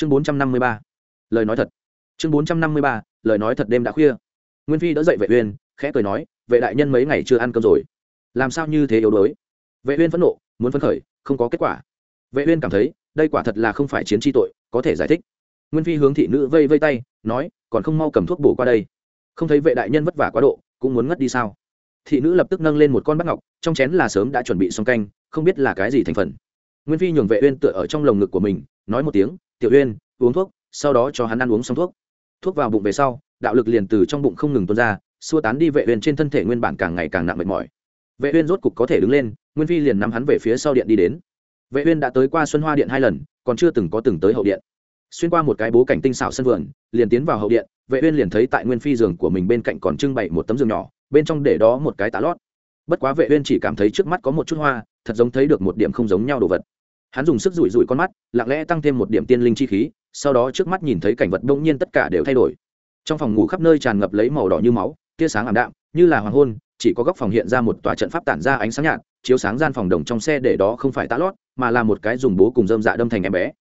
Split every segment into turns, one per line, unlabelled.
chương bốn trăm năm mươi ba. Lời nói thật. Chương bốn trăm năm mươi ba, lời nói thật đêm đã khuya. Nguyên phi đỡ dậy vệ uyên, khẽ cười nói, vệ đại nhân mấy ngày chưa ăn cơm rồi? Làm sao như thế yếu đuối? Vệ uyên phẫn nộ, muốn phấn khởi, không có kết quả. Vệ uyên cảm thấy, đây quả thật là không phải chiến chi tội, có thể giải thích. Nguyên phi hướng thị nữ vây vây tay, nói, còn không mau cầm thuốc bổ qua đây. Không thấy vệ đại nhân vất vả quá độ, cũng muốn ngất đi sao? Thị nữ lập tức nâng lên một con bát ngọc, trong chén là sớm đã chuẩn bị xong canh, không biết là cái gì thành phần. Nguyên phi nhường vệ uyên tựa ở trong lồng ngực của mình, nói một tiếng tiểu uyên, uống thuốc, sau đó cho hắn ăn uống xong thuốc. Thuốc vào bụng về sau, đạo lực liền từ trong bụng không ngừng tuôn ra, xua tán đi vệ uyên trên thân thể nguyên bản càng ngày càng nặng mệt mỏi. Vệ uyên rốt cục có thể đứng lên, nguyên phi liền nắm hắn về phía sau điện đi đến. Vệ uyên đã tới qua xuân hoa điện hai lần, còn chưa từng có từng tới hậu điện. Xuyên qua một cái bố cảnh tinh xảo sân vườn, liền tiến vào hậu điện, vệ uyên liền thấy tại nguyên phi giường của mình bên cạnh còn trưng bày một tấm giường nhỏ, bên trong để đó một cái tã lót. Bất quá vệ uyên chỉ cảm thấy trước mắt có một chút hoa, thật giống thấy được một điểm không giống nhau đồ vật hắn dùng sức rủi rủi con mắt, lặng lẽ tăng thêm một điểm tiên linh chi khí, sau đó trước mắt nhìn thấy cảnh vật đông nhiên tất cả đều thay đổi. Trong phòng ngủ khắp nơi tràn ngập lấy màu đỏ như máu, tia sáng ảm đạm, như là hoàng hôn, chỉ có góc phòng hiện ra một tòa trận pháp tản ra ánh sáng nhạt, chiếu sáng gian phòng đồng trong xe để đó không phải tã lót, mà là một cái dùng bố cùng dơm dạ đâm thành em bé.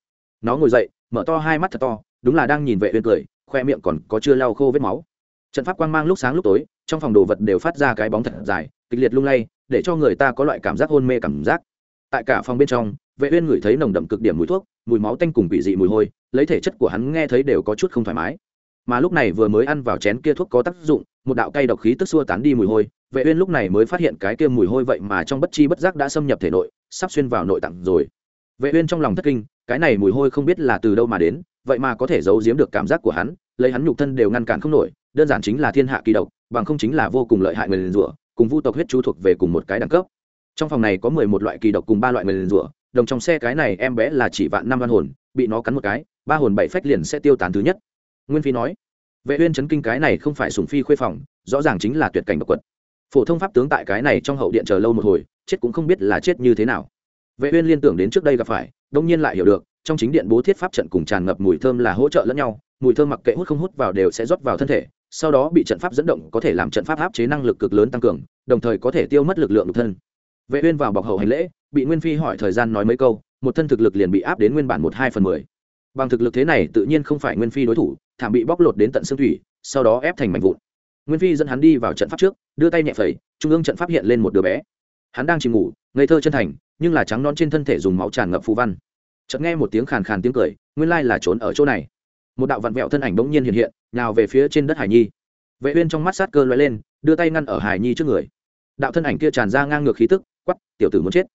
Nó ngồi dậy, mở to hai mắt thật to, đúng là đang nhìn vệ uyên cười, khoe miệng còn có chưa lau khô vết máu. Trận pháp quang mang lúc sáng lúc tối, trong phòng đồ vật đều phát ra cái bóng thật dài, kịch liệt lung lay, để cho người ta có loại cảm giác hôn mê cảm giác. Tại cả phòng bên trong vệ uyên ngửi thấy nồng đậm cực điểm mùi thuốc, mùi máu tanh cùng bị dị mùi hôi, lấy thể chất của hắn nghe thấy đều có chút không thoải mái. Mà lúc này vừa mới ăn vào chén kia thuốc có tác dụng, một đạo cay độc khí tức xua tán đi mùi hôi, vệ uyên lúc này mới phát hiện cái kia mùi hôi vậy mà trong bất chi bất giác đã xâm nhập thể nội, sắp xuyên vào nội tạng rồi. Vệ uyên trong lòng thất kinh, cái này mùi hôi không biết là từ đâu mà đến, vậy mà có thể giấu giếm được cảm giác của hắn, lấy hắn nhục thân đều ngăn cản không nổi, đơn giản chính là thiên hạ kỳ độc, bằng không chính là vô cùng lợi hại người liền rủa, cùng vu tộc huyết chú thuộc về cùng một cái đẳng cấp. Trong phòng này có mười một loại kỳ độc cùng ba loại người liền rủa đồng trong xe cái này em bé là chỉ vạn năm văn hồn, bị nó cắn một cái, ba hồn bảy phách liền sẽ tiêu tán thứ nhất. Nguyên phi nói, vệ uyên chấn kinh cái này không phải sủng phi khuê phòng, rõ ràng chính là tuyệt cảnh độc quật. Phổ thông pháp tướng tại cái này trong hậu điện chờ lâu một hồi, chết cũng không biết là chết như thế nào. Vệ uyên liên tưởng đến trước đây gặp phải, đông nhiên lại hiểu được, trong chính điện bố thiết pháp trận cùng tràn ngập mùi thơm là hỗ trợ lẫn nhau, mùi thơm mặc kệ hút không hút vào đều sẽ rót vào thân thể, sau đó bị trận pháp dẫn động có thể làm trận pháp áp chế năng lực cực lớn tăng cường, đồng thời có thể tiêu mất lực lượng độc thân vệ uyên vào bọc hậu hành lễ, bị nguyên phi hỏi thời gian nói mấy câu, một thân thực lực liền bị áp đến nguyên bản một hai phần mười. Bằng thực lực thế này tự nhiên không phải nguyên phi đối thủ, thảm bị bóc lột đến tận xương thủy, sau đó ép thành mảnh vụn. Nguyên phi dẫn hắn đi vào trận pháp trước, đưa tay nhẹ phẩy, trung ương trận pháp hiện lên một đứa bé. Hắn đang chìm ngủ, ngây thơ chân thành, nhưng là trắng non trên thân thể dùng máu tràn ngập phù văn. Chợt nghe một tiếng khàn khàn tiếng cười, nguyên lai là trốn ở chỗ này. Một đạo vặn vẹo thân ảnh bỗng nhiên hiện hiện nào về phía trên đất hải nhi. Vệ uyên trong mắt sát cơ lóe lên, đưa tay ngăn ở hải nhi trước người. Đạo thân ảnh kia tràn ra ngang ngược khí tức quắp tiểu tử muốn chết.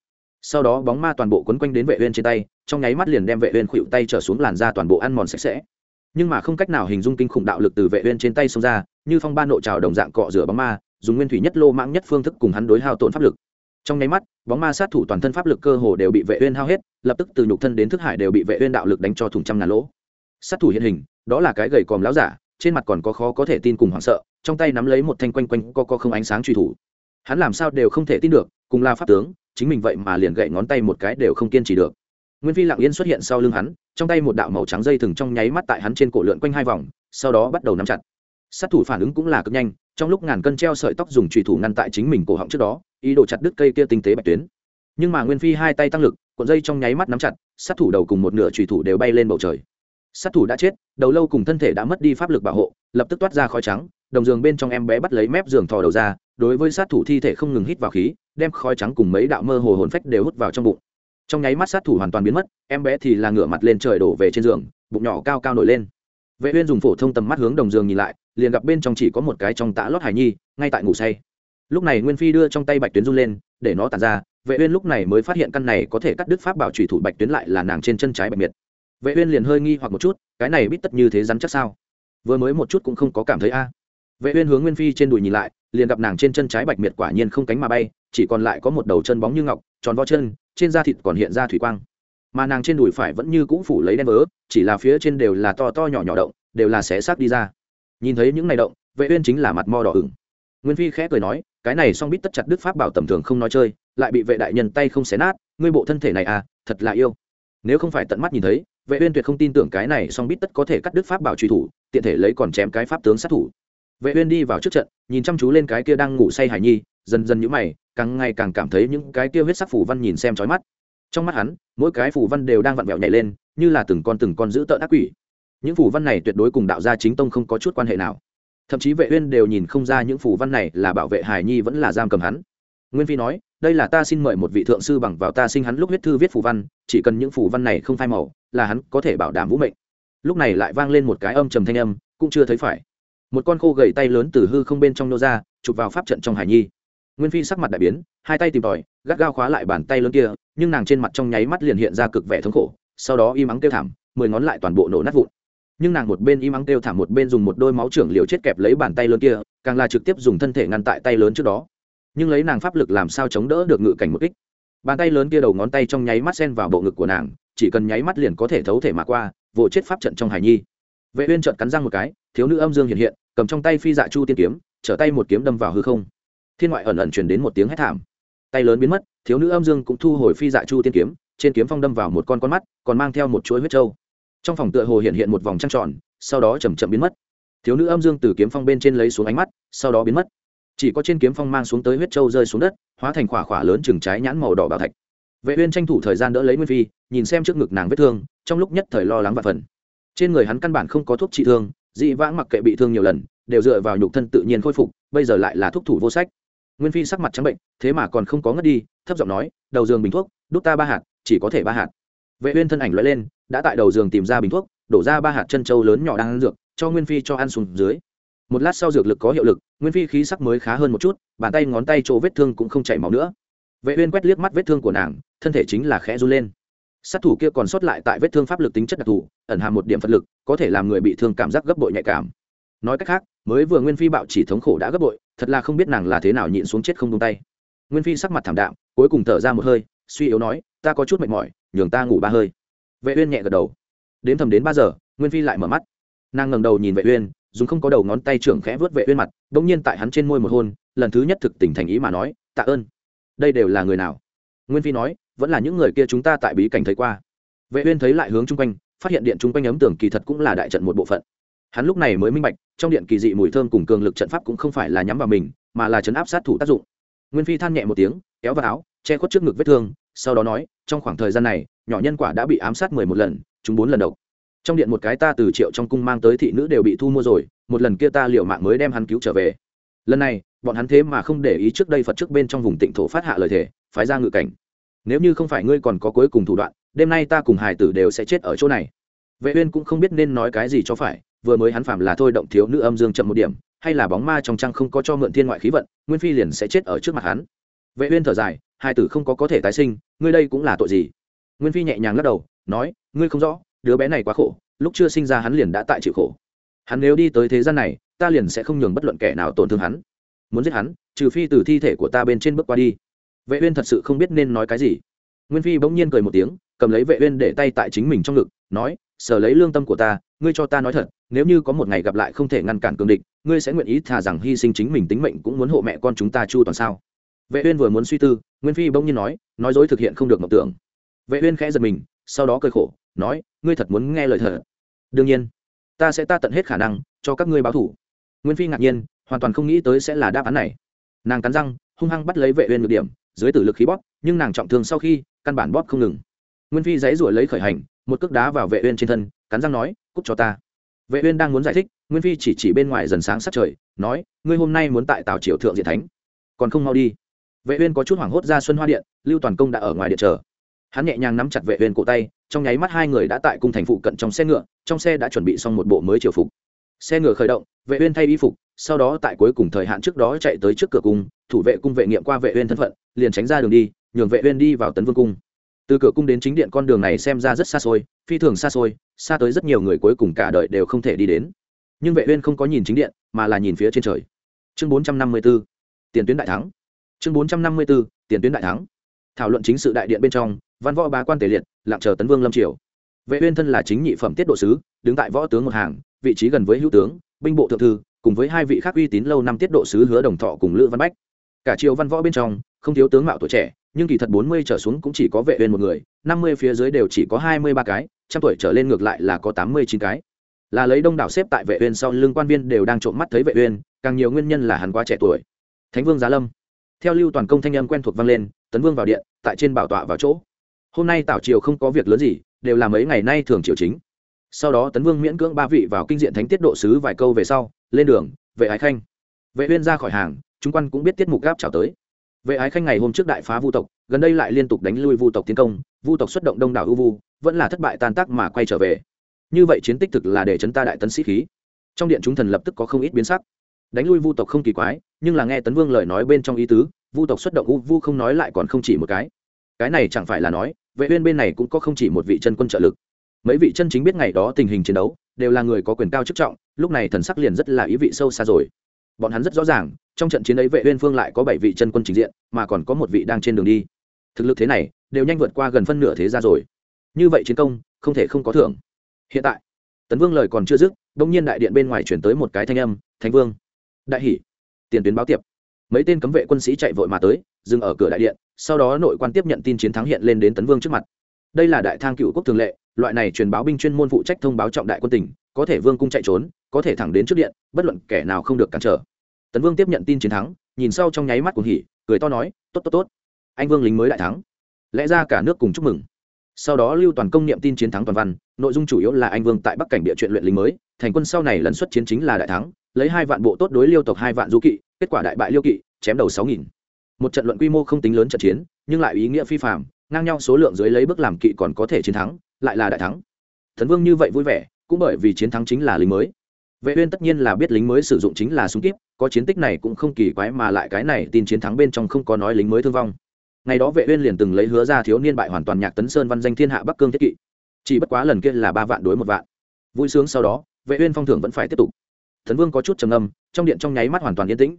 Sau đó bóng ma toàn bộ quấn quanh đến vệ uyên trên tay, trong nháy mắt liền đem vệ uyên khuỵu tay trở xuống làn da toàn bộ ăn mòn sạch sẽ. Nhưng mà không cách nào hình dung kinh khủng đạo lực từ vệ uyên trên tay xông ra, như phong ba nộ trào đồng dạng cọ rửa bóng ma, dùng nguyên thủy nhất lô mãng nhất phương thức cùng hắn đối hao tổn pháp lực. Trong nháy mắt, bóng ma sát thủ toàn thân pháp lực cơ hồ đều bị vệ uyên hao hết, lập tức từ nhục thân đến thức hải đều bị vệ uyên đạo lực đánh cho thủng trăm ngàn lỗ. Sát thủ hiện hình, đó là cái gầy còm láo giả, trên mặt còn có khó có thể tin cùng hoảng sợ, trong tay nắm lấy một thanh quanh quanh co co không ánh sáng truy thủ hắn làm sao đều không thể tin được, cùng là pháp tướng, chính mình vậy mà liền gậy ngón tay một cái đều không kiên trì được. Nguyên phi lặng yên xuất hiện sau lưng hắn, trong tay một đạo màu trắng dây thừng trong nháy mắt tại hắn trên cổ lượn quanh hai vòng, sau đó bắt đầu nắm chặt. Sát thủ phản ứng cũng là cực nhanh, trong lúc ngàn cân treo sợi tóc dùng trùy thủ ngăn tại chính mình cổ họng trước đó, ý đồ chặt đứt cây kia tinh tế bạch tuyến. Nhưng mà nguyên phi hai tay tăng lực, cuộn dây trong nháy mắt nắm chặt, sát thủ đầu cùng một nửa trùy thủ đều bay lên bầu trời. Sát thủ đã chết, đầu lâu cùng thân thể đã mất đi pháp lực bảo hộ, lập tức toát ra khói trắng đồng giường bên trong em bé bắt lấy mép giường thò đầu ra, đối với sát thủ thi thể không ngừng hít vào khí, đem khói trắng cùng mấy đạo mơ hồ hồn phách đều hút vào trong bụng. Trong nháy mắt sát thủ hoàn toàn biến mất, em bé thì là ngửa mặt lên trời đổ về trên giường, bụng nhỏ cao cao nổi lên. Vệ uyên dùng phổ thông tầm mắt hướng đồng giường nhìn lại, liền gặp bên trong chỉ có một cái trong tã lót hải nhi, ngay tại ngủ say. Lúc này nguyên phi đưa trong tay bạch tuyến run lên, để nó tàn ra, vệ uyên lúc này mới phát hiện căn này có thể cắt đứt pháp bảo chủy thủ bạch tuyến lại là nàng trên chân trái bạch miệt. Vệ uyên liền hơi nghi hoặc một chút, cái này biết tất như thế rắn chắc sao? Vừa mới một chút cũng không có cảm thấy a vệ uyên hướng nguyên phi trên đùi nhìn lại, liền gặp nàng trên chân trái bạch miệt quả nhiên không cánh mà bay, chỉ còn lại có một đầu chân bóng như ngọc, tròn vo chân, trên da thịt còn hiện ra thủy quang. Mà nàng trên đùi phải vẫn như cũ phủ lấy đen vớ, chỉ là phía trên đều là to to nhỏ nhỏ động, đều là xé xác đi ra. Nhìn thấy những này động, vệ uyên chính là mặt mo đỏ ửng. Nguyên phi khẽ cười nói, cái này song bít tất chặt đức pháp bảo tầm thường không nói chơi, lại bị vệ đại nhân tay không xé nát, ngươi bộ thân thể này à thật là yêu. Nếu không phải tận mắt nhìn thấy, vệ uyên tuyệt không tin tưởng cái này song bít tất có thể cắt đức pháp bảo truy thủ, tiện thể lấy còn chém cái pháp tướng sát thủ vệ uyên đi vào trước trận, nhìn chăm chú lên cái kia đang ngủ say hải nhi, dần dần nhũ mày, càng ngày càng cảm thấy những cái kia huyết sắc phủ văn nhìn xem chói mắt. Trong mắt hắn, mỗi cái phủ văn đều đang vặn vẹo nhảy lên, như là từng con từng con giữ tợn ác quỷ. Những phủ văn này tuyệt đối cùng đạo gia chính tông không có chút quan hệ nào. Thậm chí vệ uyên đều nhìn không ra những phủ văn này là bảo vệ hải nhi vẫn là giam cầm hắn. Nguyên phi nói, đây là ta xin mời một vị thượng sư bằng vào ta sinh hắn lúc huyết thư viết phủ văn, chỉ cần những phủ văn này không phai màu, là hắn có thể bảo đảm vũ mệnh. Lúc này lại vang lên một cái âm trầm thanh âm, cũng chưa thấy phải một con khô gầy tay lớn từ hư không bên trong nô ra, chụp vào pháp trận trong hải nhi. Nguyên phi sắc mặt đại biến, hai tay tìm tòi, gắt gao khóa lại bàn tay lớn kia, nhưng nàng trên mặt trong nháy mắt liền hiện ra cực vẻ thống khổ, sau đó im ắng kêu thảm, mười ngón lại toàn bộ nổ nát vụn. Nhưng nàng một bên im ắng kêu thảm, một bên dùng một đôi máu trưởng liều chết kẹp lấy bàn tay lớn kia, càng là trực tiếp dùng thân thể ngăn tại tay lớn trước đó. Nhưng lấy nàng pháp lực làm sao chống đỡ được ngự cảnh một kích? Bàn tay lớn kia đầu ngón tay trong nháy mắt xen vào bộ ngực của nàng, chỉ cần nháy mắt liền có thể thấu thể mà qua vỗ chết pháp trận trong hải nhi. Vệ uyên trợn cắn răng một cái thiếu nữ âm dương hiện hiện, cầm trong tay phi dạ chu tiên kiếm, trở tay một kiếm đâm vào hư không. Thiên ngoại ẩn ẩn truyền đến một tiếng hét thảm. Tay lớn biến mất, thiếu nữ âm dương cũng thu hồi phi dạ chu tiên kiếm, trên kiếm phong đâm vào một con con mắt, còn mang theo một chuỗi huyết trâu trong phòng tựa hồ hiện hiện một vòng trăng tròn, sau đó chầm chậm biến mất. Thiếu nữ âm dương từ kiếm phong bên trên lấy xuống ánh mắt, sau đó biến mất. Chỉ có trên kiếm phong mang xuống tới huyết trâu rơi xuống đất, hóa thành khỏa khỏa lớn chừng trái nhãn màu đỏ bảo thạch. Vệ uyên tranh thủ thời gian đỡ lấy nguyên phi, nhìn xem trước ngực nàng vết thương, trong lúc nhất thời lo lắng và phần trên người hắn căn bản không có thuốc trị thương dị vãng mặc kệ bị thương nhiều lần, đều dựa vào nhục thân tự nhiên khôi phục, bây giờ lại là thuốc thủ vô sách. Nguyên phi sắc mặt trắng bệnh, thế mà còn không có ngất đi, thấp giọng nói, đầu giường bình thuốc, đút ta ba hạt, chỉ có thể ba hạt. Vệ uyên thân ảnh lóe lên, đã tại đầu giường tìm ra bình thuốc, đổ ra ba hạt chân châu lớn nhỏ đang ăn dược, cho nguyên phi cho ăn xuống dưới. Một lát sau dược lực có hiệu lực, nguyên phi khí sắc mới khá hơn một chút, bàn tay ngón tay chỗ vết thương cũng không chảy máu nữa. Vệ uyên quét liếc mắt vết thương của nàng, thân thể chính là khẽ run lên sát thủ kia còn sót lại tại vết thương pháp lực tính chất đặc thù, ẩn hàm một điểm phật lực, có thể làm người bị thương cảm giác gấp bội nhạy cảm. Nói cách khác, mới vừa nguyên phi bạo chỉ thống khổ đã gấp bội, thật là không biết nàng là thế nào nhịn xuống chết không tung tay. Nguyên phi sắc mặt thảm đạm, cuối cùng thở ra một hơi, suy yếu nói, ta có chút mệt mỏi, nhường ta ngủ ba hơi. Vệ uyên nhẹ gật đầu. Đến thầm đến ba giờ, nguyên phi lại mở mắt. Nàng ngẩng đầu nhìn vệ uyên, dùng không có đầu ngón tay trưởng khẽ vớt vệ uyên mặt đống nhiên tại hắn trên môi một hôn, lần thứ nhất thực tình thành ý mà nói, tạ ơn. Đây đều là người nào? Nguyên phi nói vẫn là những người kia chúng ta tại bí cảnh thấy qua. Vệ uyên thấy lại hướng trung quanh, phát hiện điện trung quanh ấm tường kỳ thật cũng là đại trận một bộ phận. Hắn lúc này mới minh bạch, trong điện kỳ dị mùi thơm cùng cường lực trận pháp cũng không phải là nhắm vào mình, mà là chấn áp sát thủ tác dụng. Nguyên phi than nhẹ một tiếng, kéo vào áo, che khuất trước ngực vết thương, sau đó nói, trong khoảng thời gian này, nhỏ nhân quả đã bị ám sát mười một lần, chúng bốn lần độc. Trong điện một cái ta từ triệu trong cung mang tới thị nữ đều bị thu mua rồi, một lần kia ta liệu mạng mới đem hắn cứu trở về. Lần này, bọn hắn thế mà không để ý trước đây phật trước bên trong vùng tịnh thổ phát hạ lời thề, phái ra ngự cảnh nếu như không phải ngươi còn có cuối cùng thủ đoạn, đêm nay ta cùng hải tử đều sẽ chết ở chỗ này. Vệ uyên cũng không biết nên nói cái gì cho phải, vừa mới hắn phạm là thôi động thiếu nữ âm dương chậm một điểm, hay là bóng ma trong trăng không có cho mượn thiên ngoại khí vận, nguyên phi liền sẽ chết ở trước mặt hắn. Vệ uyên thở dài Hải tử không có có thể tái sinh, ngươi đây cũng là tội gì? Nguyên phi nhẹ nhàng lắc đầu, nói, ngươi không rõ, đứa bé này quá khổ, lúc chưa sinh ra hắn liền đã tại chịu khổ. Hắn nếu đi tới thế gian này, ta liền sẽ không nhường bất luận kẻ nào tổn thương hắn. Muốn giết hắn, trừ phi từ thi thể của ta bên trên bước qua đi vệ uyên thật sự không biết nên nói cái gì. Nguyên phi bỗng nhiên cười một tiếng, cầm lấy vệ uyên để tay tại chính mình trong ngực, nói, sở lấy lương tâm của ta, ngươi cho ta nói thật, nếu như có một ngày gặp lại không thể ngăn cản cường địch, ngươi sẽ nguyện ý thà rằng hy sinh chính mình tính mệnh cũng muốn hộ mẹ con chúng ta chu toàn sao? Vệ uyên vừa muốn suy tư, nguyên phi bỗng nhiên nói nói dối thực hiện không được mộng tưởng. Vệ uyên khẽ giật mình, sau đó cười khổ, nói, ngươi thật muốn nghe lời thật. Đương nhiên, ta sẽ ta tận hết khả năng cho các ngươi báo thù. Nguyên phi ngạc nhiên, hoàn toàn không nghĩ tới sẽ là đáp án này. Nàng cắn răng, hung hăng bắt lấy vệ uyên nhược điểm dưới tử lực khí bóp, nhưng nàng trọng thương sau khi, căn bản bóp không ngừng. Nguyên phi dãy ruổi lấy khởi hành, một cước đá vào vệ uyên trên thân, cắn răng nói, cút cho ta. Vệ uyên đang muốn giải thích, nguyên phi chỉ chỉ bên ngoài dần sáng sát trời, nói, ngươi hôm nay muốn tại tào triều thượng diện thánh, còn không mau đi. Vệ uyên có chút hoảng hốt ra xuân hoa điện, lưu toàn công đã ở ngoài điện chờ. Hắn nhẹ nhàng nắm chặt vệ uyên cổ tay, trong nháy mắt hai người đã tại cung thành phụ cận trong xe ngựa, trong xe đã chuẩn bị xong một bộ mới triều phục. Xe ngựa khởi động, vệ uyên thay y phục sau đó tại cuối cùng thời hạn trước đó chạy tới trước cửa cung, thủ vệ cung vệ nghiệm qua vệ uyên thân phận, liền tránh ra đường đi, nhường vệ uyên đi vào tấn vương cung. Từ cửa cung đến chính điện con đường này xem ra rất xa xôi, phi thường xa xôi, xa tới rất nhiều người cuối cùng cả đời đều không thể đi đến. Nhưng vệ uyên không có nhìn chính điện, mà là nhìn phía trên trời. Chương 454 tiền tuyến đại thắng. Chương 454 tiền tuyến đại thắng. Thảo luận chính sự đại điện bên trong, văn võ bá quan tề liệt, lặng chờ tấn vương lâm triều. Vệ uyên thân là chính nhị phẩm tiết độ sứ, đứng tại võ tướng một hàng, vị trí gần với hữu tướng, binh bộ thượng thư cùng với hai vị khác uy tín lâu năm tiết độ sứ hứa đồng thọ cùng lữ văn bách. Cả triều văn võ bên trong, không thiếu tướng mạo tuổi trẻ, nhưng kỳ thật bốn mươi trở xuống cũng chỉ có vệ uyên một người, năm mươi phía dưới đều chỉ có hai mươi ba cái, trăm tuổi trở lên ngược lại là có tám mươi chín cái. Là lấy đông đảo xếp tại vệ uyên sau lưng quan viên đều đang trộm mắt thấy vệ uyên, càng nhiều nguyên nhân là hắn quá trẻ tuổi. Thánh vương giá lâm. Theo lưu toàn công thanh âm quen thuộc vang lên, tấn vương vào điện, tại trên bảo tọa vào chỗ. Hôm nay tảo triều không có việc lớn gì, đều là mấy ngày nay thường triều chính sau đó tấn vương miễn cưỡng ba vị vào kinh diện thánh tiết độ sứ vài câu về sau, lên đường, vệ ái khanh. Vệ uyên ra khỏi hàng, chúng quan cũng biết tiết mục gáp chào tới. Vệ ái khanh ngày hôm trước đại phá vu tộc, gần đây lại liên tục đánh lui vu tộc tiến công, vu tộc xuất động đông đảo ưu vu, vẫn là thất bại tan tác mà quay trở về. Như vậy chiến tích thực là để chấn ta đại tấn sĩ khí. Trong điện chúng thần lập tức có không ít biến sắc. Đánh lui vu tộc không kỳ quái, nhưng là nghe tấn vương lời nói bên trong ý tứ, vu tộc xuất động u vu không nói lại còn không chỉ một cái. Cái này chẳng phải là nói, vệ uyên bên này cũng có không chỉ một vị chân quân trợ lực mấy vị chân chính biết ngày đó tình hình chiến đấu, đều là người có quyền cao chức trọng, lúc này thần sắc liền rất là ý vị sâu xa rồi. Bọn hắn rất rõ ràng, trong trận chiến ấy vệ uyên phương lại có bảy vị chân quân trình diện, mà còn có một vị đang trên đường đi. Thực lực thế này, đều nhanh vượt qua gần phân nửa thế gia rồi. Như vậy chiến công, không thể không có thưởng. Hiện tại, tấn vương lời còn chưa dứt đông nhiên đại điện bên ngoài chuyển tới một cái thanh âm, thánh vương, đại hỉ tiền tuyến báo tiệp. Mấy tên cấm vệ quân sĩ chạy vội mà tới, dừng ở cửa đại điện, sau đó nội quan tiếp nhận tin chiến thắng hiện lên đến tấn vương trước mặt. Đây là đại thang cựu quốc thường lệ loại này truyền báo binh chuyên môn phụ trách thông báo trọng đại quân tỉnh có thể vương cung chạy trốn, có thể thẳng đến trước điện, bất luận kẻ nào không được cản trở. Tấn vương tiếp nhận tin chiến thắng, nhìn sau trong nháy mắt cuồng hỉ, cười to nói, tốt tốt tốt. Anh vương lính mới đại thắng. Lẽ ra cả nước cùng chúc mừng. Sau đó lưu toàn công niệm tin chiến thắng toàn văn, nội dung chủ yếu là anh vương tại bắc cảnh địa chuyện luyện lính mới, thành quân sau này lần xuất chiến chính là đại thắng, lấy hai vạn bộ tốt đối liêu tộc hai vạn du kỵ, kết quả đại bại liêu kỵ, chém đầu sáu nghìn. Một trận luận quy mô không tính lớn trận chiến, nhưng lại ý nghĩa phi phạm ngang nhau số lượng dưới lấy bước làm kỵ còn có thể chiến thắng, lại là đại thắng. Thần vương như vậy vui vẻ, cũng bởi vì chiến thắng chính là lính mới. Vệ uyên tất nhiên là biết lính mới sử dụng chính là súng kíp, có chiến tích này cũng không kỳ quái mà lại cái này tin chiến thắng bên trong không có nói lính mới thương vong. Ngày đó vệ uyên liền từng lấy hứa ra thiếu niên bại hoàn toàn nhạc tấn sơn văn danh thiên hạ bắc cương thiết kỵ. Chỉ bất quá lần kia là ba vạn đối một vạn. Vui sướng sau đó, vệ uyên phong thưởng vẫn phải tiếp tục. Thần vương có chút trầm ngâm, trong điện trong nháy mắt hoàn toàn yên tĩnh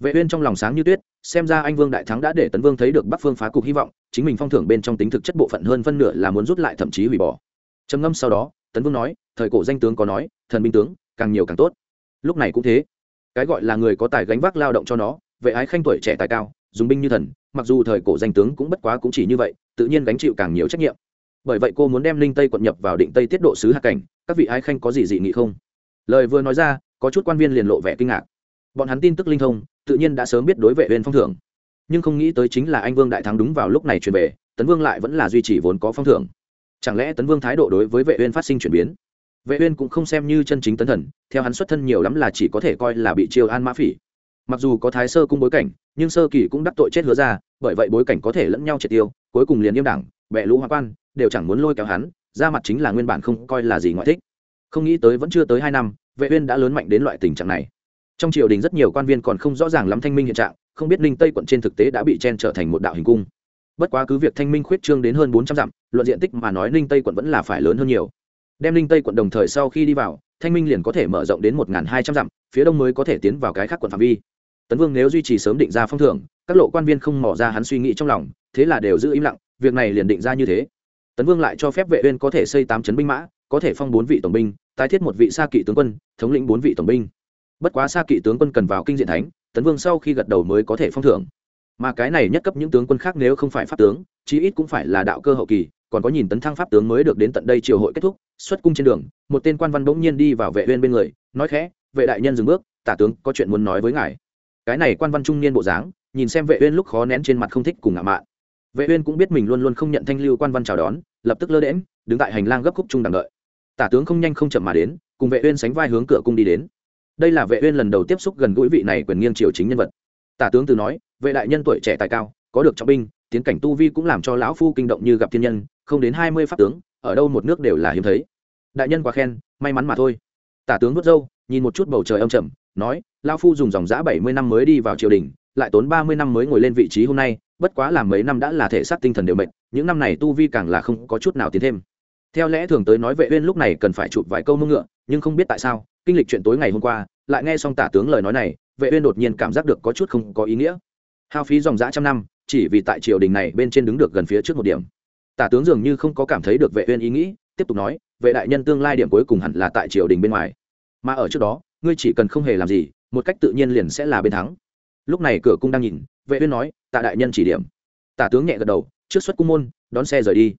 vệ uyên trong lòng sáng như tuyết, xem ra anh vương đại thắng đã để tấn vương thấy được bắc phương phá cục hy vọng, chính mình phong thưởng bên trong tính thực chất bộ phận hơn phân nửa là muốn rút lại thậm chí hủy bỏ. Trầm ngâm sau đó, tấn vương nói, thời cổ danh tướng có nói, thần binh tướng, càng nhiều càng tốt. Lúc này cũng thế. Cái gọi là người có tài gánh vác lao động cho nó, vệ ái khanh tuổi trẻ tài cao, dùng binh như thần, mặc dù thời cổ danh tướng cũng bất quá cũng chỉ như vậy, tự nhiên gánh chịu càng nhiều trách nhiệm. Bởi vậy cô muốn đem linh tây quận nhập vào định tây tiết độ sứ hạ cảnh, các vị ái khanh có gì dị nghị không? Lời vừa nói ra, có chút quan viên liền lộ vẻ kinh ngạc bọn hắn tin tức linh thông, tự nhiên đã sớm biết đối vệ huyền phong thưởng. Nhưng không nghĩ tới chính là anh vương đại thắng đúng vào lúc này chuyển về, tấn vương lại vẫn là duy trì vốn có phong thưởng. Chẳng lẽ tấn vương thái độ đối với vệ uyên phát sinh chuyển biến? Vệ uyên cũng không xem như chân chính tấn thần, theo hắn xuất thân nhiều lắm là chỉ có thể coi là bị triều an mã phỉ. Mặc dù có thái sơ cung bối cảnh, nhưng sơ kỳ cũng đắc tội chết hứa ra, bởi vậy bối cảnh có thể lẫn nhau triệt tiêu, cuối cùng liền yêm đảng bệ lũ hoa quan, đều chẳng muốn lôi kéo hắn, ra mặt chính là nguyên bản không coi là gì ngoại thích. Không nghĩ tới vẫn chưa tới hai năm, vệ uyên đã lớn mạnh đến loại tình trạng này trong triều đình rất nhiều quan viên còn không rõ ràng lắm thanh minh hiện trạng, không biết ninh tây quận trên thực tế đã bị chen trở thành một đạo hình cung. Bất quá cứ việc thanh minh khuyết trương đến hơn bốn trăm dặm, luận diện tích mà nói ninh tây quận vẫn là phải lớn hơn nhiều. Đem ninh tây quận đồng thời sau khi đi vào, thanh minh liền có thể mở rộng đến một hai trăm dặm, phía đông mới có thể tiến vào cái khác quận phạm vi. Tấn vương nếu duy trì sớm định ra phong thưởng, các lộ quan viên không mỏ ra hắn suy nghĩ trong lòng, thế là đều giữ im lặng, việc này liền định ra như thế. Tấn vương lại cho phép vệ uyên có thể xây tám chấn binh mã, có thể phong bốn vị tổng binh, tái thiết một vị sa kỵ tướng quân, thống lĩnh bốn vị tổng binh bất quá xa kỵ tướng quân cần vào kinh diện thánh, tấn vương sau khi gật đầu mới có thể phong thưởng. Mà cái này nhất cấp những tướng quân khác nếu không phải pháp tướng, chí ít cũng phải là đạo cơ hậu kỳ, còn có nhìn tấn thăng pháp tướng mới được đến tận đây triều hội kết thúc, xuất cung trên đường, một tên quan văn bỗng nhiên đi vào vệ uyên bên người, nói khẽ, vệ đại nhân dừng bước, tả tướng, có chuyện muốn nói với ngài. Cái này quan văn trung niên bộ dáng, nhìn xem vệ uyên lúc khó nén trên mặt không thích cùng ngạo mạn. Vệ uyên cũng biết mình luôn luôn không nhận thanh lưu quan văn chào đón, lập tức lơ đễm đứng tại hành lang gấp khúc trung đằng đợi. Tả tướng không nhanh không chậm mà đến, cùng vệ uyên sánh vai hướng cửa cung đi đến đây là vệ uyên lần đầu tiếp xúc gần gũi vị này quyền nghiêng triều chính nhân vật. Tả tướng từ nói, vệ đại nhân tuổi trẻ tài cao, có được trọng binh, tiến cảnh tu vi cũng làm cho lão phu kinh động như gặp thiên nhân, không đến hai mươi pháp tướng, ở đâu một nước đều là hiếm thấy. Đại nhân quá khen, may mắn mà thôi. Tả tướng vớt râu, nhìn một chút bầu trời âm trầm, nói, lão phu dùng dòng giã bảy mươi năm mới đi vào triều đình, lại tốn ba mươi năm mới ngồi lên vị trí hôm nay, bất quá làm mấy năm đã là thể xác tinh thần đều mệt, những năm này tu vi càng là không có chút nào tiến thêm. Theo lẽ thường tới nói vệ uyên lúc này cần phải chụp vài câu mông ngựa, nhưng không biết tại sao kinh lịch chuyện tối ngày hôm qua, lại nghe xong tả tướng lời nói này, vệ uyên đột nhiên cảm giác được có chút không có ý nghĩa. Hao phí dòng dã trăm năm, chỉ vì tại triều đình này bên trên đứng được gần phía trước một điểm. Tả tướng dường như không có cảm thấy được vệ uyên ý nghĩ, tiếp tục nói, vệ đại nhân tương lai điểm cuối cùng hẳn là tại triều đình bên ngoài. Mà ở trước đó, ngươi chỉ cần không hề làm gì, một cách tự nhiên liền sẽ là bên thắng. Lúc này cửa cung đang nhìn, vệ uyên nói, tạ đại nhân chỉ điểm. Tả tướng nhẹ gật đầu, trước xuất cung môn, đón xe rời đi.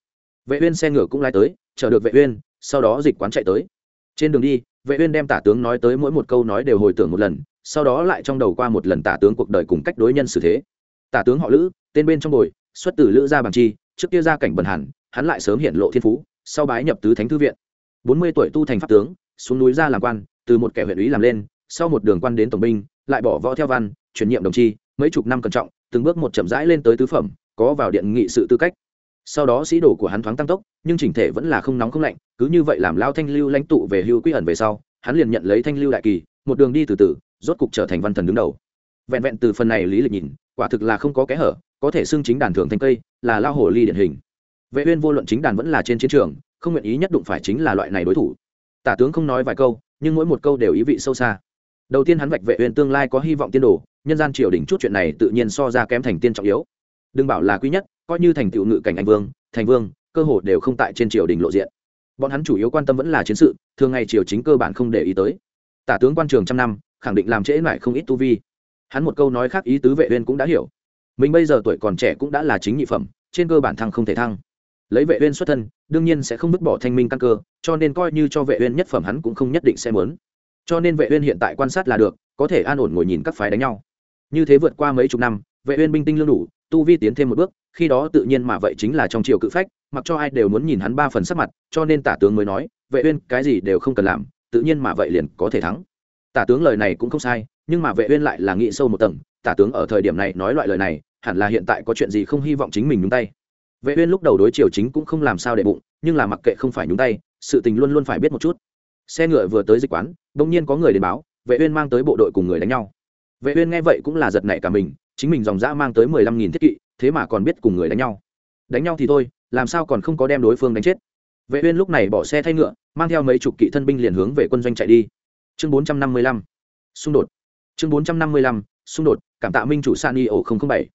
Vệ uyên xe ngựa cũng lái tới, chờ được vệ uyên, sau đó dịch quán chạy tới. Trên đường đi vệ uyên đem tả tướng nói tới mỗi một câu nói đều hồi tưởng một lần, sau đó lại trong đầu qua một lần tả tướng cuộc đời cùng cách đối nhân xử thế. Tả tướng họ lữ, tên bên trong bồi, xuất từ lữ gia bằng chi, trước kia gia cảnh bần hàn hắn lại sớm hiện lộ thiên phú, sau bái nhập tứ thánh thư viện. Bốn mươi tuổi tu thành pháp tướng, xuống núi ra làm quan, từ một kẻ huyện úy làm lên, sau một đường quan đến tổng binh, lại bỏ võ theo văn, chuyển nhiệm đồng chi, mấy chục năm cẩn trọng, từng bước một chậm rãi lên tới tứ phẩm, có vào điện nghị sự tư cách sau đó sĩ đồ của hắn thoáng tăng tốc, nhưng chỉnh thể vẫn là không nóng không lạnh, cứ như vậy làm lao thanh lưu lãnh tụ về hưu quy ẩn về sau, hắn liền nhận lấy thanh lưu đại kỳ, một đường đi từ từ, rốt cục trở thành văn thần đứng đầu. Vẹn vẹn từ phần này lý lịch nhìn, quả thực là không có kẽ hở, có thể xưng chính đàn thượng thanh cây, là lao hồ ly điển hình. Vệ uyên vô luận chính đàn vẫn là trên chiến trường, không nguyện ý nhất đụng phải chính là loại này đối thủ. Tả tướng không nói vài câu, nhưng mỗi một câu đều ý vị sâu xa. Đầu tiên hắn vạch vệ uyên tương lai có hy vọng tiên đồ, nhân gian triều đình chút chuyện này tự nhiên so ra kém thành tiên trọng yếu. Đừng bảo là quý nhất coi như thành tựu ngự cảnh anh vương, thành vương, cơ hồ đều không tại trên triều đình lộ diện. Bọn hắn chủ yếu quan tâm vẫn là chiến sự, thường ngày triều chính cơ bản không để ý tới. Tả tướng quan trường trăm năm, khẳng định làm trễ mãi không ít tu vi. Hắn một câu nói khác ý tứ vệ uyên cũng đã hiểu. Mình bây giờ tuổi còn trẻ cũng đã là chính nhị phẩm, trên cơ bản thăng không thể thăng. Lấy vệ uyên xuất thân, đương nhiên sẽ không vứt bỏ thanh minh căn cơ, cho nên coi như cho vệ uyên nhất phẩm hắn cũng không nhất định sẽ muốn. Cho nên vệ uyên hiện tại quan sát là được, có thể an ổn ngồi nhìn các phái đánh nhau. Như thế vượt qua mấy chục năm, vệ uyên binh tinh lương đủ tu vi tiến thêm một bước, khi đó tự nhiên mà vậy chính là trong triều cự phách, mặc cho ai đều muốn nhìn hắn ba phần sắc mặt, cho nên tả tướng mới nói, vệ uyên, cái gì đều không cần làm, tự nhiên mà vậy liền có thể thắng. Tả tướng lời này cũng không sai, nhưng mà vệ uyên lại là nghĩ sâu một tầng, tả tướng ở thời điểm này nói loại lời này, hẳn là hiện tại có chuyện gì không hy vọng chính mình nhúng tay. Vệ uyên lúc đầu đối triều chính cũng không làm sao để bụng, nhưng là mặc kệ không phải nhúng tay, sự tình luôn luôn phải biết một chút. Xe ngựa vừa tới dịch quán đung nhiên có người đến báo, vệ uyên mang tới bộ đội cùng người đánh nhau. Vệ uyên nghe vậy cũng là giật nảy cả mình chính mình dòng dã mang tới mười lăm nghìn thiết kỵ, thế mà còn biết cùng người đánh nhau. Đánh nhau thì thôi, làm sao còn không có đem đối phương đánh chết? Vệ uyên lúc này bỏ xe thay ngựa, mang theo mấy chục kỵ thân binh liền hướng về quân doanh chạy đi. Chương 455 xung đột. Chương 455 xung đột, cảm tạ minh chủ san y ổ bảy.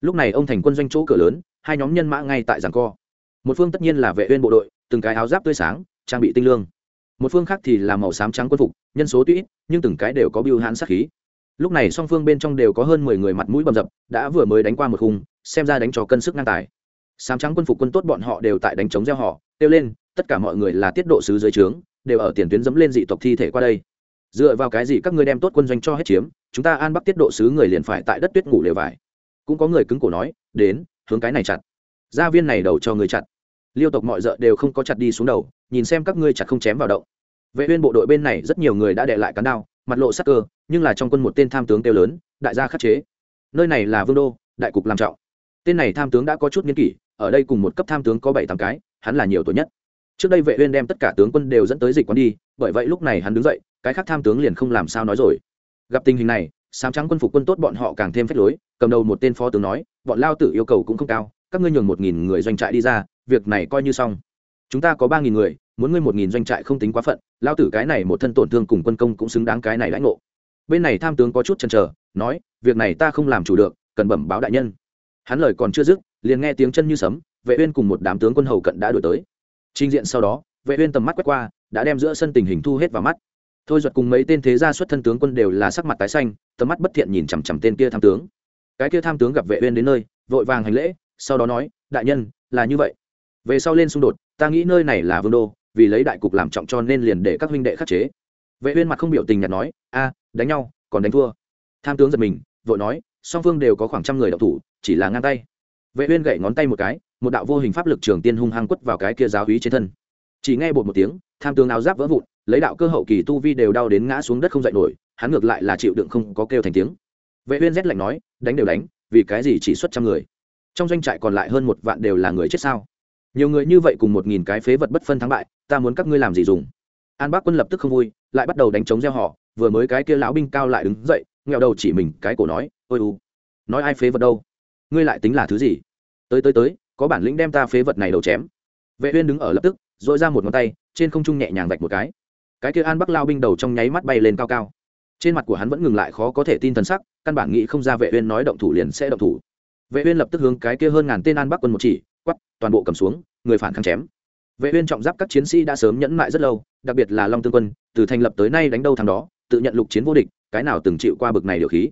Lúc này ông thành quân doanh chỗ cửa lớn, hai nhóm nhân mã ngay tại giảng co. Một phương tất nhiên là vệ uyên bộ đội, từng cái áo giáp tươi sáng, trang bị tinh lương. Một phương khác thì là màu xám trắng quân phục, nhân số tuy ít, nhưng từng cái đều có biêu hãn sát khí lúc này song phương bên trong đều có hơn mười người mặt mũi bầm dập, đã vừa mới đánh qua một khung, xem ra đánh trò cân sức ngang tài. Sám trắng quân phục quân tốt bọn họ đều tại đánh chống gieo họ, kêu lên, tất cả mọi người là tiết độ sứ dưới trướng, đều ở tiền tuyến dẫm lên dị tộc thi thể qua đây. Dựa vào cái gì các ngươi đem tốt quân doanh cho hết chiếm, chúng ta an bắc tiết độ sứ người liền phải tại đất tuyết ngủ lều vải. Cũng có người cứng cổ nói, đến, hướng cái này chặt. Gia viên này đầu cho người chặt. Liêu tộc mọi d đều không có chặt đi xuống đầu, nhìn xem các ngươi chặt không chém vào động. Vệ uyên bộ đội bên này rất nhiều người đã đệ lại cán đao mặt lộ sắc cơ, nhưng là trong quân một tên tham tướng kêu lớn, đại gia khắc chế. Nơi này là vương đô, đại cục làm trọng. Tên này tham tướng đã có chút nghiên kỷ, ở đây cùng một cấp tham tướng có bảy tám cái, hắn là nhiều tuổi nhất. Trước đây vệ uyên đem tất cả tướng quân đều dẫn tới dịch quán đi, bởi vậy lúc này hắn đứng dậy, cái khác tham tướng liền không làm sao nói rồi. Gặp tình hình này, sám trắng quân phục quân tốt bọn họ càng thêm phách lối, cầm đầu một tên phó tướng nói, bọn lao tử yêu cầu cũng không cao, các ngươi nhường một nghìn người doanh trại đi ra, việc này coi như xong. Chúng ta có ba nghìn người muốn ngươi một nghìn doanh trại không tính quá phận, lao tử cái này một thân tổn thương cùng quân công cũng xứng đáng cái này lãnh ngộ. Bên này tham tướng có chút chần chờ, nói, việc này ta không làm chủ được, cần bẩm báo đại nhân. Hắn lời còn chưa dứt, liền nghe tiếng chân như sấm, vệ uyên cùng một đám tướng quân hầu cận đã đuổi tới. Trình diện sau đó, vệ uyên tầm mắt quét qua, đã đem giữa sân tình hình thu hết vào mắt. Thôi duật cùng mấy tên thế gia xuất thân tướng quân đều là sắc mặt tái xanh, tầm mắt bất thiện nhìn chằm chằm tên kia tham tướng. Cái kia tham tướng gặp vệ uyên đến nơi, vội vàng hành lễ, sau đó nói, đại nhân, là như vậy. Về sau lên xung đột, ta nghĩ nơi này là vương đô vì lấy đại cục làm trọng cho nên liền để các huynh đệ khắc chế. Vệ uyên mặt không biểu tình nhạt nói, a, đánh nhau, còn đánh thua. Tham tướng giật mình, vội nói, song phương đều có khoảng trăm người đậu thủ, chỉ là ngang tay. Vệ uyên gậy ngón tay một cái, một đạo vô hình pháp lực trường tiên hung hăng quất vào cái kia giáo úy trên thân. Chỉ nghe bột một tiếng, tham tướng áo giáp vỡ vụn, lấy đạo cơ hậu kỳ tu vi đều đau đến ngã xuống đất không dậy nổi, hắn ngược lại là chịu đựng không có kêu thành tiếng. Vệ uyên rét lạnh nói, đánh đều đánh, vì cái gì chỉ xuất trăm người? Trong doanh trại còn lại hơn một vạn đều là người chết sao? Nhiều người như vậy cùng một nghìn cái phế vật bất phân thắng bại, ta muốn các ngươi làm gì dùng? An bác quân lập tức không vui, lại bắt đầu đánh chống gieo họ, vừa mới cái kia lão binh cao lại đứng dậy nghèo đầu chỉ mình, cái cổ nói, ôi u, nói ai phế vật đâu? Ngươi lại tính là thứ gì? Tới tới tới, có bản lĩnh đem ta phế vật này đầu chém. Vệ uyên đứng ở lập tức dội ra một ngón tay, trên không trung nhẹ nhàng vạch một cái. Cái kia an bắc lao binh đầu trong nháy mắt bay lên cao cao. Trên mặt của hắn vẫn ngừng lại, khó có thể tin thần sắc, căn bản nghĩ không ra vệ uyên nói động thủ liền sẽ động thủ. Vệ uyên lập tức hướng cái kia hơn ngàn tên an bắc quân một chỉ quát toàn bộ cầm xuống, người phản kháng chém. Vệ uyên trọng giáp các chiến sĩ đã sớm nhẫn mại rất lâu, đặc biệt là long tương quân, từ thành lập tới nay đánh đâu thằng đó, tự nhận lục chiến vô địch, cái nào từng chịu qua bực này điều khí.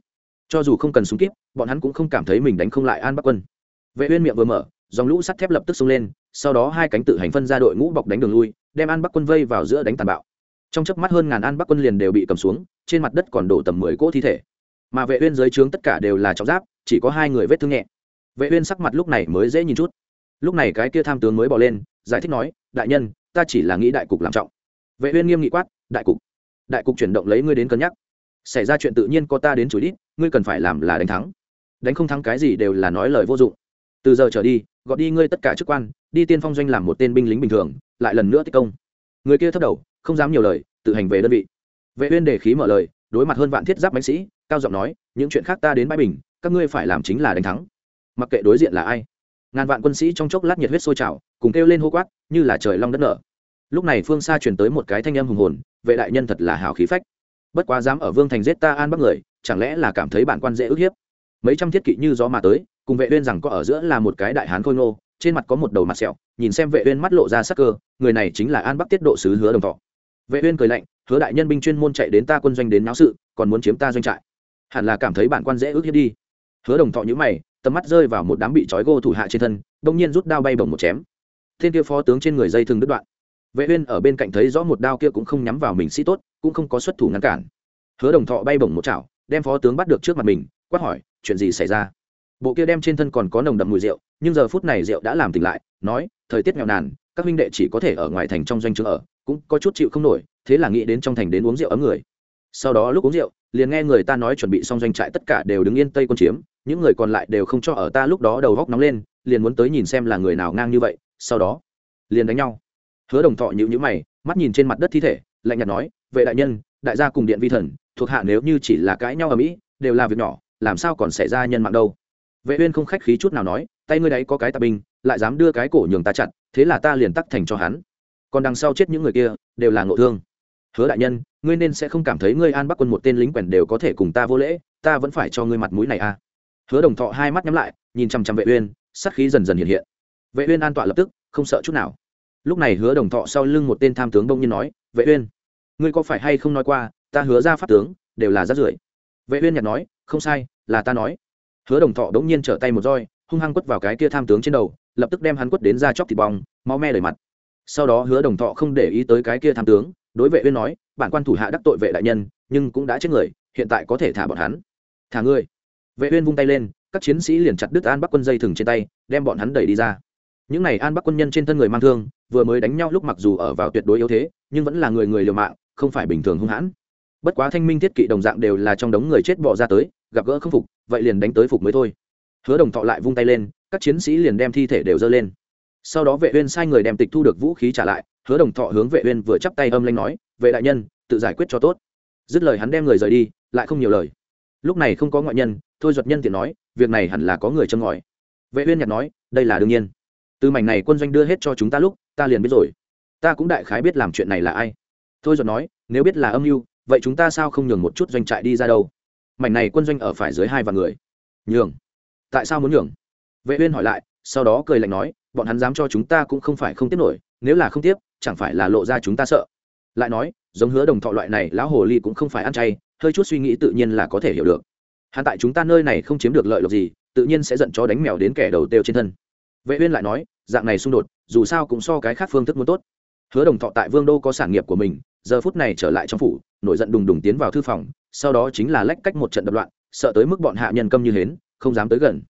Cho dù không cần súng kíp, bọn hắn cũng không cảm thấy mình đánh không lại an bắc quân. Vệ uyên miệng vừa mở, dòng lũ sắt thép lập tức xông lên, sau đó hai cánh tự hành phân ra đội ngũ bọc đánh đường lui, đem an bắc quân vây vào giữa đánh tàn bạo. Trong chớp mắt hơn ngàn an bắc quân liền đều bị cầm xuống, trên mặt đất còn đổ tầm mười cỗ thi thể. Mà vệ uyên dưới trướng tất cả đều là trọng giáp, chỉ có hai người vết thương nhẹ. Vệ uyên sắc mặt lúc này mới dễ nhìn chút lúc này cái kia tham tướng mới bỏ lên, giải thích nói, đại nhân, ta chỉ là nghĩ đại cục làm trọng. Vệ uyên nghiêm nghị quát, đại cục? Đại cục chuyển động lấy ngươi đến cân nhắc. Xảy ra chuyện tự nhiên có ta đến chủ đít ngươi cần phải làm là đánh thắng. Đánh không thắng cái gì đều là nói lời vô dụng. Từ giờ trở đi gọi đi ngươi tất cả chức quan, đi tiên phong doanh làm một tên binh lính bình thường, lại lần nữa tích công. Người kia thấp đầu, không dám nhiều lời, tự hành về đơn vị. Vệ uyên để khí mở lời, đối mặt hơn vạn thiết giáp binh sĩ, cao giọng nói, những chuyện khác ta đến bãi bình, các ngươi phải làm chính là đánh thắng. Mặc kệ đối diện là ai ngàn vạn quân sĩ trong chốc lát nhiệt huyết sôi trào, cùng kêu lên hô quát, như là trời long đất nở. Lúc này phương xa truyền tới một cái thanh âm hùng hồn, vệ đại nhân thật là hào khí phách. Bất quá dám ở vương thành giết ta an bắc người, chẳng lẽ là cảm thấy bản quan dễ ức hiếp? Mấy trăm thiết kỵ như gió mà tới, cùng vệ uyên rằng có ở giữa là một cái đại hán khôi ngô, trên mặt có một đầu mặt sẹo, nhìn xem vệ uyên mắt lộ ra sắc cơ, người này chính là an bắc tiết độ sứ hứa đồng thọ. Vệ uyên cười lạnh, hứa đại nhân binh chuyên môn chạy đến ta quân doanh đến náo sự, còn muốn chiếm ta doanh trại. Hẳn là cảm thấy bản quan dễ ức hiếp đi. Hứa đồng thọ nhíu mày tầm mắt rơi vào một đám bị trói gô thủ hạ trên thân, đông nhiên rút đao bay bổng một chém. Thiên kia phó tướng trên người dây thừng đứt đoạn. Vệ uyên ở bên cạnh thấy rõ một đao kia cũng không nhắm vào mình sĩ tốt, cũng không có xuất thủ ngăn cản. Hứa đồng thọ bay bổng một chảo, đem phó tướng bắt được trước mặt mình, quát hỏi, chuyện gì xảy ra? Bộ kia đem trên thân còn có nồng đậm mùi rượu, nhưng giờ phút này rượu đã làm tỉnh lại, nói, thời tiết nghèo nàn, các huynh đệ chỉ có thể ở ngoài thành trong doanh trường ở, cũng có chút chịu không nổi, thế là nghĩ đến trong thành đến uống rượu ấm người. Sau đó lúc uống rượu, liền nghe người ta nói chuẩn bị xong doanh trại tất cả đều đứng yên tây quân chiếm những người còn lại đều không cho ở ta lúc đó đầu góc nóng lên, liền muốn tới nhìn xem là người nào ngang như vậy, sau đó, liền đánh nhau. Hứa đồng thọ nhịu nhữ mày, mắt nhìn trên mặt đất thi thể, lạnh nhạt nói, vệ đại nhân, đại gia cùng điện vi thần, thuộc hạ nếu như chỉ là cãi nhau ở mỹ, đều là việc nhỏ, làm sao còn xảy ra nhân mạng đâu? Vệ uyên không khách khí chút nào nói, tay ngươi đấy có cái tà binh, lại dám đưa cái cổ nhường ta chặt, thế là ta liền tắc thành cho hắn. Còn đằng sau chết những người kia, đều là ngộ thương. Hứa đại nhân, ngươi nên sẽ không cảm thấy ngươi an bắc quân một tên lính quèn đều có thể cùng ta vô lễ, ta vẫn phải cho ngươi mặt mũi này à hứa đồng thọ hai mắt nhắm lại, nhìn chăm chăm vệ uyên, sát khí dần dần hiện hiện. Vệ uyên an tọa lập tức, không sợ chút nào. Lúc này hứa đồng thọ sau lưng một tên tham tướng đông nhiên nói, vệ uyên, ngươi có phải hay không nói qua, ta hứa ra pháp tướng, đều là rác rưởi? Vệ uyên nhặt nói, không sai, là ta nói. Hứa đồng thọ đống nhiên trở tay một roi, hung hăng quất vào cái kia tham tướng trên đầu, lập tức đem hắn quất đến ra chóc thịt bong, máu me đầy mặt. Sau đó hứa đồng thọ không để ý tới cái kia tham tướng, đối vệ uyên nói, bản quan thủ hạ đắc tội vệ đại nhân, nhưng cũng đã chết người, hiện tại có thể thả bọn hắn. Thả ngươi? Vệ uyên vung tay lên, các chiến sĩ liền chặt đứt an bắc quân dây thừng trên tay, đem bọn hắn đẩy đi ra. Những này an bắc quân nhân trên thân người mang thương, vừa mới đánh nhau lúc mặc dù ở vào tuyệt đối yếu thế, nhưng vẫn là người người liều mạng, không phải bình thường hung hãn. Bất quá thanh minh thiết kỵ đồng dạng đều là trong đống người chết bỏ ra tới, gặp gỡ không phục, vậy liền đánh tới phục mới thôi. Hứa đồng thọ lại vung tay lên, các chiến sĩ liền đem thi thể đều dơ lên. Sau đó vệ uyên sai người đem tịch thu được vũ khí trả lại, hứa đồng thọ hướng vệ uyên vừa chắp tay âm lanh nói, vệ đại nhân, tự giải quyết cho tốt. Dứt lời hắn đem người rời đi, lại không nhiều lời. Lúc này không có ngoại nhân thôi duật nhân tiện nói, việc này hẳn là có người châm ngòi. Vệ uyên nhặt nói, đây là đương nhiên. Từ mảnh này quân doanh đưa hết cho chúng ta lúc, ta liền biết rồi. Ta cũng đại khái biết làm chuyện này là ai. Thôi duật nói, nếu biết là âm mưu, vậy chúng ta sao không nhường một chút doanh trại đi ra đâu? Mảnh này quân doanh ở phải dưới hai vạn người. Nhường? Tại sao muốn nhường? Vệ uyên hỏi lại, sau đó cười lạnh nói, bọn hắn dám cho chúng ta cũng không phải không tiếp nổi, nếu là không tiếp, chẳng phải là lộ ra chúng ta sợ. Lại nói, giống hứa đồng thọ loại này, lão hồ ly cũng không phải ăn chay, hơi chút suy nghĩ tự nhiên là có thể hiểu được hắn tại chúng ta nơi này không chiếm được lợi lộc gì, tự nhiên sẽ giận chó đánh mèo đến kẻ đầu têu trên thân. Vệ uyên lại nói, dạng này xung đột, dù sao cũng so cái khác phương thức muốn tốt. Hứa đồng thọ tại vương đô có sản nghiệp của mình, giờ phút này trở lại trong phủ, nổi giận đùng đùng tiến vào thư phòng, sau đó chính là lách cách một trận đập loạn, sợ tới mức bọn hạ nhân câm như hến, không dám tới gần.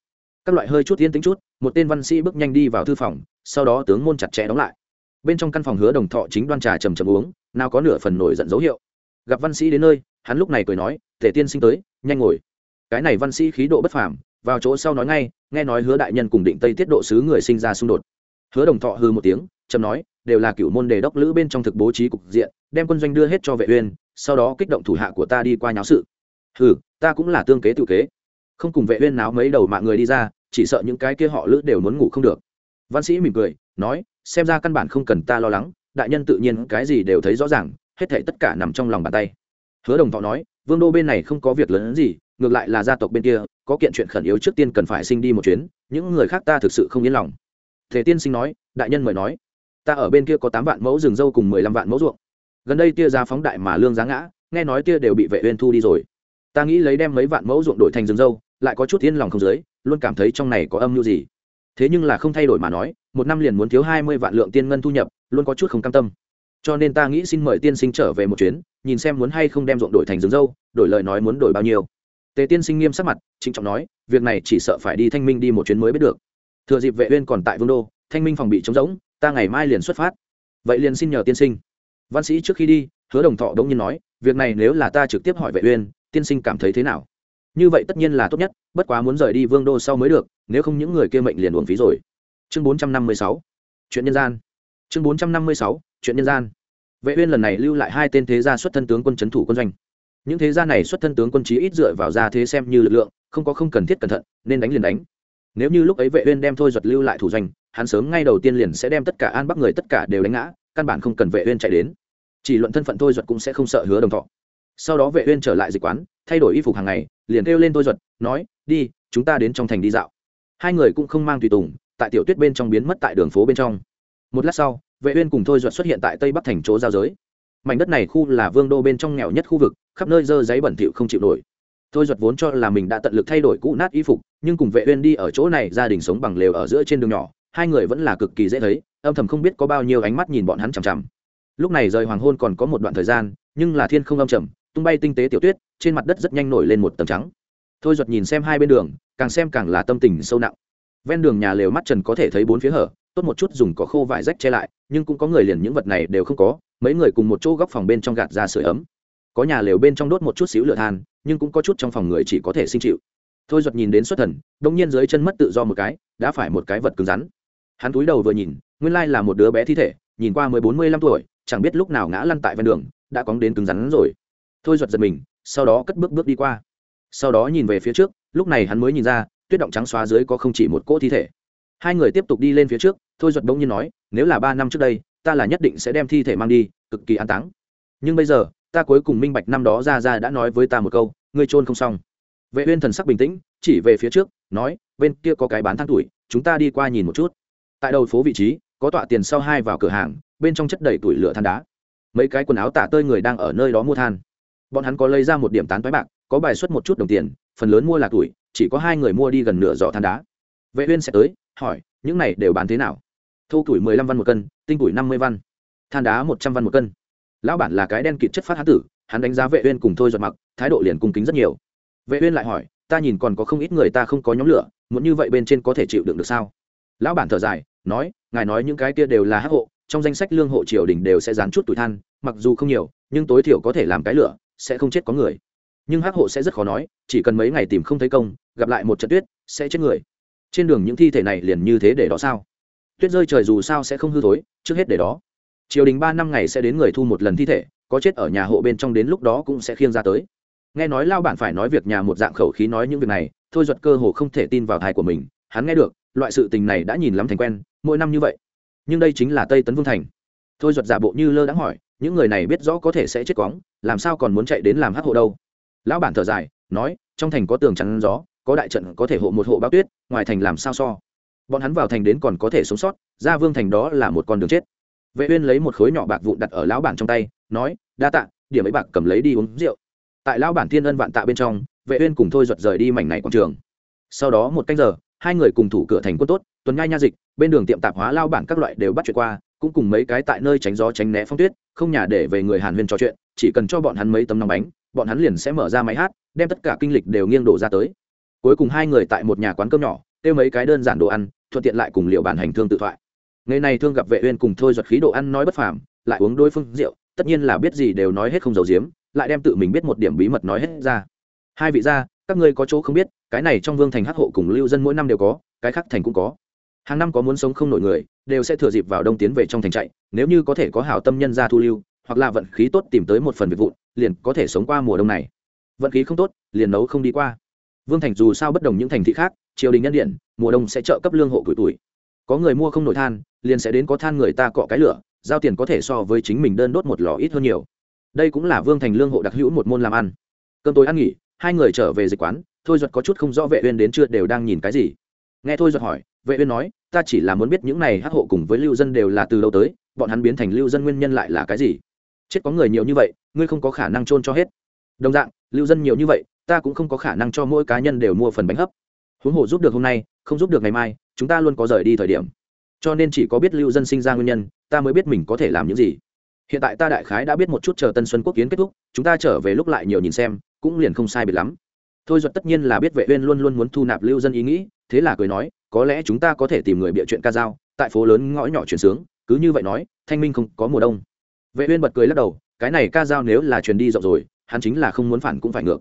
Các loại hơi chút yên tĩnh chút, một tên văn sĩ bước nhanh đi vào thư phòng, sau đó tướng môn chặt chẽ đóng lại. Bên trong căn phòng hứa đồng thọ chính đoan trà trầm trầm uống, nào có nửa phần nổi giận dấu hiệu. Gặp văn sĩ đến nơi, hắn lúc này cười nói, tề tiên sinh tới, nhanh ngồi cái này văn sĩ khí độ bất phàm, vào chỗ sau nói ngay, nghe nói hứa đại nhân cùng định tây tiết độ sứ người sinh ra xung đột. Hứa đồng thọ hư một tiếng trầm nói, đều là cựu môn đề đốc lữ bên trong thực bố trí cục diện, đem quân doanh đưa hết cho vệ uyên, sau đó kích động thủ hạ của ta đi qua nháo sự. Hừ, ta cũng là tương kế tự kế. Không cùng vệ uyên náo mấy đầu mạng người đi ra, chỉ sợ những cái kia họ lữ đều muốn ngủ không được. Văn sĩ mỉm cười, nói, xem ra căn bản không cần ta lo lắng, đại nhân tự nhiên cái gì đều thấy rõ ràng, hết thảy tất cả nằm trong lòng bàn tay. Hứa đồng thọ nói, vương đô bên này không có việc lớn gì ngược lại là gia tộc bên kia, có kiện chuyện khẩn yếu trước tiên cần phải sinh đi một chuyến, những người khác ta thực sự không yên lòng. Thể tiên sinh nói, đại nhân mời nói. Ta ở bên kia có tám vạn mẫu rừng dâu cùng mười lăm vạn mẫu ruộng. Gần đây tia ra phóng đại mà lương giá ngã, nghe nói tia đều bị vệ uyên thu đi rồi. Ta nghĩ lấy đem mấy vạn mẫu ruộng đổi thành rừng dâu, lại có chút yên lòng không dưới, luôn cảm thấy trong này có âm mưu gì. Thế nhưng là không thay đổi mà nói, một năm liền muốn thiếu hai mươi vạn lượng tiên ngân thu nhập, luôn có chút không cam tâm. Cho nên ta nghĩ xin mời tiên sinh trở về một chuyến, nhìn xem muốn hay không đem ruộng đổi thành rừng dâu, đổi lời nói muốn đổi bao nhiêu tề tiên sinh nghiêm sắc mặt, trịnh trọng nói, việc này chỉ sợ phải đi thanh minh đi một chuyến mới biết được. Thừa dịp vệ uyên còn tại vương đô, thanh minh phòng bị trống rỗng, ta ngày mai liền xuất phát. Vậy liền xin nhờ tiên sinh. Văn sĩ trước khi đi, hứa đồng thọ đống nhiên nói, việc này nếu là ta trực tiếp hỏi vệ uyên, tiên sinh cảm thấy thế nào? Như vậy tất nhiên là tốt nhất, bất quá muốn rời đi vương đô sau mới được, nếu không những người kia mệnh liền uổng phí rồi. Chương 456 chuyện nhân gian. Chương 456 chuyện nhân gian. Vệ uyên lần này lưu lại hai tên thế gia xuất thân tướng quân chấn thủ quân doanh những thế gia này xuất thân tướng quân chí ít dựa vào gia thế xem như lực lượng, không có không cần thiết cẩn thận, nên đánh liền đánh. Nếu như lúc ấy vệ uyên đem thôi giật lưu lại thủ doanh, hắn sớm ngay đầu tiên liền sẽ đem tất cả an bắc người tất cả đều đánh ngã, căn bản không cần vệ uyên chạy đến. Chỉ luận thân phận thôi giật cũng sẽ không sợ hứa đồng thọ. Sau đó vệ uyên trở lại dịch quán, thay đổi y phục hàng ngày, liền kêu lên thôi giật nói, đi, chúng ta đến trong thành đi dạo. Hai người cũng không mang tùy tùng, tại tiểu tuyết bên trong biến mất tại đường phố bên trong. Một lát sau, vệ uyên cùng thôi duật xuất hiện tại tây bắc thành chỗ giao giới mảnh đất này khu là vương đô bên trong nghèo nhất khu vực, khắp nơi dơ giấy bẩn thỉu không chịu nổi. Thôi duật vốn cho là mình đã tận lực thay đổi cũ nát y phục, nhưng cùng vệ uyên đi ở chỗ này, gia đình sống bằng lều ở giữa trên đường nhỏ, hai người vẫn là cực kỳ dễ thấy, âm thầm không biết có bao nhiêu ánh mắt nhìn bọn hắn chằm chằm. Lúc này rời hoàng hôn còn có một đoạn thời gian, nhưng là thiên không âm trầm, tung bay tinh tế tiểu tuyết, trên mặt đất rất nhanh nổi lên một tầng trắng. Thôi duật nhìn xem hai bên đường, càng xem càng là tâm tình sâu nặng. Ven đường nhà lều mắt trần có thể thấy bốn phía hở, tốt một chút dùng có khô vải rách che lại, nhưng cũng có người liền những vật này đều không có mấy người cùng một chỗ góc phòng bên trong gạt ra sưởi ấm. Có nhà lều bên trong đốt một chút xíu lửa than, nhưng cũng có chút trong phòng người chỉ có thể sinh chịu. Thôi giật nhìn đến xuất thần đông nhiên dưới chân mất tự do một cái, đã phải một cái vật cứng rắn. Hắn túi đầu vừa nhìn, nguyên lai là một đứa bé thi thể, nhìn qua mười bốn mươi lăm tuổi, chẳng biết lúc nào ngã lăn tại ven đường, đã cóng đến cứng rắn rồi. Thôi giật giật mình, sau đó cất bước bước đi qua. Sau đó nhìn về phía trước, lúc này hắn mới nhìn ra, tuyết động trắng xóa dưới có không chỉ một cỗ thi thể. Hai người tiếp tục đi lên phía trước, thôi duật bỗng nhiên nói, nếu là ba năm trước đây ta là nhất định sẽ đem thi thể mang đi, cực kỳ an táng. Nhưng bây giờ, ta cuối cùng minh bạch năm đó ra ra đã nói với ta một câu, ngươi trôn không xong. Vệ uyên thần sắc bình tĩnh, chỉ về phía trước, nói, bên kia có cái bán than tuổi, chúng ta đi qua nhìn một chút. Tại đầu phố vị trí, có tọa tiền sau hai vào cửa hàng, bên trong chất đầy tuổi lửa than đá. Mấy cái quần áo tả tơi người đang ở nơi đó mua than. Bọn hắn có lấy ra một điểm tán toái bạc, có bài xuất một chút đồng tiền, phần lớn mua là tuổi, chỉ có hai người mua đi gần nửa giỏ than đá. Vệ uyên sẽ tới, hỏi, những này đều bán thế nào? Thu củi mười lăm văn một cân, tinh củi năm mươi văn. Than đá một trăm văn một cân. Lão bản là cái đen kịt chất phát hán tử, hắn đánh giá vệ uyên cùng thôi giọt mặc, thái độ liền cung kính rất nhiều. Vệ uyên lại hỏi, ta nhìn còn có không ít người ta không có nhóm lửa, muốn như vậy bên trên có thể chịu đựng được sao? Lão bản thở dài, nói, ngài nói những cái kia đều là hắc hộ, trong danh sách lương hộ triều đình đều sẽ dán chút tuổi than, mặc dù không nhiều, nhưng tối thiểu có thể làm cái lửa, sẽ không chết có người. Nhưng hắc hộ sẽ rất khó nói, chỉ cần mấy ngày tìm không thấy công, gặp lại một trận tuyết, sẽ chết người. Trên đường những thi thể này liền như thế để đó sao? Tuyết rơi trời dù sao sẽ không hư thối, trước hết để đó. Triều đình ba năm ngày sẽ đến người thu một lần thi thể, có chết ở nhà hộ bên trong đến lúc đó cũng sẽ khiêng ra tới. Nghe nói lao bản phải nói việc nhà một dạng khẩu khí nói những việc này, thôi duật cơ hồ không thể tin vào thai của mình, hắn nghe được, loại sự tình này đã nhìn lắm thành quen, mỗi năm như vậy. Nhưng đây chính là tây tấn vương thành. Thôi duật giả bộ như lơ đãng hỏi, những người này biết rõ có thể sẽ chết cóng làm sao còn muốn chạy đến làm hắc hộ đâu? Lão bản thở dài, nói, trong thành có tường chắn gió, có đại trận có thể hộ một hộ bao tuyết, ngoài thành làm sao so? Bọn hắn vào thành đến còn có thể sống sót ra vương thành đó là một con đường chết. Vệ uyên lấy một khối nhỏ bạc vụn đặt ở lão bản trong tay, nói, đa tạ, điểm ấy bạc cầm lấy đi uống rượu. Tại lão bản thiên ân vạn tạ bên trong, vệ uyên cùng thôi duật rời đi mảnh này quảng trường. Sau đó một canh giờ, hai người cùng thủ cửa thành quân tốt, tuần nhai nha dịch, bên đường tiệm tạp hóa lao bản các loại đều bắt chuyện qua, cũng cùng mấy cái tại nơi tránh gió tránh né phong tuyết, không nhà để về người hàn huyên trò chuyện, chỉ cần cho bọn hắn mấy tấm nóng bánh, bọn hắn liền sẽ mở ra máy hát, đem tất cả kinh lịch đều nghiêng đổ ra tới. Cuối cùng hai người tại một nhà quán cơm nhỏ tiêu mấy cái đơn giản đồ ăn thuận tiện lại cùng liệu bản hành thương tự thoại. Ngày này thương gặp vệ uyên cùng thôi giật khí độ ăn nói bất phàm, lại uống đôi phương rượu, tất nhiên là biết gì đều nói hết không giấu giếm, lại đem tự mình biết một điểm bí mật nói hết ra. Hai vị gia, các ngươi có chỗ không biết, cái này trong vương thành hắc hộ cùng lưu dân mỗi năm đều có, cái khác thành cũng có. Hàng năm có muốn sống không nổi người, đều sẽ thừa dịp vào đông tiến về trong thành chạy, nếu như có thể có hảo tâm nhân ra thu lưu, hoặc là vận khí tốt tìm tới một phần việc vụn, liền có thể sống qua mùa đông này. Vận khí không tốt, liền nấu không đi qua. Vương thành dù sao bất đồng những thành thị khác triều đình nhân điện, mùa đông sẽ trợ cấp lương hộ tuổi tuổi. Có người mua không nổi than, liền sẽ đến có than người ta cọ cái lửa, giao tiền có thể so với chính mình đơn đốt một lò ít hơn nhiều. Đây cũng là vương thành lương hộ đặc hữu một môn làm ăn. Cơm tối ăn nghỉ, hai người trở về dịch quán, thôi duật có chút không rõ vệ uyên đến chưa đều đang nhìn cái gì. Nghe thôi duật hỏi, vệ uyên nói, ta chỉ là muốn biết những này hắc hộ cùng với lưu dân đều là từ đâu tới, bọn hắn biến thành lưu dân nguyên nhân lại là cái gì? Chết có người nhiều như vậy, ngươi không có khả năng trôn cho hết. Đồng dạng, lưu dân nhiều như vậy, ta cũng không có khả năng cho mỗi cá nhân đều mua phần bánh hấp huống hồ giúp được hôm nay, không giúp được ngày mai, chúng ta luôn có rời đi thời điểm. Cho nên chỉ có biết lưu dân sinh ra nguyên nhân, ta mới biết mình có thể làm những gì. Hiện tại ta đại khái đã biết một chút chờ tân xuân quốc kiến kết thúc, chúng ta trở về lúc lại nhiều nhìn xem, cũng liền không sai biệt lắm. Thôi duật tất nhiên là biết vệ uyên luôn luôn muốn thu nạp lưu dân ý nghĩ, thế là cười nói, có lẽ chúng ta có thể tìm người bịa chuyện ca dao, tại phố lớn ngõ nhỏ chuyển sướng, cứ như vậy nói, thanh minh không có mùa đông. Vệ uyên bật cười lắc đầu, cái này ca dao nếu là truyền đi rộng rồi, hắn chính là không muốn phản cũng phải ngược.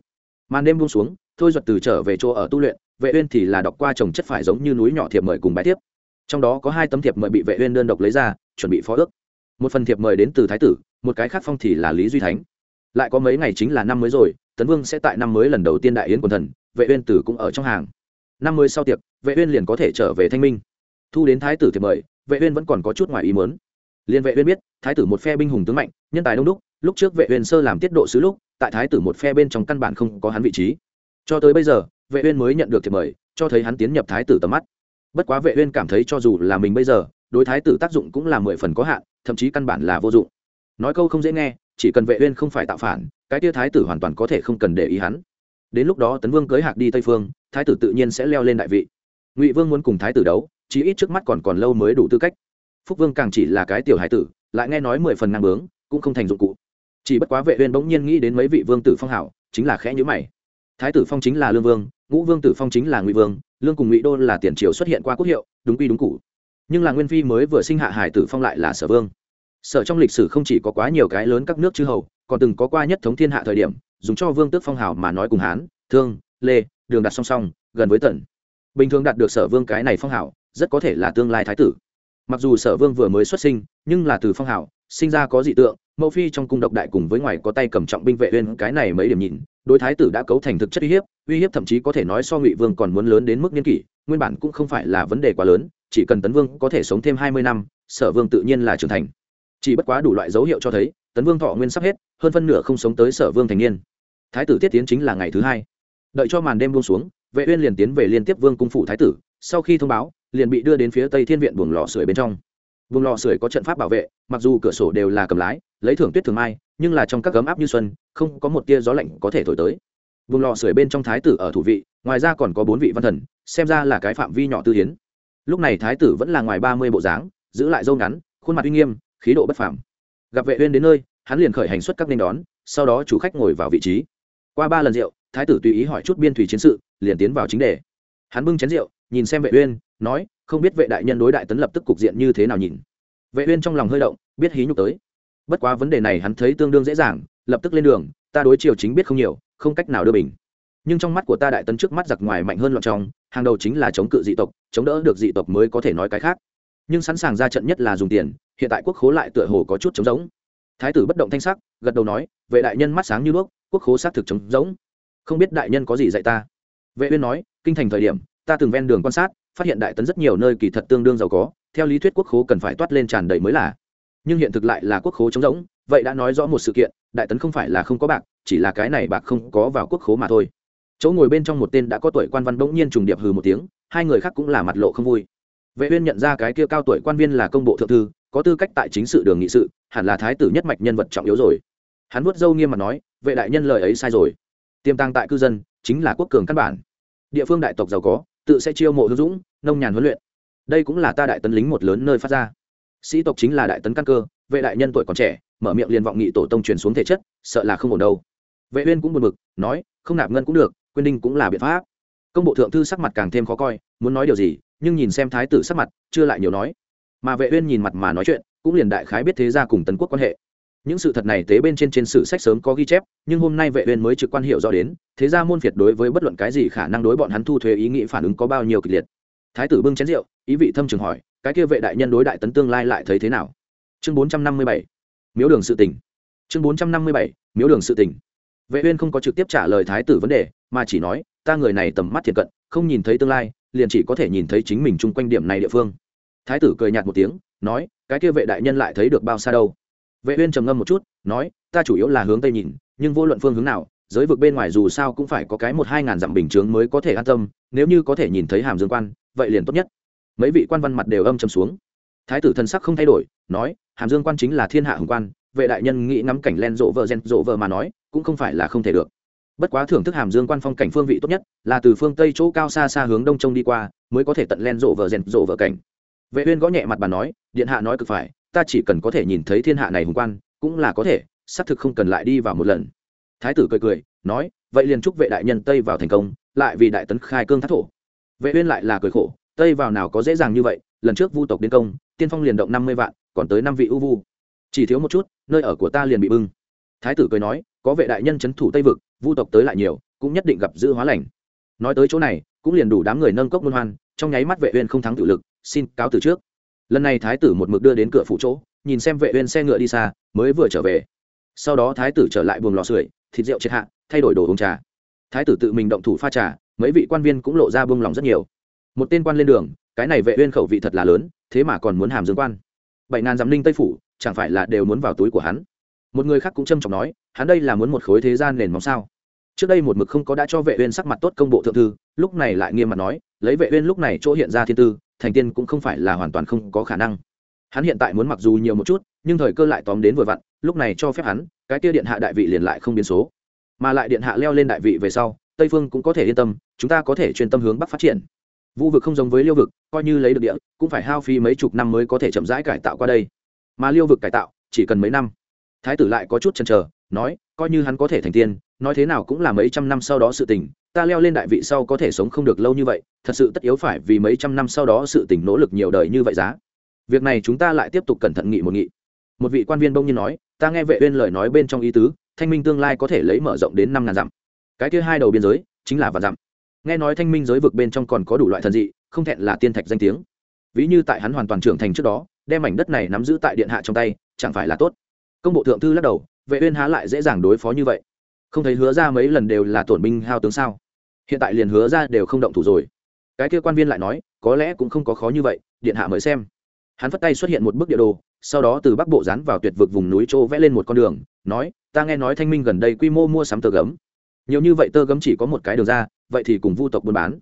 Màn đêm buông xuống thôi duật từ trở về chỗ ở tu luyện, vệ uyên thì là đọc qua trồng chất phải giống như núi nhỏ thiệp mời cùng bài tiếp. Trong đó có hai tấm thiệp mời bị vệ uyên đơn độc lấy ra, chuẩn bị phó ước. Một phần thiệp mời đến từ thái tử, một cái khác phong thì là lý duy thánh. Lại có mấy ngày chính là năm mới rồi, tấn vương sẽ tại năm mới lần đầu tiên đại yến quần thần, vệ uyên tử cũng ở trong hàng. Năm mới sau tiệc, vệ uyên liền có thể trở về thanh minh. Thu đến thái tử thiệp mời, vệ uyên vẫn còn có chút ngoài ý muốn. Liên vệ uyên biết, thái tử một phe binh hùng tướng mạnh, nhân tài đông đúc, lúc trước vệ uyên sơ làm tiết độ sứ lúc, tại thái tử một phe bên trong căn bản không có hắn vị trí cho tới bây giờ, vệ uyên mới nhận được thiệp mời, cho thấy hắn tiến nhập thái tử tầm mắt. Bất quá vệ uyên cảm thấy cho dù là mình bây giờ, đối thái tử tác dụng cũng là mười phần có hạn, thậm chí căn bản là vô dụng. Nói câu không dễ nghe, chỉ cần vệ uyên không phải tạo phản, cái tia thái tử hoàn toàn có thể không cần để ý hắn. Đến lúc đó tấn vương cưới hạc đi tây phương, thái tử tự nhiên sẽ leo lên đại vị. Ngụy vương muốn cùng thái tử đấu, chí ít trước mắt còn còn lâu mới đủ tư cách. Phúc vương càng chỉ là cái tiểu hải tử, lại nghe nói mười phần năng bướng, cũng không thành dụng cụ. Chỉ bất quá vệ uyên bỗng nhiên nghĩ đến mấy vị vương tử phong hảo, chính là khẽ nhíu mày thái tử phong chính là lương vương, ngũ vương tử phong chính là ngụy vương, lương cùng ngụy đô là tiền triều xuất hiện qua quốc hiệu, đúng quy đúng cụ nhưng là nguyên phi mới vừa sinh hạ hải tử phong lại là sở vương. Sở trong lịch sử không chỉ có quá nhiều cái lớn các nước chư hầu, còn từng có qua nhất thống thiên hạ thời điểm, dùng cho vương tước phong hào mà nói cùng hán, thương, lê, đường đặt song song, gần với tần. Bình thường đạt được sở vương cái này phong hào, rất có thể là tương lai thái tử. Mặc dù sở vương vừa mới xuất sinh, nhưng là từ phong hào, sinh ra có dị tượng, mẫu phi trong cung độc đại cùng với ngoài có tay cầm trọng binh vệ uyên cái này mấy điểm nhìn đối thái tử đã cấu thành thực chất uy hiếp uy hiếp thậm chí có thể nói so ngụy vương còn muốn lớn đến mức niên kỷ, nguyên bản cũng không phải là vấn đề quá lớn, chỉ cần tấn vương có thể sống thêm hai mươi năm, sở vương tự nhiên là trưởng thành. Chỉ bất quá đủ loại dấu hiệu cho thấy, tấn vương thọ nguyên sắp hết, hơn phân nửa không sống tới sở vương thành niên. Thái tử tiết tiến chính là ngày thứ hai. Đợi cho màn đêm buông xuống, vệ uyên liền tiến về liên tiếp vương cung phủ thái tử, sau khi thông báo, liền bị đưa đến phía tây thiên viện buồng lò sưởi bên trong vùng lò sưởi có trận pháp bảo vệ, mặc dù cửa sổ đều là cầm lái, lấy thưởng tuyết thường mai, nhưng là trong các gấm áp như xuân, không có một tia gió lạnh có thể thổi tới. Vùng lò sưởi bên trong thái tử ở thủ vị, ngoài ra còn có bốn vị văn thần, xem ra là cái phạm vi nhỏ tư hiến. Lúc này thái tử vẫn là ngoài ba mươi bộ dáng, giữ lại dâu ngắn, khuôn mặt uy nghiêm, khí độ bất phàm. Gặp vệ uyên đến nơi, hắn liền khởi hành xuất các nên đón, sau đó chủ khách ngồi vào vị trí. Qua ba lần rượu, thái tử tùy ý hỏi chút biên thủy chiến sự, liền tiến vào chính đề. Hắn bưng chén rượu, nhìn xem vệ uyên, nói không biết vệ đại nhân đối đại tấn lập tức cục diện như thế nào nhìn. Vệ uyên trong lòng hơi động, biết hí nhục tới. Bất quá vấn đề này hắn thấy tương đương dễ dàng, lập tức lên đường, ta đối triều chính biết không nhiều, không cách nào đưa bình. Nhưng trong mắt của ta đại tấn trước mắt giặc ngoài mạnh hơn loạn trong, hàng đầu chính là chống cự dị tộc, chống đỡ được dị tộc mới có thể nói cái khác. Nhưng sẵn sàng ra trận nhất là dùng tiền, hiện tại quốc khố lại tựa hồ có chút trống rỗng. Thái tử bất động thanh sắc, gật đầu nói, vệ đại nhân mắt sáng như đuốc, quốc khố xác thực trống rỗng. Không biết đại nhân có gì dạy ta? Vệ uyên nói, kinh thành thời điểm, ta từng ven đường quan sát phát hiện đại tấn rất nhiều nơi kỳ thật tương đương giàu có, theo lý thuyết quốc khố cần phải toát lên tràn đầy mới là. Nhưng hiện thực lại là quốc khố trống rỗng, vậy đã nói rõ một sự kiện, đại tấn không phải là không có bạc, chỉ là cái này bạc không có vào quốc khố mà thôi. Chỗ ngồi bên trong một tên đã có tuổi quan văn bỗng nhiên trùng điệp hừ một tiếng, hai người khác cũng là mặt lộ không vui. Vệ uyên nhận ra cái kia cao tuổi quan viên là công bộ thượng thư, có tư cách tại chính sự đường nghị sự, hẳn là thái tử nhất mạch nhân vật trọng yếu rồi. Hắn vuốt râu nghiêm mặt nói, vệ đại nhân lời ấy sai rồi. Tiềm tàng tại cư dân chính là quốc cường căn bản. Địa phương đại tộc giàu có tự sẽ chiêu mộ hữu dũng, nông nhàn huấn luyện. Đây cũng là ta đại tấn lính một lớn nơi phát ra. Sĩ tộc chính là đại tấn căn cơ, vệ đại nhân tuổi còn trẻ, mở miệng liền vọng nghị tổ tông truyền xuống thể chất, sợ là không ổn đâu. Vệ uyên cũng buồn bực, nói, không nạp ngân cũng được, quyên đinh cũng là biện pháp. Công bộ thượng thư sắc mặt càng thêm khó coi, muốn nói điều gì, nhưng nhìn xem thái tử sắc mặt, chưa lại nhiều nói. Mà vệ uyên nhìn mặt mà nói chuyện, cũng liền đại khái biết thế gia cùng tấn quốc quan hệ những sự thật này tế bên trên trên sử sách sớm có ghi chép, nhưng hôm nay vệ uyên mới trực quan hiểu rõ đến, thế gia môn phiệt đối với bất luận cái gì khả năng đối bọn hắn thu thuế ý nghĩ phản ứng có bao nhiêu kịch liệt. Thái tử bưng chén rượu, ý vị thâm trường hỏi, cái kia vệ đại nhân đối đại tấn tương lai lại thấy thế nào? Chương 457 miếu đường sự tình. Chương 457 miếu đường sự tình. Vệ uyên không có trực tiếp trả lời thái tử vấn đề, mà chỉ nói, ta người này tầm mắt thiện cận, không nhìn thấy tương lai, liền chỉ có thể nhìn thấy chính mình chung quanh điểm này địa phương. Thái tử cười nhạt một tiếng, nói, cái kia vệ đại nhân lại thấy được bao xa đâu? Vệ uyên trầm ngâm một chút, nói, ta chủ yếu là hướng tây nhìn, nhưng vô luận phương hướng nào, giới vực bên ngoài dù sao cũng phải có cái một hai ngàn dặm bình chướng mới có thể an tâm, nếu như có thể nhìn thấy hàm dương quan, vậy liền tốt nhất. Mấy vị quan văn mặt đều âm trầm xuống. Thái tử thần sắc không thay đổi, nói, hàm dương quan chính là thiên hạ hùng quan, vệ đại nhân nghĩ ngắm cảnh len rộ vợ gen, rộ vợ mà nói, cũng không phải là không thể được. Bất quá thưởng thức hàm dương quan phong cảnh phương vị tốt nhất, là từ phương tây chỗ cao xa xa hướng đông trông đi qua, mới có thể tận len rộ vợ rèn rộ vợ cảnh. Vệ uyên gõ nhẹ mặt bà nói, điện hạ nói cực phải ta chỉ cần có thể nhìn thấy thiên hạ này hùng quan, cũng là có thể, xác thực không cần lại đi vào một lần. Thái tử cười cười, nói, vậy liền chúc vệ đại nhân tây vào thành công, lại vì đại tấn khai cương thác thổ. Vệ uyên lại là cười khổ, tây vào nào có dễ dàng như vậy, lần trước vu tộc đến công, tiên phong liền động năm mươi vạn, còn tới năm vị ưu vu. Chỉ thiếu một chút, nơi ở của ta liền bị bưng. Thái tử cười nói, có vệ đại nhân chấn thủ tây vực, vu tộc tới lại nhiều, cũng nhất định gặp dữ hóa lành. Nói tới chỗ này, cũng liền đủ đám người nâng cốc luân hoan, trong nháy mắt vệ uyên không thắng tự lực, xin cáo từ trước lần này thái tử một mực đưa đến cửa phụ chỗ, nhìn xem vệ uyên xe ngựa đi xa, mới vừa trở về. Sau đó thái tử trở lại buồng lò sưởi, thịt rượu triệt hạ, thay đổi đồ uống trà. Thái tử tự mình động thủ pha trà, mấy vị quan viên cũng lộ ra buông lòng rất nhiều. Một tên quan lên đường, cái này vệ uyên khẩu vị thật là lớn, thế mà còn muốn hàm dương quan. Bảy ngàn giám linh tây phủ, chẳng phải là đều muốn vào túi của hắn? Một người khác cũng trâm trọng nói, hắn đây là muốn một khối thế gian nền móng sao? Trước đây một mực không có đã cho vệ uyên sắc mặt tốt công bộ thượng thư, lúc này lại nghiêm mặt nói, lấy vệ uyên lúc này chỗ hiện ra thiên tư thành tiên cũng không phải là hoàn toàn không có khả năng. Hắn hiện tại muốn mặc dù nhiều một chút, nhưng thời cơ lại tóm đến vừa vặn, lúc này cho phép hắn, cái kia điện hạ đại vị liền lại không biến số. Mà lại điện hạ leo lên đại vị về sau, tây phương cũng có thể yên tâm, chúng ta có thể chuyên tâm hướng bắc phát triển. Vu vực không giống với liêu vực, coi như lấy được địa, cũng phải hao phí mấy chục năm mới có thể chậm rãi cải tạo qua đây. Mà liêu vực cải tạo, chỉ cần mấy năm. Thái tử lại có chút chần chờ, nói, coi như hắn có thể thành tiên nói thế nào cũng là mấy trăm năm sau đó sự tình, ta leo lên đại vị sau có thể sống không được lâu như vậy, thật sự tất yếu phải vì mấy trăm năm sau đó sự tình nỗ lực nhiều đời như vậy giá. Việc này chúng ta lại tiếp tục cẩn thận nghị một nghị. Một vị quan viên bông nhiên nói, ta nghe vệ uyên lời nói bên trong ý tứ, thanh minh tương lai có thể lấy mở rộng đến năm ngàn dặm. Cái kia hai đầu biên giới, chính là vạn dặm. Nghe nói thanh minh giới vực bên trong còn có đủ loại thần dị, không thẹn là tiên thạch danh tiếng. Ví như tại hắn hoàn toàn trưởng thành trước đó, đem mảnh đất này nắm giữ tại điện hạ trong tay, chẳng phải là tốt. Công bộ thượng thư lắc đầu, vệ uyên há lại dễ dàng đối phó như vậy không thấy hứa ra mấy lần đều là tổn binh hao tướng sao? Hiện tại liền hứa ra đều không động thủ rồi. Cái kia quan viên lại nói, có lẽ cũng không có khó như vậy, điện hạ mới xem. Hắn phất tay xuất hiện một bức địa đồ, sau đó từ bắc bộ dán vào tuyệt vực vùng núi châu vẽ lên một con đường, nói, ta nghe nói thanh minh gần đây quy mô mua sắm tơ gấm. Nhiều như vậy tơ gấm chỉ có một cái đường ra, vậy thì cùng vu tộc buôn bán.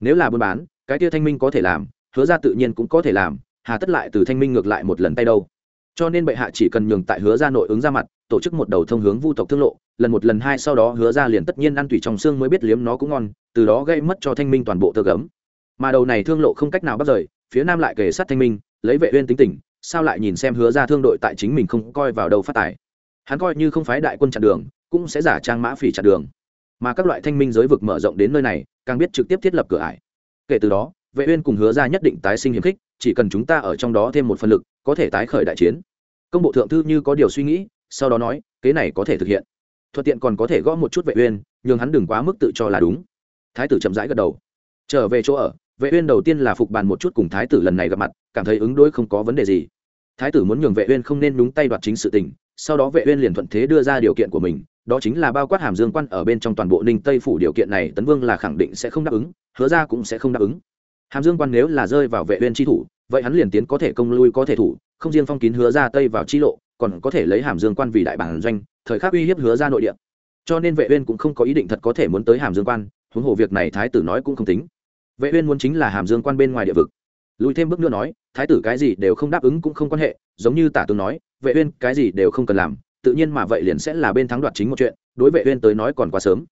Nếu là buôn bán, cái kia thanh minh có thể làm, hứa ra tự nhiên cũng có thể làm, hà tất lại từ thanh minh ngược lại một lần tay đâu. Cho nên bệ hạ chỉ cần nhường tại hứa ra nội ứng ra mặt tổ chức một đầu thông hướng vu tộc thương lộ, lần một lần hai sau đó hứa ra liền tất nhiên ăn tủy trong xương mới biết liếm nó cũng ngon, từ đó gây mất cho thanh minh toàn bộ tơ gấm. Mà đầu này thương lộ không cách nào bắt rời, phía nam lại kề sát thanh minh, lấy vệ uyên tính tình, sao lại nhìn xem hứa ra thương đội tại chính mình không coi vào đâu phát tài. Hắn coi như không phái đại quân chặn đường, cũng sẽ giả trang mã phỉ chặn đường. Mà các loại thanh minh giới vực mở rộng đến nơi này, càng biết trực tiếp thiết lập cửa ải. Kể từ đó, vệ uyên cùng hứa ra nhất định tái sinh hiểm khích, chỉ cần chúng ta ở trong đó thêm một phần lực, có thể tái khởi đại chiến. Công bộ thượng thư như có điều suy nghĩ sau đó nói, kế này có thể thực hiện. Thuận tiện còn có thể gõ một chút vệ uyên nhưng hắn đừng quá mức tự cho là đúng. Thái tử chậm rãi gật đầu. Trở về chỗ ở, vệ uyên đầu tiên là phục bàn một chút cùng thái tử lần này gặp mặt, cảm thấy ứng đối không có vấn đề gì. Thái tử muốn nhường vệ uyên không nên đúng tay đoạt chính sự tình, sau đó vệ uyên liền thuận thế đưa ra điều kiện của mình, đó chính là bao quát hàm dương quan ở bên trong toàn bộ ninh tây phủ điều kiện này, tấn vương là khẳng định sẽ không đáp ứng, hứa ra cũng sẽ không đáp ứng. Hàm dương quan nếu là rơi vào vệ uyên chi thủ, vậy hắn liền tiến có thể công lui có thể thủ, không riêng phong kín hứa ra tây vào chi lộ còn có thể lấy hàm dương quan vì đại bản doanh, thời khắc uy hiếp hứa ra nội địa. Cho nên vệ uyên cũng không có ý định thật có thể muốn tới hàm dương quan, huống hồ việc này thái tử nói cũng không tính. Vệ uyên muốn chính là hàm dương quan bên ngoài địa vực. Lùi thêm bước nữa nói, thái tử cái gì đều không đáp ứng cũng không quan hệ, giống như tả tướng nói, vệ uyên cái gì đều không cần làm, tự nhiên mà vậy liền sẽ là bên thắng đoạt chính một chuyện, đối vệ uyên tới nói còn quá sớm.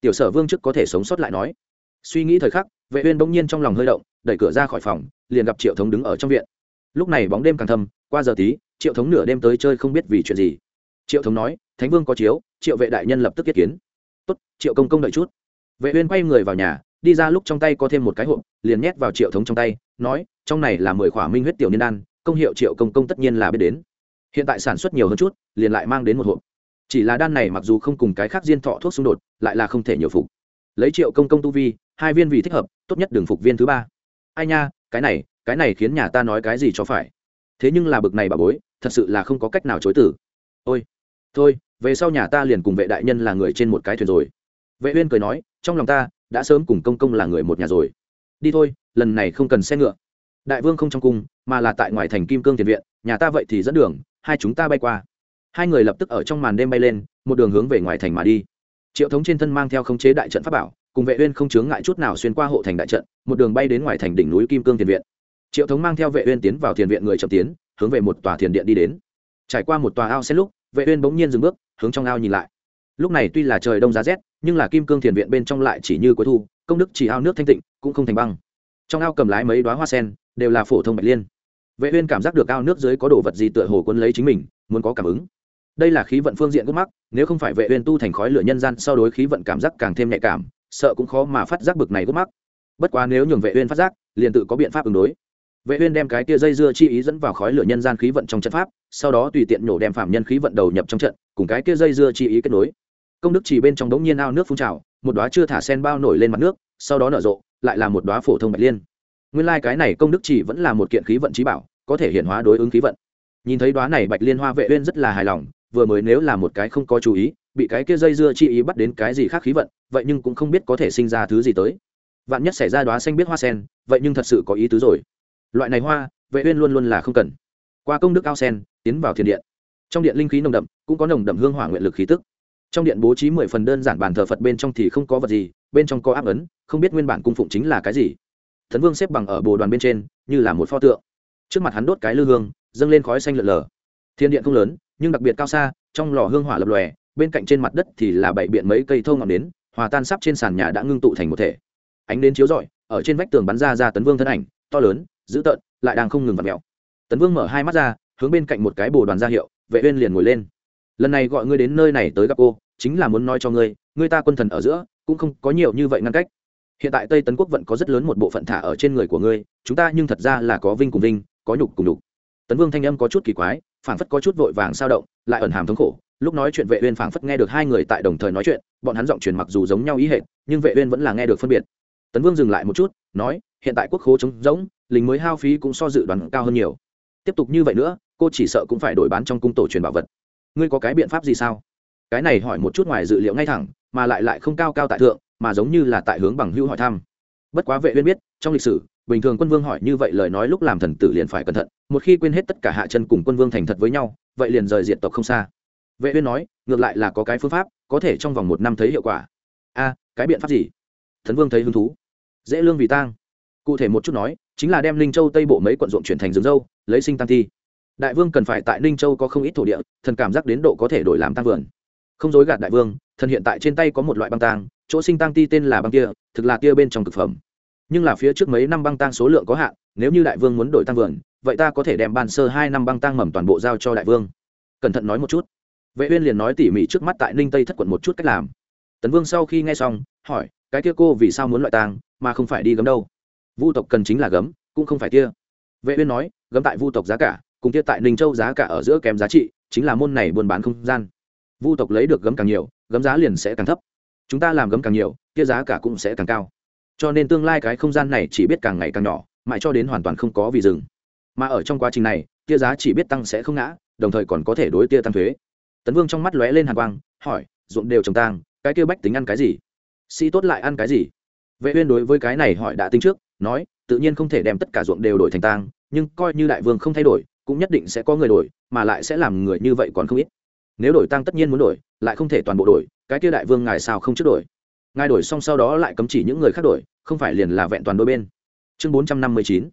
Tiểu sở vương trước có thể sống sót lại nói. Suy nghĩ thời khắc, vệ uyên bỗng nhiên trong lòng hơi động, đẩy cửa ra khỏi phòng, liền gặp triệu thống đứng ở trong viện. Lúc này bóng đêm càng thâm qua giờ tí, triệu thống nửa đêm tới chơi không biết vì chuyện gì. Triệu thống nói, thánh vương có chiếu, triệu vệ đại nhân lập tức kết kiến. Tốt, triệu công công đợi chút. Vệ uyên quay người vào nhà, đi ra lúc trong tay có thêm một cái hộp, liền nhét vào triệu thống trong tay, nói, trong này là mười khỏa minh huyết tiểu niên đan, công hiệu triệu công công tất nhiên là biết đến. Hiện tại sản xuất nhiều hơn chút, liền lại mang đến một hộp. Chỉ là đan này mặc dù không cùng cái khác diên thọ thuốc xung đột, lại là không thể nhiều phục. Lấy triệu công công tu vi, hai viên vì thích hợp, tốt nhất đừng phục viên thứ ba. Ai nha, cái này cái này khiến nhà ta nói cái gì cho phải thế nhưng là bực này bà bối, thật sự là không có cách nào chối tử ôi, thôi, về sau nhà ta liền cùng vệ đại nhân là người trên một cái thuyền rồi. Vệ uyên cười nói, trong lòng ta, đã sớm cùng công công là người một nhà rồi. Đi thôi, lần này không cần xe ngựa. Đại vương không trong cung, mà là tại ngoài thành kim cương tiền viện, nhà ta vậy thì dẫn đường, hai chúng ta bay qua. Hai người lập tức ở trong màn đêm bay lên, một đường hướng về ngoài thành mà đi. Triệu thống trên thân mang theo khống chế đại trận pháp bảo, cùng vệ uyên không chướng ngại chút nào xuyên qua hộ thành đại trận, một đường bay đến ngoài thành đỉnh núi kim cương tiền viện triệu thống mang theo vệ uyên tiến vào thiền viện người chậm tiến, hướng về một tòa thiền điện đi đến. Trải qua một tòa ao xét lúc, vệ uyên bỗng nhiên dừng bước, hướng trong ao nhìn lại. Lúc này tuy là trời đông giá rét, nhưng là kim cương thiền viện bên trong lại chỉ như cuối thu, công đức chỉ ao nước thanh tịnh, cũng không thành băng. Trong ao cầm lái mấy đóa hoa sen, đều là phổ thông bạch liên. Vệ uyên cảm giác được ao nước dưới có đồ vật gì tựa hồ cuốn lấy chính mình, muốn có cảm ứng. Đây là khí vận phương diện gốc mắc, nếu không phải vệ uyên tu thành khói lửa nhân gian, sau đối khí vận cảm giác càng thêm nhạy cảm, sợ cũng khó mà phát giác bực này gốc mắc. Bất quá nếu nhường vệ uyên phát giác, liền tự có biện pháp ứng đối vệ uyên đem cái kia dây dưa chi ý dẫn vào khói lửa nhân gian khí vận trong trận pháp, sau đó tùy tiện nhổ đem phạm nhân khí vận đầu nhập trong trận, cùng cái kia dây dưa chi ý kết nối. Công đức chỉ bên trong đống nhiên ao nước phun trào, một đóa chưa thả sen bao nổi lên mặt nước, sau đó nở rộ, lại là một đóa phổ thông bạch liên. Nguyên lai like cái này công đức chỉ vẫn là một kiện khí vận trí bảo, có thể hiện hóa đối ứng khí vận. Nhìn thấy đóa này bạch liên hoa vệ uyên rất là hài lòng, vừa mới nếu là một cái không có chú ý, bị cái kia dây dưa chi ý bắt đến cái gì khác khí vận, vậy nhưng cũng không biết có thể sinh ra thứ gì tới. Vạn nhất xảy ra đóa xanh biết hoa sen, vậy nhưng thật sự có ý tứ rồi loại này hoa, vệ uyên luôn luôn là không cần. Qua công đức ao sen, tiến vào thiền điện. Trong điện linh khí nồng đậm, cũng có nồng đậm hương hỏa nguyện lực khí tức. Trong điện bố trí mười phần đơn giản bàn thờ phật bên trong thì không có vật gì, bên trong có áp ấn, không biết nguyên bản cung phụng chính là cái gì. Thần vương xếp bằng ở bồ đoàn bên trên, như là một pho tượng. Trước mặt hắn đốt cái lư hương, dâng lên khói xanh lợn lờ. Thiên điện không lớn, nhưng đặc biệt cao xa, trong lò hương hỏa lập lòe, bên cạnh trên mặt đất thì là bảy biện mấy cây thô ngọn nến, hòa tan sắp trên sàn nhà đã ngưng tụ thành một thể. Ánh đến chiếu rọi, ở trên vách tường bắn ra ra tấn vương thân ảnh, to lớn dữ tợn, lại đang không ngừng vặt mẹo tấn vương mở hai mắt ra, hướng bên cạnh một cái bồ đoàn ra hiệu, vệ uyên liền ngồi lên. Lần này gọi ngươi đến nơi này tới gặp cô, chính là muốn nói cho ngươi ngươi ta quân thần ở giữa, cũng không có nhiều như vậy ngăn cách. Hiện tại tây tấn quốc vẫn có rất lớn một bộ phận thả ở trên người của ngươi, chúng ta nhưng thật ra là có vinh cùng vinh, có nhục cùng nhục. Tấn vương thanh âm có chút kỳ quái, phảng phất có chút vội vàng sao động, lại ẩn hàm thống khổ. Lúc nói chuyện vệ uyên phảng phất nghe được hai người tại đồng thời nói chuyện, bọn hắn giọng truyền mặc dù giống nhau ý hệ nhưng vệ uyên vẫn là nghe được phân biệt. Tấn vương dừng lại một chút, nói hiện tại quốc khố trống rỗng, lính mới hao phí cũng so dự đoán cao hơn nhiều. Tiếp tục như vậy nữa, cô chỉ sợ cũng phải đổi bán trong cung tổ truyền bảo vật. Ngươi có cái biện pháp gì sao? Cái này hỏi một chút ngoài dự liệu ngay thẳng, mà lại lại không cao cao tại thượng, mà giống như là tại hướng bằng hưu hỏi thăm. Bất quá vệ uyên biết, trong lịch sử, bình thường quân vương hỏi như vậy lời nói lúc làm thần tử liền phải cẩn thận, một khi quên hết tất cả hạ chân cùng quân vương thành thật với nhau, vậy liền rời diện tộc không xa. Vệ uyên nói, ngược lại là có cái phương pháp, có thể trong vòng một năm thấy hiệu quả. A, cái biện pháp gì? Thần vương thấy hứng thú. Dễ lương vì tang cụ thể một chút nói, chính là đem linh châu tây bộ mấy quận ruộng chuyển thành rừng dâu, lấy sinh tăng thi. Đại vương cần phải tại ninh châu có không ít thổ địa, thần cảm giác đến độ có thể đổi làm tăng vườn. Không dối gạt đại vương, thần hiện tại trên tay có một loại băng tang, chỗ sinh tăng ti tên là băng kia, thực là tia bên trong thực phẩm. Nhưng là phía trước mấy năm băng tang số lượng có hạn, nếu như đại vương muốn đổi tăng vườn, vậy ta có thể đem ban sơ hai năm băng tang mầm toàn bộ giao cho đại vương. Cẩn thận nói một chút. Vệ uyên liền nói tỉ mỉ trước mắt tại ninh tây thất quận một chút cách làm. Tấn vương sau khi nghe xong, hỏi, cái kia cô vì sao muốn loại tang, mà không phải đi gấm đâu? Vu tộc cần chính là gấm, cũng không phải tia. vệ uyên nói, gấm tại vu tộc giá cả, cùng tia tại ninh châu giá cả ở giữa kém giá trị, chính là môn này buôn bán không gian. Vu tộc lấy được gấm càng nhiều, gấm giá liền sẽ càng thấp. Chúng ta làm gấm càng nhiều, tia giá cả cũng sẽ càng cao. Cho nên tương lai cái không gian này chỉ biết càng ngày càng nhỏ, mãi cho đến hoàn toàn không có vì dừng mà ở trong quá trình này, tia giá chỉ biết tăng sẽ không ngã, đồng thời còn có thể đối tia tăng thuế. Tấn vương trong mắt lóe lên hàn quang, hỏi, ruộng đều trồng tang, cái kia bách tính ăn cái gì? Sĩ tốt lại ăn cái gì? Vệ uyên đối với cái này hỏi đã tính trước nói, tự nhiên không thể đem tất cả ruộng đều đổi thành tang, nhưng coi như đại vương không thay đổi, cũng nhất định sẽ có người đổi, mà lại sẽ làm người như vậy còn không ít. Nếu đổi tăng tất nhiên muốn đổi, lại không thể toàn bộ đổi, cái kia đại vương ngài sao không trước đổi? Ngài đổi xong sau đó lại cấm chỉ những người khác đổi, không phải liền là vẹn toàn đôi bên. Chương bốn trăm năm mươi chín.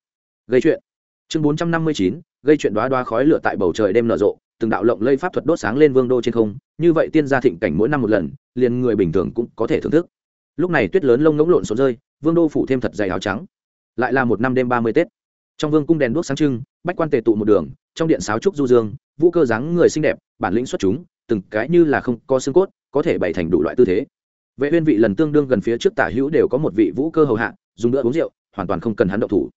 Gây chuyện. Chương bốn trăm năm mươi chín, gây chuyện đoá đoá khói lửa tại bầu trời đêm nở rộ, từng đạo lộng lây pháp thuật đốt sáng lên vương đô trên không, như vậy tiên gia thịnh cảnh mỗi năm một lần, liền người bình thường cũng có thể thưởng thức. Lúc này tuyết lớn lông ngỗng lộn xộn rơi, vương đô phủ thêm thật dày áo trắng lại là một năm đêm ba mươi tết. Trong vương cung đèn đuốc sáng trưng, bách quan tề tụ một đường, trong điện sáo trúc du dương, vũ cơ dáng người xinh đẹp, bản lĩnh xuất chúng, từng cái như là không có xương cốt, có thể bày thành đủ loại tư thế. Vệ uyên vị lần tương đương gần phía trước tả hữu đều có một vị vũ cơ hầu hạ, dùng nữa uống rượu, hoàn toàn không cần hắn động thủ.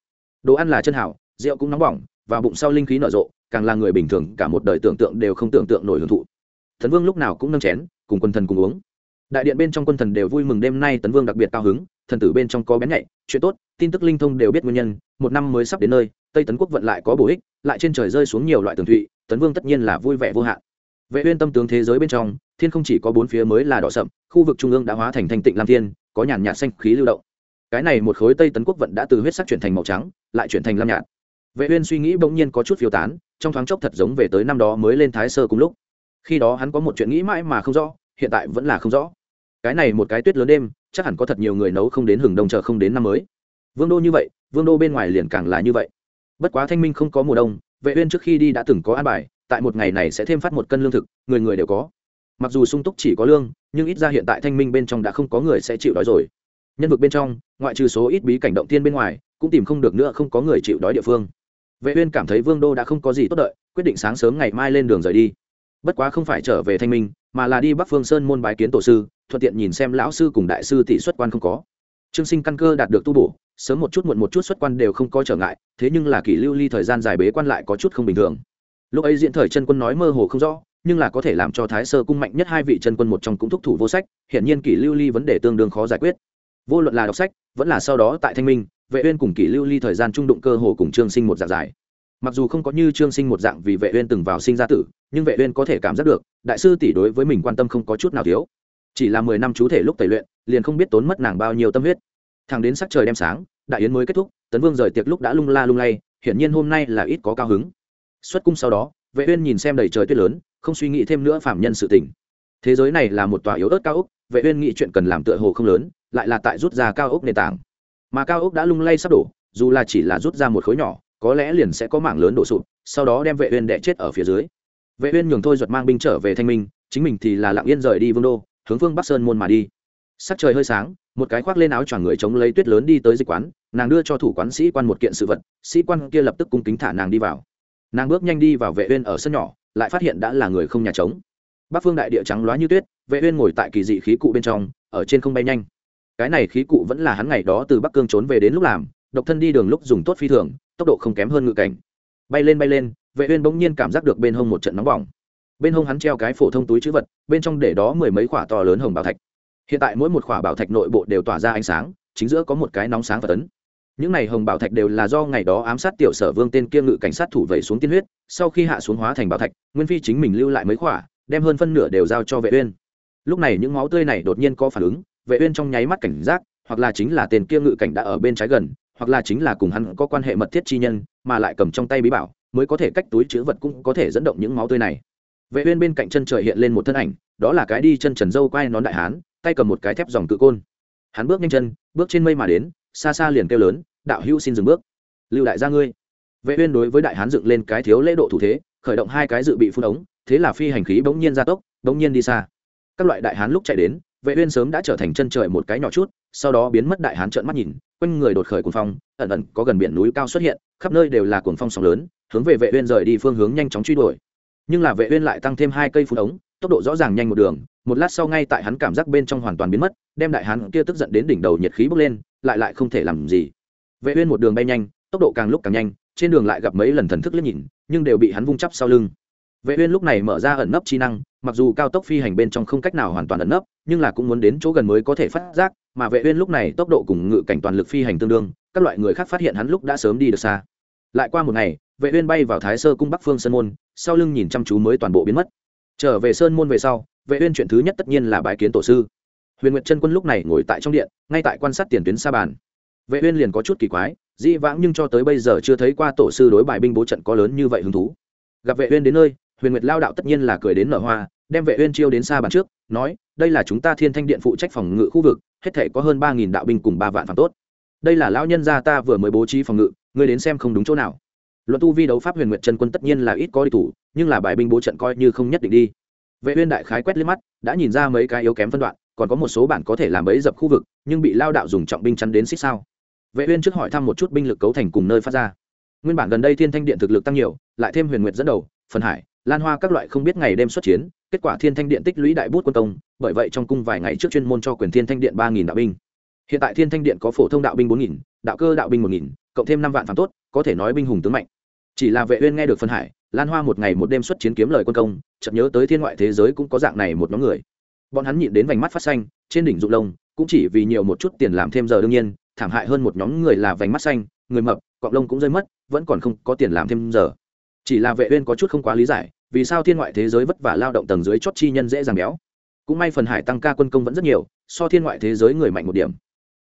Đồ ăn là chân hảo, rượu cũng nóng bỏng, và bụng sau linh khí nở rộ, càng là người bình thường, cả một đời tưởng tượng đều không tưởng tượng nổi hưởng thụ. Thần vương lúc nào cũng nâng chén, cùng quân thần cùng uống. Đại điện bên trong quân thần đều vui mừng đêm nay tấn vương đặc biệt cao hứng thần tử bên trong có bén nhạy, chuyện tốt, tin tức linh thông đều biết nguyên nhân, một năm mới sắp đến nơi, tây tấn quốc vận lại có bổ ích, lại trên trời rơi xuống nhiều loại tường thụy, tấn vương tất nhiên là vui vẻ vô hạn. Vệ uyên tâm tướng thế giới bên trong, thiên không chỉ có bốn phía mới là đỏ sậm, khu vực trung ương đã hóa thành thanh tịnh lam thiên, có nhàn nhạt xanh khí lưu động. Cái này một khối tây tấn quốc vận đã từ huyết sắc chuyển thành màu trắng, lại chuyển thành lam nhạt. Vệ uyên suy nghĩ bỗng nhiên có chút phiêu tán, trong thoáng chốc thật giống về tới năm đó mới lên thái sơ cùng lúc. Khi đó hắn có một chuyện nghĩ mãi mà không rõ, hiện tại vẫn là không rõ. Cái này một cái tuyết lớn đêm chắc hẳn có thật nhiều người nấu không đến hừng đông chờ không đến năm mới. Vương đô như vậy, vương đô bên ngoài liền càng là như vậy. Bất quá thanh minh không có mùa đông, vệ uyên trước khi đi đã từng có an bài, tại một ngày này sẽ thêm phát một cân lương thực, người người đều có. Mặc dù sung túc chỉ có lương, nhưng ít ra hiện tại thanh minh bên trong đã không có người sẽ chịu đói rồi. Nhân vực bên trong, ngoại trừ số ít bí cảnh động tiên bên ngoài, cũng tìm không được nữa không có người chịu đói địa phương. Vệ uyên cảm thấy vương đô đã không có gì tốt đợi, quyết định sáng sớm ngày mai lên đường rời đi. Bất quá không phải trở về thanh minh, mà là đi bắc phương sơn môn bái kiến tổ sư thuận tiện nhìn xem lão sư cùng đại sư tỷ xuất quan không có. Trương sinh căn cơ đạt được tu bổ, sớm một chút muộn một chút xuất quan đều không có trở ngại, thế nhưng là kỷ lưu ly thời gian dài bế quan lại có chút không bình thường. Lúc ấy diễn thời chân quân nói mơ hồ không rõ, nhưng là có thể làm cho thái sơ cung mạnh nhất hai vị chân quân một trong cũng thúc thủ vô sách hiện nhiên kỷ lưu ly vấn đề tương đương khó giải quyết. Vô luận là đọc sách, vẫn là sau đó tại thanh minh, vệ uyên cùng kỷ lưu ly thời gian trung đụng cơ hồ cùng trương sinh một dạng dài. Mặc dù không có như trương sinh một dạng vì vệ uyên từng vào sinh ra tử, nhưng vệ uyên có thể cảm giác được, đại sư tỷ đối với mình quan tâm không có chút nào thiếu chỉ là mười năm chú thể lúc tẩy luyện, liền không biết tốn mất nàng bao nhiêu tâm huyết. Thẳng đến sắc trời đem sáng, đại yến mới kết thúc, tấn vương rời tiệc lúc đã lung la lung lay, hiển nhiên hôm nay là ít có cao hứng. Xuất cung sau đó, vệ uyên nhìn xem đầy trời tuyết lớn, không suy nghĩ thêm nữa phạm nhân sự tình. Thế giới này là một tòa yếu ớt cao ốc, vệ uyên nghĩ chuyện cần làm tựa hồ không lớn, lại là tại rút ra cao ốc nền tảng. Mà cao ốc đã lung lay sắp đổ, dù là chỉ là rút ra một khối nhỏ, có lẽ liền sẽ có mảng lớn đổ sụp, sau đó đem vệ uyên đè chết ở phía dưới. Vệ uyên nhường thôi duật mang binh trở về thanh minh, chính mình thì là lặng yên rời đi vương đô hướng phương bắc sơn môn mà đi. Sắc trời hơi sáng, một cái khoác lên áo choàng người chống lấy tuyết lớn đi tới dịch quán, nàng đưa cho thủ quán sĩ quan một kiện sự vật, sĩ quan kia lập tức cung kính thả nàng đi vào. Nàng bước nhanh đi vào vệ uyên ở sân nhỏ, lại phát hiện đã là người không nhà trống. Bắc phương đại địa trắng loá như tuyết, vệ uyên ngồi tại kỳ dị khí cụ bên trong, ở trên không bay nhanh. Cái này khí cụ vẫn là hắn ngày đó từ bắc cương trốn về đến lúc làm, độc thân đi đường lúc dùng tốt phi thường, tốc độ không kém hơn ngự cảnh. Bay lên bay lên, vệ uyên bỗng nhiên cảm giác được bên hông một trận nóng bỏng bên hông hắn treo cái phổ thông túi chữ vật, bên trong để đó mười mấy khỏa to lớn hồng bảo thạch. Hiện tại mỗi một khỏa bảo thạch nội bộ đều tỏa ra ánh sáng, chính giữa có một cái nóng sáng và tấn. Những này hồng bảo thạch đều là do ngày đó ám sát tiểu sở vương tên kia ngự cảnh sát thủ vẩy xuống tiên huyết, sau khi hạ xuống hóa thành bảo thạch, nguyên phi chính mình lưu lại mấy khỏa, đem hơn phân nửa đều giao cho vệ uyên. Lúc này những máu tươi này đột nhiên có phản ứng, vệ uyên trong nháy mắt cảnh giác, hoặc là chính là tên kia ngự cảnh đã ở bên trái gần, hoặc là chính là cùng hắn có quan hệ mật thiết chi nhân, mà lại cầm trong tay bí bảo, mới có thể cách túi chứa vật cũng có thể dẫn động những máu tươi này vệ uyên bên cạnh chân trời hiện lên một thân ảnh, đó là cái đi chân trần dâu quai nón đại hán, tay cầm một cái thép dòng cự côn. Hắn bước nhanh chân, bước trên mây mà đến, xa xa liền kêu lớn, đạo hữu xin dừng bước. Lưu đại gia ngươi. Vệ uyên đối với đại hán dựng lên cái thiếu lễ độ thủ thế, khởi động hai cái dự bị phun ống, thế là phi hành khí bỗng nhiên gia tốc, bỗng nhiên đi xa. Các loại đại hán lúc chạy đến, vệ uyên sớm đã trở thành chân trời một cái nhỏ chút, sau đó biến mất đại hán trợn mắt nhìn, quanh người đột khởi cuồng phong, ẩn ẩn có gần biển núi cao xuất hiện, khắp nơi đều là cuồng phong sóng lớn, hướng về vệ uyên rời đi phương hướng nhanh chóng truy đuổi nhưng là vệ uyên lại tăng thêm hai cây phun ống, tốc độ rõ ràng nhanh một đường, một lát sau ngay tại hắn cảm giác bên trong hoàn toàn biến mất, đem đại hán kia tức giận đến đỉnh đầu nhiệt khí bốc lên, lại lại không thể làm gì. Vệ uyên một đường bay nhanh, tốc độ càng lúc càng nhanh, trên đường lại gặp mấy lần thần thức liếc nhìn, nhưng đều bị hắn vung chắp sau lưng. Vệ uyên lúc này mở ra ẩn nấp chi năng, mặc dù cao tốc phi hành bên trong không cách nào hoàn toàn ẩn nấp, nhưng là cũng muốn đến chỗ gần mới có thể phát giác, mà vệ uyên lúc này tốc độ cùng ngự cảnh toàn lực phi hành tương đương, các loại người khác phát hiện hắn lúc đã sớm đi được xa. Lại qua một ngày vệ uyên bay vào thái sơ cung bắc phương sơn môn, sau lưng nhìn chăm chú mới toàn bộ biến mất. Trở về sơn môn về sau, vệ uyên chuyện thứ nhất tất nhiên là bái kiến tổ sư. Huyền nguyệt chân quân lúc này ngồi tại trong điện, ngay tại quan sát tiền tuyến xa bàn. Vệ uyên liền có chút kỳ quái, dĩ vãng nhưng cho tới bây giờ chưa thấy qua tổ sư đối bài binh bố trận có lớn như vậy hứng thú. Gặp vệ uyên đến nơi, huyền nguyệt lao đạo tất nhiên là cười đến nở hoa, đem vệ uyên chiêu đến xa bàn trước, nói, đây là chúng ta thiên thanh điện phụ trách phòng ngự khu vực, hết thảy có hơn ba nghìn đạo binh cùng ba vạn phản tốt. Đây là lão nhân gia ta vừa mới bố trí phòng ngự, ngươi đến xem không đúng chỗ nào luận tu vi đấu pháp huyền nguyệt chân quân tất nhiên là ít có đi thủ, nhưng là bài binh bố trận coi như không nhất định đi. Vệ uyên đại khái quét liếc mắt, đã nhìn ra mấy cái yếu kém phân đoạn, còn có một số bản có thể làm bẫy dập khu vực, nhưng bị lao đạo dùng trọng binh chắn đến xích sao. Vệ uyên trước hỏi thăm một chút binh lực cấu thành cùng nơi phát ra. Nguyên bản gần đây thiên thanh điện thực lực tăng nhiều, lại thêm huyền nguyệt dẫn đầu, phần hải, lan hoa các loại không biết ngày đêm xuất chiến, kết quả thiên thanh điện tích lũy đại bút quân công, bởi vậy trong cung vài ngày trước chuyên môn cho quyền thiên thanh điện ba nghìn đạo binh. Hiện tại thiên thanh điện có phổ thông đạo binh bốn nghìn, đạo cơ đạo binh một nghìn, cộng thêm năm vạn phản tốt, có thể nói binh hùng tướng mạnh chỉ là vệ uyên nghe được phân hải, lan hoa một ngày một đêm xuất chiến kiếm lời quân công, chợt nhớ tới thiên ngoại thế giới cũng có dạng này một nhóm người. Bọn hắn nhịn đến vành mắt phát xanh, trên đỉnh dụng lông, cũng chỉ vì nhiều một chút tiền làm thêm giờ đương nhiên, thảm hại hơn một nhóm người là vành mắt xanh, người mập, cọng lông cũng rơi mất, vẫn còn không có tiền làm thêm giờ. Chỉ là vệ uyên có chút không quá lý giải, vì sao thiên ngoại thế giới vất vả lao động tầng dưới chót chi nhân dễ dàng béo. Cũng may phần hải tăng ca quân công vẫn rất nhiều, so thiên ngoại thế giới người mạnh một điểm.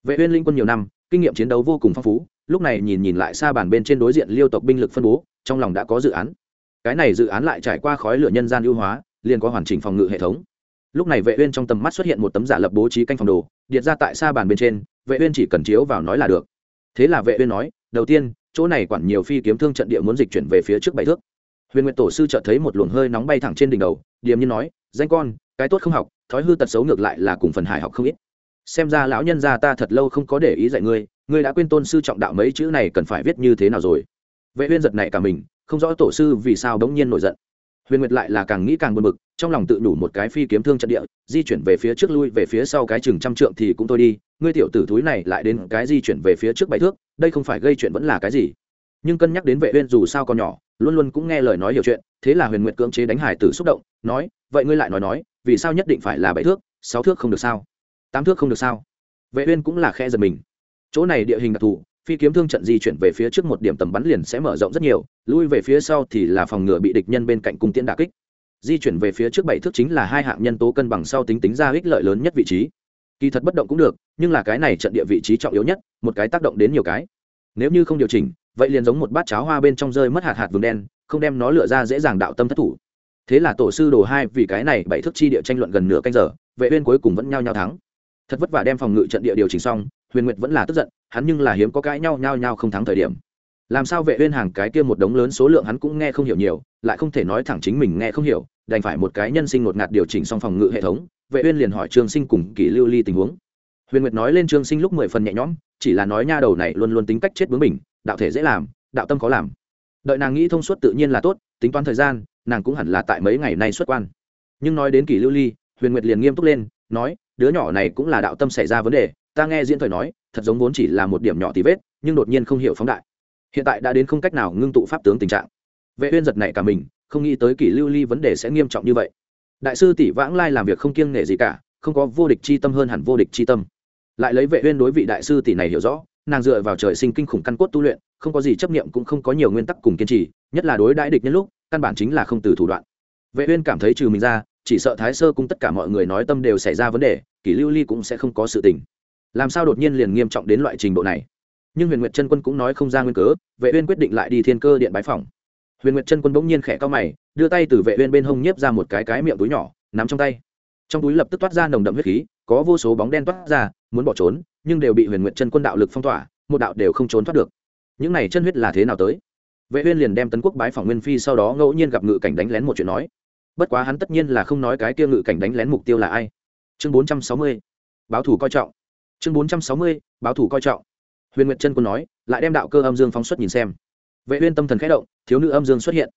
Vệ uyên linh quân nhiều năm kinh nghiệm chiến đấu vô cùng phong phú, lúc này nhìn nhìn lại xa bàn bên trên đối diện liêu tộc binh lực phân bố, trong lòng đã có dự án. Cái này dự án lại trải qua khói lửa nhân gian ưu hóa, liền có hoàn chỉnh phòng ngự hệ thống. Lúc này vệ uyên trong tầm mắt xuất hiện một tấm giả lập bố trí canh phòng đồ điện ra tại xa bàn bên trên, vệ uyên chỉ cần chiếu vào nói là được. Thế là vệ uyên nói, đầu tiên, chỗ này quản nhiều phi kiếm thương trận địa muốn dịch chuyển về phía trước bảy thước. Huyền nguyệt tổ sư chợt thấy một luồng hơi nóng bay thẳng trên đỉnh đầu, điềm nhiên nói, danh con, cái tốt không học, thói hư tật xấu ngược lại là cùng phần hải học không ít xem ra lão nhân gia ta thật lâu không có để ý dạy ngươi ngươi đã quên tôn sư trọng đạo mấy chữ này cần phải viết như thế nào rồi. Vệ uyên giật nảy cả mình, không rõ tổ sư vì sao đống nhiên nổi giận. Huyền nguyệt lại là càng nghĩ càng buồn bực, trong lòng tự đủ một cái phi kiếm thương trận địa, di chuyển về phía trước lui, về phía sau cái chừng trăm trượng thì cũng thôi đi, ngươi tiểu tử thúi này lại đến cái di chuyển về phía trước bảy thước, đây không phải gây chuyện vẫn là cái gì? Nhưng cân nhắc đến vệ uyên dù sao còn nhỏ, luôn luôn cũng nghe lời nói hiểu chuyện, thế là huyền nguyệt cưỡng chế đánh hải tử xúc động, nói, vậy ngươi lại nói nói, vì sao nhất định phải là bảy thước, sáu thước không được sao? Tám thước không được sao? Vệ uyên cũng là khe giật mình. Chỗ này địa hình đặc thù, phi kiếm thương trận di chuyển về phía trước một điểm tầm bắn liền sẽ mở rộng rất nhiều, lui về phía sau thì là phòng ngừa bị địch nhân bên cạnh cung tiễn đả kích. Di chuyển về phía trước bảy thước chính là hai hạng nhân tố cân bằng sau tính tính ra ích lợi lớn nhất vị trí. Kỳ thật bất động cũng được, nhưng là cái này trận địa vị trí trọng yếu nhất, một cái tác động đến nhiều cái. Nếu như không điều chỉnh, vậy liền giống một bát cháo hoa bên trong rơi mất hạt hạt vườn đen, không đem nó lựa ra dễ dàng đạo tâm thất thủ. Thế là tổ sư đồ hai vì cái này bảy thước chi địa tranh luận gần nửa canh giờ, vệ uyên cuối cùng vẫn nhao nhao thắng thật vất vả đem phòng ngự trận địa điều chỉnh xong, huyền nguyệt vẫn là tức giận, hắn nhưng là hiếm có cãi nhau nhau nhau không thắng thời điểm. Làm sao vệ uyên hàng cái kia một đống lớn số lượng hắn cũng nghe không hiểu nhiều, lại không thể nói thẳng chính mình nghe không hiểu, đành phải một cái nhân sinh ngột ngạt điều chỉnh xong phòng ngự hệ thống, vệ uyên liền hỏi trương sinh cùng kỷ lưu ly tình huống. Huyền nguyệt nói lên trương sinh lúc mười phần nhẹ nhõm, chỉ là nói nha đầu này luôn luôn tính cách chết bướng mình đạo thể dễ làm, đạo tâm khó làm. Đợi nàng nghĩ thông suốt tự nhiên là tốt, tính toán thời gian, nàng cũng hẳn là tại mấy ngày nay xuất quan. Nhưng nói đến kỷ lưu ly, huyền nguyệt liền nghiêm túc lên, nói đứa nhỏ này cũng là đạo tâm xảy ra vấn đề, ta nghe diễn thời nói, thật giống vốn chỉ là một điểm nhỏ tí vết, nhưng đột nhiên không hiểu phóng đại. Hiện tại đã đến không cách nào ngưng tụ pháp tướng tình trạng. Vệ uyên giật nảy cả mình, không nghĩ tới kỷ lưu ly vấn đề sẽ nghiêm trọng như vậy. Đại sư tỷ vãng lai làm việc không kiêng nể gì cả, không có vô địch chi tâm hơn hẳn vô địch chi tâm. Lại lấy vệ uyên đối vị đại sư tỷ này hiểu rõ, nàng dựa vào trời sinh kinh khủng căn cốt tu luyện, không có gì chấp niệm cũng không có nhiều nguyên tắc cùng kiên trì, nhất là đối đãi địch nhân lúc, căn bản chính là không từ thủ đoạn. Vệ uyên cảm thấy trừ mình ra chỉ sợ thái sơ cung tất cả mọi người nói tâm đều xảy ra vấn đề, kỷ lưu ly cũng sẽ không có sự tình. Làm sao đột nhiên liền nghiêm trọng đến loại trình độ này? Nhưng huyền nguyệt chân quân cũng nói không ra nguyên cớ, vệ uyên quyết định lại đi thiên cơ điện bái phòng huyền nguyệt chân quân bỗng nhiên khẽ cao mày, đưa tay từ vệ uyên bên hông nhếp ra một cái cái miệng túi nhỏ, nắm trong tay. Trong túi lập tức toát ra nồng đậm huyết khí, có vô số bóng đen toát ra, muốn bỏ trốn, nhưng đều bị huyền nguyệt chân quân đạo lực phong tỏa, một đạo đều không trốn thoát được. Những này chân huyết là thế nào tới? Vệ uyên liền đem tấn quốc bái phòng nguyên phi sau đó ngẫu nhiên gặp ngự cảnh đánh lén một chuyện nói bất quá hắn tất nhiên là không nói cái kia ngự cảnh đánh lén mục tiêu là ai. Chương 460 báo thủ coi trọng. Chương 460 báo thủ coi trọng. Huyền nguyệt chân quân nói, lại đem đạo cơ âm dương phóng xuất nhìn xem. Vệ uyên tâm thần khẽ động, thiếu nữ âm dương xuất hiện.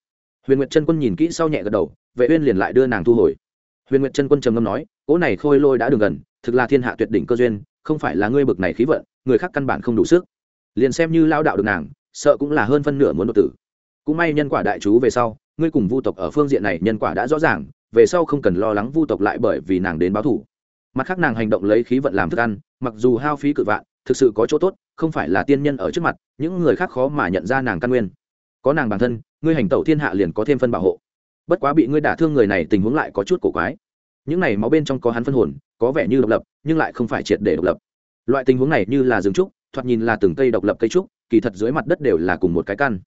Huyền nguyệt chân quân nhìn kỹ sau nhẹ gật đầu, vệ uyên liền lại đưa nàng thu hồi. Huyền nguyệt chân quân trầm ngâm nói cỗ này khôi lôi đã đường gần, thực là thiên hạ tuyệt đỉnh cơ duyên, không phải là ngươi bực này khí vận, người khác căn bản không đủ sức. Liền xem như lao đạo được nàng, sợ cũng là hơn phân nửa muốn đột tử. Cũng may nhân quả đại chú về sau ngươi cùng vu tộc ở phương diện này nhân quả đã rõ ràng, về sau không cần lo lắng vu tộc lại bởi vì nàng đến báo thủ mặt khác nàng hành động lấy khí vận làm thức ăn, mặc dù hao phí cự vạn, thực sự có chỗ tốt, không phải là tiên nhân ở trước mặt, những người khác khó mà nhận ra nàng căn nguyên. Có nàng bản thân, ngươi hành tẩu thiên hạ liền có thêm phân bảo hộ. Bất quá bị ngươi đả thương người này tình huống lại có chút cổ quái. Những này máu bên trong có hắn phân hồn, có vẻ như độc lập, nhưng lại không phải triệt để độc lập. Loại tình huống này như là rừng trúc, thoạt nhìn là từng cây độc lập cây trúc, kỳ thật dưới mặt đất đều là cùng một cái căn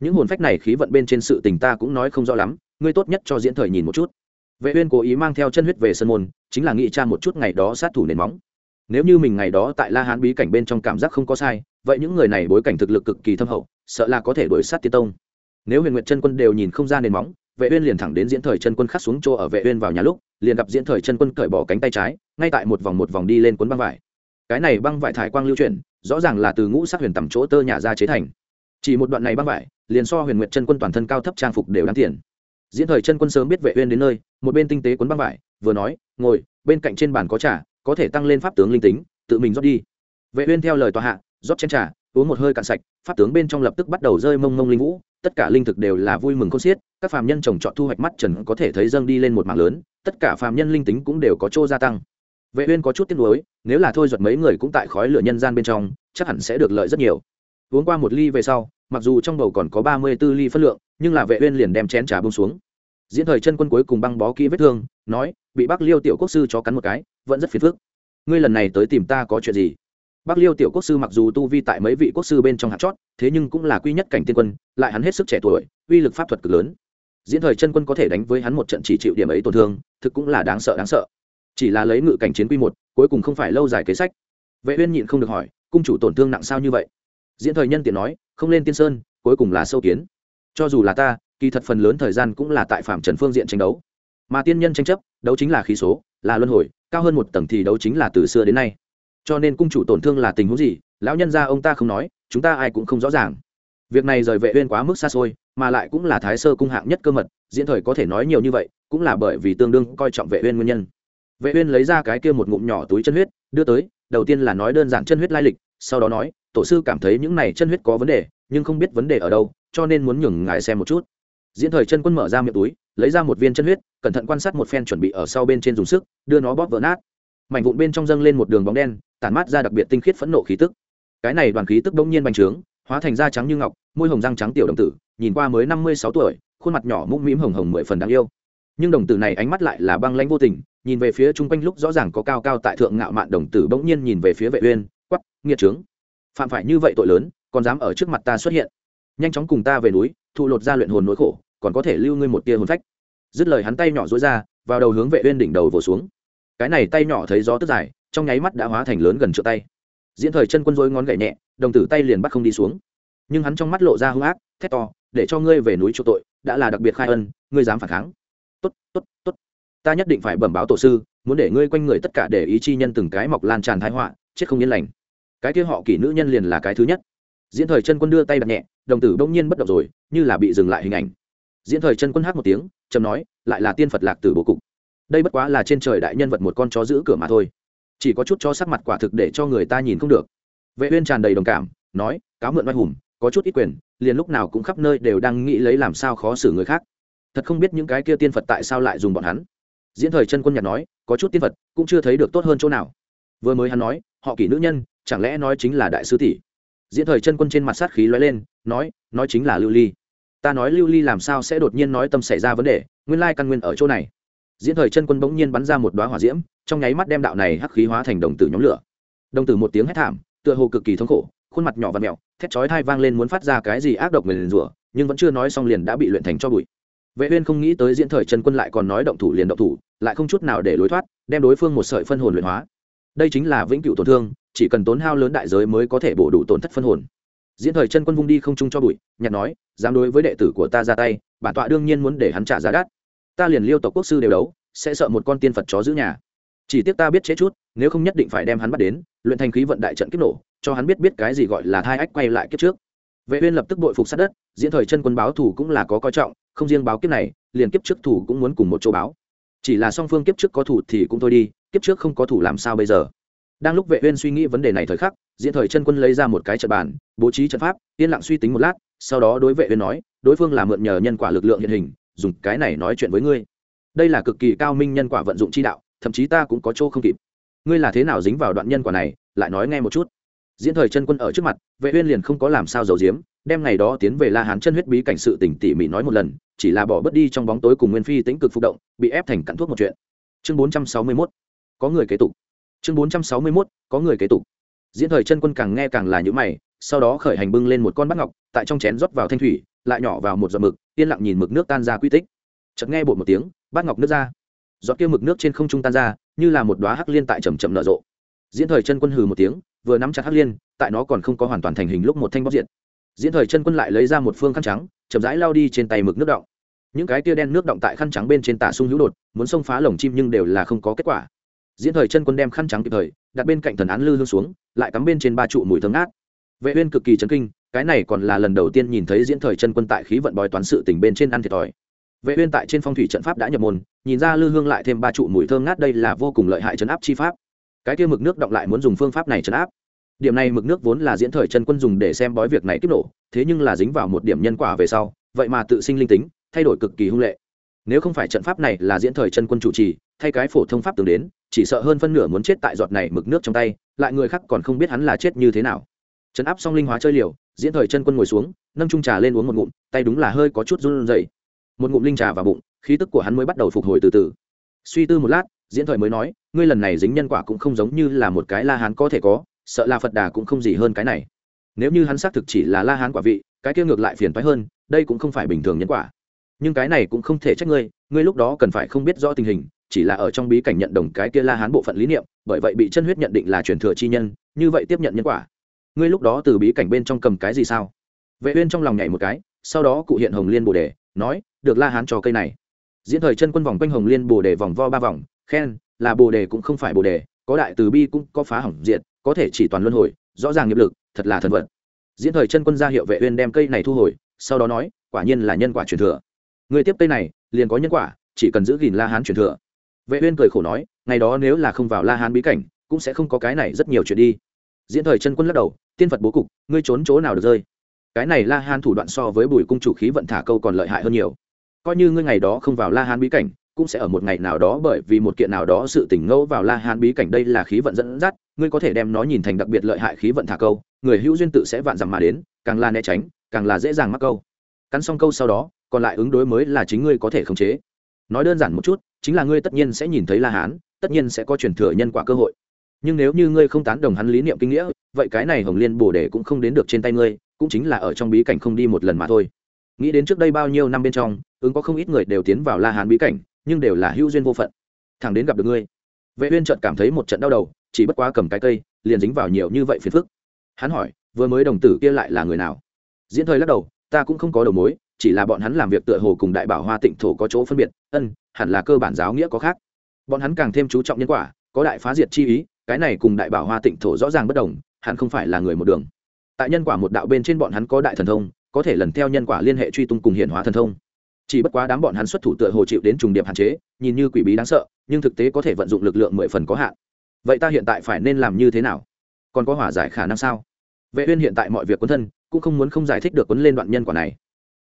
những hồn phách này khí vận bên trên sự tình ta cũng nói không rõ lắm, ngươi tốt nhất cho diễn thời nhìn một chút. Vệ uyên cố ý mang theo chân huyết về sân môn, chính là nghĩ tra một chút ngày đó sát thủ nền móng. Nếu như mình ngày đó tại la hán bí cảnh bên trong cảm giác không có sai, vậy những người này bối cảnh thực lực cực kỳ thâm hậu, sợ là có thể đuổi sát tiên tông. Nếu huyền nguyệt chân quân đều nhìn không ra nền móng, vệ uyên liền thẳng đến diễn thời chân quân khắc xuống chỗ ở vệ uyên vào nhà lúc, liền gặp diễn thời chân quân cởi bỏ cánh tay trái, ngay tại một vòng một vòng đi lên cuốn băng vải. Cái này băng vải thải quang lưu chuyển, rõ ràng là từ ngũ sắc huyền tầm chỗ tơ nhà ra chế thành. Chỉ một đoạn này băng vải liền so huyền nguyệt chân quân toàn thân cao thấp trang phục đều đáng tiền. Diễn thời chân quân sớm biết vệ uyên đến nơi, một bên tinh tế cuốn băng vải, vừa nói, ngồi, bên cạnh trên bàn có trà, có thể tăng lên pháp tướng linh tính, tự mình rót đi. Vệ uyên theo lời tòa hạ, rót chén trà, uống một hơi cạn sạch, pháp tướng bên trong lập tức bắt đầu rơi mông mông linh vũ, tất cả linh thực đều là vui mừng khôn xiết, các phàm nhân trồng trọt thu hoạch mắt trần có thể thấy dâng đi lên một mảng lớn, tất cả phàm nhân linh tính cũng đều có chỗ gia tăng. Vệ uyên có chút tiếc nuối, nếu là thôi giật mấy người cũng tại khói lửa nhân gian bên trong, chắc hẳn sẽ được lợi rất nhiều uống qua một ly về sau, mặc dù trong bầu còn có 34 ly phân lượng, nhưng là vệ uyên liền đem chén trà buông xuống. Diễn thời chân quân cuối cùng băng bó kỹ vết thương, nói, bị bắc liêu tiểu quốc sư cho cắn một cái, vẫn rất phiền phức. Ngươi lần này tới tìm ta có chuyện gì? Bắc liêu tiểu quốc sư mặc dù tu vi tại mấy vị quốc sư bên trong hạt chót, thế nhưng cũng là quy nhất cảnh tiên quân, lại hắn hết sức trẻ tuổi, uy lực pháp thuật cực lớn. Diễn thời chân quân có thể đánh với hắn một trận chỉ chịu điểm ấy tổn thương, thực cũng là đáng sợ đáng sợ. Chỉ là lấy ngự cảnh chiến quy một, cuối cùng không phải lâu dài kế sách. Vệ uyên nhịn không được hỏi, cung chủ tổn thương nặng sao như vậy? Diễn thời nhân tiện nói, không lên tiên sơn, cuối cùng là sâu kiến. Cho dù là ta, kỳ thật phần lớn thời gian cũng là tại phạm trần phương diện tranh đấu. Mà tiên nhân tranh chấp, đấu chính là khí số, là luân hồi, cao hơn một tầng thì đấu chính là từ xưa đến nay. Cho nên cung chủ tổn thương là tình huống gì, lão nhân gia ông ta không nói, chúng ta ai cũng không rõ ràng. Việc này rời vệ uyên quá mức xa xôi, mà lại cũng là thái sơ cung hạng nhất cơ mật, diễn thời có thể nói nhiều như vậy, cũng là bởi vì tương đương coi trọng vệ uyên nguyên nhân. Vệ uyên lấy ra cái kia một ngụm nhỏ túi chân huyết, đưa tới, đầu tiên là nói đơn giản chân huyết lai lịch sau đó nói, tổ sư cảm thấy những này chân huyết có vấn đề, nhưng không biết vấn đề ở đâu, cho nên muốn nhường ngài xem một chút. Diễn thời chân quân mở ra miệng túi, lấy ra một viên chân huyết, cẩn thận quan sát một phen chuẩn bị ở sau bên trên dùng sức, đưa nó bóp vỡ nát. Mảnh vụn bên trong dâng lên một đường bóng đen, tản mát ra đặc biệt tinh khiết phẫn nộ khí tức. Cái này đoàn khí tức đông nhiên bành trướng, hóa thành da trắng như ngọc, môi hồng răng trắng tiểu đồng tử, nhìn qua mới năm mươi sáu tuổi, khuôn mặt nhỏ mũm mĩm hồng hồng mười phần đáng yêu. Nhưng đồng tử này ánh mắt lại là băng lãnh vô tình, nhìn về phía chung quanh lúc rõ ràng có cao cao tại thượng ngạo mạn đồng tử bỗng nhiên nhìn về phía vệ uyên quắp nghiệt trướng. Phạm phải như vậy tội lớn, còn dám ở trước mặt ta xuất hiện. Nhanh chóng cùng ta về núi, thụ lột ra luyện hồn nỗi khổ, còn có thể lưu ngươi một tia hồn phách. Dứt lời hắn tay nhỏ dối ra, vào đầu hướng vệ uyên đỉnh đầu vồ xuống. Cái này tay nhỏ thấy gió tức dài, trong nháy mắt đã hóa thành lớn gần trượng tay. Diễn thời chân quân dối ngón gậy nhẹ, đồng tử tay liền bắt không đi xuống. Nhưng hắn trong mắt lộ ra hung ác, thét to, để cho ngươi về núi chỗ tội, đã là đặc biệt khai ân, ngươi dám phản kháng. Tốt tốt tốt. Ta nhất định phải bẩm báo tổ sư, muốn để ngươi quanh người tất cả để ý chi nhân từng cái mọc lan tràn thái họa, chết không yên lành cái kia họ kỷ nữ nhân liền là cái thứ nhất. Diễn thời chân quân đưa tay đặt nhẹ, đồng tử bỗng nhiên bất động rồi, như là bị dừng lại hình ảnh. Diễn thời chân quân hát một tiếng trầm nói, lại là tiên phật lạc tử bố cục. Đây bất quá là trên trời đại nhân vật một con chó giữ cửa mà thôi. Chỉ có chút cho sắc mặt quả thực để cho người ta nhìn không được. Vệ uyên tràn đầy đồng cảm, nói, cáo mượn oai hùng, có chút ít quyền, liền lúc nào cũng khắp nơi đều đang nghĩ lấy làm sao khó xử người khác. Thật không biết những cái kia tiên phật tại sao lại dùng bọn hắn. Diễn thời chân quân nhạt nói, có chút tiên phật, cũng chưa thấy được tốt hơn chỗ nào. Vừa mới hắn nói, họ kỷ nữ nhân chẳng lẽ nói chính là đại sứ tỷ? Diễn thời chân quân trên mặt sát khí lóe lên, nói nói chính là lưu ly. Ta nói lưu ly làm sao sẽ đột nhiên nói tâm xảy ra vấn đề, nguyên lai căn nguyên ở chỗ này. Diễn thời chân quân bỗng nhiên bắn ra một đoá hỏa diễm, trong nháy mắt đem đạo này hắc khí hóa thành đồng tử nhóm lửa. Đồng tử một tiếng hét thảm, tựa hồ cực kỳ thống khổ, khuôn mặt nhỏ và mẹo, thét chói thai vang lên muốn phát ra cái gì ác độc người liền rủa, nhưng vẫn chưa nói xong liền đã bị luyện thành cho bụi. Vệ uyên không nghĩ tới diễn thời chân quân lại còn nói động thủ liền động thủ, lại không chút nào để lối thoát, đem đối phương một sợi phân hồn luyện hóa. Đây chính là vĩnh cửu tổn thương chỉ cần tốn hao lớn đại giới mới có thể bổ đủ tổn thất phân hồn. Diễn thời chân quân vung đi không chung cho bụi, nhặt nói, dám đối với đệ tử của ta ra tay, bản tọa đương nhiên muốn để hắn trả giá đắt. Ta liền liêu tộc quốc sư đều đấu, sẽ sợ một con tiên phật chó giữ nhà. Chỉ tiếc ta biết chế chút, nếu không nhất định phải đem hắn bắt đến, luyện thành khí vận đại trận kích nổ, cho hắn biết biết cái gì gọi là thai ách quay lại kiếp trước. Vệ uyên lập tức bội phục sát đất, diễn thời chân quân báo thủ cũng là có coi trọng, không riêng báo kiếp này, liền kiếp trước thủ cũng muốn cùng một chỗ báo. Chỉ là song phương kiếp trước có thủ thì cũng thôi đi, kiếp trước không có thủ làm sao bây giờ? Đang lúc vệ uyên suy nghĩ vấn đề này thời khắc, diễn thời chân quân lấy ra một cái trận bàn, bố trí trận pháp, yên lặng suy tính một lát, sau đó đối vệ uyên nói, đối phương là mượn nhờ nhân quả lực lượng hiện hình, dùng cái này nói chuyện với ngươi. Đây là cực kỳ cao minh nhân quả vận dụng chi đạo, thậm chí ta cũng có chỗ không kịp. Ngươi là thế nào dính vào đoạn nhân quả này, lại nói nghe một chút. Diễn thời chân quân ở trước mặt, vệ uyên liền không có làm sao giấu giếm, đem ngày đó tiến về la hán chân huyết bí cảnh sự tình tỉ mỉ nói một lần, chỉ là bỏ bất đi trong bóng tối cùng nguyên phi tính cực phục động, bị ép thành cặn thuốc một chuyện. Chương 461 có người kế tục chương 461 có người kế tục. Diễn thời chân quân càng nghe càng là những mày, sau đó khởi hành bưng lên một con bát ngọc, tại trong chén rót vào thanh thủy, lại nhỏ vào một giọt mực, yên lặng nhìn mực nước tan ra quy tích. Chợt nghe bột một tiếng, bát ngọc nước ra. Giọt kia mực nước trên không trung tan ra, như là một đóa hắc liên tại chậm chậm nở rộ. Diễn thời chân quân hừ một tiếng, vừa nắm chặt hắc liên, tại nó còn không có hoàn toàn thành hình lúc một thanh bóc diện diễn thời chân quân lại lấy ra một phương khăn trắng, chậm rãi lao đi trên tay mực nước động. Những cái tia đen nước động tại khăn trắng bên trên tả sung hữu đột, muốn xông phá lồng chim nhưng đều là không có kết quả diễn thời chân quân đem khăn trắng kịp thời, đặt bên cạnh thần án lư hương xuống, lại cắm bên trên ba trụ mùi thơm ngát. Vệ uyên cực kỳ chấn kinh, cái này còn là lần đầu tiên nhìn thấy diễn thời chân quân tại khí vận bói toán sự tình bên trên ăn thiệt thòi. Vệ uyên tại trên phong thủy trận pháp đã nhập môn, nhìn ra lư hương lại thêm ba trụ mùi thơm ngát đây là vô cùng lợi hại chấn áp chi pháp. Cái kia mực nước động lại muốn dùng phương pháp này chấn áp. Điểm này mực nước vốn là diễn thời chân quân dùng để xem bói việc này kích nổ, thế nhưng là dính vào một điểm nhân quả về sau, vậy mà tự sinh linh tính, thay đổi cực kỳ hung lệ. Nếu không phải trận pháp này là diễn thời chân quân chủ trì thay cái phổ thông pháp tướng đến, chỉ sợ hơn phân nửa muốn chết tại giọt này mực nước trong tay, lại người khác còn không biết hắn là chết như thế nào. Chấn áp xong linh hóa chơi liều, diễn thời chân quân ngồi xuống, nâng trung trà lên uống một ngụm, tay đúng là hơi có chút run rẩy. Một ngụm linh trà vào bụng, khí tức của hắn mới bắt đầu phục hồi từ từ. Suy tư một lát, diễn thời mới nói, ngươi lần này dính nhân quả cũng không giống như là một cái la hán có thể có, sợ là phật đà cũng không gì hơn cái này. Nếu như hắn xác thực chỉ là la hán quả vị, cái kia ngược lại phiền toái hơn, đây cũng không phải bình thường nhân quả. Nhưng cái này cũng không thể trách ngươi ngươi lúc đó cần phải không biết rõ tình hình chỉ là ở trong bí cảnh nhận đồng cái kia la hán bộ phận lý niệm, bởi vậy bị chân huyết nhận định là truyền thừa chi nhân, như vậy tiếp nhận nhân quả. Ngươi lúc đó từ bí cảnh bên trong cầm cái gì sao? Vệ uyên trong lòng nhảy một cái, sau đó cụ hiện hồng liên bồ đề, nói, được la hán cho cây này. Diễn thời chân quân vòng quanh hồng liên bồ đề vòng vo ba vòng, khen, là bồ đề cũng không phải bồ đề, có đại từ bi cũng có phá hỏng diện, có thể chỉ toàn luân hồi, rõ ràng nghiệp lực, thật là thần vật diễn thời chân quân ra hiệu vệ uyên đem cây này thu hồi, sau đó nói, quả nhiên là nhân quả truyền thừa. Người tiếp cây này, liền có nhân quả, chỉ cần giữ gìn la hán truyền thừa vệ uyên cười khổ nói, ngày đó nếu là không vào la hán bí cảnh, cũng sẽ không có cái này rất nhiều chuyện đi. Diễn thời chân quân lắc đầu, tiên phật bố cục, ngươi trốn chỗ nào được rơi? Cái này la hán thủ đoạn so với bùi cung chủ khí vận thả câu còn lợi hại hơn nhiều. Coi như ngươi ngày đó không vào la hán bí cảnh, cũng sẽ ở một ngày nào đó bởi vì một kiện nào đó sự tỉnh ngẫu vào la hán bí cảnh đây là khí vận dẫn dắt, ngươi có thể đem nó nhìn thành đặc biệt lợi hại khí vận thả câu, người hữu duyên tự sẽ vạn dặm mà đến, càng là né tránh, càng là dễ dàng mắc câu. Cắn xong câu sau đó, còn lại ứng đối mới là chính ngươi có thể khống chế. Nói đơn giản một chút chính là ngươi tất nhiên sẽ nhìn thấy la hán, tất nhiên sẽ có truyền thừa nhân quả cơ hội. Nhưng nếu như ngươi không tán đồng hắn lý niệm kinh nghĩa, vậy cái này hồng liên bồ đề cũng không đến được trên tay ngươi, cũng chính là ở trong bí cảnh không đi một lần mà thôi. Nghĩ đến trước đây bao nhiêu năm bên trong, ứng có không ít người đều tiến vào la hán bí cảnh, nhưng đều là hữu duyên vô phận. Thằng đến gặp được ngươi, vệ uyên chợt cảm thấy một trận đau đầu, chỉ bất quá cầm cái cây, liền dính vào nhiều như vậy phiền phức. Hắn hỏi, vừa mới đồng tử kia lại là người nào? Diễn thời lắc đầu, ta cũng không có đầu mối chỉ là bọn hắn làm việc tựa hồ cùng đại bảo hoa tịnh thổ có chỗ phân biệt, ân, hẳn là cơ bản giáo nghĩa có khác. Bọn hắn càng thêm chú trọng nhân quả, có đại phá diệt chi ý, cái này cùng đại bảo hoa tịnh thổ rõ ràng bất đồng, hẳn không phải là người một đường. Tại nhân quả một đạo bên trên bọn hắn có đại thần thông, có thể lần theo nhân quả liên hệ truy tung cùng hiện hóa thần thông. Chỉ bất quá đám bọn hắn xuất thủ tựa hồ chịu đến trùng điệp hạn chế, nhìn như quỷ bí đáng sợ, nhưng thực tế có thể vận dụng lực lượng mười phần có hạn. Vậy ta hiện tại phải nên làm như thế nào? Còn có hỏa giải khả năng sao? Vệ uyên hiện tại mọi việc quân thân, cũng không muốn không giải thích được quấn lên đoạn nhân quả này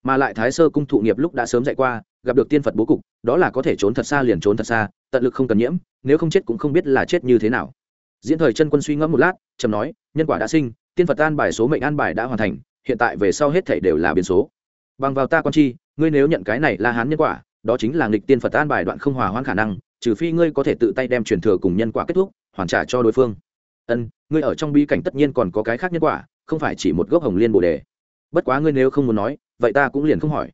mà lại thái sơ cung thụ nghiệp lúc đã sớm dạy qua, gặp được tiên phật bố cục, đó là có thể trốn thật xa liền trốn thật xa, tận lực không cần nhiễm, nếu không chết cũng không biết là chết như thế nào. Diễn thời chân quân suy ngẫm một lát, trầm nói, nhân quả đã sinh, tiên phật an bài số mệnh an bài đã hoàn thành, hiện tại về sau hết thảy đều là biến số. Bằng vào ta quan chi ngươi nếu nhận cái này là hán nhân quả, đó chính là nghịch tiên phật an bài đoạn không hòa hoãn khả năng, trừ phi ngươi có thể tự tay đem truyền thừa cùng nhân quả kết thúc, hoàn trả cho đối phương. Ân, ngươi ở trong bi cảnh tất nhiên còn có cái khác nhân quả, không phải chỉ một gốc hồng liên bồ đề bất quá ngươi nếu không muốn nói, vậy ta cũng liền không hỏi.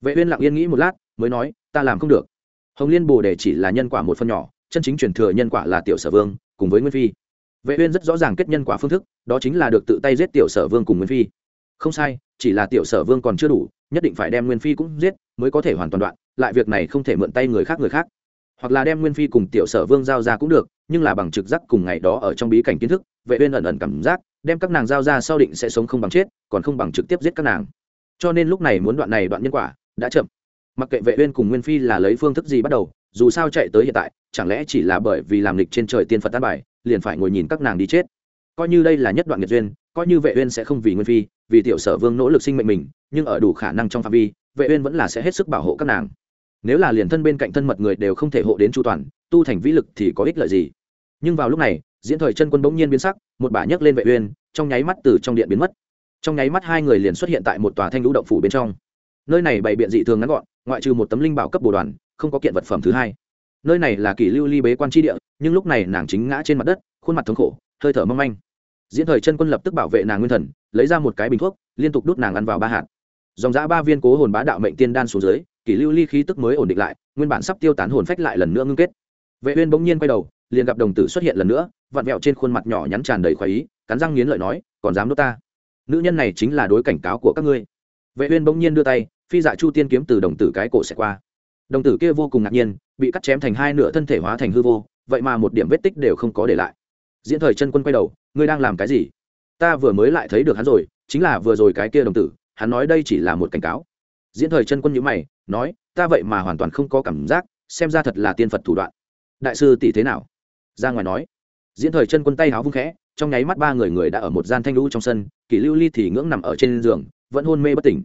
Vệ uyên lặng yên nghĩ một lát, mới nói, ta làm không được. Hồng liên bồ đề chỉ là nhân quả một phần nhỏ, chân chính truyền thừa nhân quả là tiểu sở vương, cùng với nguyên phi. Vệ uyên rất rõ ràng kết nhân quả phương thức, đó chính là được tự tay giết tiểu sở vương cùng nguyên phi. Không sai, chỉ là tiểu sở vương còn chưa đủ, nhất định phải đem nguyên phi cũng giết, mới có thể hoàn toàn đoạn, lại việc này không thể mượn tay người khác người khác. Hoặc là đem nguyên phi cùng tiểu sở vương giao ra cũng được, nhưng là bằng trực giác cùng ngày đó ở trong bí cảnh kiến thức, vệ uyên ẩn ẩn cảm giác đem các nàng giao ra sau định sẽ sống không bằng chết, còn không bằng trực tiếp giết các nàng. Cho nên lúc này muốn đoạn này đoạn nhân quả đã chậm. Mặc kệ vệ uyên cùng nguyên phi là lấy phương thức gì bắt đầu, dù sao chạy tới hiện tại, chẳng lẽ chỉ là bởi vì làm lịch trên trời tiên phật tan bài, liền phải ngồi nhìn các nàng đi chết? Coi như đây là nhất đoạn nghiệt duyên, coi như vệ uyên sẽ không vì nguyên phi, vì tiểu sở vương nỗ lực sinh mệnh mình, nhưng ở đủ khả năng trong phạm vi, vệ uyên vẫn là sẽ hết sức bảo hộ các nàng. Nếu là liền thân bên cạnh thân mật người đều không thể hộ đến chu toàn, tu thành vĩ lực thì có ích lợi gì? Nhưng vào lúc này, diễn thời chân quân bỗng nhiên biến sắc một bà nhấc lên vệ uyên, trong nháy mắt từ trong điện biến mất. Trong nháy mắt hai người liền xuất hiện tại một tòa thanh lũ động phủ bên trong. Nơi này bày biện dị thường ngắn gọn, ngoại trừ một tấm linh bảo cấp bồ đoàn, không có kiện vật phẩm thứ hai. Nơi này là kỷ lưu ly bế quan tri địa, nhưng lúc này nàng chính ngã trên mặt đất, khuôn mặt thống khổ, hơi thở mong manh. Diễn thời chân quân lập tức bảo vệ nàng nguyên thần, lấy ra một cái bình thuốc, liên tục đút nàng ăn vào ba hạt. Dòng giã ba viên cố hồn bá đạo mệnh tiên đan xuống dưới, kỷ lưu ly khí tức mới ổn định lại, nguyên bản sắp tiêu tán hồn phách lại lần nữa ngưng kết. Vệ uyên bỗng nhiên quay đầu liền gặp đồng tử xuất hiện lần nữa, vặn vẹo trên khuôn mặt nhỏ nhắn tràn đầy khoái ý, cắn răng nghiến lợi nói, còn dám đốt ta? Nữ nhân này chính là đối cảnh cáo của các ngươi. Vệ uyên bỗng nhiên đưa tay, phi dạ chu tiên kiếm từ đồng tử cái cổ sẽ qua. Đồng tử kia vô cùng ngạc nhiên, bị cắt chém thành hai nửa thân thể hóa thành hư vô, vậy mà một điểm vết tích đều không có để lại. Diễn thời chân quân quay đầu, ngươi đang làm cái gì? Ta vừa mới lại thấy được hắn rồi, chính là vừa rồi cái kia đồng tử, hắn nói đây chỉ là một cảnh cáo. Diễn thời chân quân nhíu mày, nói, ta vậy mà hoàn toàn không có cảm giác, xem ra thật là tiên phật thủ đoạn. Đại sư tỷ thế nào? Ra ngoài nói. Diễn thời chân quân tay háo vung khẽ, trong nháy mắt ba người người đã ở một gian thanh lũ trong sân, kỷ lưu ly thì ngưỡng nằm ở trên giường, vẫn hôn mê bất tỉnh.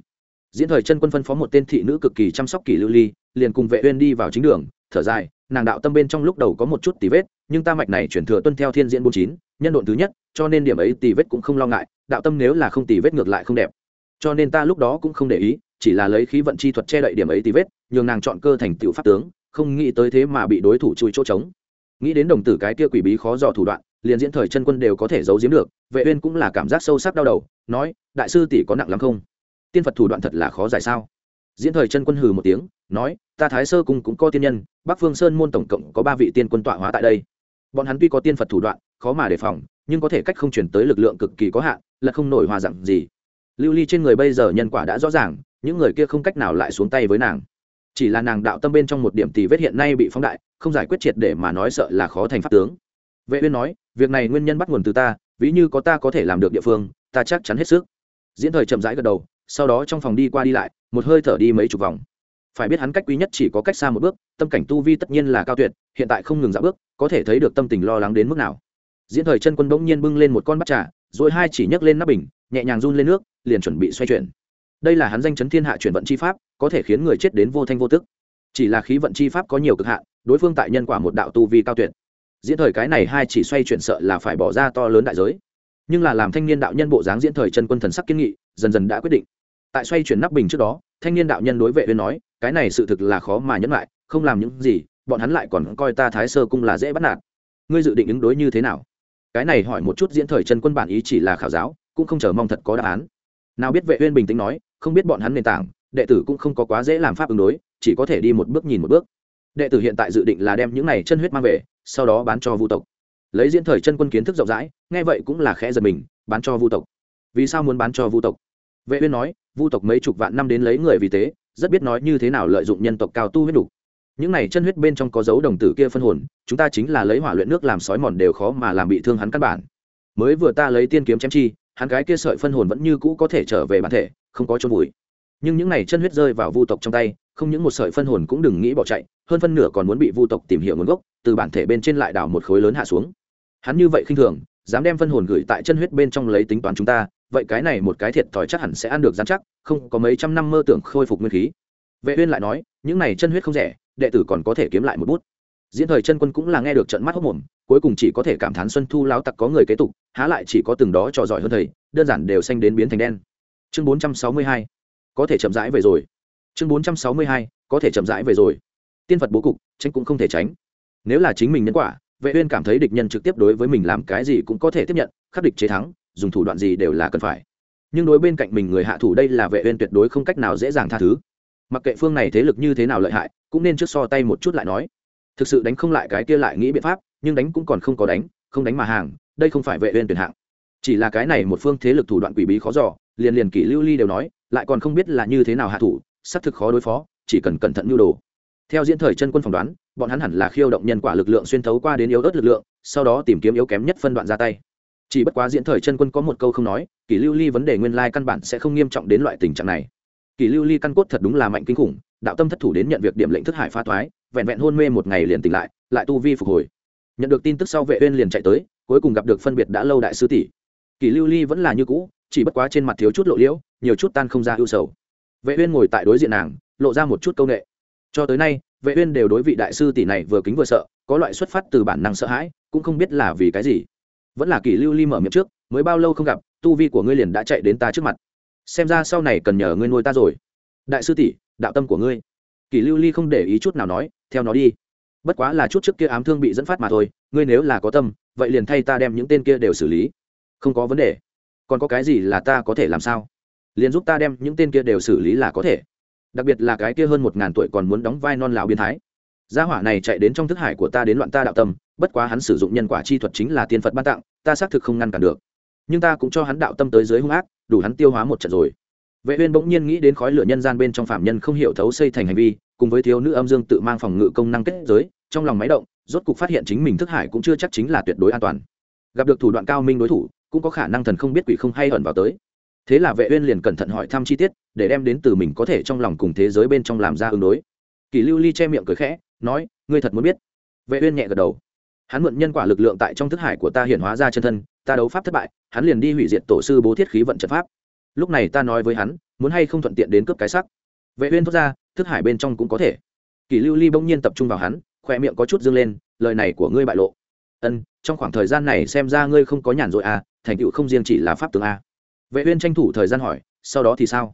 Diễn thời chân quân phân phó một tên thị nữ cực kỳ chăm sóc kỷ lưu ly, liền cùng vệ uyên đi vào chính đường, thở dài, nàng đạo tâm bên trong lúc đầu có một chút tì vết, nhưng ta mạch này chuyển thừa tuân theo thiên diễn bốn chín, nhân độn thứ nhất, cho nên điểm ấy tì vết cũng không lo ngại, đạo tâm nếu là không tì vết ngược lại không đẹp. Cho nên ta lúc đó cũng không để ý, chỉ là lấy khí vận chi thuật che đậy điểm ấy tì vết, nhường nàng chọn cơ thành tiểu pháp tướng, không nghĩ tới thế mà bị đối thủ chui chỗ trống nghĩ đến đồng tử cái kia quỷ bí khó dò thủ đoạn, liền diễn thời chân quân đều có thể giấu giếm được, vệ uyên cũng là cảm giác sâu sắc đau đầu, nói, đại sư tỷ có nặng lắm không? Tiên phật thủ đoạn thật là khó giải sao? Diễn thời chân quân hừ một tiếng, nói, ta thái sơ cung cũng có tiên nhân, bắc phương sơn môn tổng cộng có ba vị tiên quân tọa hóa tại đây. Bọn hắn tuy có tiên phật thủ đoạn, khó mà đề phòng, nhưng có thể cách không chuyển tới lực lượng cực kỳ có hạn, là không nổi hòa dặn gì. Lưu ly trên người bây giờ nhân quả đã rõ ràng, những người kia không cách nào lại xuống tay với nàng. Chỉ là nàng đạo tâm bên trong một điểm tỷ vết hiện nay bị phóng đại không giải quyết triệt để mà nói sợ là khó thành pháp tướng. Vệ uyên nói, việc này nguyên nhân bắt nguồn từ ta, ví như có ta có thể làm được địa phương, ta chắc chắn hết sức. Diễn thời chậm rãi gật đầu, sau đó trong phòng đi qua đi lại, một hơi thở đi mấy chục vòng. Phải biết hắn cách quý nhất chỉ có cách xa một bước, tâm cảnh tu vi tất nhiên là cao tuyệt, hiện tại không ngừng dạo bước, có thể thấy được tâm tình lo lắng đến mức nào. Diễn thời chân quân bỗng nhiên bưng lên một con bát trà, rồi hai chỉ nhấc lên nắp bình, nhẹ nhàng run lên nước, liền chuẩn bị xoay chuyển. Đây là hắn danh chấn thiên hạ chuyển vận chi pháp, có thể khiến người chết đến vô thanh vô tức chỉ là khí vận chi pháp có nhiều cực hạn, đối phương tại nhân quả một đạo tu vi cao tuyệt. Diễn thời cái này hai chỉ xoay chuyển sợ là phải bỏ ra to lớn đại giới. Nhưng là làm thanh niên đạo nhân bộ dáng diễn thời chân quân thần sắc kiên nghị, dần dần đã quyết định. Tại xoay chuyển nắp bình trước đó, thanh niên đạo nhân đối vệ uyên nói, cái này sự thực là khó mà nhẫn lại, không làm những gì, bọn hắn lại còn coi ta thái sơ cung là dễ bắt nạt. Ngươi dự định ứng đối như thế nào? Cái này hỏi một chút diễn thời chân quân bản ý chỉ là khảo giáo, cũng không chờ mong thật có đáp án. Nào biết vệ uyên bình tĩnh nói, không biết bọn hắn nền tảng, đệ tử cũng không có quá dễ làm pháp ứng đối chỉ có thể đi một bước nhìn một bước. Đệ tử hiện tại dự định là đem những này chân huyết mang về, sau đó bán cho vu tộc. Lấy diễn thời chân quân kiến thức rộng rãi, nghe vậy cũng là khẽ giật mình, bán cho vu tộc. Vì sao muốn bán cho vu tộc? Vệ uyên nói, vu tộc mấy chục vạn năm đến lấy người vì thế rất biết nói như thế nào lợi dụng nhân tộc cao tu huyết đủ. Những này chân huyết bên trong có dấu đồng tử kia phân hồn, chúng ta chính là lấy hỏa luyện nước làm sói mòn đều khó mà làm bị thương hắn căn bản. Mới vừa ta lấy tiên kiếm chém chi, hắn gái kia sợi phân hồn vẫn như cũ có thể trở về bản thể, không có chôn vùi. Nhưng những này chân huyết rơi vào vu tộc trong tay không những một sợi phân hồn cũng đừng nghĩ bỏ chạy, hơn phân nửa còn muốn bị vu tộc tìm hiểu nguồn gốc, từ bản thể bên trên lại đào một khối lớn hạ xuống. Hắn như vậy khinh thường, dám đem phân hồn gửi tại chân huyết bên trong lấy tính toán chúng ta, vậy cái này một cái thiệt thòi chắc hẳn sẽ ăn được giám chắc, không có mấy trăm năm mơ tưởng khôi phục nguyên khí. Vệ uyên lại nói, những này chân huyết không rẻ, đệ tử còn có thể kiếm lại một bút. Diễn thời chân quân cũng là nghe được trận mắt hốc mồm cuối cùng chỉ có thể cảm thán xuân thu láo tặc có người kế tục, há lại chỉ có từng đó trò giỏi hơn thầy, đơn giản đều xanh đến biến thành đen. Chương 462 có thể chậm rãi về rồi chương 462 có thể chậm rãi về rồi. Tiên phật bố cục, tránh cũng không thể tránh. Nếu là chính mình nhân quả, vệ uyên cảm thấy địch nhân trực tiếp đối với mình làm cái gì cũng có thể tiếp nhận, khắc địch chế thắng, dùng thủ đoạn gì đều là cần phải. Nhưng đối bên cạnh mình người hạ thủ đây là vệ uyên tuyệt đối không cách nào dễ dàng tha thứ. Mặc kệ phương này thế lực như thế nào lợi hại, cũng nên trước so tay một chút lại nói. Thực sự đánh không lại cái kia lại nghĩ biện pháp, nhưng đánh cũng còn không có đánh, không đánh mà hàng, đây không phải vệ uyên tuyển hạng. Chỉ là cái này một phương thế lực thủ đoạn quỷ bí khó dò, liền liền kỷ lưu ly đều nói, lại còn không biết là như thế nào hạ thủ xác thực khó đối phó, chỉ cần cẩn thận nhu đồ. Theo diễn thời chân quân phỏng đoán, bọn hắn hẳn là khiêu động nhân quả lực lượng xuyên thấu qua đến yếu ớt lực lượng, sau đó tìm kiếm yếu kém nhất phân đoạn ra tay. Chỉ bất quá diễn thời chân quân có một câu không nói, kỷ lưu ly vấn đề nguyên lai căn bản sẽ không nghiêm trọng đến loại tình trạng này. Kỷ lưu ly căn cốt thật đúng là mạnh kinh khủng, đạo tâm thất thủ đến nhận việc điểm lệnh thức hải pha thoái vẹn vẹn hôn mê một ngày liền tỉnh lại lại tu vi phục hồi. Nhận được tin tức sau vệ uyên liền chạy tới, cuối cùng gặp được phân biệt đã lâu đại sư tỷ. Kỷ lưu ly vẫn là như cũ, chỉ bất quá trên mặt thiếu chút lộ liễu, nhiều chút tan không ra ưu sầu vệ uyên ngồi tại đối diện nàng, lộ ra một chút câu nệ. Cho tới nay, vệ uyên đều đối vị đại sư tỷ này vừa kính vừa sợ, có loại xuất phát từ bản năng sợ hãi, cũng không biết là vì cái gì. Vẫn là kỷ lưu ly mở miệng trước, mới bao lâu không gặp, tu vi của ngươi liền đã chạy đến ta trước mặt. Xem ra sau này cần nhờ ngươi nuôi ta rồi. Đại sư tỷ, đạo tâm của ngươi. Kỷ lưu ly không để ý chút nào nói, theo nó đi. Bất quá là chút trước kia ám thương bị dẫn phát mà thôi, ngươi nếu là có tâm, vậy liền thay ta đem những tên kia đều xử lý. Không có vấn đề. Còn có cái gì là ta có thể làm sao? Liền giúp ta đem những tên kia đều xử lý là có thể. Đặc biệt là cái kia hơn một ngàn tuổi còn muốn đóng vai non lão biến thái. Gia hỏa này chạy đến trong thức hải của ta đến loạn ta đạo tâm, bất quá hắn sử dụng nhân quả chi thuật chính là tiên phật ban tặng, ta xác thực không ngăn cản được. Nhưng ta cũng cho hắn đạo tâm tới dưới hung ác, đủ hắn tiêu hóa một trận rồi. Vệ uyên bỗng nhiên nghĩ đến khói lửa nhân gian bên trong phạm nhân không hiểu thấu xây thành hành vi, cùng với thiếu nữ âm dương tự mang phòng ngự công năng kết giới, trong lòng máy động, rốt cục phát hiện chính mình thức hải cũng chưa chắc chính là tuyệt đối an toàn. Gặp được thủ đoạn cao minh đối thủ, cũng có khả năng thần không biết quỷ không hay ẩn vào tới thế là vệ uyên liền cẩn thận hỏi thăm chi tiết, để đem đến từ mình có thể trong lòng cùng thế giới bên trong làm ra ứng đối. Kỳ lưu ly che miệng cười khẽ, nói, ngươi thật muốn biết? Vệ uyên nhẹ gật đầu. Hắn mượn nhân quả lực lượng tại trong thức hải của ta hiển hóa ra chân thân, ta đấu pháp thất bại, hắn liền đi hủy diệt tổ sư bố thiết khí vận trận pháp. Lúc này ta nói với hắn, muốn hay không thuận tiện đến cướp cái sắc vệ uyên thốt ra, thức hải bên trong cũng có thể. Kỳ lưu ly bỗng nhiên tập trung vào hắn khoe miệng có chút dương lên, lời này của ngươi bại lộ. Ân, trong khoảng thời gian này xem ra ngươi không có nhàn rỗi à thành tựu không riêng chỉ là pháp tướng a vệ uyên tranh thủ thời gian hỏi, sau đó thì sao?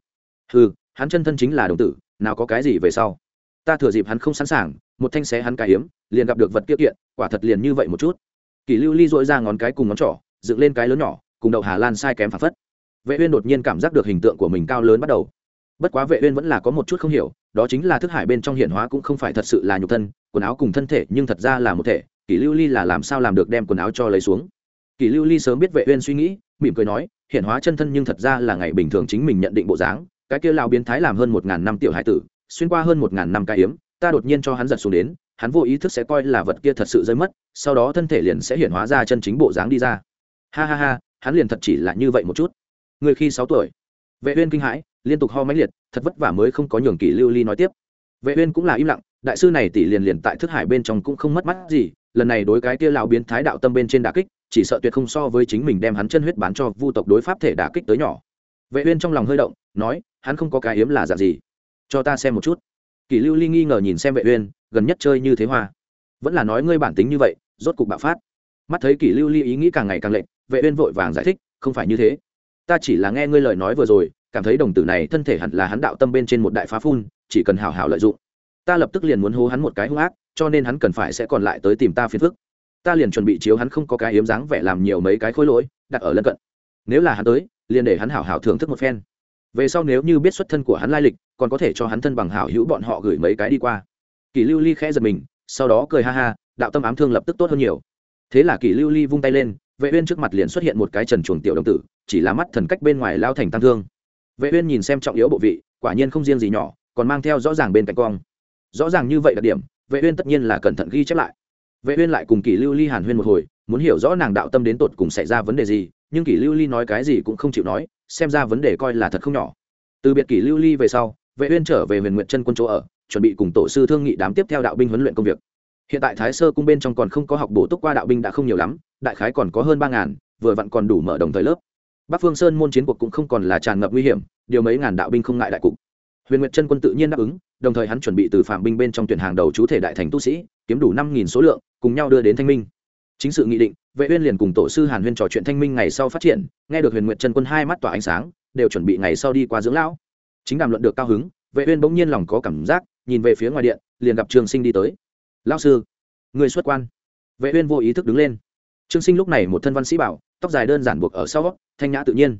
Hừ, hắn chân thân chính là đồng tử, nào có cái gì về sau? Ta thừa dịp hắn không sẵn sàng, một thanh xé hắn cái hiếm, liền gặp được vật kia kiện, quả thật liền như vậy một chút. Kỷ lưu ly dội ra ngón cái cùng ngón trỏ, dựng lên cái lớn nhỏ, cùng đậu hà lan sai kém phản phất. Vệ uyên đột nhiên cảm giác được hình tượng của mình cao lớn bắt đầu. Bất quá vệ uyên vẫn là có một chút không hiểu, đó chính là thức hải bên trong hiện hóa cũng không phải thật sự là nhục thân, quần áo cùng thân thể nhưng thật ra là một thể, Kỷ lưu ly là làm sao làm được đem quần áo cho lấy xuống? Kỷ lưu ly sớm biết vệ uyên suy nghĩ, mỉm cười nói hiện hóa chân thân nhưng thật ra là ngày bình thường chính mình nhận định bộ dáng, cái kia lão biến thái làm hơn một ngàn năm tiểu hải tử, xuyên qua hơn một ngàn năm cái hiếm ta đột nhiên cho hắn giật xuống đến, hắn vô ý thức sẽ coi là vật kia thật sự rơi mất, sau đó thân thể liền sẽ hiện hóa ra chân chính bộ dáng đi ra. Ha ha ha, hắn liền thật chỉ là như vậy một chút. Người khi sáu tuổi. Vệ uyên kinh hãi, liên tục ho mãnh liệt, thật vất vả mới không có nhường kỷ lưu ly nói tiếp. Vệ uyên cũng là im lặng, đại sư này tỷ liền liền tại thức hải bên trong cũng không mất mắt gì lần này đối cái kia lão biến thái đạo tâm bên trên đả kích, chỉ sợ tuyệt không so với chính mình đem hắn chân huyết bán cho vu tộc đối pháp thể đả kích tới nhỏ. Vệ uyên trong lòng hơi động, nói, hắn không có cái hiếm là dạng gì? Cho ta xem một chút. Kỷ lưu ly nghi ngờ nhìn xem vệ uyên, gần nhất chơi như thế hoa. Vẫn là nói ngươi bản tính như vậy, rốt cục bạo phát. Mắt thấy kỷ lưu ly ý nghĩ càng ngày càng lệch, vệ uyên vội vàng giải thích, không phải như thế. Ta chỉ là nghe ngươi lời nói vừa rồi, cảm thấy đồng tử này thân thể hẳn là hắn đạo tâm bên trên một đại phá phun, chỉ cần hảo hảo lợi dụng. Ta lập tức liền muốn hô hắn một cái hung ác cho nên hắn cần phải sẽ còn lại tới tìm ta phiền phức. Ta liền chuẩn bị chiếu hắn không có cái hiếm dáng vẻ làm nhiều mấy cái khối lỗi, đặt ở lân cận. Nếu là hắn tới, liền để hắn hảo hảo thưởng thức một phen. Về sau nếu như biết xuất thân của hắn lai lịch, còn có thể cho hắn thân bằng hảo hữu bọn họ gửi mấy cái đi qua. Kỷ lưu ly khẽ giật mình, sau đó cười ha ha, đạo tâm ám thương lập tức tốt hơn nhiều. Thế là kỷ lưu ly vung tay lên, vệ uyên trước mặt liền xuất hiện một cái trần chuồng tiểu đồng tử, chỉ là mắt thần cách bên ngoài lao thành tăng thương. Vệ uyên nhìn xem trọng yếu bộ vị, quả nhiên không riêng gì nhỏ, còn mang theo rõ ràng bên cạnh cong. Rõ ràng như vậy đặc điểm vệ uyên tất nhiên là cẩn thận ghi chép lại. Vệ uyên lại cùng Kỷ lưu ly hàn huyên một hồi, muốn hiểu rõ nàng đạo tâm đến tột cùng xảy ra vấn đề gì, nhưng Kỷ lưu ly nói cái gì cũng không chịu nói, xem ra vấn đề coi là thật không nhỏ. Từ biệt Kỷ lưu ly về sau, vệ uyên trở về huyền nguyện chân quân chỗ ở, chuẩn bị cùng tổ sư thương nghị đám tiếp theo đạo binh huấn luyện công việc. Hiện tại thái sơ cung bên trong còn không có học bổ túc qua đạo binh đã không nhiều lắm, đại khái còn có hơn ba ngàn, vừa vặn còn đủ mở đồng thời lớp. Bắc phương sơn môn chiến cuộc cũng không còn là tràn ngập nguy hiểm, điều mấy ngàn đạo binh không ngại đại cục. Huyền nguyệt chân quân tự nhiên đáp ứng đồng thời hắn chuẩn bị từ phạm binh bên trong tuyển hàng đầu chú thể đại thành tu sĩ, kiếm đủ năm nghìn số lượng, cùng nhau đưa đến thanh minh. Chính sự nghị định, vệ uyên liền cùng tổ sư hàn huyên trò chuyện thanh minh ngày sau phát triển, nghe được huyền nguyệt chân quân hai mắt tỏa ánh sáng, đều chuẩn bị ngày sau đi qua dưỡng lão. Chính đàm luận được cao hứng, vệ uyên bỗng nhiên lòng có cảm giác, nhìn về phía ngoài điện, liền gặp trường sinh đi tới. Lão sư, người xuất quan. Vệ uyên vô ý thức đứng lên. Trương sinh lúc này một thân văn sĩ bảo, tóc dài đơn giản buộc ở sau thanh nhã tự nhiên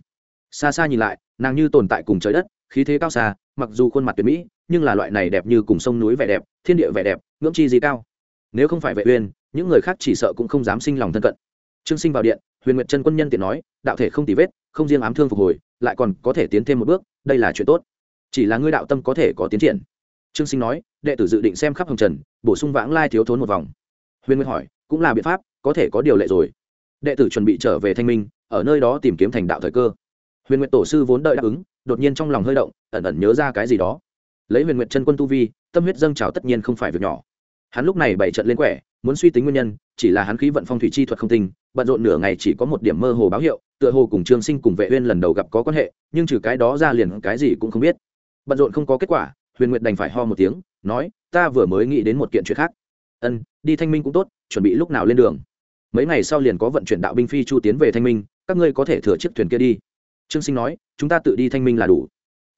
xa xa nhìn lại, nàng như tồn tại cùng trời đất, khí thế cao xa, mặc dù khuôn mặt tuyệt mỹ, nhưng là loại này đẹp như cùng sông núi vẻ đẹp, thiên địa vẻ đẹp, ngưỡng chi gì cao. Nếu không phải vệ uyên, những người khác chỉ sợ cũng không dám sinh lòng thân cận. Trương sinh vào điện, huyền nguyệt chân quân nhân tiện nói, đạo thể không tì vết, không riêng ám thương phục hồi, lại còn có thể tiến thêm một bước, đây là chuyện tốt. Chỉ là ngươi đạo tâm có thể có tiến triển. Trương sinh nói, đệ tử dự định xem khắp hồng trần, bổ sung vãng lai thiếu thốn một vòng. Huyền nguyệt hỏi, cũng là biện pháp, có thể có điều lệ rồi. Đệ tử chuẩn bị trở về thanh minh, ở nơi đó tìm kiếm thành đạo thời cơ huyền nguyệt tổ sư vốn đợi đáp ứng, đột nhiên trong lòng hơi động, ẩn ẩn nhớ ra cái gì đó. Lấy huyền nguyệt chân quân tu vi, tâm huyết dâng trào tất nhiên không phải việc nhỏ. Hắn lúc này bảy trận lên quẻ, muốn suy tính nguyên nhân, chỉ là hắn khí vận phong thủy chi thuật không tinh, bận rộn nửa ngày chỉ có một điểm mơ hồ báo hiệu, tựa hồ cùng trương sinh cùng vệ uyên lần đầu gặp có quan hệ, nhưng trừ cái đó ra liền cái gì cũng không biết. Bận rộn không có kết quả, huyền nguyệt đành phải ho một tiếng, nói, ta vừa mới nghĩ đến một kiện chuyện khác. Ân, đi thanh minh cũng tốt, chuẩn bị lúc nào lên đường? Mấy ngày sau liền có vận chuyển đạo binh phi chu tiến về thanh minh, các ngươi có thể thừa chiếc thuyền kia đi trương sinh nói, chúng ta tự đi thanh minh là đủ.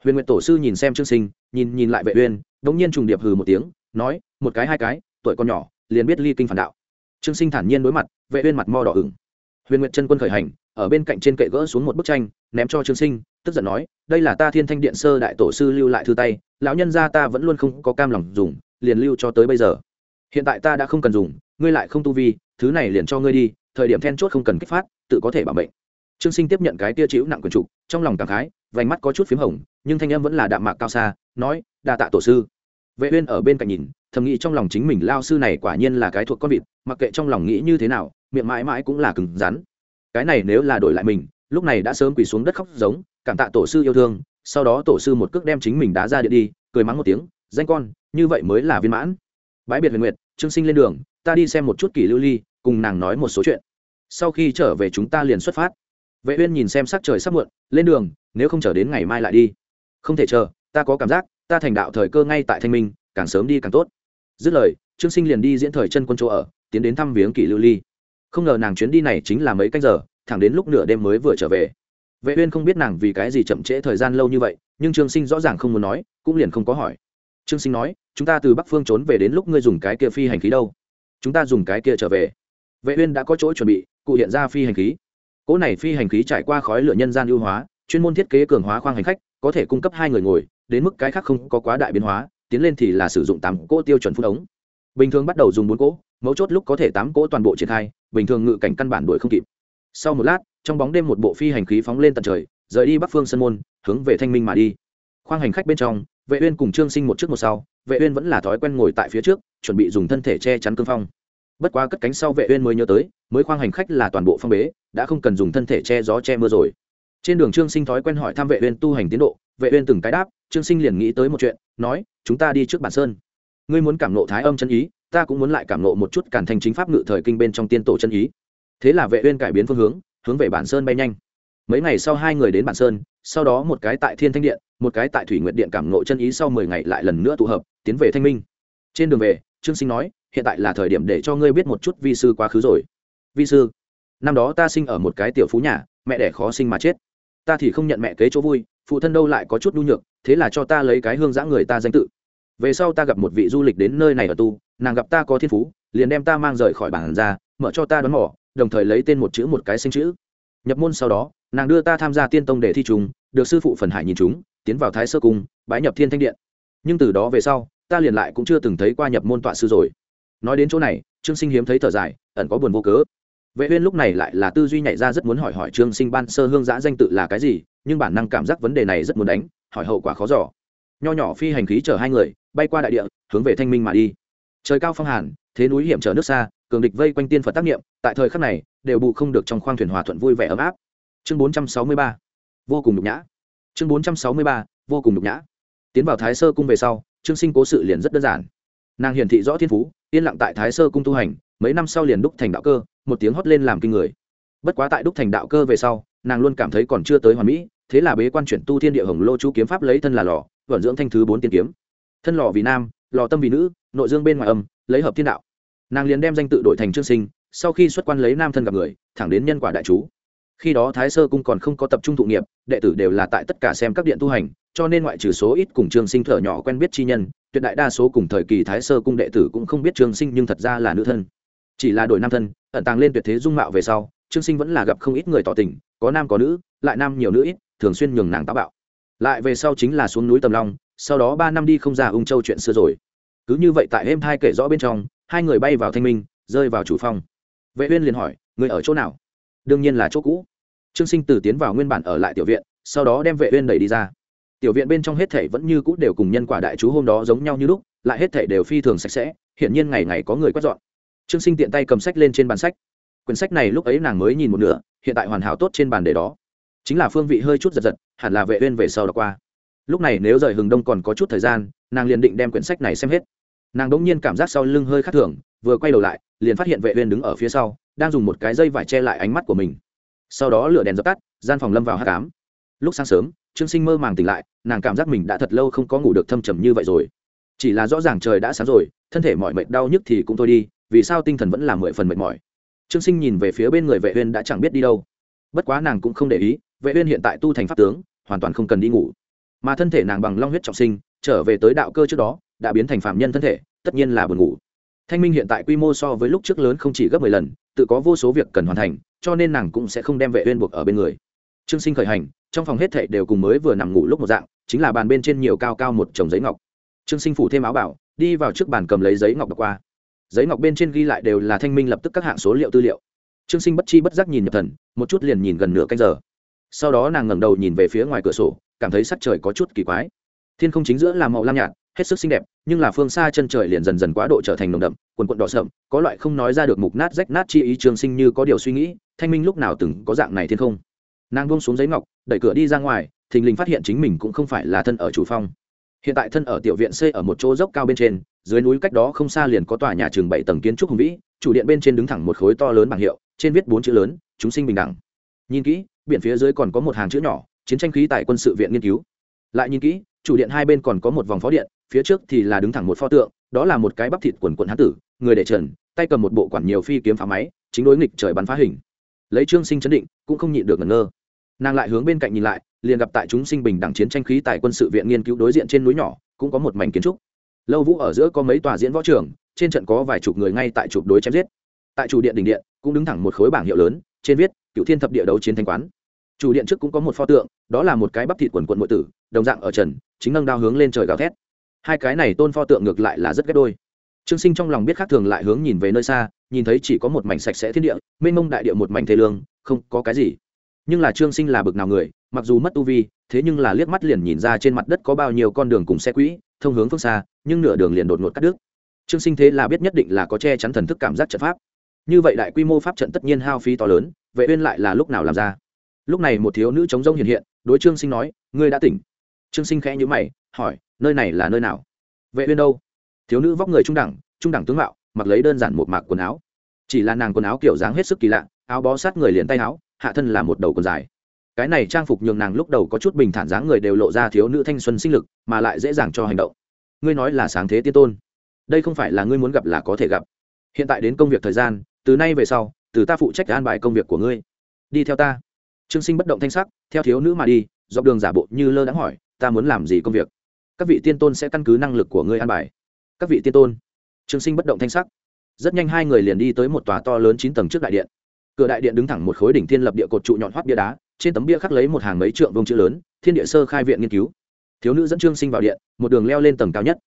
Huyền nguyện tổ sư nhìn xem trương sinh, nhìn nhìn lại vệ uyên, đống nhiên trùng điệp hừ một tiếng, nói, một cái, hai cái, tuổi con nhỏ, liền biết ly kinh phản đạo. Trương sinh thản nhiên đối mặt, vệ uyên mặt mo đỏ ửng. Huyền nguyện chân quân khởi hành, ở bên cạnh trên kệ gỡ xuống một bức tranh, ném cho trương sinh, tức giận nói, đây là ta thiên thanh điện sơ đại tổ sư lưu lại thư tay, lão nhân gia ta vẫn luôn không có cam lòng dùng, liền lưu cho tới bây giờ. Hiện tại ta đã không cần dùng, ngươi lại không tu vi, thứ này liền cho ngươi đi, thời điểm then chốt không cần kích phát, tự có thể bảo mệnh trương sinh tiếp nhận cái tia chịu nặng quyền trục trong lòng cảm khái, vành mắt có chút p h í m hồng, nhưng thanh âm vẫn là đạm mạc cao xa, nói, đa tạ tổ sư. Vệ uyên ở bên cạnh nhìn, thầm nghĩ trong lòng chính mình lao sư này quả nhiên là cái thuộc con vịt, mặc kệ trong lòng nghĩ như thế nào, miệng mãi mãi cũng là cứng rắn. Cái này nếu là đổi lại mình, lúc này đã sớm quỳ xuống đất khóc giống, cảm tạ tổ sư yêu thương, sau đó tổ sư một cước đem chính mình đá ra điện đi, cười mắng một tiếng, danh con, như vậy mới là viên mãn. Bãi biệt huyền nguyệt, trương sinh lên đường, ta đi xem một chút kỷ lưu ly, cùng nàng nói một số chuyện. Sau khi trở về chúng ta liền xuất phát vệ uyên nhìn xem sắc trời sắp muộn, lên đường, nếu không chờ đến ngày mai lại đi. Không thể chờ, ta có cảm giác, ta thành đạo thời cơ ngay tại thanh minh, càng sớm đi càng tốt. Dứt lời, trương sinh liền đi diễn thời chân quân chỗ ở, tiến đến thăm viếng kỷ lưu ly. Không ngờ nàng chuyến đi này chính là mấy canh giờ, thẳng đến lúc nửa đêm mới vừa trở về. Vệ uyên không biết nàng vì cái gì chậm trễ thời gian lâu như vậy, nhưng trương sinh rõ ràng không muốn nói, cũng liền không có hỏi. Trương sinh nói, chúng ta từ bắc phương trốn về đến lúc ngươi dùng cái kia phi hành khí đâu? Chúng ta dùng cái kia trở về. Vệ uyên đã có chỗ chuẩn bị, cụ hiện ra phi hành khí cỗ này phi hành khí trải qua khói lửa nhân gian ưu hóa, chuyên môn thiết kế cường hóa khoang hành khách, có thể cung cấp hai người ngồi, đến mức cái khác không có quá đại biến hóa, tiến lên thì là sử dụng tám cỗ tiêu chuẩn phun ống. Bình thường bắt đầu dùng bốn cỗ, mấu chốt lúc có thể tám cỗ toàn bộ triển khai, bình thường ngự cảnh căn bản đuổi không kịp. Sau một lát, trong bóng đêm một bộ phi hành khí phóng lên tận trời, rời đi bắc phương sân môn, hướng về thanh minh mà đi. Khoang hành khách bên trong, vệ uyên cùng trương sinh một trước một sau, vệ uyên vẫn là thói quen ngồi tại phía trước, chuẩn bị dùng thân thể che chắn cương phong bất quá cất cánh sau vệ uyên mới nhớ tới, mới khoang hành khách là toàn bộ phong bế, đã không cần dùng thân thể che gió che mưa rồi. Trên đường trương sinh thói quen hỏi thăm vệ uyên tu hành tiến độ, vệ uyên từng cái đáp, trương sinh liền nghĩ tới một chuyện, nói, chúng ta đi trước bản sơn. Ngươi muốn cảm nộ thái âm chân ý, ta cũng muốn lại cảm nộ một chút cản thành chính pháp ngự thời kinh bên trong tiên tổ chân ý. Thế là vệ uyên cải biến phương hướng hướng về bản sơn bay nhanh. Mấy ngày sau hai người đến bản sơn, sau đó một cái tại thiên thanh điện, một cái tại thủy nguyệt điện cảm nộ chân ý sau mười ngày lại lần nữa tụ hợp, tiến về thanh minh. Trên đường về, trương sinh nói hiện tại là thời điểm để cho ngươi biết một chút vi sư quá khứ rồi. Vi sư, năm đó ta sinh ở một cái tiểu phú nhà, mẹ đẻ khó sinh mà chết. Ta thì không nhận mẹ kế chỗ vui, phụ thân đâu lại có chút nhu nhược, thế là cho ta lấy cái hương giã người ta danh tự. Về sau ta gặp một vị du lịch đến nơi này ở tu, nàng gặp ta có thiên phú, liền đem ta mang rời khỏi bản ra mở cho ta đón mỏ đồng thời lấy tên một chữ một cái sinh chữ. Nhập môn sau đó, nàng đưa ta tham gia tiên tông để thi trùng được sư phụ phần hải nhìn chúng, tiến vào thái sơ cung, bái nhập thiên thanh điện. Nhưng từ đó về sau, ta liền lại cũng chưa từng thấy qua nhập môn tọa sư rồi nói đến chỗ này, trương sinh hiếm thấy thở dài, ẩn có buồn vô cớ. Vệ uyên lúc này lại là tư duy nhảy ra rất muốn hỏi hỏi trương sinh ban sơ hương giã danh tự là cái gì, nhưng bản năng cảm giác vấn đề này rất muốn đánh, hỏi hậu quả khó dò. Nho nhỏ phi hành khí chở hai người, bay qua đại địa, hướng về thanh minh mà đi. Trời cao phong hàn, thế núi hiểm trở nước xa, cường địch vây quanh tiên phật tác niệm, tại thời khắc này, đều bù không được trong khoang thuyền hòa thuận vui vẻ ấm áp. Chương 463 vô cùng nhục nhã. Chương 463 vô cùng nhục nhã. Tiến vào thái sơ cung về sau, trương sinh cố sự liền rất đơn giản. Nàng hiển thị rõ thiên phú yên lặng tại thái sơ cung tu hành, mấy năm sau liền đúc thành đạo cơ, một tiếng hót lên làm kinh người. Bất quá tại đúc thành đạo cơ về sau, nàng luôn cảm thấy còn chưa tới hoàn mỹ, thế là bế quan chuyển tu thiên địa hồng lô chú kiếm pháp lấy thân là lò, vận dưỡng thanh thứ bốn tiên kiếm. Thân lò vì nam, lò tâm vì nữ, nội dương bên ngoài âm, lấy hợp thiên đạo. Nàng liền đem danh tự đổi thành trương sinh, sau khi xuất quan lấy nam thân gặp người, thẳng đến nhân quả đại chú. Khi đó thái sơ cung còn không có tập trung thụ nghiệp, đệ tử đều là tại tất cả xem các điện tu hành, cho nên ngoại trừ số ít cùng trường sinh thở nhỏ quen biết chi nhân tuyệt đại đa số cùng thời kỳ thái sơ cung đệ tử cũng không biết trương sinh nhưng thật ra là nữ thân. Chỉ là đổi nam thân, ẩn tàng lên tuyệt thế dung mạo về sau, trương sinh vẫn là gặp không ít người tỏ tình, có nam có nữ, lại nam nhiều nữ ít, thường xuyên nhường nàng táo bạo. Lại về sau chính là xuống núi tầm long, sau đó ba năm đi không ra ung châu chuyện xưa rồi. Cứ như vậy tại êm hai kể rõ bên trong, hai người bay vào thanh minh, rơi vào chủ phong. Vệ uyên liền hỏi, người ở chỗ nào? Đương nhiên là chỗ cũ. Trương sinh từ tiến vào nguyên bản ở lại tiểu viện, sau đó đem vệ uyên đẩy đi ra tiểu viện bên trong hết thảy vẫn như cũ đều cùng nhân quả đại chú hôm đó giống nhau như lúc, lại hết thảy đều phi thường sạch sẽ hiện nhiên ngày ngày có người quét dọn. Trương sinh tiện tay cầm sách lên trên bàn sách. Quyển sách này lúc ấy nàng mới nhìn một nửa, hiện tại hoàn hảo tốt trên bàn để đó. Chính là phương vị hơi chút giật giật, hẳn là vệ uyên về sau đọc qua. Lúc này nếu rời hừng đông còn có chút thời gian, nàng liền định đem quyển sách này xem hết. Nàng đống nhiên cảm giác sau lưng hơi khát thường, vừa quay đầu lại, liền phát hiện vệ uyên đứng ở phía sau, đang dùng một cái dây vải che lại ánh mắt của mình. Sau đó lửa đèn dập tắt, gian phòng lâm vào hắc ám. Lúc sáng sớm trương sinh mơ màng tỉnh lại, nàng cảm giác mình đã thật lâu không có ngủ được thâm trầm như vậy rồi. Chỉ là rõ ràng trời đã sáng rồi, thân thể mỏi mệt đau nhức thì cũng thôi đi, vì sao tinh thần vẫn là mười phần mệt mỏi? Trương sinh nhìn về phía bên người vệ uyên đã chẳng biết đi đâu. Bất quá nàng cũng không để ý, vệ uyên hiện tại tu thành pháp tướng, hoàn toàn không cần đi ngủ. Mà thân thể nàng bằng long huyết trọng sinh, trở về tới đạo cơ trước đó, đã biến thành phạm nhân thân thể, tất nhiên là buồn ngủ. Thanh minh hiện tại quy mô so với lúc trước lớn không chỉ gấp mười lần, tự có vô số việc cần hoàn thành, cho nên nàng cũng sẽ không đem vệ uyên buộc ở bên người. Trương sinh khởi hành trong phòng hết thảy đều cùng mới vừa nằm ngủ lúc một dạng, chính là bàn bên trên nhiều cao cao một chồng giấy ngọc. Trương sinh phủ thêm áo bảo, đi vào trước bàn cầm lấy giấy ngọc đọc qua. Giấy ngọc bên trên ghi lại đều là thanh minh lập tức các hạng số liệu tư liệu. Trương sinh bất chi bất giác nhìn nhập thần, một chút liền nhìn gần nửa canh giờ. Sau đó nàng ngẩng đầu nhìn về phía ngoài cửa sổ, cảm thấy sắc trời có chút kỳ quái. Thiên không chính giữa là màu lam nhạt, hết sức xinh đẹp, nhưng là phương xa chân trời liền dần dần quá độ trở thành nồng đậm, quần quận đỏ sậm, có loại không nói ra được mục nát rách nát chi ý trương sinh như có điều suy nghĩ, thanh minh lúc nào từng có dạng này thiên không nàng buông xuống giấy ngọc, đẩy cửa đi ra ngoài, thình lình phát hiện chính mình cũng không phải là thân ở chủ phong hiện tại thân ở tiểu viện xây ở một chỗ dốc cao bên trên, dưới núi cách đó không xa liền có tòa nhà trường bảy tầng kiến trúc hùng vĩ, chủ điện bên trên đứng thẳng một khối to lớn bảng hiệu, trên viết bốn chữ lớn, chúng sinh bình đẳng. Nhìn kỹ, biển phía dưới còn có một hàng chữ nhỏ, chiến tranh khí tại quân sự viện nghiên cứu. Lại nhìn kỹ, chủ điện hai bên còn có một vòng phó điện, phía trước thì là đứng thẳng một pho tượng, đó là một cái bắp thịt quần quần hán tử, người để trần, tay cầm một bộ quản nhiều phi kiếm phá máy, chính đối nghịch trời bắn phá hình. Lấy trương sinh chấn định, cũng không nhịn được ngẩn ngơ nàng lại hướng bên cạnh nhìn lại, liền gặp tại chúng sinh bình đẳng chiến tranh khí tại quân sự viện nghiên cứu đối diện trên núi nhỏ, cũng có một mảnh kiến trúc. Lâu vũ ở giữa có mấy tòa diễn võ trường, trên trận có vài chục người ngay tại chụp đối chém giết. Tại chủ điện đình điện, cũng đứng thẳng một khối bảng hiệu lớn, trên viết, cựu thiên thập địa đấu chiến thanh quán. Chủ điện trước cũng có một pho tượng, đó là một cái bắp thịt quần quận nội tử, đồng dạng ở trần, chính nâng đao hướng lên trời gào thét. Hai cái này tôn pho tượng ngược lại là rất ghét đôi. Trương sinh trong lòng biết khác thường lại hướng nhìn về nơi xa, nhìn thấy chỉ có một mảnh sạch sẽ thiên địa, mênh mông đại địa một mảnh thế lương, không có cái gì nhưng là trương sinh là bực nào người, mặc dù mất tu vi, thế nhưng là liếc mắt liền nhìn ra trên mặt đất có bao nhiêu con đường cùng xe quỹ, thông hướng phương xa, nhưng nửa đường liền đột ngột cắt đứt. Trương sinh thế là biết nhất định là có che chắn thần thức cảm giác trận pháp. Như vậy đại quy mô pháp trận tất nhiên hao phí to lớn, vệ uyên lại là lúc nào làm ra? Lúc này một thiếu nữ chống rông hiện hiện, đối trương sinh nói, ngươi đã tỉnh. Trương sinh khẽ nhíu mày, hỏi, nơi này là nơi nào? Vệ uyên đâu? Thiếu nữ vóc người trung đẳng trung đẳng tướng mạo, mặc lấy đơn giản một mạc quần áo. Chỉ là nàng quần áo kiểu dáng hết sức kỳ lạ, áo bó sát người liền tay áo hạ thân là một đầu còn dài. Cái này trang phục nhường nàng lúc đầu có chút bình thản dáng người đều lộ ra thiếu nữ thanh xuân sinh lực, mà lại dễ dàng cho hành động. Ngươi nói là sáng thế tiên tôn. Đây không phải là ngươi muốn gặp là có thể gặp. Hiện tại đến công việc thời gian, từ nay về sau, từ ta phụ trách an bài công việc của ngươi. Đi theo ta. Trương sinh bất động thanh sắc, theo thiếu nữ mà đi, dọc đường giả bộ như lơ đãng hỏi, ta muốn làm gì công việc? Các vị tiên tôn sẽ căn cứ năng lực của ngươi an bài. Các vị tiên tôn. Trương sinh bất động thanh sắc. Rất nhanh hai người liền đi tới một tòa to lớn chín tầng trước đại điện cửa đại điện đứng thẳng một khối đỉnh thiên lập địa cột trụ nhọn hoắt bia đá, trên tấm bia khắc lấy một hàng mấy trượng vông chữ lớn, thiên địa sơ khai viện nghiên cứu. Thiếu nữ dẫn trương sinh vào điện, một đường leo lên tầng cao nhất.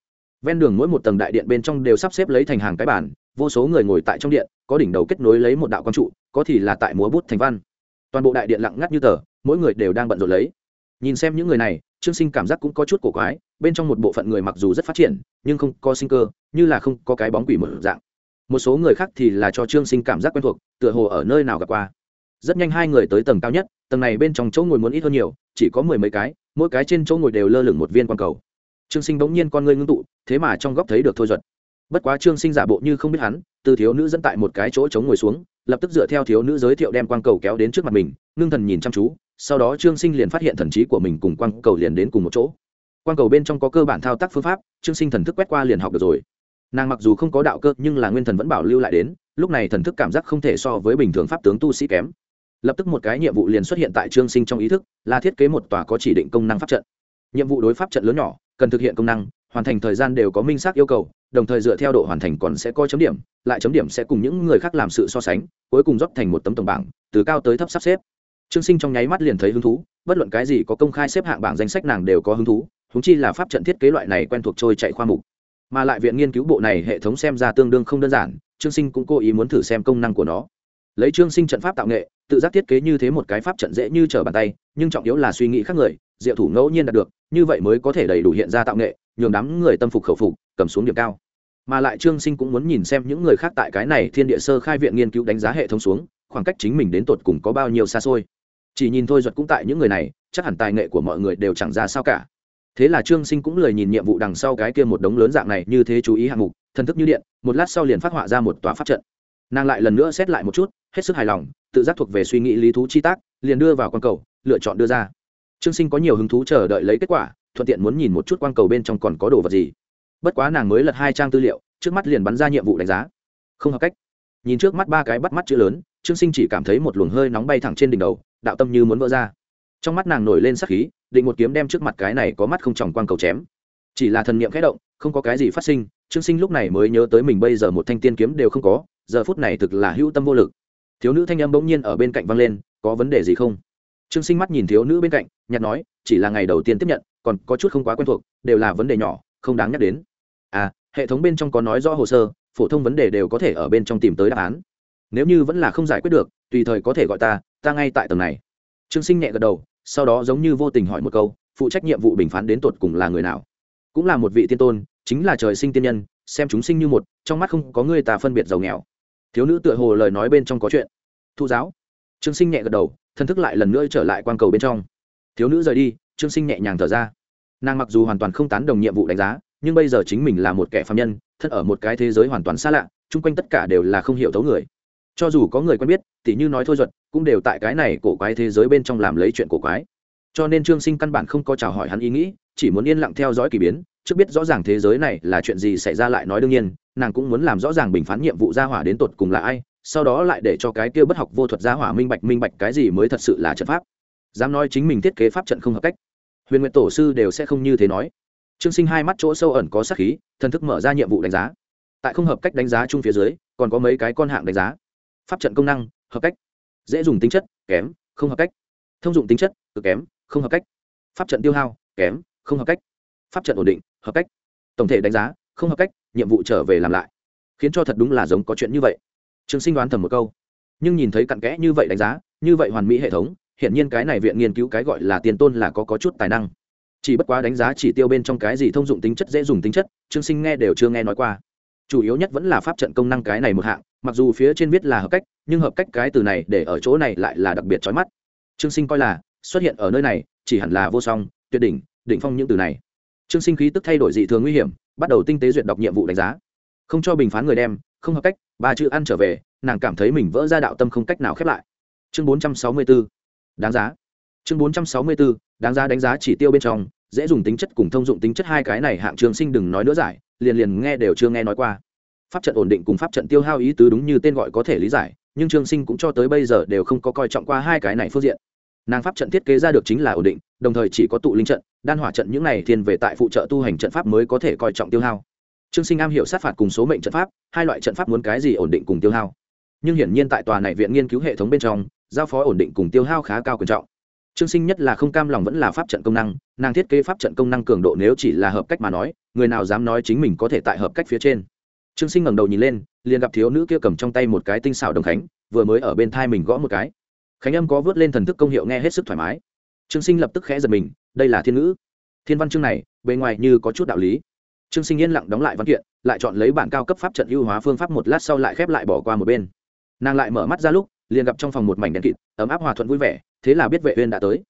Ven đường mỗi một tầng đại điện bên trong đều sắp xếp lấy thành hàng cái bản vô số người ngồi tại trong điện, có đỉnh đầu kết nối lấy một đạo quang trụ, có thì là tại múa bút thành văn. Toàn bộ đại điện lặng ngắt như tờ, mỗi người đều đang bận rộn lấy. Nhìn xem những người này, trương sinh cảm giác cũng có chút cổ quái, bên trong một bộ phận người mặc dù rất phát triển, nhưng không có sinh cơ, như là không có cái bóng quỷ mở dạng một số người khác thì là cho trương sinh cảm giác quen thuộc, tựa hồ ở nơi nào gặp qua. Rất nhanh hai người tới tầng cao nhất, tầng này bên trong chỗ ngồi muốn ít hơn nhiều, chỉ có mười mấy cái, mỗi cái trên chỗ ngồi đều lơ lửng một viên quang cầu. Trương sinh bỗng nhiên con ngươi ngưng tụ, thế mà trong góc thấy được thôi duật. Bất quá trương sinh giả bộ như không biết hắn, từ thiếu nữ dẫn tại một cái chỗ chống ngồi xuống, lập tức dựa theo thiếu nữ giới thiệu đem quang cầu kéo đến trước mặt mình, ngưng thần nhìn chăm chú, sau đó trương sinh liền phát hiện thần trí của mình cùng quang cầu liền đến cùng một chỗ. Quang cầu bên trong có cơ bản thao tác phương pháp, trương sinh thần thức quét qua liền học được rồi nàng mặc dù không có đạo cơ nhưng là nguyên thần vẫn bảo lưu lại đến, lúc này thần thức cảm giác không thể so với bình thường pháp tướng tu sĩ kém. Lập tức một cái nhiệm vụ liền xuất hiện tại trương sinh trong ý thức, là thiết kế một tòa có chỉ định công năng pháp trận. Nhiệm vụ đối pháp trận lớn nhỏ, cần thực hiện công năng, hoàn thành thời gian đều có minh xác yêu cầu, đồng thời dựa theo độ hoàn thành còn sẽ coi chấm điểm, lại chấm điểm sẽ cùng những người khác làm sự so sánh, cuối cùng rót thành một tấm tổng bảng, từ cao tới thấp sắp xếp. Trương sinh trong nháy mắt liền thấy hứng thú, bất luận cái gì có công khai xếp hạng bảng danh sách nàng đều có hứng thú húng chi là pháp trận thiết kế loại này quen thuộc trôi chạy khoa mục mà lại viện nghiên cứu bộ này hệ thống xem ra tương đương không đơn giản, trương sinh cũng cố ý muốn thử xem công năng của nó. Lấy trương sinh trận pháp tạo nghệ, tự giác thiết kế như thế một cái pháp trận dễ như trở bàn tay, nhưng trọng yếu là suy nghĩ khác người, diệu thủ ngẫu nhiên đạt được, như vậy mới có thể đầy đủ hiện ra tạo nghệ, nhường đám người tâm phục khẩu phục, cầm xuống điểm cao. Mà lại trương sinh cũng muốn nhìn xem những người khác tại cái này thiên địa sơ khai viện nghiên cứu đánh giá hệ thống xuống, khoảng cách chính mình đến tột cùng có bao nhiêu xa xôi. Chỉ nhìn thôi duật cũng tại những người này, chắc hẳn tài nghệ của mọi người đều chẳng ra sao cả thế là trương sinh cũng lời nhìn nhiệm vụ đằng sau cái kia một đống lớn dạng này như thế chú ý hạng mục, thần thức như điện, một lát sau liền phát họa ra một tòa pháp trận. Nàng lại lần nữa xét lại một chút, hết sức hài lòng, tự giác thuộc về suy nghĩ lý thú chi tác, liền đưa vào quan cầu, lựa chọn đưa ra. Trương sinh có nhiều hứng thú chờ đợi lấy kết quả, thuận tiện muốn nhìn một chút quan cầu bên trong còn có đồ vật gì. Bất quá nàng mới lật hai trang tư liệu, trước mắt liền bắn ra nhiệm vụ đánh giá. Không hợp cách. Nhìn trước mắt ba cái bắt mắt chữ lớn, trương sinh chỉ cảm thấy một luồng hơi nóng bay thẳng trên đỉnh đầu, đạo tâm như muốn vỡ ra. Trong mắt nàng nổi lên sắc khí định một kiếm đem trước mặt cái này có mắt không tròng quang cầu chém. Chỉ là thần niệm khẽ động, không có cái gì phát sinh, trương sinh lúc này mới nhớ tới mình bây giờ một thanh tiên kiếm đều không có, giờ phút này thực là hữu tâm vô lực. Thiếu nữ thanh âm bỗng nhiên ở bên cạnh vang lên, có vấn đề gì không? Trương sinh mắt nhìn thiếu nữ bên cạnh nhặt nói, chỉ là ngày đầu tiên tiếp nhận, còn có chút không quá quen thuộc, đều là vấn đề nhỏ, không đáng nhắc đến. À hệ thống bên trong có nói rõ hồ sơ, phổ thông vấn đề đều có thể ở bên trong tìm tới đáp án. Nếu như vẫn là không giải quyết được, tùy thời có thể gọi ta ta ngay tại tầng này. Trương sinh nhẹ gật đầu sau đó giống như vô tình hỏi một câu, phụ trách nhiệm vụ bình phán đến tột cùng là người nào? Cũng là một vị tiên tôn, chính là trời sinh tiên nhân, xem chúng sinh như một, trong mắt không có người ta phân biệt giàu nghèo. Thiếu nữ tựa hồ lời nói bên trong có chuyện. Thu giáo. Trương sinh nhẹ gật đầu, thân thức lại lần nữa trở lại quan cầu bên trong. Thiếu nữ rời đi, trương sinh nhẹ nhàng thở ra. Nàng mặc dù hoàn toàn không tán đồng nhiệm vụ đánh giá, nhưng bây giờ chính mình là một kẻ phạm nhân, thân ở một cái thế giới hoàn toàn xa lạ, chung quanh tất cả đều là không hiểu thấu người cho dù có người quen biết thì như nói thôi duật cũng đều tại cái này cổ quái thế giới bên trong làm lấy chuyện cổ quái. Cho nên trương sinh căn bản không có chào hỏi hắn ý nghĩ, chỉ muốn yên lặng theo dõi k ỳ biến, trước biết rõ ràng thế giới này là chuyện gì xảy ra lại nói đương nhiên, nàng cũng muốn làm rõ ràng bình phán nhiệm vụ gia hỏa đến tột cùng là ai, sau đó lại để cho cái kia bất học vô thuật gia hỏa minh bạch minh bạch cái gì mới thật sự là trận pháp. Dám nói chính mình thiết kế pháp trận không hợp cách. Huyền nguyện tổ sư đều sẽ không như thế nói. Trương sinh hai mắt chỗ sâu ẩn có sắc khí, thần thức mở ra nhiệm vụ đánh giá. Tại không hợp cách đánh giá chung phía dưới, còn có mấy cái con hạng đánh giá pháp trận công năng hợp cách. Dễ dùng tính chất kém không hợp cách. Thông dụng tính chất cực kém không hợp cách. Pháp trận tiêu hao kém không hợp cách. Pháp trận ổn định hợp cách. Tổng thể đánh giá không hợp cách nhiệm vụ trở về làm lại. Khiến cho thật đúng là giống có chuyện như vậy. Trường sinh đoán thầm một câu. Nhưng nhìn thấy cặn kẽ như vậy đánh giá như vậy hoàn mỹ hệ thống hiện nhiên cái này viện nghiên cứu cái gọi là tiền tôn là có, có chút tài năng. Chỉ bất quá đánh giá chỉ tiêu bên trong cái gì thông dụng tính chất dễ dùng tính chất trương sinh nghe đều chưa nghe nói qua. Chủ yếu nhất vẫn là pháp trận công năng cái này một hạng mặc dù phía trên viết là hợp cách nhưng hợp cách cái từ này để ở chỗ này lại là đặc biệt trói mắt. Trương sinh coi là xuất hiện ở nơi này chỉ hẳn là vô song tuyệt đỉnh đỉnh phong những từ này. Trương sinh khí tức thay đổi dị thường nguy hiểm bắt đầu tinh tế duyệt đọc nhiệm vụ đánh giá. Không cho bình phán người đem không hợp cách ba chữ ăn trở về nàng cảm thấy mình vỡ ra đạo tâm không cách nào khép lại. Chương bốn trăm sáu mươi 464. đáng giá. Chương bốn trăm sáu mươi 464, đáng giá đánh giá chỉ tiêu bên trong dễ dùng tính chất cùng thông dụng tính chất hai cái này hạng trường sinh đừng nói nữa giải liền liền nghe đều chưa nghe nói qua pháp trận ổn định cùng pháp trận tiêu hao ý tứ đúng như tên gọi có thể lý giải, nhưng trương sinh cũng cho tới bây giờ đều không có coi trọng qua hai cái này phương diện. Nàng pháp trận thiết kế ra được chính là ổn định, đồng thời chỉ có tụ linh trận, đan hỏa trận những này thiên về tại phụ trợ tu hành trận pháp mới có thể coi trọng tiêu hao. Trương sinh am hiểu sát phạt cùng số mệnh trận pháp, hai loại trận pháp muốn cái gì ổn định cùng tiêu hao. Nhưng hiển nhiên tại tòa này viện nghiên cứu hệ thống bên trong, giao phó ổn định cùng tiêu hao khá cao quan trọng. Trương sinh nhất là không cam lòng vẫn là pháp trận công năng, nàng thiết kế pháp trận công năng cường độ nếu chỉ là hợp cách mà nói, người nào dám nói chính mình có thể tại hợp cách phía trên trương sinh ngẩng đầu nhìn lên, liền gặp thiếu nữ kia cầm trong tay một cái tinh xảo đồng khánh, vừa mới ở bên thai mình gõ một cái. Khánh âm có vớt lên thần thức công hiệu nghe hết sức thoải mái. Trương sinh lập tức khẽ giật mình, đây là thiên ngữ. Thiên văn chương này, bề ngoài như có chút đạo lý. Trương sinh yên lặng đóng lại văn kiện, lại chọn lấy bản cao cấp pháp trận ưu hóa phương pháp một lát sau lại khép lại bỏ qua một bên. Nàng lại mở mắt ra lúc, liền gặp trong phòng một mảnh đèn kịt, ấm áp hòa thuận vui vẻ, thế là biết vệ uyên đã tới.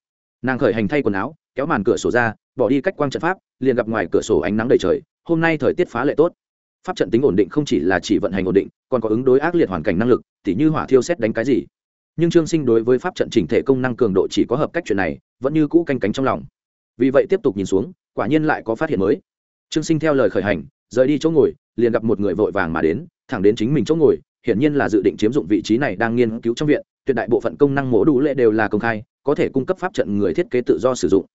Nàng khởi hành thay quần áo, kéo màn cửa sổ ra, bỏ đi cách quang trận pháp, liền gặp ngoài cửa sổ ánh nắng đầy trời, hôm nay thời tiết phá lệ tốt pháp trận tính ổn định không chỉ là chỉ vận hành ổn định, còn có ứng đối ác liệt hoàn cảnh năng lực, tỉ như hỏa thiêu xét đánh cái gì. Nhưng trương sinh đối với pháp trận chỉnh thể công năng cường độ chỉ có hợp cách chuyện này, vẫn như cũ canh cánh trong lòng. Vì vậy tiếp tục nhìn xuống, quả nhiên lại có phát hiện mới. Trương sinh theo lời khởi hành, rời đi chỗ ngồi, liền gặp một người vội vàng mà đến, thẳng đến chính mình chỗ ngồi, hiển nhiên là dự định chiếm dụng vị trí này đang nghiên cứu trong viện, tuyệt đại bộ phận công năng mổ đủ lệ đều là công khai, có thể cung cấp pháp trận người thiết kế tự do sử dụng.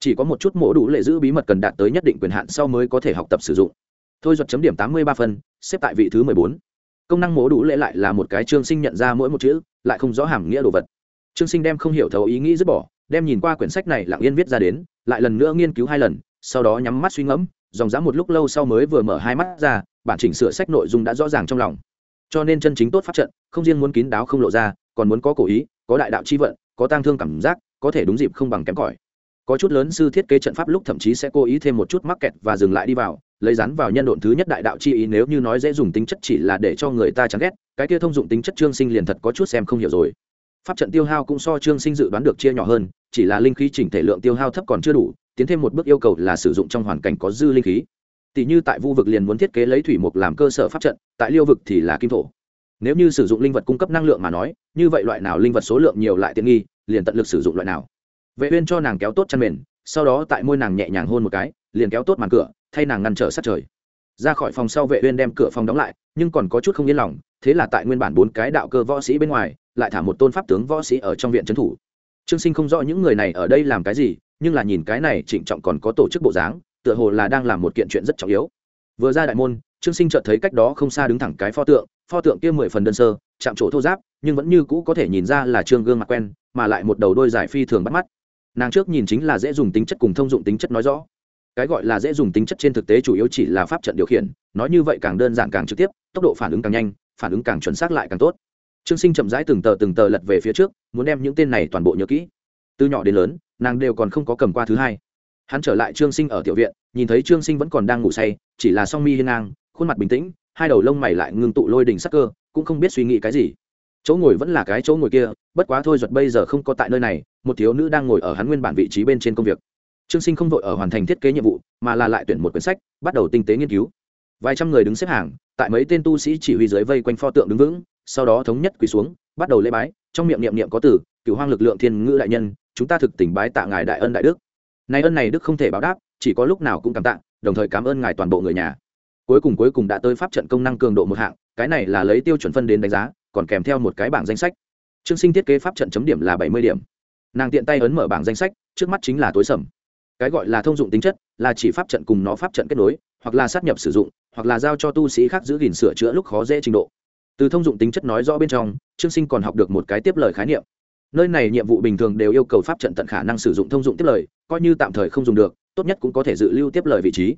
Chỉ có một chút mổ đủ lệ giữ bí mật cần đạt tới nhất định quyền hạn sau mới có thể học tập sử dụng thôi duật chấm điểm tám mươi ba phân, xếp tại vị thứ mười bốn. Công năng mố đủ lễ lại là một cái trương sinh nhận ra mỗi một chữ, lại không rõ hàm nghĩa đồ vật. Trương sinh đem không hiểu thấu ý nghĩ dứt bỏ, đem nhìn qua quyển sách này lặng yên viết ra đến, lại lần nữa nghiên cứu hai lần, sau đó nhắm mắt suy ngẫm, dòng dã một lúc lâu sau mới vừa mở hai mắt ra, bản chỉnh sửa sách nội dung đã rõ ràng trong lòng. Cho nên chân chính tốt pháp trận, không riêng muốn kín đáo không lộ ra, còn muốn có cổ ý, có đại đạo chi vận, có tang thương cảm giác, có thể đúng dịp không bằng kém cỏi. Có chút lớn sư thiết kế trận pháp lúc thậm chí sẽ cố ý thêm một chút mắc kẹt và dừng lại đi vào lấy rắn vào nhân độn thứ nhất đại đạo chi ý, nếu như nói dễ dùng tính chất chỉ là để cho người ta chán ghét, cái kia thông dụng tính chất trương sinh liền thật có chút xem không hiểu rồi. Pháp trận tiêu hao cũng so trương sinh dự đoán được chia nhỏ hơn, chỉ là linh khí chỉnh thể lượng tiêu hao thấp còn chưa đủ, tiến thêm một bước yêu cầu là sử dụng trong hoàn cảnh có dư linh khí. Tỷ như tại vu vực liền muốn thiết kế lấy thủy mục làm cơ sở pháp trận, tại liêu vực thì là kim thổ. Nếu như sử dụng linh vật cung cấp năng lượng mà nói, như vậy loại nào linh vật số lượng nhiều lại tiện nghi, liền tận lực sử dụng loại nào. Vệ uyên cho nàng kéo tốt chăn mền, sau đó tại môi nàng nhẹ nhàng hôn một cái, liền kéo tốt màn cửa thay nàng ngăn trở sát trời. Ra khỏi phòng sau vệ uyên đem cửa phòng đóng lại, nhưng còn có chút không yên lòng, thế là tại nguyên bản bốn cái đạo cơ võ sĩ bên ngoài, lại thả một tôn pháp tướng võ sĩ ở trong viện trấn thủ. Trương sinh không rõ những người này ở đây làm cái gì, nhưng là nhìn cái này trịnh trọng còn có tổ chức bộ dáng, tựa hồ là đang làm một kiện chuyện rất trọng yếu. Vừa ra đại môn, trương sinh chợt thấy cách đó không xa đứng thẳng cái pho tượng pho tượng kia mười phần đơn sơ, chạm chỗ thô giáp, nhưng vẫn như cũ có thể nhìn ra là trương gương mặt quen, mà lại một đầu đôi dài phi thường bắt mắt. Nàng trước nhìn chính là dễ dùng tính chất cùng thông dụng tính chất nói rõ cái gọi là dễ dùng tính chất trên thực tế chủ yếu chỉ là pháp trận điều khiển, nói như vậy càng đơn giản càng trực tiếp, tốc độ phản ứng càng nhanh, phản ứng càng chuẩn xác lại càng tốt. Trương sinh chậm rãi từng tờ từng tờ lật về phía trước, muốn đem những tên này toàn bộ nhớ kỹ. Từ nhỏ đến lớn, nàng đều còn không có cầm qua thứ hai. Hắn trở lại trương sinh ở tiểu viện, nhìn thấy trương sinh vẫn còn đang ngủ say, chỉ là song mi hiên ngang, khuôn mặt bình tĩnh, hai đầu lông mày lại ngưng tụ lôi đình sắc cơ, cũng không biết suy nghĩ cái gì. Chỗ ngồi vẫn là cái chỗ ngồi kia, bất quá thôi, giật bây giờ không có tại nơi này, một thiếu nữ đang ngồi ở hắn nguyên bản vị trí bên trên công việc trương sinh không vội ở hoàn thành thiết kế nhiệm vụ, mà là lại tuyển một quyển sách, bắt đầu tinh tế nghiên cứu. Vài trăm người đứng xếp hàng, tại mấy tên tu sĩ chỉ huy dưới vây quanh pho tượng đứng vững, sau đó thống nhất quỳ xuống, bắt đầu lễ bái. Trong miệng niệm niệm có từ cựu hoang lực lượng thiên ngữ đại nhân, chúng ta thực tình bái tạ ngài đại ân đại đức. Này ân này đức không thể báo đáp, chỉ có lúc nào cũng cảm tạ, đồng thời cảm ơn ngài toàn bộ người nhà. Cuối cùng cuối cùng đã tới pháp trận công năng cường độ một hạng, cái này là lấy tiêu chuẩn phân đến đánh giá, còn kèm theo một cái bảng danh sách. Trương sinh thiết kế pháp trận chấm điểm là bảy mươi điểm. Nàng tiện tay ấn mở bảng danh sách, trước mắt chính là tối sầm cái gọi là thông dụng tính chất là chỉ pháp trận cùng nó pháp trận kết nối, hoặc là sát nhập sử dụng, hoặc là giao cho tu sĩ khác giữ gìn sửa chữa lúc khó dễ trình độ. Từ thông dụng tính chất nói rõ bên trong, trương sinh còn học được một cái tiếp lời khái niệm. Nơi này nhiệm vụ bình thường đều yêu cầu pháp trận tận khả năng sử dụng thông dụng tiếp lời, coi như tạm thời không dùng được, tốt nhất cũng có thể dự lưu tiếp lời vị trí.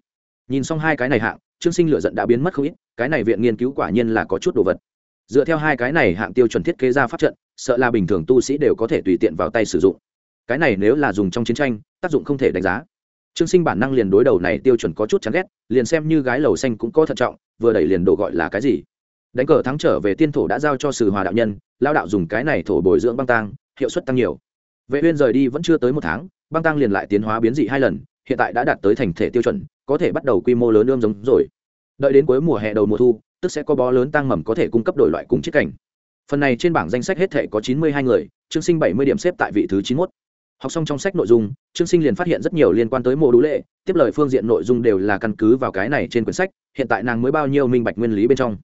Nhìn xong hai cái này hạng, trương sinh lựa giận đã biến mất không ít, cái này viện nghiên cứu quả nhiên là có chút đồ vật. Dựa theo hai cái này hạng tiêu chuẩn thiết kế ra pháp trận, sợ là bình thường tu sĩ đều có thể tùy tiện vào tay sử dụng. Cái này nếu là dùng trong chiến tranh tác dụng không thể đánh giá. Trương sinh bản năng liền đối đầu này tiêu chuẩn có chút chán ghét, liền xem như gái lầu xanh cũng có thận trọng, vừa đẩy liền đồ gọi là cái gì? Đánh cờ thắng trở về tiên thổ đã giao cho sử hòa đạo nhân lao đạo dùng cái này thổ bồi dưỡng băng tang, hiệu suất tăng nhiều. Vệ uyên rời đi vẫn chưa tới một tháng, băng tang liền lại tiến hóa biến dị hai lần, hiện tại đã đạt tới thành thể tiêu chuẩn, có thể bắt đầu quy mô lớn ươm giống rồi. Đợi đến cuối mùa hè đầu mùa thu, tức sẽ có bó lớn tăng mầm có thể cung cấp đổi loại cùng chiếc cảnh. Phần này trên bảng danh sách hết thể có chín mươi hai người, trương sinh bảy mươi điểm xếp tại vị thứ chín mươi một học xong trong sách nội dung, trương sinh liền phát hiện rất nhiều liên quan tới mô đũ lệ, tiếp lời phương diện nội dung đều là căn cứ vào cái này trên quyển sách, hiện tại nàng mới bao nhiêu minh bạch nguyên lý bên trong.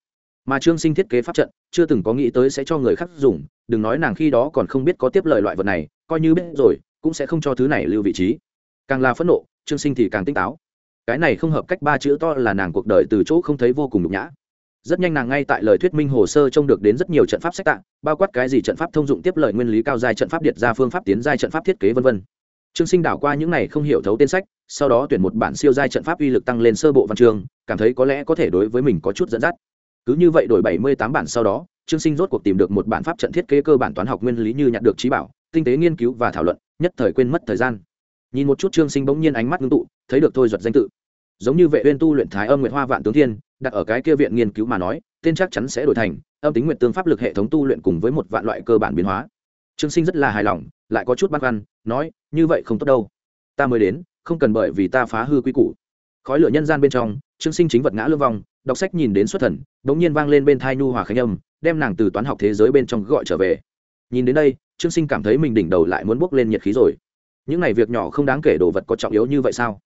Mà trương sinh thiết kế pháp trận, chưa từng có nghĩ tới sẽ cho người khác dùng, đừng nói nàng khi đó còn không biết có tiếp lời loại vật này, coi như biết rồi, cũng sẽ không cho thứ này lưu vị trí. Càng là phẫn nộ, trương sinh thì càng tỉnh táo. Cái này không hợp cách ba chữ to là nàng cuộc đời từ chỗ không thấy vô cùng nhục nhã rất nhanh nàng ngay tại lời thuyết minh hồ sơ trông được đến rất nhiều trận pháp sách tạng bao quát cái gì trận pháp thông dụng tiếp lời nguyên lý cao dài trận pháp điệt ra phương pháp tiến giai trận pháp thiết kế v v trương sinh đảo qua những này không hiểu thấu tên sách, sau đó tuyển một bản siêu giai trận pháp uy lực tăng lên sơ bộ văn chương, cảm thấy có lẽ có thể đối với mình có chút dẫn dắt. Cứ như vậy đổi bảy mươi tám bản sau đó, trương sinh rốt cuộc tìm được một bản pháp trận thiết kế cơ bản toán học nguyên lý như nhặt được trí bảo, tinh tế nghiên cứu và thảo luận, nhất thời quên mất thời gian. Nhìn một chút trương sinh bỗng nhiên ánh mắt ngưng tụ, thấy được thôi giật danh tự. Giống như vệ uyên tu luyện thái âm nguyệt hoa vạn tướng thiên đặt ở cái kia viện nghiên cứu mà nói, tên chắc chắn sẽ đổi thành âm tính nguyệt tương pháp lực hệ thống tu luyện cùng với một vạn loại cơ bản biến hóa. Trương sinh rất là hài lòng, lại có chút băn khoăn, nói, như vậy không tốt đâu. Ta mới đến, không cần bởi vì ta phá hư quy củ. Khói lửa nhân gian bên trong, trương sinh chính vật ngã lương vong đọc sách nhìn đến xuất thần bỗng nhiên vang lên bên thai nhu hòa khánh âm, đem nàng từ toán học thế giới bên trong gọi trở về. Nhìn đến đây, trương sinh cảm thấy mình đỉnh đầu lại muốn bốc lên nhiệt khí rồi. Những này việc nhỏ không đáng kể đồ vật có trọng yếu như vậy sao?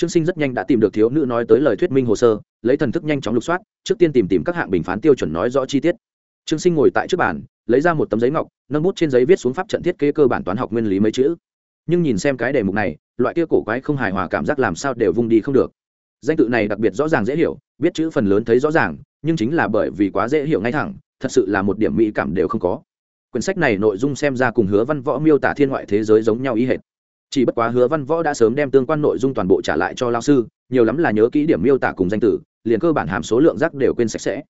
Trương sinh rất nhanh đã tìm được thiếu nữ nói tới lời thuyết minh hồ sơ, lấy thần thức nhanh chóng lục soát, trước tiên tìm tìm các hạng bình phán tiêu chuẩn nói rõ chi tiết. Trương sinh ngồi tại trước bàn, lấy ra một tấm giấy ngọc, nâng bút trên giấy viết xuống pháp trận thiết kế cơ bản toán học nguyên lý mấy chữ. Nhưng nhìn xem cái đề mục này, loại kia cổ quái không hài hòa cảm giác làm sao đều vung đi không được. Danh tự này đặc biệt rõ ràng dễ hiểu biết chữ phần lớn thấy rõ ràng, nhưng chính là bởi vì quá dễ hiểu ngay thẳng, thật sự là một điểm mỹ cảm đều không có. Quyển sách này nội dung xem ra cùng hứa văn võ miêu tả thiên ngoại thế giới giống nhau ý hệt chỉ bất quá hứa văn võ đã sớm đem tương quan nội dung toàn bộ trả lại cho lao sư, nhiều lắm là nhớ kỹ điểm miêu tả cùng danh tử liền cơ bản hàm số lượng rác đều quên sạch sẽ.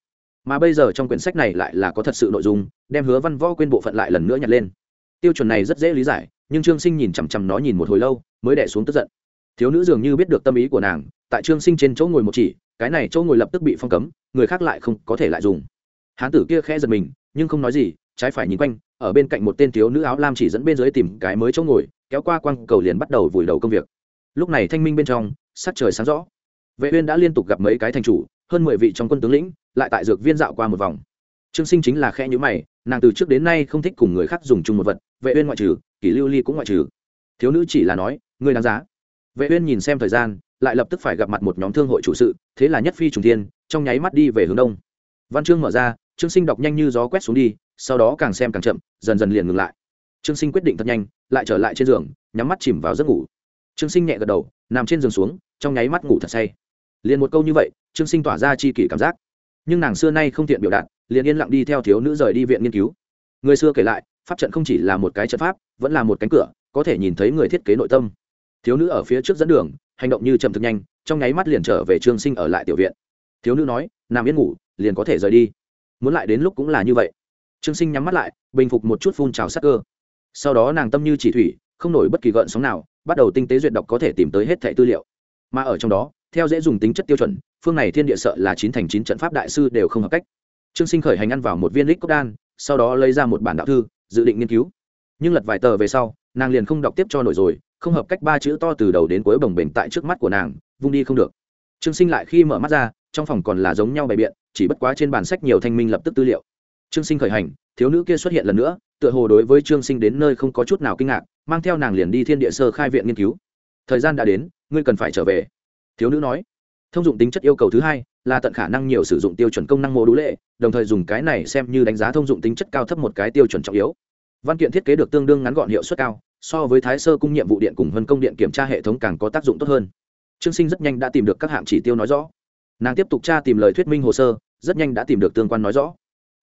Mà bây giờ trong quyển sách này lại là có thật sự nội dung, đem hứa văn võ quên bộ phận lại lần nữa nhặt lên. Tiêu chuẩn này rất dễ lý giải, nhưng trương sinh nhìn chằm chằm nó nhìn một hồi lâu, mới đẻ xuống tức giận. Thiếu nữ dường như biết được tâm ý của nàng, tại trương sinh trên chỗ ngồi một chỉ, cái này chỗ ngồi lập tức bị phong cấm, người khác lại không có thể lại dùng. Hán tử kia khẽ giật mình, nhưng không nói gì trái phải nhìn quanh, ở bên cạnh một tên thiếu nữ áo lam chỉ dẫn bên dưới tìm cái mới chỗ ngồi, kéo qua quăng cầu liền bắt đầu vùi đầu công việc. Lúc này thanh minh bên trong, sắc trời sáng rõ. Vệ uyên đã liên tục gặp mấy cái thành chủ, hơn mười vị trong quân tướng lĩnh, lại tại dược viên dạo qua một vòng. Trương sinh chính là khẽ nhíu mày, nàng từ trước đến nay không thích cùng người khác dùng chung một vật, vệ uyên ngoại trừ, kỷ lưu ly cũng ngoại trừ. Thiếu nữ chỉ là nói, ngươi đáng giá. Vệ uyên nhìn xem thời gian, lại lập tức phải gặp mặt một nhóm thương hội chủ sự, thế là nhất phi trùng thiên, trong nháy mắt đi về hướng đông. Văn chương mở ra, trương sinh đọc nhanh như gió quét xuống đi sau đó càng xem càng chậm, dần dần liền ngừng lại. Trương sinh quyết định thật nhanh, lại trở lại trên giường, nhắm mắt chìm vào giấc ngủ. Trương sinh nhẹ gật đầu, nằm trên giường xuống, trong nháy mắt ngủ thật say. Liền một câu như vậy, trương sinh tỏa ra chi kỷ cảm giác. Nhưng nàng xưa nay không tiện biểu đạt, liền yên lặng đi theo thiếu nữ rời đi viện nghiên cứu. Người xưa kể lại, pháp trận không chỉ là một cái trận pháp, vẫn là một cánh cửa, có thể nhìn thấy người thiết kế nội tâm. Thiếu nữ ở phía trước dẫn đường, hành động như chậm thực nhanh, trong nháy mắt liền trở về trương sinh ở lại tiểu viện. Thiếu nữ nói, nằm yên ngủ, liền có thể rời đi. Muốn lại đến lúc cũng là như vậy trương sinh nhắm mắt lại, bình phục một chút phun trào sắc cơ. Sau đó nàng tâm như chỉ thủy, không nổi bất kỳ gợn sóng nào, bắt đầu tinh tế duyệt đọc có thể tìm tới hết thẻ tư liệu. Mà ở trong đó, theo dễ dùng tính chất tiêu chuẩn, phương này thiên địa sợ là chín thành chín trận pháp đại sư đều không hợp cách. Trương sinh khởi hành ăn vào một viên lít cốc đan, sau đó lấy ra một bản đạo thư, dự định nghiên cứu. Nhưng lật vài tờ về sau, nàng liền không đọc tiếp cho nổi rồi, không hợp cách ba chữ to từ đầu đến cuối bồng bềnh tại trước mắt của nàng, vung đi không được. Trương sinh lại khi mở mắt ra, trong phòng còn là giống nhau bày biện, chỉ bất quá trên bản sách nhiều thanh minh lập tức tư liệu trương sinh khởi hành, thiếu nữ kia xuất hiện lần nữa, tựa hồ đối với trương sinh đến nơi không có chút nào kinh ngạc, mang theo nàng liền đi thiên địa sơ khai viện nghiên cứu. Thời gian đã đến, ngươi cần phải trở về. Thiếu nữ nói. Thông dụng tính chất yêu cầu thứ hai, là tận khả năng nhiều sử dụng tiêu chuẩn công năng mô đũ lệ, đồng thời dùng cái này xem như đánh giá thông dụng tính chất cao thấp một cái tiêu chuẩn trọng yếu. Văn kiện thiết kế được tương đương ngắn gọn hiệu suất cao, so với thái sơ cung nhiệm vụ điện cùng hân công điện kiểm tra hệ thống càng có tác dụng tốt hơn. Trương sinh rất nhanh đã tìm được các hạng chỉ tiêu nói rõ. Nàng tiếp tục tra tìm lời thuyết minh hồ sơ, rất nhanh đã tìm được tương quan nói rõ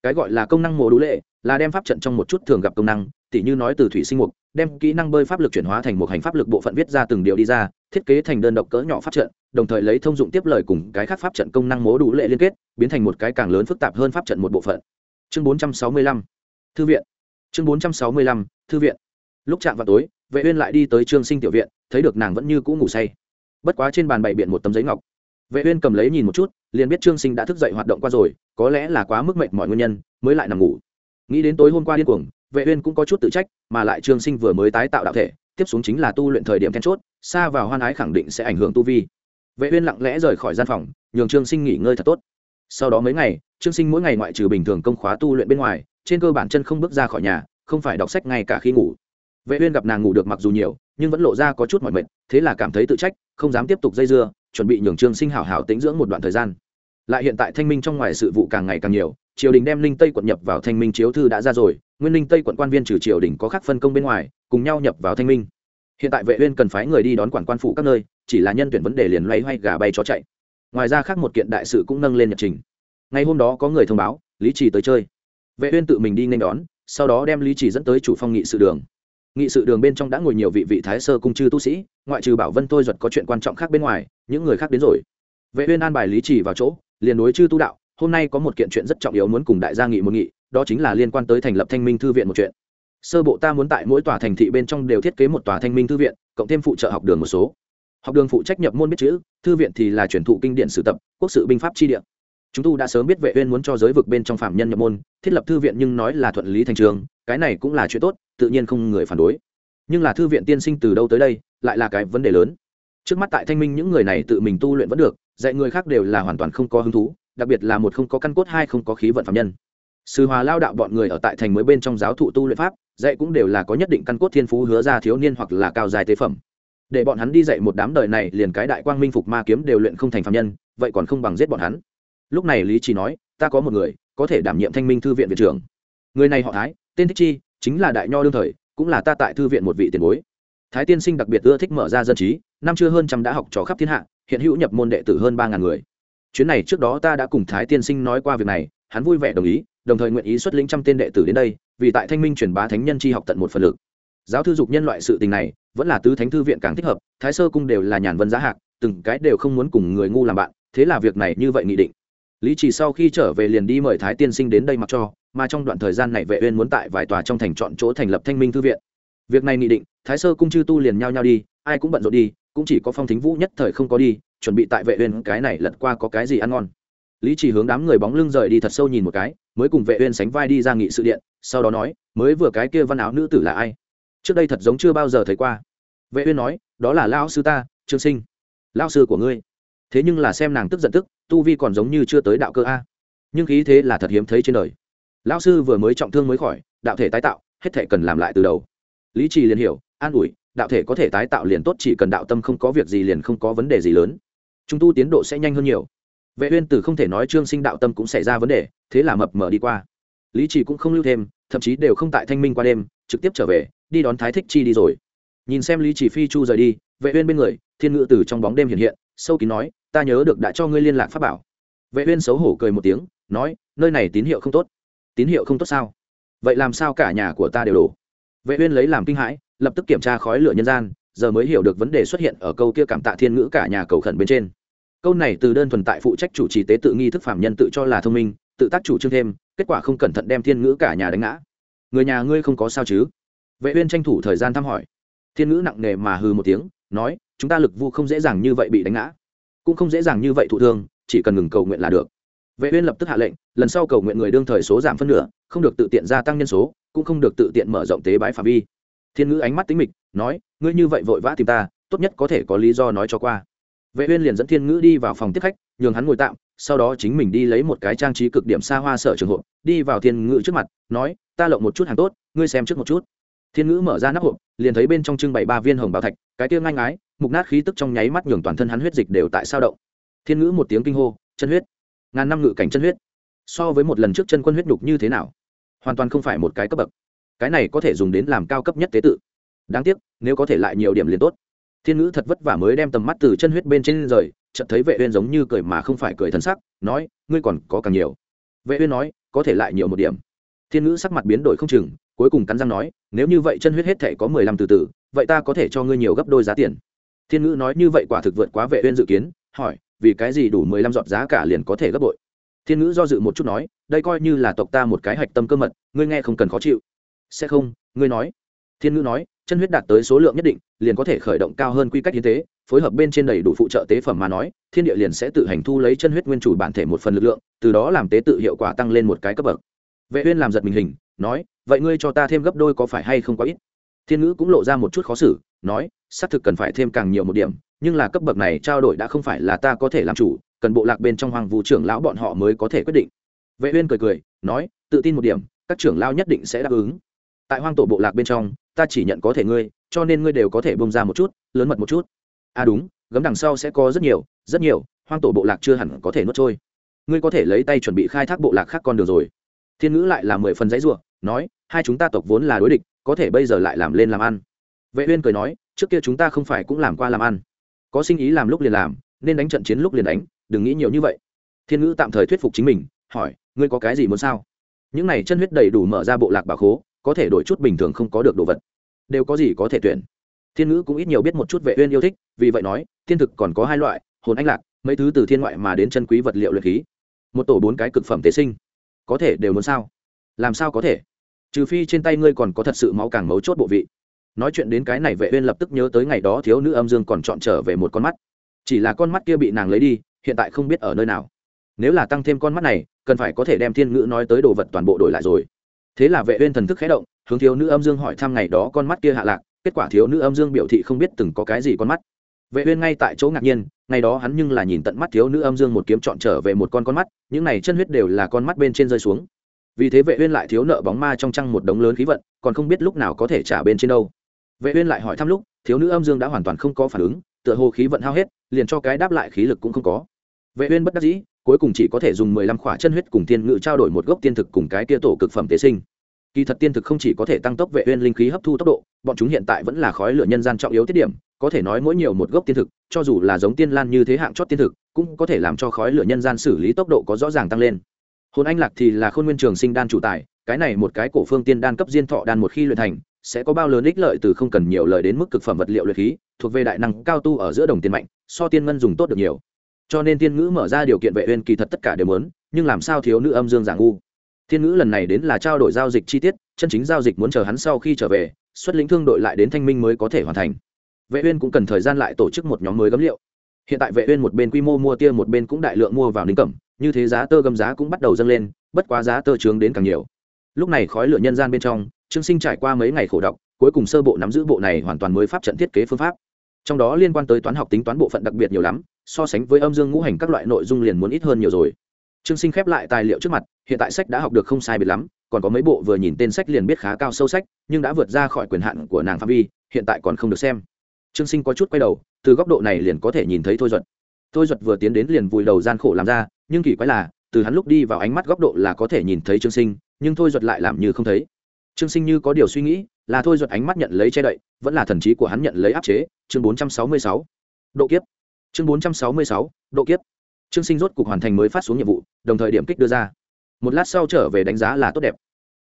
cái gọi là công năng mùa đủ lệ, là đem pháp trận trong một chút thường gặp công năng, tỉ như nói từ thủy sinh mục, đem kỹ năng bơi pháp lực chuyển hóa thành một hành pháp lực bộ phận viết ra từng điều đi ra, thiết kế thành đơn độc cỡ nhỏ pháp trận, đồng thời lấy thông dụng tiếp lời cùng cái khác pháp trận công năng mố đủ lệ liên kết, biến thành một cái càng lớn phức tạp hơn pháp trận một bộ phận. Chương 465 thư viện. Chương 465 thư viện. Lúc chạm vào tối, vệ uyên lại đi tới trương sinh tiểu viện, thấy được nàng vẫn như cũ ngủ say. Bất quá trên bàn bày biện một tấm giấy ngọc. Vệ uyên cầm lấy nhìn một chút, liền biết trương sinh đã thức dậy hoạt động qua rồi có lẽ là quá mức mệnh mọi nguyên nhân, mới lại nằm ngủ. Nghĩ đến tối hôm qua điên cuồng, vệ uyên cũng có chút tự trách, mà lại trương sinh vừa mới tái tạo đạo thể, tiếp xuống chính là tu luyện thời điểm then chốt, xa vào hoan ái khẳng định sẽ ảnh hưởng tu vi. Vệ uyên lặng lẽ rời khỏi gian phòng, nhường trương sinh nghỉ ngơi thật tốt. Sau đó mấy ngày, trương sinh mỗi ngày ngoại trừ bình thường công khóa tu luyện bên ngoài, trên cơ bản chân không bước ra khỏi nhà, không phải đọc sách ngay cả khi ngủ. Vệ uyên gặp nàng ngủ được mặc dù nhiều, nhưng vẫn lộ ra có chút mỏi mệt, thế là cảm thấy tự trách, không dám tiếp tục dây dưa, chuẩn bị nhường trương sinh hảo hảo tĩnh dưỡng một đoạn thời gian lại hiện tại thanh minh trong ngoài sự vụ càng ngày càng nhiều, triều đình đem linh tây quận nhập vào thanh minh chiếu thư đã ra rồi, nguyên linh tây quận quan viên trừ triều đình có khác phân công bên ngoài, cùng nhau nhập vào thanh minh. Hiện tại vệ uyên cần phái người đi đón quản quan phụ các nơi, chỉ là nhân tuyển vấn đề liền loay hoay gà bay chó chạy. Ngoài ra khác một kiện đại sự cũng nâng lên nhật trình. Ngày hôm đó có người thông báo, lý trì tới chơi. Vệ uyên tự mình đi nên đón, sau đó đem lý trì dẫn tới chủ phong nghị sự đường. Nghị sự đường bên trong đã ngồi nhiều vị vị thái sơ cung chư tu sĩ, ngoại trừ bảo vân tôi duật có chuyện quan trọng khác bên ngoài, những người khác đến rồi. Vệ uyên an bài lý trì vào chỗ liền đối chư tu đạo, hôm nay có một kiện chuyện rất trọng yếu muốn cùng đại gia nghị một nghị, đó chính là liên quan tới thành lập thanh minh thư viện một chuyện. Sơ bộ ta muốn tại mỗi tòa thành thị bên trong đều thiết kế một tòa thanh minh thư viện, cộng thêm phụ trợ học đường một số. Học đường phụ trách nhập môn biết chữ, thư viện thì là truyền thụ kinh điển sử tập, quốc sự binh pháp chi địa. Chúng tu đã sớm biết vệ uyên muốn cho giới vực bên trong phạm nhân nhập môn, thiết lập thư viện nhưng nói là thuận lý thành trường, cái này cũng là chuyện tốt, tự nhiên không người phản đối. Nhưng là thư viện tiên sinh từ đâu tới đây, lại là cái vấn đề lớn. Trước mắt tại thanh minh những người này tự mình tu luyện vẫn được dạy người khác đều là hoàn toàn không có hứng thú, đặc biệt là một không có căn cốt, hai không có khí vận phạm nhân. Sư hòa lao đạo bọn người ở tại thành mới bên trong giáo thụ tu luyện pháp, dạy cũng đều là có nhất định căn cốt thiên phú hứa ra thiếu niên hoặc là cao dài tế phẩm. Để bọn hắn đi dạy một đám đời này, liền cái đại quang minh phục ma kiếm đều luyện không thành phạm nhân, vậy còn không bằng giết bọn hắn. Lúc này lý chỉ nói, ta có một người, có thể đảm nhiệm thanh minh thư viện viện trưởng. Người này họ thái, tên thích chi, chính là đại nho đương thời, cũng là ta tại thư viện một vị tiền bối. Thái tiên sinh đặc biệt ưa thích mở ra dân trí, năm chưa hơn trăm đã học trò khắp thiên hạ hiện hữu nhập môn đệ tử hơn ba ngàn người. Chuyến này trước đó ta đã cùng thái tiên sinh nói qua việc này, hắn vui vẻ đồng ý, đồng thời nguyện ý xuất lĩnh trăm tên đệ tử đến đây, vì tại thanh minh truyền bá thánh nhân tri học tận một phần lực. Giáo thư dục nhân loại sự tình này, vẫn là tứ thánh thư viện càng thích hợp, thái sơ cung đều là nhàn vân giá hạc, từng cái đều không muốn cùng người ngu làm bạn, thế là việc này như vậy nghị định. Lý chỉ sau khi trở về liền đi mời thái tiên sinh đến đây mặc cho, mà trong đoạn thời gian này vệ uyên muốn tại vài tòa trong thành chọn chỗ thành lập thanh minh thư viện. Việc này nghị định, thái sơ cung chư tu liền nhau nhau đi, ai cũng bận rộn đi cũng chỉ có phong thính vũ nhất thời không có đi, chuẩn bị tại vệ uyên cái này lật qua có cái gì ăn ngon. Lý chỉ hướng đám người bóng lưng rời đi thật sâu nhìn một cái, mới cùng vệ uyên sánh vai đi ra nghị sự điện, sau đó nói, mới vừa cái kia văn áo nữ tử là ai? Trước đây thật giống chưa bao giờ thấy qua. Vệ uyên nói, đó là lão sư ta, trương sinh. Lão sư của ngươi. Thế nhưng là xem nàng tức giận tức, tu vi còn giống như chưa tới đạo cơ a. Nhưng khí thế là thật hiếm thấy trên đời. Lão sư vừa mới trọng thương mới khỏi, đạo thể tái tạo, hết thể cần làm lại từ đầu. Lý trì liền hiểu, an ủi đạo thể có thể tái tạo liền tốt, chỉ cần đạo tâm không có việc gì liền không có vấn đề gì lớn. Chúng tu tiến độ sẽ nhanh hơn nhiều. Vệ uyên từ không thể nói trương sinh đạo tâm cũng xảy ra vấn đề, thế là mập mờ đi qua. Lý Chỉ cũng không lưu thêm, thậm chí đều không tại thanh minh qua đêm, trực tiếp trở về, đi đón thái thích chi đi rồi. Nhìn xem lý Chỉ phi chu rời đi, vệ uyên bên người, thiên ngự từ trong bóng đêm hiện hiện, sâu kín nói, ta nhớ được đã cho ngươi liên lạc pháp bảo. Vệ uyên xấu hổ cười một tiếng, nói, nơi này tín hiệu không tốt. Tín hiệu không tốt sao? Vậy làm sao cả nhà của ta đều đổ? Vệ uyên lấy làm kinh hãi lập tức kiểm tra khói lửa nhân gian, giờ mới hiểu được vấn đề xuất hiện ở câu kia cảm tạ thiên ngữ cả nhà cầu khẩn bên trên. Câu này từ đơn thuần tại phụ trách chủ trì tế tự nghi thức phạm nhân tự cho là thông minh, tự tác chủ trương thêm, kết quả không cẩn thận đem thiên ngữ cả nhà đánh ngã. Người nhà ngươi không có sao chứ? Vệ uyên tranh thủ thời gian thăm hỏi. Thiên ngữ nặng nề mà hừ một tiếng, nói, chúng ta lực vu không dễ dàng như vậy bị đánh ngã. Cũng không dễ dàng như vậy thụ thương, chỉ cần ngừng cầu nguyện là được. Vệ uyên lập tức hạ lệnh, lần sau cầu nguyện người đương thời số giảm phân nửa, không được tự tiện gia tăng nhân số, cũng không được tự tiện mở rộng tế bái phạm vi thiên ngữ ánh mắt tính mịch, nói, ngươi như vậy vội vã tìm ta, tốt nhất có thể có lý do nói cho qua. Vệ uyên liền dẫn thiên ngữ đi vào phòng tiếp khách, nhường hắn ngồi tạm, sau đó chính mình đi lấy một cái trang trí cực điểm xa hoa sở trường hộp, đi vào thiên ngữ trước mặt, nói, ta lộng một chút hàng tốt, ngươi xem trước một chút. Thiên ngữ mở ra nắp hộp, liền thấy bên trong trưng bày ba viên hồng bảo thạch, cái tiêu ngang ái mục nát khí tức trong nháy mắt nhường toàn thân hắn huyết dịch đều tại sao động. Thiên ngữ một tiếng kinh hô, chân huyết! Ngàn năm ngự cảnh chân huyết! So với một lần trước chân quân huyết đục như thế nào? Hoàn toàn không phải một cái cấp bậc cái này có thể dùng đến làm cao cấp nhất tế tự. Đáng tiếc, nếu có thể lại nhiều điểm liền tốt. Thiên ngữ thật vất vả mới đem tầm mắt từ chân huyết bên trên rời, chợt thấy vệ uyên giống như cười mà không phải cười thần sắc, nói, ngươi còn có càng nhiều. Vệ uyên nói, có thể lại nhiều một điểm. Thiên ngữ sắc mặt biến đổi không chừng, cuối cùng cắn răng nói, nếu như vậy chân huyết hết thể có mười lăm từ từ, vậy ta có thể cho ngươi nhiều gấp đôi giá tiền. Thiên ngữ nói như vậy quả thực vượt quá vệ uyên dự kiến, hỏi, vì cái gì đủ mười lăm giọt giá cả liền có thể gấp bội? Thiên ngữ do dự một chút nói, đây coi như là tộc ta một cái hạch tâm cơ mật, ngươi nghe không cần khó chịu sẽ không, ngươi nói. Thiên ngữ nói, chân huyết đạt tới số lượng nhất định, liền có thể khởi động cao hơn quy cách hiến tế, phối hợp bên trên đầy đủ phụ trợ tế phẩm mà nói, thiên địa liền sẽ tự hành thu lấy chân huyết nguyên chủ bản thể một phần lực lượng, từ đó làm tế tự hiệu quả tăng lên một cái cấp bậc. Vệ uyên làm giật mình hình, nói, vậy ngươi cho ta thêm gấp đôi có phải hay không quá ít? Thiên ngữ cũng lộ ra một chút khó xử, nói, xác thực cần phải thêm càng nhiều một điểm, nhưng là cấp bậc này trao đổi đã không phải là ta có thể làm chủ, cần bộ lạc bên trong hoàng vũ trưởng lão bọn họ mới có thể quyết định. Vệ uyên cười cười, nói, tự tin một điểm, các trưởng lão nhất định sẽ đáp ứng tại hoang tổ bộ lạc bên trong, ta chỉ nhận có thể ngươi, cho nên ngươi đều có thể bông ra một chút, lớn mật một chút. À đúng, gấm đằng sau sẽ có rất nhiều rất nhiều, hoang tổ bộ lạc chưa hẳn có thể nuốt trôi. Ngươi có thể lấy tay chuẩn bị khai thác bộ lạc khác con đường rồi. Thiên ngữ lại là mười phần giấy ruộng nói, hai chúng ta tộc vốn là đối địch, có thể bây giờ lại làm lên làm ăn. Vệ uyên cười nói, trước kia chúng ta không phải cũng làm qua làm ăn. Có sinh ý làm lúc liền làm, nên đánh trận chiến lúc liền đánh, đừng nghĩ nhiều như vậy. Thiên ngữ tạm thời thuyết phục chính mình, hỏi, ngươi có cái gì muốn sao? Những này chân huyết đầy đủ mở ra bộ lạc bảo khố có thể đổi chút bình thường không có được đồ vật. Đều có gì có thể tuyển. Thiên ngữ cũng ít nhiều biết một chút vệ uyên yêu thích, vì vậy nói, thiên thực còn có hai loại, hồn anh lạc, mấy thứ từ thiên ngoại mà đến chân quý vật liệu luyện khí. Một tổ bốn cái cực phẩm tế sinh. Có thể đều muốn sao? Làm sao có thể? Trừ phi trên tay ngươi còn có thật sự máu càng mấu chốt bộ vị. Nói chuyện đến cái này vệ uyên lập tức nhớ tới ngày đó thiếu nữ âm dương còn chọn trở về một con mắt. Chỉ là con mắt kia bị nàng lấy đi, hiện tại không biết ở nơi nào. Nếu là tăng thêm con mắt này, cần phải có thể đem thiên ngữ nói tới đồ vật toàn bộ đổi lại rồi thế là vệ uyên thần thức khẽ động, hướng thiếu nữ âm dương hỏi thăm ngày đó con mắt kia hạ lạc, kết quả thiếu nữ âm dương biểu thị không biết từng có cái gì con mắt. Vệ uyên ngay tại chỗ ngạc nhiên, ngày đó hắn nhưng là nhìn tận mắt thiếu nữ âm dương một kiếm chọn trở về một con con mắt, những này chân huyết đều là con mắt bên trên rơi xuống. Vì thế vệ uyên lại thiếu nợ bóng ma trong trăng một đống lớn khí vận, còn không biết lúc nào có thể trả bên trên đâu. Vệ uyên lại hỏi thăm lúc, thiếu nữ âm dương đã hoàn toàn không có phản ứng, tựa hồ khí vận hao hết, liền cho cái đáp lại khí lực cũng không có. Vệ uyên bất đắc dĩ cuối cùng chỉ có thể dùng 15 khỏa chân huyết cùng tiên ngự trao đổi một gốc tiên thực cùng cái kia tổ cực phẩm tế sinh. Kỳ thật tiên thực không chỉ có thể tăng tốc vệ uyên linh khí hấp thu tốc độ, bọn chúng hiện tại vẫn là khói lửa nhân gian trọng yếu tiết điểm, có thể nói mỗi nhiều một gốc tiên thực, cho dù là giống tiên lan như thế hạng chót tiên thực, cũng có thể làm cho khói lửa nhân gian xử lý tốc độ có rõ ràng tăng lên. Hồn anh lạc thì là khôn nguyên trường sinh đan chủ tài, cái này một cái cổ phương tiên đan cấp diên thọ đan một khi luyện thành, sẽ có bao lớn ích lợi từ không cần nhiều lời đến mức cực phẩm vật liệu luyện khí, thuộc về đại năng cao tu ở giữa đồng tiền mạnh, so tiên ngân dùng tốt được nhiều cho nên tiên ngữ mở ra điều kiện vệ uyên kỳ thật tất cả đều muốn, nhưng làm sao thiếu nữ âm dương giả ngu? Thiên ngữ lần này đến là trao đổi giao dịch chi tiết, chân chính giao dịch muốn chờ hắn sau khi trở về, xuất lĩnh thương đội lại đến thanh minh mới có thể hoàn thành. Vệ uyên cũng cần thời gian lại tổ chức một nhóm mới gấm liệu. Hiện tại vệ uyên một bên quy mô mua tia một bên cũng đại lượng mua vào ninh cẩm, như thế giá tơ gấm giá cũng bắt đầu dâng lên, bất quá giá tơ trướng đến càng nhiều. Lúc này khói lửa nhân gian bên trong, trương sinh trải qua mấy ngày khổ độc, cuối cùng sơ bộ nắm giữ bộ này hoàn toàn mới pháp trận thiết kế phương pháp trong đó liên quan tới toán học tính toán bộ phận đặc biệt nhiều lắm, so sánh với âm dương ngũ hành các loại nội dung liền muốn ít hơn nhiều rồi. Trương sinh khép lại tài liệu trước mặt, hiện tại sách đã học được không sai biệt lắm, còn có mấy bộ vừa nhìn tên sách liền biết khá cao sâu sách, nhưng đã vượt ra khỏi quyền hạn của nàng phạm vi, hiện tại còn không được xem. Trương sinh có chút quay đầu, từ góc độ này liền có thể nhìn thấy thôi duật. Thôi duật vừa tiến đến liền vùi đầu gian khổ làm ra, nhưng kỳ quái là, từ hắn lúc đi vào ánh mắt góc độ là có thể nhìn thấy trương sinh, nhưng thôi duật lại làm như không thấy. Trương sinh như có điều suy nghĩ là thôi duật ánh mắt nhận lấy che đậy, vẫn là thần trí của hắn nhận lấy áp chế, chương bốn trăm sáu mươi sáu. Độ kiếp. Chương bốn trăm sáu mươi sáu, độ kiếp. Trương sinh rốt cục hoàn thành mới phát xuống nhiệm vụ, đồng thời điểm kích đưa ra. Một lát sau trở về đánh giá là tốt đẹp.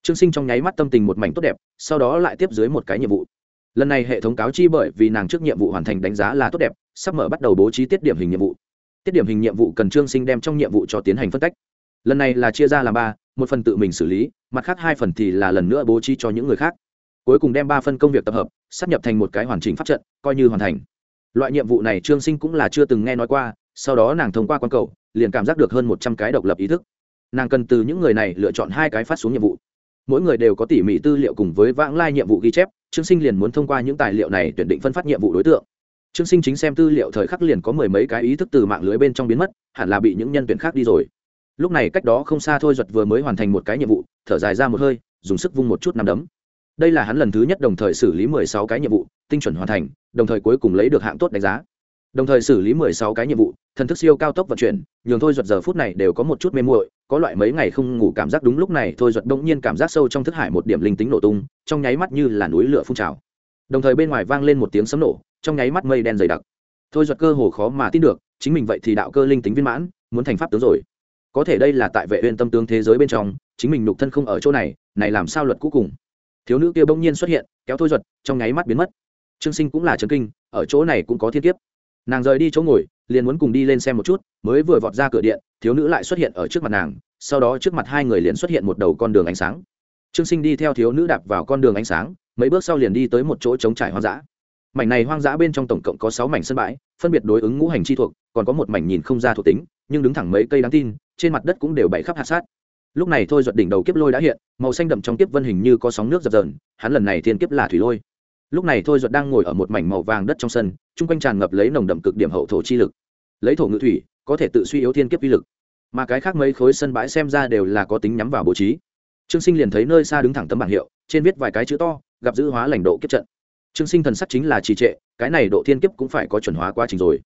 Trương sinh trong nháy mắt tâm tình một mảnh tốt đẹp, sau đó lại tiếp dưới một cái nhiệm vụ. Lần này hệ thống cáo chi bởi vì nàng trước nhiệm vụ hoàn thành đánh giá là tốt đẹp, sắp mở bắt đầu bố trí tiết điểm hình nhiệm vụ. Tiết điểm hình nhiệm vụ cần trương sinh đem trong nhiệm vụ cho tiến hành phân tách lần này là chia ra làm ba, một phần tự mình xử lý, mặt khác hai phần thì là lần nữa bố trí cho những người khác cuối cùng đem ba phân công việc tập hợp, sắp nhập thành một cái hoàn chỉnh pháp trận, coi như hoàn thành. Loại nhiệm vụ này trương sinh cũng là chưa từng nghe nói qua, sau đó nàng thông qua quan cầu, liền cảm giác được hơn một trăm cái độc lập ý thức. Nàng cần từ những người này lựa chọn hai cái phát xuống nhiệm vụ. Mỗi người đều có tỉ mỉ tư liệu cùng với vãng lai nhiệm vụ ghi chép, trương sinh liền muốn thông qua những tài liệu này tuyển định phân phát nhiệm vụ đối tượng. Trương sinh chính xem tư liệu thời khắc liền có mười mấy cái ý thức từ mạng lưới bên trong biến mất, hẳn là bị những nhân tuyển khác đi rồi. Lúc này cách đó không xa thôi duật vừa mới hoàn thành một cái nhiệm vụ, thở dài ra một hơi, dùng sức vung một chút nằm đấm đây là hắn lần thứ nhất đồng thời xử lý mười sáu cái nhiệm vụ, tinh chuẩn hoàn thành, đồng thời cuối cùng lấy được hạng tốt đánh giá. Đồng thời xử lý mười sáu cái nhiệm vụ, thần thức siêu cao tốc vận chuyển, nhường thôi giật giờ phút này đều có một chút mê muội, có loại mấy ngày không ngủ cảm giác đúng lúc này thôi giật bỗng nhiên cảm giác sâu trong thức hải một điểm linh tính nổ tung, trong nháy mắt như là núi lửa phun trào. Đồng thời bên ngoài vang lên một tiếng sấm nổ, trong nháy mắt mây đen dày đặc. Thôi giật cơ hồ khó mà tin được, chính mình vậy thì đạo cơ linh tính viên mãn, muốn thành pháp tướng rồi. Có thể đây là tại vệ uyên tâm tướng thế giới bên trong, chính mình nhục thân không ở chỗ này này làm sao luật cũ cùng? Thiếu nữ kia bỗng nhiên xuất hiện kéo thôi ruột, trong nháy mắt biến mất. Trương sinh cũng là chấn kinh ở chỗ này cũng có thiên kiếp. Nàng rời đi chỗ ngồi liền muốn cùng đi lên xem một chút mới vừa vọt ra cửa điện thiếu nữ lại xuất hiện ở trước mặt nàng sau đó trước mặt hai người liền xuất hiện một đầu con đường ánh sáng. Trương sinh đi theo thiếu nữ đạp vào con đường ánh sáng mấy bước sau liền đi tới một chỗ trống trải hoang dã. Mảnh này hoang dã bên trong tổng cộng có sáu mảnh sân bãi phân biệt đối ứng ngũ hành chi thuộc còn có một mảnh nhìn không ra thuộc tính nhưng đứng thẳng mấy cây đáng tin trên mặt đất cũng đều bày khắp hạt sát lúc này thôi giật đỉnh đầu kiếp lôi đã hiện, màu xanh đậm trong kiếp vân hình như có sóng nước dập dờn, hắn lần này thiên kiếp là thủy lôi. Lúc này thôi duật đang ngồi ở một mảnh màu vàng đất trong sân, chung quanh tràn ngập lấy nồng đậm cực điểm hậu thổ chi lực. Lấy thổ ngự thủy, có thể tự suy yếu thiên kiếp vi lực. Mà cái khác mấy khối sân bãi xem ra đều là có tính nhắm vào bố trí. Trương sinh liền thấy nơi xa đứng thẳng tấm bảng hiệu, trên viết vài cái chữ to, gặp giữ hóa lành độ kiếp trận. Trương sinh thần sắc chính là trì trệ, cái này độ thiên kiếp cũng phải có chuẩn hóa quá trình rồi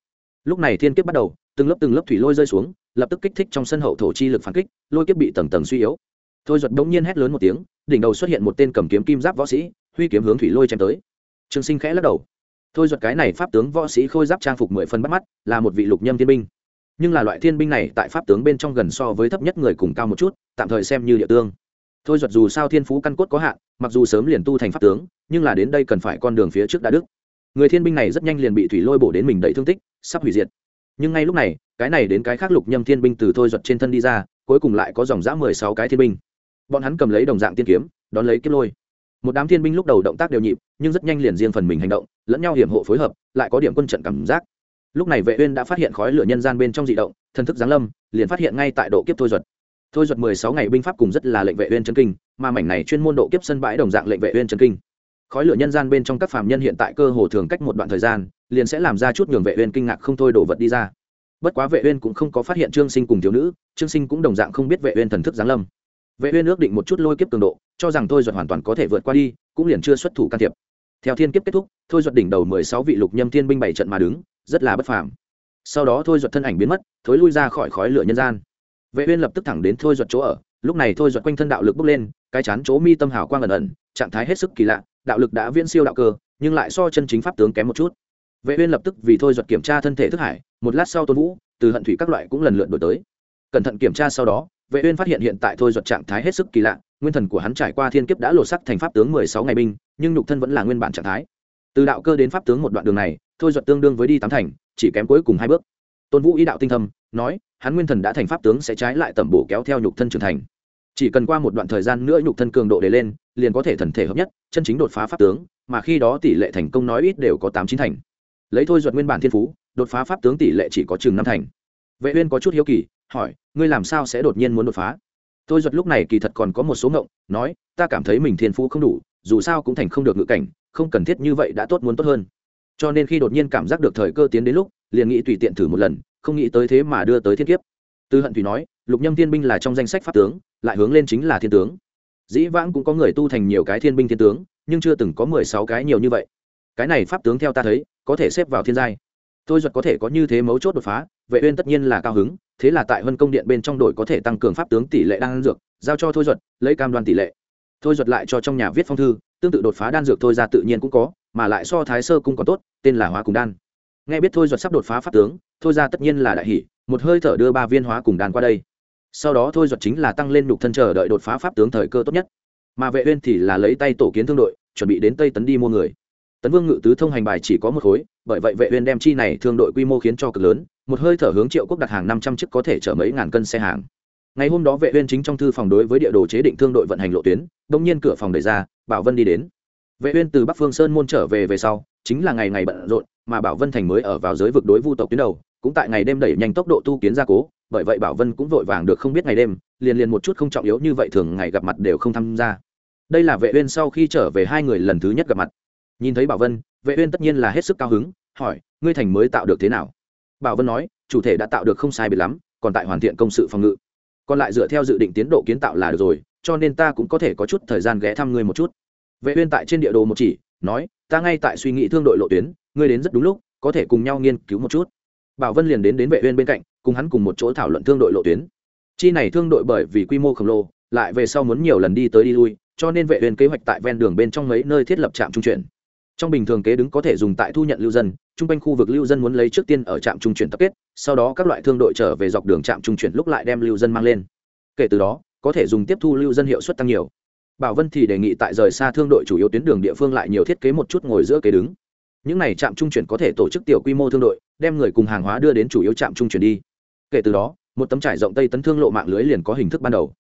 lúc này thiên kiếp bắt đầu, từng lớp từng lớp thủy lôi rơi xuống, lập tức kích thích trong sân hậu thổ chi lực phản kích, lôi kiếp bị tầng tầng suy yếu. Thôi giật đống nhiên hét lớn một tiếng, đỉnh đầu xuất hiện một tên cầm kiếm kim giáp võ sĩ, huy kiếm hướng thủy lôi chém tới. Trường sinh khẽ lắc đầu. Thôi giật cái này pháp tướng võ sĩ khôi giáp trang phục mười phân bắt mắt, là một vị lục nhâm thiên binh. Nhưng là loại thiên binh này tại pháp tướng bên trong gần so với thấp nhất người cùng cao một chút, tạm thời xem như địa tương. Thôi giật dù sao thiên phú căn cốt có hạn, mặc dù sớm liền tu thành pháp tướng, nhưng là đến đây cần phải con đường phía trước đã đức. Người thiên binh này rất nhanh liền bị thủy lôi bổ đến mình đầy thương tích sắp hủy diệt. Nhưng ngay lúc này, cái này đến cái khác lục nhâm thiên binh từ thôi giật trên thân đi ra, cuối cùng lại có dòng dã mười sáu cái thiên binh. Bọn hắn cầm lấy đồng dạng tiên kiếm, đón lấy kiếp lôi. Một đám thiên binh lúc đầu động tác đều nhịp, nhưng rất nhanh liền riêng phần mình hành động, lẫn nhau hiểm hộ phối hợp, lại có điểm quân trận cảm giác. Lúc này vệ uyên đã phát hiện khói lửa nhân gian bên trong dị động, thần thức giáng lâm, liền phát hiện ngay tại độ kiếp thôi duật. Thôi duật 16 ngày binh pháp cùng rất là lệnh vệ uyên chân kinh, mà mảnh này chuyên môn độ kiếp sân bãi đồng dạng lệnh vệ uyên chân kinh. Khói lửa nhân gian bên trong các phàm nhân hiện tại cơ hồ thường cách một đoạn thời gian liền sẽ làm ra chút nhường vệ uyên kinh ngạc không thôi đổ vật đi ra. Bất quá vệ uyên cũng không có phát hiện trương sinh cùng thiếu nữ, trương sinh cũng đồng dạng không biết vệ uyên thần thức giáng lâm. Vệ uyên ước định một chút lôi kiếp cường độ, cho rằng thôi duật hoàn toàn có thể vượt qua đi, cũng liền chưa xuất thủ can thiệp. Theo thiên kiếp kết thúc, thôi duật đỉnh đầu 16 vị lục nhâm thiên binh bảy trận mà đứng, rất là bất phàm. Sau đó thôi duật thân ảnh biến mất, thối lui ra khỏi khói lửa nhân gian. Vệ uyên lập tức thẳng đến thôi duật chỗ ở, lúc này thôi duật quanh thân đạo lực bốc lên, cái chán chỗ mi tâm hào quang ẩn ẩn, trạng thái hết sức kỳ lạ, đạo lực đã viễn siêu đạo cơ, nhưng lại so chân chính pháp tướng kém một chút vệ uyên lập tức vì thôi duật kiểm tra thân thể thức hải, một lát sau tôn vũ, từ hận thủy các loại cũng lần lượt đổi tới. Cẩn thận kiểm tra sau đó, vệ uyên phát hiện hiện tại thôi duật trạng thái hết sức kỳ lạ, nguyên thần của hắn trải qua thiên kiếp đã lột sắc thành pháp tướng 16 ngày binh, nhưng nhục thân vẫn là nguyên bản trạng thái. Từ đạo cơ đến pháp tướng một đoạn đường này, thôi duật tương đương với đi tám thành, chỉ kém cuối cùng hai bước. Tôn vũ ý đạo tinh thâm, nói, hắn nguyên thần đã thành pháp tướng sẽ trái lại tẩm bổ kéo theo nhục thân trưởng thành. Chỉ cần qua một đoạn thời gian nữa nhục thân cường độ để lên, liền có thể thần thể hợp nhất, chân chính đột phá pháp tướng, mà khi đó tỷ lệ thành công nói ít đều có tám chín thành lấy thôi duật nguyên bản thiên phú, đột phá pháp tướng tỷ lệ chỉ có chừng năm thành. Vệ uyên có chút hiếu kỳ, hỏi, ngươi làm sao sẽ đột nhiên muốn đột phá? Thôi duật lúc này kỳ thật còn có một số ngộng, nói, ta cảm thấy mình thiên phú không đủ, dù sao cũng thành không được ngự cảnh, không cần thiết như vậy đã tốt muốn tốt hơn. Cho nên khi đột nhiên cảm giác được thời cơ tiến đến lúc, liền nghĩ tùy tiện thử một lần, không nghĩ tới thế mà đưa tới thiên kiếp. Tư hận thủy nói, lục nhâm thiên binh là trong danh sách pháp tướng, lại hướng lên chính là thiên tướng. Dĩ vãng cũng có người tu thành nhiều cái thiên binh thiên tướng, nhưng chưa từng có mười sáu cái nhiều như vậy. Cái này pháp tướng theo ta thấy có thể xếp vào thiên giai. Tôi duật có thể có như thế mấu chốt đột phá vệ uyên tất nhiên là cao hứng thế là tại vân công điện bên trong đội có thể tăng cường pháp tướng tỷ lệ đan dược giao cho thôi duật lấy cam đoan tỷ lệ. Thôi duật lại cho trong nhà viết phong thư tương tự đột phá đan dược thôi ra tự nhiên cũng có mà lại so thái sơ cung còn tốt tên là hóa cùng đan. Nghe biết thôi duật sắp đột phá pháp tướng thôi ra tất nhiên là đại hỉ, một hơi thở đưa ba viên hóa cùng đan qua đây. Sau đó thôi duật chính là tăng lên nhục thân chờ đợi đột phá pháp tướng thời cơ tốt nhất. Mà vệ uyên thì là lấy tay tổ kiến thương đội chuẩn bị đến tây tấn đi mua người tấn vương ngự tứ thông hành bài chỉ có một khối, bởi vậy vệ uyên đem chi này thương đội quy mô khiến cho cực lớn, một hơi thở hướng triệu quốc đặt hàng 500 chiếc có thể chở mấy ngàn cân xe hàng. Ngày hôm đó vệ uyên chính trong thư phòng đối với địa đồ chế định thương đội vận hành lộ tuyến đung nhiên cửa phòng đẩy ra, bảo vân đi đến. Vệ uyên từ bắc phương sơn môn trở về về sau, chính là ngày ngày bận rộn, mà bảo vân thành mới ở vào giới vực đối vu tộc tuyến đầu, cũng tại ngày đêm đẩy nhanh tốc độ tu kiến gia cố, bởi vậy bảo vân cũng vội vàng được không biết ngày đêm, liền liền một chút không trọng yếu như vậy thường ngày gặp mặt đều không tham gia. Đây là vệ uyên sau khi trở về hai người lần thứ nhất gặp mặt nhìn thấy bảo vân, vệ uyên tất nhiên là hết sức cao hứng, hỏi, ngươi thành mới tạo được thế nào? Bảo vân nói, chủ thể đã tạo được không sai biệt lắm, còn tại hoàn thiện công sự phòng ngự. Còn lại dựa theo dự định tiến độ kiến tạo là được rồi, cho nên ta cũng có thể có chút thời gian ghé thăm ngươi một chút. Vệ uyên tại trên địa đồ một chỉ, nói, ta ngay tại suy nghĩ thương đội lộ tuyến, ngươi đến rất đúng lúc, có thể cùng nhau nghiên cứu một chút. Bảo vân liền đến đến vệ uyên bên cạnh, cùng hắn cùng một chỗ thảo luận thương đội lộ tuyến. Chi này thương đội bởi vì quy mô khổng lồ, lại về sau muốn nhiều lần đi tới đi lui, cho nên vệ uyên kế hoạch tại ven đường bên trong mấy nơi thiết lập trạm trung chuyển trong bình thường kế đứng có thể dùng tại thu nhận lưu dân, trung quanh khu vực lưu dân muốn lấy trước tiên ở trạm trung chuyển tập kết, sau đó các loại thương đội trở về dọc đường trạm trung chuyển lúc lại đem lưu dân mang lên. Kể từ đó, có thể dùng tiếp thu lưu dân hiệu suất tăng nhiều. Bảo vân thì đề nghị tại rời xa thương đội chủ yếu tuyến đường địa phương lại nhiều thiết kế một chút ngồi giữa kế đứng. Những này trạm trung chuyển có thể tổ chức tiểu quy mô thương đội, đem người cùng hàng hóa đưa đến chủ yếu trạm trung chuyển đi. Kể từ đó, một tấm trải rộng tây tấn thương lộ mạng lưới liền có hình thức ban đầu.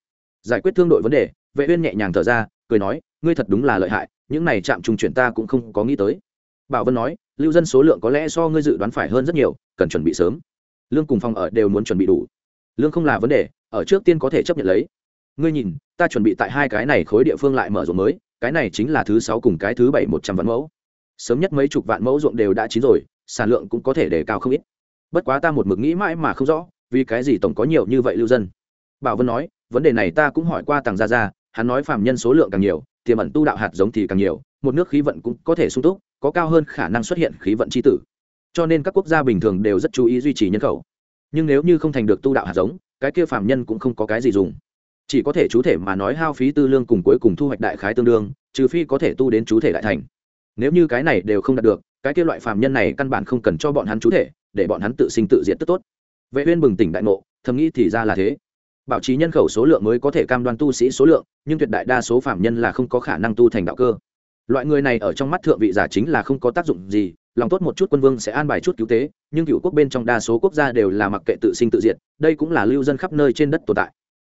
Giải quyết thương đội vấn đề, vệ uyên nhẹ nhàng thở ra, cười nói ngươi thật đúng là lợi hại, những này chạm trung chuyển ta cũng không có nghĩ tới. Bảo vân nói, lưu dân số lượng có lẽ so ngươi dự đoán phải hơn rất nhiều, cần chuẩn bị sớm. Lương cùng phòng ở đều muốn chuẩn bị đủ. Lương không là vấn đề, ở trước tiên có thể chấp nhận lấy. Ngươi nhìn, ta chuẩn bị tại hai cái này khối địa phương lại mở rộng mới, cái này chính là thứ sáu cùng cái thứ bảy một trăm vạn mẫu. Sớm nhất mấy chục vạn mẫu ruộng đều đã chín rồi, sản lượng cũng có thể để cao không ít. Bất quá ta một mực nghĩ mãi mà không rõ, vì cái gì tổng có nhiều như vậy lưu dân. Bảo vân nói, vấn đề này ta cũng hỏi qua tàng gia gia, hắn nói phạm nhân số lượng càng nhiều tiềm ẩn tu đạo hạt giống thì càng nhiều, một nước khí vận cũng có thể sung túc, có cao hơn khả năng xuất hiện khí vận chi tử. Cho nên các quốc gia bình thường đều rất chú ý duy trì nhân khẩu. Nhưng nếu như không thành được tu đạo hạt giống, cái kia phàm nhân cũng không có cái gì dùng. Chỉ có thể chú thể mà nói hao phí tư lương cùng cuối cùng thu hoạch đại khái tương đương, trừ phi có thể tu đến chú thể đại thành. Nếu như cái này đều không đạt được, cái kia loại phàm nhân này căn bản không cần cho bọn hắn chú thể, để bọn hắn tự sinh tự diện tức tốt. Vệ uyên bừng tỉnh đại ngộ, thầm nghĩ thì ra là thế bảo trì nhân khẩu số lượng mới có thể cam đoan tu sĩ số lượng, nhưng tuyệt đại đa số phạm nhân là không có khả năng tu thành đạo cơ. Loại người này ở trong mắt thượng vị giả chính là không có tác dụng gì, lòng tốt một chút quân vương sẽ an bài chút cứu tế, nhưng cựu quốc bên trong đa số quốc gia đều là mặc kệ tự sinh tự diệt, đây cũng là lưu dân khắp nơi trên đất tồn tại.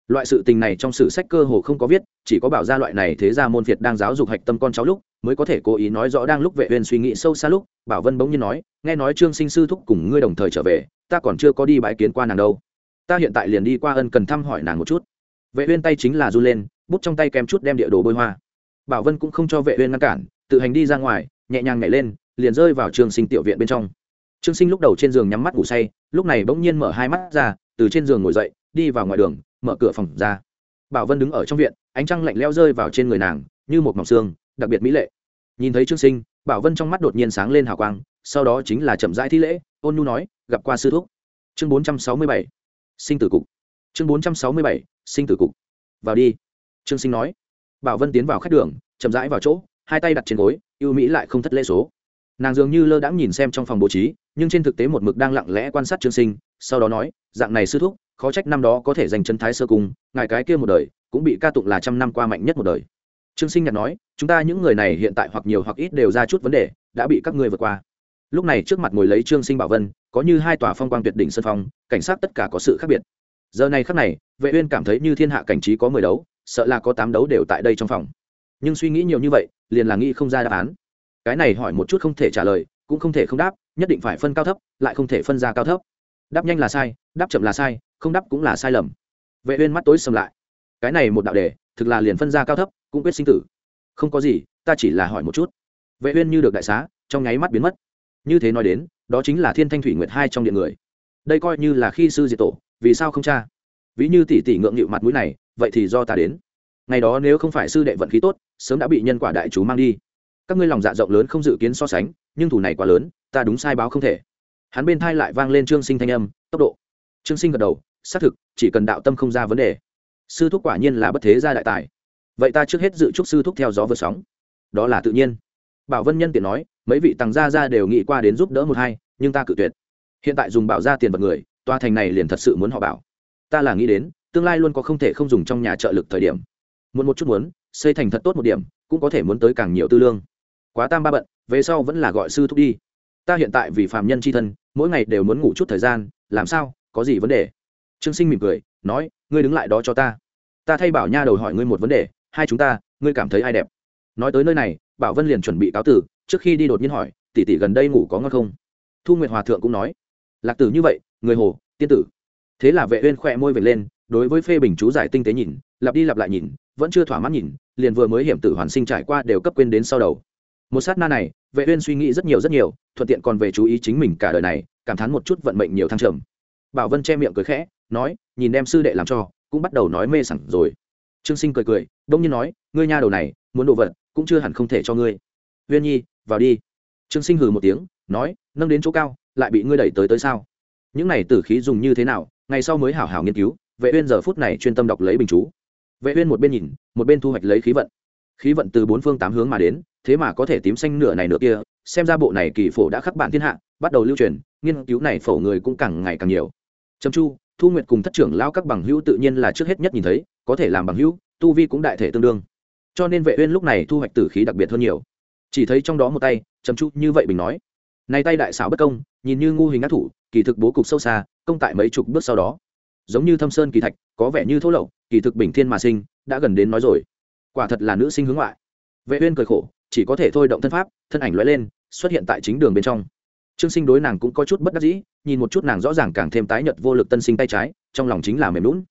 Loại sự tình này trong sử sách cơ hồ không có viết, chỉ có bảo gia loại này thế ra môn việt đang giáo dục hạch tâm con cháu lúc, mới có thể cố ý nói rõ đang lúc vệ uyên suy nghĩ sâu xa lúc, bảo vân bỗng nhiên nói, nghe nói trương sinh sư thúc cùng ngươi đồng thời trở về, ta còn chưa có đi bái kiến qua nàng đâu ta hiện tại liền đi qua ân cần thăm hỏi nàng một chút. Vệ uyên tay chính là du lên, bút trong tay kèm chút đem địa đồ bôi hoa. Bảo vân cũng không cho vệ uyên ngăn cản, tự hành đi ra ngoài, nhẹ nhàng nhảy lên, liền rơi vào trường sinh tiểu viện bên trong. Trương sinh lúc đầu trên giường nhắm mắt ngủ say, lúc này bỗng nhiên mở hai mắt ra, từ trên giường ngồi dậy, đi vào ngoài đường, mở cửa phòng ra. Bảo vân đứng ở trong viện, ánh trăng lạnh lẽo rơi vào trên người nàng, như một mỏng xương, đặc biệt mỹ lệ. Nhìn thấy trương sinh, bảo vân trong mắt đột nhiên sáng lên hào quang, sau đó chính là chậm rãi thi lễ, ôn nhu nói, gặp qua sư thúc. Chương bốn trăm sáu mươi bảy sinh tử cục. Chương bốn trăm sáu mươi bảy, sinh tử cục. Vào đi. Trương sinh nói. Bảo vân tiến vào khách đường, chậm rãi vào chỗ, hai tay đặt trên gối ưu mỹ lại không thất lễ số. Nàng dường như lơ đãng nhìn xem trong phòng bố trí, nhưng trên thực tế một mực đang lặng lẽ quan sát trương sinh, sau đó nói, dạng này sư thúc, khó trách năm đó có thể giành chân thái sơ cung, ngài cái kia một đời, cũng bị ca tụng là trăm năm qua mạnh nhất một đời. Trương sinh nhặt nói, chúng ta những người này hiện tại hoặc nhiều hoặc ít đều ra chút vấn đề, đã bị các ngươi vượt qua lúc này trước mặt ngồi lấy trương sinh bảo vân, có như hai tòa phong quang tuyệt đỉnh sân phong, cảnh sát tất cả có sự khác biệt. Giờ này khắc này, vệ uyên cảm thấy như thiên hạ cảnh trí có mười đấu, sợ là có tám đấu đều tại đây trong phòng. Nhưng suy nghĩ nhiều như vậy, liền là nghĩ không ra đáp án. Cái này hỏi một chút không thể trả lời, cũng không thể không đáp, nhất định phải phân cao thấp, lại không thể phân ra cao thấp. Đáp nhanh là sai, đáp chậm là sai, không đáp cũng là sai lầm. Vệ uyên mắt tối sầm lại. Cái này một đạo đề, thực là liền phân ra cao thấp, cũng quyết sinh tử. Không có gì, ta chỉ là hỏi một chút. Vệ uyên như được đại xá, trong nháy mắt biến mất như thế nói đến, đó chính là thiên thanh thủy nguyệt hai trong điện người. Đây coi như là khi sư diệt tổ, vì sao không cha ví như tỷ tỷ ngượng nghịu mặt mũi này, vậy thì do ta đến. Ngày đó nếu không phải sư đệ vận khí tốt, sớm đã bị nhân quả đại chú mang đi. Các ngươi lòng dạ rộng lớn không dự kiến so sánh, nhưng thủ này quá lớn, ta đúng sai báo không thể. Hắn bên thai lại vang lên trương sinh thanh âm, tốc độ. Trương sinh gật đầu, xác thực, chỉ cần đạo tâm không ra vấn đề. Sư thúc quả nhiên là bất thế gia đại tài. Vậy ta trước hết dự trúc sư thúc theo gió vượt sóng. Đó là tự nhiên bảo vân nhân tiện nói, mấy vị tàng gia gia đều nghĩ qua đến giúp đỡ một hai, nhưng ta cự tuyệt. Hiện tại dùng bảo ra tiền vật người, tòa thành này liền thật sự muốn họ bảo. Ta là nghĩ đến, tương lai luôn có không thể không dùng trong nhà trợ lực thời điểm. Muốn một chút muốn, xây thành thật tốt một điểm, cũng có thể muốn tới càng nhiều tư lương. Quá tam ba bận, về sau vẫn là gọi sư thúc đi. Ta hiện tại vì phạm nhân c h i thân, mỗi ngày đều muốn ngủ chút thời gian, làm sao, có gì vấn đề? Trương sinh mỉm cười, nói, ngươi đứng lại đó cho ta. Ta thay bảo nha đầu hỏi ngươi một vấn đề, hai chúng ta, ngươi cảm thấy ai đẹp? Nói tới nơi này bảo vân liền chuẩn bị cáo tử trước khi đi đột nhiên hỏi, tỷ tỷ gần đây ngủ có ngon không? Thu nguyệt hòa thượng cũng nói, lạc tử như vậy, người hồ, tiên tử. Thế là vệ uyên khỏe môi về lên, đối với phê bình chú giải tinh tế nhìn, lặp đi lặp lại nhìn, vẫn chưa thỏa mãn nhìn, liền vừa mới hiểm tử hoàn sinh trải qua đều cấp quên đến sau đầu. Một sát na này, vệ uyên suy nghĩ rất nhiều rất nhiều, thuận tiện còn về chú ý chính mình cả đời này, cảm thán một chút vận mệnh nhiều thăng trầm. Bảo vân che miệng cười khẽ, nói, nhìn đem sư đệ làm cho, cũng bắt đầu nói mê sảng rồi. Trương sinh cười cười, đông nhiên nói, ngươi nha đầu này, muốn đồ vật cũng chưa hẳn không thể cho ngươi. Viên nhi, vào đi. Trương sinh hừ một tiếng, nói, nâng đến chỗ cao, lại bị ngươi đẩy tới tới sao? Những này tử khí dùng như thế nào, ngày sau mới hảo hảo nghiên cứu, vệ uyên giờ phút này chuyên tâm đọc lấy bình chú. Vệ uyên một bên nhìn, một bên thu hoạch lấy khí vận. Khí vận từ bốn phương tám hướng mà đến, thế mà có thể tím xanh nửa này nửa kia, xem ra bộ này kỳ phổ đã khắc bản thiên hạ, bắt đầu lưu truyền, nghiên cứu này phổ người cũng càng ngày càng nhiều. Trầm chu, thu nguyệt cùng thất trưởng lao các bằng hữu tự nhiên là trước hết nhất nhìn thấy, có thể làm bằng hữu, tu vi cũng đại thể tương đương cho nên vệ uyên lúc này thu hoạch tử khí đặc biệt hơn nhiều. Chỉ thấy trong đó một tay trầm chút như vậy bình nói. Này tay đại xảo bất công, nhìn như ngu hình ác thủ, kỳ thực bố cục sâu xa, công tại mấy chục bước sau đó. Giống như thâm sơn kỳ thạch, có vẻ như thô lậu, kỳ thực bình thiên mà sinh, đã gần đến nói rồi. Quả thật là nữ sinh hướng ngoại. Vệ uyên cười khổ, chỉ có thể thôi động thân pháp, thân ảnh lóe lên, xuất hiện tại chính đường bên trong. Trương sinh đối nàng cũng có chút bất đắc dĩ, nhìn một chút nàng rõ ràng càng thêm tái nhợt vô lực tân sinh tay trái, trong lòng chính là mềm lún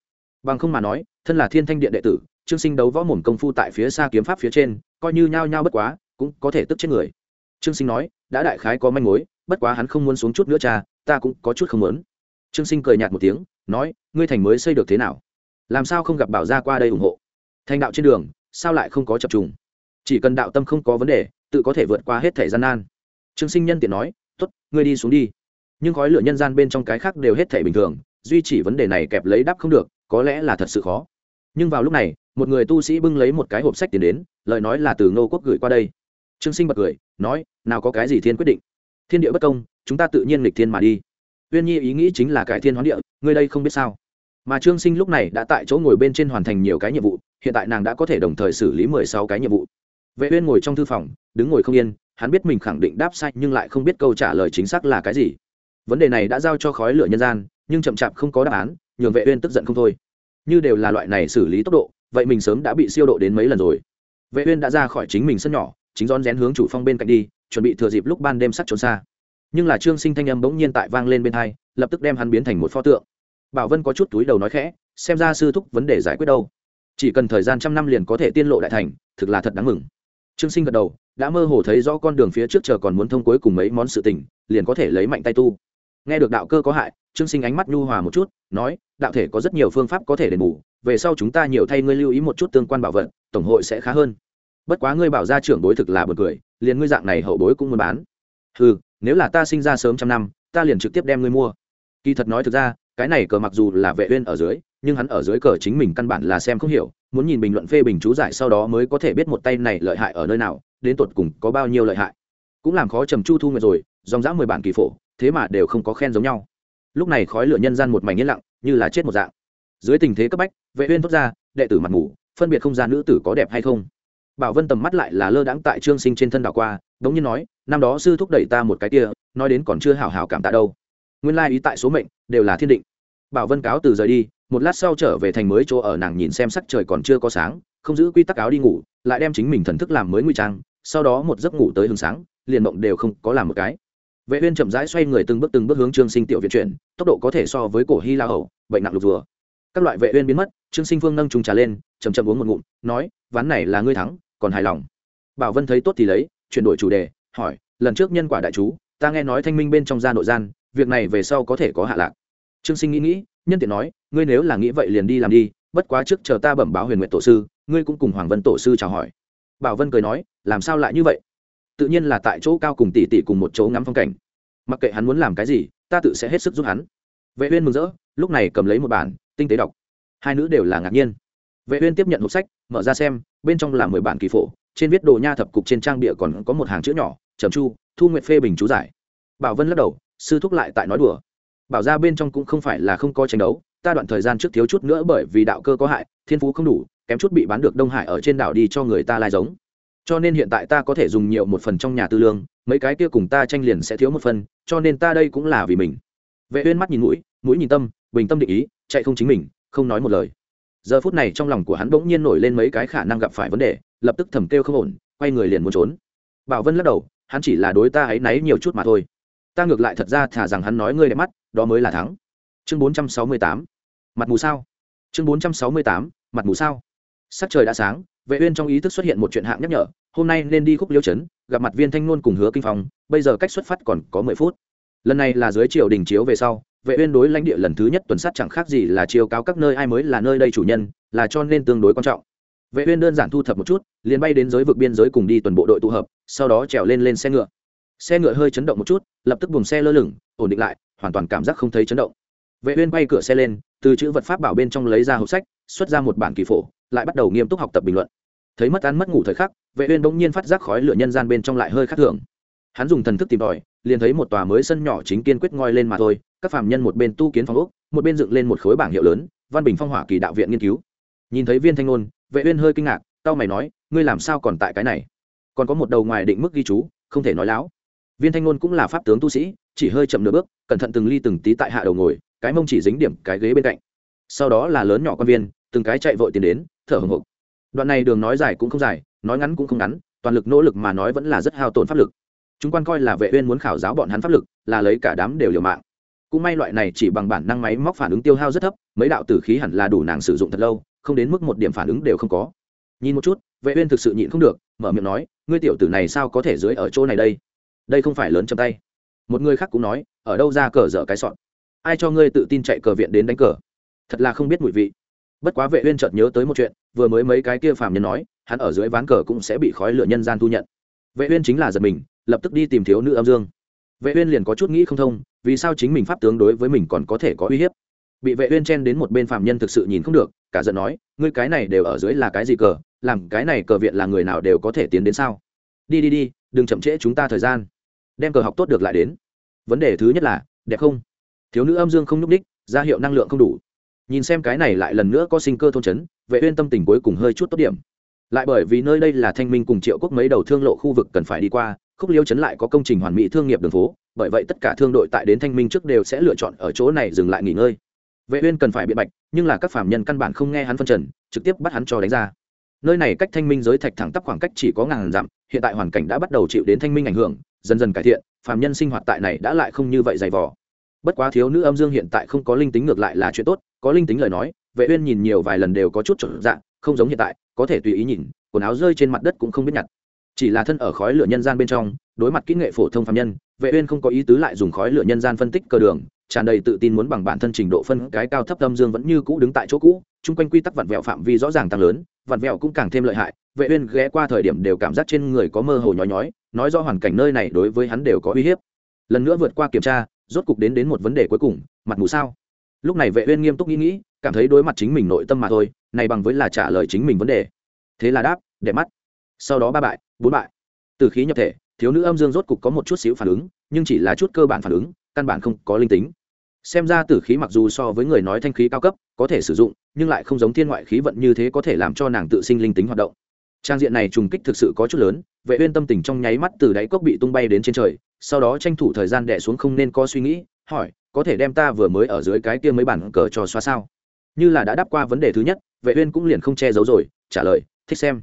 bằng không mà nói, thân là thiên thanh điện đệ tử trương sinh đấu võ mồm công phu tại phía xa kiếm pháp phía trên coi như nhao nhao bất quá cũng có thể tức chết người. Trương sinh nói đã đại khái có manh mối bất quá hắn không muốn xuống chút nữa cha ta cũng có chút không muốn. Trương sinh cười nhạt một tiếng nói ngươi thành mới xây được thế nào? Làm sao không gặp bảo gia qua đây ủng hộ? Thành đạo trên đường sao lại không có chập trùng? Chỉ cần đạo tâm không có vấn đề tự có thể vượt qua hết thể gian nan. Trương sinh nhân tiện nói tốt, ngươi đi xuống đi. Nhưng khói lửa nhân gian bên trong cái khác đều hết thể bình thường duy chỉ vấn đề này kẹp lấy đáp không được có lẽ là thật sự khó. Nhưng vào lúc này một người tu sĩ bưng lấy một cái hộp sách tiến đến, lời nói là từ ngô quốc gửi qua đây. Trương sinh bật cười, nói, nào có cái gì thiên quyết định? Thiên địa bất công, chúng ta tự nhiên lịch thiên mà đi. Uyên nhi ý nghĩ chính là cải thiên hoán địa, ngươi đây không biết sao. Mà trương sinh lúc này đã tại chỗ ngồi bên trên hoàn thành nhiều cái nhiệm vụ, hiện tại nàng đã có thể đồng thời xử lý mười sáu cái nhiệm vụ. Vệ uyên ngồi trong thư phòng, đứng ngồi không yên, hắn biết mình khẳng định đáp sai nhưng lại không biết câu trả lời chính xác là cái gì. Vấn đề này đã giao cho khói lửa nhân gian, nhưng chậm chạp không có đáp án, nhường vệ uyên tức giận không thôi. Như đều là loại này xử lý tốc độ vậy mình sớm đã bị siêu độ đến mấy lần rồi. Vệ uyên đã ra khỏi chính mình sân nhỏ, chính rón rén hướng chủ phong bên cạnh đi, chuẩn bị thừa dịp lúc ban đêm sắt trốn xa. Nhưng là trương sinh thanh âm bỗng nhiên tại vang lên bên hai, lập tức đem hắn biến thành một pho tượng. Bảo vân có chút túi đầu nói khẽ, xem ra sư thúc vấn đề giải quyết đâu. Chỉ cần thời gian trăm năm liền có thể tiên lộ đại thành, thực là thật đáng mừng. Trương sinh gật đầu, đã mơ hồ thấy rõ con đường phía trước chờ còn muốn thông cuối cùng mấy món sự tình, liền có thể lấy mạnh tay tu. Nghe được đạo cơ có hại, trương sinh ánh mắt nhu hòa một chút, nói, đạo thể có rất nhiều phương pháp có thể đền bù về sau chúng ta nhiều thay ngươi lưu ý một chút tương quan bảo vật, tổng hội sẽ khá hơn. Bất quá ngươi bảo ra trưởng bối thực là buồn cười, liền ngươi dạng này hậu bối cũng muốn bán. Ừ nếu là ta sinh ra sớm trăm năm, ta liền trực tiếp đem ngươi mua. Kỳ thật nói thực ra, cái này cờ mặc dù là vệ uyên ở dưới, nhưng hắn ở dưới cờ chính mình căn bản là xem không hiểu, muốn nhìn bình luận phê bình chú giải sau đó mới có thể biết một tay này lợi hại ở nơi nào, đến tột cùng có bao nhiêu lợi hại. Cũng làm khó trầm chu thu nguyệt rồi, dòng dã mười bản kỳ phổ, thế mà đều không có khen giống nhau. Lúc này khói lửa nhân gian một mảnh yên lặng, như là chết một dạng dưới tình thế cấp bách, vệ uyên thốt ra, đệ tử mặt ngủ, phân biệt không gian nữ tử có đẹp hay không? Bảo vân tầm mắt lại là lơ đãng tại trương sinh trên thân đảo qua, đống nhiên nói, năm đó sư thúc đẩy ta một cái kia, nói đến còn chưa hảo hảo cảm tạ đâu. Nguyên lai ý tại số mệnh, đều là thiên định. Bảo vân cáo từ rời đi, một lát sau trở về thành mới chỗ ở nàng nhìn xem sắc trời còn chưa có sáng, không giữ quy tắc áo đi ngủ, lại đem chính mình thần thức làm mới nguy trang, sau đó một giấc ngủ tới hừng sáng, liền mộng đều không có làm một cái. Vệ uyên chậm rãi xoay người từng bước từng bước hướng trương sinh tiểu viện chuyển, tốc độ có thể so với cổ hy la hậu, bệnh nặng lục rùa các loại vệ uyên biến mất, trương sinh phương nâng trùng trà lên, chậm chậm uống một ngụm, nói, ván này là ngươi thắng, còn hài lòng. Bảo vân thấy tốt thì lấy, chuyển đổi chủ đề, hỏi, lần trước nhân quả đại chú, ta nghe nói thanh minh bên trong gia nội gian, việc này về sau có thể có hạ lạc. Trương sinh nghĩ nghĩ, nhân tiện nói, ngươi nếu là nghĩ vậy liền đi làm đi, bất quá trước chờ ta bẩm báo huyền nguyện tổ sư, ngươi cũng cùng hoàng vân tổ sư chào hỏi. Bảo vân cười nói, làm sao lại như vậy? Tự nhiên là tại chỗ cao cùng tỷ tỷ cùng một chỗ ngắm phong cảnh. Mặc kệ hắn muốn làm cái gì, ta tự sẽ hết sức giúp hắn. Vệ uyên mừng rỡ, lúc này cầm lấy một bản tinh tế đọc. Hai nữ đều là ngạc nhiên. Vệ uyên tiếp nhận hộp sách, mở ra xem, bên trong là mười bản kỳ phổ, trên viết đồ nha thập cục trên trang bìa còn có một hàng chữ nhỏ, trầm chu, thu nguyện phê bình chú giải. Bảo vân lắc đầu, sư thúc lại tại nói đùa. Bảo ra bên trong cũng không phải là không có tranh đấu, ta đoạn thời gian trước thiếu chút nữa bởi vì đạo cơ có hại, thiên phú không đủ, kém chút bị bán được đông hải ở trên đảo đi cho người ta lai giống. Cho nên hiện tại ta có thể dùng nhiều một phần trong nhà tư lương, mấy cái kia cùng ta tranh liền sẽ thiếu một phần, cho nên ta đây cũng là vì mình. Vệ uyên mắt nhìn mũi mũi nhìn tâm bình tâm định ý, chạy không chính mình, không nói một lời. Giờ phút này trong lòng của hắn bỗng nhiên nổi lên mấy cái khả năng gặp phải vấn đề, lập tức thầm kêu không ổn, quay người liền muốn trốn. Bảo vân lắc đầu, hắn chỉ là đối ta ấy náy nhiều chút mà thôi. Ta ngược lại thật ra thả rằng hắn nói ngươi đẹp mắt, đó mới là thắng. Chương bốn trăm sáu mươi tám, mặt mù sao? Chương bốn trăm sáu mươi tám, mặt mù sao? Sắc trời đã sáng, vệ uyên trong ý thức xuất hiện một chuyện hạng nhắc nhở, hôm nay nên đi khúc liêu chấn gặp mặt viên thanh nôn cùng hứa kinh phong, bây giờ cách xuất phát còn có mười phút. Lần này là dưới triều đình chiếu về sau vệ uyên đối lãnh địa lần thứ nhất tuần sát chẳng khác gì là chiều cao các nơi ai mới là nơi đây chủ nhân, là cho nên tương đối quan trọng. Vệ uyên đơn giản thu thập một chút, liền bay đến giới vực biên giới cùng đi tuần bộ đội tụ hợp, sau đó trèo lên lên xe ngựa. Xe ngựa hơi chấn động một chút, lập tức buồng xe lơ lửng, ổn định lại, hoàn toàn cảm giác không thấy chấn động. Vệ uyên bay cửa xe lên, từ chữ vật pháp bảo bên trong lấy ra hộp sách, xuất ra một bản kỳ phổ, lại bắt đầu nghiêm túc học tập bình luận. Thấy mất ăn mất ngủ thời khắc, vệ uyên bỗng nhiên phát giác khói lửa nhân gian bên trong lại hơi khác thường. Hắn dùng thần thức tìm tòi, liền thấy một tòa mới sân nhỏ chính kiên quyết ngoi lên mà thôi các phàm nhân một bên tu kiến phòng ốc, một bên dựng lên một khối bảng hiệu lớn, văn bình phong hỏa kỳ đạo viện nghiên cứu. Nhìn thấy viên thanh ngôn, vệ uyên hơi kinh ngạc tao mày nói, ngươi làm sao còn tại cái này? Còn có một đầu ngoài định mức ghi chú, không thể nói láo. Viên thanh ngôn cũng là pháp tướng tu sĩ, chỉ hơi chậm nửa bước, cẩn thận từng ly từng tí tại hạ đầu ngồi, cái mông chỉ dính điểm cái ghế bên cạnh. Sau đó là lớn nhỏ quan viên, từng cái chạy vội tiến đến, thở hồng hộc. Đoạn này đường nói dài cũng không dài, nói ngắn cũng không ngắn, toàn lực nỗ lực mà nói vẫn là rất hao tổn pháp lực. Chúng quan coi là vệ uyên muốn khảo giáo bọn hắn pháp lực, là lấy cả đám đều liều mạng cũng may loại này chỉ bằng bản năng máy móc phản ứng tiêu hao rất thấp, mấy đạo tử khí hẳn là đủ nàng sử dụng thật lâu, không đến mức một điểm phản ứng đều không có. Nhìn một chút, vệ uyên thực sự nhịn không được, mở miệng nói, ngươi tiểu tử này sao có thể dưới ở chỗ này đây? Đây không phải lớn trong tay. Một người khác cũng nói, ở đâu ra cờ dở cái sọn ai cho ngươi tự tin chạy cờ viện đến đánh cờ? Thật là không biết mùi vị. Bất quá vệ uyên chợt nhớ tới một chuyện, vừa mới mấy cái kia phàm nhân nói, hắn ở dưới ván cờ cũng sẽ bị khói lửa nhân gian thu nhận. Vệ uyên chính là giật mình, lập tức đi tìm thiếu nữ âm dương vệ uyên liền có chút nghĩ không thông, vì sao chính mình pháp tướng đối với mình còn có thể có uy hiếp? Bị vệ uyên chen đến một bên phạm nhân thực sự nhìn không được, cả giận nói, ngươi cái này đều ở dưới là cái gì cờ? Làm cái này cờ viện là người nào đều có thể tiến đến sao? Đi đi đi, đừng chậm trễ chúng ta thời gian. Đem cờ học tốt được lại đến. Vấn đề thứ nhất là, đẹp không? Thiếu nữ âm dương không núc đích ra hiệu năng lượng không đủ. Nhìn xem cái này lại lần nữa có sinh cơ thôn chấn, vệ uyên tâm tình cuối cùng hơi chút tốt điểm. Lại bởi vì nơi đây là thanh minh cùng triệu quốc mấy đầu thương lộ khu vực cần phải đi qua khúc liêu chấn lại có công trình hoàn mỹ thương nghiệp đường phố, bởi vậy tất cả thương đội tại đến thanh minh trước đều sẽ lựa chọn ở chỗ này dừng lại nghỉ ngơi. Vệ uyên cần phải biện bạch, nhưng là các phạm nhân căn bản không nghe hắn phân trần, trực tiếp bắt hắn cho đánh ra. Nơi này cách thanh minh giới thạch thẳng tắp khoảng cách chỉ có ngàn dặm, hiện tại hoàn cảnh đã bắt đầu chịu đến thanh minh ảnh hưởng, dần dần cải thiện phạm nhân sinh hoạt tại này đã lại không như vậy dày vò. Bất quá thiếu nữ âm dương hiện tại không có linh tính ngược lại là chuyện tốt, có linh tính lời nói, vệ uyên nhìn nhiều vài lần đều có chút trở dạng không giống hiện tại, có thể tùy ý nhìn, quần áo rơi trên mặt đất cũng không biết nhặt chỉ là thân ở khói lửa nhân gian bên trong, đối mặt kỹ nghệ phổ thông phạm nhân, vệ uyên không có ý tứ lại dùng khói lửa nhân gian phân tích cơ đường, tràn đầy tự tin muốn bằng bản thân trình độ phân cái cao thấp âm dương vẫn như cũ đứng tại chỗ cũ, chung quanh quy tắc vặn vẹo phạm vi rõ ràng tăng lớn, vặn vẹo cũng càng thêm lợi hại, vệ uyên ghé qua thời điểm đều cảm giác trên người có mơ hồ nhói nhói, nói rõ hoàn cảnh nơi này đối với hắn đều có uy hiếp. Lần nữa vượt qua kiểm tra, rốt cục đến đến một vấn đề cuối cùng, mặt mù sao? Lúc này vệ uyên nghiêm túc nghĩ nghĩ, cảm thấy đối mặt chính mình nội tâm mà thôi, này bằng với là trả lời chính mình vấn đề. Thế là đáp để mắt sau đó ba bại, bốn bại. Từ khí nhập thể, thiếu nữ âm dương rốt cục có một chút xíu phản ứng, nhưng chỉ là chút cơ bản phản ứng, căn bản không có linh tính. Xem ra tử khí mặc dù so với người nói thanh khí cao cấp, có thể sử dụng, nhưng lại không giống thiên ngoại khí vận như thế có thể làm cho nàng tự sinh linh tính hoạt động. Trang diện này trùng kích thực sự có chút lớn, vệ uyên tâm tình trong nháy mắt từ đáy cốc bị tung bay đến trên trời, sau đó tranh thủ thời gian đè xuống không nên có suy nghĩ, hỏi, có thể đem ta vừa mới ở dưới cái kia mấy bản cờ cho xóa sao? Như là đã đáp qua vấn đề thứ nhất, vệ uyên cũng liền không che giấu rồi, trả lời, thích xem.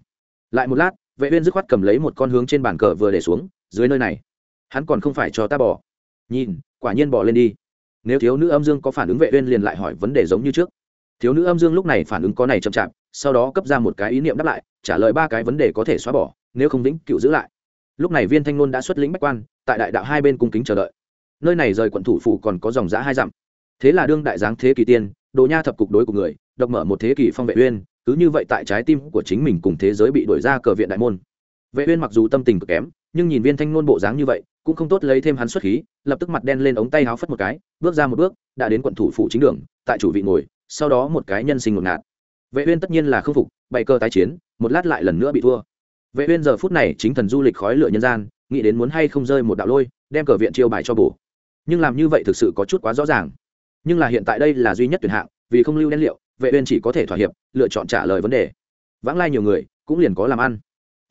Lại một lát vệ uyên dứt khoát cầm lấy một con hướng trên bàn cờ vừa để xuống, dưới nơi này. Hắn còn không phải cho ta bỏ nhìn, quả nhiên bỏ lên đi. Nếu thiếu nữ âm dương có phản ứng vệ uyên liền lại hỏi vấn đề giống như trước. Thiếu nữ âm dương lúc này phản ứng có này chậm chạp, sau đó cấp ra một cái ý niệm đáp lại, trả lời ba cái vấn đề có thể xóa bỏ, nếu không vĩnh cựu giữ lại. Lúc này viên thanh nôn đã xuất lĩnh bách quan, tại đại đạo hai bên cung kính chờ đợi. Nơi này rời quận thủ phủ còn có dòng giã hai dặm. Thế là đương đại giáng thế kỷ tiên, đồ nha thập cục đối của người, độc mở một thế kỷ phong vệ uyên cứ như vậy tại trái tim của chính mình cùng thế giới bị đuổi ra cờ viện đại môn. Vệ uyên mặc dù tâm tình cực kém, nhưng nhìn viên thanh nôn bộ dáng như vậy, cũng không tốt lấy thêm hắn xuất khí, lập tức mặt đen lên ống tay háo phất một cái, bước ra một bước, đã đến quận thủ phủ chính đường, tại chủ vị ngồi, sau đó một cái nhân sinh ngột ngạt. Vệ uyên tất nhiên là không phục, bày cơ tái chiến, một lát lại lần nữa bị thua. Vệ uyên giờ phút này chính thần du lịch khói lửa nhân gian, nghĩ đến muốn hay không rơi một đạo lôi, đem cờ viện chiêu bài cho bổ. Nhưng làm như vậy thực sự có chút quá rõ ràng. Nhưng là hiện tại đây là duy nhất tuyển hạng, vì không lưu đen liệu vệ uyên chỉ có thể thỏa hiệp, lựa chọn trả lời vấn đề. Vãng lai nhiều người, cũng liền có làm ăn.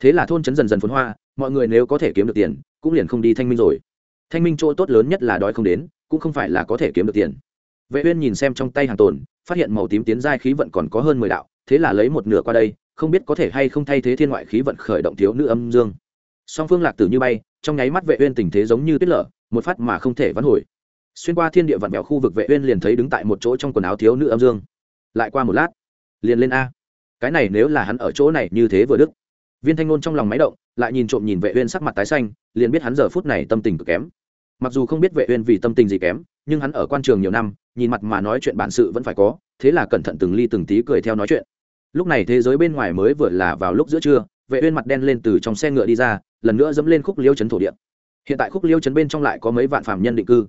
Thế là thôn trấn dần dần phồn hoa, mọi người nếu có thể kiếm được tiền, cũng liền không đi thanh minh rồi. Thanh minh chỗ tốt lớn nhất là đói không đến, cũng không phải là có thể kiếm được tiền. Vệ uyên nhìn xem trong tay hàng tồn, phát hiện màu tím tiến giai khí vận còn có hơn mười đạo, thế là lấy một nửa qua đây, không biết có thể hay không thay thế thiên ngoại khí vận khởi động thiếu nữ âm dương. Song phương lạc tử như bay, trong nháy mắt vệ uyên tình thế giống như tuyết lở, một phát mà không thể vãn hồi. Xuyên qua thiên địa vạn mèo khu vực, vệ uyên liền thấy đứng tại một chỗ trong quần áo thiếu nữ âm dương lại qua một lát, liền lên a. Cái này nếu là hắn ở chỗ này như thế vừa đức. Viên thanh ngôn trong lòng máy động, lại nhìn trộm nhìn vệ uyên sắc mặt tái xanh, liền biết hắn giờ phút này tâm tình cực kém. Mặc dù không biết vệ uyên vì tâm tình gì kém, nhưng hắn ở quan trường nhiều năm, nhìn mặt mà nói chuyện bản sự vẫn phải có, thế là cẩn thận từng ly từng tí cười theo nói chuyện. Lúc này thế giới bên ngoài mới vừa là vào lúc giữa trưa, vệ uyên mặt đen lên từ trong xe ngựa đi ra, lần nữa dẫm lên khúc liêu chấn thổ địa. Hiện tại khúc liêu chấn bên trong lại có mấy vạn phạm nhân định cư.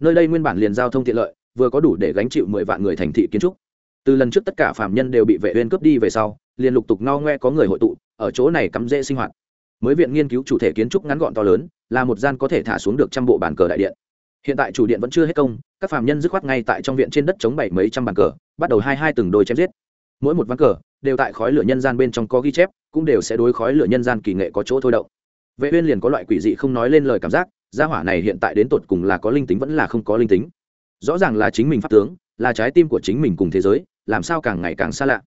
Nơi đây nguyên bản liền giao thông tiện lợi, vừa có đủ để gánh chịu mười vạn người thành thị kiến trúc từ lần trước tất cả phạm nhân đều bị vệ uyên cướp đi về sau, liền lục tục ngao ngoe có người hội tụ, ở chỗ này cắm rễ sinh hoạt. Mới viện nghiên cứu chủ thể kiến trúc ngắn gọn to lớn, là một gian có thể thả xuống được trăm bộ bàn cờ đại điện. Hiện tại chủ điện vẫn chưa hết công, các phạm nhân dứt khoát ngay tại trong viện trên đất chống bảy mấy trăm bàn cờ, bắt đầu hai hai từng đôi chém giết. Mỗi một ván cờ, đều tại khói lửa nhân gian bên trong có ghi chép, cũng đều sẽ đối khói lửa nhân gian kỳ nghệ có chỗ thôi động. Vệ uyên liền có loại quỷ dị không nói lên lời cảm giác, gia hỏa này hiện tại đến tột cùng là có linh tính vẫn là không có linh tính. Rõ ràng là chính mình pháp tướng, là trái tim của chính mình cùng thế giới làm sao càng ngày càng xa lạ.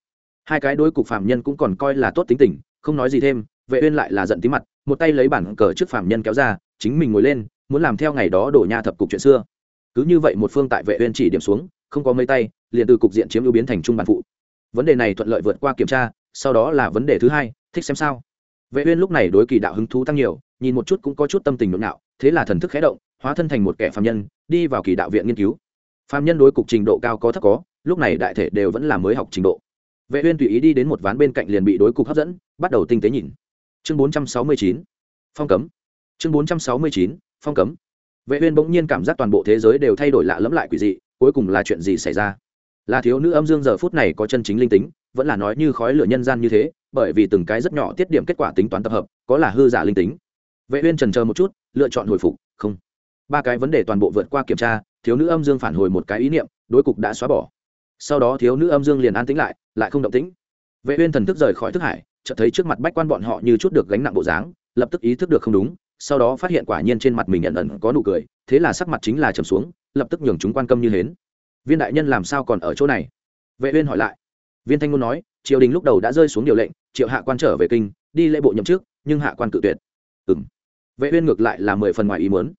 Hai cái đối cục phạm nhân cũng còn coi là tốt tính tình, không nói gì thêm, vệ uyên lại là giận tí mặt, một tay lấy bản cờ trước phạm nhân kéo ra, chính mình ngồi lên, muốn làm theo ngày đó đổ nha thập cục chuyện xưa. Cứ như vậy một phương tại vệ uyên chỉ điểm xuống, không có mấy tay, liền từ cục diện chiếm ưu biến thành trung bản phụ. Vấn đề này thuận lợi vượt qua kiểm tra, sau đó là vấn đề thứ hai, thích xem sao. Vệ uyên lúc này đối kỳ đạo hứng thú tăng nhiều, nhìn một chút cũng có chút tâm tình nhộn nhạo thế là thần thức khẽ động, hóa thân thành một kẻ phạm nhân, đi vào kỳ đạo viện nghiên cứu. Phạm nhân đối cục trình độ cao có thấp có lúc này đại thể đều vẫn là mới học trình độ. Vệ uyên tùy ý đi đến một ván bên cạnh liền bị đối cục hấp dẫn, bắt đầu tinh tế nhìn. Chương 469 phong cấm. Chương 469 phong cấm. Vệ uyên bỗng nhiên cảm giác toàn bộ thế giới đều thay đổi lạ lẫm lại quỷ dị, cuối cùng là chuyện gì xảy ra? Là thiếu nữ âm dương giờ phút này có chân chính linh tính, vẫn là nói như khói lửa nhân gian như thế, bởi vì từng cái rất nhỏ tiết điểm kết quả tính toán tập hợp, có là hư giả linh tính. Vệ uyên chần chờ một chút, lựa chọn hồi phục, không. Ba cái vấn đề toàn bộ vượt qua kiểm tra, thiếu nữ âm dương phản hồi một cái ý niệm, đối cục đã xóa bỏ sau đó thiếu nữ âm dương liền an tĩnh lại lại không động tĩnh. Vệ uyên thần thức rời khỏi thức hải, chợt thấy trước mặt bách quan bọn họ như chút được gánh nặng bộ dáng, lập tức ý thức được không đúng, sau đó phát hiện quả nhiên trên mặt mình nhận ẩn có nụ cười, thế là sắc mặt chính là trầm xuống, lập tức nhường chúng quan tâm như hến. Viên đại nhân làm sao còn ở chỗ này? Vệ uyên hỏi lại. Viên thanh ngôn nói, triều đình lúc đầu đã rơi xuống điều lệnh, triệu hạ quan trở về kinh, đi lễ bộ nhậm chức, nhưng hạ quan cự tuyệt. Ừm. Vệ uyên ngược lại là mười phần ngoài ý muốn.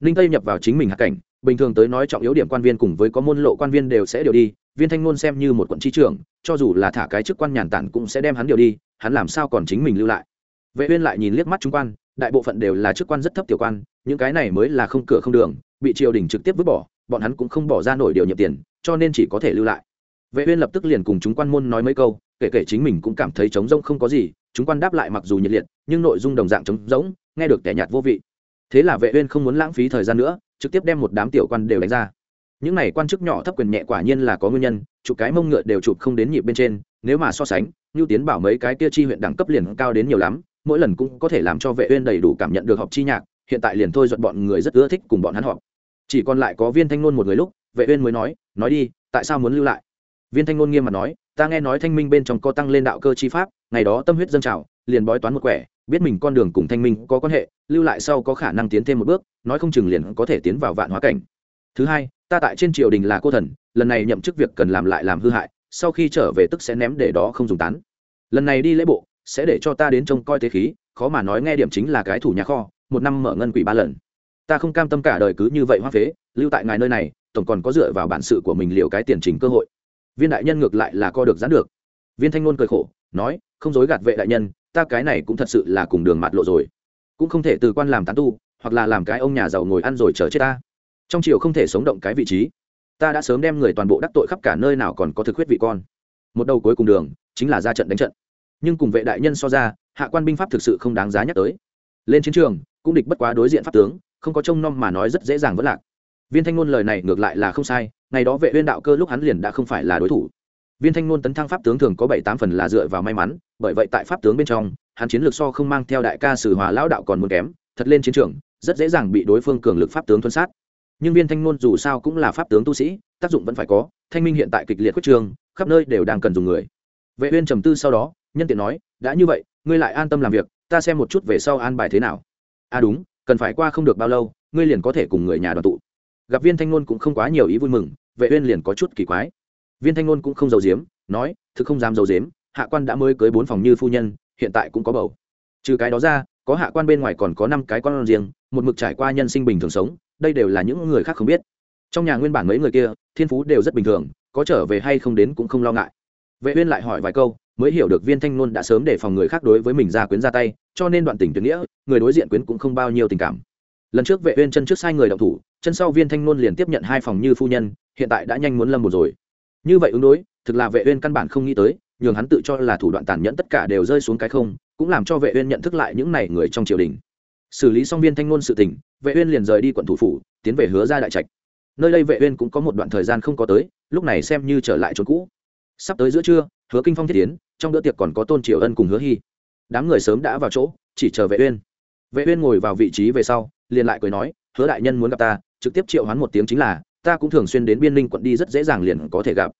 Ninh tây nhập vào chính mình hạ cảnh bình thường tới nói trọng yếu điểm quan viên cùng với có môn lộ quan viên đều sẽ điều đi, viên thanh ngôn xem như một quận tri trưởng, cho dù là thả cái chức quan nhàn tản cũng sẽ đem hắn điều đi, hắn làm sao còn chính mình lưu lại. Vệ uyên lại nhìn liếc mắt trung quan, đại bộ phận đều là chức quan rất thấp tiểu quan, những cái này mới là không cửa không đường, bị triều đình trực tiếp vứt bỏ, bọn hắn cũng không bỏ ra nổi điều nhiệm tiền, cho nên chỉ có thể lưu lại. Vệ uyên lập tức liền cùng chúng quan môn nói mấy câu, kể kể chính mình cũng cảm thấy trống rỗng không có gì, chúng quan đáp lại mặc dù nhiệt liệt, nhưng nội dung đồng dạng trống rỗng, nghe được tẻ nhạt vô vị. Thế là vệ uyên không muốn lãng phí thời gian nữa trực tiếp đem một đám tiểu quan đều đánh ra. Những này quan chức nhỏ thấp quyền nhẹ quả nhiên là có nguyên nhân, chụp cái mông ngựa đều chụp không đến nhịp bên trên, nếu mà so sánh như tiến bảo mấy cái kia chi huyện đẳng cấp liền cao đến nhiều lắm, mỗi lần cũng có thể làm cho vệ uyên đầy đủ cảm nhận được học chi nhạc, hiện tại liền thôi dọn bọn người rất ưa thích cùng bọn hắn họp. Chỉ còn lại có viên thanh nôn một người lúc, vệ uyên mới nói nói đi, tại sao muốn lưu lại? Viên thanh nôn nghiêm mặt nói, ta nghe nói thanh minh bên trong có tăng lên đạo cơ chi pháp, ngày đó tâm huyết dâng trào, liền bói toán một quẻ biết mình con đường cùng thanh minh có quan hệ, lưu lại sau có khả năng tiến thêm một bước, nói không chừng liền có thể tiến vào vạn hóa cảnh. Thứ hai, ta tại trên triều đình là cô thần, lần này nhậm chức việc cần làm lại làm hư hại, sau khi trở về tức sẽ ném để đó không dùng tán. Lần này đi lễ bộ, sẽ để cho ta đến trông coi thế khí, khó mà nói nghe điểm chính là cái thủ nhà kho, một năm mở ngân quỷ ba lần. Ta không cam tâm cả đời cứ như vậy hoa phế, lưu tại ngài nơi này, tổng còn có dựa vào bản sự của mình liệu cái tiền trình cơ hội. Viên đại nhân ngược lại là co được gián được. Viên thanh ngôn cười khổ, nói, không dối gạt vệ đại nhân ta cái này cũng thật sự là cùng đường mặt lộ rồi. Cũng không thể từ quan làm tán tu, hoặc là làm cái ông nhà giàu ngồi ăn rồi chờ chết ta. Trong triều không thể sống động cái vị trí. Ta đã sớm đem người toàn bộ đắc tội khắp cả nơi nào còn có thực huyết vị con. Một đầu cuối cùng đường, chính là ra trận đánh trận. Nhưng cùng vệ đại nhân so ra, hạ quan binh pháp thực sự không đáng giá nhắc tới. Lên chiến trường, cũng địch bất quá đối diện pháp tướng, không có trông nom mà nói rất dễ dàng vất lạc. Viên thanh ngôn lời này ngược lại là không sai, ngày đó vệ uyên đạo cơ lúc hắn liền đã không phải là đối thủ viên thanh ngôn tấn thăng pháp tướng thường có bảy tám phần là dựa vào may mắn, bởi vậy tại pháp tướng bên trong, hắn chiến lược so không mang theo đại ca sử hòa lão đạo còn muốn kém, thật lên chiến trường, rất dễ dàng bị đối phương cường lực pháp tướng tuân sát. Nhưng viên thanh ngôn dù sao cũng là pháp tướng tu sĩ, tác dụng vẫn phải có, thanh minh hiện tại kịch liệt quyết trường, khắp nơi đều đang cần dùng người. Vệ uyên trầm tư sau đó, nhân tiện nói, đã như vậy, ngươi lại an tâm làm việc, ta xem một chút về sau an bài thế nào. À đúng, cần phải qua không được bao lâu, ngươi liền có thể cùng người nhà đoàn tụ. Gặp viên thanh ngôn cũng không quá nhiều ý vui mừng, vệ uyên liền có chút kỳ quái viên thanh ngôn cũng không giấu giếm, nói, thực không dám giấu giếm, hạ quan đã mới cưới bốn phòng như phu nhân, hiện tại cũng có bầu. Trừ cái đó ra, có hạ quan bên ngoài còn có năm cái con riêng, một mực trải qua nhân sinh bình thường sống, đây đều là những người khác không biết. Trong nhà nguyên bản mấy người kia, thiên phú đều rất bình thường, có trở về hay không đến cũng không lo ngại. Vệ uyên lại hỏi vài câu, mới hiểu được viên thanh ngôn đã sớm để phòng người khác đối với mình ra quyến ra tay, cho nên đoạn tình tuyệt nghĩa, người đối diện quyến cũng không bao nhiêu tình cảm. Lần trước vệ uyên chân trước sai người động thủ, chân sau viên thanh ngôn liền tiếp nhận hai phòng như phu nhân, hiện tại đã nhanh muốn lâm một rồi như vậy ứng đối, thực là vệ uyên căn bản không nghĩ tới, nhường hắn tự cho là thủ đoạn tàn nhẫn tất cả đều rơi xuống cái không, cũng làm cho vệ uyên nhận thức lại những này người trong triều đình. Xử lý xong viên thanh ngôn sự tình, vệ uyên liền rời đi quận thủ phủ, tiến về hứa gia đại trạch. Nơi đây vệ uyên cũng có một đoạn thời gian không có tới, lúc này xem như trở lại chỗ cũ. Sắp tới giữa trưa, hứa kinh phong thiết tiến trong bữa tiệc còn có tôn triều ân cùng hứa hy. Đám người sớm đã vào chỗ, chỉ chờ vệ uyên. Vệ uyên ngồi vào vị trí về sau, liền lại cười nói, hứa đại nhân muốn gặp ta, trực tiếp triệu hoán một tiếng chính là ta cũng thường xuyên đến biên ninh quận đi rất dễ dàng liền có thể gặp.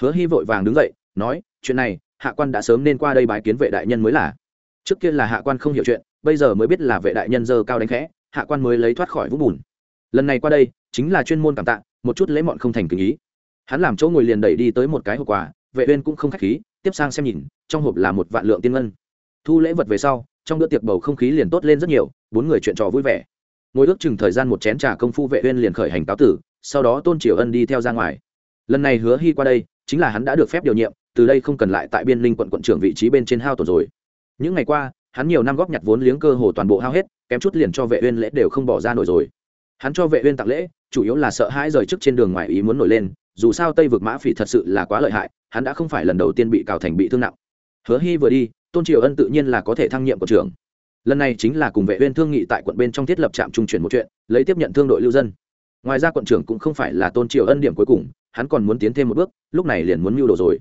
Hứa hy vội vàng đứng dậy, nói, chuyện này, hạ quan đã sớm nên qua đây bái kiến vệ đại nhân mới là. Trước kia là hạ quan không hiểu chuyện, bây giờ mới biết là vệ đại nhân dơ cao đánh khẽ, hạ quan mới lấy thoát khỏi vũng bùn. Lần này qua đây, chính là chuyên môn cảm tạ, một chút lấy mọn không thành kinh ý. Hắn làm chỗ ngồi liền đẩy đi tới một cái hộp quà, vệ uyên cũng không khách khí, tiếp sang xem nhìn, trong hộp là một vạn lượng tiên ngân. Thu lễ vật về sau, trong bữa tiệc bầu không khí liền tốt lên rất nhiều, bốn người chuyện trò vui vẻ. Ngồi ước chừng thời gian một chén trà công phu vệ uyên liền khởi hành cáo tử sau đó tôn triều ân đi theo ra ngoài. Lần này hứa hy qua đây, chính là hắn đã được phép điều nhiệm, từ đây không cần lại tại biên linh quận quận trưởng vị trí bên trên hao tổn rồi. Những ngày qua, hắn nhiều năm góp nhặt vốn liếng cơ hồ toàn bộ hao hết, kém chút liền cho vệ uyên lễ đều không bỏ ra nổi rồi. Hắn cho vệ uyên tặng lễ, chủ yếu là sợ hãi rời trước trên đường ngoài ý muốn nổi lên, dù sao tây vực mã phỉ thật sự là quá lợi hại, hắn đã không phải lần đầu tiên bị cào thành bị thương nặng. Hứa hy vừa đi, tôn triều ân tự nhiên là có thể thăng nhiệm của trưởng. Lần này chính là cùng vệ uyên thương nghị tại quận bên trong thiết lập trạm trung chuyển một chuyện, lấy tiếp nhận thương đội lưu dân ngoài ra quận trưởng cũng không phải là tôn triều ân điểm cuối cùng, hắn còn muốn tiến thêm một bước, lúc này liền muốn mưu đồ rồi.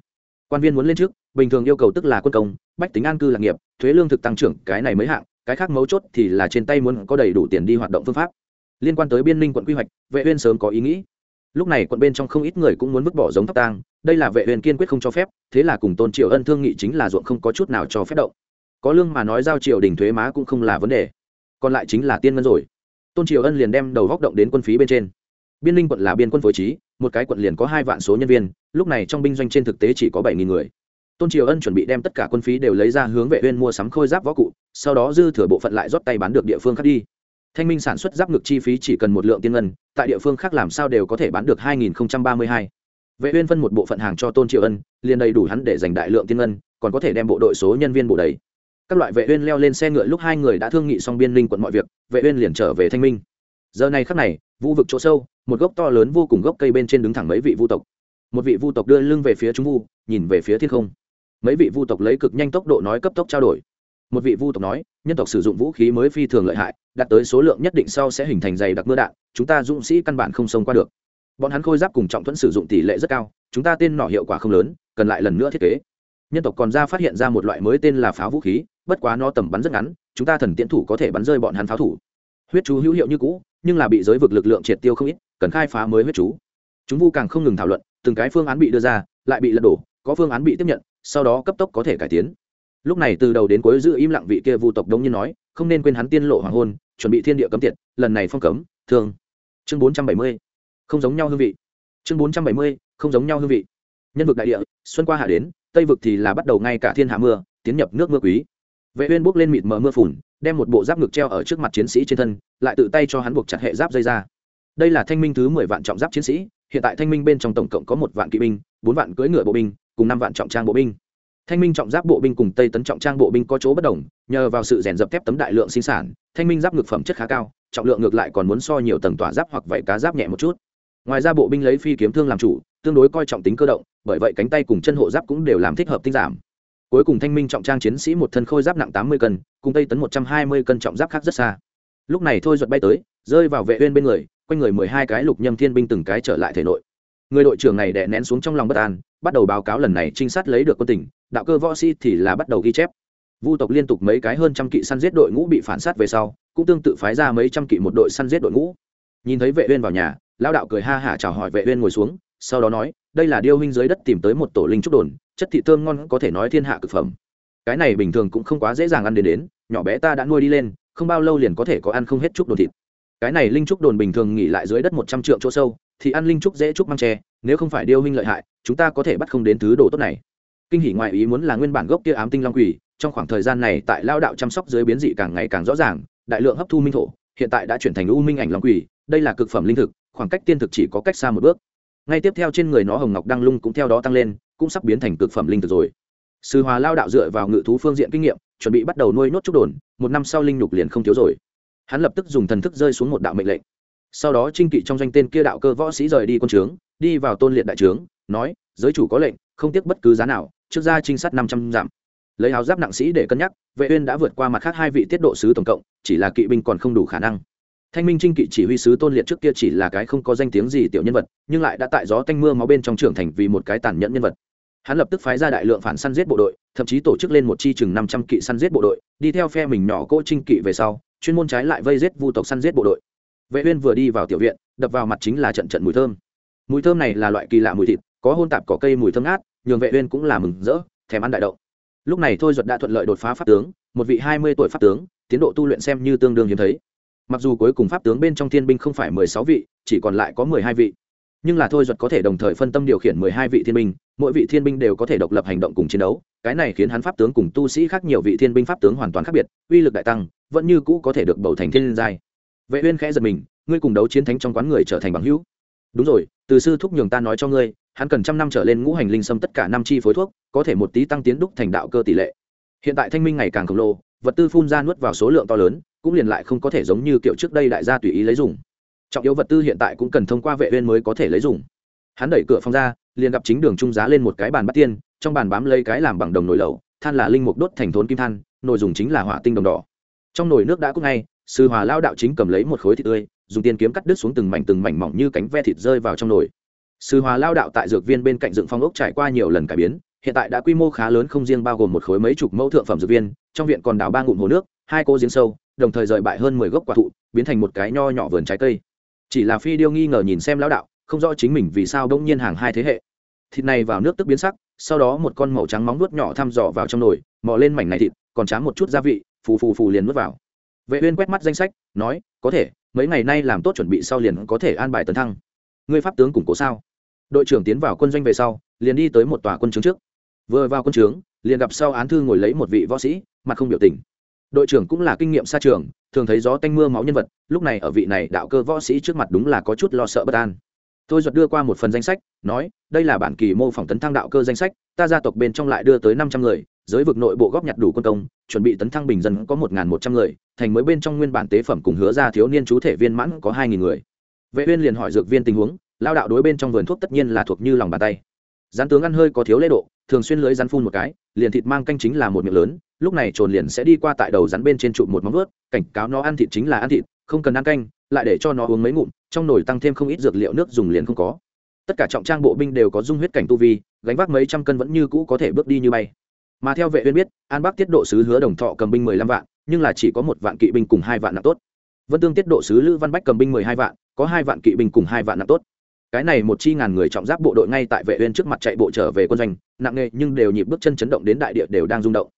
Quan viên muốn lên trước, bình thường yêu cầu tức là quân công, bách tính an cư lạc nghiệp, thuế lương thực tăng trưởng, cái này mới hạng, cái khác mấu chốt thì là trên tay muốn có đầy đủ tiền đi hoạt động phương pháp. Liên quan tới biên ninh quận quy hoạch, vệ uyên sớm có ý nghĩ. Lúc này quận bên trong không ít người cũng muốn vứt bỏ giống tóc tang, đây là vệ uyên kiên quyết không cho phép, thế là cùng tôn triều ân thương nghị chính là ruộng không có chút nào cho phép động. Có lương mà nói giao triều đình thuế má cũng không là vấn đề, còn lại chính là tiên ngân rồi tôn triều ân liền đem đầu góc động đến quân phí bên trên. Biên ninh quận là biên quân phối trí, một cái quận liền có hai vạn số nhân viên, lúc này trong binh doanh trên thực tế chỉ có bảy nghìn người. Tôn triều ân chuẩn bị đem tất cả quân phí đều lấy ra hướng vệ uyên mua sắm khôi giáp võ cụ, sau đó dư thừa bộ phận lại rót tay bán được địa phương khác đi. Thanh minh sản xuất giáp ngực chi phí chỉ cần một lượng tiên ngân, tại địa phương khác làm sao đều có thể bán được 2032. vệ uyên phân một bộ phận hàng cho tôn triều ân, liền đầy đủ hắn để dành đại lượng tiên ngân, còn có thể đem bộ đội số nhân viên bộ đầy các loại vệ uyên leo lên xe ngựa lúc hai người đã thương nghị xong biên linh quận mọi việc, vệ uyên liền trở về thanh minh. Giờ này khắc này vu vực chỗ sâu, một gốc to lớn vô cùng gốc cây bên trên đứng thẳng mấy vị vu tộc. Một vị vu tộc đưa lưng về phía chúng vu, nhìn về phía thiên không. Mấy vị vu tộc lấy cực nhanh tốc độ nói cấp tốc trao đổi. Một vị vu tộc nói, nhân tộc sử dụng vũ khí mới phi thường lợi hại, đạt tới số lượng nhất định sau sẽ hình thành dày đặc mưa đạn, chúng ta dũng sĩ căn bản không xông qua được. Bọn hắn khôi giáp cùng trọng thuẫn sử dụng tỷ lệ rất cao, chúng ta tên nỏ hiệu quả không lớn, cần lại lần nữa thiết kế nhân tộc còn ra phát hiện ra một loại mới tên là pháo vũ khí, bất quá nó tầm bắn rất ngắn, chúng ta thần tiễn thủ có thể bắn rơi bọn hắn pháo thủ. Huyết chú hữu hiệu như cũ, nhưng là bị giới vực lực lượng triệt tiêu không ít, cần khai phá mới huyết chú. Chúng vu càng không ngừng thảo luận, từng cái phương án bị đưa ra, lại bị lật đổ, có phương án bị tiếp nhận, sau đó cấp tốc có thể cải tiến. Lúc này từ đầu đến cuối giữ im lặng vị kia vu tộc đông nhiên nói, không nên quên hắn tiên lộ hoàng hôn, chuẩn bị thiên địa cấm tiệt, lần này phong cấm, thường. chương bốn trăm bảy mươi, không giống nhau hương vị. Chương bốn trăm bảy mươi, không giống nhau hương vị. Nhân vực đại địa, xuân qua hạ đến tây vực thì là bắt đầu ngay cả thiên hạ mưa, tiến nhập nước mưa quý. Vệ uyên bước lên mịt mờ mưa phùn, đem một bộ giáp ngực treo ở trước mặt chiến sĩ trên thân, lại tự tay cho hắn buộc chặt hệ giáp dây ra. Đây là thanh minh thứ mười vạn trọng giáp chiến sĩ, hiện tại thanh minh bên trong tổng cộng có một vạn kỵ binh, bốn vạn cưỡi ngựa bộ binh, cùng năm vạn trọng trang bộ binh. Thanh minh trọng giáp bộ binh cùng tây tấn trọng trang bộ binh có chỗ bất đồng, nhờ vào sự rèn dập thép tấm đại lượng sinh sản, thanh minh giáp ngực phẩm chất khá cao, trọng lượng ngược lại còn muốn so nhiều tầng tỏa giáp hoặc vảy cá giáp nhẹ một chút. Ngoài ra bộ binh lấy phi kiếm thương làm chủ, tương đối coi trọng tính cơ động bởi vậy cánh tay cùng chân hộ giáp cũng đều làm thích hợp tinh giảm. Cuối cùng thanh minh trọng trang chiến sĩ một thân khôi giáp nặng tám mươi cân, cùng tây tấn một trăm hai mươi cân trọng giáp khác rất xa. Lúc này thôi giật bay tới, rơi vào vệ uyên bên người, quanh người mười hai cái lục nhâm thiên binh từng cái trở lại thể nội. Người đội trưởng này đè nén xuống trong lòng bất an, bắt đầu báo cáo lần này trinh sát lấy được quân tỉnh đạo cơ võ sĩ thì là bắt đầu ghi chép. Vu tộc liên tục mấy cái hơn trăm kỵ săn giết đội ngũ bị phản sát về sau, cũng tương tự phái ra mấy trăm kỵ một đội săn giết đội ngũ. Nhìn thấy vệ uyên vào nhà, lão đạo cười ha hả chào hỏi vệ uyên ngồi xuống sau đó nói, đây là điêu huynh dưới đất tìm tới một tổ linh trúc đồn, chất thị thơm ngon có thể nói thiên hạ cực phẩm. Cái này bình thường cũng không quá dễ dàng ăn đến đến, nhỏ bé ta đã nuôi đi lên, không bao lâu liền có thể có ăn không hết trúc đồn thịt. Cái này linh trúc đồn bình thường nghỉ lại dưới đất một trăm trượng chỗ sâu, thì ăn linh trúc dễ trúc mang tre, nếu không phải điêu huynh lợi hại, chúng ta có thể bắt không đến thứ đồ tốt này. Kinh hỉ ngoại ý muốn là nguyên bản gốc kia ám tinh long quỷ, trong khoảng thời gian này tại lao đạo chăm sóc dưới biến dị càng ngày càng rõ ràng, đại lượng hấp thu minh thổ, hiện tại đã chuyển thành u minh ảnh long quỷ, đây là cực phẩm linh thực, khoảng cách tiên thực chỉ có cách xa một bước ngay tiếp theo trên người nó hồng ngọc đăng lung cũng theo đó tăng lên, cũng sắp biến thành cực phẩm linh thực rồi. Sư hòa lao đạo dựa vào ngự thú phương diện kinh nghiệm, chuẩn bị bắt đầu nuôi nốt trúc đồn, một năm sau linh nhục liền không thiếu rồi. Hắn lập tức dùng thần thức rơi xuống một đạo mệnh lệnh. Sau đó trinh kỵ trong doanh tên kia đạo cơ võ sĩ rời đi quân trướng, đi vào tôn liệt đại trướng, nói, giới chủ có lệnh, không tiếc bất cứ giá nào, trước ra trinh sát năm trăm dặm. Lấy áo giáp nặng sĩ để cân nhắc, vệ uyên đã vượt qua mặt khác hai vị tiết độ sứ tổng cộng, chỉ là kỵ binh còn không đủ khả năng thanh minh trinh kỵ chỉ huy sứ tôn liệt trước kia chỉ là cái không có danh tiếng gì tiểu nhân vật, nhưng lại đã tại gió tanh mưa máu bên trong trưởng thành vì một cái tàn nhẫn nhân vật. Hắn lập tức phái ra đại lượng phản săn giết bộ đội, thậm chí tổ chức lên một chi chừng năm trăm kỵ săn giết bộ đội, đi theo phe mình nhỏ cỗ trinh kỵ về sau, chuyên môn trái lại vây giết vu tộc săn giết bộ đội. Vệ uyên vừa đi vào tiểu viện, đập vào mặt chính là trận trận mùi thơm. Mùi thơm này là loại kỳ lạ mùi thịt, có hôn tạp cỏ cây mùi thơm ngát, nhường vệ uyên cũng là mừng rỡ, thèm ăn đại đậu lúc này thôi duật đã thuận lợi đột phá pháp tướng, một vị 20 tuổi pháp tướng, tiến độ tu luyện xem như tương đương hiếm thấy mặc dù cuối cùng pháp tướng bên trong thiên binh không phải 16 vị, chỉ còn lại có 12 vị. Nhưng là thôi duật có thể đồng thời phân tâm điều khiển 12 vị thiên binh, mỗi vị thiên binh đều có thể độc lập hành động cùng chiến đấu. Cái này khiến hắn pháp tướng cùng tu sĩ khác nhiều vị thiên binh pháp tướng hoàn toàn khác biệt, uy lực đại tăng, vẫn như cũ có thể được bầu thành thiên giai. Vệ uyên khẽ giật mình, ngươi cùng đấu chiến thánh trong quán người trở thành bằng hữu. Đúng rồi, từ sư thúc nhường ta nói cho ngươi, hắn cần trăm năm trở lên ngũ hành linh sâm tất cả năm chi phối thuốc, có thể một tí tăng tiến đúc thành đạo cơ tỷ lệ. Hiện tại thanh minh ngày càng khổng lồ, vật tư phun ra nuốt vào số lượng to lớn cũng liền lại không có thể giống như kiểu trước đây đại gia tùy ý lấy dùng. Trọng yếu vật tư hiện tại cũng cần thông qua vệ uyên mới có thể lấy dùng. Hắn đẩy cửa phòng ra, liền gặp chính đường trung giá lên một cái bàn bắt tiên, trong bàn bám lấy cái làm bằng đồng nồi lẩu, than là linh mục đốt thành thốn kim than, nồi dùng chính là hỏa tinh đồng đỏ. Trong nồi nước đã cũng ngay, sư hòa lao đạo chính cầm lấy một khối thịt tươi, dùng tiên kiếm cắt đứt xuống từng mảnh từng mảnh mỏng như cánh ve thịt rơi vào trong nồi. Sư hòa lao đạo tại dược viên bên cạnh dựng phong ốc trải qua nhiều lần cải biến, hiện tại đã quy mô khá lớn không riêng bao gồm một khối mấy chục mẫu thượng phẩm dược viên trong viện còn đào ba ngụm hồ nước, hai cô giếng sâu, đồng thời rời bại hơn mười gốc quả thụ, biến thành một cái nho nhỏ vườn trái cây. Chỉ là phi điêu nghi ngờ nhìn xem lão đạo, không rõ chính mình vì sao đông nhiên hàng hai thế hệ. Thịt này vào nước tức biến sắc, sau đó một con màu trắng móng nuốt nhỏ thăm dò vào trong nồi, mò lên mảnh này thịt, còn chám một chút gia vị, phù phù phù liền nuốt vào. Vệ uyên quét mắt danh sách, nói, có thể, mấy ngày nay làm tốt chuẩn bị sau liền có thể an bài tấn thăng. Ngươi pháp tướng củng cố sao? Đội trưởng tiến vào quân doanh về sau, liền đi tới một tòa quân trướng trước. Vừa vào quân trướng liền gặp sau án thư ngồi lấy một vị võ sĩ, mặt không biểu tình. Đội trưởng cũng là kinh nghiệm xa trường, thường thấy gió tanh mưa máu nhân vật, lúc này ở vị này đạo cơ võ sĩ trước mặt đúng là có chút lo sợ bất an. Tôi giật đưa qua một phần danh sách, nói, đây là bản kỳ mô phỏng tấn thăng đạo cơ danh sách, ta gia tộc bên trong lại đưa tới năm trăm người, giới vực nội bộ góp nhặt đủ quân công, chuẩn bị tấn thăng bình dân có một một trăm người, thành mới bên trong nguyên bản tế phẩm cùng hứa ra thiếu niên chú thể viên mãn có hai nghìn người. Vệ uyên liền hỏi dược viên tình huống, lao đạo đối bên trong vườn thuốc tất nhiên là thuộc như lòng bàn tay gián tướng ăn hơi có thiếu lễ độ, thường xuyên lưới rắn phun một cái, liền thịt mang canh chính là một miệng lớn, lúc này trồn liền sẽ đi qua tại đầu rắn bên trên trụ một móng vớt cảnh cáo nó ăn thịt chính là ăn thịt, không cần ăn canh, lại để cho nó uống mấy ngụm, trong nồi tăng thêm không ít dược liệu nước dùng liền không có. Tất cả trọng trang bộ binh đều có dung huyết cảnh tu vi, gánh vác mấy trăm cân vẫn như cũ có thể bước đi như bay. Mà theo vệ uyên biết, an bắc tiết độ sứ hứa đồng thọ cầm binh mười lăm vạn, nhưng là chỉ có một vạn kỵ binh cùng hai vạn nặng tốt. Vân tương tiết độ sứ lữ văn bách cầm binh mười hai vạn, có hai vạn kỵ binh cùng hai vạn nặng tốt cái này một chi ngàn người trọng giáp bộ đội ngay tại vệ uyên trước mặt chạy bộ trở về quân doanh, nặng nề nhưng đều nhịp bước chân chấn động đến đại địa đều đang rung động.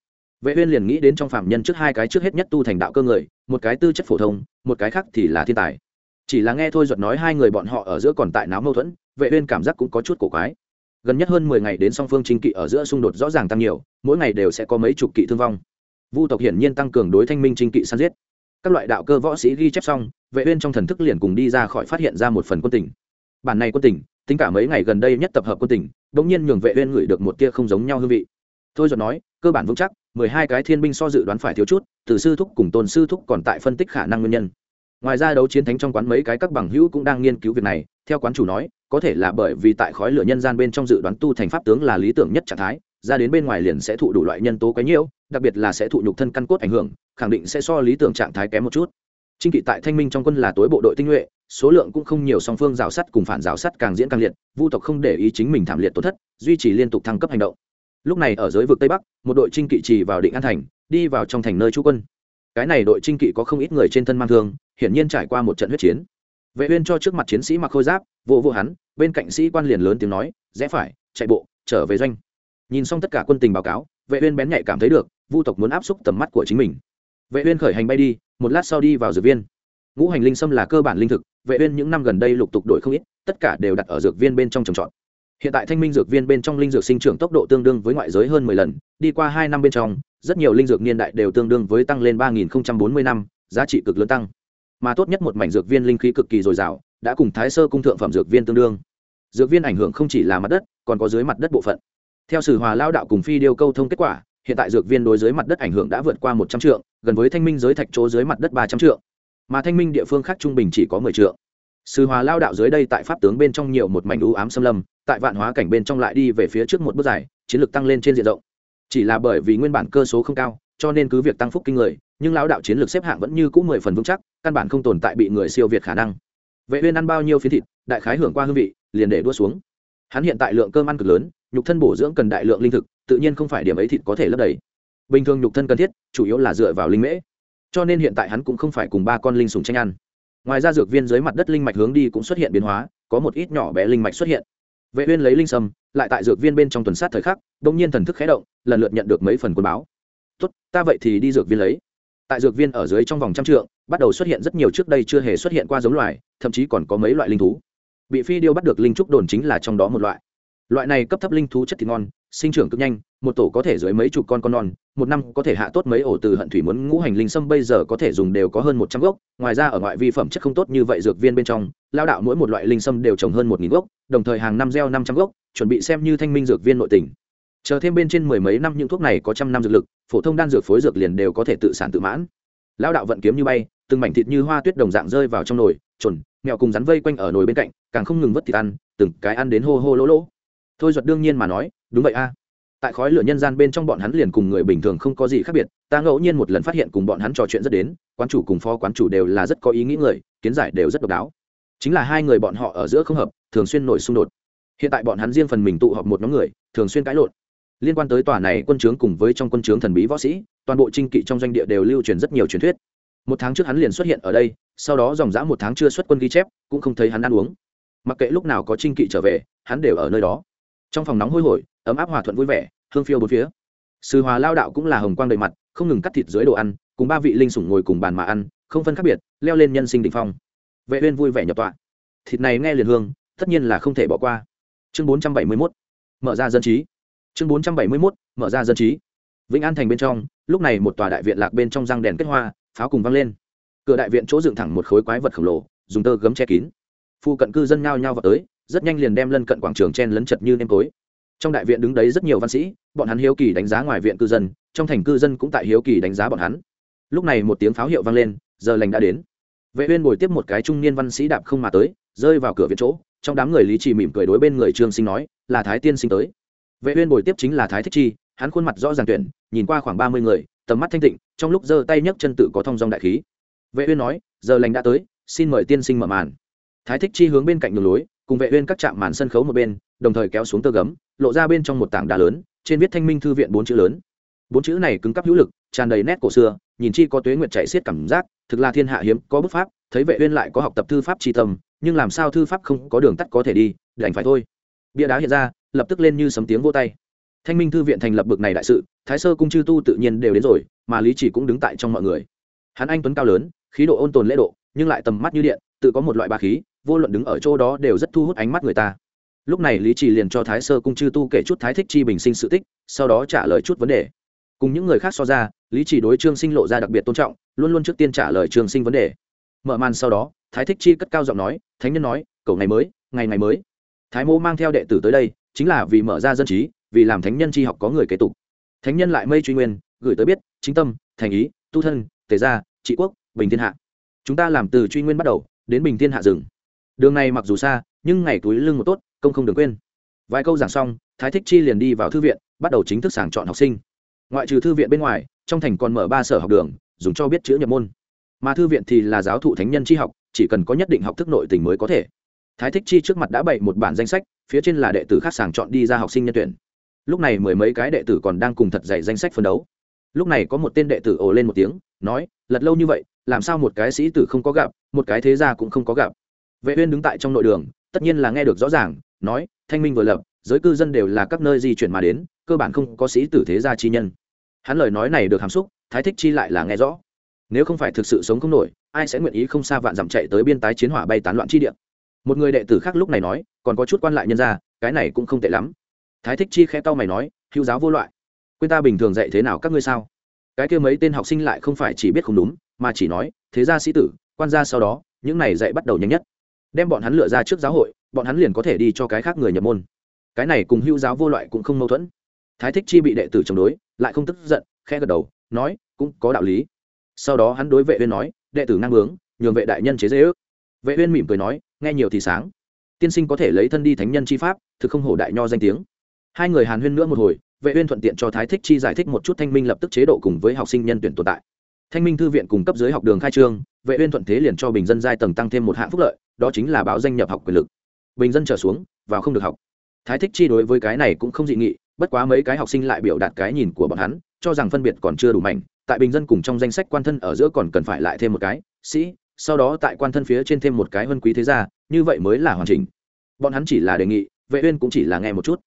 Vệ uyên liền nghĩ đến trong phạm nhân trước hai cái trước hết nhất tu thành đạo cơ người, một cái tư chất phổ thông, một cái khác thì là thiên tài. Chỉ là nghe thôi duật nói hai người bọn họ ở giữa còn tại náo mâu thuẫn, vệ uyên cảm giác cũng có chút cổ quái. Gần nhất hơn 10 ngày đến song phương chính kỵ ở giữa xung đột rõ ràng tăng nhiều, mỗi ngày đều sẽ có mấy chục kỵ thương vong. Vu tộc hiển nhiên tăng cường đối thanh minh chính kỵ săn giết. Các loại đạo cơ võ sĩ ghi chép xong, vệ uyên trong thần thức liền cùng đi ra khỏi phát hiện ra một phần quân tình bản này quân tỉnh, tính cả mấy ngày gần đây nhất tập hợp quân tỉnh, đống nhiên nhường vệ uyên ngửi được một tia không giống nhau hương vị. Thôi giật nói cơ bản vững chắc mười hai cái thiên binh so dự đoán phải thiếu chút từ sư thúc cùng tôn sư thúc còn tại phân tích khả năng nguyên nhân. Ngoài ra đấu chiến thánh trong quán mấy cái các bằng hữu cũng đang nghiên cứu việc này theo quán chủ nói có thể là bởi vì tại khói lửa nhân gian bên trong dự đoán tu thành pháp tướng là lý tưởng nhất trạng thái ra đến bên ngoài liền sẽ thụ đủ loại nhân tố quấy nhiễu đặc biệt là sẽ thụ nhục thân căn cốt ảnh hưởng khẳng định sẽ so lý tưởng trạng thái kém một chút. Trinh kỵ tại thanh minh trong quân là tối bộ đội tinh nhuệ số lượng cũng không nhiều song phương rào sắt cùng phản rào sắt càng diễn càng liệt, vu tộc không để ý chính mình thảm liệt tổn thất, duy trì liên tục thăng cấp hành động. Lúc này ở giới vực tây bắc, một đội trinh kỵ trì vào định an thành, đi vào trong thành nơi trú quân. Cái này đội trinh kỵ có không ít người trên thân mang thương, hiển nhiên trải qua một trận huyết chiến. Vệ uyên cho trước mặt chiến sĩ mặc khôi giáp vô vô hắn, bên cạnh sĩ quan liền lớn tiếng nói, rẽ phải, chạy bộ, trở về doanh. Nhìn xong tất cả quân tình báo cáo, vệ uyên bén nhạy cảm thấy được, vu tộc muốn áp suất tầm mắt của chính mình. Vệ uyên khởi hành bay đi, một lát sau đi vào dược viên ngũ hành linh sâm là cơ bản linh thực, vệ uyên những năm gần đây lục tục đổi không ít, tất cả đều đặt ở dược viên bên trong trồng trọt. Hiện tại thanh minh dược viên bên trong linh dược sinh trưởng tốc độ tương đương với ngoại giới hơn mười lần, đi qua hai năm bên trong, rất nhiều linh dược niên đại đều tương đương với tăng lên ba nghìn bốn mươi năm, giá trị cực lớn tăng. Mà tốt nhất một mảnh dược viên linh khí cực kỳ dồi dào, đã cùng thái sơ cung thượng phẩm dược viên tương đương. Dược viên ảnh hưởng không chỉ là mặt đất, còn có dưới mặt đất bộ phận. Theo sử hòa lao đạo cùng phi điêu câu thông kết quả, hiện tại dược viên đối dưới mặt đất ảnh hưởng đã vượt qua một trăm triệu gần với thanh minh giới thạch chỗ dưới mặt đất ba trăm triệu mà thanh minh địa phương khác trung bình chỉ có mười triệu sư hòa lao đạo dưới đây tại pháp tướng bên trong nhiều một mảnh u ám xâm lâm, tại vạn hóa cảnh bên trong lại đi về phía trước một bước dài, chiến lược tăng lên trên diện rộng. Chỉ là bởi vì nguyên bản cơ số không cao, cho nên cứ việc tăng phúc kinh người, nhưng lão đạo chiến lược xếp hạng vẫn như cũng mười phần vững chắc, căn bản không tồn tại bị người siêu việt khả năng. Vệ uyên ăn bao nhiêu phiến thịt, đại khái hưởng qua hương vị, liền để đua xuống. Hắn hiện tại lượng cơm ăn cực lớn, nhục thân bổ dưỡng cần đại lượng linh thực, tự nhiên không phải điểm ấy thịt có thể lấp đầy. Bình thường nhục thân cần thiết, chủ yếu là dựa vào linh mễ cho nên hiện tại hắn cũng không phải cùng ba con linh sùng tranh ăn. Ngoài ra dược viên dưới mặt đất linh mạch hướng đi cũng xuất hiện biến hóa, có một ít nhỏ bé linh mạch xuất hiện. Vệ uyên lấy linh sâm, lại tại dược viên bên trong tuần sát thời khắc, đột nhiên thần thức khẽ động, lần lượt nhận được mấy phần quân báo. Tốt, ta vậy thì đi dược viên lấy. Tại dược viên ở dưới trong vòng trăm trượng, bắt đầu xuất hiện rất nhiều trước đây chưa hề xuất hiện qua giống loài, thậm chí còn có mấy loại linh thú. Bị phi điêu bắt được linh trúc đồn chính là trong đó một loại. Loại này cấp thấp linh thú chất thịt ngon, sinh trưởng cực nhanh, một tổ có thể dưới mấy chục con con non một năm có thể hạ tốt mấy ổ từ hận thủy muốn ngũ hành linh sâm bây giờ có thể dùng đều có hơn một trăm gốc. Ngoài ra ở ngoại vi phẩm chất không tốt như vậy dược viên bên trong, lao đạo mỗi một loại linh sâm đều trồng hơn một nghìn gốc, đồng thời hàng năm gieo năm trăm gốc, chuẩn bị xem như thanh minh dược viên nội tỉnh chờ thêm bên trên mười mấy năm những thuốc này có trăm năm dược lực, phổ thông đan dược phối dược liền đều có thể tự sản tự mãn. Lao đạo vận kiếm như bay, từng mảnh thịt như hoa tuyết đồng dạng rơi vào trong nồi, chuẩn, mèo cùng rắn vây quanh ở nồi bên cạnh, càng không ngừng vất thịt ăn, từng cái ăn đến hô hô lỗ lỗ. Thôi giật đương nhiên mà nói, đúng vậy a tại khói lửa nhân gian bên trong bọn hắn liền cùng người bình thường không có gì khác biệt, ta ngẫu nhiên một lần phát hiện cùng bọn hắn trò chuyện rất đến, quán chủ cùng phó quán chủ đều là rất có ý nghĩ người, kiến giải đều rất độc đáo. Chính là hai người bọn họ ở giữa không hợp, thường xuyên nổi xung đột. Hiện tại bọn hắn riêng phần mình tụ họp một nhóm người, thường xuyên cãi lộn. Liên quan tới tòa này quân trướng cùng với trong quân trướng thần bí võ sĩ, toàn bộ trinh kỵ trong doanh địa đều lưu truyền rất nhiều truyền thuyết. Một tháng trước hắn liền xuất hiện ở đây, sau đó dòng dã một tháng chưa xuất quân ghi chép, cũng không thấy hắn ăn uống. Mặc kệ lúc nào có trinh kỵ trở về, hắn đều ở nơi đó. Trong phòng nóng hôi hổi ấm áp hòa thuận vui vẻ, hương phiêu bốn phía. Sư hòa lao đạo cũng là hồng quang đầy mặt, không ngừng cắt thịt dưới đồ ăn, cùng ba vị linh sủng ngồi cùng bàn mà ăn, không phân khác biệt, leo lên nhân sinh đ phong. Vệ uyên vui vẻ nhập tọa. Thịt này nghe liền hương, tất nhiên là không thể bỏ qua. Chương 471 mở ra dân trí. Chương 471 mở ra dân trí. Vĩnh an thành bên trong, lúc này một tòa đại viện lạc bên trong răng đèn kết hoa, pháo cùng văng lên. Cửa đại viện chỗ dựng thẳng một khối quái vật khổng lồ, dùng tơ gấm che kín. Phu cận cư dân nhao nhao vào tới, rất nhanh liền đem lân cận quảng trường chen lấn chật như nêm tối trong đại viện đứng đấy rất nhiều văn sĩ, bọn hắn hiếu kỳ đánh giá ngoài viện cư dân, trong thành cư dân cũng tại hiếu kỳ đánh giá bọn hắn. Lúc này một tiếng pháo hiệu vang lên, giờ lành đã đến. Vệ uyên bồi tiếp một cái trung niên văn sĩ đạp không mà tới, rơi vào cửa viện chỗ, trong đám người lý trì mỉm cười đối bên người trương sinh nói, là thái tiên sinh tới. Vệ uyên bồi tiếp chính là thái thích chi, hắn khuôn mặt rõ ràng tuyển, nhìn qua khoảng ba mươi người, tầm mắt thanh tịnh, trong lúc giơ tay nhấc chân tự có thông dong đại khí. Vệ uyên nói, giờ lành đã tới, xin mời tiên sinh mở màn. Thái thích chi hướng bên cạnh đường lối, cùng vệ uyên các chạm màn sân khấu một bên, đồng thời kéo xuống tơ gấm lộ ra bên trong một tảng đá lớn, trên viết thanh minh thư viện bốn chữ lớn. Bốn chữ này cứng cắp hữu lực, tràn đầy nét cổ xưa, nhìn chi có tuế nguyệt chạy xiết cảm giác, thực là thiên hạ hiếm, có bút pháp, thấy vệ uyên lại có học tập thư pháp tri tâm, nhưng làm sao thư pháp không có đường tắt có thể đi, đành phải thôi. Bia đá hiện ra, lập tức lên như sấm tiếng vô tay. Thanh minh thư viện thành lập bực này đại sự, thái sơ cung chư tu tự nhiên đều đến rồi, mà lý chỉ cũng đứng tại trong mọi người. Hắn anh tuấn cao lớn, khí độ ôn tồn lễ độ, nhưng lại tầm mắt như điện, tự có một loại ba khí, vô luận đứng ở chỗ đó đều rất thu hút ánh mắt người ta lúc này lý trì liền cho thái sơ cung chư tu kể chút thái thích chi bình sinh sự tích, sau đó trả lời chút vấn đề. Cùng những người khác so ra, lý trì đối trương sinh lộ ra đặc biệt tôn trọng, luôn luôn trước tiên trả lời trương sinh vấn đề. Mở màn sau đó, thái thích chi cất cao giọng nói, thánh nhân nói, cầu ngày mới, ngày ngày mới. Thái mô mang theo đệ tử tới đây, chính là vì mở ra dân trí, vì làm thánh nhân chi học có người kế tục. Thánh nhân lại mây truy nguyên, gửi tới biết, chính tâm, thành ý, tu thân, tề gia, trị quốc, bình thiên hạ. Chúng ta làm từ truy nguyên bắt đầu, đến bình thiên hạ rừng. Đường này mặc dù xa, nhưng ngày túi lưng một tốt công không đừng quên. Vài câu giảng xong, thái thích chi liền đi vào thư viện, bắt đầu chính thức sàng chọn học sinh. Ngoại trừ thư viện bên ngoài, trong thành còn mở ba sở học đường, dùng cho biết chữ nhập môn. Mà thư viện thì là giáo thụ thánh nhân tri học, chỉ cần có nhất định học thức nội tình mới có thể. Thái thích chi trước mặt đã bày một bản danh sách, phía trên là đệ tử khác sàng chọn đi ra học sinh nhân tuyển. Lúc này mười mấy cái đệ tử còn đang cùng thật dạy danh sách phân đấu. Lúc này có một tên đệ tử ồ lên một tiếng, nói, lật lâu như vậy, làm sao một cái sĩ tử không có gặp, một cái thế gia cũng không có gặp? Vệ uyên đứng tại trong nội đường, tất nhiên là nghe được rõ ràng nói, thanh minh vừa lập, giới cư dân đều là các nơi di chuyển mà đến, cơ bản không có sĩ tử thế gia chi nhân. Hắn lời nói này được hàm xúc, thái thích chi lại là nghe rõ. Nếu không phải thực sự sống không nổi, ai sẽ nguyện ý không xa vạn dặm chạy tới biên tái chiến hỏa bay tán loạn chi địa? Một người đệ tử khác lúc này nói, còn có chút quan lại nhân gia, cái này cũng không tệ lắm. Thái thích chi khẽ tao mày nói hữu giáo vô loại. Quên ta bình thường dạy thế nào các ngươi sao? Cái kia mấy tên học sinh lại không phải chỉ biết không đúng, mà chỉ nói, thế gia sĩ tử, quan gia sau đó, những này dạy bắt đầu nhanh nhất đem bọn hắn lựa ra trước giáo hội, bọn hắn liền có thể đi cho cái khác người nhập môn. Cái này cùng hữu giáo vô loại cũng không mâu thuẫn. Thái thích chi bị đệ tử chống đối, lại không tức giận khe gật đầu, nói, cũng có đạo lý. Sau đó hắn đối vệ uyên nói, đệ tử năng bướng, nhường vệ đại nhân chế dễ ước. Vệ uyên mỉm cười nói, nghe nhiều thì sáng. Tiên sinh có thể lấy thân đi thánh nhân chi pháp, thực không hổ đại nho danh tiếng. Hai người hàn huyên nữa một hồi, vệ uyên thuận tiện cho thái thích chi giải thích một chút thanh minh lập tức chế độ cùng với học sinh nhân tuyển tồn tại thanh minh thư viện cùng cấp dưới học đường khai trương, vệ uyên thuận thế liền cho bình dân giai tầng tăng thêm một hạng phúc lợi, đó chính là báo danh nhập học quyền lực. Bình dân trở xuống, vào không được học. Thái thích chi đối với cái này cũng không dị nghị, bất quá mấy cái học sinh lại biểu đạt cái nhìn của bọn hắn, cho rằng phân biệt còn chưa đủ mạnh tại bình dân cùng trong danh sách quan thân ở giữa còn cần phải lại thêm một cái, sĩ, sau đó tại quan thân phía trên thêm một cái vân quý thế gia, như vậy mới là hoàn chỉnh. Bọn hắn chỉ là đề nghị, vệ uyên cũng chỉ là nghe một chút.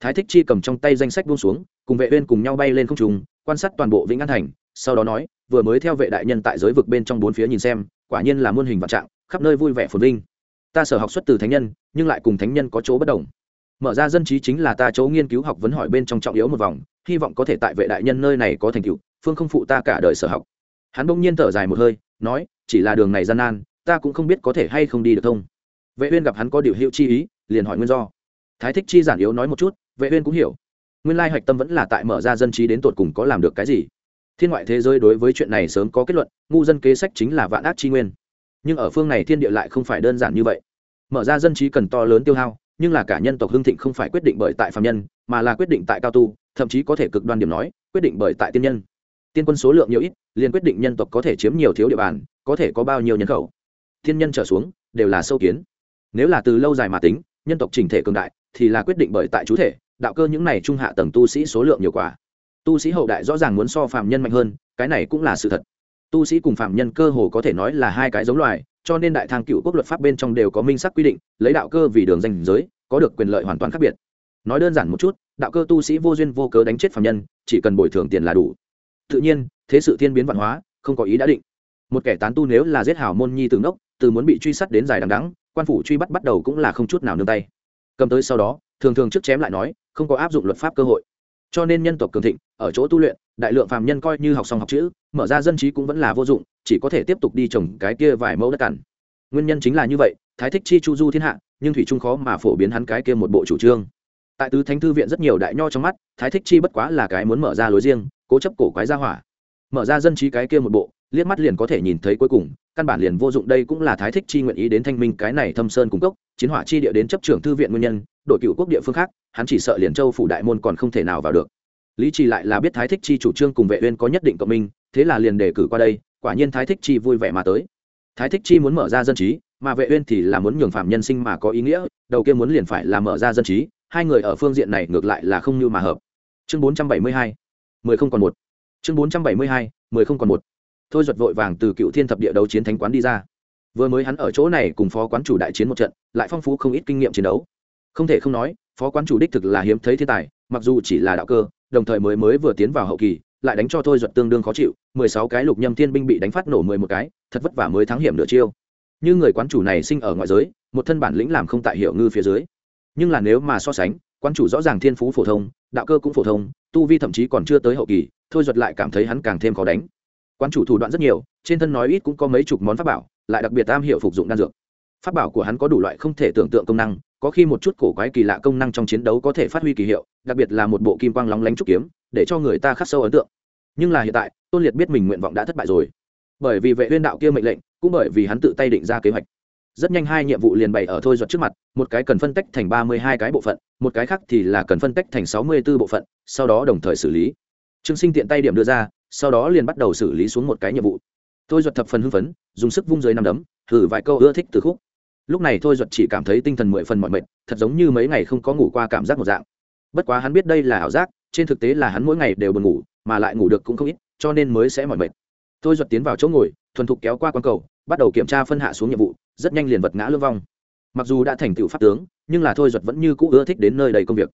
Thái thích chi cầm trong tay danh sách buông xuống, cùng vệ uyên cùng nhau bay lên không trung, quan sát toàn bộ vĩnh an thành, sau đó nói vừa mới theo vệ đại nhân tại giới vực bên trong bốn phía nhìn xem, quả nhiên là muôn hình vạn trạng, khắp nơi vui vẻ phồn vinh. Ta sở học xuất từ thánh nhân, nhưng lại cùng thánh nhân có chỗ bất đồng. Mở ra dân trí chính là ta chỗ nghiên cứu học vấn hỏi bên trong trọng yếu một vòng, hy vọng có thể tại vệ đại nhân nơi này có thành tựu, phương không phụ ta cả đời sở học. Hắn bỗng nhiên thở dài một hơi, nói, chỉ là đường này gian nan, ta cũng không biết có thể hay không đi được thông. Vệ uyên gặp hắn có điều hiệu chi ý, liền hỏi nguyên do. Thái thích chi giản yếu nói một chút, vệ uyên cũng hiểu. Nguyên lai hoạch tâm vẫn là tại mở ra dân trí đến tột cùng có làm được cái gì thiên ngoại thế giới đối với chuyện này sớm có kết luận, ngu dân kế sách chính là vạn ác chi nguyên. Nhưng ở phương này thiên địa lại không phải đơn giản như vậy. Mở ra dân trí cần to lớn tiêu hao, nhưng là cả nhân tộc hưng thịnh không phải quyết định bởi tại phạm nhân, mà là quyết định tại cao tu, thậm chí có thể cực đoan điểm nói, quyết định bởi tại tiên nhân. Tiên quân số lượng nhiều ít, liền quyết định nhân tộc có thể chiếm nhiều thiếu địa bàn, có thể có bao nhiêu nhân khẩu. Thiên nhân trở xuống, đều là sâu kiến. Nếu là từ lâu dài mà tính, nhân tộc trình thể cường đại, thì là quyết định bởi tại chú thể, đạo cơ những này trung hạ tầng tu sĩ số lượng nhiều quả tu sĩ hậu đại rõ ràng muốn so phạm nhân mạnh hơn, cái này cũng là sự thật. Tu sĩ cùng phạm nhân cơ hồ có thể nói là hai cái giống loài, cho nên đại thang cựu quốc luật pháp bên trong đều có minh sắc quy định, lấy đạo cơ vì đường danh giới, có được quyền lợi hoàn toàn khác biệt. Nói đơn giản một chút, đạo cơ tu sĩ vô duyên vô cớ đánh chết phạm nhân, chỉ cần bồi thường tiền là đủ. Tự nhiên, thế sự thiên biến văn hóa, không có ý đã định. Một kẻ tán tu nếu là giết hảo môn nhi từ ngốc, từ muốn bị truy sát đến dài đằng đắng quan phủ truy bắt bắt đầu cũng là không chút nào nương tay. Cầm tới sau đó, thường thường trước chém lại nói, không có áp dụng luật pháp cơ hội cho nên nhân tộc cường thịnh, ở chỗ tu luyện, đại lượng phàm nhân coi như học xong học chữ, mở ra dân trí cũng vẫn là vô dụng, chỉ có thể tiếp tục đi trồng cái kia vài mẫu đất cằn. Nguyên nhân chính là như vậy, thái thích chi chu du thiên hạ, nhưng thủy trung khó mà phổ biến hắn cái kia một bộ chủ trương. Tại tứ thánh thư viện rất nhiều đại nho trong mắt, thái thích chi bất quá là cái muốn mở ra lối riêng, cố chấp cổ quái ra hỏa. Mở ra dân trí cái kia một bộ, liếc mắt liền có thể nhìn thấy cuối cùng, căn bản liền vô dụng đây cũng là thái thích chi nguyện ý đến thanh minh cái này thâm sơn cung cấp chiến hỏa chi địa đến chấp trưởng thư viện nguyên nhân đội cựu quốc địa phương khác, hắn chỉ sợ liền châu phủ đại môn còn không thể nào vào được. Lý trì lại là biết thái thích chi chủ trương cùng vệ uyên có nhất định cộng minh, thế là liền đề cử qua đây, quả nhiên thái thích chi vui vẻ mà tới. Thái thích chi muốn mở ra dân trí, mà vệ uyên thì là muốn nhường phạm nhân sinh mà có ý nghĩa, đầu kia muốn liền phải là mở ra dân trí, hai người ở phương diện này ngược lại là không như mà hợp. Chương 472 mười không còn một. Chương 472 mười không còn một. Thôi duật vội vàng từ cựu thiên thập địa đấu chiến thánh quán đi ra. Vừa mới hắn ở chỗ này cùng phó quán chủ đại chiến một trận, lại phong phú không ít kinh nghiệm chiến đấu không thể không nói, phó quán chủ đích thực là hiếm thấy thiên tài, mặc dù chỉ là đạo cơ, đồng thời mới mới vừa tiến vào hậu kỳ, lại đánh cho thôi duật tương đương khó chịu, mười sáu cái lục nhâm thiên binh bị đánh phát nổ mười một cái, thật vất vả mới thắng hiểm nửa chiêu. Như người quán chủ này sinh ở ngoại giới, một thân bản lĩnh làm không tại hiệu ngư phía dưới. Nhưng là nếu mà so sánh, quán chủ rõ ràng thiên phú phổ thông, đạo cơ cũng phổ thông, tu vi thậm chí còn chưa tới hậu kỳ, thôi duật lại cảm thấy hắn càng thêm khó đánh. Quán chủ thủ đoạn rất nhiều, trên thân nói ít cũng có mấy chục món pháp bảo, lại đặc biệt am hiểu phục dụng đan dược. Pháp bảo của hắn có đủ loại không thể tưởng tượng công năng có khi một chút cổ quái kỳ lạ công năng trong chiến đấu có thể phát huy kỳ hiệu, đặc biệt là một bộ kim quang lóng lánh trúc kiếm, để cho người ta khắc sâu ấn tượng. Nhưng là hiện tại, tôn liệt biết mình nguyện vọng đã thất bại rồi. Bởi vì vệ huyên đạo kia mệnh lệnh, cũng bởi vì hắn tự tay định ra kế hoạch. Rất nhanh hai nhiệm vụ liền bày ở thôi giật trước mặt, một cái cần phân tách thành ba mươi hai cái bộ phận, một cái khác thì là cần phân tách thành sáu mươi b ố bộ phận, sau đó đồng thời xử lý. Trương sinh tiện tay điểm đưa ra, sau đó liền bắt đầu xử lý xuống một cái nhiệm vụ. Thôi giật thập phần hưng phấn, dùng sức vung dưới năm đấm, thử vài câu ưa thích từ khúc lúc này thôi duật chỉ cảm thấy tinh thần mười phần mọi mệt, thật giống như mấy ngày không có ngủ qua cảm giác một dạng. Bất quá hắn biết đây là ảo giác, trên thực tế là hắn mỗi ngày đều buồn ngủ, mà lại ngủ được cũng không ít, cho nên mới sẽ mỏi mệt. Thôi duật tiến vào chỗ ngồi, thuần thục kéo qua q cầu, bắt đầu kiểm tra phân hạ xuống nhiệm vụ, rất nhanh liền vật ngã lương vong. Mặc dù đã thành tựu pháp tướng, nhưng là thôi duật vẫn như cũ ưa thích đến nơi đầy công việc.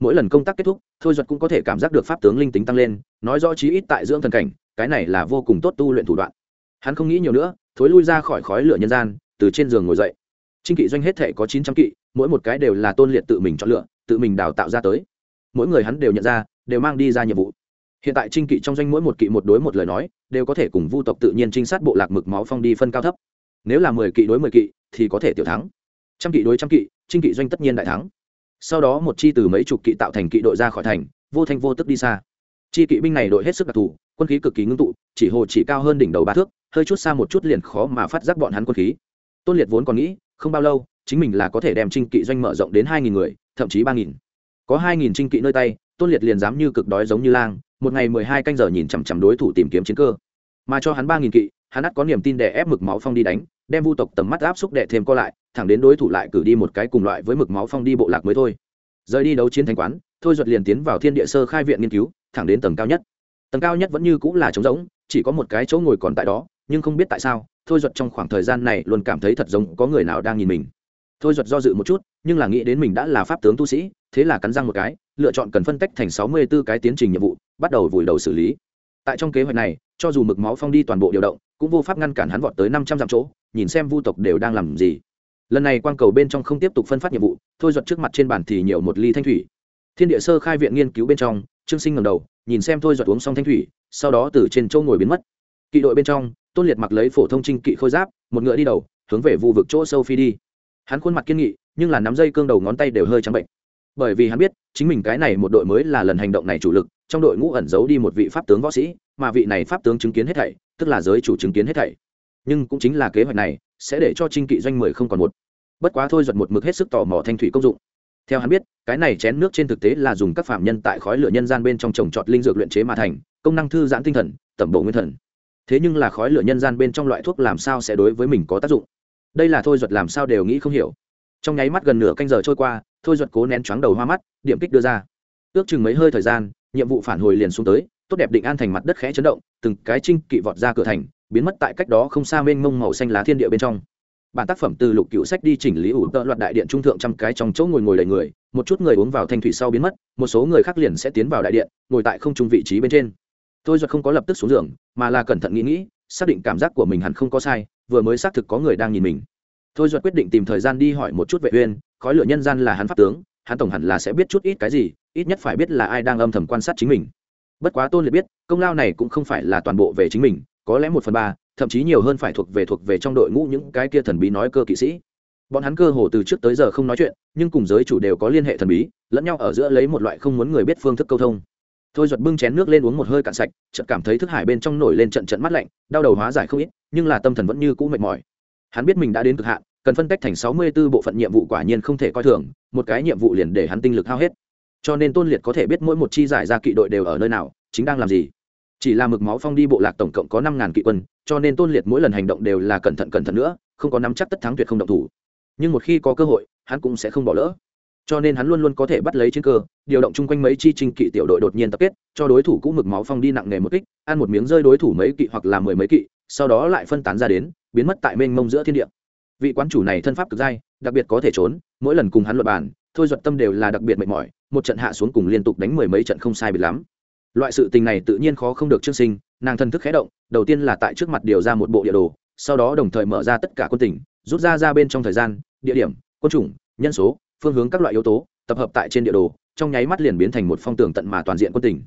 Mỗi lần công tác kết thúc, thôi duật cũng có thể cảm giác được pháp tướng linh tính tăng lên, nói rõ chí ít tại dưỡng thần cảnh, cái này là vô cùng tốt tu luyện thủ đoạn. Hắn không nghĩ nhiều nữa, thối lui ra khỏi khói lửa nhân gian, từ trên giường ngồi dậy trinh kỵ doanh hết thể có chín trăm kỵ, mỗi một cái đều là tôn liệt tự mình chọn lựa, tự mình đào tạo ra tới. Mỗi người hắn đều nhận ra, đều mang đi ra nhiệm vụ. Hiện tại trinh kỵ trong doanh mỗi một kỵ một đối một lời nói, đều có thể cùng vu tộc tự nhiên trinh sát bộ lạc mực máu phong đi phân cao thấp. Nếu là mười kỵ đối mười kỵ, thì có thể tiểu thắng. Trăm kỵ đối trăm kỵ, trinh kỵ doanh tất nhiên đại thắng. Sau đó một chi từ mấy chục kỵ tạo thành kỵ đội ra khỏi thành, vô thanh vô tức đi xa. Chi kỵ binh này đội hết sức đặc thù, quân khí cực kỳ ngưng tụ, chỉ hồ chỉ cao hơn đỉnh đầu ba thước, hơi chút xa một chút liền khó mà phát giác bọn hắn quân khí. Tôn liệt vốn còn nghĩ không bao lâu, chính mình là có thể đem trinh kỵ doanh mở rộng đến hai nghìn người, thậm chí ba nghìn. Có hai nghìn trinh kỵ nơi tay, tôn liệt liền dám như cực đói giống như lang, một ngày mười hai canh giờ nhìn chằm chằm đối thủ tìm kiếm chiến cơ. Mà cho hắn ba nghìn kỵ, hắn ắt có niềm tin để ép mực máu phong đi đánh, đem vu tộc tầm mắt áp xúc đệ thêm co lại, thẳng đến đối thủ lại cử đi một cái cùng loại với mực máu phong đi bộ lạc mới thôi. Rời đi đấu chiến thành quán, thôi duật liền tiến vào thiên địa sơ khai viện nghiên cứu, thẳng đến tầng cao nhất. Tầng cao nhất vẫn như cũng là trống rỗng, chỉ có một cái chỗ ngồi còn tại đó, nhưng không biết tại sao thôi duật trong khoảng thời gian này luôn cảm thấy thật giống có người nào đang nhìn mình. Thôi duật do dự một chút, nhưng là nghĩ đến mình đã là pháp tướng tu sĩ, thế là cắn răng một cái, lựa chọn cần phân tách thành sáu mươi b ố cái tiến trình nhiệm vụ, bắt đầu vùi đầu xử lý. Tại trong kế hoạch này, cho dù mực máu phong đi toàn bộ điều động, cũng vô pháp ngăn cản hắn vọt tới năm trăm dặm chỗ, nhìn xem vu tộc đều đang làm gì. Lần này quang cầu bên trong không tiếp tục phân phát nhiệm vụ, thôi duật trước mặt trên bàn thì nhiều một ly thanh thủy. Thiên địa sơ khai viện nghiên cứu bên trong, trương sinh ngầm đầu, nhìn xem thôi duật uống xong thanh thủy, sau đó từ trên châu ngồi biến mất. Kỵ đội bên trong tôn liệt mặc lấy phổ thông trinh kỵ khôi giáp, một ngựa đi đầu, hướng về vụ vực chỗ sâu phi đi. Hắn khuôn mặt kiên nghị, nhưng là nắm dây cương đầu ngón tay đều hơi trắng bệnh. Bởi vì hắn biết, chính mình cái này một đội mới là lần hành động này chủ lực, trong đội ngũ ẩn giấu đi một vị pháp tướng võ sĩ, mà vị này pháp tướng chứng kiến hết thảy, tức là giới chủ chứng kiến hết thảy. Nhưng cũng chính là kế hoạch này, sẽ để cho trinh kỵ doanh mười không còn một. Bất quá thôi giật một mực hết sức tò mò thanh thủy công dụng. Theo hắn biết, cái này chén nước trên thực tế là dùng các phạm nhân tại khói lửa nhân gian bên trong trồng trọt linh dược luyện chế mà thành, công năng thư giãn tinh thần, tẩm bổ nguyên thần thế nhưng là khói lửa nhân gian bên trong loại thuốc làm sao sẽ đối với mình có tác dụng? Đây là thôi duật làm sao đều nghĩ không hiểu. Trong nháy mắt gần nửa canh giờ trôi qua, thôi duật cố nén chóng đầu hoa mắt, điểm kích đưa ra. Ước chừng mấy hơi thời gian, nhiệm vụ phản hồi liền xuống tới, tốt đẹp định an thành mặt đất khẽ chấn động, từng cái trinh kỵ vọt ra cửa thành, biến mất tại cách đó không xa mênh mông màu xanh lá thiên địa bên trong. Bản tác phẩm từ lục cựu sách đi chỉnh lý ủ tợ loạt đại điện trung thượng trăm cái trong chỗ ngồi ngồi đầy người, một chút người uống vào thanh thủy sau biến mất, một số người khác liền sẽ tiến vào đại điện, ngồi tại không trung vị trí bên trên tôi giật không có lập tức xuống giường, mà là cẩn thận nghĩ nghĩ, xác định cảm giác của mình hẳn không có sai, vừa mới xác thực có người đang nhìn mình. Tôi giật quyết định tìm thời gian đi hỏi một chút vệ uyên, khói lửa nhân gian là hắn pháp tướng, hắn tổng hẳn là sẽ biết chút ít cái gì, ít nhất phải biết là ai đang âm thầm quan sát chính mình. Bất quá tôn liệt biết, công lao này cũng không phải là toàn bộ về chính mình, có lẽ một phần ba, thậm chí nhiều hơn phải thuộc về thuộc về trong đội ngũ những cái kia thần bí nói cơ kỵ sĩ. Bọn hắn cơ hồ từ trước tới giờ không nói chuyện, nhưng cùng giới chủ đều có liên hệ thần bí, lẫn nhau ở giữa lấy một loại không muốn người biết phương thức câu thông thôi giật bưng chén nước lên uống một hơi cạn sạch, chợt cảm thấy thức hải bên trong nổi lên trận trận mắt lạnh, đau đầu hóa giải không ít, nhưng là tâm thần vẫn như cũ mệt mỏi. Hắn biết mình đã đến cực hạn, cần phân cách thành sáu mươi 64 bộ phận nhiệm vụ quả nhiên không thể coi thường, một cái nhiệm vụ liền để hắn tinh lực hao hết. Cho nên tôn liệt có thể biết mỗi một chi giải ra kỵ đội đều ở nơi nào, chính đang làm gì. Chỉ là mực máu phong đi bộ lạc tổng cộng có năm ngàn kỵ quân, cho nên tôn liệt mỗi lần hành động đều là cẩn thận cẩn thận nữa, không có nắm chắc tất thắng tuyệt không động thủ. Nhưng một khi có cơ hội, hắn cũng sẽ không bỏ lỡ cho nên hắn luôn luôn có thể bắt lấy chiến cơ, điều động chung quanh mấy chi trinh kỵ tiểu đội đột nhiên tập kết, cho đối thủ cũ mực máu phong đi nặng nghề một kích, ăn một miếng rơi đối thủ mấy kỵ hoặc là mười mấy kỵ, sau đó lại phân tán ra đến, biến mất tại mênh mông giữa thiên địa. Vị quán chủ này thân pháp cực dai, đặc biệt có thể trốn, mỗi lần cùng hắn luật bàn, thôi duật tâm đều là đặc biệt mệt mỏi, một trận hạ xuống cùng liên tục đánh mười mấy trận không sai biệt lắm. Loại sự tình này tự nhiên khó không được chương sinh, nàng thân thức khé động, đầu tiên là tại trước mặt điều ra một bộ địa đồ, sau đó đồng thời mở ra tất cả quân tỉnh rút ra ra bên trong thời gian, địa điểm, quân chủng, nhân số phương hướng các loại yếu tố, tập hợp tại trên địa đồ, trong nháy mắt liền biến thành một phong tường tận mà toàn diện quân tỉnh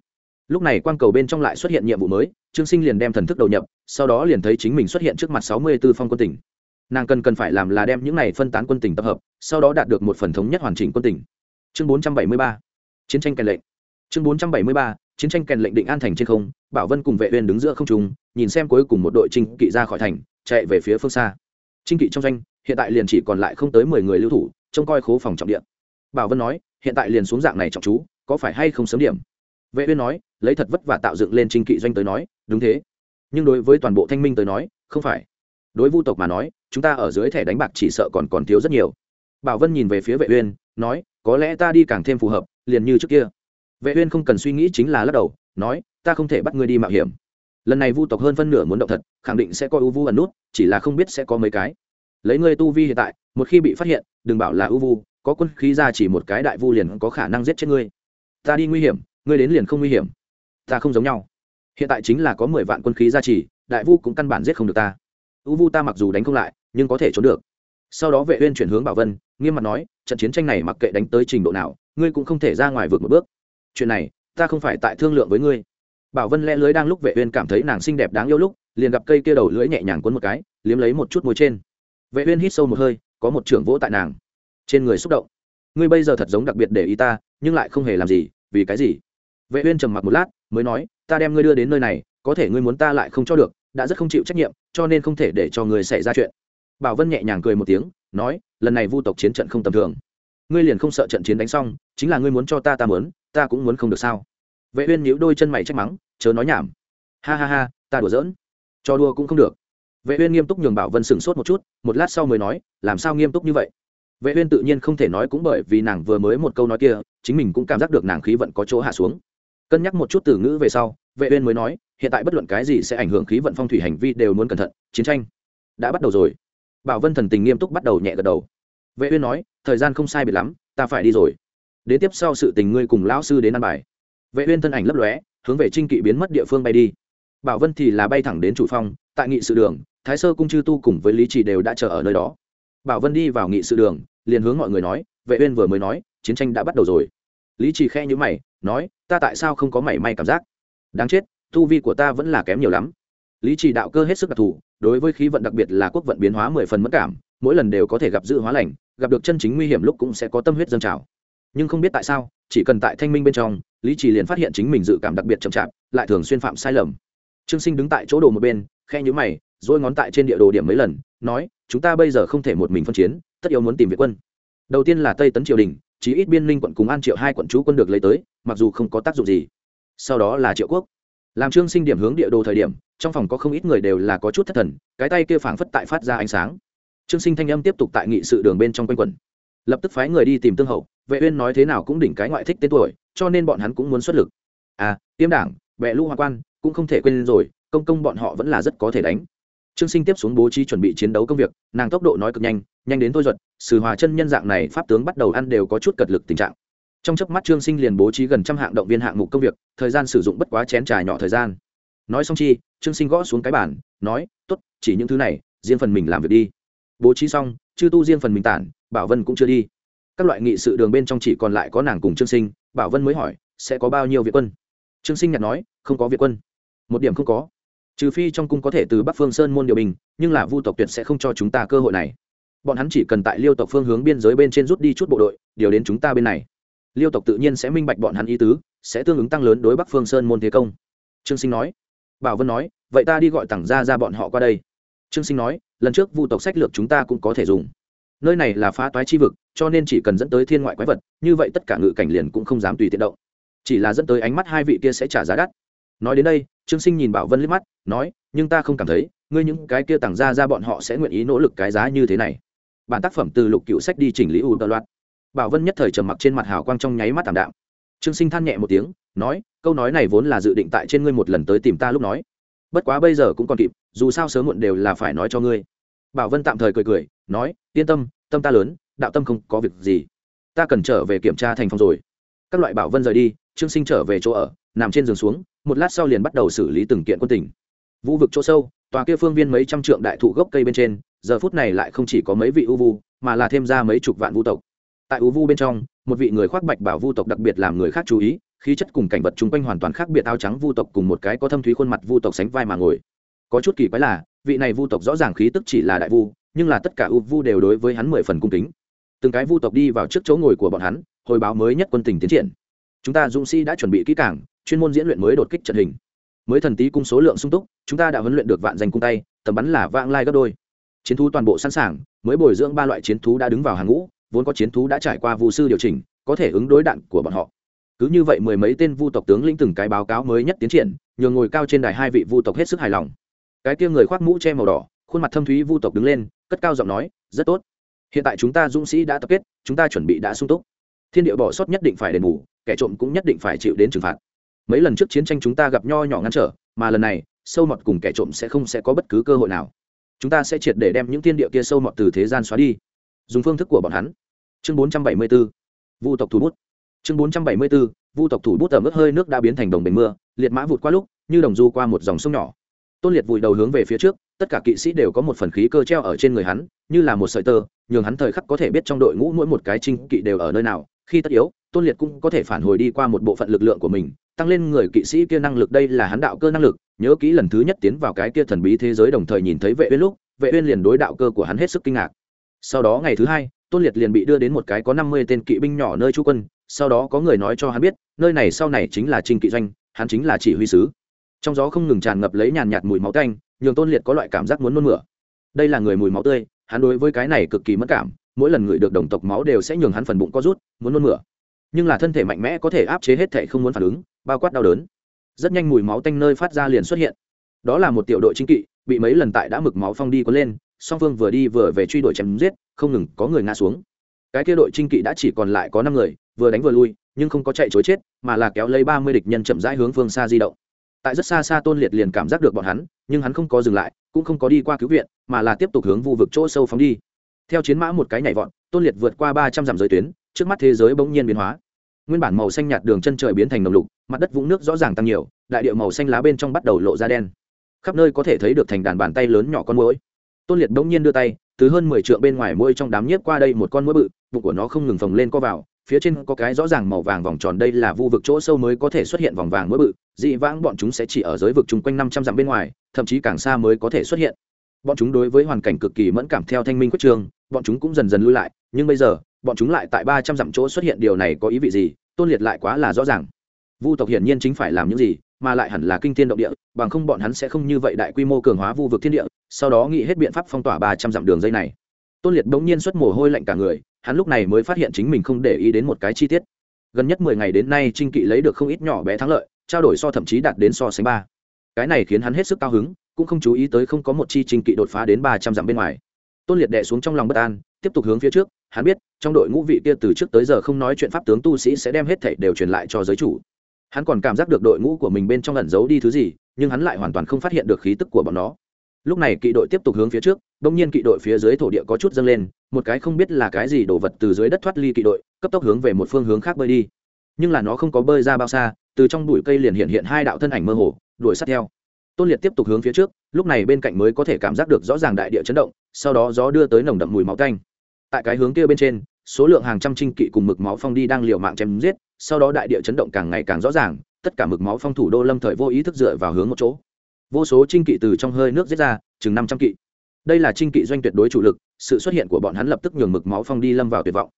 lúc này quan cầu bên trong lại xuất hiện nhiệm vụ mới, trương sinh liền đem thần thức đầu nhập, sau đó liền thấy chính mình xuất hiện trước mặt sáu mươi b ố phong quân tỉnh nàng cần cần phải làm là đem những này phân tán quân tỉnh tập hợp, sau đó đạt được một phần thống nhất hoàn chỉnh quân tỉnh chương bốn trăm bảy mươi ba, chiến tranh kèn lệnh. Chương bốn trăm bảy mươi ba, chiến tranh kèn lệnh định an thành trên không, bảo vân cùng vệ uyên đứng giữa không trung, nhìn xem cuối cùng một đội trinh kỵ ra khỏi thành, chạy về phía phương xa. Trinh kỵ trong doanh, hiện tại liền chỉ còn lại không tới mười người lưu thủ trông coi khố phòng trọng điện bảo vân nói, hiện tại liền xuống dạng này trọng chú, có phải hay không sớm điểm? Vệ uyên nói, lấy thật vất vả tạo dựng lên trinh kỵ doanh tới nói, đúng thế. Nhưng đối với toàn bộ thanh minh tới nói, không phải. Đối vu tộc mà nói, chúng ta ở dưới thẻ đánh bạc chỉ sợ còn còn thiếu rất nhiều. Bảo vân nhìn về phía vệ uyên, nói, có lẽ ta đi càng thêm phù hợp, liền như trước kia. Vệ uyên không cần suy nghĩ chính là lắc đầu, nói, ta không thể bắt ngươi đi mạo hiểm. Lần này vu tộc hơn phân nửa muốn động thật, khẳng định sẽ coi ưu vu ẩn nút, chỉ là không biết sẽ có mấy cái lấy ngươi tu vi hiện tại, một khi bị phát hiện, đừng bảo là ưu vu, có quân khí ra chỉ một cái đại vu liền có khả năng giết chết ngươi. Ta đi nguy hiểm, ngươi đến liền không nguy hiểm. Ta không giống nhau. Hiện tại chính là có mười vạn quân khí ra chỉ, đại vu cũng căn bản giết không được ta. Ưu vu ta mặc dù đánh không lại, nhưng có thể trốn được. Sau đó vệ uyên chuyển hướng bảo vân, nghiêm mặt nói, trận chiến tranh này mặc kệ đánh tới trình độ nào, ngươi cũng không thể ra ngoài vượt một bước. Chuyện này, ta không phải tại thương lượng với ngươi. Bảo vân lẽ lưới đang lúc vệ uyên cảm thấy nàng xinh đẹp đáng yêu lúc, liền gặp cây kia đầu lưỡi nhẹ nhàng cuốn một cái, liếm lấy một chút môi trên vệ uyên hít sâu một hơi, có một trưởng vỗ tại nàng. Trên người xúc động. Ngươi bây giờ thật giống đặc biệt để ý ta, nhưng lại không hề làm gì, vì cái gì? Vệ uyên trầm mặc một lát, mới nói, ta đem ngươi đưa đến nơi này, có thể ngươi muốn ta lại không cho được, đã rất không chịu trách nhiệm, cho nên không thể để cho ngươi xảy ra chuyện. Bảo vân nhẹ nhàng cười một tiếng, nói, lần này vu tộc chiến trận không tầm thường. Ngươi liền không sợ trận chiến đánh xong, chính là ngươi muốn cho ta ta muốn, ta cũng muốn không được sao? Vệ uyên nhíu đôi chân mày trách mắng, chớ nói nhảm. Ha ha ha, ta đùa giỡn. Cho đùa cũng không được vệ uyên nghiêm túc nhường bảo vân sừng sốt một chút, một lát sau mới nói, làm sao nghiêm túc như vậy? Vệ uyên tự nhiên không thể nói cũng bởi vì nàng vừa mới một câu nói kia, chính mình cũng cảm giác được nàng khí vận có chỗ hạ xuống. Cân nhắc một chút từ ngữ về sau, vệ uyên mới nói, hiện tại bất luận cái gì sẽ ảnh hưởng khí vận phong thủy hành vi đều muốn cẩn thận, chiến tranh đã bắt đầu rồi. Bảo vân thần tình nghiêm túc bắt đầu nhẹ gật đầu. Vệ uyên nói, thời gian không sai biệt lắm, ta phải đi rồi. Đến tiếp sau sự tình ngươi cùng lão sư đến ăn bài. Vệ uyên thân ảnh lấp lóe, hướng về trinh kỵ biến mất địa phương bay đi. Bảo vân thì là bay thẳng đến chủ phong tại nghị sự đường thái sơ cung chư tu cùng với lý trì đều đã chờ ở nơi đó. Bảo vân đi vào nghị sự đường, liền hướng mọi người nói, vệ uyên vừa mới nói, chiến tranh đã bắt đầu rồi. Lý trì khẽ nhíu mày, nói, ta tại sao không có mảy may cảm giác? Đáng chết, tu vi của ta vẫn là kém nhiều lắm. Lý trì đạo cơ hết sức đặc thù, đối với khí vận đặc biệt là quốc vận biến hóa mười phần mất cảm, mỗi lần đều có thể gặp dự hóa lành, gặp được chân chính nguy hiểm lúc cũng sẽ có tâm huyết dâng trào. Nhưng không biết tại sao, chỉ cần tại thanh minh bên trong, lý trì liền phát hiện chính mình dự cảm đặc biệt chậm chạp, lại thường xuyên phạm sai lầm. Trương sinh đứng tại chỗ đồ một bên khe nhữ mày rồi ngón tại trên địa đồ điểm mấy lần, nói, chúng ta bây giờ không thể một mình phân chiến, tất yếu muốn tìm việt quân. Đầu tiên là tây tấn triều đình chỉ ít biên linh quận cùng an triệu hai quận chú quân được lấy tới, mặc dù không có tác dụng gì. Sau đó là triệu quốc. Làm trương sinh điểm hướng địa đồ thời điểm, trong phòng có không ít người đều là có chút thất thần, cái tay kia phảng phất tại phát ra ánh sáng. Trương sinh thanh âm tiếp tục tại nghị sự đường bên trong quanh quẩn. Lập tức phái người đi tìm tương hậu, vệ uyên nói thế nào cũng đỉnh cái ngoại thích tên tuổi, cho nên bọn hắn cũng muốn xuất lực. À tiêm đảng vệ lũ hoa quan, cũng không thể quên rồi, công công bọn họ vẫn là rất có thể đánh trương sinh tiếp xuống bố trí chuẩn bị chiến đấu công việc, nàng tốc độ nói cực nhanh nhanh đến thôi duật sử hòa chân nhân dạng này pháp tướng bắt đầu ăn đều có chút cật lực tình trạng. Trong chớp mắt trương sinh liền bố trí gần trăm hạng động viên hạng mục công việc, thời gian sử dụng bất quá chén trà nhỏ thời gian. Nói xong chi, trương sinh gõ xuống cái bản nói, tốt, chỉ những thứ này, riêng phần mình làm việc đi. Bố trí xong, chư tu riêng phần mình tản, bảo vân cũng chưa đi. Các loại nghị sự đường bên trong chỉ còn lại có nàng cùng trương sinh, bảo vân mới hỏi, sẽ có bao nhiêu việt quân? Trương sinh nhặt nói, không có việt quân. Một điểm không có trừ phi trong cung có thể từ bắc phương sơn môn điều bình, nhưng là vu tộc tuyệt sẽ không cho chúng ta cơ hội này. Bọn hắn chỉ cần tại liêu tộc phương hướng biên giới bên trên rút đi chút bộ đội, điều đến chúng ta bên này. Liêu tộc tự nhiên sẽ minh bạch bọn hắn ý tứ, sẽ tương ứng tăng lớn đối bắc phương sơn môn thế công. Trương sinh nói. Bảo vân nói, vậy ta đi gọi tặng ra ra bọn họ qua đây. Trương sinh nói, lần trước vu tộc sách lược chúng ta cũng có thể dùng. Nơi này là phá toái chi vực, cho nên chỉ cần dẫn tới thiên ngoại quái vật, như vậy tất cả ngự cảnh liền cũng không dám tùy tiện động. Chỉ là dẫn tới ánh mắt hai vị kia sẽ trả giá đắt. Nói đến đây, trương sinh nhìn bảo vân liếc mắt nói, nhưng ta không cảm thấy, ngươi những cái kia tặng ra ra bọn họ sẽ nguyện ý nỗ lực cái giá như thế này. Bản tác phẩm từ lục cựu sách đi chỉnh lý u tờ loạt. Bảo vân nhất thời trầm mặc trên mặt hào quang trong nháy mắt tảm đạm. Trương sinh than nhẹ một tiếng, nói, câu nói này vốn là dự định tại trên ngươi một lần tới tìm ta lúc nói. Bất quá bây giờ cũng còn kịp, dù sao sớm muộn đều là phải nói cho ngươi. Bảo vân tạm thời cười cười, nói, yên tâm tâm ta lớn, đạo tâm không có việc gì. Ta cần trở về kiểm tra thành phòng rồi. Các loại bảo vân rời đi, trương sinh trở về chỗ ở, nằm trên giường xuống, một lát sau liền bắt đầu xử lý từng kiện quân tình vũ vực chỗ sâu, tòa kia phương viên mấy trăm trượng đại thụ gốc cây bên trên, giờ phút này lại không chỉ có mấy vị u vu, mà là thêm ra mấy chục vạn vu tộc. Tại u vu bên trong, một vị người khoác bạch bảo vu tộc đặc biệt làm người khác chú ý, khí chất cùng cảnh vật chung quanh hoàn toàn khác biệt áo trắng vu tộc cùng một cái có thâm thúy khuôn mặt vu tộc sánh vai mà ngồi. Có chút kỳ quái là, vị này vu tộc rõ ràng khí tức chỉ là đại vu, nhưng là tất cả u vu đều đối với hắn mười phần cung kính. Từng cái vu tộc đi vào trước chỗ ngồi của bọn hắn, hồi báo mới nhất quân tình tiến triển. Chúng ta dũng sĩ đã chuẩn bị kỹ cảng chuyên môn diễn luyện mới đột kích trận hình mới thần tý cung số lượng sung túc, chúng ta đã huấn luyện được vạn danh cung tay, tầm bắn là vang lai gấp đôi. Chiến thú toàn bộ sẵn sàng, mới bồi dưỡng ba loại chiến thú đã đứng vào hàng ngũ, vốn có chiến thú đã trải qua vụ sư điều chỉnh, có thể ứng đối đạn của bọn họ. Cứ như vậy mười mấy tên vu tộc tướng lĩnh từng cái báo cáo mới nhất tiến triển, nhường ngồi cao trên đài hai vị vu tộc hết sức hài lòng. Cái kia người khoác mũ che màu đỏ, khuôn mặt thâm thúy vu tộc đứng lên, cất cao giọng nói, rất tốt. Hiện tại chúng ta dũng sĩ đã tập kết, chúng ta chuẩn bị đã sung túc. Thiên địa bỏ sót nhất định phải đền bù, kẻ trộm cũng nhất định phải chịu đến trừng phạt mấy lần trước chiến tranh chúng ta gặp nho nhỏ ngăn trở mà lần này sâu mọt cùng kẻ trộm sẽ không sẽ có bất cứ cơ hội nào. Chúng ta sẽ triệt để đem những thiên địa kia sâu mọt từ thế gian xóa đi. Dùng phương thức của bọn hắn. Chương 474, vu tộc thủ bút. Chương 474, vu tộc thủ bút ở mức hơi nước đã biến thành đồng bể mưa liệt mã vụt qua lúc như đồng du qua một dòng sông nhỏ. Tôn liệt vùi đầu hướng về phía trước tất cả kỵ sĩ đều có một phần khí cơ treo ở trên người hắn như là một sợi tơ nhường hắn thời khắc có thể biết trong đội ngũ mỗi một cái trinh kỵ đều ở nơi nào. Khi tất yếu tôn liệt cũng có thể phản hồi đi qua một bộ phận lực lượng của mình tăng lên người kỵ sĩ kia năng lực, đây là hắn đạo cơ năng lực, nhớ kỹ lần thứ nhất tiến vào cái kia thần bí thế giới đồng thời nhìn thấy vệ uyên lúc, vệ uyên liền đối đạo cơ của hắn hết sức kinh ngạc. Sau đó ngày thứ hai, tôn liệt liền bị đưa đến một cái có 50 tên kỵ binh nhỏ nơi trú quân, sau đó có người nói cho hắn biết, nơi này sau này chính là trình kỵ doanh, hắn chính là chỉ huy sứ. Trong gió không ngừng tràn ngập lấy nhàn nhạt mùi máu tanh, nhường tôn liệt có loại cảm giác muốn nôn mửa. Đây là người mùi máu tươi, hắn đối với cái này cực kỳ mất cảm, mỗi lần người được đồng tộc máu đều sẽ nhường hắn phần bụng có rút, muốn nôn mửa. Nhưng là thân thể mạnh mẽ có thể áp chế hết thể không muốn phản ứng bao quát đau đớn. Rất nhanh mùi máu tanh nơi phát ra liền xuất hiện. Đó là một tiểu đội chính kỵ, bị mấy lần tại đã mực máu phong đi có lên, song phương vừa đi vừa về truy đuổi chém giết, không ngừng có người ngã xuống. Cái kia đội trinh kỵ đã chỉ còn lại có năm người, vừa đánh vừa lui, nhưng không có chạy chối chết, mà là kéo lấy ba mươi địch nhân chậm rãi hướng phương xa di động. Tại rất xa xa tôn liệt liền cảm giác được bọn hắn, nhưng hắn không có dừng lại, cũng không có đi qua cứu viện, mà là tiếp tục hướng vụ vực chỗ sâu phóng đi. Theo chiến mã một cái nhảy vọt, tôn liệt vượt qua ba trăm dặm giới tuyến, trước mắt thế giới bỗng nhiên biến hóa nguyên bản màu xanh nhạt đường chân trời biến thành nồng lục, mặt đất vũng nước rõ ràng tăng nhiều, đại điệu màu xanh lá bên trong bắt đầu lộ ra đen. Khắp nơi có thể thấy được thành đàn bàn tay lớn nhỏ con mũi tôn liệt bỗng nhiên đưa tay, từ hơn mười trượng bên ngoài môi trong đám nhiếp qua đây một con mũi bự, bụng của nó không ngừng phồng lên co vào, phía trên có cái rõ ràng màu vàng vòng tròn đây là vu vực chỗ sâu mới có thể xuất hiện vòng vàng mũi bự, dị vãng bọn chúng sẽ chỉ ở giới vực chung quanh năm trăm dặm bên ngoài, thậm chí càng xa mới có thể xuất hiện. Bọn chúng đối với hoàn cảnh cực kỳ mẫn cảm theo thanh minh quyết trường, bọn chúng cũng dần dần lui lại, nhưng bây giờ bọn chúng lại tại ba trăm dặm chỗ xuất hiện điều này có ý vị gì, tôn liệt lại quá là rõ ràng. Vu tộc hiển nhiên chính phải làm những gì, mà lại hẳn là kinh thiên động địa, bằng không bọn hắn sẽ không như vậy đại quy mô cường hóa vu vực thiên địa, sau đó nghĩ hết biện pháp phong tỏa ba trăm dặm đường dây này. Tôn liệt bỗng nhiên xuất mồ hôi lạnh cả người, hắn lúc này mới phát hiện chính mình không để ý đến một cái chi tiết. Gần nhất mười ngày đến nay trinh kỵ lấy được không ít nhỏ bé thắng lợi, trao đổi so thậm chí đạt đến so sánh ba. Cái này khiến hắn hết sức cao hứng, cũng không chú ý tới không có một chi trinh kỵ đột phá đến ba trăm dặm bên ngoài. Tôn liệt đè xuống trong lòng bất an tiếp tục hướng phía trước, hắn biết, trong đội ngũ vị kia từ trước tới giờ không nói chuyện pháp tướng tu sĩ sẽ đem hết thảy đều truyền lại cho giới chủ. Hắn còn cảm giác được đội ngũ của mình bên trong ẩn giấu đi thứ gì, nhưng hắn lại hoàn toàn không phát hiện được khí tức của bọn nó. Lúc này kỵ đội tiếp tục hướng phía trước, đông nhiên kỵ đội phía dưới thổ địa có chút dâng lên, một cái không biết là cái gì đổ vật từ dưới đất thoát ly kỵ đội, cấp tốc hướng về một phương hướng khác bơi đi. Nhưng là nó không có bơi ra bao xa, từ trong bụi cây liền hiện hiện hai đạo thân ảnh mơ hồ, đuổi sát theo. Tôn liệt tiếp tục hướng phía trước, lúc này bên cạnh mới có thể cảm giác được rõ ràng đại địa chấn động, sau đó gió đưa tới nồng đậm mùi máu canh tại cái hướng kia bên trên, số lượng hàng trăm trinh kỵ cùng mực máu phong đi đang liều mạng chém giết, sau đó đại địa chấn động càng ngày càng rõ ràng, tất cả mực máu phong thủ đô lâm thời vô ý thức dựa vào hướng một chỗ. Vô số trinh kỵ từ trong hơi nước giết ra, chừng năm trăm kỵ. Đây là trinh kỵ doanh tuyệt đối chủ lực, sự xuất hiện của bọn hắn lập tức nhường mực máu phong đi lâm vào tuyệt vọng.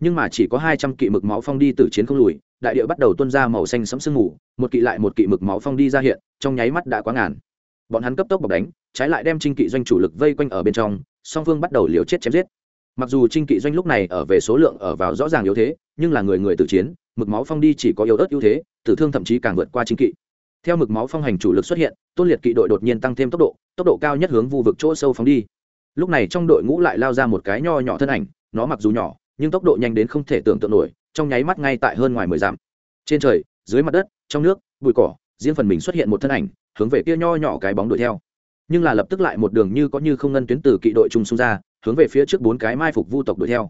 Nhưng mà chỉ có hai trăm kỵ mực máu phong đi từ chiến không lùi, đại địa bắt đầu tuân ra màu xanh sẫm sương mù, một kỵ lại một kỵ mực máu phong đi ra hiện, trong nháy mắt đã quá ngàn. Bọn hắn cấp tốc bọc đánh, trái lại đem trinh kỵ doanh chủ lực vây quanh ở bên trong, song phương bắt đầu liều chết chém giết mặc dù trinh kỵ doanh lúc này ở về số lượng ở vào rõ ràng yếu thế, nhưng là người người tử chiến, mực máu phong đi chỉ có yếu ớt ưu thế, tử thương thậm chí càng vượt qua trinh kỵ. Theo mực máu phong hành chủ lực xuất hiện, tôn liệt kỵ đội đột nhiên tăng thêm tốc độ tốc độ cao nhất hướng vu vực chỗ sâu phóng đi. Lúc này trong đội ngũ lại lao ra một cái nho nhỏ thân ảnh, nó mặc dù nhỏ, nhưng tốc độ nhanh đến không thể tưởng tượng nổi, trong nháy mắt ngay tại hơn ngoài mười dặm. Trên trời, dưới mặt đất, trong nước, bụi cỏ, riêng phần mình xuất hiện một thân ảnh, hướng về kia nho nhỏ cái bóng đuổi theo. Nhưng là lập tức lại một đường như có như không ngân tuyến từ kỵ đội trung xung ra hướng về phía trước bốn cái mai phục vu tộc đuổi theo.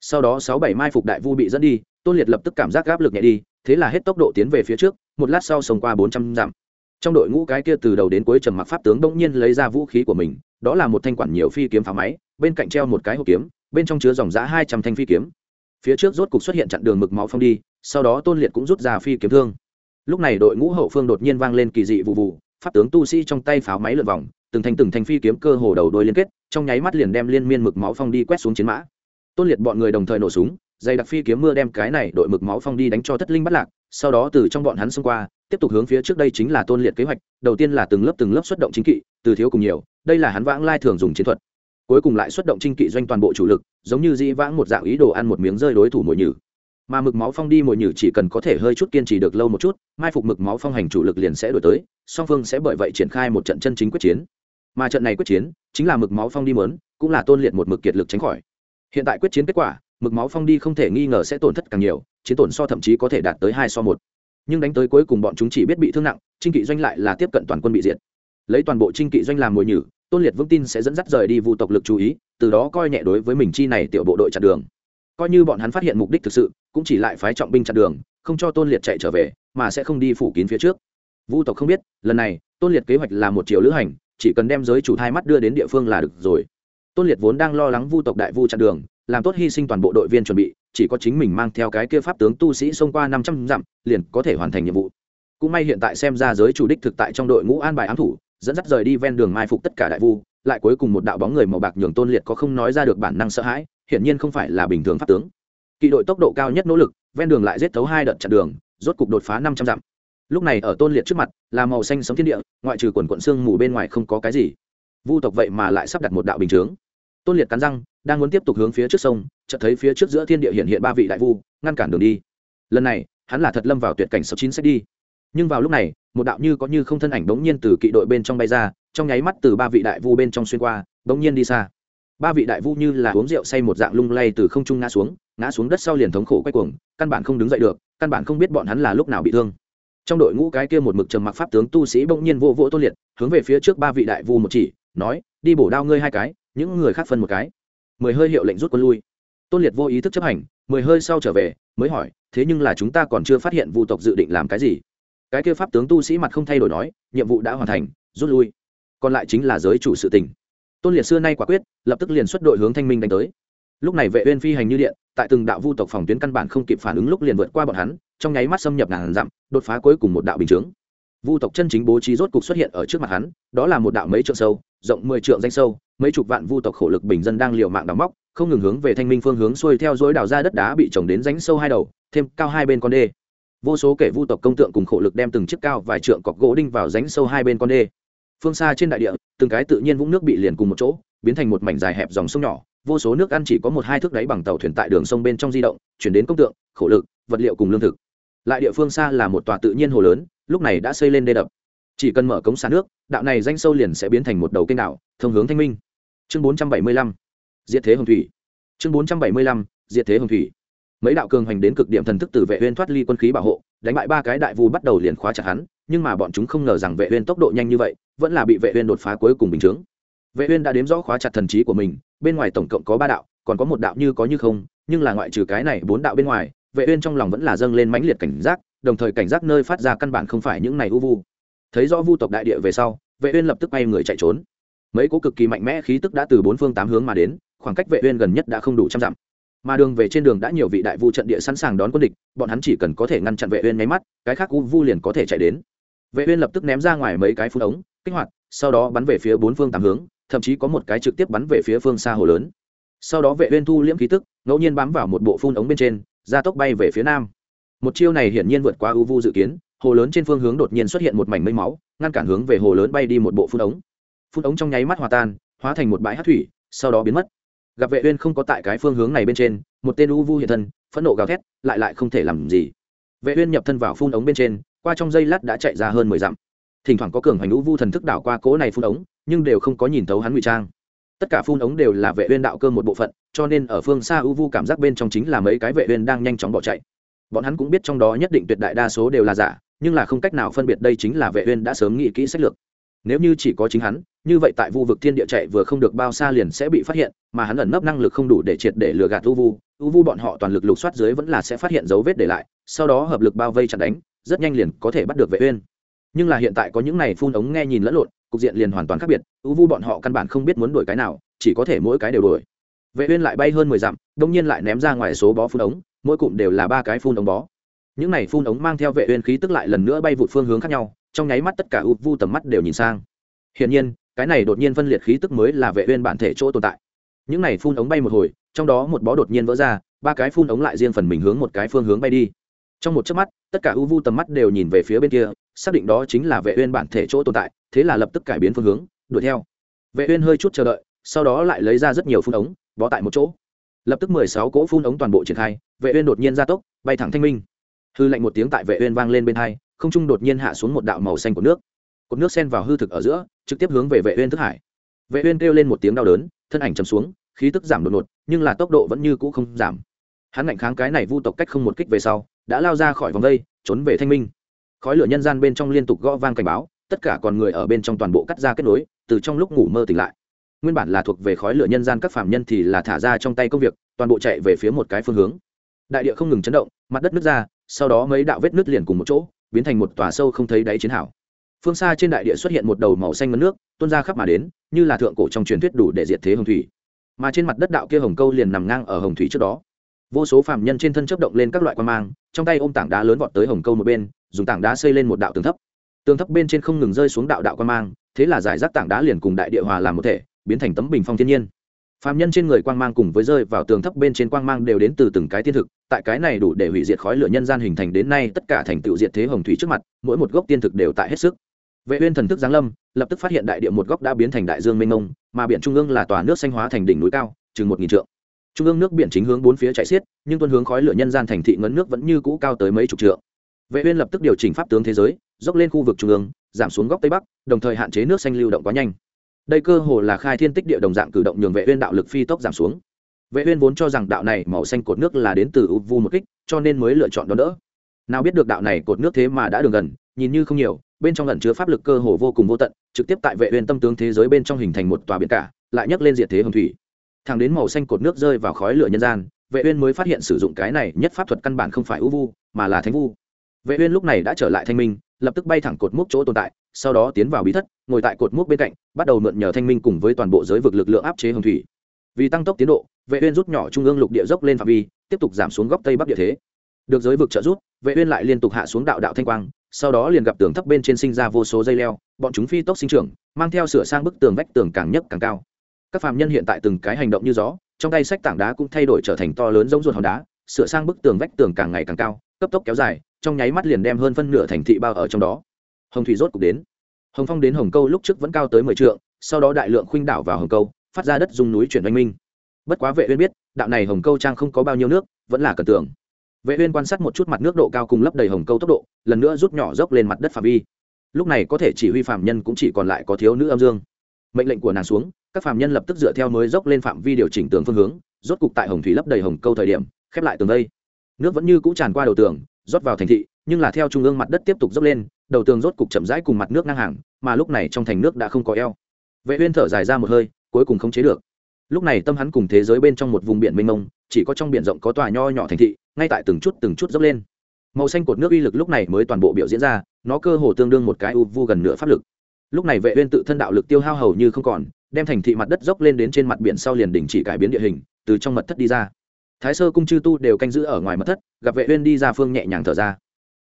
Sau đó sáu bảy mai phục đại vu bị dẫn đi, tôn liệt lập tức cảm giác áp lực nhẹ đi, thế là hết tốc độ tiến về phía trước, một lát sau sống qua bốn trăm dặm. Trong đội ngũ cái kia từ đầu đến cuối trầm mặc pháp tướng bỗng nhiên lấy ra vũ khí của mình, đó là một thanh quản nhiều phi kiếm phá máy, bên cạnh treo một cái hộp kiếm, bên trong chứa dòng giã hai trăm thanh phi kiếm. Phía trước rốt cục xuất hiện chặn đường mực máu phong đi, sau đó tôn liệt cũng rút ra phi kiếm thương. Lúc này đội ngũ hậu phương đột nhiên vang lên kỳ dị vụ vụ, pháp tướng tu sĩ trong tay pháo máy lượn vòng từng thành từng thành phi kiếm cơ hồ đầu đôi liên kết, trong nháy mắt liền đem liên miên mực máu phong đi quét xuống chiến mã. Tôn liệt bọn người đồng thời nổ súng, dày đặc phi kiếm mưa đem cái này đội mực máu phong đi đánh cho thất linh bắt lạc, sau đó từ trong bọn hắn xông qua, tiếp tục hướng phía trước đây chính là tôn liệt kế hoạch, đầu tiên là từng lớp từng lớp xuất động chính kỵ, từ thiếu cùng nhiều, đây là hắn vãng lai thường dùng chiến thuật. Cuối cùng lại xuất động trinh kỵ doanh toàn bộ chủ lực, giống như dĩ vãng một dạng ý đồ ăn một miếng rơi đối thủ mồi nhử. Mà mực máu phong đi mồi nhử chỉ cần có thể hơi chút kiên trì được lâu một chút, mai phục mực máu phong hành chủ lực liền sẽ đổi tới, song phương sẽ bởi vậy triển khai một trận chân chính quyết chiến mà trận này quyết chiến chính là mực máu phong đi mớn, cũng là tôn liệt một mực kiệt lực tránh khỏi. Hiện tại quyết chiến kết quả, mực máu phong đi không thể nghi ngờ sẽ tổn thất càng nhiều, chiến tổn so thậm chí có thể đạt tới hai so một. Nhưng đánh tới cuối cùng bọn chúng chỉ biết bị thương nặng, trinh kỵ doanh lại là tiếp cận toàn quân bị diệt. Lấy toàn bộ trinh kỵ doanh làm mồi nhử, tôn liệt vững tin sẽ dẫn dắt rời đi vụ tộc lực chú ý, từ đó coi nhẹ đối với mình chi này tiểu bộ đội chặn đường. Coi như bọn hắn phát hiện mục đích thực sự, cũng chỉ lại phái trọng binh chặn đường, không cho tôn liệt chạy trở về, mà sẽ không đi phủ kín phía trước. Vu tộc không biết, lần này, tôn liệt kế hoạch là một chiều lữ hành chỉ cần đem giới chủ thai mắt đưa đến địa phương là được rồi. Tôn liệt vốn đang lo lắng vu tộc đại vu chặn đường, làm tốt hy sinh toàn bộ đội viên chuẩn bị, chỉ có chính mình mang theo cái kia pháp tướng tu sĩ xông qua năm trăm dặm, liền có thể hoàn thành nhiệm vụ. Cũng may hiện tại xem ra giới chủ đích thực tại trong đội ngũ an bài ám thủ, dẫn dắt rời đi ven đường mai phục tất cả đại vu, lại cuối cùng một đạo bóng người màu bạc nhường tôn liệt có không nói ra được bản năng sợ hãi, hiển nhiên không phải là bình thường pháp tướng. Kỵ đội tốc độ cao nhất nỗ lực, ven đường lại giết thấu hai đợt chặn đường, rốt cục đột phá năm trăm dặm lúc này ở tôn liệt trước mặt, là màu xanh sống thiên địa, ngoại trừ quần quận xương mù bên ngoài không có cái gì. Vu tộc vậy mà lại sắp đặt một đạo bình chướng. Tôn liệt cắn răng, đang muốn tiếp tục hướng phía trước sông, chợt thấy phía trước giữa thiên địa hiện hiện ba vị đại vu, ngăn cản đường đi. Lần này, hắn là thật lâm vào tuyệt cảnh sáu chín sẽ đi. Nhưng vào lúc này, một đạo như có như không thân ảnh bỗng nhiên từ kỵ đội bên trong bay ra, trong nháy mắt từ ba vị đại vu bên trong xuyên qua, bỗng nhiên đi xa. Ba vị đại vu như là uống rượu say một dạng lung lay từ không trung ngã xuống ngã xuống đất sau liền thống khổ quay cuồng, căn bản không đứng dậy được, căn bản không biết bọn hắn là lúc nào bị thương trong đội ngũ cái kia một mực trầm mặc pháp tướng tu sĩ bỗng nhiên vô vỗ tôn liệt, hướng về phía trước ba vị đại vu một chỉ, nói, đi bổ đao ngươi hai cái, những người khác phân một cái. Mười hơi hiệu lệnh rút quân lui. Tôn liệt vô ý thức chấp hành, mười hơi sau trở về, mới hỏi, thế nhưng là chúng ta còn chưa phát hiện vu tộc dự định làm cái gì? Cái kia pháp tướng tu sĩ mặt không thay đổi nói, nhiệm vụ đã hoàn thành, rút lui. Còn lại chính là giới chủ sự tình. Tôn liệt xưa nay quả quyết, lập tức liền xuất đội hướng thanh minh đánh tới lúc này vệ uyên phi hành như điện, tại từng đạo vu tộc phòng tuyến căn bản không kịp phản ứng lúc liền vượt qua bọn hắn, trong nháy mắt xâm nhập ngàn dặm, đột phá cuối cùng một đạo bình chướng. Vu tộc chân chính bố trí rốt cục xuất hiện ở trước mặt hắn, đó là một đạo mấy trượng sâu, rộng mười trượng danh sâu, mấy chục vạn vu tộc khổ lực bình dân đang liều mạng đào móc, không ngừng hướng về thanh minh phương hướng xuôi theo dối đào ra đất đá bị trồng đến rãnh sâu hai đầu, thêm cao hai bên con đê. Vô số kẻ vu tộc công tượng cùng khổ lực đem từng chiếc cao vài trượng cọc gỗ đinh vào rãnh sâu hai bên con đê. Phương xa trên đại địa, từng cái tự nhiên vũng nước bị liền cùng một chỗ, biến thành một mảnh dài hẹp dòng sông nhỏ vô số nước ăn chỉ có một hai thước đáy bằng tàu thuyền tại đường sông bên trong di động, chuyển đến công tượng, khổ lực, vật liệu cùng lương thực. Lại địa phương xa là một tòa tự nhiên hồ lớn, lúc này đã xây lên đê đập. Chỉ cần mở cống xả nước, đạo này danh sâu liền sẽ biến thành một đầu kênh đạo thông hướng thanh minh. Chương bốn trăm bảy mươi lăm, diệt thế hồng thủy. Chương bốn trăm bảy mươi lăm, diệt thế hồng thủy. Mấy đạo cường hành đến cực điểm thần thức từ vệ huyên thoát ly quân khí bảo hộ, đánh bại ba cái đại vu bắt đầu liền khóa chặt hắn, nhưng mà bọn chúng không ngờ rằng vệ huyên tốc độ nhanh như vậy, vẫn là bị vệ huyên đột phá cuối cùng bình chướng vệ uyên đã đếm rõ khóa chặt thần trí của mình, bên ngoài tổng cộng có ba đạo, còn có một đạo như có như không, nhưng là ngoại trừ cái này bốn đạo bên ngoài, vệ uyên trong lòng vẫn là dâng lên mãnh liệt cảnh giác, đồng thời cảnh giác nơi phát ra căn bản không phải những này u vu. Thấy rõ vu tộc đại địa về sau, vệ uyên lập tức bay người chạy trốn. Mấy cỗ cực kỳ mạnh mẽ khí tức đã từ bốn phương tám hướng mà đến, khoảng cách vệ uyên gần nhất đã không đủ trăm dặm. Mà đường về trên đường đã nhiều vị đại vu trận địa sẵn sàng đón quân địch, bọn hắn chỉ cần có thể ngăn chặn vệ uyên nháy mắt, cái khác u vu liền có thể chạy đến. Vệ uyên lập tức ném ra ngoài mấy cái phun ống, kích hoạt, sau đó bắn về phía bốn phương tám hướng thậm chí có một cái trực tiếp bắn về phía phương xa hồ lớn. Sau đó vệ uyên thu liễm khí tức, ngẫu nhiên bám vào một bộ phun ống bên trên, gia tốc bay về phía nam. Một chiêu này hiển nhiên vượt qua u vu dự kiến, hồ lớn trên phương hướng đột nhiên xuất hiện một mảnh mây máu, ngăn cản hướng về hồ lớn bay đi một bộ phun ống. Phun ống trong nháy mắt hòa tan, hóa thành một bãi hát thủy, sau đó biến mất. Gặp vệ uyên không có tại cái phương hướng này bên trên, một tên u vu hiện thân, phẫn nộ gào thét, lại lại không thể làm gì. Vệ uyên nhập thân vào phun ống bên trên, qua trong giây lát đã chạy ra hơn mười dặm thỉnh thoảng có cường hành u vu thần thức đảo qua cỗ này phun ống, nhưng đều không có nhìn thấu hắn ngụy trang. Tất cả phun ống đều là vệ uyên đạo cơ một bộ phận, cho nên ở phương xa u vu cảm giác bên trong chính là mấy cái vệ uyên đang nhanh chóng bỏ chạy. Bọn hắn cũng biết trong đó nhất định tuyệt đại đa số đều là giả, nhưng là không cách nào phân biệt đây chính là vệ uyên đã sớm nghĩ kỹ sách lược. Nếu như chỉ có chính hắn, như vậy tại vu vực thiên địa chạy vừa không được bao xa liền sẽ bị phát hiện, mà hắn ẩn nấp năng lực không đủ để triệt để lừa gạt u vu u vu bọn họ toàn lực lục soát dưới vẫn là sẽ phát hiện dấu vết để lại, sau đó hợp lực bao vây chặn đánh, rất nhanh liền có thể bắt được vệ uyên nhưng là hiện tại có những này phun ống nghe nhìn lẫn lộn, cục diện liền hoàn toàn khác biệt, ưu vu bọn họ căn bản không biết muốn đuổi cái nào, chỉ có thể mỗi cái đều đuổi vệ uyên lại bay hơn mười dặm, đông nhiên lại ném ra ngoài số bó phun ống, mỗi cụm đều là ba cái phun ống bó. Những này phun ống mang theo vệ uyên khí tức lại lần nữa bay vụt phương hướng khác nhau, trong nháy mắt tất cả ưu vu tầm mắt đều nhìn sang. Hiển nhiên, cái này đột nhiên phân liệt khí tức mới là vệ uyên bản thể chỗ tồn tại. Những này phun ống bay một hồi, trong đó một bó đột nhiên vỡ ra, ba cái phun ống lại riêng phần mình hướng một cái phương hướng bay đi trong một chớp mắt, tất cả u vu tầm mắt đều nhìn về phía bên kia, xác định đó chính là vệ uyên bản thể chỗ tồn tại, thế là lập tức cải biến phương hướng, đuổi theo. Vệ uyên hơi chút chờ đợi, sau đó lại lấy ra rất nhiều phun ống, bó tại một chỗ. Lập tức 16 cỗ phun ống toàn bộ triển khai, vệ uyên đột nhiên gia tốc, bay thẳng thanh minh. Hư lệnh một tiếng tại vệ uyên vang lên bên hai, không trung đột nhiên hạ xuống một đạo màu xanh của nước. Cột nước xen vào hư thực ở giữa, trực tiếp hướng về vệ uyên thức hải. Vệ uyên kêu lên một tiếng đau đớn, thân ảnh trầm xuống, khí tức giảm đột ngột, nhưng là tốc độ vẫn như cũ không giảm. Hắn ngạnh kháng cái này vu tộc cách không một kích về sau đã lao ra khỏi vòng vây trốn về thanh minh. Khói lửa nhân gian bên trong liên tục gõ vang cảnh báo, tất cả còn người ở bên trong toàn bộ cắt ra kết nối, từ trong lúc ngủ mơ tỉnh lại. Nguyên bản là thuộc về khói lửa nhân gian các phạm nhân thì là thả ra trong tay công việc, toàn bộ chạy về phía một cái phương hướng. Đại địa không ngừng chấn động, mặt đất nước ra, sau đó mấy đạo vết nứt liền cùng một chỗ, biến thành một tòa sâu không thấy đáy chiến hảo phương xa trên đại địa xuất hiện một đầu màu xanh ngấn nước, tuôn ra khắp mà đến, như là thượng cổ trong truyền thuyết đủ để diệt thế hồng thủy. Mà trên mặt đất đạo kia hồng câu liền nằm ngang ở hồng thủy trước đó vô số phạm nhân trên thân chấp động lên các loại quan mang, trong tay ôm tảng đá lớn vọt tới hồng câu một bên, dùng tảng đá xây lên một đạo tường thấp. Tường thấp bên trên không ngừng rơi xuống đạo đạo quan mang, thế là giải rác tảng đá liền cùng đại địa hòa làm một thể, biến thành tấm bình phong thiên nhiên. Phạm nhân trên người quang mang cùng với rơi vào tường thấp bên trên quang mang đều đến từ từng cái tiên thực, tại cái này đủ để hủy diệt khói lửa nhân gian hình thành đến nay tất cả thành tựu diệt thế hồng thủy trước mặt, mỗi một gốc tiên thực đều tại hết sức. Vệ uyên thần thức giáng lâm, lập tức phát hiện đại địa một góc đã biến thành đại dương mênh mông, mà biển trung ương là tòa nước xanh hóa thành đỉnh núi cao, chừng một nghìn trượng trung ương nước biển chính hướng bốn phía chảy xiết, nhưng tuân hướng khói lửa nhân gian thành thị ngấn nước vẫn như cũ cao tới mấy chục trượng. Vệ uyên lập tức điều chỉnh pháp tướng thế giới, dốc lên khu vực trung ương, giảm xuống góc tây bắc, đồng thời hạn chế nước xanh lưu động quá nhanh. Đây cơ hồ là khai thiên tích địa đồng dạng cử động nhường vệ uyên đạo lực phi tốc giảm xuống. Vệ uyên vốn cho rằng đạo này màu xanh cột nước là đến từ u vu một kích, cho nên mới lựa chọn đó đỡ. Nào biết được đạo này cột nước thế mà đã đường gần, nhìn như không nhiều, bên trong ẩn chứa pháp lực cơ hồ vô cùng vô tận, trực tiếp tại vệ uyên tâm tướng thế giới bên trong hình thành một tòa biển cả, lại nhấc lên diệt thế hồng thủy thẳng đến màu xanh cột nước rơi vào khói lửa nhân gian, vệ uyên mới phát hiện sử dụng cái này nhất pháp thuật căn bản không phải u vu, mà là thánh vu. Vệ uyên lúc này đã trở lại thanh minh, lập tức bay thẳng cột mốc chỗ tồn tại, sau đó tiến vào bí thất, ngồi tại cột mốc bên cạnh, bắt đầu mượn nhờ thanh minh cùng với toàn bộ giới vực lực lượng áp chế hồng thủy. Vì tăng tốc tiến độ, vệ uyên rút nhỏ trung ương lục địa dốc lên phạm vi, tiếp tục giảm xuống góc tây bắc địa thế. Được giới vực trợ rút vệ uyên lại liên tục hạ xuống đạo đạo thanh quang, sau đó liền gặp tường thấp bên trên sinh ra vô số dây leo, bọn chúng phi tốc sinh trưởng, mang theo sửa sang bức tường vách tường càng nhấc càng cao các phạm nhân hiện tại từng cái hành động như gió, trong tay sách tảng đá cũng thay đổi trở thành to lớn giống ruột hòn đá, sửa sang bức tường vách tường càng ngày càng cao, cấp tốc kéo dài, trong nháy mắt liền đem hơn phân nửa thành thị bao ở trong đó. Hồng thủy rốt cục đến. Hồng phong đến hồng câu lúc trước vẫn cao tới mười trượng, sau đó đại lượng khuynh đảo vào hồng câu, phát ra đất dùng núi chuyển oanh minh. Bất quá vệ uyên biết, đạo này hồng câu trang không có bao nhiêu nước, vẫn là cần tưởng vệ uyên quan sát một chút mặt nước độ cao cùng lấp đầy hồng câu tốc độ, lần nữa rút nhỏ dốc lên mặt đất phạm vi. Lúc này có thể chỉ huy phạm nhân cũng chỉ còn lại có thiếu nữ âm dương. Mệnh lệnh của nàng xuống các phạm nhân lập tức dựa theo mới dốc lên phạm vi điều chỉnh tường phương hướng, rốt cục tại hồng thủy lấp đầy hồng câu thời điểm, khép lại tường đây. Nước vẫn như cũ tràn qua đầu tường, rót vào thành thị, nhưng là theo trung ương mặt đất tiếp tục dốc lên, đầu tường rốt cục chậm rãi cùng mặt nước ngang hàng, mà lúc này trong thành nước đã không có eo. Vệ uyên thở dài ra một hơi, cuối cùng không chế được. Lúc này tâm hắn cùng thế giới bên trong một vùng biển mênh mông, chỉ có trong biển rộng có tòa nho nhỏ thành thị, ngay tại từng chút từng chút dốc lên. Màu xanh cột nước uy lực lúc này mới toàn bộ biểu diễn ra, nó cơ hồ tương đương một cái u vu gần nửa pháp lực. Lúc này vệ uyên tự thân đạo lực tiêu hao hầu như không còn đem thành thị mặt đất dốc lên đến trên mặt biển sau liền đình chỉ cải biến địa hình, từ trong mật thất đi ra. Thái sơ cung chư tu đều canh giữ ở ngoài mật thất, gặp vệ uyên đi ra phương nhẹ nhàng thở ra.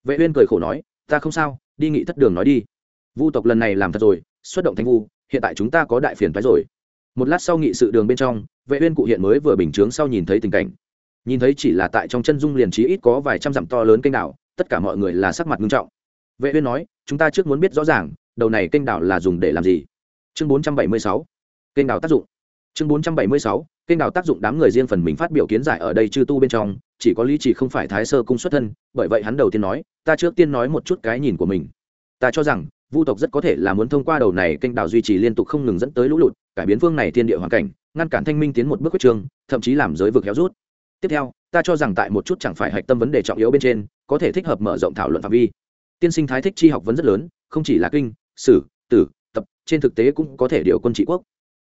Vệ uyên cười khổ nói, ta không sao, đi nghị thất đường nói đi. Vu tộc lần này làm thật rồi, xuất động thánh vu, hiện tại chúng ta có đại phiền phái rồi. Một lát sau nghị sự đường bên trong, vệ uyên cụ hiện mới vừa bình chướng sau nhìn thấy tình cảnh. Nhìn thấy chỉ là tại trong chân dung liền trí ít có vài trăm dặm to lớn kênh đảo, tất cả mọi người là sắc mặt nghiêm trọng. Vệ uyên nói, chúng ta trước muốn biết rõ ràng, đầu này kênh đảo là dùng để làm gì? Chương 476 kênh đào tác dụng. Chương 476 kênh đào tác dụng đám người riêng phần mình phát biểu kiến giải ở đây chư tu bên trong, chỉ có lý chỉ không phải thái sơ cung xuất thân, bởi vậy hắn đầu tiên nói, ta trước tiên nói một chút cái nhìn của mình. Ta cho rằng, vu tộc rất có thể là muốn thông qua đầu này kênh đào duy trì liên tục không ngừng dẫn tới lũ lụt, cải biến phương này thiên địa hoàn cảnh, ngăn cản thanh minh tiến một bước quyết trương thậm chí làm giới vực héo rút. Tiếp theo, ta cho rằng tại một chút chẳng phải hạch tâm vấn đề trọng yếu bên trên, có thể thích hợp mở rộng thảo luận phạm vi. Tiên sinh thái thích chi học vấn rất lớn, không chỉ là kinh, sử, tử, tập, trên thực tế cũng có thể điều quân trị quốc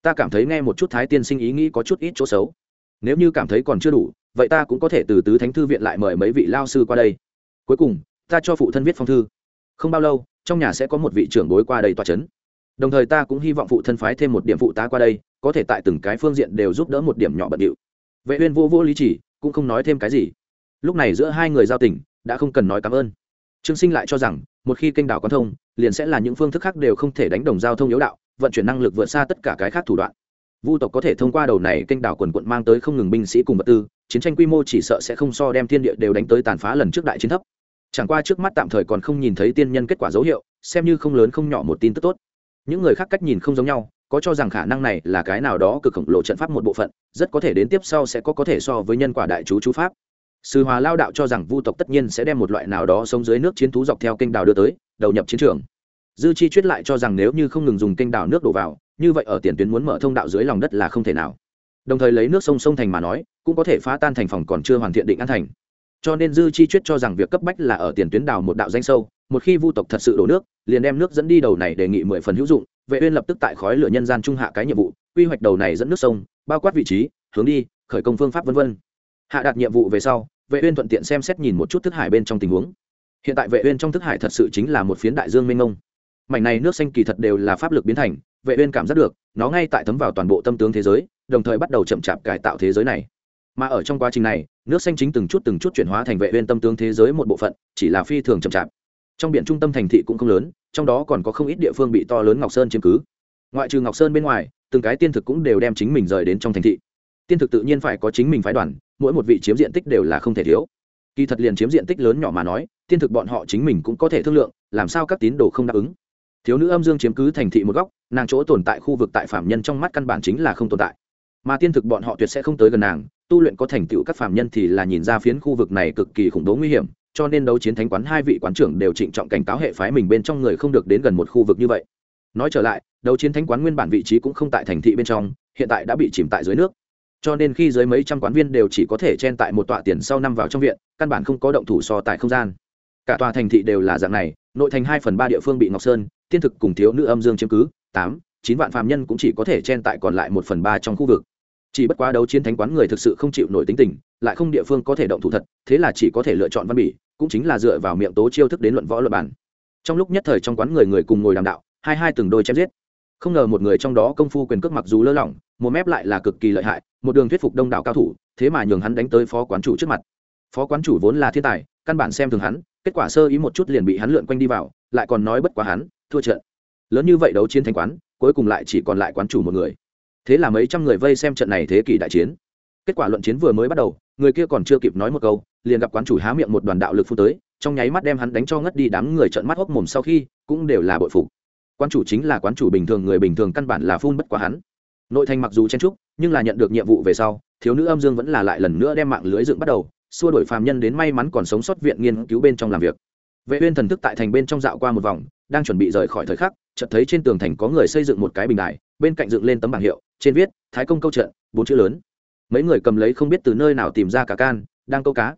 ta cảm thấy nghe một chút thái tiên sinh ý nghĩ có chút ít chỗ xấu. Nếu như cảm thấy còn chưa đủ, vậy ta cũng có thể từ tứ thánh thư viện lại mời mấy vị lao sư qua đây. Cuối cùng, ta cho phụ thân viết phong thư. Không bao lâu, trong nhà sẽ có một vị trưởng bối qua đây tòa c h ấ n đồng thời ta cũng hy vọng phụ thân phái thêm một điểm phụ tá qua đây, có thể tại từng cái phương diện đều giúp đỡ một điểm nhỏ bận điệu. Vệ uyên vô vô lý chỉ, cũng không nói thêm cái gì. Lúc này giữa hai người giao tình, đã không cần nói cảm ơn. Trương sinh lại cho rằng, một khi kênh đảo quan thông, liền sẽ là những phương thức khác đều không thể đánh đồng giao thông yếu đạo vận chuyển năng lực vượt xa tất cả cái khác thủ đoạn. Vu tộc có thể thông qua đầu này kênh đảo quần quận mang tới không ngừng binh sĩ cùng vật tư, chiến tranh quy mô chỉ sợ sẽ không so đem thiên địa đều đánh tới tàn phá lần trước đại chiến thấp. Chẳng qua trước mắt tạm thời còn không nhìn thấy tiên nhân kết quả dấu hiệu, xem như không lớn không nhỏ một tin tức tốt. Những người khác cách nhìn không giống nhau, có cho rằng khả năng này là cái nào đó cực khổng lồ trận pháp một bộ phận, rất có thể đến tiếp sau sẽ có có thể so với nhân quả đại chú chú pháp. Sư hòa lao đạo cho rằng vu tộc tất nhiên sẽ đem một loại nào đó sống dưới nước chiến thú dọc theo kênh đào đưa tới, đầu nhập chiến trường dư chi chuyết lại cho rằng nếu như không ngừng dùng kênh đào nước đổ vào, như vậy ở tiền tuyến muốn mở thông đạo dưới lòng đất là không thể nào. Đồng thời lấy nước sông sông thành mà nói, cũng có thể phá tan thành phòng còn chưa hoàn thiện định an thành. Cho nên dư chi chuyết cho rằng việc cấp bách là ở tiền tuyến đào một đạo danh sâu, một khi vu tộc thật sự đổ nước, liền đem nước dẫn đi đầu này đề nghị mười phần hữu dụng, vệ uyên lập tức tại khói lửa nhân gian trung hạ cái nhiệm vụ, quy hoạch đầu này dẫn nước sông, bao quát vị trí, hướng đi, khởi công phương pháp vân vân. Hạ đạt nhiệm vụ về sau, vệ uyên thuận tiện xem xét nhìn một chút thức hải bên trong tình huống. Hiện tại vệ uyên trong thức hải thật sự chính là một phiến đại dương mênh mông mảnh này nước xanh kỳ thật đều là pháp lực biến thành, vệ uyên cảm giác được, nó ngay tại thấm vào toàn bộ tâm tướng thế giới, đồng thời bắt đầu chậm chạp cải tạo thế giới này. Mà ở trong quá trình này, nước xanh chính từng chút từng chút chuyển hóa thành vệ uyên tâm tướng thế giới một bộ phận, chỉ là phi thường chậm chạp. Trong biển trung tâm thành thị cũng không lớn, trong đó còn có không ít địa phương bị to lớn ngọc sơn chiếm cứ. Ngoại trừ ngọc sơn bên ngoài, từng cái tiên thực cũng đều đem chính mình rời đến trong thành thị. Tiên thực tự nhiên phải có chính mình phái đoàn, mỗi một vị chiếm diện tích đều là không thể thiếu. Kỳ thật liền chiếm diện tích lớn nhỏ mà nói, tiên thực bọn họ chính mình cũng có thể thương lượng, làm sao các tín đồ không đáp ứng thiếu nữ âm dương chiếm cứ thành thị một góc, nàng chỗ tồn tại khu vực tại phạm nhân trong mắt căn bản chính là không tồn tại. Mà tiên thực bọn họ tuyệt sẽ không tới gần nàng, tu luyện có thành tựu các phạm nhân thì là nhìn ra phiến khu vực này cực kỳ khủng bố nguy hiểm, cho nên đấu chiến thánh quán hai vị quán trưởng đều trịnh trọng cảnh cáo hệ phái mình bên trong người không được đến gần một khu vực như vậy. Nói trở lại, đấu chiến thánh quán nguyên bản vị trí cũng không tại thành thị bên trong, hiện tại đã bị chìm tại dưới nước. Cho nên khi dưới mấy trăm quán viên đều chỉ có thể chen tại một tọa tiền sau năm vào trong viện, căn bản không có động thủ so tại không gian. Cả tòa thành thị đều là dạng này, nội thành hai phần ba địa phương bị ngọc sơn tiên thực cùng thiếu nữ âm dương chiếm cứ, tám, chín vạn phàm nhân cũng chỉ có thể chen tại còn lại một phần ba trong khu vực. Chỉ bất quá đấu chiến thánh quán người thực sự không chịu nổi tính tình, lại không địa phương có thể động thủ thật, thế là chỉ có thể lựa chọn văn bỉ, cũng chính là dựa vào miệng tố chiêu thức đến luận võ luật bản trong lúc nhất thời trong quán người người cùng ngồi đàm đạo, hai hai từng đôi chém giết. Không ngờ một người trong đó công phu quyền cước mặc dù lơ lỏng, một mép lại là cực kỳ lợi hại, một đường thuyết phục đông đảo cao thủ, thế mà nhường hắn đánh tới phó quán chủ trước mặt. Phó quán chủ vốn là thiên tài, căn bản xem thường hắn, kết quả sơ ý một chút liền bị hắn lượn quanh đi vào, lại còn nói bất quá hắn thua trận. Lớn như vậy đấu chiến thanh quán, cuối cùng lại chỉ còn lại quán chủ một người. Thế là mấy trăm người vây xem trận này thế kỷ đại chiến. Kết quả luận chiến vừa mới bắt đầu, người kia còn chưa kịp nói một câu, liền gặp quán chủ há miệng một đoàn đạo lực phu tới, trong nháy mắt đem hắn đánh cho ngất đi đám người trợn mắt hốc mồm sau khi, cũng đều là bội phục. Quán chủ chính là quán chủ bình thường người bình thường căn bản là phun bất quá hắn. Nội thành mặc dù chen trúc nhưng là nhận được nhiệm vụ về sau, thiếu nữ âm dương vẫn là lại lần nữa đem mạng lưới dựng bắt đầu, xua đổi phàm nhân đến may mắn còn sống sót viện nghiên cứu bên trong làm việc. Vệ uyên thần thức tại thành bên trong dạo qua một vòng đang chuẩn bị rời khỏi thời khắc, chợt thấy trên tường thành có người xây dựng một cái bình đài, bên cạnh dựng lên tấm bảng hiệu, trên viết, thái công câu trận, bốn chữ lớn. Mấy người cầm lấy không biết từ nơi nào tìm ra cả can, đang câu cá.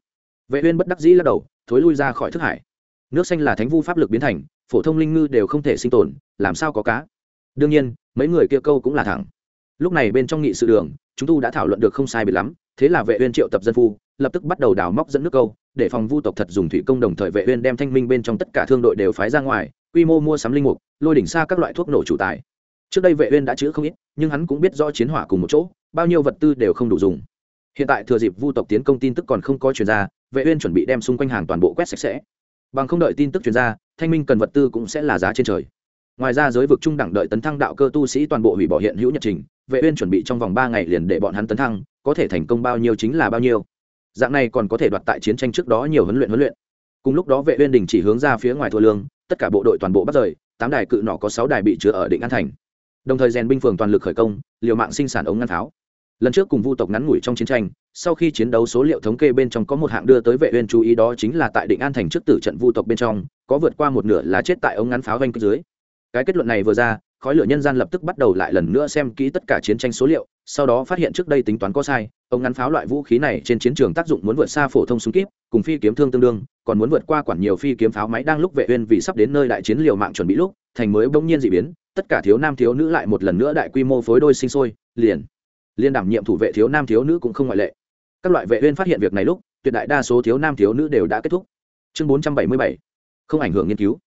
Vệ uyên bất đắc dĩ lắc đầu, thối lui ra khỏi thức hải. Nước xanh là thánh vu pháp lực biến thành, phổ thông linh ngư đều không thể sinh tồn, làm sao có cá? Đương nhiên, mấy người kia câu cũng là thẳng. Lúc này bên trong nghị sự đường, chúng tu đã thảo luận được không sai biệt lắm, thế là vệ uyên triệu tập dân phu, lập tức bắt đầu đào móc dẫn nước câu, để phòng vu tộc thật dùng thủy công đồng thời vệ uyên đem thanh minh bên trong tất cả thương đội đều phái ra ngoài quy mô mua sắm linh mục, lôi đỉnh xa các loại thuốc nổ chủ tài. Trước đây vệ uyên đã chữa không ít, nhưng hắn cũng biết rõ chiến hỏa cùng một chỗ, bao nhiêu vật tư đều không đủ dùng. Hiện tại thừa dịp vu tộc tiến công tin tức còn không có truyền ra, vệ uyên chuẩn bị đem xung quanh hàng toàn bộ quét sạch sẽ. Bằng không đợi tin tức truyền ra, thanh minh cần vật tư cũng sẽ là giá trên trời. Ngoài ra giới vực trung đẳng đợi tấn thăng đạo cơ tu sĩ toàn bộ hủy bỏ hiện hữu nhật trình, vệ uyên chuẩn bị trong vòng 3 ngày liền để bọn hắn tấn thăng, có thể thành công bao nhiêu chính là bao nhiêu. Dạng này còn có thể đoạt tại chiến tranh trước đó nhiều huấn luyện huấn luyện. Cùng lúc đó vệ uyên đình chỉ hướng ra phía ngoài thua lương tất cả bộ đội toàn bộ bắt rời, tám đài cự nỏ có sáu đài bị chứa ở định an thành. Đồng thời rèn binh phường toàn lực khởi công, liều mạng sinh sản ống ngăn pháo lần trước cùng vu tộc ngắn ngủi trong chiến tranh, sau khi chiến đấu số liệu thống kê bên trong có một hạng đưa tới vệ uyên chú ý đó chính là tại định an thành trước tử trận vu tộc bên trong, có vượt qua một nửa là chết tại ống ngắn pháo vanh dưới. Cái kết luận này vừa ra, khói lửa nhân gian lập tức bắt đầu lại lần nữa xem kỹ tất cả chiến tranh số liệu sau đó phát hiện trước đây tính toán có sai ống ngắn pháo loại vũ khí này trên chiến trường tác dụng muốn vượt xa phổ thông súng kíp, cùng phi kiếm thương tương đương, còn muốn vượt qua quản nhiều phi kiếm pháo máy đang lúc vệ uyên vì sắp đến nơi đại chiến liều mạng chuẩn bị lúc, thành mới bỗng nhiên dị biến, tất cả thiếu nam thiếu nữ lại một lần nữa đại quy mô phối đôi sinh sôi, liền liên đảm nhiệm thủ vệ thiếu nam thiếu nữ cũng không ngoại lệ. Các loại vệ uyên phát hiện việc này lúc, tuyệt đại đa số thiếu nam thiếu nữ đều đã kết thúc. Chương 477 không ảnh hưởng nghiên cứu.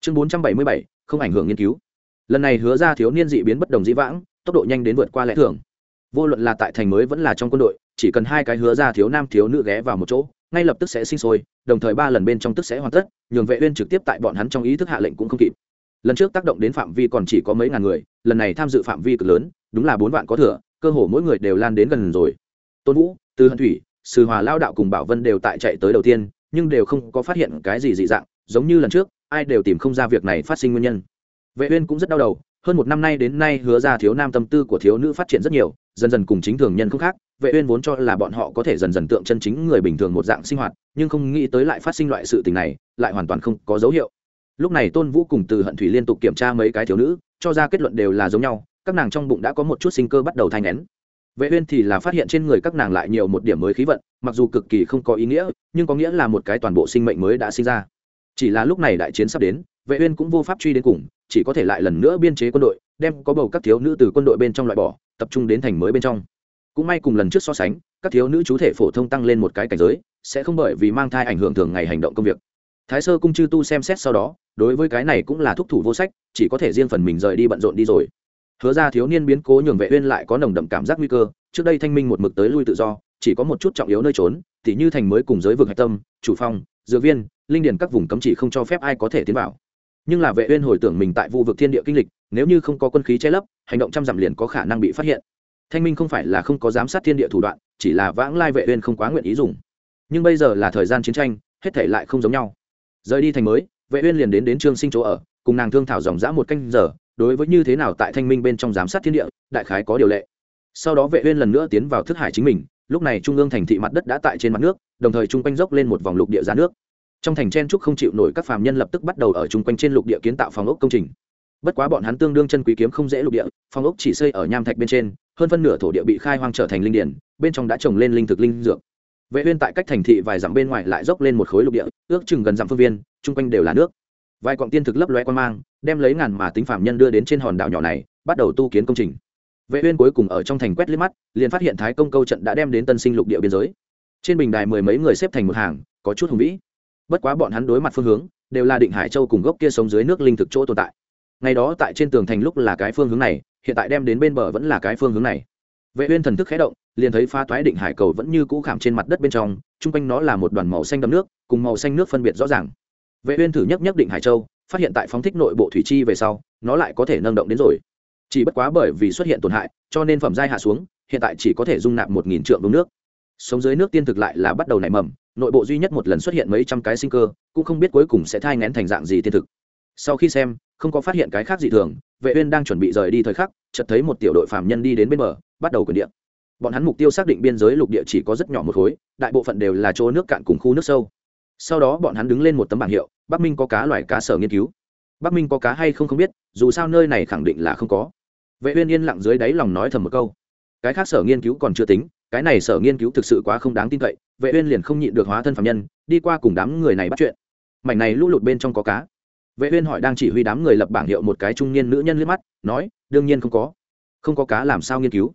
Chương 477 không ảnh hưởng nghiên cứu. Lần này hứa ra thiếu niên dị biến bất đồng dĩ vãng, tốc độ nhanh đến vượt qua lẽ thường vô luận là tại thành mới vẫn là trong quân đội, chỉ cần hai cái hứa ra thiếu nam thiếu nữ ghé vào một chỗ, ngay lập tức sẽ sinh sôi, đồng thời ba lần bên trong tức sẽ hoàn tất, nhường vệ uyên trực tiếp tại bọn hắn trong ý thức hạ lệnh cũng không kịp. Lần trước tác động đến phạm vi còn chỉ có mấy ngàn người, lần này tham dự phạm vi cực lớn, đúng là bốn vạn có thừa, cơ hồ mỗi người đều lan đến gần rồi. Tôn vũ, từ hận thủy sư hòa lao đạo cùng bảo vân đều tại chạy tới đầu tiên, nhưng đều không có phát hiện cái gì dị dạng, giống như lần trước, ai đều tìm không ra việc này phát sinh nguyên nhân. Vệ uyên cũng rất đau đầu, hơn một năm nay đến nay hứa ra thiếu nam tâm tư của thiếu nữ phát triển rất nhiều dần dần cùng chính thường nhân không khác, vệ uyên vốn cho là bọn họ có thể dần dần tượng chân chính người bình thường một dạng sinh hoạt, nhưng không nghĩ tới lại phát sinh loại sự tình này, lại hoàn toàn không có dấu hiệu. Lúc này tôn vũ cùng từ hận thủy liên tục kiểm tra mấy cái thiếu nữ, cho ra kết luận đều là giống nhau, các nàng trong bụng đã có một chút sinh cơ bắt đầu thay nén. Vệ uyên thì là phát hiện trên người các nàng lại nhiều một điểm mới khí vận, mặc dù cực kỳ không có ý nghĩa, nhưng có nghĩa là một cái toàn bộ sinh mệnh mới đã sinh ra. Chỉ là lúc này đại chiến sắp đến, vệ uyên cũng vô pháp truy đến cùng, chỉ có thể lại lần nữa biên chế quân đội, đem có bầu các thiếu nữ từ quân đội bên trong loại bỏ tập trung đến thành mới bên trong. Cũng may cùng lần trước so sánh, các thiếu nữ chú thể phổ thông tăng lên một cái cảnh giới, sẽ không bởi vì mang thai ảnh hưởng thường ngày hành động công việc. Thái sơ cung chư tu xem xét sau đó, đối với cái này cũng là thúc thủ vô sách, chỉ có thể riêng phần mình rời đi bận rộn đi rồi. Hứa ra thiếu niên biến cố nhường vệ uyên lại có nồng đậm cảm giác nguy cơ, trước đây thanh minh một mực tới lui tự do, chỉ có một chút trọng yếu nơi trốn, tỉ như thành mới cùng giới vực hạch tâm, chủ phong, dược viên, linh điển các vùng cấm chỉ không cho phép ai có thể tiến vào. Nhưng là vệ uyên hồi tưởng mình tại vu vực thiên địa kinh lịch nếu như không có quân khí che lấp, hành động trăm dặm liền có khả năng bị phát hiện. Thanh minh không phải là không có giám sát thiên địa thủ đoạn, chỉ là vãng lai vệ uyên không quá nguyện ý dùng. Nhưng bây giờ là thời gian chiến tranh, hết thảy lại không giống nhau. Rời đi thành mới, vệ uyên liền đến đến trương sinh chỗ ở, cùng nàng thương thảo dòng dã một canh giờ, đối với như thế nào tại thanh minh bên trong giám sát thiên địa, đại khái có điều lệ. Sau đó vệ uyên lần nữa tiến vào thức hải chính mình, lúc này trung ương thành thị mặt đất đã tại trên mặt nước, đồng thời trung quanh dốc lên một vòng lục địa ra nước. Trong thành chen trúc không chịu nổi các phàm nhân lập tức bắt đầu ở trung quanh trên lục địa kiến tạo phòng ốc công trình bất quá bọn hắn tương đương chân quý kiếm không dễ lục địa, Phong ốc chỉ xây ở nham thạch bên trên, hơn phân nửa thổ địa bị khai hoang trở thành linh điển, bên trong đã trồng lên linh thực linh dược. Vệ uyên tại cách thành thị vài dặm bên ngoài lại dốc lên một khối lục địa, ước chừng gần dặm phương viên trung quanh đều là nước. Vài quặng tiên thực lấp loe quan mang, đem lấy ngàn mà tính phạm nhân đưa đến trên hòn đảo nhỏ này, bắt đầu tu kiến công trình. Vệ uyên cuối cùng ở trong thành quét liếc mắt, liền phát hiện thái công câu trận đã đem đến tân sinh lục địa biên giới. Trên bình đài mười mấy người xếp thành một hàng, có chút hùng vĩ. Bất quá bọn hắn đối mặt phương hướng, đều là định hải châu cùng gốc kia sống dưới nước linh thực chỗ tồn tại ngày đó tại trên tường thành lúc là cái phương hướng này, hiện tại đem đến bên bờ vẫn là cái phương hướng này. Vệ uyên thần thức khẽ động, liền thấy pha toái định hải cầu vẫn như cũ khảm trên mặt đất bên trong trung quanh nó là một đoàn màu xanh đậm nước, cùng màu xanh nước phân biệt rõ ràng. Vệ uyên thử nhấc nhấc định hải châu, phát hiện tại phóng thích nội bộ thủy chi về sau, nó lại có thể nâng động đến rồi. Chỉ bất quá bởi vì xuất hiện tổn hại, cho nên phẩm giai hạ xuống, hiện tại chỉ có thể dung nạp một nghìn trượng đúng nước. Sống dưới nước tiên thực lại là bắt đầu nảy mầm, nội bộ duy nhất một lần xuất hiện mấy trăm cái sinh cơ, cũng không biết cuối cùng sẽ thai ngén thành dạng gì tiên thực. Sau khi xem không có phát hiện cái khác gì thường, vệ uyên đang chuẩn bị rời đi thời khắc, chợt thấy một tiểu đội phàm nhân đi đến bên bờ, bắt đầu quyền địa. Bọn hắn mục tiêu xác định biên giới lục địa chỉ có rất nhỏ một khối, đại bộ phận đều là chỗ nước cạn cùng khu nước sâu. Sau đó bọn hắn đứng lên một tấm bảng hiệu, bắc minh có cá loài cá sở nghiên cứu. Bắc minh có cá hay không không biết, dù sao nơi này khẳng định là không có. Vệ uyên yên lặng dưới đáy lòng nói thầm một câu. Cái khác sở nghiên cứu còn chưa tính, cái này sở nghiên cứu thực sự quá không đáng tin cậy, vệ uyên liền không nhịn được hóa thân phàm nhân, đi qua cùng đám người này bắt chuyện. Mảnh này lũ lụt bên trong có cá vệ uyên hỏi đang chỉ huy đám người lập bảng hiệu một cái trung niên nữ nhân liếc mắt, nói, đương nhiên không có. Không có cá làm sao nghiên cứu?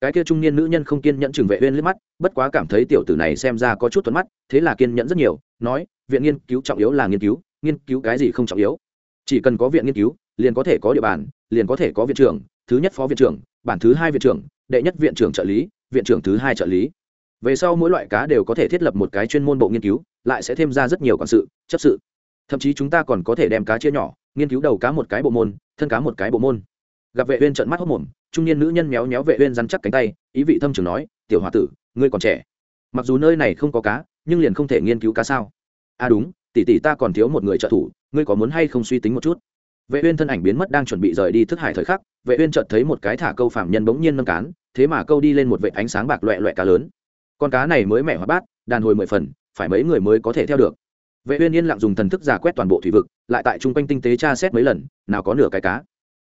Cái kia trung niên nữ nhân không kiên nhẫn chừng vệ uyên liếc mắt, bất quá cảm thấy tiểu tử này xem ra có chút thuận mắt, thế là kiên nhẫn rất nhiều, nói, viện nghiên cứu trọng yếu là nghiên cứu nghiên cứu cái gì không trọng yếu. Chỉ cần có viện nghiên cứu, liền có thể có địa bàn, liền có thể có viện trưởng, thứ nhất phó viện trưởng, bản thứ hai viện trưởng, đệ nhất viện trưởng trợ lý, viện trưởng thứ hai trợ lý. Về sau mỗi loại cá đều có thể thiết lập một cái chuyên môn bộ nghiên cứu, lại sẽ thêm ra rất nhiều quản sự, chấp sự thậm chí chúng ta còn có thể đem cá chia nhỏ, nghiên cứu đầu cá một cái bộ môn, thân cá một cái bộ môn. Gặp vệ uyên trợn mắt hốt mồm, trung niên nữ nhân méo méo vệ uyên rắn chắc cánh tay, ý vị thâm trường nói, tiểu hòa tử, ngươi còn trẻ. Mặc dù nơi này không có cá, nhưng liền không thể nghiên cứu cá sao? À đúng, tỷ tỷ ta còn thiếu một người trợ thủ, ngươi có muốn hay không suy tính một chút? Vệ uyên thân ảnh biến mất đang chuẩn bị rời đi thức hải thời khắc, vệ uyên chợt thấy một cái thả câu phạm nhân bỗng nhiên nâng cán, thế mà câu đi lên một vệt ánh sáng bạc loẹt loẹt cá lớn. Con cá này mới mẻ hóa bát, đàn hồi mười phần, phải mấy người mới có thể theo được? Vệ uyên yên lặng dùng thần thức giả quét toàn bộ thủy vực, lại tại trung quanh tinh tế tra xét mấy lần, nào có nửa cái cá.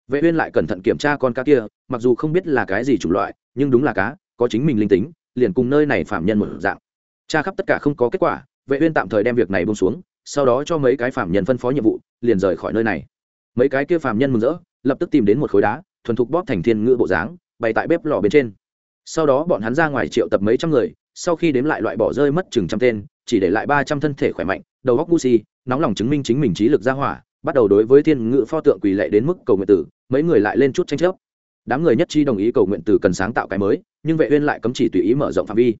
Vệ uyên lại cẩn thận kiểm tra con cá kia, mặc dù không biết là cái gì chủng loại, nhưng đúng là cá, có chính mình linh tính, liền cùng nơi này phạm nhân một dạng. Tra khắp tất cả không có kết quả, vệ uyên tạm thời đem việc này buông xuống, sau đó cho mấy cái phạm nhân phân phó nhiệm vụ, liền rời khỏi nơi này. Mấy cái kia phạm nhân mừng rỡ, lập tức tìm đến một khối đá, thuần thục bóp thành thiên ngữ bộ dáng, bày tại bếp lò bên trên. Sau đó bọn hắn ra ngoài triệu tập mấy trăm người, sau khi đếm lại loại bỏ rơi mất chừng trăm tên, chỉ để lại ba trăm thân thể khỏe mạnh đầu góc gu si, nóng lòng chứng minh chính mình trí lực ra hỏa, bắt đầu đối với thiên ngự pho tượng quỳ lệ đến mức cầu nguyện tử, mấy người lại lên chút tranh chấp. Đám người nhất chi đồng ý cầu nguyện tử cần sáng tạo cái mới, nhưng vệ uyên lại cấm chỉ tùy ý mở rộng phạm vi.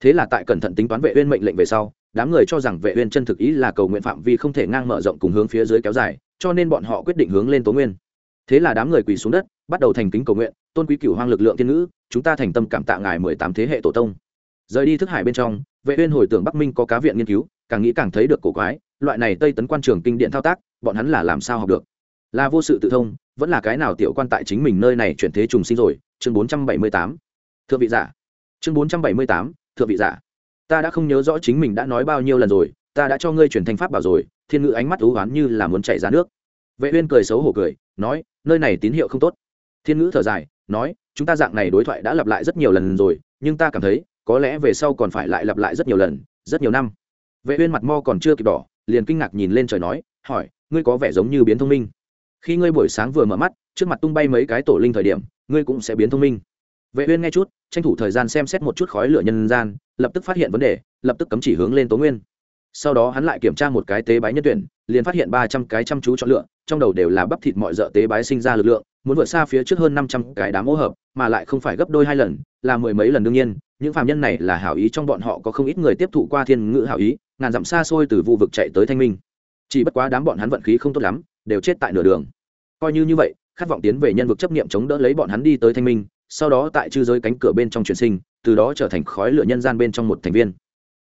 Thế là tại cẩn thận tính toán vệ uyên mệnh lệnh về sau, đám người cho rằng vệ uyên chân thực ý là cầu nguyện phạm vi không thể ngang mở rộng cùng hướng phía dưới kéo dài, cho nên bọn họ quyết định hướng lên tố nguyên. Thế là đám người quỳ xuống đất, bắt đầu thành kính cầu nguyện, tôn quý cửu hoang lực lượng thiên ngữ, chúng ta thành tâm cảm tạ ngài mười tám thế hệ tổ tông. Rời đi thức hải bên trong vệ uyên hồi tưởng bắc minh có cá viện nghiên cứu, càng nghĩ càng thấy được cổ quái, loại này tây tấn quan trường kinh điện thao tác, bọn hắn là làm sao học được? Là vô sự tự thông, vẫn là cái nào tiểu quan tại chính mình nơi này chuyển thế trùng sinh rồi? Chương 478 thượng vị giả. Chương 478 thượng vị giả. Ta đã không nhớ rõ chính mình đã nói bao nhiêu lần rồi, ta đã cho ngươi chuyển thành pháp bảo rồi, thiên ngữ ánh mắt ú oán như là muốn chảy ra nước. Vệ uyên cười xấu hổ cười, nói, nơi này tín hiệu không tốt. Thiên ngữ thở dài, nói, chúng ta dạng này đối thoại đã lặp lại rất nhiều lần rồi, nhưng ta cảm thấy có lẽ về sau còn phải lại lặp lại rất nhiều lần, rất nhiều năm. Vệ uyên mặt mo còn chưa kịp đỏ, liền kinh ngạc nhìn lên trời nói, hỏi, ngươi có vẻ giống như biến thông minh? Khi ngươi buổi sáng vừa mở mắt, trước mặt tung bay mấy cái tổ linh thời điểm, ngươi cũng sẽ biến thông minh. Vệ uyên nghe chút, tranh thủ thời gian xem xét một chút khói lửa nhân gian, lập tức phát hiện vấn đề, lập tức cấm chỉ hướng lên tố nguyên. Sau đó hắn lại kiểm tra một cái tế bái nhân tuyển, liền phát hiện ba trăm cái chăm chú chọn lựa, trong đầu đều là bắp thịt mọi dợ tế bái sinh ra lực lượng, muốn vượt xa phía trước hơn năm trăm cái đám ô hợp, mà lại không phải gấp đôi hai lần, là mười mấy lần đương nhiên những phàm nhân này là hảo ý trong bọn họ có không ít người tiếp thụ qua thiên ngữ hảo ý, ngàn dặm xa xôi từ vụ vực chạy tới thanh minh. Chỉ bất quá đám bọn hắn vận khí không tốt lắm, đều chết tại nửa đường. Coi như như vậy, khát vọng tiến về nhân vực chấp niệm chống đỡ lấy bọn hắn đi tới thanh minh, sau đó tại chư giới cánh cửa bên trong truyền sinh, từ đó trở thành khói lửa nhân gian bên trong một thành viên.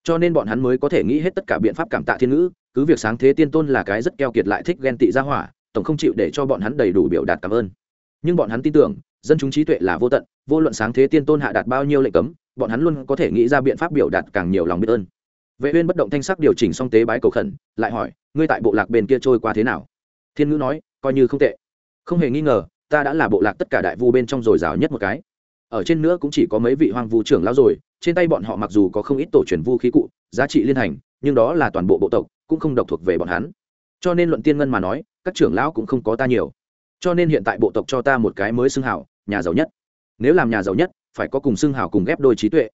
Cho nên bọn hắn mới có thể nghĩ hết tất cả biện pháp cảm tạ thiên ngữ, cứ việc sáng thế tiên tôn là cái rất keo kiệt lại thích ghen tị ra hỏa, tổng không chịu để cho bọn hắn đầy đủ biểu đạt cảm ơn. Nhưng bọn hắn tin tưởng, dân chúng trí tuệ là vô tận, vô luận sáng thế tiên tôn hạ đạt bao nhiêu lệnh cấm bọn hắn luôn có thể nghĩ ra biện pháp biểu đạt càng nhiều lòng biết ơn. Vệ uyên bất động thanh sắc điều chỉnh xong tế bái cầu khẩn lại hỏi ngươi tại bộ lạc bên kia trôi qua thế nào? Thiên ngữ nói coi như không tệ. Không hề nghi ngờ ta đã là bộ lạc tất cả đại vu bên trong rồi rào nhất một cái. Ở trên nữa cũng chỉ có mấy vị hoang vu trưởng lão rồi trên tay bọn họ mặc dù có không ít tổ truyền vu khí cụ giá trị liên hành nhưng đó là toàn bộ bộ tộc cũng không độc thuộc về bọn hắn. Cho nên luận tiên ngân mà nói các trưởng lão cũng không có ta nhiều. Cho nên hiện tại bộ tộc cho ta một cái mới xưng hào, nhà giàu nhất. Nếu làm nhà giàu nhất phải có cùng xương hào cùng ghép đôi trí tuệ.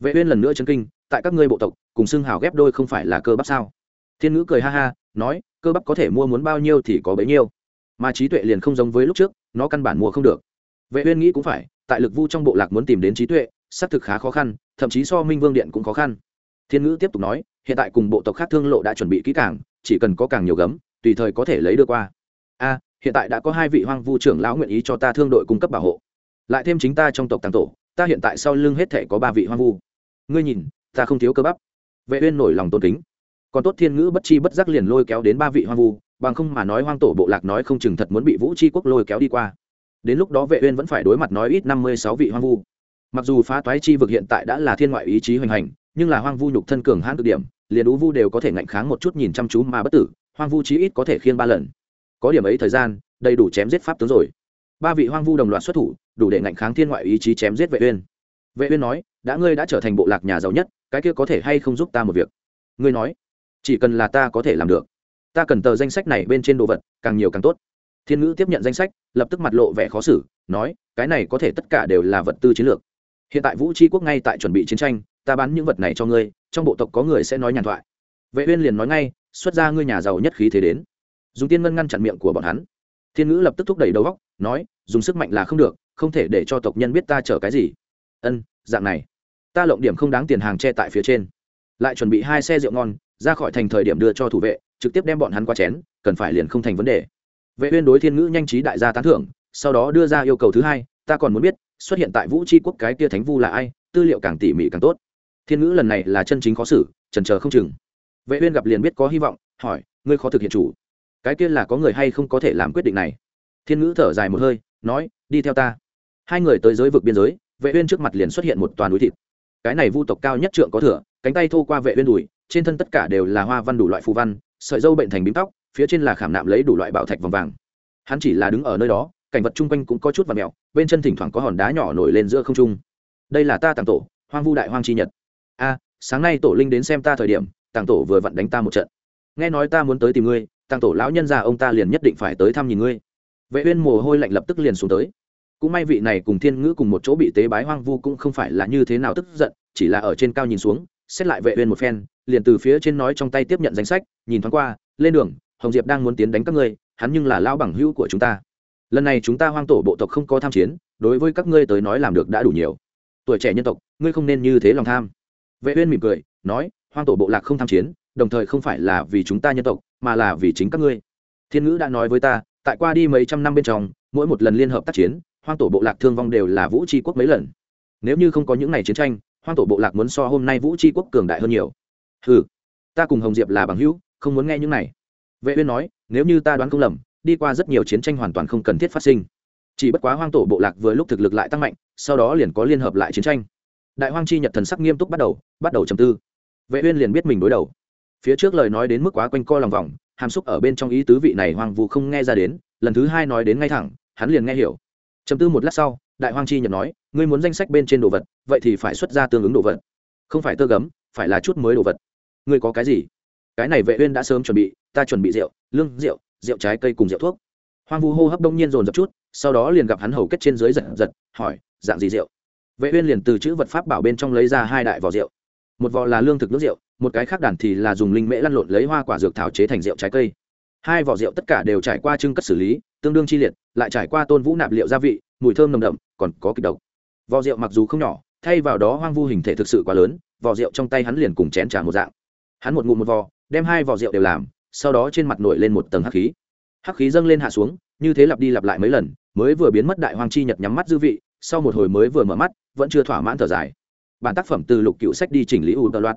Vệ uyên lần nữa chấn kinh, tại các ngươi bộ tộc, cùng xương hào ghép đôi không phải là cơ bắp sao? Thiên ngữ cười ha ha, nói, cơ bắp có thể mua muốn bao nhiêu thì có bấy nhiêu. Mà trí tuệ liền không giống với lúc trước, nó căn bản mua không được. Vệ uyên nghĩ cũng phải, tại lực vu trong bộ lạc muốn tìm đến trí tuệ, xác thực khá khó khăn, thậm chí so minh vương điện cũng khó khăn. Thiên ngữ tiếp tục nói, hiện tại cùng bộ tộc khác thương lộ đã chuẩn bị kỹ càng, chỉ cần có càng nhiều gấm, tùy thời có thể lấy đưa qua. A, hiện tại đã có hai vị hoang vu trưởng lão nguyện ý cho ta thương đội cung cấp bảo hộ. Lại thêm chính ta trong tộc tàng tổ ta hiện tại sau lưng hết thể có ba vị hoang vu. Ngươi nhìn, ta không thiếu cơ bắp. Vệ uyên nổi lòng tôn kính. Còn tốt thiên ngữ bất chi bất giác liền lôi kéo đến ba vị hoang vu, bằng không mà nói hoang tổ bộ lạc nói không chừng thật muốn bị vũ chi quốc lôi kéo đi qua. Đến lúc đó vệ uyên vẫn phải đối mặt nói ít năm mươi sáu vị hoang vu. Mặc dù phá toái chi vực hiện tại đã là thiên ngoại ý chí hoành hành, nhưng là hoang vu nhục thân cường hãn cực điểm, liền ú vu đều có thể ngạnh kháng một chút nhìn chăm chú mà bất tử, hoang vu chí ít có thể khiêng ba lần. Có điểm ấy thời gian, đầy đủ chém giết pháp tướng rồi ba vị hoang vu đồng loạt xuất thủ, đủ để ngạnh kháng thiên ngoại ý chí chém giết vệ uyên. Vệ uyên nói, đã ngươi đã trở thành bộ lạc nhà giàu nhất, cái kia có thể hay không giúp ta một việc? Ngươi nói, chỉ cần là ta có thể làm được. Ta cần tờ danh sách này bên trên đồ vật, càng nhiều càng tốt. Thiên ngữ tiếp nhận danh sách, lập tức mặt lộ vẻ khó xử, nói, cái này có thể tất cả đều là vật tư chiến lược. Hiện tại vũ tri quốc ngay tại chuẩn bị chiến tranh, ta bán những vật này cho ngươi, trong bộ tộc có người sẽ nói nhàn thoại. Vệ uyên liền nói ngay, xuất ra ngươi nhà giàu nhất khí thế đến. Dùng tiên ngân ngăn chặn miệng của bọn hắn. Thiên ngữ lập tức thúc đẩy đầu góc nói, dùng sức mạnh là không được, không thể để cho tộc nhân biết ta chở cái gì. Ân, dạng này. Ta lộng điểm không đáng tiền hàng che tại phía trên. Lại chuẩn bị hai xe rượu ngon, ra khỏi thành thời điểm đưa cho thủ vệ, trực tiếp đem bọn hắn qua chén, cần phải liền không thành vấn đề. Vệ uyên đối thiên ngữ nhanh trí đại gia tán thưởng, sau đó đưa ra yêu cầu thứ hai, ta còn muốn biết, xuất hiện tại vũ tri quốc cái kia thánh vu là ai, tư liệu càng tỉ mỉ càng tốt. Thiên ngữ lần này là chân chính khó xử trần chờ không chừng. Vệ uyên gặp liền biết có hy vọng, hỏi, ngươi khó thực hiện chủ. Cái kia là có người hay không có thể làm quyết định này? Thiên ngữ thở dài một hơi, nói, đi theo ta. Hai người tới giới vực biên giới, vệ uyên trước mặt liền xuất hiện một toàn núi thịt. Cái này vu tộc cao nhất trượng có thừa, cánh tay thô qua vệ uyên đùi, trên thân tất cả đều là hoa văn đủ loại phù văn, sợi dâu bệnh thành bím tóc, phía trên là khảm nạm lấy đủ loại bảo thạch vòng vàng. Hắn chỉ là đứng ở nơi đó, cảnh vật chung quanh cũng có chút và mèo, bên chân thỉnh thoảng có hòn đá nhỏ nổi lên giữa không trung. Đây là ta tàng tổ, hoang vu đại hoang chi nhật. A, sáng nay tổ linh đến xem ta thời điểm, tàng tổ vừa vặn đánh ta một trận. Nghe nói ta muốn tới tìm ngươi, tàng tổ lão nhân già ông ta liền nhất định phải tới thăm nhìn ngươi vệ uyên mồ hôi lạnh lập tức liền xuống tới. Cũng may vị này cùng thiên ngữ cùng một chỗ bị tế bái hoang vu cũng không phải là như thế nào tức giận, chỉ là ở trên cao nhìn xuống, xét lại vệ uyên một phen, liền từ phía trên nói trong tay tiếp nhận danh sách, nhìn thoáng qua, lên đường, hồng diệp đang muốn tiến đánh các ngươi, hắn nhưng là lão bằng hữu của chúng ta. Lần này chúng ta hoang tổ bộ tộc không có tham chiến, đối với các ngươi tới nói làm được đã đủ nhiều. Tuổi trẻ nhân tộc, ngươi không nên như thế lòng tham. Vệ uyên mỉm cười, nói, hoang tổ bộ lạc không tham chiến, đồng thời không phải là vì chúng ta nhân tộc, mà là vì chính các ngươi. Thiên ngữ đã nói với ta tại qua đi mấy trăm năm bên trong, mỗi một lần liên hợp tác chiến, hoang tổ bộ lạc thương vong đều là vũ tri quốc mấy lần. Nếu như không có những ngày chiến tranh, hoang tổ bộ lạc muốn so hôm nay vũ tri quốc cường đại hơn nhiều. Ừ ta cùng hồng diệp là bằng hữu, không muốn nghe những này. Vệ uyên nói, nếu như ta đoán không lầm, đi qua rất nhiều chiến tranh hoàn toàn không cần thiết phát sinh. Chỉ bất quá hoang tổ bộ lạc vừa lúc thực lực lại tăng mạnh, sau đó liền có liên hợp lại chiến tranh. Đại hoang chi nhật thần sắc nghiêm túc bắt đầu bắt đầu trầm tư. Vệ uyên liền biết mình đối đầu. Phía trước lời nói đến mức quá quanh co lòng vòng hàm xúc ở bên trong ý tứ vị này hoang vu không nghe ra đến, lần thứ hai nói đến ngay thẳng, hắn liền nghe hiểu. Chấm tư một lát sau, đại hoang chi nhận nói, ngươi muốn danh sách bên trên đồ vật, vậy thì phải xuất ra tương ứng đồ vật. Không phải tơ gấm, phải là chút mới đồ vật. Ngươi có cái gì? Cái này vệ uyên đã sớm chuẩn bị, ta chuẩn bị rượu, lương, rượu rượu trái cây cùng rượu thuốc. Hoang vu hô hấp đông nhiên dồn dập chút, sau đó liền gặp hắn hầu kết trên dưới giật giật, hỏi, dạng gì rượu? Vệ uyên liền từ chữ vật pháp bảo bên trong lấy ra hai đại vỏ rượu một vỏ là lương thực nước rượu, một cái khác đàn thì là dùng linh mễ lăn lộn lấy hoa quả dược thảo chế thành rượu trái cây. Hai vỏ rượu tất cả đều trải qua trưng cất xử lý, tương đương chi liệt, lại trải qua tôn vũ nạp liệu gia vị, mùi thơm nồng đậm, còn có kịch độc. Vỏ rượu mặc dù không nhỏ, thay vào đó hoang vu hình thể thực sự quá lớn vỏ rượu trong tay hắn liền cùng chén trà một dạng. Hắn một ngụm một vò, đem hai vỏ rượu đều làm, sau đó trên mặt nổi lên một tầng hắc khí. Hắc khí dâng lên hạ xuống, như thế lặp đi lặp lại mấy lần, mới vừa biến mất đại hoàng chi nhật nhắm mắt dư vị, sau một hồi mới vừa mở mắt, vẫn chưa thỏa mãn thở dài bản tác phẩm từ lục cựu sách đi chỉnh lý u tờ loạt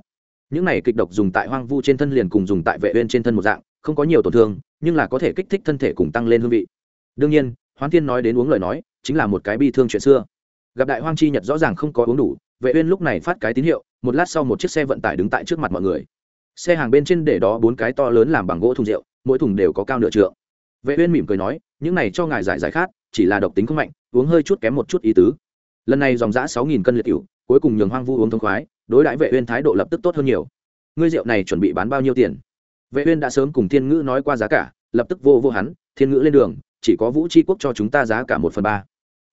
những này kịch độc dùng tại hoang vu trên thân liền cùng dùng tại vệ uyên trên thân một dạng, không có nhiều tổn thương, nhưng là có thể kích thích thân thể cùng tăng lên hương vị. Đương nhiên, hoán thiên nói đến uống lời nói, chính là một cái bi thương chuyện xưa. Gặp đại hoang chi nhật rõ ràng không có uống đủ, vệ uyên lúc này phát cái tín hiệu, một lát sau một chiếc xe vận tải đứng tại trước mặt mọi người. Xe hàng bên trên để đó bốn cái to lớn làm bằng gỗ thùng rượu, mỗi thùng đều có cao nửa trượng. Vệ uyên mỉm cười nói, những này cho ngài giải giải khát, chỉ là độc tính không mạnh, uống hơi chút kém một chút ý tứ. Lần này dòng giã sáu nghìn cân liệt tiểu cuối cùng nhường hoang vu uống thông khoái, đối đãi vệ uyên thái độ lập tức tốt hơn nhiều. Ngươi rượu này chuẩn bị bán bao nhiêu tiền? Vệ uyên đã sớm cùng thiên ngữ nói qua giá cả, lập tức vô vô hắn, thiên ngữ lên đường, chỉ có vũ chi quốc cho chúng ta giá cả một phần ba.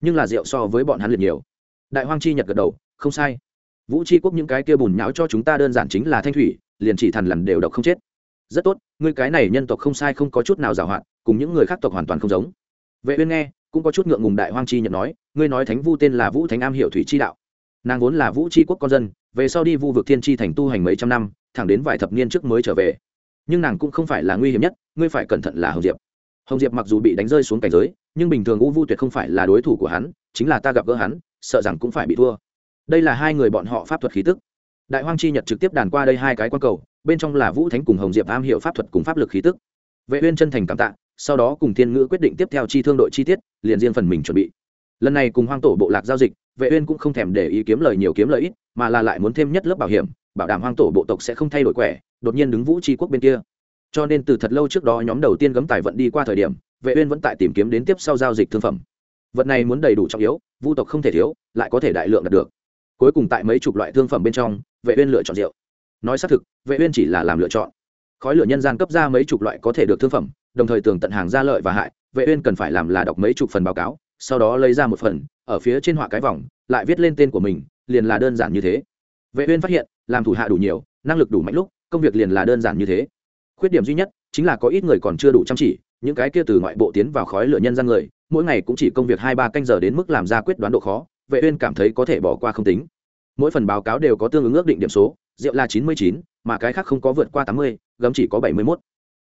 Nhưng là rượu so với bọn hắn liệt nhiều. Đại hoang chi nhật gật đầu, không sai. Vũ chi quốc những cái kia bùn nhão cho chúng ta đơn giản chính là thanh thủy, liền chỉ thằn lằn đều độc không chết. Rất tốt, ngươi cái này nhân tộc không sai không có chút nào giảo hoạt cùng những người khác tộc hoàn toàn không giống. Vệ uyên nghe, cũng có chút ngượng ngùng đại hoang chi nhận nói, ngươi nói thánh vu tên là vũ thánh am hiểu thủy chi đạo nàng vốn là vũ chi quốc con dân, về sau đi vu vực thiên chi thành tu hành mấy trăm năm, thẳng đến vài thập niên trước mới trở về. Nhưng nàng cũng không phải là nguy hiểm nhất, ngươi phải cẩn thận là hồng diệp. Hồng diệp mặc dù bị đánh rơi xuống cảnh giới, nhưng bình thường u vu tuyệt không phải là đối thủ của hắn, chính là ta gặp gỡ hắn, sợ rằng cũng phải bị thua. Đây là hai người bọn họ pháp thuật khí tức. Đại hoang chi nhật trực tiếp đàn qua đây hai cái quan cầu, bên trong là vũ thánh cùng hồng diệp am hiểu pháp thuật cùng pháp lực khí tức. Vệ uyên chân thành cảm tạ, sau đó cùng thiên ngữ quyết định tiếp theo chi thương đội chi tiết, liền riêng phần mình chuẩn bị. Lần này cùng hoang tổ bộ lạc giao dịch vệ uyên cũng không thèm để ý kiếm lời nhiều kiếm lợi ít, mà là lại muốn thêm nhất lớp bảo hiểm, bảo đảm hoang tổ bộ tộc sẽ không thay đổi quẻ, đột nhiên đứng vũ tri quốc bên kia. Cho nên từ thật lâu trước đó nhóm đầu tiên gấm tài vận đi qua thời điểm, vệ uyên vẫn tại tìm kiếm đến tiếp sau giao dịch thương phẩm. Vật này muốn đầy đủ trọng yếu, vu tộc không thể thiếu, lại có thể đại lượng đạt được. Cuối cùng tại mấy chục loại thương phẩm bên trong, vệ uyên lựa chọn rượu. Nói xác thực, vệ uyên chỉ là làm lựa chọn. Khói lửa nhân gian cấp ra mấy chục loại có thể được thương phẩm, đồng thời tường tận hàng ra lợi và hại, vệ uyên cần phải làm là đọc mấy chục phần báo cáo, sau đó lấy ra một phần ở phía trên họa cái vòng lại viết lên tên của mình liền là đơn giản như thế. Vệ uyên phát hiện làm thủ hạ đủ nhiều năng lực đủ mạnh lúc công việc liền là đơn giản như thế. Khuyết điểm duy nhất chính là có ít người còn chưa đủ chăm chỉ những cái kia từ ngoại bộ tiến vào khói lửa nhân gian người mỗi ngày cũng chỉ công việc hai ba canh giờ đến mức làm ra quyết đoán độ khó vệ uyên cảm thấy có thể bỏ qua không tính. Mỗi phần báo cáo đều có tương ứng ước định điểm số rượu là 99, mà cái khác không có vượt qua 80, gấm chỉ có 71.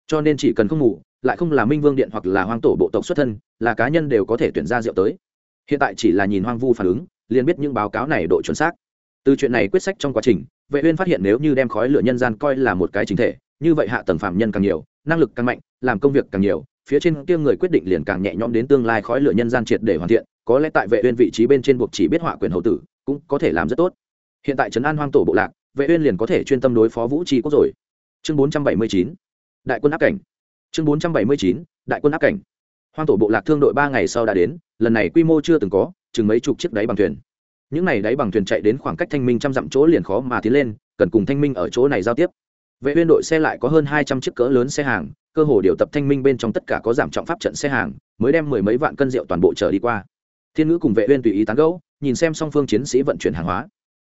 cho nên chỉ cần không ngủ lại không là minh vương điện hoặc là hoang tổ bộ tộc xuất thân là cá nhân đều có thể tuyển ra rượu tới hiện tại chỉ là nhìn hoang vu phản ứng, liền biết những báo cáo này độ chuẩn xác. Từ chuyện này quyết sách trong quá trình, vệ uyên phát hiện nếu như đem khói lửa nhân gian coi là một cái chính thể, như vậy hạ tầng phạm nhân càng nhiều, năng lực càng mạnh, làm công việc càng nhiều, phía trên kia người quyết định liền càng nhẹ nhõm đến tương lai khói lửa nhân gian triệt để hoàn thiện, có lẽ tại vệ uyên vị trí bên trên buộc chỉ biết họa quyền hậu tử, cũng có thể làm rất tốt. Hiện tại trấn an hoang tổ bộ lạc, vệ uyên liền có thể chuyên tâm đối phó vũ tri quốc rồi. Chương 479 đại quân áp cảnh. Chương 479 đại quân áp cảnh hoang tổ bộ lạc thương đội ba ngày sau đã đến, lần này quy mô chưa từng có, chừng mấy chục chiếc đáy bằng thuyền. Những này đáy bằng thuyền chạy đến khoảng cách thanh minh trăm dặm chỗ liền khó mà tiến lên, cần cùng thanh minh ở chỗ này giao tiếp. Vệ uyên đội xe lại có hơn hai trăm chiếc cỡ lớn xe hàng, cơ hồ điều tập thanh minh bên trong tất cả có giảm trọng pháp trận xe hàng, mới đem mười mấy vạn cân rượu toàn bộ chở đi qua. Thiên ngữ cùng vệ uyên tùy ý tán gẫu, nhìn xem song phương chiến sĩ vận chuyển hàng hóa.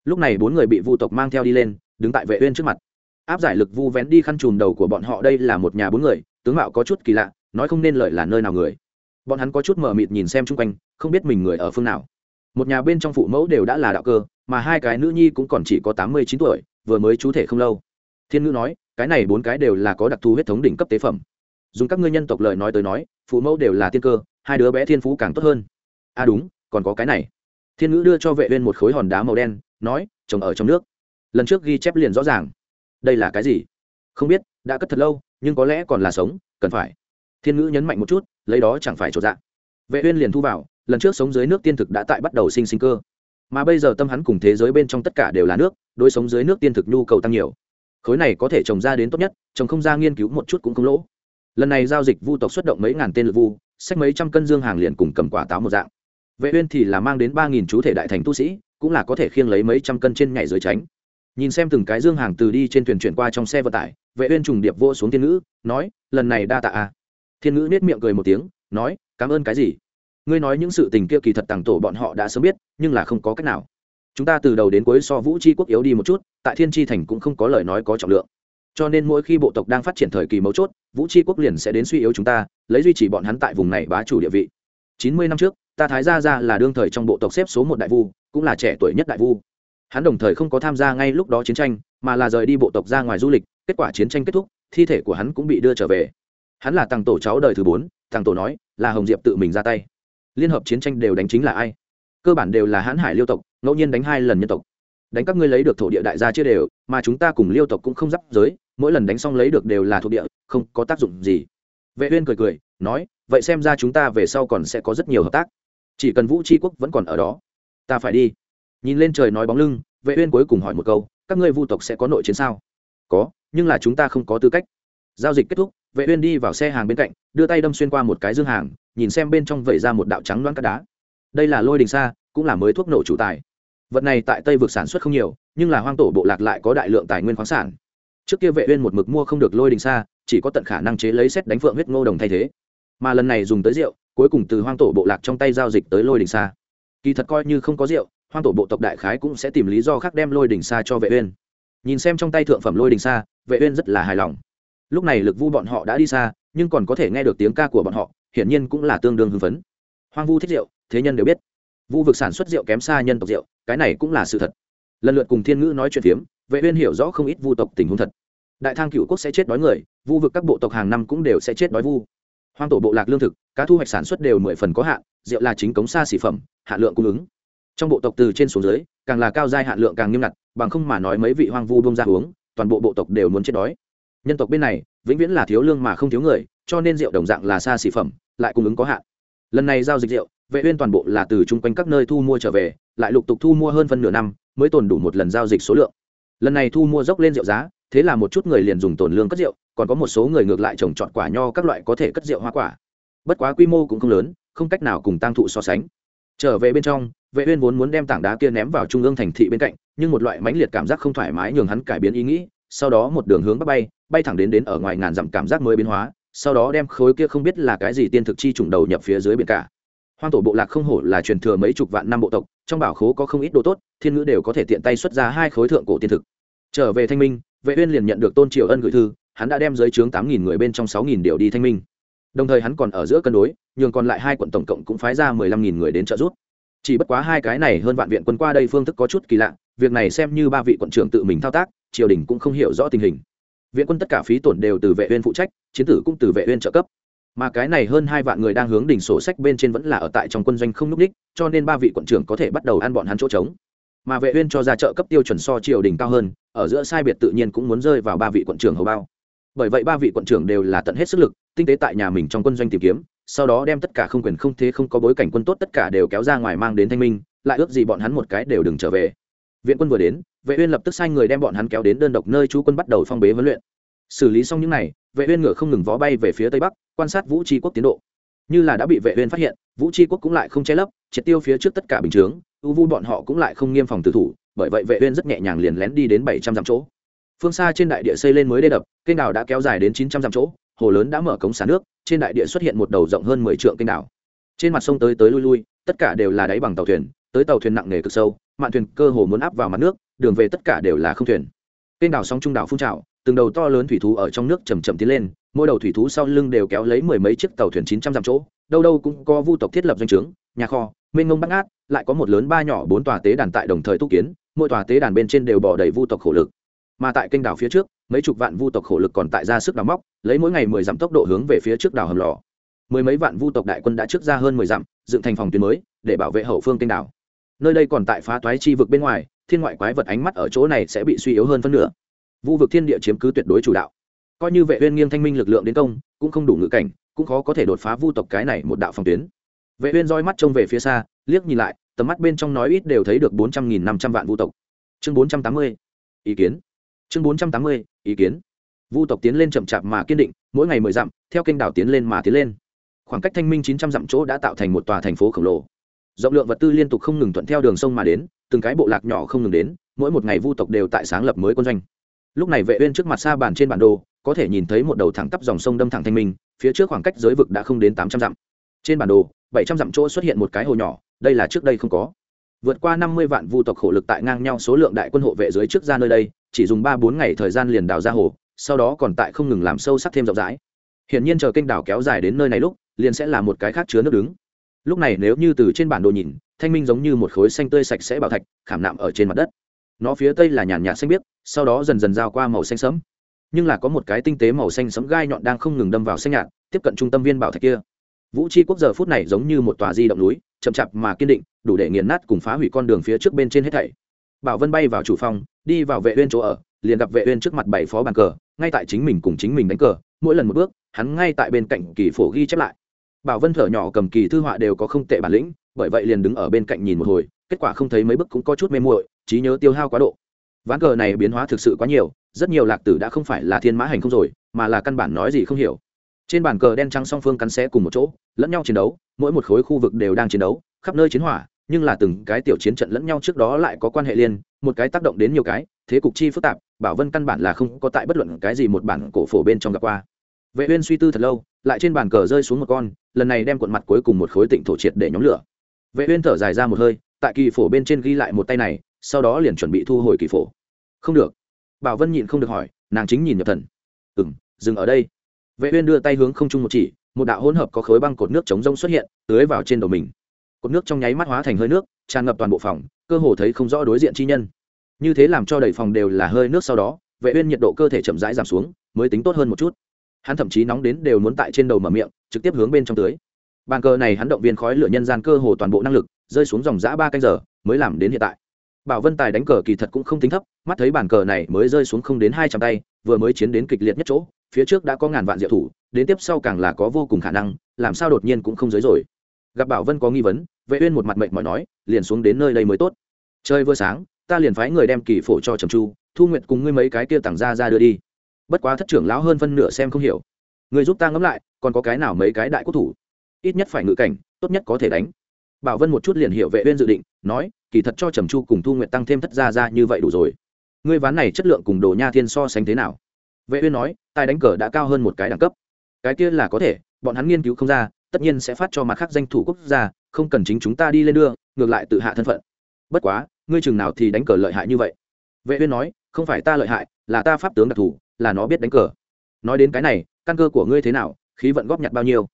Lúc này bốn người bị vu tộc mang theo đi lên, đứng tại vệ uyên trước mặt. Áp giải lực vu vén đi khăn trùm đầu của bọn họ, đây là một nhà bốn người, tướng mạo có chút kỳ lạ nói không nên lợi là nơi nào người. Bọn hắn có chút mờ mịt nhìn xem chung quanh, không biết mình người ở phương nào. Một nhà bên trong phụ mẫu đều đã là đạo cơ, mà hai cái nữ nhi cũng còn chỉ có tám mươi chín tuổi, vừa mới chú thể không lâu. Thiên ngữ nói, cái này bốn cái đều là có đặc thù huyết thống đỉnh cấp tế phẩm. Dùng các ngươi nhân tộc lời nói tới nói, phụ mẫu đều là tiên cơ, hai đứa bé thiên phú càng tốt hơn. À đúng, còn có cái này. Thiên ngữ đưa cho vệ uyên một khối hòn đá màu đen, nói, trồng ở trong nước. Lần trước ghi chép liền rõ ràng. Đây là cái gì? Không biết, đã cất thật lâu, nhưng có lẽ còn là sống, cần phải thiên ngữ nhấn mạnh một chút, lấy đó chẳng phải trộn dạng vệ uyên liền thu vào, lần trước sống dưới nước tiên thực đã tại bắt đầu sinh sinh cơ. Mà bây giờ tâm hắn cùng thế giới bên trong tất cả đều là nước, đối sống dưới nước tiên thực nhu cầu tăng nhiều. Khối này có thể trồng ra đến tốt nhất, trồng không ra nghiên cứu một chút cũng không lỗ. Lần này giao dịch vu tộc xuất động mấy ngàn tên lực vu sách mấy trăm cân dương hàng liền cùng cầm quả táo một dạng. Vệ uyên thì là mang đến ba nghìn chú thể đại thành tu sĩ, cũng là có thể khiêng lấy mấy trăm cân trên nhảy dưới tránh. Nhìn xem từng cái dương hàng từ đi trên thuyền chuyển qua trong xe vận tải, vệ uyên trùng điệp vô xuống thiên ngữ, nói, lần này đa tạ a thiên ngữ nét miệng cười một tiếng, nói, cảm ơn cái gì? Ngươi nói những sự tình kia kỳ thật tàng tổ bọn họ đã sớm biết, nhưng là không có cách nào. Chúng ta từ đầu đến cuối so vũ tri quốc yếu đi một chút, tại thiên tri thành cũng không có lời nói có trọng lượng. Cho nên mỗi khi bộ tộc đang phát triển thời kỳ mấu chốt, vũ tri quốc liền sẽ đến suy yếu chúng ta, lấy duy trì bọn hắn tại vùng này bá chủ địa vị. Chín mươi năm trước, ta thái gia ra là đương thời trong bộ tộc xếp số một đại vu, cũng là trẻ tuổi nhất đại vu. Hắn đồng thời không có tham gia ngay lúc đó chiến tranh, mà là rời đi bộ tộc ra ngoài du lịch, kết quả chiến tranh kết thúc, thi thể của hắn cũng bị đưa trở về hắn là tàng tổ cháu đời thứ bốn tàng tổ nói, là hồng diệp tự mình ra tay. Liên hợp chiến tranh đều đánh chính là ai? Cơ bản đều là hãn hải liêu tộc, ngẫu nhiên đánh hai lần nhân tộc. Đánh các ngươi lấy được thổ địa đại gia chia đều, mà chúng ta cùng liêu tộc cũng không giáp giới, mỗi lần đánh xong lấy được đều là thuộc địa, không có tác dụng gì. Vệ uyên cười cười, nói, vậy xem ra chúng ta về sau còn sẽ có rất nhiều hợp tác. Chỉ cần vũ tri quốc vẫn còn ở đó, ta phải đi. Nhìn lên trời nói bóng lưng, vệ uyên cuối cùng hỏi một câu, các ngươi vu tộc sẽ có nội chiến sao? Có, nhưng là chúng ta không có tư cách. Giao dịch kết thúc vệ uyên đi vào xe hàng bên cạnh, đưa tay đâm xuyên qua một cái dương hàng, nhìn xem bên trong vẩy ra một đạo trắng loáng cát đá. Đây là lôi đình sa cũng là mới thuốc nổ chủ tài. Vật này tại tây vực sản xuất không nhiều, nhưng là hoang tổ bộ lạc lại có đại lượng tài nguyên khoáng sản. Trước kia vệ uyên một mực mua không được lôi đình sa chỉ có tận khả năng chế lấy xét đánh phượng huyết ngô đồng thay thế. Mà lần này dùng tới rượu, cuối cùng từ hoang tổ bộ lạc trong tay giao dịch tới lôi đình sa kỳ thật coi như không có rượu, hoang tổ bộ tộc đại khái cũng sẽ tìm lý do khác đem lôi đình sa cho vệ uyên. Nhìn xem trong tay thượng phẩm lôi đình sa vệ uyên rất là hài lòng lúc này lực vu bọn họ đã đi xa, nhưng còn có thể nghe được tiếng ca của bọn họ, hiển nhiên cũng là tương đương hưng phấn. Hoang vu thích rượu, thế nhân đều biết. Vu vực sản xuất rượu kém xa nhân tộc rượu, cái này cũng là sự thật. Lần lượt cùng thiên ngữ nói chuyện phiếm, vệ uyên hiểu rõ không ít vu tộc tình huống thật. Đại thang cửu quốc sẽ chết đói người, vu vực các bộ tộc hàng năm cũng đều sẽ chết đói vu. Hoang tổ bộ lạc lương thực, cá thu hoạch sản xuất đều mười phần có hạn, rượu là chính cống xa xỉ phẩm, hạn lượng cung ứng. Trong bộ tộc từ trên xuống dưới, càng là cao giai hạn lượng càng nghiêm ngặt, bằng không mà nói mấy vị hoang vu bông ra uống, toàn bộ bộ tộc đều muốn chết đói nhân tộc bên này vĩnh viễn là thiếu lương mà không thiếu người, cho nên rượu đồng dạng là xa xỉ phẩm, lại cung ứng có hạn. Lần này giao dịch rượu, vệ uyên toàn bộ là từ chung quanh các nơi thu mua trở về, lại lục tục thu mua hơn phân nửa năm, mới tồn đủ một lần giao dịch số lượng. Lần này thu mua dốc lên rượu giá, thế là một chút người liền dùng tồn lương cất rượu, còn có một số người ngược lại trồng trọt quả nho các loại có thể cất rượu hoa quả. Bất quá quy mô cũng không lớn, không cách nào cùng tăng thụ so sánh. Trở về bên trong, vệ uyên vốn muốn đem tảng đá kia ném vào trung ương thành thị bên cạnh, nhưng một loại mãnh liệt cảm giác không thoải mái nhường hắn cải biến ý nghĩ sau đó một đường hướng bắc bay bay thẳng đến đến ở ngoài ngàn dặm cảm giác mới biến hóa, sau đó đem khối kia không biết là cái gì tiên thực chi trùng đầu nhập phía dưới biển cả. Hoang tổ bộ lạc không hổ là truyền thừa mấy chục vạn năm bộ tộc, trong bảo khố có không ít đồ tốt, thiên ngữ đều có thể tiện tay xuất ra hai khối thượng cổ tiên thực. Trở về thanh minh, vệ uyên liền nhận được tôn triều ân gửi thư, hắn đã đem dưới trướng tám nghìn người bên trong sáu nghìn điều đi thanh minh. Đồng thời hắn còn ở giữa cân đối, nhường còn lại hai quận tổng cộng cũng phái ra mười lăm nghìn người đến trợ giúp. Chỉ bất quá hai cái này hơn vạn viện quân qua đây phương thức có chút kỳ lạ, việc này xem như ba vị quận trưởng tự mình thao tác triều đình cũng không hiểu rõ tình hình. Viện quân tất cả phí tổn đều từ vệ uyên phụ trách, chiến tử cũng từ vệ uyên trợ cấp. Mà cái này hơn hai vạn người đang hướng đỉnh sổ sách bên trên vẫn là ở tại trong quân doanh không núp đích cho nên ba vị quận trưởng có thể bắt đầu ăn bọn hắn chỗ trống. Mà vệ uyên cho ra trợ cấp tiêu chuẩn so triều đình cao hơn, ở giữa sai biệt tự nhiên cũng muốn rơi vào ba vị quận trưởng hầu bao. Bởi vậy ba vị quận trưởng đều là tận hết sức lực, tinh tế tại nhà mình trong quân doanh tìm kiếm, sau đó đem tất cả không quyền không thế không có bối cảnh quân tốt tất cả đều kéo ra ngoài mang đến thanh minh, lại ước gì bọn hắn một cái đều đừng trở về viện quân vừa đến, vệ uyên lập tức sai người đem bọn hắn kéo đến đơn độc nơi chú quân bắt đầu phong bế huấn luyện. Xử lý xong những này, vệ uyên ngựa không ngừng vó bay về phía tây bắc, quan sát vũ tri quốc tiến độ. Như là đã bị vệ uyên phát hiện, vũ tri quốc cũng lại không che lấp, triệt tiêu phía trước tất cả bình chướng, u vu bọn họ cũng lại không nghiêm phòng tử thủ, bởi vậy vệ uyên rất nhẹ nhàng liền lén đi đến 700 dặm chỗ. Phương xa trên đại địa xây lên mới đê đập, kênh đào đã kéo dài đến 900 dặm chỗ, hồ lớn đã mở cống xả nước, trên đại địa xuất hiện một đầu rộng hơn 10 trượng kênh đào trên mặt sông tới tới lui lui, tất cả đều là đáy bằng tàu thuyền tới tàu thuyền nặng nề cực sâu, mạn thuyền cơ hồ muốn áp vào mặt nước, đường về tất cả đều là không thuyền. Kênh đảo sóng trung đảo phun trào, từng đầu to lớn thủy thú ở trong nước chầm chậm tiến lên, mỗi đầu thủy thú sau lưng đều kéo lấy mười mấy chiếc tàu thuyền chín trăm dặm chỗ, đâu đâu cũng có vu tộc thiết lập doanh trướng, nhà kho, mênh ngông bắt ngát, lại có một lớn ba nhỏ bốn tòa tế đàn tại đồng thời tu kiến, mỗi tòa tế đàn bên trên đều bỏ đầy vu tộc khổ lực. Mà tại kênh đảo phía trước, mấy chục vạn vu tộc khổ lực còn tại ra sức đào móc, lấy mỗi ngày mười dặm tốc độ hướng về phía trước đảo hầm lò. Mười mấy vạn vu tộc đại quân đã trước ra hơn mười dặm, dựng thành phòng tuyến mới, để bảo vệ hậu phương kênh đảo nơi đây còn tại phá toái chi vực bên ngoài, thiên ngoại quái vật ánh mắt ở chỗ này sẽ bị suy yếu hơn phân nửa. Vu vực thiên địa chiếm cứ tuyệt đối chủ đạo. Coi như vệ uyên nghiêng thanh minh lực lượng đến công, cũng không đủ ngự cảnh, cũng khó có thể đột phá vu tộc cái này một đạo phòng tuyến. Vệ uyên roi mắt trông về phía xa, liếc nhìn lại, tầm mắt bên trong nói ít đều thấy được bốn trăm nghìn năm trăm vạn vu tộc. Chương bốn trăm tám mươi, ý kiến. Chương bốn trăm tám mươi, ý kiến. Vu tộc tiến lên chậm chạp mà kiên định, mỗi ngày mười dặm, theo kênh đảo tiến lên mà tiến lên. Khoảng cách thanh minh chín trăm dặm chỗ đã tạo thành một tòa thành phố khổng lồ rộng lượng vật tư liên tục không ngừng thuận theo đường sông mà đến, từng cái bộ lạc nhỏ không ngừng đến, mỗi một ngày vu tộc đều tại sáng lập mới quân doanh. Lúc này vệ uyên trước mặt xa bàn trên bản đồ, có thể nhìn thấy một đầu thẳng tắp dòng sông đâm thẳng thanh minh, phía trước khoảng cách giới vực đã không đến tám trăm dặm. Trên bản đồ, bảy trăm dặm chỗ xuất hiện một cái hồ nhỏ, đây là trước đây không có. Vượt qua năm mươi vạn vu tộc khổ lực tại ngang nhau số lượng đại quân hộ vệ dưới trước ra nơi đây, chỉ dùng ba bốn ngày thời gian liền đào ra hồ, sau đó còn tại không ngừng làm sâu sắc thêm rộng rãi. Hiển nhiên chờ kênh đào kéo dài đến nơi này lúc, liền sẽ là một cái khác chứa nước đứng lúc này nếu như từ trên bản đồ nhìn, thanh minh giống như một khối xanh tươi sạch sẽ bảo thạch, khảm nạm ở trên mặt đất. Nó phía tây là nhàn nhạt xanh biếc, sau đó dần dần giao qua màu xanh sẫm. Nhưng là có một cái tinh tế màu xanh sẫm gai nhọn đang không ngừng đâm vào xanh nhạt, tiếp cận trung tâm viên bảo thạch kia. Vũ tri quốc giờ phút này giống như một tòa di động núi, chậm chạp mà kiên định, đủ để nghiền nát cùng phá hủy con đường phía trước bên trên hết thảy. Bảo vân bay vào chủ phòng, đi vào vệ uyên chỗ ở, liền gặp vệ uyên trước mặt bảy phó bàn cờ, ngay tại chính mình cùng chính mình đánh cờ. Mỗi lần một bước, hắn ngay tại bên cạnh kỳ phổ ghi chép lại bảo vân thở nhỏ cầm kỳ thư họa đều có không tệ bản lĩnh, bởi vậy liền đứng ở bên cạnh nhìn một hồi, kết quả không thấy mấy bức cũng có chút mê muội, trí nhớ tiêu hao quá độ. Ván cờ này biến hóa thực sự quá nhiều, rất nhiều lạc tử đã không phải là thiên mã hành không rồi, mà là căn bản nói gì không hiểu. Trên bàn cờ đen trắng song phương cắn xé cùng một chỗ, lẫn nhau chiến đấu, mỗi một khối khu vực đều đang chiến đấu, khắp nơi chiến hỏa, nhưng là từng cái tiểu chiến trận lẫn nhau trước đó lại có quan hệ liên, một cái tác động đến nhiều cái, thế cục chi phức tạp, bảo vân căn bản là không có tại bất luận cái gì một bản cổ phổ bên trong gặp qua. Vệ uyên suy tư thật lâu lại trên bàn cờ rơi xuống một con, lần này đem cuộn mặt cuối cùng một khối tịnh thổ triệt để nhóm lửa. Vệ uyên thở dài ra một hơi, tại kỳ phổ bên trên ghi lại một tay này, sau đó liền chuẩn bị thu hồi kỳ phổ. Không được. Bảo vân nhịn không được hỏi, nàng chính nhìn nhập thần. Ừm, dừng ở đây. Vệ uyên đưa tay hướng không trung một chỉ, một đạo hỗn hợp có khối băng cột nước chống rông xuất hiện, tưới vào trên đầu mình. Cột nước trong nháy mắt hóa thành hơi nước, tràn ngập toàn bộ phòng, cơ hồ thấy không rõ đối diện chi nhân. Như thế làm cho đầy phòng đều là hơi nước sau đó, vệ uyên nhiệt độ cơ thể chậm rãi giảm xuống, mới tính tốt hơn một chút hắn thậm chí nóng đến đều muốn tại trên đầu mở miệng, trực tiếp hướng bên trong tưới. Bàn cờ này hắn động viên khói lửa nhân gian cơ hồ toàn bộ năng lực, rơi xuống dòng giã ba canh giờ, mới làm đến hiện tại. Bảo vân tài đánh cờ kỳ thật cũng không tính thấp, mắt thấy bàn cờ này mới rơi xuống không đến hai trăm tay, vừa mới chiến đến kịch liệt nhất chỗ, phía trước đã có ngàn vạn diệu thủ, đến tiếp sau càng là có vô cùng khả năng, làm sao đột nhiên cũng không giới rồi. Gặp bảo vân có nghi vấn, vệ uyên một mặt mệnh mỏi nói, liền xuống đến nơi đây mới tốt. Chơi vừa sáng, ta liền phái người đem kỳ phổ cho trầm chu, thu nguyện cùng ngươi mấy cái kia tặng ra ra đưa đi bất quá thất trưởng lão hơn phân nửa xem không hiểu. Người giúp ta ngẫm lại, còn có cái nào mấy cái đại quốc thủ? Ít nhất phải ngự cảnh, tốt nhất có thể đánh. Bảo vân một chút liền hiểu vệ uyên dự định, nói, kỳ thật cho trầm chu cùng thu nguyện tăng thêm thất gia ra như vậy đủ rồi. Ngươi ván này chất lượng cùng đồ nha thiên so sánh thế nào? Vệ uyên nói, tài đánh cờ đã cao hơn một cái đẳng cấp. Cái kia là có thể, bọn hắn nghiên cứu không ra, tất nhiên sẽ phát cho mặt khác danh thủ quốc gia, không cần chính chúng ta đi lên đưa, ngược lại tự hạ thân phận. Bất quá, ngươi chừng nào thì đánh cờ lợi hại như vậy? Vệ uyên nói, không phải ta lợi hại, là ta pháp tướng đặc thù là nó biết đánh cờ. Nói đến cái này, căn cơ của ngươi thế nào, khí vận góp nhặt bao nhiêu?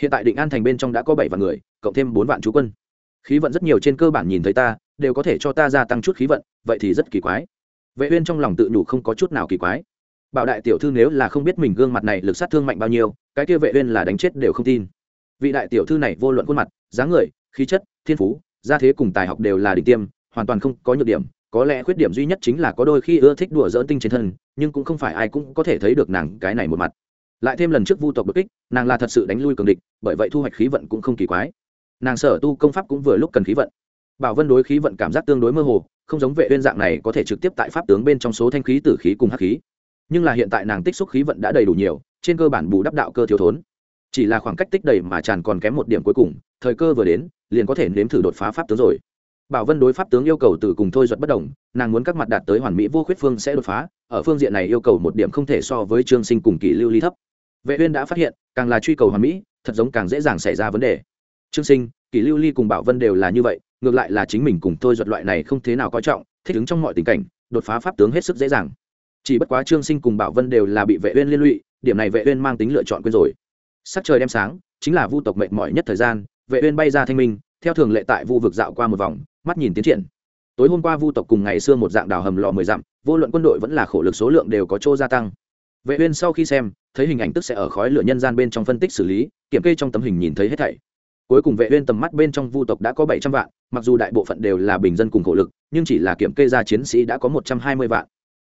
Hiện tại định an thành bên trong đã có bảy vạn người, cộng thêm bốn vạn chú quân. Khí vận rất nhiều trên cơ bản nhìn thấy ta, đều có thể cho ta gia tăng chút khí vận, vậy thì rất kỳ quái. Vệ uyên trong lòng tự nhủ không có chút nào kỳ quái. Bảo đại tiểu thư nếu là không biết mình gương mặt này lực sát thương mạnh bao nhiêu, cái kia vệ uyên là đánh chết đều không tin. Vị đại tiểu thư này vô luận khuôn mặt, dáng người, khí chất, thiên phú, gia thế cùng tài học đều là đỉnh tiêm, hoàn toàn không có nhược điểm có lẽ khuyết điểm duy nhất chính là có đôi khi ưa thích đùa dỡn tinh trên thân, nhưng cũng không phải ai cũng có thể thấy được nàng cái này một mặt. Lại thêm lần trước vu tộc bực kích, nàng là thật sự đánh lui cường địch, bởi vậy thu hoạch khí vận cũng không kỳ quái. Nàng sở tu công pháp cũng vừa lúc cần khí vận. Bảo vân đối khí vận cảm giác tương đối mơ hồ, không giống vệ uyên dạng này có thể trực tiếp tại pháp tướng bên trong số thanh khí, tử khí cùng hắc khí. Nhưng là hiện tại nàng tích xúc khí vận đã đầy đủ nhiều, trên cơ bản bù đắp đạo cơ thiếu thốn. Chỉ là khoảng cách tích đầy mà tràn còn kém một điểm cuối cùng, thời cơ vừa đến, liền có thể nếm thử đột phá pháp tướng rồi bảo vân đối pháp tướng yêu cầu từ cùng thôi duật bất đồng, nàng muốn các mặt đạt tới hoàn mỹ vô khuyết phương sẽ đột phá, ở phương diện này yêu cầu một điểm không thể so với trương sinh cùng kỷ lưu ly thấp. Vệ uyên đã phát hiện, càng là truy cầu hoàn mỹ, thật giống càng dễ dàng xảy ra vấn đề. Trương sinh, kỷ lưu ly cùng bảo vân đều là như vậy, ngược lại là chính mình cùng thôi duật loại này không thế nào coi trọng, thích ứng trong mọi tình cảnh, đột phá pháp tướng hết sức dễ dàng. Chỉ bất quá trương sinh cùng bảo vân đều là bị vệ uyên liên lụy, điểm này vệ uyên mang tính lựa chọn quên rồi. Sắc trời đem sáng, chính là vu tộc mệt mỏi nhất thời gian, vệ uyên bay ra thanh minh theo thường lệ tại vu vực dạo qua một vòng mắt nhìn tiến triển. Tối hôm qua vu tộc cùng ngày xưa một dạng đào hầm lò mười dặm vô luận quân đội vẫn là khổ lực số lượng đều có chỗ gia tăng. Vệ uyên sau khi xem thấy hình ảnh tức sẽ ở khói lửa nhân gian bên trong phân tích xử lý kiểm kê trong tấm hình nhìn thấy hết thảy. Cuối cùng vệ uyên tầm mắt bên trong vu tộc đã có 700 vạn mặc dù đại bộ phận đều là bình dân cùng khổ lực nhưng chỉ là kiểm kê ra chiến sĩ đã có 120 vạn.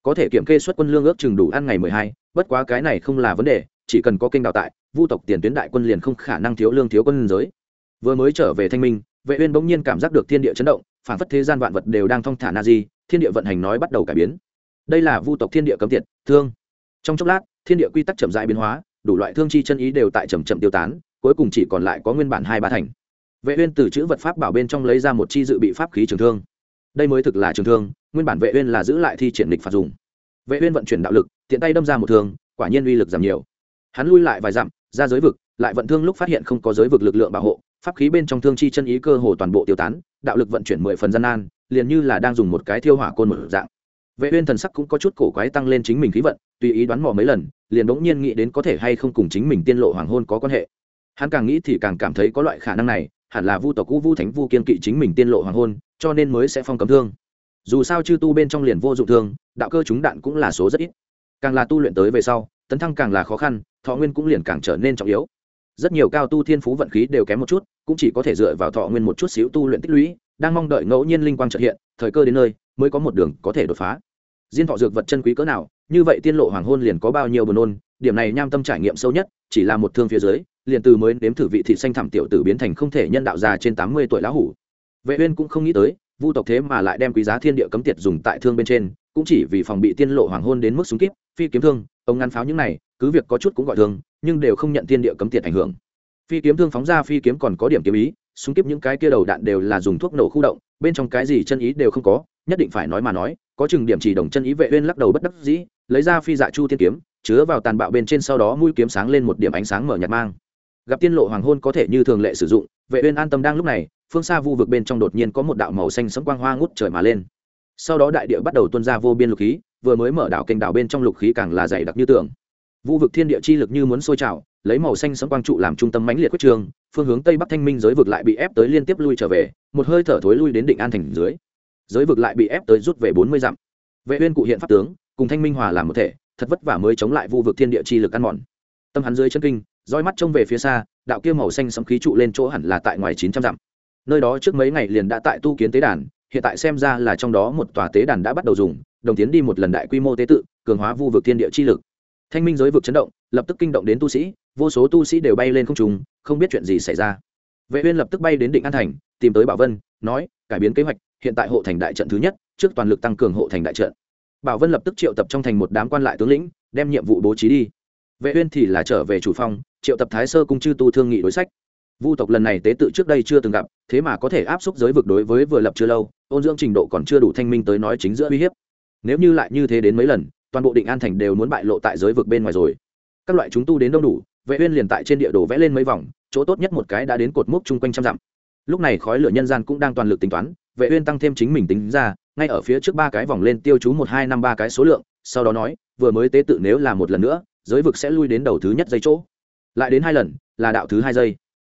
Có thể kiểm kê xuất quân lương ước chừng đủ ăn ngày 12, bất quá cái này không là vấn đề chỉ cần có kênh đào tại vu tộc tiền tuyến đại quân liền không khả năng thiếu lương thiếu quân giới vừa mới trở về thanh minh, vệ uyên bỗng nhiên cảm giác được thiên địa chấn động, phản phất thế gian vạn vật đều đang thong thả na di, thiên địa vận hành nói bắt đầu cải biến. Đây là vu tộc thiên địa cấm tiệt, thương. Trong chốc lát, thiên địa quy tắc chậm rãi biến hóa, đủ loại thương chi chân ý đều tại chậm chậm tiêu tán, cuối cùng chỉ còn lại có nguyên bản hai ba thành. Vệ uyên từ chữ vật pháp bảo bên trong lấy ra một chi dự bị pháp khí trường thương. Đây mới thực là trường thương, nguyên bản vệ uyên là giữ lại thi triển địch phạt dùng. Vệ uyên vận chuyển đạo lực, tiện tay đâm ra một thương, quả nhiên uy lực giảm nhiều. Hắn lui lại vài dặm, ra giới vực, lại vận thương lúc phát hiện không có giới vực lực lượng bảo hộ pháp khí bên trong thương chi chân ý cơ hồ toàn bộ tiêu tán, đạo lực vận chuyển mười phần gian nan, liền như là đang dùng một cái thiêu hỏa côn một dạng. Vệ uyên thần sắc cũng có chút cổ quái tăng lên chính mình khí vận, tùy ý đoán mò mấy lần, liền đống nhiên nghĩ đến có thể hay không cùng chính mình tiên lộ hoàng hôn có quan hệ. Hắn càng nghĩ thì càng cảm thấy có loại khả năng này, hẳn là vu tộc cũ vu thánh vu kiên kỵ chính mình tiên lộ hoàng hôn, cho nên mới sẽ phong cấm thương. Dù sao chư tu bên trong liền vô dụng thương, đạo cơ chúng đạn cũng là số rất ít. Càng là tu luyện tới về sau, tấn thăng càng là khó khăn, thọ nguyên cũng liền càng trở nên trọng yếu rất nhiều cao tu thiên phú vận khí đều kém một chút, cũng chỉ có thể dựa vào thọ nguyên một chút xíu tu luyện tích lũy, đang mong đợi ngẫu nhiên linh quang trợ hiện, thời cơ đến nơi, mới có một đường có thể đột phá. Diên thọ dược vật chân quý cỡ nào, như vậy tiên lộ hoàng hôn liền có bao nhiêu buồn nôn, điểm này nham tâm trải nghiệm sâu nhất, chỉ là một thương phía dưới, liền từ mới nếm thử vị thị xanh thảm tiểu tử biến thành không thể nhân đạo già trên tám mươi tuổi lão hủ. Vệ uyên cũng không nghĩ tới, vu tộc thế mà lại đem quý giá thiên địa cấm tiệt dùng tại thương bên trên, cũng chỉ vì phòng bị tiên lộ hoàng hôn đến mức súng kíp, phi kiếm thương, ông ngăn pháo những này cứ việc có chút cũng gọi thương, nhưng đều không nhận thiên địa cấm tiệt ảnh hưởng. Phi kiếm thương phóng ra, phi kiếm còn có điểm kiếm ý súng kíp những cái kia đầu đạn đều là dùng thuốc nổ khu động, bên trong cái gì chân ý đều không có, nhất định phải nói mà nói, có chừng điểm chỉ đồng chân ý vệ uyên lắc đầu bất đắc dĩ, lấy ra phi dạ chu tiên kiếm, chứa vào tàn bạo bên trên sau đó mũi kiếm sáng lên một điểm ánh sáng mở nhạt mang. Gặp tiên lộ hoàng hôn có thể như thường lệ sử dụng, vệ uyên an tâm đang lúc này, phương xa vu vực bên trong đột nhiên có một đạo màu xanh sẫm quang hoa ngút trời mà lên. Sau đó đại địa bắt đầu tuôn ra vô biên lục khí, vừa mới mở đảo kênh đảo bên trong lục khí càng là dày đặc như tường vu vực thiên địa chi lực như muốn sôi trào, lấy màu xanh sấm quang trụ làm trung tâm mãnh liệt quyết trường, phương hướng tây bắc thanh minh giới vực lại bị ép tới liên tiếp lui trở về, một hơi thở thối lui đến định an thành dưới. Giới vực lại bị ép tới rút về bốn mươi dặm. Vệ uyên cụ hiện pháp tướng, cùng thanh minh hòa làm một thể, thật vất vả mới chống lại vu vực thiên địa chi lực ăn mòn. Tâm hắn dưới chân kinh, roi mắt trông về phía xa, đạo kia màu xanh sấm khí trụ lên chỗ hẳn là tại ngoài chín trăm dặm. Nơi đó trước mấy ngày liền đã tại tu kiến tế đàn, hiện tại xem ra là trong đó một tòa tế đàn đã bắt đầu dùng, đồng tiến đi một lần đại quy mô tế tự, cường hóa vu vực thiên địa chi lực thanh minh giới vực chấn động lập tức kinh động đến tu sĩ vô số tu sĩ đều bay lên không trùng không biết chuyện gì xảy ra. Vệ uyên lập tức bay đến định an thành tìm tới bảo vân nói cải biến kế hoạch hiện tại hộ thành đại trận thứ nhất trước toàn lực tăng cường hộ thành đại trận. Bảo vân lập tức triệu tập trong thành một đám quan lại tướng lĩnh đem nhiệm vụ bố trí đi. Vệ uyên thì là trở về chủ phòng, triệu tập thái sơ cung chư tu thương nghị đối sách. Vu tộc lần này tế tự trước đây chưa từng gặp thế mà có thể áp suất giới vực đối với vừa lập chưa lâu ôn dưỡng trình độ còn chưa đủ thanh minh tới nói chính giữa uy hiếp. Nếu như lại như thế đến mấy lần toàn bộ định an thành đều muốn bại lộ tại giới vực bên ngoài rồi. Các loại chúng tu đến đông đủ, vệ uyên liền tại trên địa đồ vẽ lên mấy vòng, chỗ tốt nhất một cái đã đến cột mốc chung quanh trăm dặm. Lúc này khói lửa nhân gian cũng đang toàn lực tính toán, vệ uyên tăng thêm chính mình tính ra, ngay ở phía trước ba cái vòng lên tiêu chú một, hai, năm, ba cái số lượng, sau đó nói, vừa mới tế tự nếu là một lần nữa, giới vực sẽ lui đến đầu thứ nhất dây chỗ. Lại đến hai lần, là đạo thứ hai giây.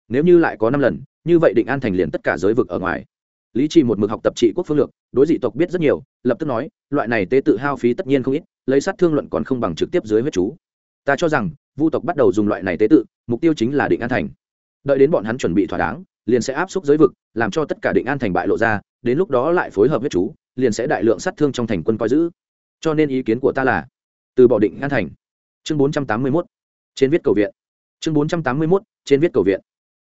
Nếu như lại có năm lần, như vậy định an thành liền tất cả giới vực ở ngoài. Lý trì một mực học tập trị quốc phương lược, đối dị tộc biết rất nhiều, lập tức nói, loại này tế tự hao phí tất nhiên không ít lấy sát thương luận còn không bằng trực tiếp dưới huyết chú. Ta cho rằng, vu tộc bắt đầu dùng loại này tế tự, mục tiêu chính là định an thành. Đợi đến bọn hắn chuẩn bị thỏa đáng, liền sẽ áp xúc giới vực, làm cho tất cả định an thành bại lộ ra, đến lúc đó lại phối hợp huyết chú, liền sẽ đại lượng sát thương trong thành quân coi giữ. Cho nên ý kiến của ta là, từ bỏ định an thành. Chương bốn trăm tám mươi mốt, trên viết cầu viện. Chương bốn trăm tám mươi mốt, trên viết cầu viện.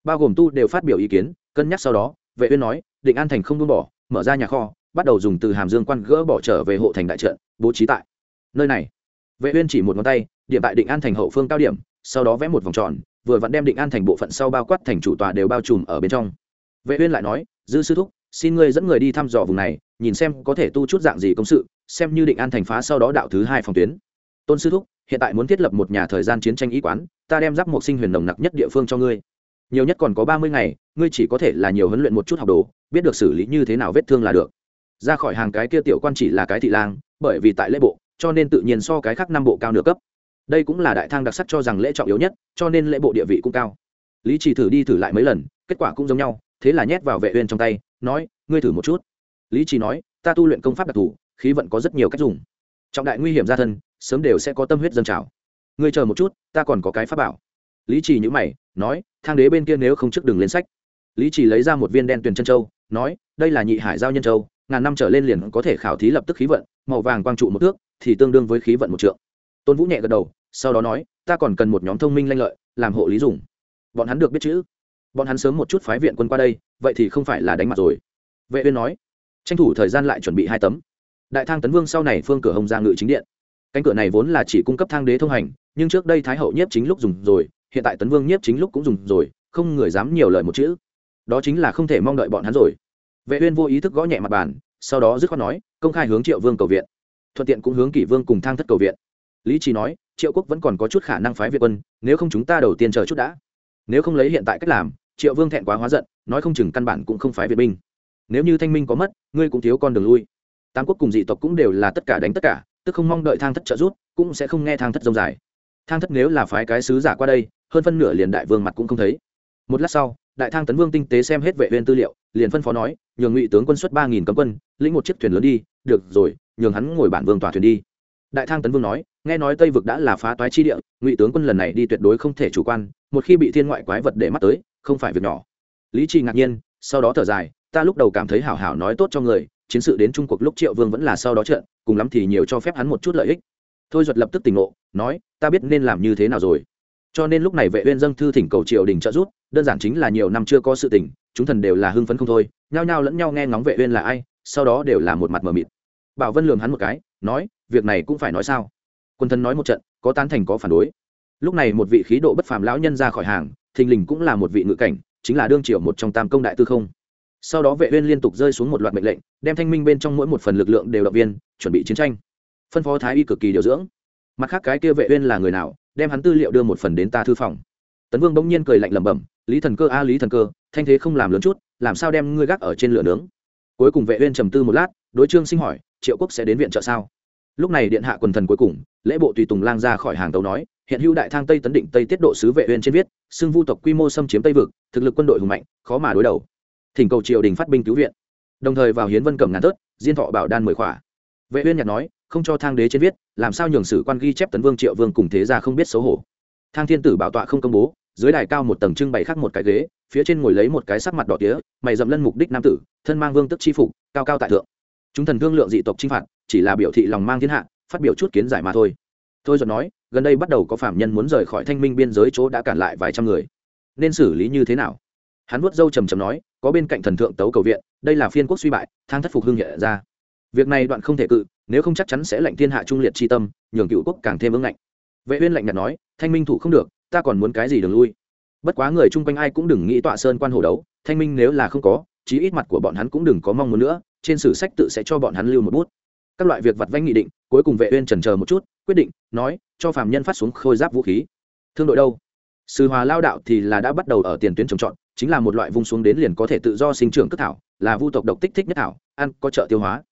Bao gồm tu đều phát biểu ý kiến, cân nhắc sau đó, vệ uyên nói, định an thành không buông bỏ, mở ra nhà kho, bắt đầu dùng từ hàm dương quan gỡ bỏ trở về hộ thành đại trận, bố trí tại nơi này. Vệ uyên chỉ một ngón tay, điểm tại định an thành hậu phương cao điểm, sau đó vẽ một vòng tròn, vừa vặn đem định an thành bộ phận sau bao quát thành chủ tòa đều bao trùm ở bên trong. Vệ uyên lại nói, dư sư thúc, xin ngươi dẫn người đi thăm dò vùng này, nhìn xem có thể tu chút dạng gì công sự, xem như định an thành phá sau đó đạo thứ hai phòng tuyến. Tôn sư thúc, hiện tại muốn thiết lập một nhà thời gian chiến tranh y quán, ta đem giáp một sinh huyền nồng nặc nhất địa phương cho ngươi. Nhiều nhất còn có ba mươi ngày, ngươi chỉ có thể là nhiều huấn luyện một chút học đồ, biết được xử lý như thế nào vết thương là được. Ra khỏi hàng cái kia tiểu quan chỉ là cái thị lang, bởi vì tại lễ bộ cho nên tự nhiên so cái khác năm bộ cao nửa cấp. Đây cũng là đại thang đặc sắc cho rằng lễ trọng yếu nhất, cho nên lễ bộ địa vị cũng cao. Lý chỉ thử đi thử lại mấy lần, kết quả cũng giống nhau, thế là nhét vào vệ uyên trong tay, nói, ngươi thử một chút. Lý chỉ nói, ta tu luyện công pháp đặc thù, khí vận có rất nhiều cách dùng. Trọng đại nguy hiểm ra thân, sớm đều sẽ có tâm huyết dâng trào. Ngươi chờ một chút, ta còn có cái pháp bảo. Lý chỉ nhữ mày, nói, thang đế bên kia nếu không trước đường lên sách. Lý chỉ lấy ra một viên đen tuyền chân châu, nói, đây là nhị hải giao nhân châu, ngàn năm trở lên liền có thể khảo thí lập tức khí vận, màu vàng quang trụ một thước thì tương đương với khí vận một trượng. Tôn vũ nhẹ gật đầu, sau đó nói, ta còn cần một nhóm thông minh lanh lợi, làm hộ lý dùng. Bọn hắn được biết chữ. Bọn hắn sớm một chút phái viện quân qua đây, vậy thì không phải là đánh mặt rồi. Vệ uyên nói, tranh thủ thời gian lại chuẩn bị hai tấm. Đại thang tấn vương sau này phương cửa hồng ra ngự chính điện. Cánh cửa này vốn là chỉ cung cấp thang đế thông hành, nhưng trước đây thái hậu nhiếp chính lúc dùng rồi, hiện tại tấn vương nhiếp chính lúc cũng dùng rồi, không người dám nhiều lời một chữ. Đó chính là không thể mong đợi bọn hắn rồi. Vệ uyên vô ý thức gõ nhẹ mặt bàn, sau đó dứt khoát nói, công khai hướng triệu vương cầu viện thuận tiện cũng hướng kỷ vương cùng thang thất cầu viện. Lý trí nói, triệu quốc vẫn còn có chút khả năng phái việt quân, nếu không chúng ta đầu tiên chờ chút đã. Nếu không lấy hiện tại cách làm, triệu vương thẹn quá hóa giận, nói không chừng căn bản cũng không phái việt binh. Nếu như thanh minh có mất, ngươi cũng thiếu con đường lui. Tam quốc cùng dị tộc cũng đều là tất cả đánh tất cả, tức không mong đợi thang thất trợ rút cũng sẽ không nghe thang thất rông dài. Thang thất nếu là phái cái sứ giả qua đây, hơn phân nửa liền đại vương mặt cũng không thấy. Một lát sau, đại thang tấn vương tinh tế xem hết vệ viên tư liệu, liền phân phó nói, nhường ngụy tướng quân xuất ba nghìn cấm quân, lĩnh một chiếc thuyền lớn đi, được rồi nhường hắn ngồi bản vương tòa thuyền đi. Đại thang tấn vương nói nghe nói tây vực đã là phá toái chi địa ngụy tướng quân lần này đi tuyệt đối không thể chủ quan một khi bị thiên ngoại quái vật để mắt tới không phải việc nhỏ. Lý trì ngạc nhiên sau đó thở dài ta lúc đầu cảm thấy hảo hảo nói tốt cho người chiến sự đến trung quốc lúc triệu vương vẫn là sau đó trận cùng lắm thì nhiều cho phép hắn một chút lợi ích. Thôi duật lập tức tỉnh ngộ nói ta biết nên làm như thế nào rồi. Cho nên lúc này vệ uyên dâng thư thỉnh cầu triều đình trợ giúp đơn giản chính là nhiều năm chưa có sự tỉnh, chúng thần đều là hưng phấn không thôi nhao nhao lẫn nhau nghe ngóng vệ uyên là ai sau đó đều là một mặt mờ mịt bảo vân lườm hắn một cái, nói, việc này cũng phải nói sao? Quân thần nói một trận, có tán thành có phản đối. Lúc này một vị khí độ bất phàm lão nhân ra khỏi hàng, thình lình cũng là một vị ngự cảnh, chính là đương triều một trong tam công đại tư không. Sau đó vệ uyên liên tục rơi xuống một loạt mệnh lệnh, đem thanh minh bên trong mỗi một phần lực lượng đều động viên, chuẩn bị chiến tranh. Phân phó thái y cực kỳ điều dưỡng. Mặt khác cái kia vệ uyên là người nào, đem hắn tư liệu đưa một phần đến ta thư phòng. Tấn vương bỗng nhiên cười lạnh lẩm bẩm, lý thần cơ a, lý thần cơ, thanh thế không làm lớn chút, làm sao đem ngươi gác ở trên lửa nướng? Cuối cùng vệ uyên trầm tư một lát đối trương sinh hỏi, triệu quốc sẽ đến viện trợ sao? Lúc này điện hạ quần thần cuối cùng, lễ bộ tùy tùng lang ra khỏi hàng tàu nói, hiện hữu đại thang tây tấn định tây tiết độ sứ vệ uyên trên viết, xưng vu tộc quy mô xâm chiếm tây vực, thực lực quân đội hùng mạnh, khó mà đối đầu. Thỉnh cầu triều đình phát binh cứu viện. Đồng thời vào hiến vân cẩm ngàn tớt diên thọ bảo đan mười khỏa. Vệ uyên nhặt nói, không cho thang đế trên viết, làm sao nhường sử quan ghi chép tấn vương triệu vương cùng thế gia không biết xấu hổ. Thang thiên tử bảo tọa không công bố, dưới đài cao một tầng trưng bày khác một cái ghế, phía trên ngồi lấy một cái sắc mặt đỏ tía, mày dậm lân mục đích nam tử, thân mang vương tức chi phục, cao cao tại thượng chúng thần thương lượng dị tộc chinh phạt, chỉ là biểu thị lòng mang thiên hạ, phát biểu chút kiến giải mà thôi. Thôi giọt nói, gần đây bắt đầu có phạm nhân muốn rời khỏi thanh minh biên giới chỗ đã cản lại vài trăm người. Nên xử lý như thế nào? Hắn vuốt dâu trầm trầm nói, có bên cạnh thần thượng tấu cầu viện, đây là phiên quốc suy bại, thang thất phục hưng hiện ra. Việc này đoạn không thể cự, nếu không chắc chắn sẽ lệnh thiên hạ trung liệt chi tâm, nhường cựu quốc càng thêm ứng ngạnh vệ uyên lạnh nhạt nói, thanh minh thủ không được, ta còn muốn cái gì đường lui? Bất quá người chung quanh ai cũng đừng nghĩ tọa sơn quan hồ đấu, thanh minh nếu là không có, chí ít mặt của bọn hắn cũng đừng có mong muốn nữa trên sử sách tự sẽ cho bọn hắn lưu một bút. Các loại việc vặt vãnh nghị định, cuối cùng vệ uyên chần chờ một chút, quyết định, nói, cho phàm nhân phát xuống khôi giáp vũ khí. Thương đội đâu? Sư hòa lao đạo thì là đã bắt đầu ở tiền tuyến trồng trọt, chính là một loại vung xuống đến liền có thể tự do sinh trưởng cất thảo, là vu tộc độc tích thích nhất thảo, ăn có trợ tiêu hóa.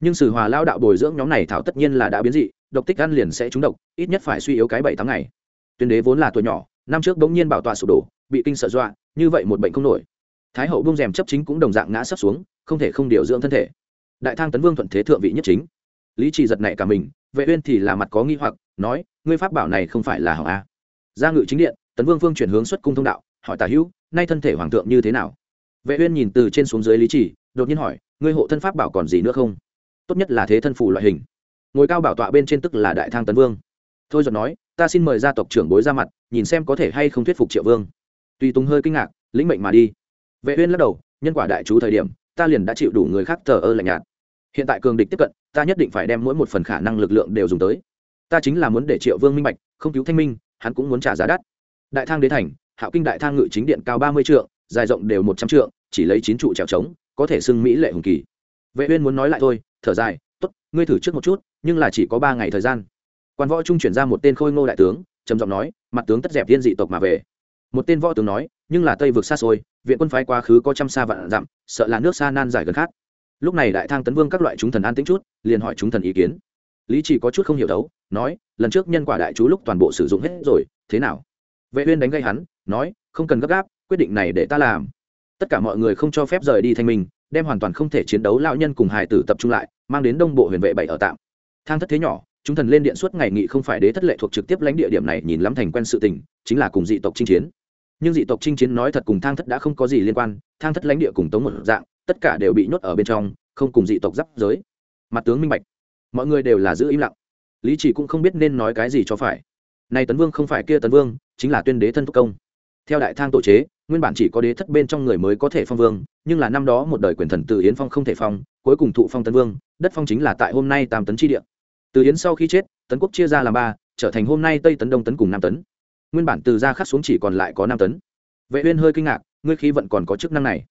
Nhưng sử hòa lao đạo bồi dưỡng nhóm này thảo tất nhiên là đã biến dị, độc tích ăn liền sẽ trúng độc, ít nhất phải suy yếu cái bảy tháng ngày. Tuyên đế vốn là tuổi nhỏ, năm trước bỗng nhiên bảo tọa sụp đổ, bị kinh sợ dọa, như vậy một bệnh không nổi thái hậu bung rèm chấp chính cũng đồng dạng ngã sấp xuống, không thể không điều dưỡng thân thể. Đại thang tấn vương thuận thế thượng vị nhất chính. Lý trì giật này cả mình, vệ uyên thì là mặt có nghi hoặc, nói, ngươi pháp bảo này không phải là hỏng a. Ra ngự chính điện, tấn vương phương chuyển hướng xuất cung thông đạo, hỏi tả hữu, nay thân thể hoàng thượng như thế nào? Vệ uyên nhìn từ trên xuống dưới lý trì, đột nhiên hỏi, ngươi hộ thân pháp bảo còn gì nữa không? Tốt nhất là thế thân phủ loại hình. Ngồi cao bảo tọa bên trên tức là đại thang tấn vương. Thôi giọt nói, ta xin mời gia tộc trưởng bối ra mặt, nhìn xem có thể hay không thuyết phục triệu vương. Tùy tùng hơi kinh ngạc, lĩnh mệnh mà đi vệ uyên lắc đầu, nhân quả đại chú thời điểm, ta liền đã chịu đủ người khác thờ ơ lạnh nhạt. Hiện tại cường địch tiếp cận, ta nhất định phải đem mỗi một phần khả năng lực lượng đều dùng tới. Ta chính là muốn để triệu vương minh bạch, không cứu thanh minh, hắn cũng muốn trả giá đắt. Đại thang đế thành, hạo kinh đại thang ngự chính điện cao ba mươi trượng, dài rộng đều một trăm trượng, chỉ lấy chín trụ trèo trống, có thể xưng mỹ lệ hùng kỳ. Vệ uyên muốn nói lại thôi, thở dài, tốt, ngươi thử trước một chút, nhưng là chỉ có ba ngày thời gian. Quan võ trung chuyển ra một tên khôi ngô đại tướng, trầm giọng nói, mặt tướng tất dẹp viên dị tộc mà về một tên võ tướng nói, nhưng là tây vực xa xôi, viện quân phái quá khứ có trăm xa vạn dặm, sợ là nước xa nan giải gần khác. Lúc này đại thang tấn vương các loại chúng thần an tĩnh chút, liền hỏi chúng thần ý kiến. Lý chỉ có chút không hiểu đấu, nói, lần trước nhân quả đại chú lúc toàn bộ sử dụng hết rồi, thế nào? Vệ uyên đánh gây hắn, nói, không cần gấp gáp, quyết định này để ta làm. Tất cả mọi người không cho phép rời đi thanh minh, đem hoàn toàn không thể chiến đấu lão nhân cùng hài tử tập trung lại, mang đến đông bộ huyền vệ bảy ở tạm. Thang thất thế nhỏ, chúng thần lên điện suốt ngày nghị không phải đế thất lệ thuộc trực tiếp lãnh địa điểm này nhìn lắm thành quen sự tình, chính là cùng dị tộc chinh chiến nhưng dị tộc chinh chiến nói thật cùng thang thất đã không có gì liên quan, thang thất lãnh địa cùng tống một dạng, tất cả đều bị nhốt ở bên trong, không cùng dị tộc giáp giới. Mặt tướng minh bạch, mọi người đều là giữ im lặng. Lý chỉ cũng không biết nên nói cái gì cho phải. Nay tấn vương không phải kia tấn vương, chính là tuyên đế thân thúc công. Theo đại thang tổ chế, nguyên bản chỉ có đế thất bên trong người mới có thể phong vương, nhưng là năm đó một đời quyền thần từ yến phong không thể phong, cuối cùng thụ phong tấn vương, đất phong chính là tại hôm nay tam tấn tri địa. Từ yến sau khi chết, tấn quốc chia ra làm ba, trở thành hôm nay tây tấn đông tấn cùng nam tấn nguyên bản từ ra khắc xuống chỉ còn lại có năm tấn. Vệ uyên hơi kinh ngạc, ngươi khí vận còn có chức năng này.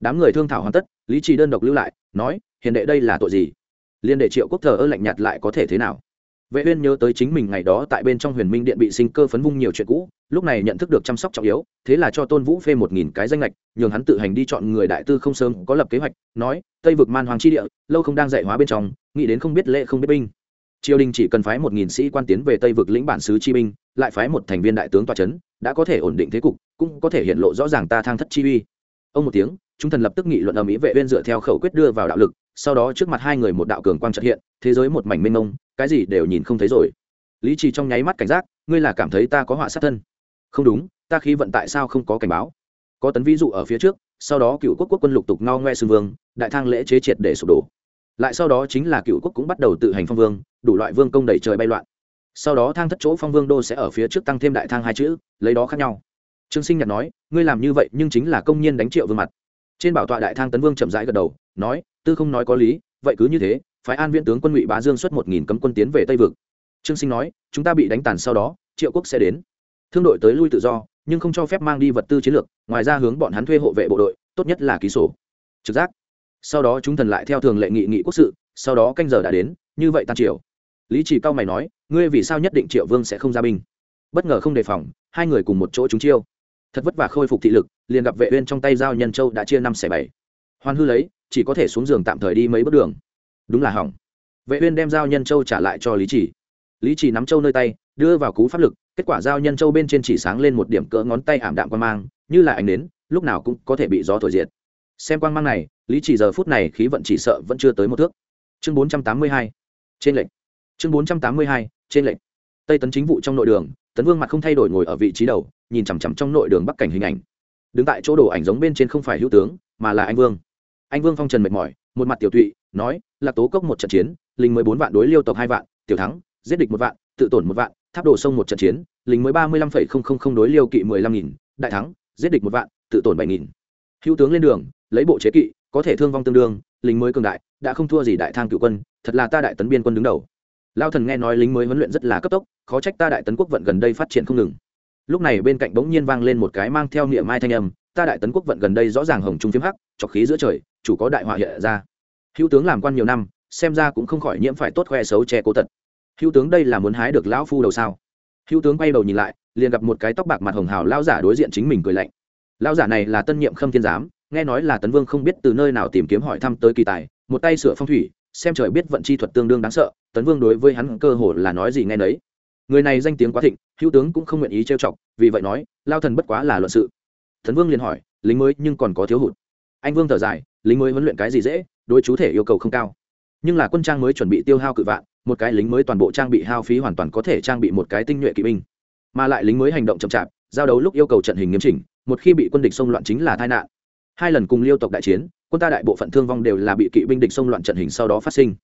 Đám người thương thảo hoàn tất, lý trì đơn độc lưu lại, nói, hiền đệ đây là tội gì? Liên đệ triệu quốc thờ ơ lạnh nhạt lại có thể thế nào? Vệ uyên nhớ tới chính mình ngày đó tại bên trong huyền minh điện bị sinh cơ phấn vung nhiều chuyện cũ, lúc này nhận thức được chăm sóc trọng yếu, thế là cho tôn vũ phê một nghìn cái danh lệch, nhường hắn tự hành đi chọn người đại tư không sớm có lập kế hoạch, nói, tây vực man hoàng chi địa, lâu không đang dạy hóa bên trong, nghĩ đến không biết lễ không biết binh triều đình chỉ cần phái một nghìn sĩ quan tiến về tây vực lĩnh bản xứ chi binh lại phái một thành viên đại tướng toa chấn, đã có thể ổn định thế cục, cũng có thể hiện lộ rõ ràng ta thang thất chi uy. Ông một tiếng, chúng thần lập tức nghị luận ở mỹ vệ viên dựa theo khẩu quyết đưa vào đạo lực, sau đó trước mặt hai người một đạo cường quang trật hiện, thế giới một mảnh mênh mông, cái gì đều nhìn không thấy rồi. Lý trì trong nháy mắt cảnh giác, ngươi là cảm thấy ta có họa sát thân? Không đúng, ta khí vận tại sao không có cảnh báo? Có tấn ví dụ ở phía trước, sau đó cựu quốc quốc quân lục tục no ngoe xương vương, đại thang lễ chế triệt để sụp đổ lại sau đó chính là cựu quốc cũng bắt đầu tự hành phong vương, đủ loại vương công đẩy trời bay loạn. Sau đó thang thất chỗ phong vương đô sẽ ở phía trước tăng thêm đại thang hai chữ, lấy đó khác nhau. Trương sinh nhật nói, ngươi làm như vậy nhưng chính là công nhiên đánh triệu vương mặt. Trên bảo tọa đại thang tấn vương chậm rãi gật đầu, nói, tư không nói có lý, vậy cứ như thế, phái an viễn tướng quân ngụy bá dương xuất một nghìn cấm quân tiến về tây vực. Trương sinh nói, chúng ta bị đánh tàn sau đó, triệu quốc sẽ đến. Thương đội tới lui tự do, nhưng không cho phép mang đi vật tư chiến lược, ngoài ra hướng bọn hắn thuê hộ vệ bộ đội, tốt nhất là ký sổ. Trực giác sau đó chúng thần lại theo thường lệ nghị nghị quốc sự, sau đó canh giờ đã đến, như vậy tan triều. Lý chỉ cao mày nói, ngươi vì sao nhất định triệu vương sẽ không ra binh? Bất ngờ không đề phòng, hai người cùng một chỗ chúng chiêu. Thật vất vả khôi phục thị lực, liền gặp vệ uyên trong tay giao nhân châu đã chia năm xẻ bảy. Hoan hư lấy, chỉ có thể xuống giường tạm thời đi mấy bước đường. Đúng là hỏng. Vệ uyên đem giao nhân châu trả lại cho lý chỉ. Lý chỉ nắm châu nơi tay, đưa vào cú pháp lực, kết quả giao nhân châu bên trên chỉ sáng lên một điểm cỡ ngón tay ảm đạm quan mang, như là ánh nến, lúc nào cũng có thể bị gió thổi diệt xem quang mang này, lý chỉ giờ phút này khí vận chỉ sợ vẫn chưa tới một thước. Chương 482 trên lệnh chương 482 trên lệnh tây tấn chính vụ trong nội đường, tấn vương mặt không thay đổi ngồi ở vị trí đầu, nhìn chằm chằm trong nội đường bắc cảnh hình ảnh. Đứng tại chỗ đồ ảnh giống bên trên không phải hữu tướng, mà là anh vương. Anh vương phong trần mệt mỏi, một mặt tiểu tụy, nói là tố cốc một trận chiến lính mười bốn vạn đối liêu tộc hai vạn, tiểu thắng, giết địch một vạn, tự tổn một vạn, tháp đổ sông một trận chiến lính mới ba mươi lăm phẩy không không không đối liêu kỵ mười lăm nghìn, đại thắng, giết địch một vạn, tự tổn bảy nghìn. Hữu tướng lên đường lấy bộ chế kỵ, có thể thương vong tương đương, lính mới cường đại, đã không thua gì đại thang cựu quân, thật là ta đại tấn biên quân đứng đầu. Lao thần nghe nói lính mới huấn luyện rất là cấp tốc, khó trách ta đại tấn quốc vận gần đây phát triển không ngừng. Lúc này bên cạnh bỗng nhiên vang lên một cái mang theo niệm mai thanh âm, ta đại tấn quốc vận gần đây rõ ràng hồng trung phiếm hắc, chọc khí giữa trời, chủ có đại họa hiện ra. Hữu tướng làm quan nhiều năm, xem ra cũng không khỏi nhiễm phải tốt khoe xấu che cố tật. Hữu tướng đây là muốn hái được lão phu đầu sao? Hữu tướng quay đầu nhìn lại, liền gặp một cái tóc bạc mặt hồng hào lao giả đối diện chính mình cười lạnh. Lao giả này là tân nhiệm khâm thiên giám nghe nói là tấn vương không biết từ nơi nào tìm kiếm hỏi thăm tới kỳ tài, một tay sửa phong thủy, xem trời biết vận chi thuật tương đương đáng sợ, tấn vương đối với hắn cơ hồ là nói gì nghe nấy. Người này danh tiếng quá thịnh, hữu tướng cũng không nguyện ý trêu chọc, vì vậy nói, lao thần bất quá là luận sự. Tấn vương liền hỏi, lính mới nhưng còn có thiếu hụt? Anh vương thở dài, lính mới huấn luyện cái gì dễ, đối chú thể yêu cầu không cao. Nhưng là quân trang mới chuẩn bị tiêu hao cự vạn, một cái lính mới toàn bộ trang bị hao phí hoàn toàn có thể trang bị một cái tinh nhuệ kỵ binh. Mà lại lính mới hành động chậm chạp, giao đấu lúc yêu cầu trận hình nghiêm chỉnh, một khi bị quân địch xông loạn chính là tai nạn hai lần cùng liêu tộc đại chiến, quân ta đại bộ phận thương vong đều là bị kỵ binh địch xông loạn trận hình sau đó phát sinh.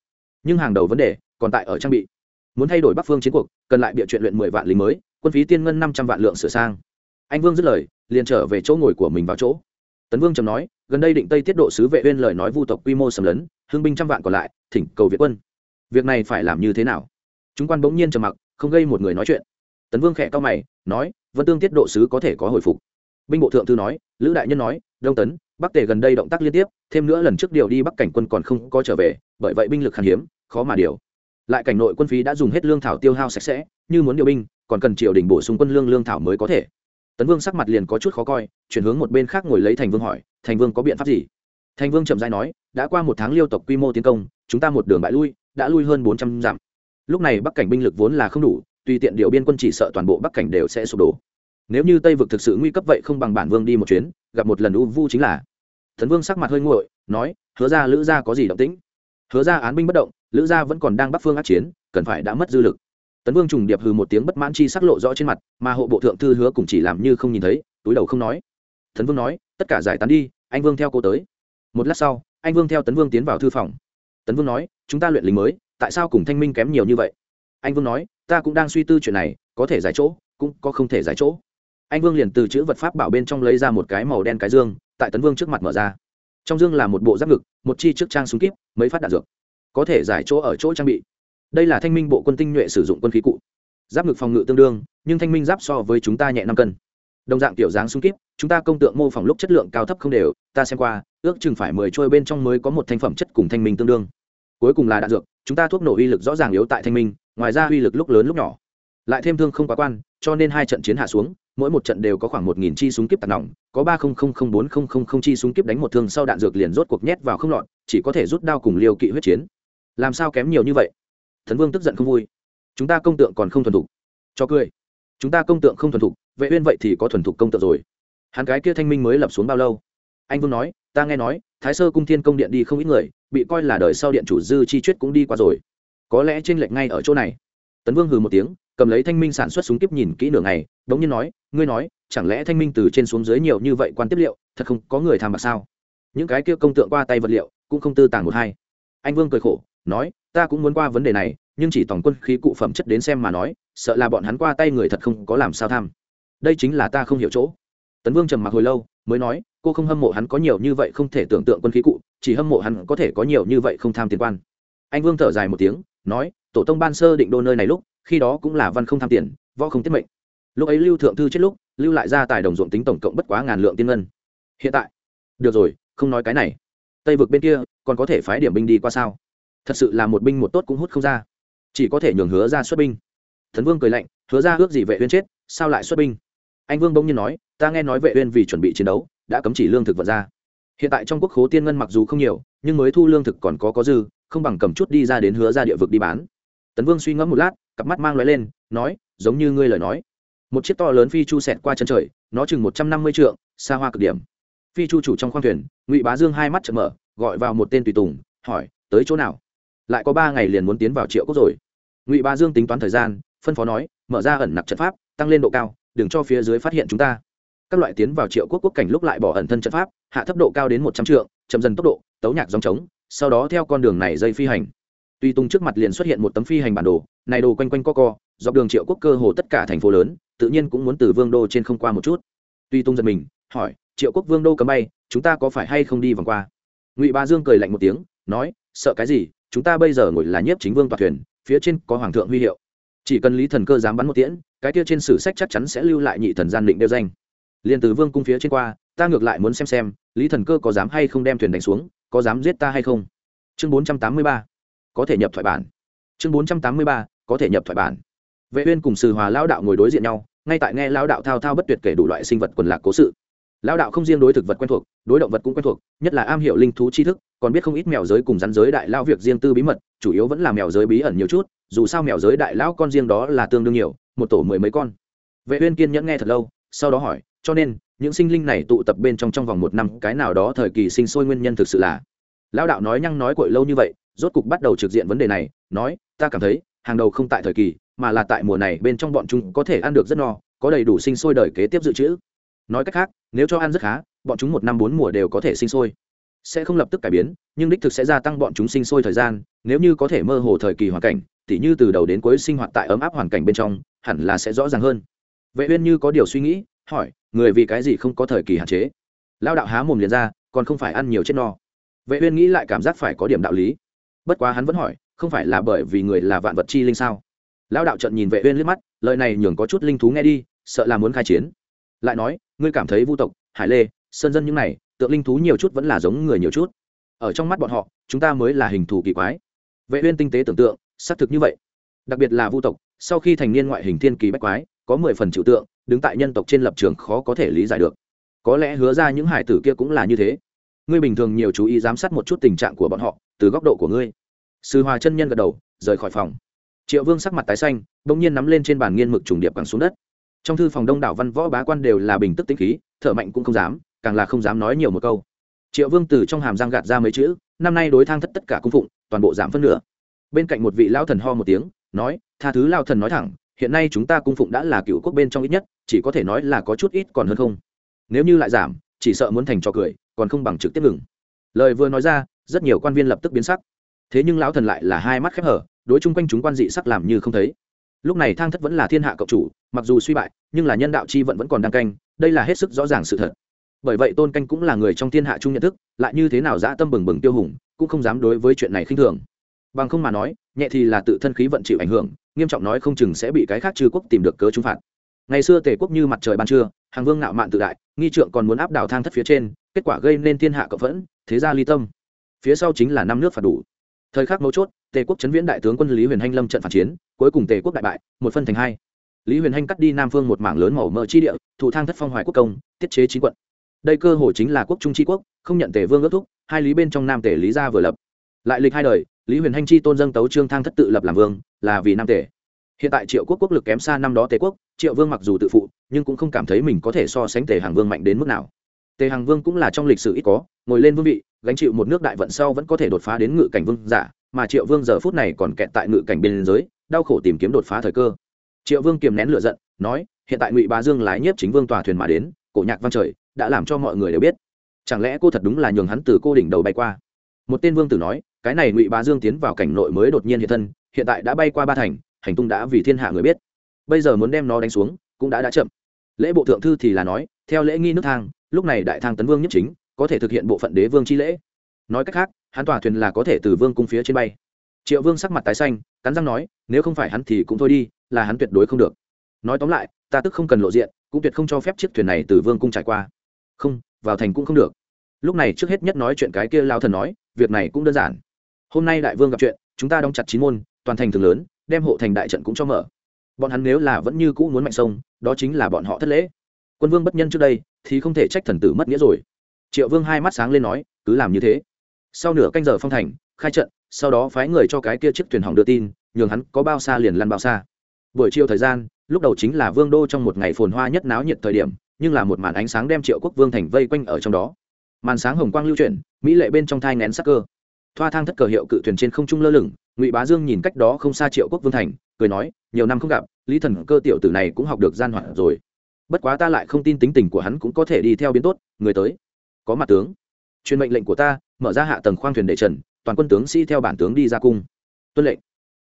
Nhưng hàng đầu vấn đề còn tại ở trang bị. Muốn thay đổi bắc phương chiến cuộc, cần lại bịa chuyện luyện mười vạn lính mới, quân phí tiên ngân năm trăm vạn lượng sửa sang. Anh vương dứt lời, liền trở về chỗ ngồi của mình vào chỗ. Tấn vương trầm nói, gần đây định tây tiết độ sứ vệ uyên lời nói vu tộc quy mô sầm lấn, hưng binh trăm vạn còn lại, thỉnh cầu việt quân. Việc này phải làm như thế nào? Chúng quan bỗng nhiên trầm mặc, không gây một người nói chuyện. Tấn vương khẽ cao mày, nói, vân tương tiết độ sứ có thể có hồi phục. Binh bộ thượng thư nói, lữ đại nhân nói, đông tấn bắc tề gần đây động tác liên tiếp, thêm nữa lần trước điều đi bắc cảnh quân còn không có trở về, bởi vậy binh lực khan hiếm, khó mà điều. Lại cảnh nội quân phí đã dùng hết lương thảo tiêu hao sạch sẽ, như muốn điều binh, còn cần triều đình bổ sung quân lương lương thảo mới có thể. Tấn vương sắc mặt liền có chút khó coi, chuyển hướng một bên khác ngồi lấy thành vương hỏi, thành vương có biện pháp gì? Thành vương chậm dãi nói, đã qua một tháng liêu tộc quy mô tiến công, chúng ta một đường bại lui, đã lui hơn bốn trăm dặm. Lúc này bắc cảnh binh lực vốn là không đủ, tùy tiện điều biên quân chỉ sợ toàn bộ bắc cảnh đều sẽ sụp đổ nếu như tây vực thực sự nguy cấp vậy không bằng bản vương đi một chuyến, gặp một lần u vu chính là. Thần vương sắc mặt hơi nguội, nói, hứa ra lữ gia có gì động tĩnh? Hứa ra án binh bất động, lữ gia vẫn còn đang bắc phương át chiến, cần phải đã mất dư lực. Tấn vương trùng điệp hừ một tiếng bất mãn chi sắc lộ rõ trên mặt, mà hộ bộ thượng thư hứa cùng chỉ làm như không nhìn thấy, túi đầu không nói. Tấn vương nói, tất cả giải tán đi, anh vương theo cô tới. Một lát sau, anh vương theo tấn vương tiến vào thư phòng. Tấn vương nói, chúng ta luyện lính mới, tại sao cùng thanh minh kém nhiều như vậy? Anh vương nói, ta cũng đang suy tư chuyện này, có thể giải chỗ, cũng có không thể giải chỗ anh vương liền từ chữ vật pháp bảo bên trong lấy ra một cái màu đen cái dương, tại tấn vương trước mặt mở ra. Trong dương là một bộ giáp ngực, một chi trước trang súng kíp, mấy phát đạn dược. Có thể giải chỗ ở chỗ trang bị. Đây là thanh minh bộ quân tinh nhuệ sử dụng quân khí cụ. Giáp ngực phòng ngự tương đương, nhưng thanh minh giáp so với chúng ta nhẹ năm cân. Đồng dạng kiểu dáng súng kíp, chúng ta công tượng mô phỏng lúc chất lượng cao thấp không đều, ta xem qua, ước chừng phải mười trôi bên trong mới có một thành phẩm chất cùng thanh minh tương đương. Cuối cùng là đạn dược, chúng ta thuốc nổ uy lực rõ ràng yếu tại thanh minh, ngoài ra uy lực lúc lớn lúc nhỏ. Lại thêm thương không quá quan, cho nên hai trận chiến hạ xuống mỗi một trận đều có khoảng một nghìn chi súng kíp tạt nòng, có ba không không không bốn không không không chi súng kíp đánh một thương sau đạn dược liền rốt cuộc nhét vào không lọt, chỉ có thể rút đao cùng liều kỵ huyết chiến. Làm sao kém nhiều như vậy? Thần vương tức giận không vui. Chúng ta công tượng còn không thuần thục. Cho cười. Chúng ta công tượng không thuần thục, vệ uyên vậy thì có thuần thục công tượng rồi. Hắn cái kia thanh minh mới lập xuống bao lâu? Anh vương nói, ta nghe nói, thái sơ cung thiên công điện đi không ít người, bị coi là đời sau điện chủ dư chi chuyết cũng đi qua rồi. Có lẽ trên lệch ngay ở chỗ này. Tấn vương hừ một tiếng cầm lấy thanh minh sản xuất súng kiếp nhìn kỹ nửa ngày đống nhiên nói, ngươi nói, chẳng lẽ thanh minh từ trên xuống dưới nhiều như vậy quan tiếp liệu, thật không có người tham bạc sao? Những cái kia công tượng qua tay vật liệu, cũng không tư tàng một hai. Anh vương cười khổ, nói, ta cũng muốn qua vấn đề này, nhưng chỉ tổng quân khí cụ phẩm chất đến xem mà nói, sợ là bọn hắn qua tay người thật không có làm sao tham. Đây chính là ta không hiểu chỗ. Tấn vương trầm mặc hồi lâu, mới nói, cô không hâm mộ hắn có nhiều như vậy không thể tưởng tượng quân khí cụ, chỉ hâm mộ hắn có thể có nhiều như vậy không tham tiền quan. Anh vương thở dài một tiếng, nói, tổ tông ban sơ định đô nơi này lúc khi đó cũng là văn không tham tiền, võ không tiết mệnh. Lúc ấy lưu thượng thư chết lúc, lưu lại ra tài đồng ruộng tính tổng cộng bất quá ngàn lượng tiên ngân. Hiện tại, được rồi, không nói cái này. Tây vực bên kia, còn có thể phái điểm binh đi qua sao? Thật sự là một binh một tốt cũng hút không ra. Chỉ có thể nhường hứa ra xuất binh. Thần vương cười lạnh, hứa ra ước gì vệ uyên chết, sao lại xuất binh? Anh vương bỗng nhiên nói, ta nghe nói vệ uyên vì chuẩn bị chiến đấu, đã cấm chỉ lương thực vận ra. Hiện tại trong quốc khố tiên ngân mặc dù không nhiều, nhưng mới thu lương thực còn có có dư, không bằng cầm chút đi ra đến hứa ra địa vực đi bán. Tấn vương suy ngẫm một lát cặp mắt mang lóe lên, nói, giống như ngươi lời nói. Một chiếc to lớn phi chu xẹt qua chân trời, nó chừng một trăm năm mươi trượng, xa hoa cực điểm. Phi chu chủ trong khoang thuyền, ngụy bá dương hai mắt chợt mở, gọi vào một tên tùy tùng, hỏi, tới chỗ nào? Lại có ba ngày liền muốn tiến vào triệu quốc rồi. Ngụy bá dương tính toán thời gian, phân phó nói, mở ra ẩn nặc trận pháp, tăng lên độ cao, đừng cho phía dưới phát hiện chúng ta. Các loại tiến vào triệu quốc quốc cảnh lúc lại bỏ ẩn thân trận pháp, hạ thấp độ cao đến một trăm trượng, chậm dần tốc độ, tấu nhạc dòng trống, sau đó theo con đường này dây phi hành tuy tung trước mặt liền xuất hiện một tấm phi hành bản đồ, này đồ quanh quanh co co, dọc đường triệu quốc cơ hồ tất cả thành phố lớn, tự nhiên cũng muốn từ vương đô trên không qua một chút. Tuy tung giật mình, hỏi, triệu quốc vương đô cấm bay, chúng ta có phải hay không đi vòng qua? Ngụy ba dương cười lạnh một tiếng, nói, sợ cái gì, chúng ta bây giờ ngồi là nhiếp chính vương toàn thuyền, phía trên có hoàng thượng huy hiệu. Chỉ cần lý thần cơ dám bắn một tiễn, cái kia trên sử sách chắc chắn sẽ lưu lại nhị thần gian định đeo danh. Liền từ vương cung phía trên qua, ta ngược lại muốn xem xem, lý thần cơ có dám hay không đem thuyền đánh xuống, có dám giết ta hay không. Chương bốn trăm tám mươi ba có thể nhập thoại bản. Chương bốn trăm tám mươi ba, có thể nhập thoại bản. Vệ uyên cùng sử hòa lao đạo ngồi đối diện nhau, ngay tại nghe lao đạo thao thao bất tuyệt kể đủ loại sinh vật quần lạc cố sự. Lao đạo không riêng đối thực vật quen thuộc, đối động vật cũng quen thuộc, nhất là am hiểu linh thú tri thức, còn biết không ít mèo giới cùng rắn giới đại lao việc riêng tư bí mật, chủ yếu vẫn là mèo giới bí ẩn nhiều chút, dù sao mèo giới đại lão con riêng đó là tương đương nhiều, một tổ mười mấy con. Vệ uyên kiên nhẫn nghe thật lâu, sau đó hỏi, cho nên, những sinh linh này tụ tập bên trong trong vòng một năm, cái nào đó thời kỳ sinh sôi nguyên nhân thực sự là? Lão đạo nói nhăng nói cội lâu như vậy, rốt cục bắt đầu trực diện vấn đề này, nói, ta cảm thấy, hàng đầu không tại thời kỳ, mà là tại mùa này bên trong bọn chúng có thể ăn được rất no, có đầy đủ sinh sôi đời kế tiếp dự trữ. Nói cách khác, nếu cho ăn rất khá, bọn chúng một năm bốn mùa đều có thể sinh sôi. Sẽ không lập tức cải biến, nhưng đích thực sẽ gia tăng bọn chúng sinh sôi thời gian, nếu như có thể mơ hồ thời kỳ hoàn cảnh, tỉ như từ đầu đến cuối sinh hoạt tại ấm áp hoàn cảnh bên trong, hẳn là sẽ rõ ràng hơn. Vệ uyên như có điều suy nghĩ, hỏi, người vì cái gì không có thời kỳ hạn chế? Lao đạo há mồm liền ra, còn không phải ăn nhiều chết no vệ uyên nghĩ lại cảm giác phải có điểm đạo lý. Bất quá hắn vẫn hỏi, không phải là bởi vì người là vạn vật chi linh sao? Lão đạo trận nhìn vệ uyên liếc mắt, lời này nhường có chút linh thú nghe đi, sợ là muốn khai chiến. Lại nói, ngươi cảm thấy vu tộc, hải lê, sơn dân những này, tượng linh thú nhiều chút vẫn là giống người nhiều chút. Ở trong mắt bọn họ, chúng ta mới là hình thù kỳ quái. Vệ uyên tinh tế tưởng tượng, xác thực như vậy. Đặc biệt là vu tộc, sau khi thành niên ngoại hình thiên kỳ bách quái, có mười phần chịu tượng, đứng tại nhân tộc trên lập trường khó có thể lý giải được. Có lẽ hứa ra những hải tử kia cũng là như thế ngươi bình thường nhiều chú ý giám sát một chút tình trạng của bọn họ, từ góc độ của ngươi. Sư hòa chân nhân gật đầu, rời khỏi phòng. Triệu vương sắc mặt tái xanh, bỗng nhiên nắm lên trên bàn nghiên mực trùng điệp quẳng xuống đất. Trong thư phòng đông đảo văn võ bá quan đều là bình tức tĩnh khí, thở mạnh cũng không dám, càng là không dám nói nhiều một câu. Triệu vương từ trong hàm răng gạt ra mấy chữ, năm nay đối thang thất tất cả cung phụng, toàn bộ giảm phân nửa. Bên cạnh một vị lao thần ho một tiếng, nói, tha thứ lao thần nói thẳng, hiện nay chúng ta cung phụng đã là cựu quốc bên trong ít nhất, chỉ có thể nói là có chút ít còn hơn không. Nếu như lại giảm, chỉ sợ muốn thành trò cười còn không bằng trực tiếp ngừng. Lời vừa nói ra, rất nhiều quan viên lập tức biến sắc. Thế nhưng lão thần lại là hai mắt khép hở, đối chung quanh chúng quan dị sắc làm như không thấy. Lúc này thang thất vẫn là thiên hạ cộng chủ, mặc dù suy bại, nhưng là nhân đạo chi vận vẫn còn đang canh, đây là hết sức rõ ràng sự thật. Bởi vậy tôn canh cũng là người trong thiên hạ chung nhận thức, lại như thế nào dã tâm bừng bừng tiêu hùng, cũng không dám đối với chuyện này khinh thường. Bằng không mà nói, nhẹ thì là tự thân khí vận chịu ảnh hưởng, nghiêm trọng nói không chừng sẽ bị cái khác trừ quốc tìm được cớ trúng phạt. Ngày xưa tề quốc như mặt trời ban trưa hàng vương ngạo mạn tự đại, nghi trượng còn muốn áp đảo thang thất phía trên, kết quả gây nên thiên hạ cộng phẫn, thế gia ly tâm. Phía sau chính là năm nước phạt đủ. Thời khắc mấu chốt, tề quốc chấn viễn đại tướng quân lý huyền hanh lâm trận phản chiến, cuối cùng tề quốc đại bại, một phân thành hai. Lý huyền hanh cắt đi nam phương một mảng lớn màu mỡ chi địa thủ thang thất phong hoài quốc công, tiết chế chính quận. Đây cơ hội chính là quốc trung tri quốc, không nhận tề vương ước thúc, hai lý bên trong nam tề lý gia vừa lập. Lại lịch hai đời, lý huyền hanh chi tôn dâng tấu trương thang thất tự lập làm vương, là vì nam tề. Hiện tại triệu quốc quốc lực kém xa năm đó tề quốc, triệu vương mặc dù tự phụ nhưng cũng không cảm thấy mình có thể so sánh tề hàng vương mạnh đến mức nào. Tề hàng vương cũng là trong lịch sử ít có, ngồi lên vương vị, gánh chịu một nước đại vận sau vẫn có thể đột phá đến ngự cảnh vương giả, mà triệu vương giờ phút này còn kẹt tại ngự cảnh biên giới, đau khổ tìm kiếm đột phá thời cơ. Triệu vương kiềm nén lửa giận, nói, hiện tại ngụy bá dương lái nhiếp chính vương tòa thuyền mà đến, cổ nhạc văn trời, đã làm cho mọi người đều biết. Chẳng lẽ cô thật đúng là nhường hắn từ cô đỉnh đầu bay qua? Một tên vương tử nói, cái này ngụy bá dương tiến vào cảnh nội mới đột nhiên hiện thân, hiện tại đã bay qua ba thành, hành tung đã vì thiên hạ người biết. Bây giờ muốn đem nó đánh xuống cũng đã đã chậm. Lễ bộ thượng thư thì là nói, theo lễ nghi nước thang, lúc này đại thang tấn vương nhất chính, có thể thực hiện bộ phận đế vương chi lễ. Nói cách khác, hắn tòa thuyền là có thể từ vương cung phía trên bay. Triệu vương sắc mặt tái xanh, cắn răng nói, nếu không phải hắn thì cũng thôi đi, là hắn tuyệt đối không được. Nói tóm lại, ta tức không cần lộ diện, cũng tuyệt không cho phép chiếc thuyền này từ vương cung trải qua. Không, vào thành cũng không được. Lúc này trước hết nhất nói chuyện cái kia lao thần nói, việc này cũng đơn giản. Hôm nay đại vương gặp chuyện, chúng ta đóng chặt chín môn, toàn thành thường lớn, đem hộ thành đại trận cũng cho mở bọn hắn nếu là vẫn như cũ muốn mạnh sông, đó chính là bọn họ thất lễ. Quân vương bất nhân trước đây, thì không thể trách thần tử mất nghĩa rồi. Triệu vương hai mắt sáng lên nói, cứ làm như thế. Sau nửa canh giờ phong thành, khai trận, sau đó phái người cho cái kia chiếc thuyền hỏng đưa tin, nhường hắn có bao xa liền lăn bao xa. Buổi chiều thời gian, lúc đầu chính là vương đô trong một ngày phồn hoa nhất náo nhiệt thời điểm, nhưng là một màn ánh sáng đem triệu quốc vương thành vây quanh ở trong đó. Màn sáng hồng quang lưu chuyển, mỹ lệ bên trong thai ngén sắc cơ. Thoa thang thất cờ hiệu cự thuyền trên không trung lơ lửng, ngụy bá dương nhìn cách đó không xa triệu quốc vương thành cười nói, nhiều năm không gặp, lý thần cơ tiểu tử này cũng học được gian hoạt rồi. Bất quá ta lại không tin tính tình của hắn cũng có thể đi theo biến tốt, người tới. Có mặt tướng. Truyền mệnh lệnh của ta, mở ra hạ tầng khoang thuyền để trần, toàn quân tướng sĩ theo bản tướng đi ra cung. Tuân lệnh.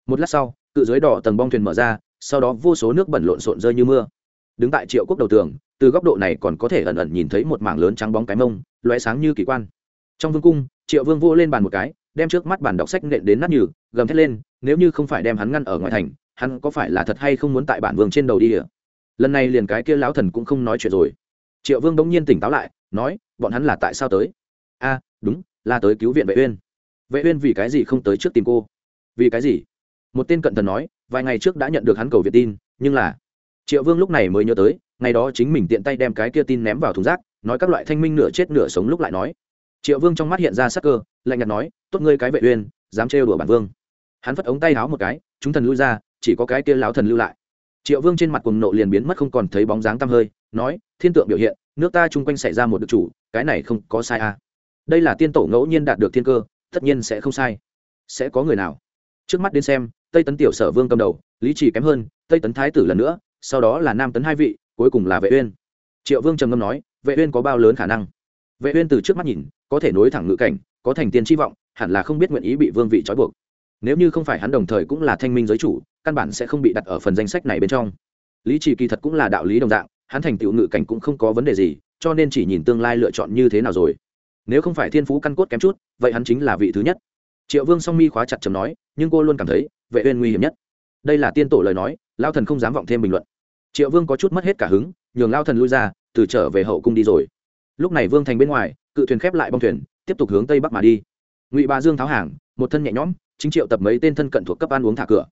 Một lát sau, cự dưới đỏ tầng bong thuyền mở ra, sau đó vô số nước bẩn lộn xộn rơi như mưa. Đứng tại triệu quốc đầu tường, từ góc độ này còn có thể ẩn ẩn nhìn thấy một mảng lớn trắng bóng cái mông loé sáng như kỳ quan. Trong vương cung, triệu vương vô lên bàn một cái, đem trước mắt bản đọc sách nện đến nát nhừ, gầm thét lên, nếu như không phải đem hắn ngăn ở ngoại thành hắn có phải là thật hay không muốn tại bản vương trên đầu đi à? lần này liền cái kia lão thần cũng không nói chuyện rồi. Triệu vương bỗng nhiên tỉnh táo lại, nói, bọn hắn là tại sao tới? A, đúng, là tới cứu viện vệ uyên. Vệ uyên vì cái gì không tới trước tìm cô? Vì cái gì? Một tên cận thần nói, vài ngày trước đã nhận được hắn cầu viện tin, nhưng là triệu vương lúc này mới nhớ tới, ngày đó chính mình tiện tay đem cái kia tin ném vào thùng rác, nói các loại thanh minh nửa chết nửa sống lúc lại nói. Triệu vương trong mắt hiện ra sắc cơ, lạnh nhạt nói, tốt ngươi cái vệ uyên, dám trêu đùa bản vương. Hắn phất ống tay háo một cái, chúng thần lui ra chỉ có cái kia láo thần lưu lại. Triệu vương trên mặt cuồng nộ liền biến mất không còn thấy bóng dáng tăm hơi, nói, thiên tượng biểu hiện, nước ta chung quanh xảy ra một được chủ, cái này không có sai à. đây là tiên tổ ngẫu nhiên đạt được thiên cơ, tất nhiên sẽ không sai. Sẽ có người nào? Trước mắt đến xem, tây tấn tiểu sở vương cầm đầu, lý trì kém hơn, tây tấn thái tử lần nữa, sau đó là nam tấn hai vị, cuối cùng là vệ uyên. Triệu vương trầm ngâm nói, vệ uyên có bao lớn khả năng? Vệ uyên từ trước mắt nhìn, có thể nối thẳng ngự cảnh, có thành tiên chi vọng, hẳn là không biết nguyện ý bị vương vị trói buộc nếu như không phải hắn đồng thời cũng là thanh minh giới chủ, căn bản sẽ không bị đặt ở phần danh sách này bên trong. Lý trì kỳ thật cũng là đạo lý đồng dạng, hắn thành tựu ngự cảnh cũng không có vấn đề gì, cho nên chỉ nhìn tương lai lựa chọn như thế nào rồi. Nếu không phải thiên phú căn cốt kém chút, vậy hắn chính là vị thứ nhất. Triệu vương song mi khóa chặt chấm nói, nhưng cô luôn cảm thấy, vệ uyên nguy hiểm nhất. Đây là tiên tổ lời nói, lao thần không dám vọng thêm bình luận. Triệu vương có chút mất hết cả hứng, nhường lao thần lui ra, từ trở về hậu cung đi rồi. Lúc này vương thành bên ngoài, cự thuyền khép lại bong thuyền, tiếp tục hướng tây bắc mà đi. Ngụy bà dương tháo hàng, một thân nhẹ nhõm chính triệu tập mấy tên thân cận thuộc cấp ăn uống thả cửa.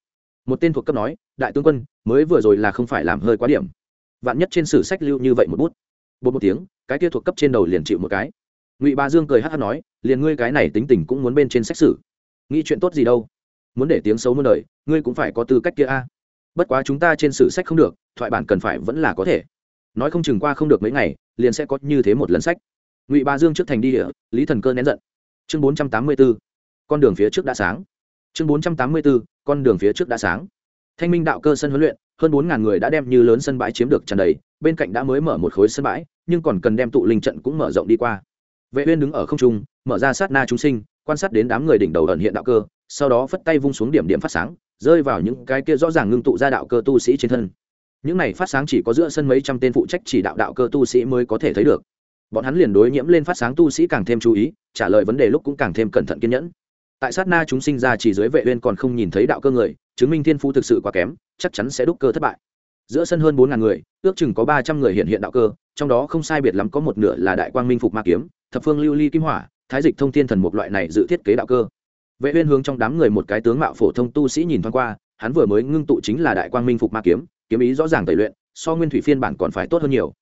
Một tên thuộc cấp nói, đại tướng quân, mới vừa rồi là không phải làm hơi quá điểm. Vạn nhất trên sử sách lưu như vậy một bút. Bột một tiếng, cái kia thuộc cấp trên đầu liền chịu một cái. Ngụy ba dương cười hát hát nói, liền ngươi cái này tính tình cũng muốn bên trên sách sử. Nghĩ chuyện tốt gì đâu? Muốn để tiếng xấu muôn đời, ngươi cũng phải có tư cách kia a. Bất quá chúng ta trên sử sách không được, thoại bản cần phải vẫn là có thể. Nói không chừng qua không được mấy ngày, liền sẽ có như thế một lần sách. Ngụy ba dương trước thành đi địa, lý thần cơ nén giận. Chương bốn trăm tám mươi b ố con đường phía trước đã sáng chương bốn trăm tám mươi b ố con đường phía trước đã sáng. Thanh minh đạo cơ sân huấn luyện, hơn bốn ngàn người đã đem như lớn sân bãi chiếm được tràn đầy, bên cạnh đã mới mở một khối sân bãi, nhưng còn cần đem tụ linh trận cũng mở rộng đi qua. Vệ uyên đứng ở không trung, mở ra sát na chúng sinh, quan sát đến đám người đỉnh đầu ẩn hiện đạo cơ, sau đó phất tay vung xuống điểm điểm phát sáng, rơi vào những cái kia rõ ràng ngưng tụ ra đạo cơ tu sĩ trên thân. Những này phát sáng chỉ có giữa sân mấy trăm tên phụ trách chỉ đạo đạo cơ tu sĩ mới có thể thấy được. Bọn hắn liền đối nhiễm lên phát sáng tu sĩ càng thêm chú ý, trả lời vấn đề lúc cũng càng thêm cẩn thận kiên nhẫn tại sát na chúng sinh ra chỉ dưới vệ uyên còn không nhìn thấy đạo cơ người, chứng minh thiên phú thực sự quá kém, chắc chắn sẽ đúc cơ thất bại. Giữa sân hơn bốn ngàn người, ước chừng có ba trăm người hiện hiện đạo cơ, trong đó không sai biệt lắm có một nửa là đại quang minh phục ma kiếm, thập phương lưu ly kim hỏa, thái dịch thông thiên thần một loại này dự thiết kế đạo cơ. Vệ uyên hướng trong đám người một cái tướng mạo phổ thông tu sĩ nhìn thoáng qua, hắn vừa mới ngưng tụ chính là đại quang minh phục ma kiếm kiếm ý rõ ràng tẩy luyện, so nguyên thủy phiên bản còn phải tốt hơn nhiều.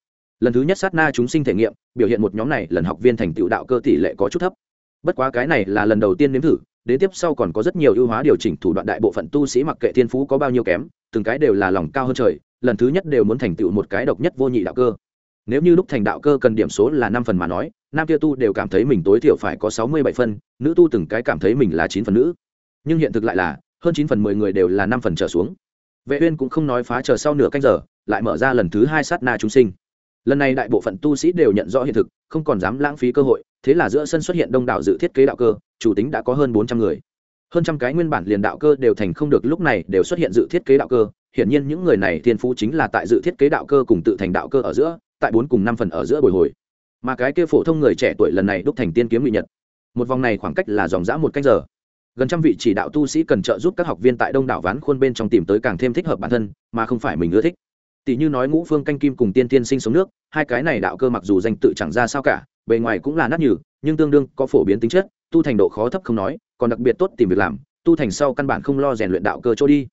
Lần thứ nhất sát na chúng sinh thể nghiệm, biểu hiện một nhóm này lần học viên thành tựu đạo cơ tỷ lệ có chút thấp. Bất quá cái này là lần đầu tiên nếm thử đến tiếp sau còn có rất nhiều ưu hóa điều chỉnh thủ đoạn đại bộ phận tu sĩ mặc kệ thiên phú có bao nhiêu kém, từng cái đều là lòng cao hơn trời, lần thứ nhất đều muốn thành tựu một cái độc nhất vô nhị đạo cơ. Nếu như lúc thành đạo cơ cần điểm số là năm phần mà nói, nam kia tu đều cảm thấy mình tối thiểu phải có sáu mươi bảy phân nữ tu từng cái cảm thấy mình là chín phần nữ. Nhưng hiện thực lại là, hơn chín phần mười người đều là năm phần trở xuống. Vệ uyên cũng không nói phá chờ sau nửa canh giờ, lại mở ra lần thứ hai sát na chúng sinh. Lần này đại bộ phận tu sĩ đều nhận rõ hiện thực, không còn dám lãng phí cơ hội thế là giữa sân xuất hiện đông đảo dự thiết kế đạo cơ, chủ tính đã có hơn bốn trăm người. Hơn trăm cái nguyên bản liền đạo cơ đều thành không được, lúc này đều xuất hiện dự thiết kế đạo cơ. Hiển nhiên những người này thiên phú chính là tại dự thiết kế đạo cơ cùng tự thành đạo cơ ở giữa, tại bốn cùng năm phần ở giữa bồi hồi. Mà cái kia phổ thông người trẻ tuổi lần này đúc thành tiên kiếm bị nhật. Một vòng này khoảng cách là dòng dã một cách giờ. Gần trăm vị chỉ đạo tu sĩ cần trợ giúp các học viên tại đông đảo ván khuôn bên trong tìm tới càng thêm thích hợp bản thân, mà không phải mình ưa thích tỷ như nói ngũ phương canh kim cùng tiên tiên sinh sống nước, hai cái này đạo cơ mặc dù danh tự chẳng ra sao cả, bề ngoài cũng là nát nhừ, nhưng tương đương có phổ biến tính chất, tu thành độ khó thấp không nói, còn đặc biệt tốt tìm việc làm, tu thành sau căn bản không lo rèn luyện đạo cơ chỗ đi.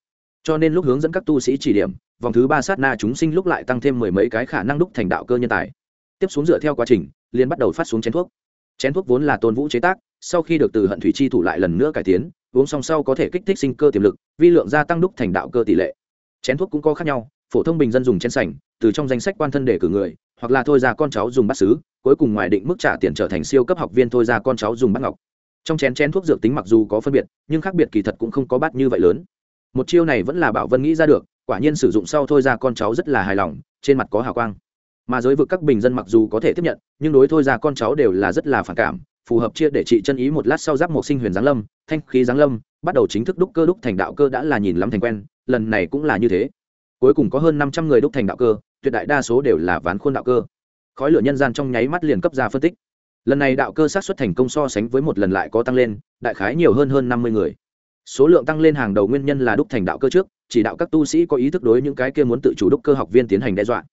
Cho nên lúc hướng dẫn các tu sĩ chỉ điểm, vòng thứ ba sát na chúng sinh lúc lại tăng thêm mười mấy cái khả năng đúc thành đạo cơ nhân tài. Tiếp xuống dựa theo quá trình liên bắt đầu phát xuống chén thuốc. Chén thuốc vốn là tôn vũ chế tác, sau khi được từ hận thủy chi thủ lại lần nữa cải tiến, uống xong sau có thể kích thích sinh cơ tiềm lực, vi lượng gia tăng đúc thành đạo cơ tỷ lệ. Chén thuốc cũng có khác nhau phổ thông bình dân dùng chén sành từ trong danh sách quan thân để cử người, hoặc là thôi ra con cháu dùng bát xứ, cuối cùng ngoài định mức trả tiền trở thành siêu cấp học viên thôi ra con cháu dùng bát ngọc. Trong chén chén thuốc dược tính mặc dù có phân biệt, nhưng khác biệt kỳ thật cũng không có bát như vậy lớn. Một chiêu này vẫn là bảo vân nghĩ ra được, quả nhiên sử dụng sau thôi ra con cháu rất là hài lòng, trên mặt có hào quang. Mà giới vực các bình dân mặc dù có thể tiếp nhận, nhưng đối thôi ra con cháu đều là rất là phản cảm, phù hợp chia để trị chân ý một lát sau giáp một sinh huyền giáng lâm, thanh khí giáng lâm, bắt đầu chính thức đúc cơ đúc thành đạo cơ đã là nhìn lắm thành quen, lần này cũng là như thế cuối cùng có hơn năm trăm người đúc thành đạo cơ, tuyệt đại đa số đều là ván khuôn đạo cơ. Khói lửa nhân gian trong nháy mắt liền cấp ra phân tích. Lần này đạo cơ sát xuất thành công so sánh với một lần lại có tăng lên, đại khái nhiều hơn hơn năm mươi người. Số lượng tăng lên hàng đầu nguyên nhân là đúc thành đạo cơ trước, chỉ đạo các tu sĩ có ý thức đối những cái kia muốn tự chủ đúc cơ học viên tiến hành đe dọa.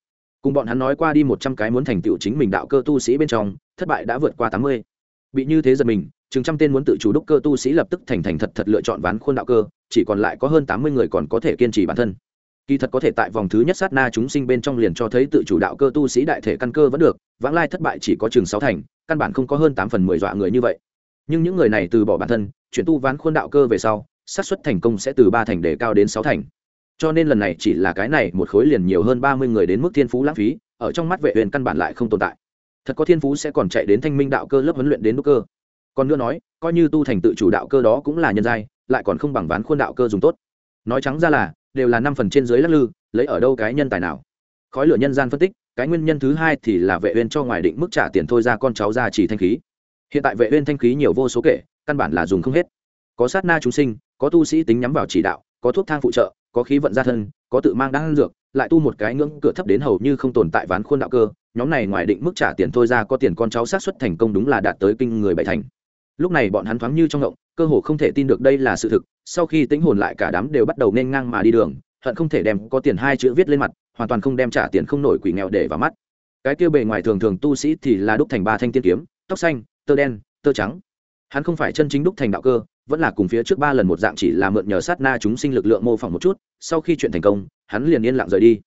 Cùng bọn hắn nói qua đi một trăm cái muốn thành tựu chính mình đạo cơ tu sĩ bên trong, thất bại đã vượt qua tám mươi. Bị như thế giật mình, chừng trăm tên muốn tự chủ đúc cơ tu sĩ lập tức thành thành thật thật lựa chọn ván khuôn đạo cơ, chỉ còn lại có hơn tám mươi người còn có thể kiên trì bản thân kỳ thật có thể tại vòng thứ nhất sát na chúng sinh bên trong liền cho thấy tự chủ đạo cơ tu sĩ đại thể căn cơ vẫn được, vãng lai thất bại chỉ có chừng sáu thành, căn bản không có hơn tám phần mười dọa người như vậy. Nhưng những người này từ bỏ bản thân, chuyển tu ván khuôn đạo cơ về sau, xác suất thành công sẽ từ ba thành để cao đến sáu thành. Cho nên lần này chỉ là cái này, một khối liền nhiều hơn ba mươi người đến mức thiên phú lãng phí, ở trong mắt vệ huyền căn bản lại không tồn tại. Thật có thiên phú sẽ còn chạy đến thanh minh đạo cơ lớp huấn luyện đến đúc cơ. Còn nữa nói, coi như tu thành tự chủ đạo cơ đó cũng là nhân giai, lại còn không bằng ván khuôn đạo cơ dùng tốt. Nói trắng ra là đều là năm phần trên dưới lắc lư, lấy ở đâu cái nhân tài nào? Khói lửa nhân gian phân tích, cái nguyên nhân thứ hai thì là vệ uyên cho ngoài định mức trả tiền thôi ra con cháu ra chỉ thanh khí. Hiện tại vệ uyên thanh khí nhiều vô số kể, căn bản là dùng không hết. Có sát na chúng sinh, có tu sĩ tính nhắm vào chỉ đạo, có thuốc thang phụ trợ, có khí vận gia thân, có tự mang đan dược, lại tu một cái ngưỡng cửa thấp đến hầu như không tồn tại ván khuôn đạo cơ. Nhóm này ngoài định mức trả tiền thôi ra có tiền con cháu sát xuất thành công đúng là đạt tới kinh người bảy thành. Lúc này bọn hắn thoáng như trong ngộng, cơ hồ không thể tin được đây là sự thực sau khi tính hồn lại cả đám đều bắt đầu nên ngang mà đi đường, hận không thể đem có tiền hai chữ viết lên mặt, hoàn toàn không đem trả tiền không nổi quỷ nghèo để vào mắt. Cái kia bề ngoài thường thường tu sĩ thì là đúc thành ba thanh tiên kiếm, tóc xanh, tơ đen, tơ trắng. Hắn không phải chân chính đúc thành đạo cơ, vẫn là cùng phía trước ba lần một dạng chỉ là mượn nhờ sát na chúng sinh lực lượng mô phỏng một chút, sau khi chuyện thành công, hắn liền yên lặng rời đi.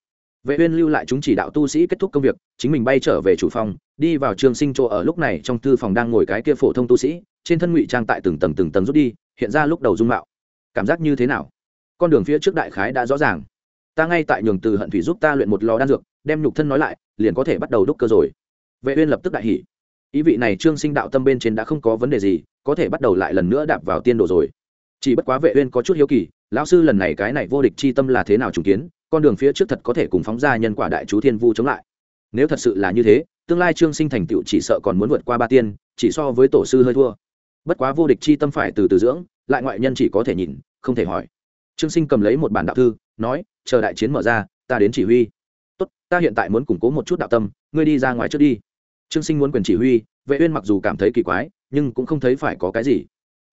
Vệ uyên lưu lại chúng chỉ đạo tu sĩ kết thúc công việc, chính mình bay trở về chủ phòng, đi vào trường sinh chỗ ở lúc này trong thư phòng đang ngồi cái kia phổ thông tu sĩ, trên thân ngụy trang tại từng tầng từng tầng rút đi, hiện ra lúc đầu dung mạo cảm giác như thế nào? Con đường phía trước đại khái đã rõ ràng. Ta ngay tại nhường từ hận thủy giúp ta luyện một lò đan dược, đem nhục thân nói lại, liền có thể bắt đầu đúc cơ rồi. Vệ uyên lập tức đại hỉ. Ý vị này trương sinh đạo tâm bên trên đã không có vấn đề gì, có thể bắt đầu lại lần nữa đạp vào tiên độ rồi. Chỉ bất quá vệ uyên có chút hiếu kỳ, lão sư lần này cái này vô địch chi tâm là thế nào trùng kiến, con đường phía trước thật có thể cùng phóng ra nhân quả đại chú thiên vu chống lại. Nếu thật sự là như thế, tương lai trương sinh thành tựu chỉ sợ còn muốn vượt qua ba tiên, chỉ so với tổ sư hơi thua. Bất quá vô địch chi tâm phải từ từ dưỡng, lại ngoại nhân chỉ có thể nhìn không thể hỏi. Trương sinh cầm lấy một bản đạo thư, nói, chờ đại chiến mở ra, ta đến chỉ huy. Tốt, ta hiện tại muốn củng cố một chút đạo tâm, ngươi đi ra ngoài trước đi. Trương sinh muốn quyền chỉ huy, vệ uyên mặc dù cảm thấy kỳ quái, nhưng cũng không thấy phải có cái gì.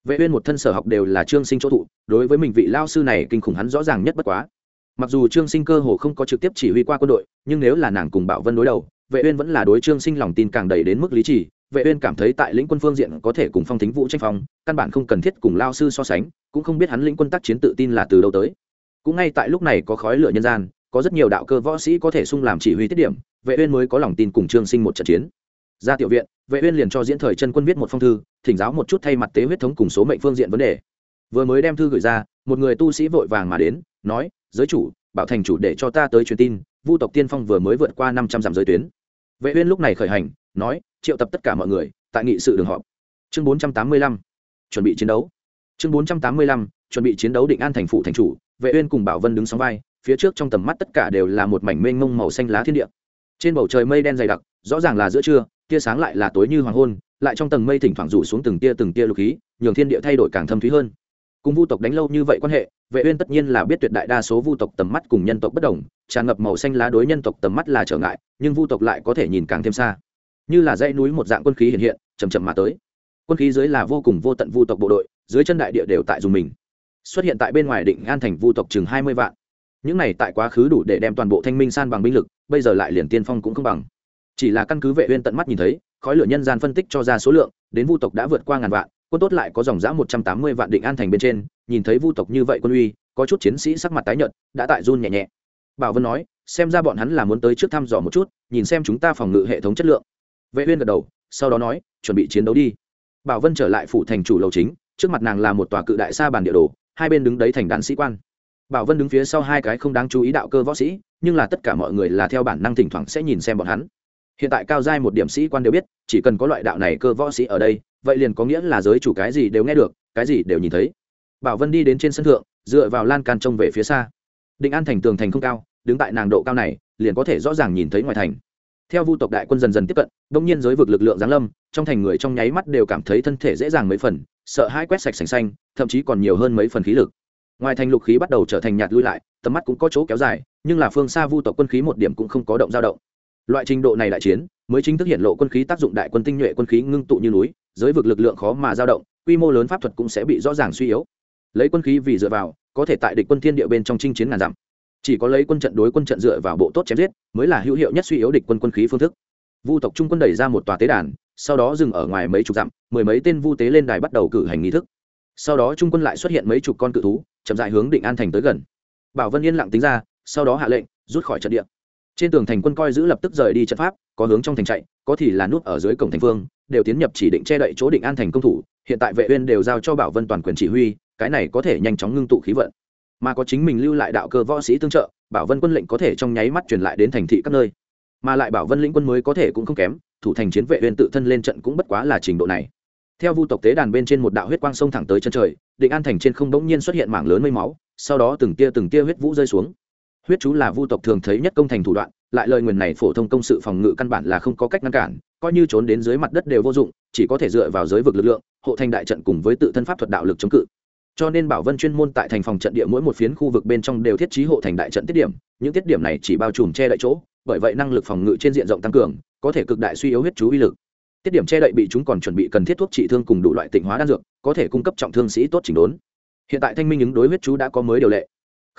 Vệ uyên một thân sở học đều là trương sinh chỗ thụ, đối với mình vị lao sư này kinh khủng hắn rõ ràng nhất bất quá. Mặc dù trương sinh cơ hồ không có trực tiếp chỉ huy qua quân đội, nhưng nếu là nàng cùng bảo vân đối đầu, vệ uyên vẫn là đối trương sinh lòng tin càng đầy đến mức lý trí vệ uyên cảm thấy tại lĩnh quân phương diện có thể cùng phong thính vũ tranh phong, căn bản không cần thiết cùng lao sư so sánh, cũng không biết hắn lĩnh quân tác chiến tự tin là từ đâu tới. Cũng ngay tại lúc này có khói lửa nhân gian, có rất nhiều đạo cơ võ sĩ có thể sung làm chỉ huy tiết điểm, vệ uyên mới có lòng tin cùng trương sinh một trận chiến. Ra tiểu viện, vệ uyên liền cho diễn thời chân quân viết một phong thư, thỉnh giáo một chút thay mặt tế huyết thống cùng số mệnh phương diện vấn đề. Vừa mới đem thư gửi ra, một người tu sĩ vội vàng mà đến, nói, giới chủ, bảo thành chủ để cho ta tới truyền tin, vu tộc tiên phong vừa mới vượt qua 500 dặm giới tuyến. Vệ uyên lúc này khởi hành nói, triệu tập tất cả mọi người, tại nghị sự đường họp. Chương 485 chuẩn bị chiến đấu. Chương 485 chuẩn bị chiến đấu định an thành phủ thành chủ, vệ uyên cùng bảo vân đứng sóng vai, phía trước trong tầm mắt tất cả đều là một mảnh mênh mông màu xanh lá thiên địa. Trên bầu trời mây đen dày đặc, rõ ràng là giữa trưa, tia sáng lại là tối như hoàng hôn, lại trong tầng mây thỉnh thoảng rủ xuống từng tia từng tia lục khí, nhường thiên địa thay đổi càng thâm thúy hơn. Cùng vu tộc đánh lâu như vậy quan hệ, vệ uyên tất nhiên là biết tuyệt đại đa số vu tộc tầm mắt cùng nhân tộc bất đồng, tràn ngập màu xanh lá đối nhân tộc tầm mắt là trở ngại, nhưng vu tộc lại có thể nhìn càng thêm xa như là dãy núi một dạng quân khí hiện hiện, chậm chậm mà tới. Quân khí dưới là vô cùng vô tận vu tộc bộ đội, dưới chân đại địa đều tại dùng mình. Xuất hiện tại bên ngoài định an thành vu tộc chừng hai mươi vạn. Những này tại quá khứ đủ để đem toàn bộ thanh minh san bằng binh lực, bây giờ lại liền tiên phong cũng không bằng. Chỉ là căn cứ vệ uyên tận mắt nhìn thấy, khói lửa nhân gian phân tích cho ra số lượng, đến vu tộc đã vượt qua ngàn vạn, quân tốt lại có dòng dã một trăm tám mươi vạn định an thành bên trên, nhìn thấy vu tộc như vậy quân uy, có chút chiến sĩ sắc mặt tái nhợt, đã tại run nhẹ nhẹ. Bảo vân nói, xem ra bọn hắn là muốn tới trước thăm dò một chút, nhìn xem chúng ta phòng ngự hệ thống chất lượng vệ uyên gật đầu, sau đó nói, chuẩn bị chiến đấu đi. Bảo vân trở lại phủ thành chủ lầu chính, trước mặt nàng là một tòa cự đại sa bàn địa đồ, hai bên đứng đấy thành đàn sĩ quan. Bảo vân đứng phía sau hai cái không đáng chú ý đạo cơ võ sĩ, nhưng là tất cả mọi người là theo bản năng thỉnh thoảng sẽ nhìn xem bọn hắn. Hiện tại cao giai một điểm sĩ quan đều biết, chỉ cần có loại đạo này cơ võ sĩ ở đây, vậy liền có nghĩa là giới chủ cái gì đều nghe được, cái gì đều nhìn thấy. Bảo vân đi đến trên sân thượng, dựa vào lan can trông về phía xa. Định an thành tường thành không cao, đứng tại nàng độ cao này, liền có thể rõ ràng nhìn thấy ngoài thành theo vu tộc đại quân dần dần tiếp cận, đông nhiên giới vực lực lượng giáng lâm, trong thành người trong nháy mắt đều cảm thấy thân thể dễ dàng mấy phần, sợ hai quét sạch sành xanh, thậm chí còn nhiều hơn mấy phần khí lực. Ngoài thành lục khí bắt đầu trở thành nhạt lui lại, tầm mắt cũng có chỗ kéo dài, nhưng là phương xa vu tộc quân khí một điểm cũng không có động dao động. Loại trình độ này đại chiến, mới chính thức hiện lộ quân khí tác dụng đại quân tinh nhuệ quân khí ngưng tụ như núi, giới vực lực lượng khó mà dao động, quy mô lớn pháp thuật cũng sẽ bị rõ ràng suy yếu. Lấy quân khí vì dựa vào, có thể tại địch quân thiên địa bên trong chinh chiến ngàn dặm chỉ có lấy quân trận đối quân trận dựa vào bộ tốt chém giết mới là hữu hiệu nhất suy yếu địch quân quân khí phương thức. Vu tộc trung quân đẩy ra một tòa tế đàn, sau đó dừng ở ngoài mấy chục dặm, mười mấy tên vu tế lên đài bắt đầu cử hành nghi thức. Sau đó trung quân lại xuất hiện mấy chục con cự thú, chậm dại hướng định an thành tới gần. Bảo vân yên lặng tính ra, sau đó hạ lệnh, rút khỏi trận địa. Trên tường thành quân coi giữ lập tức rời đi trận pháp, có hướng trong thành chạy, có thì là nút ở dưới cổng thành phương, đều tiến nhập chỉ định che đậy chỗ định an thành công thủ, hiện tại vệ uyên đều giao cho bảo vân toàn quyền chỉ huy, cái này có thể nhanh chóng ngưng tụ khí vận mà có chính mình lưu lại đạo cơ võ sĩ tương trợ, bảo vân quân lệnh có thể trong nháy mắt truyền lại đến thành thị các nơi. Mà lại bảo vân lĩnh quân mới có thể cũng không kém, thủ thành chiến vệ huyền tự thân lên trận cũng bất quá là trình độ này. Theo vu tộc tế đàn bên trên một đạo huyết quang sông thẳng tới chân trời, định an thành trên không bỗng nhiên xuất hiện mảng lớn mây máu, sau đó từng tia từng tia huyết vũ rơi xuống. Huyết chú là vu tộc thường thấy nhất công thành thủ đoạn, lại lời nguyền này phổ thông công sự phòng ngự căn bản là không có cách ngăn cản, coi như trốn đến dưới mặt đất đều vô dụng, chỉ có thể dựa vào giới vực lực lượng, hộ thành đại trận cùng với tự thân pháp thuật đạo lực chống cự cho nên bảo vân chuyên môn tại thành phòng trận địa mỗi một phiến khu vực bên trong đều thiết trí hộ thành đại trận tiết điểm, những tiết điểm này chỉ bao trùm che đậy chỗ, bởi vậy năng lực phòng ngự trên diện rộng tăng cường, có thể cực đại suy yếu huyết chú uy lực. Tiết điểm che đậy bị chúng còn chuẩn bị cần thiết thuốc trị thương cùng đủ loại tịnh hóa đan dược, có thể cung cấp trọng thương sĩ tốt chỉnh đốn. Hiện tại thanh minh ứng đối huyết chú đã có mới điều lệ.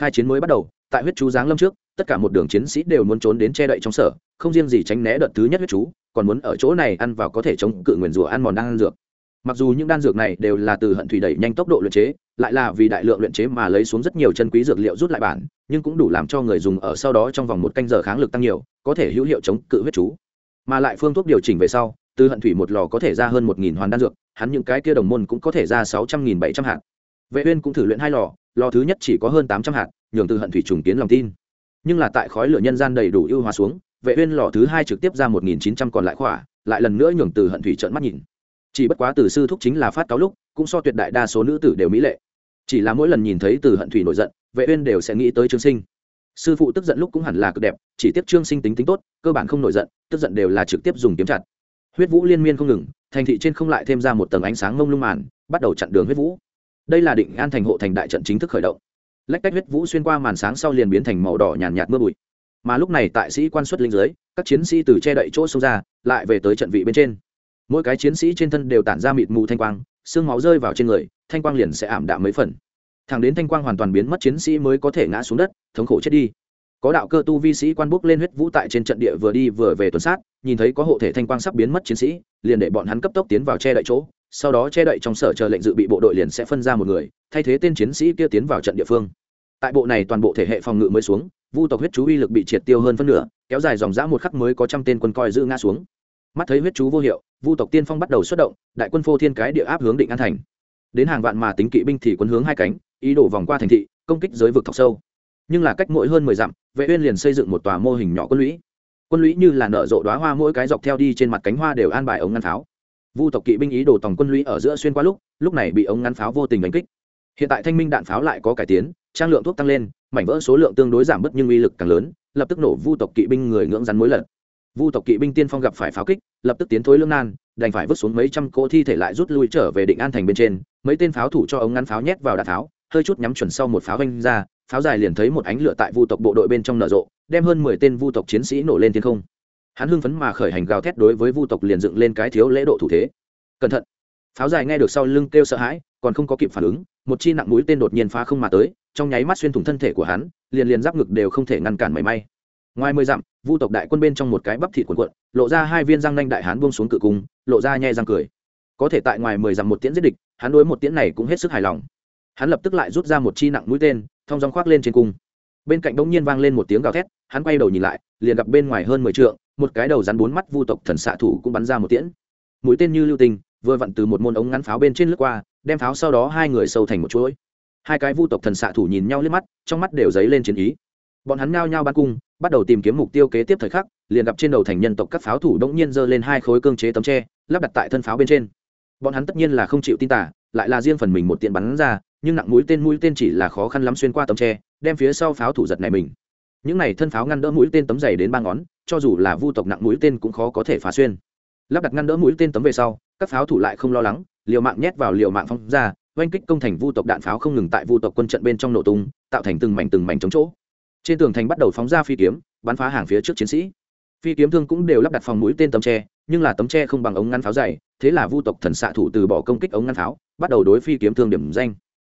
Khai chiến mới bắt đầu, tại huyết chú giáng lâm trước, tất cả một đường chiến sĩ đều muốn trốn đến che đậy trong sở, không riêng gì tránh né đợt thứ nhất huyết chú, còn muốn ở chỗ này ăn vào có thể chống cự nguyền rủa ăn mòn đan dược mặc dù những đan dược này đều là từ hận thủy đẩy nhanh tốc độ luyện chế, lại là vì đại lượng luyện chế mà lấy xuống rất nhiều chân quý dược liệu rút lại bản, nhưng cũng đủ làm cho người dùng ở sau đó trong vòng một canh giờ kháng lực tăng nhiều, có thể hữu hiệu chống cự huyết chú. Mà lại phương thuốc điều chỉnh về sau, từ hận thủy một lò có thể ra hơn một nghìn hoàn đan dược, hắn những cái kia đồng môn cũng có thể ra sáu trăm nghìn bảy trăm hạt. Vệ uyên cũng thử luyện hai lò lò thứ nhất chỉ có hơn tám trăm hạt, nhường từ hận thủy trùng tiến lòng tin. Nhưng là tại khói lửa nhân gian đầy đủ ưu hóa xuống, vệ uyên lò thứ hai trực tiếp ra một nghìn chín trăm còn lại khỏa, lại lần nữa nhường từ hận thủy trợn mắt nhìn chỉ bất quá từ sư thúc chính là phát cáo lúc cũng so tuyệt đại đa số nữ tử đều mỹ lệ. Chỉ là mỗi lần nhìn thấy từ hận thủy nổi giận vệ uyên đều sẽ nghĩ tới trương sinh. Sư phụ tức giận lúc cũng hẳn là cực đẹp chỉ tiếp trương sinh tính tính tốt cơ bản không nổi giận tức giận đều là trực tiếp dùng kiếm chặt. Huyết vũ liên miên không ngừng thành thị trên không lại thêm ra một tầng ánh sáng mông lung màn bắt đầu chặn đường huyết vũ. Đây là định an thành hộ thành đại trận chính thức khởi động. Lách cách huyết vũ xuyên qua màn sáng sau liền biến thành màu đỏ nhàn nhạt, nhạt mưa bụi. Mà lúc này tại sĩ quan xuất linh dưới các chiến sĩ từ che đậy chỗ xông ra lại về tới trận vị bên trên mỗi cái chiến sĩ trên thân đều tản ra mịt mù thanh quang, xương máu rơi vào trên người, thanh quang liền sẽ ảm đạm mấy phần. Thẳng đến thanh quang hoàn toàn biến mất, chiến sĩ mới có thể ngã xuống đất, thống khổ chết đi. Có đạo cơ tu vi sĩ quan bốc lên huyết vũ tại trên trận địa vừa đi vừa về tuần sát, nhìn thấy có hộ thể thanh quang sắp biến mất chiến sĩ, liền để bọn hắn cấp tốc tiến vào che đậy chỗ, sau đó che đậy trong sở chờ lệnh dự bị bộ đội liền sẽ phân ra một người, thay thế tên chiến sĩ kia tiến vào trận địa phương. Tại bộ này toàn bộ thể hệ phòng ngự mới xuống, vu tộc huyết chú uy lực bị triệt tiêu hơn phân nửa, kéo dài dòng dã một khắc mới có trăm tên quân coi giữ ngã xuống mắt thấy huyết chú vô hiệu, vu tộc tiên phong bắt đầu xuất động, đại quân phô thiên cái địa áp hướng định an thành. Đến hàng vạn mà tính kỵ binh thì quân hướng hai cánh, ý đổ vòng qua thành thị, công kích giới vực thọc sâu. Nhưng là cách mỗi hơn mười dặm, vệ uyên liền xây dựng một tòa mô hình nhỏ quân lũy. Quân lũy như là nở rộ đóa hoa mỗi cái dọc theo đi trên mặt cánh hoa đều an bài ống ngăn pháo. Vu tộc kỵ binh ý đồ tòng quân lũy ở giữa xuyên qua lúc lúc này bị ống ngăn pháo vô tình đánh kích. Hiện tại thanh minh đạn pháo lại có cải tiến, trang lượng thuốc tăng lên, mảnh vỡ số lượng tương đối giảm bớt nhưng uy lực càng lớn, lập tức nổ vu tộc kỵ binh người ngưỡng rắn mối lần vu tộc kỵ binh tiên phong gặp phải pháo kích, lập tức tiến thối lương nan, đành phải vứt xuống mấy trăm cỗ thi thể lại rút lui trở về định an thành bên trên. Mấy tên pháo thủ cho ống ngắn pháo nhét vào đạn pháo hơi chút nhắm chuẩn sau một pháo vanh ra, pháo dài liền thấy một ánh lửa tại vu tộc bộ đội bên trong nở rộ, đem hơn mười tên vu tộc chiến sĩ nổ lên thiên không. Hắn hưng phấn mà khởi hành gào thét đối với vu tộc liền dựng lên cái thiếu lễ độ thủ thế. Cẩn thận! Pháo dài nghe được sau lưng kêu sợ hãi, còn không có kịp phản ứng, một chi nặng mũi tên đột nhiên phá không mà tới, trong nháy mắt xuyên thủng thân thể của hắn, liền liền giáp ngực đều không thể ngăn cản mảy may ngoài mười dặm, vu tộc đại quân bên trong một cái bắp thịt quần quận lộ ra hai viên răng nanh đại hán buông xuống cự cung, lộ ra nhẹ răng cười. Có thể tại ngoài mười dặm một tiễn giết địch, hắn đối một tiễn này cũng hết sức hài lòng. Hắn lập tức lại rút ra một chi nặng mũi tên, thong dong khoác lên trên cung. Bên cạnh bỗng nhiên vang lên một tiếng gào thét, hắn quay đầu nhìn lại, liền gặp bên ngoài hơn mười trượng, một cái đầu rắn bốn mắt vu tộc thần xạ thủ cũng bắn ra một tiễn. Mũi tên như lưu tình, vừa vặn từ một môn ống ngắn pháo bên trên lướt qua, đem pháo sau đó hai người sâu thành một chuỗi. Hai cái vu tộc thần xạ thủ nhìn nhau liếc mắt, trong mắt đều dấy lên chiến ý bọn hắn nao nhao ban cung, bắt đầu tìm kiếm mục tiêu kế tiếp thời khắc, liền gặp trên đầu thành nhân tộc các pháo thủ đống nhiên giơ lên hai khối cương chế tấm tre, lắp đặt tại thân pháo bên trên. Bọn hắn tất nhiên là không chịu tin tả, lại là riêng phần mình một tiện bắn ra, nhưng nặng mũi tên mũi tên chỉ là khó khăn lắm xuyên qua tấm tre, đem phía sau pháo thủ giật này mình. Những này thân pháo ngăn đỡ mũi tên tấm dày đến ba ngón, cho dù là vu tộc nặng mũi tên cũng khó có thể phá xuyên. Lắp đặt ngăn đỡ mũi tên tấm về sau, các pháo thủ lại không lo lắng, liều mạng nhét vào liều mạng phong ra, oanh kích công thành vu tộc đạn pháo không ngừng tại vu tộc quân trận bên trong nổ tung, tạo thành từng mảnh từng mảnh chống chỗ trên tường thành bắt đầu phóng ra phi kiếm, bắn phá hàng phía trước chiến sĩ. Phi kiếm thương cũng đều lắp đặt phòng mũi tên tấm tre nhưng là tấm tre không bằng ống ngăn pháo dày, thế là vu tộc thần xạ thủ từ bỏ công kích ống ngăn pháo, bắt đầu đối phi kiếm thương điểm danh.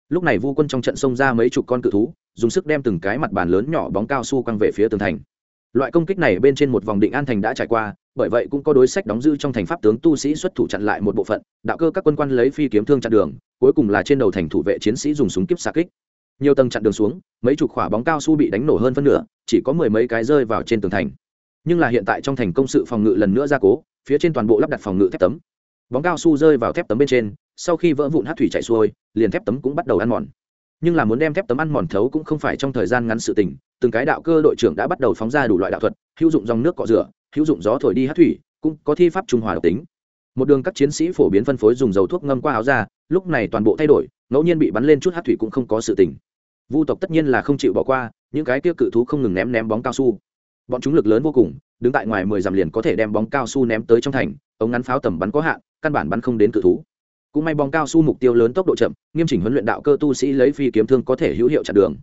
Lúc này vu quân trong trận xông ra mấy chục con cự thú, dùng sức đem từng cái mặt bàn lớn nhỏ bóng cao su quăng về phía tường thành. Loại công kích này bên trên một vòng định an thành đã trải qua, bởi vậy cũng có đối sách đóng dư trong thành pháp tướng tu sĩ xuất thủ chặn lại một bộ phận, đạo cơ các quân quan lấy phi kiếm thương chặn đường, cuối cùng là trên đầu thành thủ vệ chiến sĩ dùng súng kiếp xa kích nhiều tầng chặn đường xuống, mấy chục quả bóng cao su bị đánh nổ hơn phân nửa, chỉ có mười mấy cái rơi vào trên tường thành. Nhưng là hiện tại trong thành công sự phòng ngự lần nữa gia cố, phía trên toàn bộ lắp đặt phòng ngự thép tấm. Bóng cao su rơi vào thép tấm bên trên, sau khi vỡ vụn hát thủy chạy xuôi, liền thép tấm cũng bắt đầu ăn mòn. Nhưng là muốn đem thép tấm ăn mòn thấu cũng không phải trong thời gian ngắn sự tình, từng cái đạo cơ đội trưởng đã bắt đầu phóng ra đủ loại đạo thuật, hữu dụng dòng nước cọ rửa, hữu dụng gió thổi đi hát thủy, cũng có thi pháp trung hòa độc tính. Một đường các chiến sĩ phổ biến phân phối dùng dầu thuốc ngâm qua áo ra, lúc này toàn bộ thay đổi, ngẫu nhiên bị bắn lên chút hát thủy cũng không có sự tình vu tộc tất nhiên là không chịu bỏ qua, những cái kia cự thú không ngừng ném ném bóng cao su. Bọn chúng lực lớn vô cùng, đứng tại ngoài mười dặm liền có thể đem bóng cao su ném tới trong thành, ống ngắn pháo tầm bắn có hạn, căn bản bắn không đến cự thú. Cũng may bóng cao su mục tiêu lớn tốc độ chậm, nghiêm chỉnh huấn luyện đạo cơ tu sĩ lấy phi kiếm thương có thể hữu hiệu chặn đường.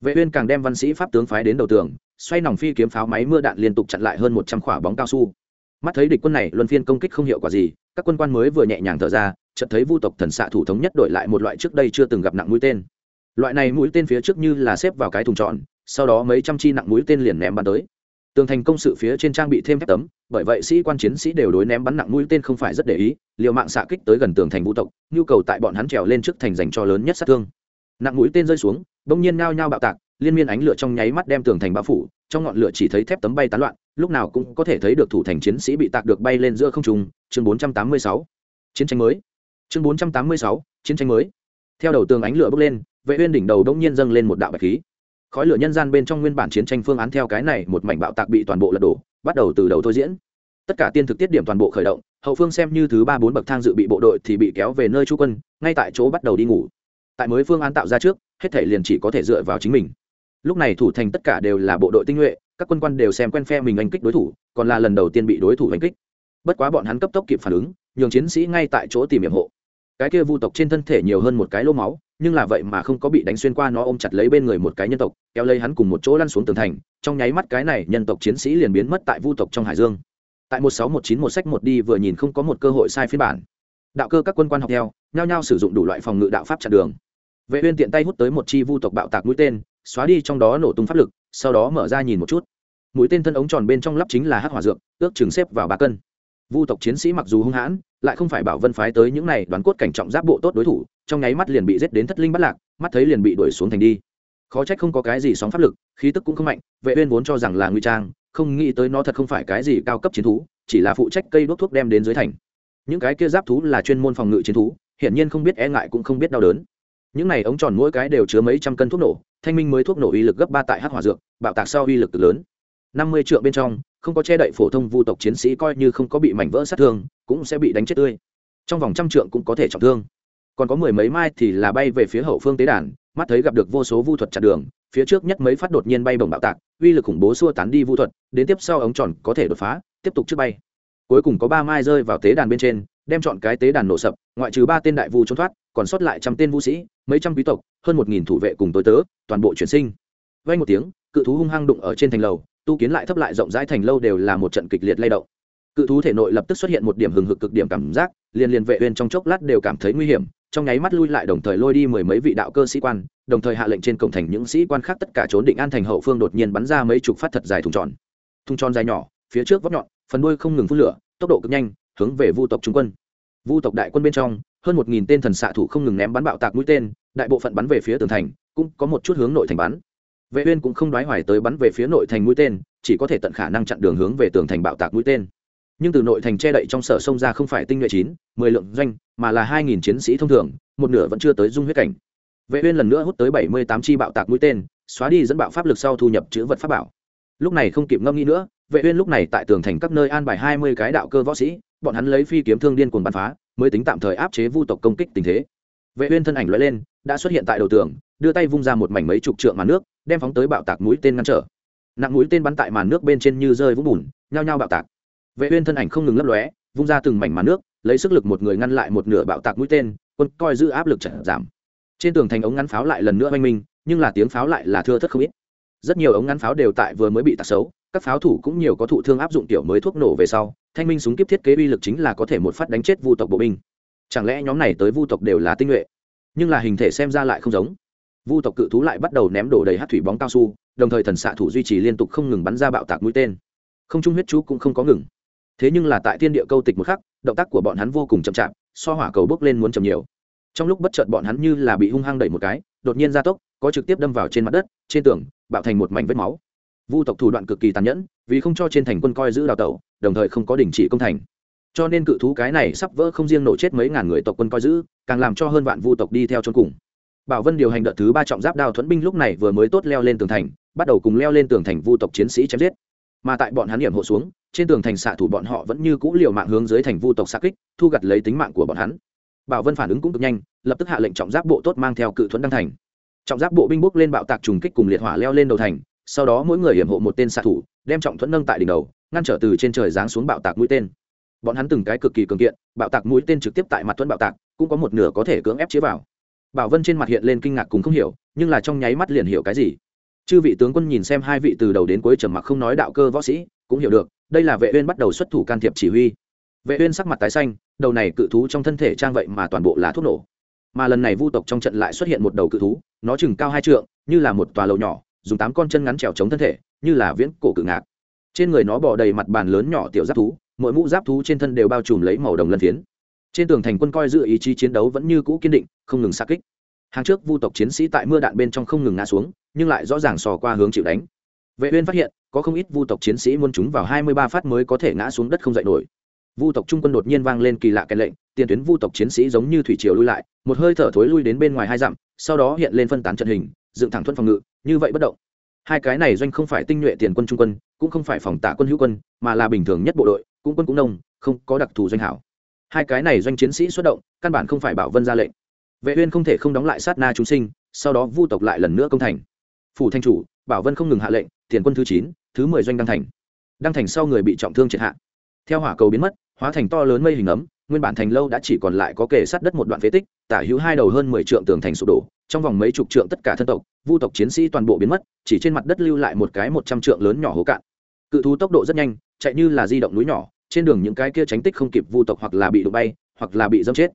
Vệ uyên càng đem văn sĩ pháp tướng phái đến đầu tường, xoay nòng phi kiếm pháo máy mưa đạn liên tục chặn lại hơn 100 quả bóng cao su. Mắt thấy địch quân này luân phiên công kích không hiệu quả gì, các quân quan mới vừa nhẹ nhàng thở ra, chợt thấy vu tộc thần xạ thủ thống nhất đổi lại một loại trước đây chưa từng gặp nặng mũi tên loại này mũi tên phía trước như là xếp vào cái thùng tròn sau đó mấy trăm chi nặng mũi tên liền ném bắn tới. Tường thành công sự phía trên trang bị thêm thép tấm bởi vậy sĩ quan chiến sĩ đều đối ném bắn nặng mũi tên không phải rất để ý liều mạng xạ kích tới gần tường thành vũ tộc nhu cầu tại bọn hắn trèo lên trước thành dành cho lớn nhất sát thương. Nặng mũi tên rơi xuống bỗng nhiên ngao nhao bạo tạc liên miên ánh lửa trong nháy mắt đem tường thành bao phủ trong ngọn lửa chỉ thấy thép tấm bay tán loạn lúc nào cũng có thể thấy được thủ thành chiến sĩ bị tạc được bay lên giữa không trung chương 486. chiến tranh mới. Chương 486, chiến tranh mới. Theo đầu tường ánh lửa bốc lên vệ uyên đỉnh đầu đống nhiên dâng lên một đạo bạch khí. Khói lửa nhân gian bên trong nguyên bản chiến tranh phương án theo cái này một mảnh bạo tạc bị toàn bộ lật đổ, bắt đầu từ đầu thôi diễn. Tất cả tiên thực tiết điểm toàn bộ khởi động, hậu phương xem như thứ ba bốn bậc thang dự bị bộ đội thì bị kéo về nơi trú quân, ngay tại chỗ bắt đầu đi ngủ. Tại mới phương án tạo ra trước, hết thể liền chỉ có thể dựa vào chính mình. Lúc này thủ thành tất cả đều là bộ đội tinh nhuệ, các quân quan đều xem quen phe mình anh kích đối thủ, còn là lần đầu tiên bị đối thủ anh kích. Bất quá bọn hắn cấp tốc kịp phản ứng, nhường chiến sĩ ngay tại chỗ tìm hiểm hộ. Cái kia vu tộc trên thân thể nhiều hơn một cái lô máu nhưng là vậy mà không có bị đánh xuyên qua nó ôm chặt lấy bên người một cái nhân tộc, kéo lấy hắn cùng một chỗ lăn xuống tường thành, trong nháy mắt cái này nhân tộc chiến sĩ liền biến mất tại vu tộc trong hải dương. Tại một sáu một chín một sách một đi vừa nhìn không có một cơ hội sai phiên bản. Đạo cơ các quân quan học theo, nhao nhao sử dụng đủ loại phòng ngự đạo pháp chặn đường. Vệ uyên tiện tay hút tới một chi vu tộc bạo tạc mũi tên, xóa đi trong đó nổ tung pháp lực, sau đó mở ra nhìn một chút. Mũi tên thân ống tròn bên trong lắp chính là hắc hỏa dược, ước chừng xếp vào ba cân. Vu tộc chiến sĩ mặc dù hung hãn lại không phải bảo vân phái tới những này đoán cốt cảnh trọng giáp bộ tốt đối thủ, trong nháy mắt liền bị giết đến thất linh bắt lạc, mắt thấy liền bị đuổi xuống thành đi. Khó trách không có cái gì sóng pháp lực, khí tức cũng không mạnh, vệ uyên vốn cho rằng là nguy trang, không nghĩ tới nó thật không phải cái gì cao cấp chiến thú, chỉ là phụ trách cây đốt thuốc đem đến dưới thành. Những cái kia giáp thú là chuyên môn phòng ngự chiến thú, hiển nhiên không biết e ngại cũng không biết đau đớn. Những này ống tròn mỗi cái đều chứa mấy trăm cân thuốc nổ, thanh minh mới thuốc nổ uy lực gấp ba tại hắc hỏa dược, bạo tạc sau uy lực cực lớn. Năm mươi triệu bên trong không có che đậy phổ thông vu tộc chiến sĩ coi như không có bị mảnh vỡ sát thương, cũng sẽ bị đánh chết tươi. Trong vòng trăm trượng cũng có thể trọng thương. Còn có mười mấy mai thì là bay về phía hậu phương tế đàn, mắt thấy gặp được vô số vu thuật chặn đường, phía trước nhất mấy phát đột nhiên bay bổng bạo tạc, uy lực khủng bố xua tán đi vu thuật, đến tiếp sau ống tròn có thể đột phá, tiếp tục trước bay. Cuối cùng có ba mai rơi vào tế đàn bên trên, đem chọn cái tế đàn nổ sập, ngoại trừ ba tên đại vu trốn thoát, còn sót lại trăm tên vũ sĩ, mấy trăm quý tộc, hơn một nghìn thủ vệ cùng tối tớ, toàn bộ chuyển sinh. Vay một tiếng, cự thú hung hăng đụng ở trên thành lầu tu kiến lại thấp lại rộng rãi thành lâu đều là một trận kịch liệt lay động. Cự thú thể nội lập tức xuất hiện một điểm hừng hực cực điểm cảm giác, liền liền vệ uyên trong chốc lát đều cảm thấy nguy hiểm, trong nháy mắt lui lại đồng thời lôi đi mười mấy vị đạo cơ sĩ quan, đồng thời hạ lệnh trên cổng thành những sĩ quan khác tất cả trốn định an thành hậu phương đột nhiên bắn ra mấy chục phát thật dài thùng tròn. Thùng tròn dài nhỏ, phía trước vóc nhọn, phần đuôi không ngừng phun lửa, tốc độ cực nhanh, hướng về vu tộc trung quân. Vu tộc đại quân bên trong, hơn một nghìn tên thần xạ thủ không ngừng ném bắn bạo tạc mũi tên, đại bộ phận bắn về phía tường thành, cũng có một chút hướng nội thành bắn vệ uyên cũng không đoái hoài tới bắn về phía nội thành mũi tên, chỉ có thể tận khả năng chặn đường hướng về tường thành bạo tạc mũi tên. Nhưng từ nội thành che đậy trong sở sông ra không phải tinh nhuệ chín, mười lượng doanh, mà là hai nghìn chiến sĩ thông thường, một nửa vẫn chưa tới dung huyết cảnh. Vệ uyên lần nữa hút tới bảy mươi tám chi bạo tạc mũi tên, xóa đi dẫn bạo pháp lực sau thu nhập chữ vật pháp bảo. Lúc này không kịp ngâm nghĩ nữa, vệ uyên lúc này tại tường thành các nơi an bài hai mươi cái đạo cơ võ sĩ, bọn hắn lấy phi kiếm thương điên cuồng bắn phá, mới tính tạm thời áp chế vu tộc công kích tình thế. Vệ uyên thân ảnh lóe lên, đã xuất hiện tại đầu tường, đưa tay vung ra một mảnh mấy chục trượng màn nước đem phóng tới bạo tạc mũi tên ngăn trở. Nặng mũi tên bắn tại màn nước bên trên như rơi vũng bùn, nhao nhao bạo tạc. Vệ uyên thân ảnh không ngừng lấp lóe, vung ra từng mảnh màn nước, lấy sức lực một người ngăn lại một nửa bạo tạc mũi tên, quân coi giữ áp lực chậm giảm. Trên tường thành ống ngắn pháo lại lần nữa oanh minh, nhưng là tiếng pháo lại là thưa thất không ít. Rất nhiều ống ngắn pháo đều tại vừa mới bị tạc xấu, các pháo thủ cũng nhiều có thụ thương áp dụng tiểu mới thuốc nổ về sau, thanh minh súng kiếp thiết kế uy lực chính là có thể một phát đánh chết vu tộc bộ binh. Chẳng lẽ nhóm này tới vu tộc đều là tinh nhuệ? Nhưng là hình thể xem ra lại không giống vu tộc cự thú lại bắt đầu ném đổ đầy hát thủy bóng cao su, đồng thời thần xạ thủ duy trì liên tục không ngừng bắn ra bạo tạc mũi tên. Không trung huyết chú cũng không có ngừng. Thế nhưng là tại thiên địa câu tịch một khắc, động tác của bọn hắn vô cùng chậm chạp, so hỏa cầu bốc lên muốn chậm nhiều. Trong lúc bất chợt bọn hắn như là bị hung hăng đẩy một cái, đột nhiên gia tốc, có trực tiếp đâm vào trên mặt đất, trên tường, bạo thành một mảnh vết máu. Vu tộc thủ đoạn cực kỳ tàn nhẫn, vì không cho trên thành quân coi giữ đào tẩu, đồng thời không có đình chỉ công thành. Cho nên cự thú cái này sắp vỡ không riêng nổ chết mấy ngàn người tộc quân coi giữ, càng làm cho hơn vạn vu tộc đi theo chôn cùng bảo vân điều hành đợt thứ ba trọng giáp đao thuẫn binh lúc này vừa mới tốt leo lên tường thành, bắt đầu cùng leo lên tường thành vu tộc chiến sĩ chém giết. Mà tại bọn hắn điểm hộ xuống, trên tường thành xạ thủ bọn họ vẫn như cũ liều mạng hướng dưới thành vu tộc xạ kích, thu gặt lấy tính mạng của bọn hắn. Bảo vân phản ứng cũng cực nhanh, lập tức hạ lệnh trọng giáp bộ tốt mang theo cự thuẫn đăng thành. Trọng giáp bộ binh bốc lên bạo tạc trùng kích cùng liệt hỏa leo lên đầu thành, sau đó mỗi người hiểm hộ một tên xạ thủ, đem trọng thuẫn nâng tại đỉnh đầu, ngăn trở từ trên trời giáng xuống bạo tạc mũi tên. Bọn hắn từng cái cực kỳ cường kiện, bạo tạc mũi tên trực tiếp tại mặt thuẫn bạo tạc, cũng có một nửa có thể cưỡng ép chế vào bảo vân trên mặt hiện lên kinh ngạc cùng không hiểu, nhưng là trong nháy mắt liền hiểu cái gì. Chư vị tướng quân nhìn xem hai vị từ đầu đến cuối trầm mặc không nói đạo cơ võ sĩ, cũng hiểu được, đây là vệ uyên bắt đầu xuất thủ can thiệp chỉ huy. Vệ uyên sắc mặt tái xanh, đầu này cự thú trong thân thể trang vậy mà toàn bộ là thuốc nổ. Mà lần này vu tộc trong trận lại xuất hiện một đầu cự thú, nó chừng cao hai trượng, như là một tòa lầu nhỏ, dùng tám con chân ngắn trèo chống thân thể, như là viễn cổ cự ngạc. Trên người nó bò đầy mặt bàn lớn nhỏ tiểu giáp thú, mỗi mũ giáp thú trên thân đều bao trùm lấy màu đồng lân phiến trên tường thành quân coi giữ ý chí chiến đấu vẫn như cũ kiên định, không ngừng xa kích. Hàng trước vu tộc chiến sĩ tại mưa đạn bên trong không ngừng ngã xuống, nhưng lại rõ ràng sò qua hướng chịu đánh. Vệ uyên phát hiện, có không ít vu tộc chiến sĩ muốn chúng vào 23 phát mới có thể ngã xuống đất không dậy nổi. Vu tộc trung quân đột nhiên vang lên kỳ lạ cái lệnh, tiền tuyến vu tộc chiến sĩ giống như thủy triều lui lại, một hơi thở thối lui đến bên ngoài hai dặm, sau đó hiện lên phân tán trận hình, dựng thẳng thuận phòng ngự, như vậy bất động. Hai cái này doanh không phải tinh nhuệ tiền quân trung quân, cũng không phải phòng tạ quân hữu quân, mà là bình thường nhất bộ đội, cũng quân cũng nông, không có đặc thù doanh hảo hai cái này doanh chiến sĩ xuất động, căn bản không phải bảo vân ra lệnh. Vệ uyên không thể không đóng lại sát na chúng sinh, sau đó vu tộc lại lần nữa công thành. Phủ thanh chủ, bảo vân không ngừng hạ lệnh, tiền quân thứ chín, thứ mười doanh đăng thành. Đăng thành sau người bị trọng thương triệt hạ. Theo hỏa cầu biến mất, hóa thành to lớn mây hình ấm, nguyên bản thành lâu đã chỉ còn lại có kề sát đất một đoạn phế tích, tả hữu hai đầu hơn mười trượng tường thành sụp đổ, trong vòng mấy chục trượng tất cả thân tộc, vu tộc chiến sĩ toàn bộ biến mất, chỉ trên mặt đất lưu lại một cái một trăm trượng lớn nhỏ hố cạn. Cự thú tốc độ rất nhanh, chạy như là di động núi nhỏ trên đường những cái kia tránh tích không kịp vu tộc hoặc là bị đụng bay, hoặc là bị dâm chết.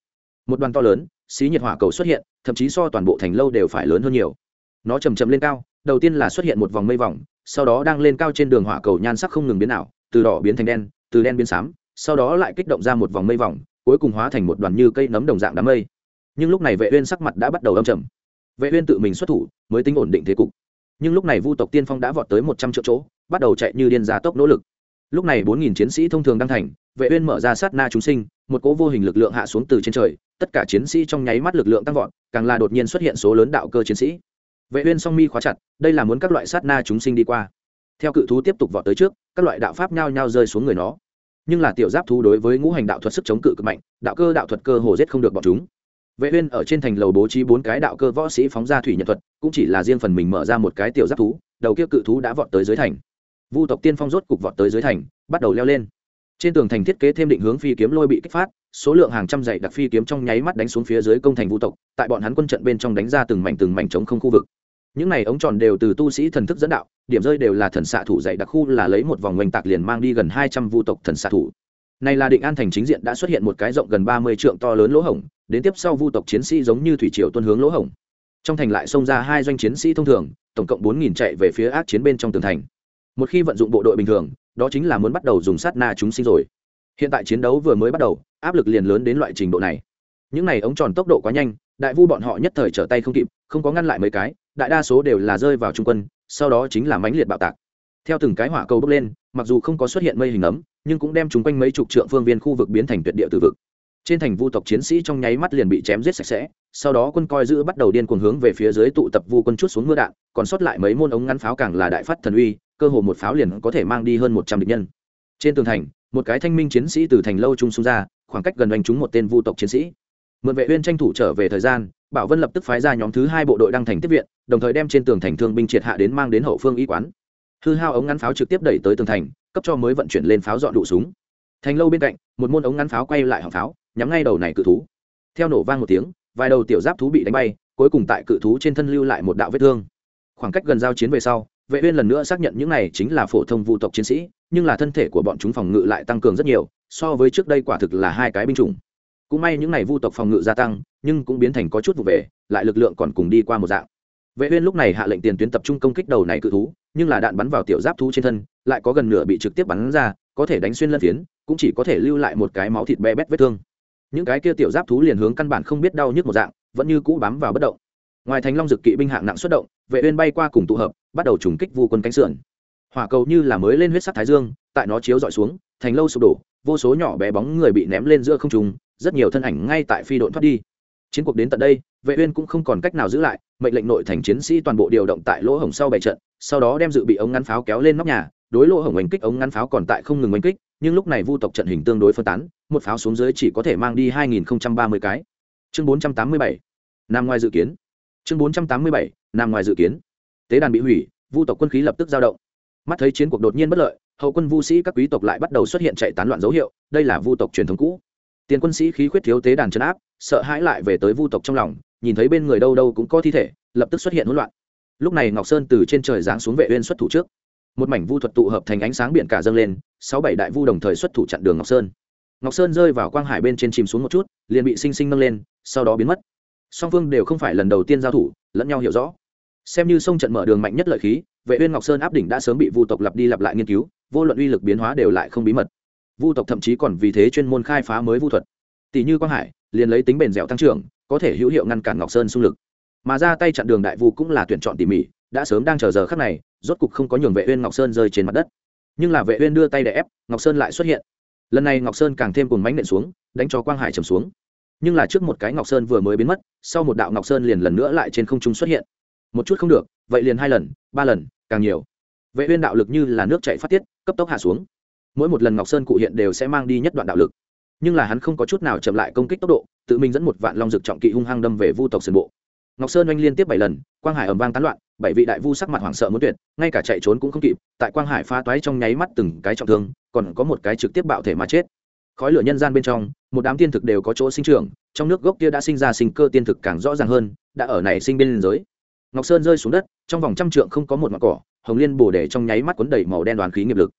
Một đoàn to lớn, xí nhiệt hỏa cầu xuất hiện, thậm chí so toàn bộ thành lâu đều phải lớn hơn nhiều. Nó chầm chầm lên cao, đầu tiên là xuất hiện một vòng mây vòng, sau đó đang lên cao trên đường hỏa cầu nhan sắc không ngừng biến ảo, từ đỏ biến thành đen, từ đen biến xám, sau đó lại kích động ra một vòng mây vòng, cuối cùng hóa thành một đoàn như cây nấm đồng dạng đám mây. Nhưng lúc này vệ uyên sắc mặt đã bắt đầu âm trầm. Vệ uyên tự mình xuất thủ, mới tính ổn định thế cục. Nhưng lúc này vu tộc tiên phong đã vọt tới một trăm triệu chỗ, bắt đầu chạy như điên giá tốc nỗ lực lúc này bốn nghìn chiến sĩ thông thường đang thành, vệ uyên mở ra sát na chúng sinh, một cỗ vô hình lực lượng hạ xuống từ trên trời, tất cả chiến sĩ trong nháy mắt lực lượng tăng vọt, càng là đột nhiên xuất hiện số lớn đạo cơ chiến sĩ. Vệ uyên song mi khóa chặt, đây là muốn các loại sát na chúng sinh đi qua. Theo cự thú tiếp tục vọt tới trước, các loại đạo pháp nhao nhao rơi xuống người nó. Nhưng là tiểu giáp thú đối với ngũ hành đạo thuật sức chống cự cực mạnh, đạo cơ đạo thuật cơ hồ giết không được bọn chúng. Vệ uyên ở trên thành lầu bố trí bốn cái đạo cơ võ sĩ phóng ra thủy nhật thuật, cũng chỉ là riêng phần mình mở ra một cái tiểu giáp thú, đầu kia cự thú đã vọt tới dưới thành vu tộc tiên phong rốt cục vọt tới dưới thành, bắt đầu leo lên. Trên tường thành thiết kế thêm định hướng phi kiếm lôi bị kích phát, số lượng hàng trăm dãy đặc phi kiếm trong nháy mắt đánh xuống phía dưới công thành vu tộc, tại bọn hắn quân trận bên trong đánh ra từng mảnh từng mảnh chống không khu vực. Những này ống tròn đều từ tu sĩ thần thức dẫn đạo, điểm rơi đều là thần xạ thủ dạy đặc khu là lấy một vòng oanh tạc liền mang đi gần hai trăm vu tộc thần xạ thủ. Này là định an thành chính diện đã xuất hiện một cái rộng gần ba mươi trượng to lớn lỗ hổng, đến tiếp sau vu tộc chiến sĩ giống như thủy triều tuân hướng lỗ hổng. Trong thành lại xông ra hai doanh chiến sĩ thông thường, tổng cộng bốn nghìn chạy về phía ác chiến bên trong tường thành một khi vận dụng bộ đội bình thường, đó chính là muốn bắt đầu dùng sát na chúng sinh rồi. Hiện tại chiến đấu vừa mới bắt đầu, áp lực liền lớn đến loại trình độ này. Những này ống tròn tốc độ quá nhanh, đại vu bọn họ nhất thời trở tay không kịp, không có ngăn lại mấy cái, đại đa số đều là rơi vào trung quân, sau đó chính là mãnh liệt bạo tạc. Theo từng cái hỏa cầu bốc lên, mặc dù không có xuất hiện mây hình ấm, nhưng cũng đem chúng quanh mấy chục trượng phương viên khu vực biến thành tuyệt địa từ vực. Trên thành vu tộc chiến sĩ trong nháy mắt liền bị chém giết sạch sẽ, sau đó quân coi giữ bắt đầu điên cuồng hướng về phía dưới tụ tập vu quân chút xuống mưa đạn, còn sót lại mấy môn ống ngắn pháo càng là đại phát thần uy cơ hồ một pháo liền có thể mang đi hơn một trăm địch nhân. Trên tường thành, một cái thanh minh chiến sĩ từ thành lâu trung xuống ra, khoảng cách gần đánh trúng một tên vu tộc chiến sĩ. Mượn vệ uyên tranh thủ trở về thời gian, bảo vân lập tức phái ra nhóm thứ hai bộ đội đăng thành tiếp viện, đồng thời đem trên tường thành thương binh triệt hạ đến mang đến hậu phương y quán. Hư hao ống ngắn pháo trực tiếp đẩy tới tường thành, cấp cho mới vận chuyển lên pháo dọn đủ súng. Thành lâu bên cạnh, một môn ống ngắn pháo quay lại họng pháo, nhắm ngay đầu này cự thú. Theo nổ vang một tiếng, vài đầu tiểu giáp thú bị đánh bay, cuối cùng tại cự thú trên thân lưu lại một đạo vết thương. Khoảng cách gần giao chiến về sau vệ uyên lần nữa xác nhận những này chính là phổ thông vu tộc chiến sĩ, nhưng là thân thể của bọn chúng phòng ngự lại tăng cường rất nhiều, so với trước đây quả thực là hai cái binh chủng. Cũng may những này vu tộc phòng ngự gia tăng, nhưng cũng biến thành có chút vụ về, lại lực lượng còn cùng đi qua một dạng. Vệ uyên lúc này hạ lệnh tiền tuyến tập trung công kích đầu này cự thú, nhưng là đạn bắn vào tiểu giáp thú trên thân, lại có gần nửa bị trực tiếp bắn ra, có thể đánh xuyên lân phiến, cũng chỉ có thể lưu lại một cái máu thịt bé bét vết thương. Những cái kia tiểu giáp thú liền hướng căn bản không biết đau nhức một dạng, vẫn như cũ bám vào bất động ngoài thành long dực kỵ binh hạng nặng xuất động, vệ uyên bay qua cùng tụ hợp, bắt đầu trùng kích vu quân cánh sườn. Hỏa cầu như là mới lên huyết sắc thái dương, tại nó chiếu dọi xuống, thành lâu sụp đổ, vô số nhỏ bé bóng người bị ném lên giữa không trung, rất nhiều thân ảnh ngay tại phi đội thoát đi. Chiến cuộc đến tận đây, vệ uyên cũng không còn cách nào giữ lại, mệnh lệnh nội thành chiến sĩ toàn bộ điều động tại lỗ hổng sau bảy trận, sau đó đem dự bị ống ngắn pháo kéo lên nóc nhà, đối lỗ hổng oanh kích ống ngắn pháo còn tại không ngừng oanh kích, nhưng lúc này vu tộc trận hình tương đối phân tán, một pháo xuống dưới chỉ có thể mang đi 2030 cái. Chương 487 nằm ngoài dự kiến chương 487 nằm ngoài dự kiến. Tế đàn bị hủy, vu tộc quân khí lập tức dao động. Mắt thấy chiến cuộc đột nhiên bất lợi, hậu quân vu sĩ các quý tộc lại bắt đầu xuất hiện chạy tán loạn dấu hiệu, đây là vu tộc truyền thống cũ. Tiền quân sĩ khí khuyết thiếu tế đàn chấn áp, sợ hãi lại về tới vu tộc trong lòng, nhìn thấy bên người đâu đâu cũng có thi thể, lập tức xuất hiện hỗn loạn. Lúc này ngọc sơn từ trên trời giáng xuống vệ uyên xuất thủ trước. Một mảnh vu thuật tụ hợp thành ánh sáng biển cả dâng lên, sáu bảy đại vu đồng thời xuất thủ chặn đường ngọc sơn. Ngọc sơn rơi vào quang hải bên trên chìm xuống một chút, liền bị sinh sinh nâng lên, sau đó biến mất song phương đều không phải lần đầu tiên giao thủ, lẫn nhau hiểu rõ. Xem như sông trận mở đường mạnh nhất lợi khí, vệ uyên ngọc sơn áp đỉnh đã sớm bị vu tộc lặp đi lặp lại nghiên cứu, vô luận uy lực biến hóa đều lại không bí mật. Vu tộc thậm chí còn vì thế chuyên môn khai phá mới vu thuật. Tỷ như quang hải, liền lấy tính bền dẻo tăng trưởng, có thể hữu hiệu ngăn cản ngọc sơn xung lực. Mà ra tay chặn đường đại vu cũng là tuyển chọn tỉ mỉ, đã sớm đang chờ giờ khắc này, rốt cục không có nhường vệ uyên ngọc sơn rơi trên mặt đất. Nhưng là vệ uyên đưa tay để ép, ngọc sơn lại xuất hiện. Lần này ngọc sơn càng thêm cùng mánh nện xuống, đánh cho quang hải trầm xuống nhưng là trước một cái ngọc sơn vừa mới biến mất, sau một đạo ngọc sơn liền lần nữa lại trên không trung xuất hiện. Một chút không được, vậy liền hai lần, ba lần, càng nhiều. Vệ uyên đạo lực như là nước chảy phát tiết, cấp tốc hạ xuống. Mỗi một lần ngọc sơn cụ hiện đều sẽ mang đi nhất đoạn đạo lực. Nhưng là hắn không có chút nào chậm lại công kích tốc độ, tự mình dẫn một vạn long dực trọng kỵ hung hăng đâm về vu tộc sườn bộ. Ngọc sơn oanh liên tiếp bảy lần, quang hải ầm vang tán loạn, bảy vị đại vu sắc mặt hoảng sợ muốn tuyệt, ngay cả chạy trốn cũng không kịp, tại quang hải phá toái trong nháy mắt từng cái trọng thương, còn có một cái trực tiếp bạo thể mà chết khói lửa nhân gian bên trong, một đám tiên thực đều có chỗ sinh trưởng, trong nước gốc kia đã sinh ra sinh cơ tiên thực càng rõ ràng hơn, đã ở này sinh bên liên giới. Ngọc sơn rơi xuống đất, trong vòng trăm trượng không có một mặt cỏ, hồng liên bổ để trong nháy mắt cuốn đầy màu đen đoàn khí nghiệp lực.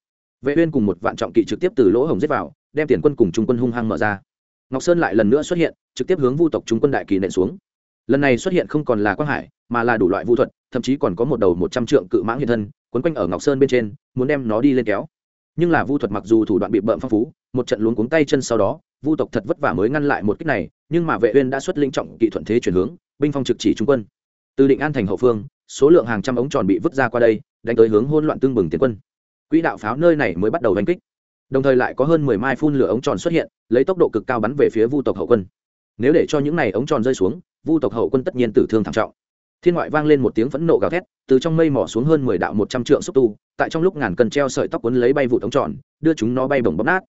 Vệ uyên cùng một vạn trọng kỵ trực tiếp từ lỗ hồng giết vào, đem tiền quân cùng trung quân hung hăng mở ra. Ngọc sơn lại lần nữa xuất hiện, trực tiếp hướng vu tộc trung quân đại kỳ nện xuống. Lần này xuất hiện không còn là quang hải, mà là đủ loại vu thuật, thậm chí còn có một đầu một trăm trượng cự mãng hiện thân, quấn quanh ở ngọc sơn bên trên, muốn đem nó đi lên kéo nhưng là vu thuật mặc dù thủ đoạn bị bợm phong phú, một trận luống cuống tay chân sau đó, vu tộc thật vất vả mới ngăn lại một kích này, nhưng mà vệ uyên đã xuất linh trọng kỵ thuận thế chuyển hướng, binh phong trực chỉ trung quân. Từ định an thành hậu phương, số lượng hàng trăm ống tròn bị vứt ra qua đây, đánh tới hướng hỗn loạn tương bừng tiến quân. Quỹ đạo pháo nơi này mới bắt đầu đánh kích. Đồng thời lại có hơn mười mai phun lửa ống tròn xuất hiện, lấy tốc độ cực cao bắn về phía vu tộc hậu quân. Nếu để cho những này ống tròn rơi xuống, vu tộc hậu quân tất nhiên tử thương thảm trọng thiên ngoại vang lên một tiếng phẫn nộ gào thét, từ trong mây mỏ xuống hơn mười đạo một trăm trượng xúc tu, tại trong lúc ngàn cần treo sợi tóc quấn lấy bay vụ tống tròn, đưa chúng nó bay bổng bóp nát.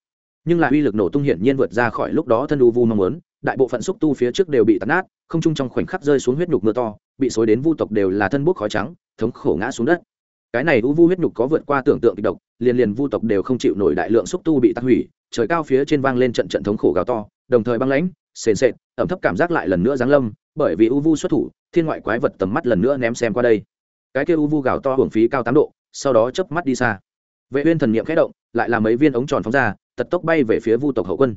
Nhưng là uy lực nổ tung hiển nhiên vượt ra khỏi lúc đó thân u vu mong muốn, đại bộ phận xúc tu phía trước đều bị tắt nát, không chung trong khoảnh khắc rơi xuống huyết nhục mưa to, bị xối đến vu tộc đều là thân bút khói trắng, thống khổ ngã xuống đất. Cái này u vu huyết nhục có vượt qua tưởng tượng kịch độc, liền liền vu tộc đều không chịu nổi đại lượng xúc tu bị tắt hủy, trời cao phía trên vang lên trận trận thống khổ gào to, đồng thời băng lãnh, sền sệt, ẩm thấp cảm giác lại lần nữa giáng lâm, bởi vì u vu xuất thủ thiên ngoại quái vật tầm mắt lần nữa ném xem qua đây. Cái kia u vu gào to hưởng phí cao tám độ, sau đó chớp mắt đi xa. Vệ uyên thần niệm khẽ động, lại là mấy viên ống tròn phóng ra, tật tốc bay về phía vu tộc hậu quân.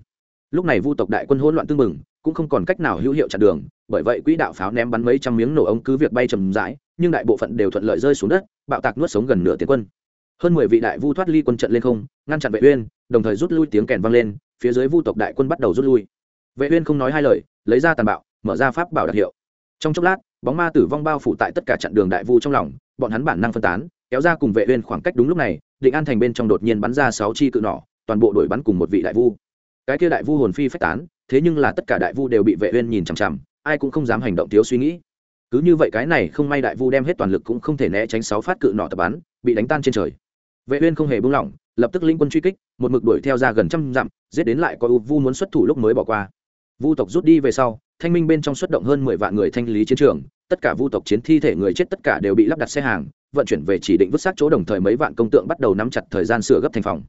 Lúc này vu tộc đại quân hỗn loạn tương mừng cũng không còn cách nào hữu hiệu chặn đường, bởi vậy quỹ đạo pháo ném bắn mấy trăm miếng nổ ống cứ việc bay chậm rãi, nhưng đại bộ phận đều thuận lợi rơi xuống đất, bạo tạc nuốt sống gần nửa tiền quân. Hơn mười vị đại vu thoát ly quân trận lên không, ngăn chặn vệ uyên, đồng thời rút lui tiếng kèn vang lên, phía dưới vu tộc đại quân bắt đầu rút lui. Vệ uyên không nói hai lời, lấy ra tàn bạo, mở ra pháp bảo đặc hiệu trong chốc lát, bóng ma tử vong bao phủ tại tất cả chặn đường đại vu trong lòng, bọn hắn bản năng phân tán, kéo ra cùng vệ uyên khoảng cách đúng lúc này, định an thành bên trong đột nhiên bắn ra sáu chi cự nỏ, toàn bộ đuổi bắn cùng một vị đại vu. Cái kia đại vu hồn phi phách tán, thế nhưng là tất cả đại vu đều bị vệ uyên nhìn chằm chằm, ai cũng không dám hành động thiếu suy nghĩ. Cứ như vậy cái này không may đại vu đem hết toàn lực cũng không thể né tránh sáu phát cự nỏ tập bắn, bị đánh tan trên trời. Vệ uyên không hề buông lỏng, lập tức linh quân truy kích, một mực đuổi theo ra gần trăm dặm, giết đến lại có vu muốn xuất thủ lúc mới bỏ qua. Vu tộc rút đi về sau thanh minh bên trong xuất động hơn mười vạn người thanh lý chiến trường, tất cả vu tộc chiến thi thể người chết tất cả đều bị lắp đặt xe hàng, vận chuyển về chỉ định vứt xác chỗ đồng thời mấy vạn công tượng bắt đầu nắm chặt thời gian sửa gấp thành phòng.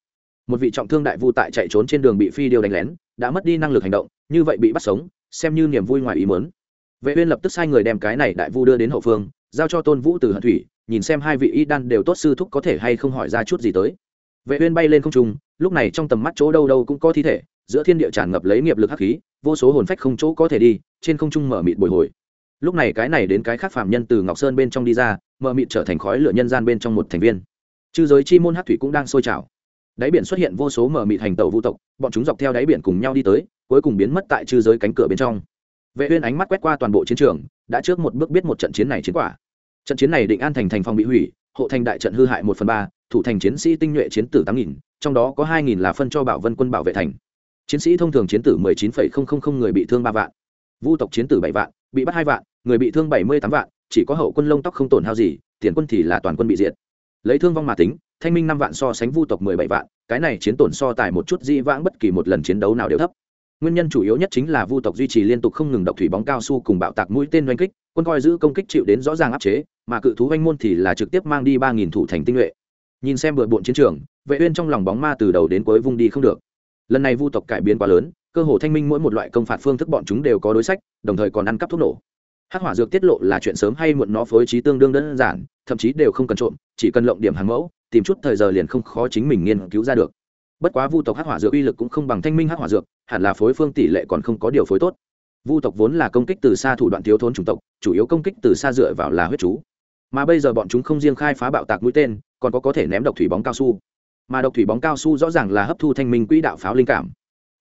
Một vị trọng thương đại vu tại chạy trốn trên đường bị phi điêu đánh lén, đã mất đi năng lực hành động, như vậy bị bắt sống, xem như niềm vui ngoài ý mớn vệ uyên lập tức sai người đem cái này đại vu đưa đến hậu phương, giao cho tôn vũ từ hận thủy, nhìn xem hai vị y đan đều tốt sư thúc có thể hay không hỏi ra chút gì tới. Vệ uyên bay lên không trung, lúc này trong tầm mắt chỗ đâu đâu cũng có thi thể giữa thiên địa tràn ngập lấy nghiệp lực hắc khí, vô số hồn phách không chỗ có thể đi, trên không trung mở mịt bồi hồi. Lúc này cái này đến cái khác phàm nhân từ ngọc sơn bên trong đi ra, mở mịt trở thành khói lửa nhân gian bên trong một thành viên. Chư giới chi môn hắc thủy cũng đang sôi trào. Đáy biển xuất hiện vô số mở mịt hành tàu vũ tộc, bọn chúng dọc theo đáy biển cùng nhau đi tới, cuối cùng biến mất tại chư giới cánh cửa bên trong. Vệ uyên ánh mắt quét qua toàn bộ chiến trường, đã trước một bước biết một trận chiến này chiến quả. Trận chiến này định an thành thành phòng bị hủy, hộ thành đại trận hư hại một phần ba, thủ thành chiến sĩ tinh nhuệ chiến tử tám nghìn, trong đó có hai nghìn là phân cho bảo vân quân bảo vệ thành chiến sĩ thông thường chiến tử mười chín phẩy không không không người bị thương ba vạn. Vu tộc chiến tử bảy vạn, bị bắt hai vạn, người bị thương bảy mươi tám vạn, chỉ có hậu quân lông tóc không tổn hao gì, tiền quân thì là toàn quân bị diệt. Lấy thương vong mà tính, thanh minh năm vạn so sánh vu tộc mười bảy vạn, cái này chiến tổn so tài một chút di vãng bất kỳ một lần chiến đấu nào đều thấp. Nguyên nhân chủ yếu nhất chính là vu tộc duy trì liên tục không ngừng độc thủy bóng cao su cùng bạo tạc mũi tên oanh kích, quân coi giữ công kích chịu đến rõ ràng áp chế, mà cự thú oanh môn thì là trực tiếp mang đi ba nghìn thủ thành tinh nhuệ. Nhìn xem bừa bộn chiến trường, vệ uyên trong lòng bóng ma từ đầu đến cuối vung đi không được lần này vu tộc cải biến quá lớn, cơ hồ thanh minh mỗi một loại công phạt phương thức bọn chúng đều có đối sách, đồng thời còn ăn cắp thuốc nổ. Hắc hỏa dược tiết lộ là chuyện sớm hay muộn nó phối trí tương đương đơn giản, thậm chí đều không cần trộm, chỉ cần lộng điểm hàng mẫu, tìm chút thời giờ liền không khó chính mình nghiên cứu ra được. Bất quá vu tộc hắc hỏa dược uy lực cũng không bằng thanh minh hắc hỏa dược, hẳn là phối phương tỷ lệ còn không có điều phối tốt. Vu tộc vốn là công kích từ xa thủ đoạn thiếu thốn chủng tộc, chủ yếu công kích từ xa dựa vào là huyết chú. Mà bây giờ bọn chúng không riêng khai phá bạo tạc mũi tên, còn có có thể ném độc thủy bóng cao su mà độc thủy bóng cao su rõ ràng là hấp thu thanh minh quỹ đạo pháo linh cảm.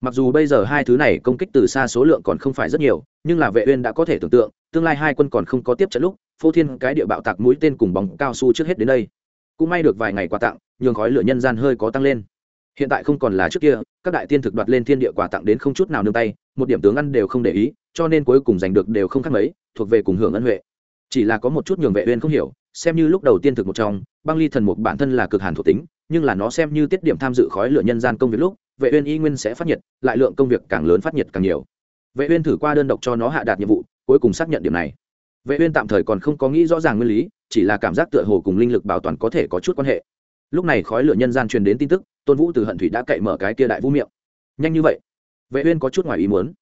Mặc dù bây giờ hai thứ này công kích từ xa số lượng còn không phải rất nhiều, nhưng là vệ uyên đã có thể tưởng tượng, tương lai hai quân còn không có tiếp trận lúc, phô thiên cái địa bạo tạc mũi tên cùng bóng cao su trước hết đến đây. Cũng may được vài ngày quà tặng, nhường khói lửa nhân gian hơi có tăng lên. Hiện tại không còn là trước kia, các đại tiên thực đoạt lên thiên địa quà tặng đến không chút nào nương tay, một điểm tướng ăn đều không để ý, cho nên cuối cùng giành được đều không khác mấy, thuộc về cùng hưởng ân huệ. Chỉ là có một chút nhường vệ uyên không hiểu, xem như lúc đầu tiên thực một trong, băng ly thần mục bản thân là cực hàn thuộc tính nhưng là nó xem như tiết điểm tham dự khói lửa nhân gian công việc lúc, vệ uyên y nguyên sẽ phát nhiệt, lại lượng công việc càng lớn phát nhiệt càng nhiều. Vệ uyên thử qua đơn độc cho nó hạ đạt nhiệm vụ, cuối cùng xác nhận điểm này. Vệ uyên tạm thời còn không có nghĩ rõ ràng nguyên lý, chỉ là cảm giác tựa hồ cùng linh lực bảo toàn có thể có chút quan hệ. Lúc này khói lửa nhân gian truyền đến tin tức, tôn vũ từ hận thủy đã cậy mở cái kia đại vu miệng. Nhanh như vậy? Vệ uyên có chút ngoài ý muốn.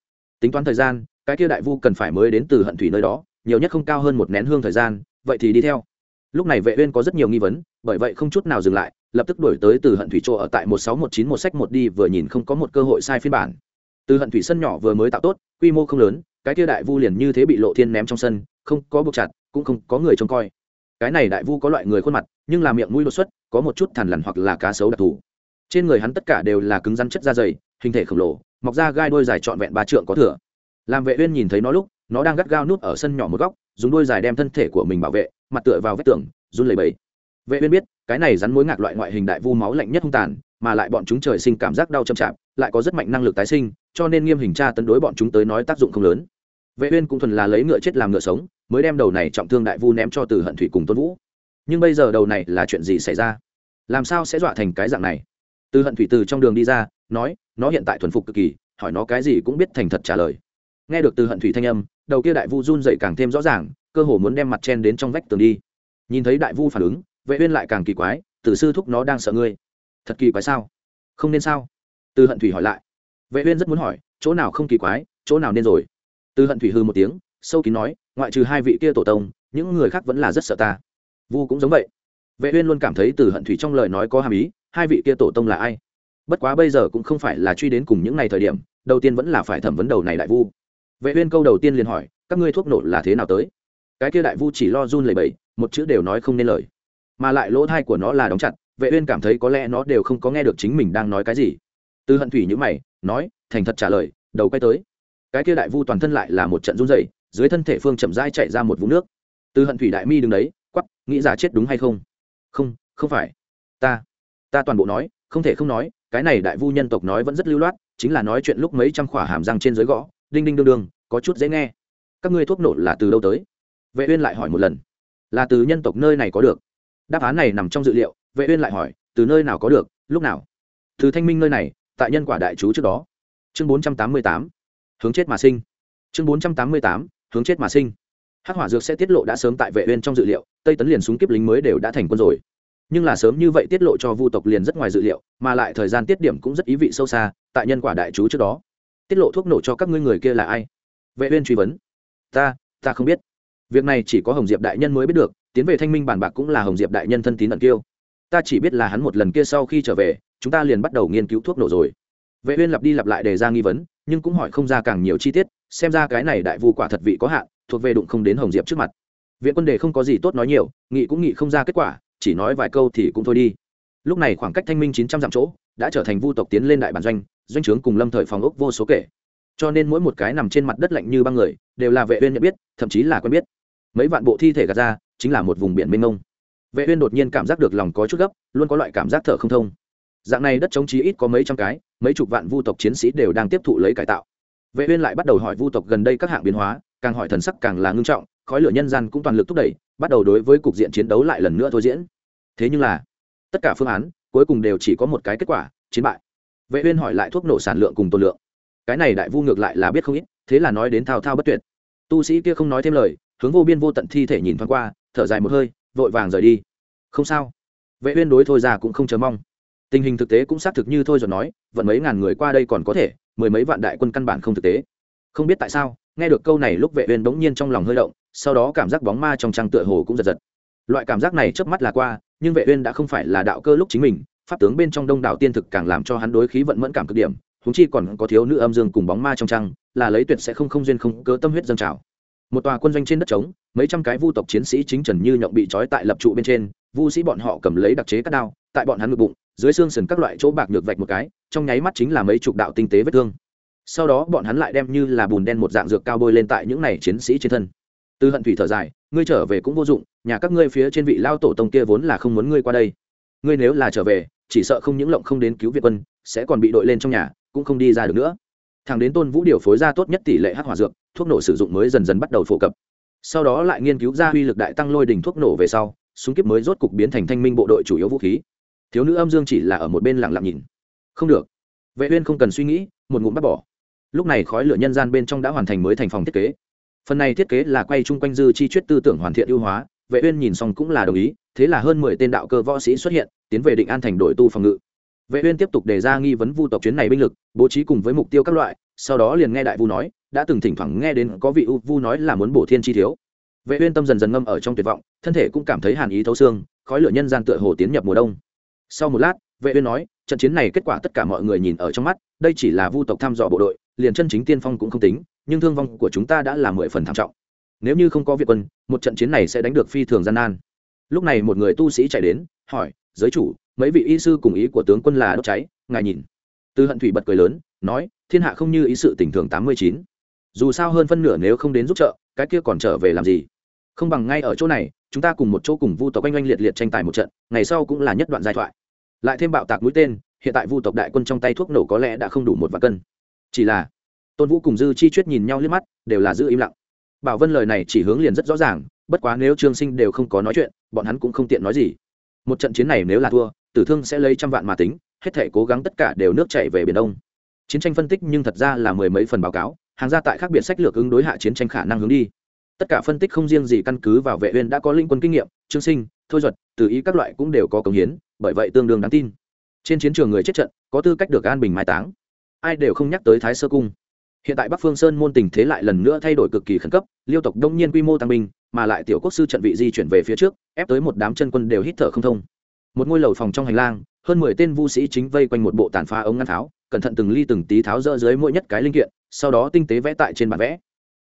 Tính toán thời gian, cái kia đại vu cần phải mới đến từ hận thủy nơi đó, nhiều nhất không cao hơn một nén hương thời gian, vậy thì đi theo. Lúc này vệ uyên có rất nhiều nghi vấn, bởi vậy không chút nào dừng lại lập tức đổi tới từ hận thủy chỗ ở tại một sáu một chín một sách một đi, vừa nhìn không có một cơ hội sai phiên bản. Từ hận thủy sân nhỏ vừa mới tạo tốt, quy mô không lớn, cái kia đại vu liền như thế bị lộ thiên ném trong sân, không có buộc chặt, cũng không có người trông coi. Cái này đại vu có loại người khuôn mặt, nhưng là miệng mũi đột xuất, có một chút thằn lằn hoặc là cá sấu đặc thù. Trên người hắn tất cả đều là cứng rắn chất da dày, hình thể khổng lồ, mọc ra gai đôi dài trọn vẹn ba trượng có thừa. Làm vệ uyên nhìn thấy nó lúc, nó đang gắt gao núp ở sân nhỏ một góc, dùng đôi dài đem thân thể của mình bảo vệ, mặt tựa vào vách tường, run lẩy bẩy vệ uyên biết, cái này rắn mối ngạc loại ngoại hình đại vu máu lạnh nhất hung tàn, mà lại bọn chúng trời sinh cảm giác đau chậm chạp, lại có rất mạnh năng lực tái sinh, cho nên nghiêm hình tra tấn đối bọn chúng tới nói tác dụng không lớn. Vệ uyên cũng thuần là lấy ngựa chết làm ngựa sống, mới đem đầu này trọng thương đại vu ném cho từ hận thủy cùng tôn vũ. Nhưng bây giờ đầu này là chuyện gì xảy ra? Làm sao sẽ dọa thành cái dạng này? Từ hận thủy từ trong đường đi ra, nói, nó hiện tại thuần phục cực kỳ, hỏi nó cái gì cũng biết thành thật trả lời. Nghe được từ hận thủy thanh âm, đầu kia đại vu run dậy càng thêm rõ ràng, cơ hồ muốn đem mặt chen đến trong vách tường đi. Nhìn thấy đại vu phản ứng vệ uyên lại càng kỳ quái Tử sư thúc nó đang sợ ngươi. Thật kỳ quái sao? Không nên sao? Từ hận thủy hỏi lại. Vệ uyên rất muốn hỏi, chỗ nào không kỳ quái, chỗ nào nên rồi? Từ hận thủy hư một tiếng, sâu kín nói, ngoại trừ hai vị kia tổ tông, những người khác vẫn là rất sợ ta. Vu cũng giống vậy. Vệ uyên luôn cảm thấy từ hận thủy trong lời nói có hàm ý, hai vị kia tổ tông là ai? Bất quá bây giờ cũng không phải là truy đến cùng những ngày thời điểm, đầu tiên vẫn là phải thẩm vấn đầu này đại vu. Vệ uyên câu đầu tiên liền hỏi, các ngươi thuốc nổ là thế nào tới? Cái kia đại vu chỉ lo run lẩy bẩy, một chữ đều nói không nên lời mà lại lỗ thai của nó là đóng chặt, vệ uyên cảm thấy có lẽ nó đều không có nghe được chính mình đang nói cái gì. Từ hận thủy như mày, nói, thành thật trả lời, đầu quay tới. Cái kia đại vu toàn thân lại là một trận run rẩy, dưới thân thể phương chậm rãi chạy ra một vũng nước. Từ hận thủy đại mi đứng đấy, quắc, nghĩ giả chết đúng hay không? Không không phải. Ta ta toàn bộ nói, không thể không nói, cái này đại vu nhân tộc nói vẫn rất lưu loát, chính là nói chuyện lúc mấy trăm khỏa hàm răng trên dưới gõ, đinh đinh đương đương, có chút dễ nghe. Các ngươi thuốc nổ là từ đâu tới? Vệ uyên lại hỏi một lần. Là từ nhân tộc nơi này có được đáp án này nằm trong dự liệu, vệ uyên lại hỏi, từ nơi nào có được, lúc nào? Từ thanh minh nơi này, tại nhân quả đại chú trước đó. Chương 488 hướng chết mà sinh. Chương bốn trăm tám mươi tám. Hướng chết mà sinh. Hắc hỏa dược sẽ tiết lộ đã sớm tại vệ uyên trong dự liệu, tây tấn liền súng kiếp lính mới đều đã thành quân rồi. Nhưng là sớm như vậy tiết lộ cho vu tộc liền rất ngoài dự liệu, mà lại thời gian tiết điểm cũng rất ý vị sâu xa, tại nhân quả đại chú trước đó. Tiết lộ thuốc nổ cho các ngươi người kia là ai? Vệ uyên truy vấn. Ta ta không biết. Việc này chỉ có hồng diệp đại nhân mới biết được tiến về thanh minh bản bạc cũng là hồng diệp đại nhân thân tín ẩn kiêu. Ta chỉ biết là hắn một lần kia sau khi trở về, chúng ta liền bắt đầu nghiên cứu thuốc nổ rồi. Vệ uyên lặp đi lặp lại đề ra nghi vấn, nhưng cũng hỏi không ra càng nhiều chi tiết, xem ra cái này đại vu quả thật vị có hạn, thuộc về đụng không đến hồng diệp trước mặt. Viện quân đề không có gì tốt nói nhiều, nghị cũng nghị không ra kết quả, chỉ nói vài câu thì cũng thôi đi. Lúc này khoảng cách thanh minh chín trăm dặm chỗ, đã trở thành vu tộc tiến lên đại bản doanh doanh trướng cùng lâm thời phòng ốc vô số kể. Cho nên mỗi một cái nằm trên mặt đất lạnh như băng người, đều là vệ uyên nhận biết, thậm chí là quen biết. Mấy vạn bộ thi thể gạt ra chính là một vùng biển mênh mông. Vệ uyên đột nhiên cảm giác được lòng có chút gấp, luôn có loại cảm giác thở không thông. Dạng này đất chống chí ít có mấy trăm cái, mấy chục vạn vu tộc chiến sĩ đều đang tiếp thụ lấy cải tạo. Vệ uyên lại bắt đầu hỏi vu tộc gần đây các hạng biến hóa, càng hỏi thần sắc càng là ngưng trọng, khói lửa nhân gian cũng toàn lực thúc đẩy, bắt đầu đối với cục diện chiến đấu lại lần nữa thôi diễn. Thế nhưng là, tất cả phương án, cuối cùng đều chỉ có một cái kết quả, chiến bại. Vệ uyên hỏi lại thuốc nổ sản lượng cùng tồn lượng. Cái này đại vu ngược lại là biết không ít, thế là nói đến thao thao bất tuyệt. Tu sĩ kia không nói thêm lời, hướng vô biên vô tận thi thể nhìn thoáng qua thở dài một hơi, vội vàng rời đi. Không sao. Vệ uyên đối thôi ra cũng không chờ mong. Tình hình thực tế cũng xác thực như thôi rồi nói, vận mấy ngàn người qua đây còn có thể, mười mấy vạn đại quân căn bản không thực tế. Không biết tại sao, nghe được câu này lúc vệ uyên đống nhiên trong lòng hơi động, sau đó cảm giác bóng ma trong trang tựa hồ cũng giật giật. Loại cảm giác này chớp mắt là qua, nhưng vệ uyên đã không phải là đạo cơ lúc chính mình, pháp tướng bên trong đông đảo tiên thực càng làm cho hắn đối khí vận mẫn cảm cực điểm chúng chi còn có thiếu nữ âm dương cùng bóng ma trong trăng, là lấy tuyệt sẽ không không duyên không cớ tâm huyết dâng trào. Một tòa quân doanh trên đất trống mấy trăm cái vu tộc chiến sĩ chính trần như nhộng bị trói tại lập trụ bên trên, vu sĩ bọn họ cầm lấy đặc chế cắt đao, tại bọn hắn ngực bụng, dưới xương sườn các loại chỗ bạc nhược vạch một cái, trong nháy mắt chính là mấy chục đạo tinh tế vết thương. Sau đó bọn hắn lại đem như là bùn đen một dạng dược cao bôi lên tại những này chiến sĩ trên thân. Từ hận thủy thở dài, ngươi trở về cũng vô dụng, nhà các ngươi phía trên vị lao tổ tông kia vốn là không muốn ngươi qua đây. Ngươi nếu là trở về, chỉ sợ không những lộng không đến cứu việt quân, sẽ còn bị đội lên trong nhà, cũng không đi ra được nữa. Thằng đến tôn vũ điều phối ra tốt nhất tỷ lệ hắc hỏa dược, thuốc nổ sử dụng mới dần dần bắt đầu phổ cập sau đó lại nghiên cứu ra uy lực đại tăng lôi đỉnh thuốc nổ về sau, súng kiếp mới rốt cục biến thành thanh minh bộ đội chủ yếu vũ khí. Thiếu nữ âm dương chỉ là ở một bên lặng lặng nhìn. Không được. Vệ uyên không cần suy nghĩ, một ngụm bắt bỏ. Lúc này khói lửa nhân gian bên trong đã hoàn thành mới thành phòng thiết kế. Phần này thiết kế là quay chung quanh dư chi chuyết tư tưởng hoàn thiện ưu hóa, vệ uyên nhìn xong cũng là đồng ý, thế là hơn 10 tên đạo cơ võ sĩ xuất hiện, tiến về định an thành đội tu phòng ngự. Vệ uyên tiếp tục đề ra nghi vấn vu tộc chuyến này binh lực, bố trí cùng với mục tiêu các loại, sau đó liền nghe đại vu nói đã từng thỉnh thoảng nghe đến có vị u vu nói là muốn bổ thiên chi thiếu. Vệ uyên tâm dần dần ngâm ở trong tuyệt vọng, thân thể cũng cảm thấy hàn ý thấu xương, khói lửa nhân gian tựa hồ tiến nhập mùa đông. Sau một lát, vệ uyên nói, trận chiến này kết quả tất cả mọi người nhìn ở trong mắt, đây chỉ là vu tộc thăm dò bộ đội, liền chân chính tiên phong cũng không tính, nhưng thương vong của chúng ta đã là mười phần thảm trọng. Nếu như không có việt quân, một trận chiến này sẽ đánh được phi thường gian nan. Lúc này một người tu sĩ chạy đến, hỏi, giới chủ, mấy vị y sư cùng ý của tướng quân là đốt cháy? Ngài nhìn. Tư hận thủy bật cười lớn, nói, thiên hạ không như ý sự tình thường tám mươi chín dù sao hơn phân nửa nếu không đến giúp trợ, cái kia còn trở về làm gì? Không bằng ngay ở chỗ này, chúng ta cùng một chỗ cùng vu tộc oanh oanh liệt liệt tranh tài một trận, ngày sau cũng là nhất đoạn giai thoại. Lại thêm bạo tạc mũi tên, hiện tại vu tộc đại quân trong tay thuốc nổ có lẽ đã không đủ một vạn cân. Chỉ là, tôn vũ cùng dư chi chuyết nhìn nhau liếc mắt, đều là giữ im lặng. Bảo vân lời này chỉ hướng liền rất rõ ràng, bất quá nếu trương sinh đều không có nói chuyện, bọn hắn cũng không tiện nói gì. Một trận chiến này nếu là thua, tử thương sẽ lấy trăm vạn mà tính, hết thể cố gắng tất cả đều nước chảy về biển đông. Chiến tranh phân tích nhưng thật ra là mười mấy phần báo cáo hàng ra tại khác biệt sách lược ứng đối hạ chiến tranh khả năng hướng đi. Tất cả phân tích không riêng gì căn cứ vào vệ uyên đã có linh quân kinh nghiệm, trương sinh, thôi duật, từ ý các loại cũng đều có công hiến, bởi vậy tương đương đáng tin. Trên chiến trường người chết trận, có tư cách được an bình mai táng. Ai đều không nhắc tới thái sơ cung. Hiện tại bắc phương sơn môn tình thế lại lần nữa thay đổi cực kỳ khẩn cấp, liêu tộc đông nhiên quy mô tăng binh, mà lại tiểu quốc sư trận vị di chuyển về phía trước, ép tới một đám chân quân đều hít thở không thông. Một ngôi lầu phòng trong hành lang, hơn mười tên vu sĩ chính vây quanh một bộ tàn phá ống ngăn tháo cẩn thận từng ly từng tí tháo rỡ dưới mỗi nhất cái linh kiện, sau đó tinh tế vẽ tại trên bản vẽ.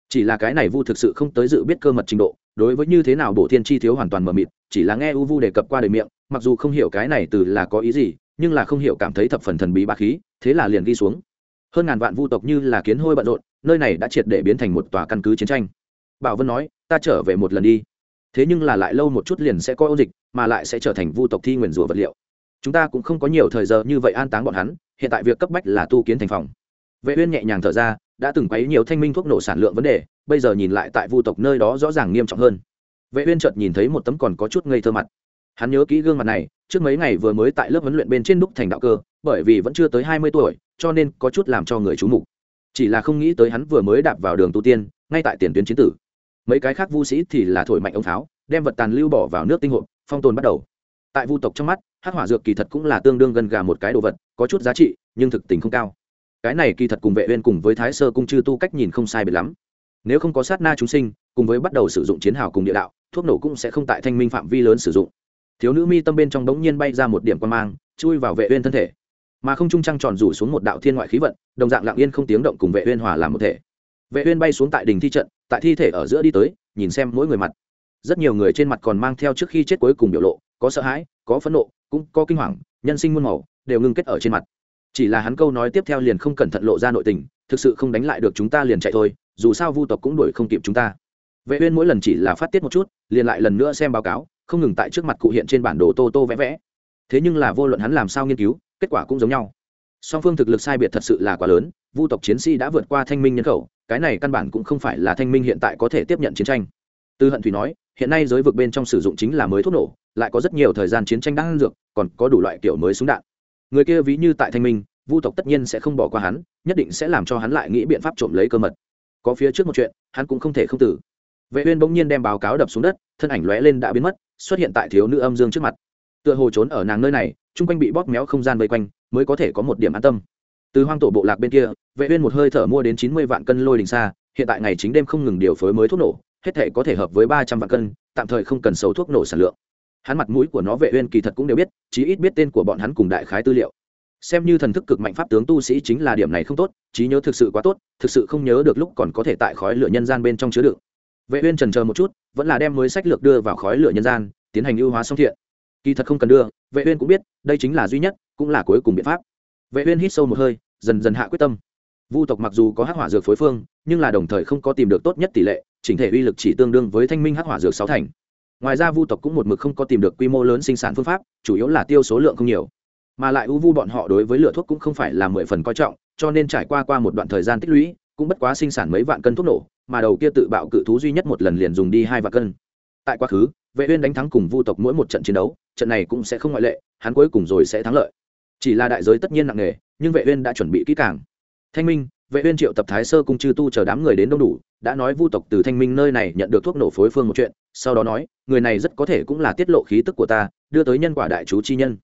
Chỉ là cái này vu thực sự không tới dự biết cơ mật trình độ, đối với như thế nào bổ thiên chi thiếu hoàn toàn mờ mịt, chỉ là nghe u vu đề cập qua đời miệng, mặc dù không hiểu cái này từ là có ý gì, nhưng là không hiểu cảm thấy thập phần thần bí ba khí, thế là liền ghi xuống. Hơn ngàn vạn vu tộc như là kiến hôi bận rộn, nơi này đã triệt để biến thành một tòa căn cứ chiến tranh. Bảo vân nói, ta trở về một lần đi. Thế nhưng là lại lâu một chút liền sẽ có ôn dịch, mà lại sẽ trở thành vu tộc thi nguyền rủa vật liệu. Chúng ta cũng không có nhiều thời giờ như vậy an táng bọn hắn hiện tại việc cấp bách là tu kiến thành phòng. Vệ uyên nhẹ nhàng thở ra, đã từng quấy nhiều thanh minh thuốc nổ sản lượng vấn đề, bây giờ nhìn lại tại vu tộc nơi đó rõ ràng nghiêm trọng hơn. Vệ uyên chợt nhìn thấy một tấm còn có chút ngây thơ mặt. Hắn nhớ kỹ gương mặt này, trước mấy ngày vừa mới tại lớp huấn luyện bên trên đúc thành đạo cơ, bởi vì vẫn chưa tới 20 tuổi, cho nên có chút làm cho người chú mục. Chỉ là không nghĩ tới hắn vừa mới đạp vào đường tu tiên, ngay tại tiền tuyến chiến tử. Mấy cái khác vu sĩ thì là thổi mạnh ông tháo, đem vật tàn lưu bỏ vào nước tinh hộp, phong tồn bắt đầu. Tại vu tộc trong mắt hát hỏa dược kỳ thật cũng là tương đương gần gà một cái đồ vật, có chút giá trị, nhưng thực tình không cao. Cái này kỳ thật cùng vệ uyên cùng với thái sơ cung chư tu cách nhìn không sai biệt lắm. Nếu không có sát na chúng sinh, cùng với bắt đầu sử dụng chiến hào cùng địa đạo, thuốc nổ cũng sẽ không tại thanh minh phạm vi lớn sử dụng. Thiếu nữ mi tâm bên trong đống nhiên bay ra một điểm quan mang, chui vào vệ uyên thân thể. Mà không trung trăng tròn rủ xuống một đạo thiên ngoại khí vận, đồng dạng lặng yên không tiếng động cùng vệ uyên hòa làm một thể. Vệ uyên bay xuống tại đỉnh thi trận, tại thi thể ở giữa đi tới, nhìn xem mỗi người mặt. Rất nhiều người trên mặt còn mang theo trước khi chết cuối cùng biểu lộ, có sợ hãi, có phẫn nộ cũng có kinh hoàng, nhân sinh muôn màu, đều ngưng kết ở trên mặt. Chỉ là hắn câu nói tiếp theo liền không cẩn thận lộ ra nội tình, thực sự không đánh lại được chúng ta liền chạy thôi, dù sao vu tộc cũng đuổi không kịp chúng ta. Vệ uyên mỗi lần chỉ là phát tiết một chút, liền lại lần nữa xem báo cáo, không ngừng tại trước mặt cụ hiện trên bản đồ tô tô vẽ vẽ. Thế nhưng là vô luận hắn làm sao nghiên cứu, kết quả cũng giống nhau. Song phương thực lực sai biệt thật sự là quá lớn, vu tộc chiến sĩ đã vượt qua thanh minh nhân khẩu, cái này căn bản cũng không phải là thanh minh hiện tại có thể tiếp nhận chiến tranh tư hận thủy nói, hiện nay giới vực bên trong sử dụng chính là mới thuốc nổ, lại có rất nhiều thời gian chiến tranh đang dược, còn có đủ loại kiểu mới súng đạn. Người kia ví như tại thanh minh, vu tộc tất nhiên sẽ không bỏ qua hắn, nhất định sẽ làm cho hắn lại nghĩ biện pháp trộm lấy cơ mật. Có phía trước một chuyện, hắn cũng không thể không tử. Vệ uyên bỗng nhiên đem báo cáo đập xuống đất, thân ảnh lóe lên đã biến mất, xuất hiện tại thiếu nữ âm dương trước mặt. Tựa hồ trốn ở nàng nơi này, chung quanh bị bóp méo không gian vây quanh, mới có thể có một điểm an tâm. Từ hoang tổ bộ lạc bên kia, vệ uyên một hơi thở mua đến 90 vạn cân lôi đình xa, hiện tại ngày chính đêm không ngừng điều phối mới thuốc nổ hết thể có thể hợp với 300 vạn cân, tạm thời không cần sầu thuốc nổ sản lượng. Hắn mặt mũi của nó vệ uyên kỳ thật cũng đều biết, chí ít biết tên của bọn hắn cùng đại khái tư liệu. Xem như thần thức cực mạnh pháp tướng tu sĩ chính là điểm này không tốt, trí nhớ thực sự quá tốt, thực sự không nhớ được lúc còn có thể tại khói lửa nhân gian bên trong chứa đựng. Vệ uyên trần chờ một chút, vẫn là đem mới sách lược đưa vào khói lửa nhân gian, tiến hành ưu hóa song thiện. Kỳ thật không cần đưa, vệ uyên cũng biết, đây chính là duy nhất, cũng là cuối cùng biện pháp. Vệ uyên hít sâu một hơi, dần dần hạ quyết tâm. Vu tộc mặc dù có hắc hỏa dược phối phương, nhưng là đồng thời không có tìm được tốt nhất tỷ lệ chỉnh thể uy lực chỉ tương đương với thanh minh hắc hỏa dược sáu thành. Ngoài ra vu tộc cũng một mực không có tìm được quy mô lớn sinh sản phương pháp, chủ yếu là tiêu số lượng không nhiều. Mà lại u vu bọn họ đối với lửa thuốc cũng không phải là mười phần coi trọng, cho nên trải qua qua một đoạn thời gian tích lũy, cũng bất quá sinh sản mấy vạn cân thuốc nổ, mà đầu kia tự bạo cự thú duy nhất một lần liền dùng đi hai vạn cân. Tại quá khứ, vệ uyên đánh thắng cùng vu tộc mỗi một trận chiến đấu, trận này cũng sẽ không ngoại lệ, hắn cuối cùng rồi sẽ thắng lợi. Chỉ là đại giới tất nhiên nặng nề, nhưng vệ uyên đã chuẩn bị kỹ càng. Thanh minh vệ uyên triệu tập thái sơ cung chư tu chờ đám người đến đông đủ, đã nói vu tộc từ thanh minh nơi này nhận được thuốc nổ phối phương một chuyện, sau đó nói, người này rất có thể cũng là tiết lộ khí tức của ta, đưa tới nhân quả đại chú chi nhân.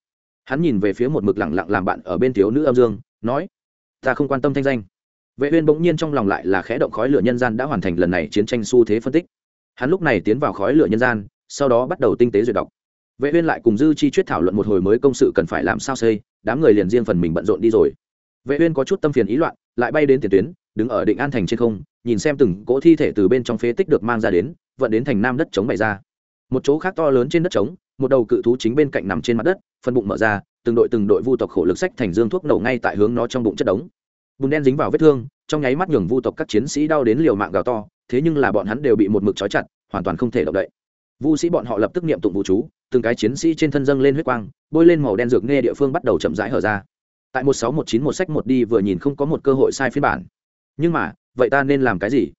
Hắn nhìn về phía một mực lặng lặng làm bạn ở bên thiếu nữ âm dương, nói, ta không quan tâm thanh danh. Vệ uyên bỗng nhiên trong lòng lại là khẽ động khói lửa nhân gian đã hoàn thành lần này chiến tranh xu thế phân tích. Hắn lúc này tiến vào khói lửa nhân gian, sau đó bắt đầu tinh tế duyệt đọc. Vệ uyên lại cùng dư chi chuyết thảo luận một hồi mới công sự cần phải làm sao xây, đám người liền riêng phần mình bận rộn đi rồi. Vệ uyên có chút tâm phiền ý loạn lại bay đến tiền tuyến, đứng ở định an thành trên không, nhìn xem từng cỗ thi thể từ bên trong phế tích được mang ra đến, vận đến thành nam đất chống bày ra. Một chỗ khác to lớn trên đất trống, một đầu cự thú chính bên cạnh nằm trên mặt đất phân bụng mở ra, từng đội từng đội vu tộc khổ lực sách thành dương thuốc nổ ngay tại hướng nó trong bụng chất đống. Bùn đen dính vào vết thương, trong nháy mắt nhường vu tộc các chiến sĩ đau đến liều mạng gào to, thế nhưng là bọn hắn đều bị một mực trói chặt, hoàn toàn không thể động đậy. Vu sĩ bọn họ lập tức niệm tụng vũ chú, từng cái chiến sĩ trên thân dâng lên huyết quang, bôi lên màu đen dược nghe địa phương bắt đầu chậm rãi hở ra tại một sáu một chín một sách một đi vừa nhìn không có một cơ hội sai phiên bản. Nhưng mà, vậy ta nên làm cái gì?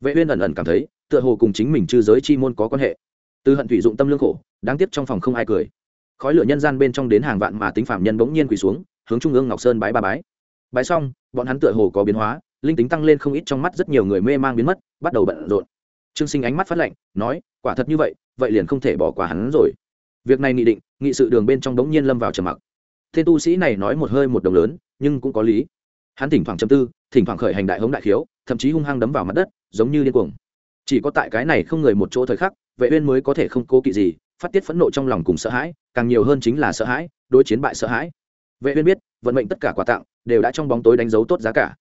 Vệ uyên ẩn ẩn cảm thấy, tựa hồ cùng chính mình chư giới chi môn có quan hệ. Từ hận thủy dụng tâm lương khổ, đáng tiếc trong phòng không ai cười. Khói lửa nhân gian bên trong đến hàng vạn mà tính phạm nhân bỗng nhiên quỳ xuống, hướng trung ương ngọc sơn bái ba bái. Bái xong, bọn hắn tựa hồ có biến hóa, linh tính tăng lên không ít trong mắt rất nhiều người mê mang biến mất, bắt đầu bận rộn. Trương sinh ánh mắt phát lạnh, nói, quả thật như vậy vậy liền không thể bỏ qua hắn rồi. Việc này nghị định, nghị sự đường bên trong đống nhiên lâm vào trầm mặc tên tu sĩ này nói một hơi một đồng lớn, nhưng cũng có lý. Hắn thỉnh thoảng châm tư, thỉnh thoảng khởi hành đại hống đại khiếu, thậm chí hung hăng đấm vào mặt đất, giống như điên cuồng. Chỉ có tại cái này không người một chỗ thời khắc, vệ uyên mới có thể không cố kỵ gì, phát tiết phẫn nộ trong lòng cùng sợ hãi, càng nhiều hơn chính là sợ hãi, đối chiến bại sợ hãi. Vệ uyên biết, vận mệnh tất cả quà tặng, đều đã trong bóng tối đánh dấu tốt giá cả.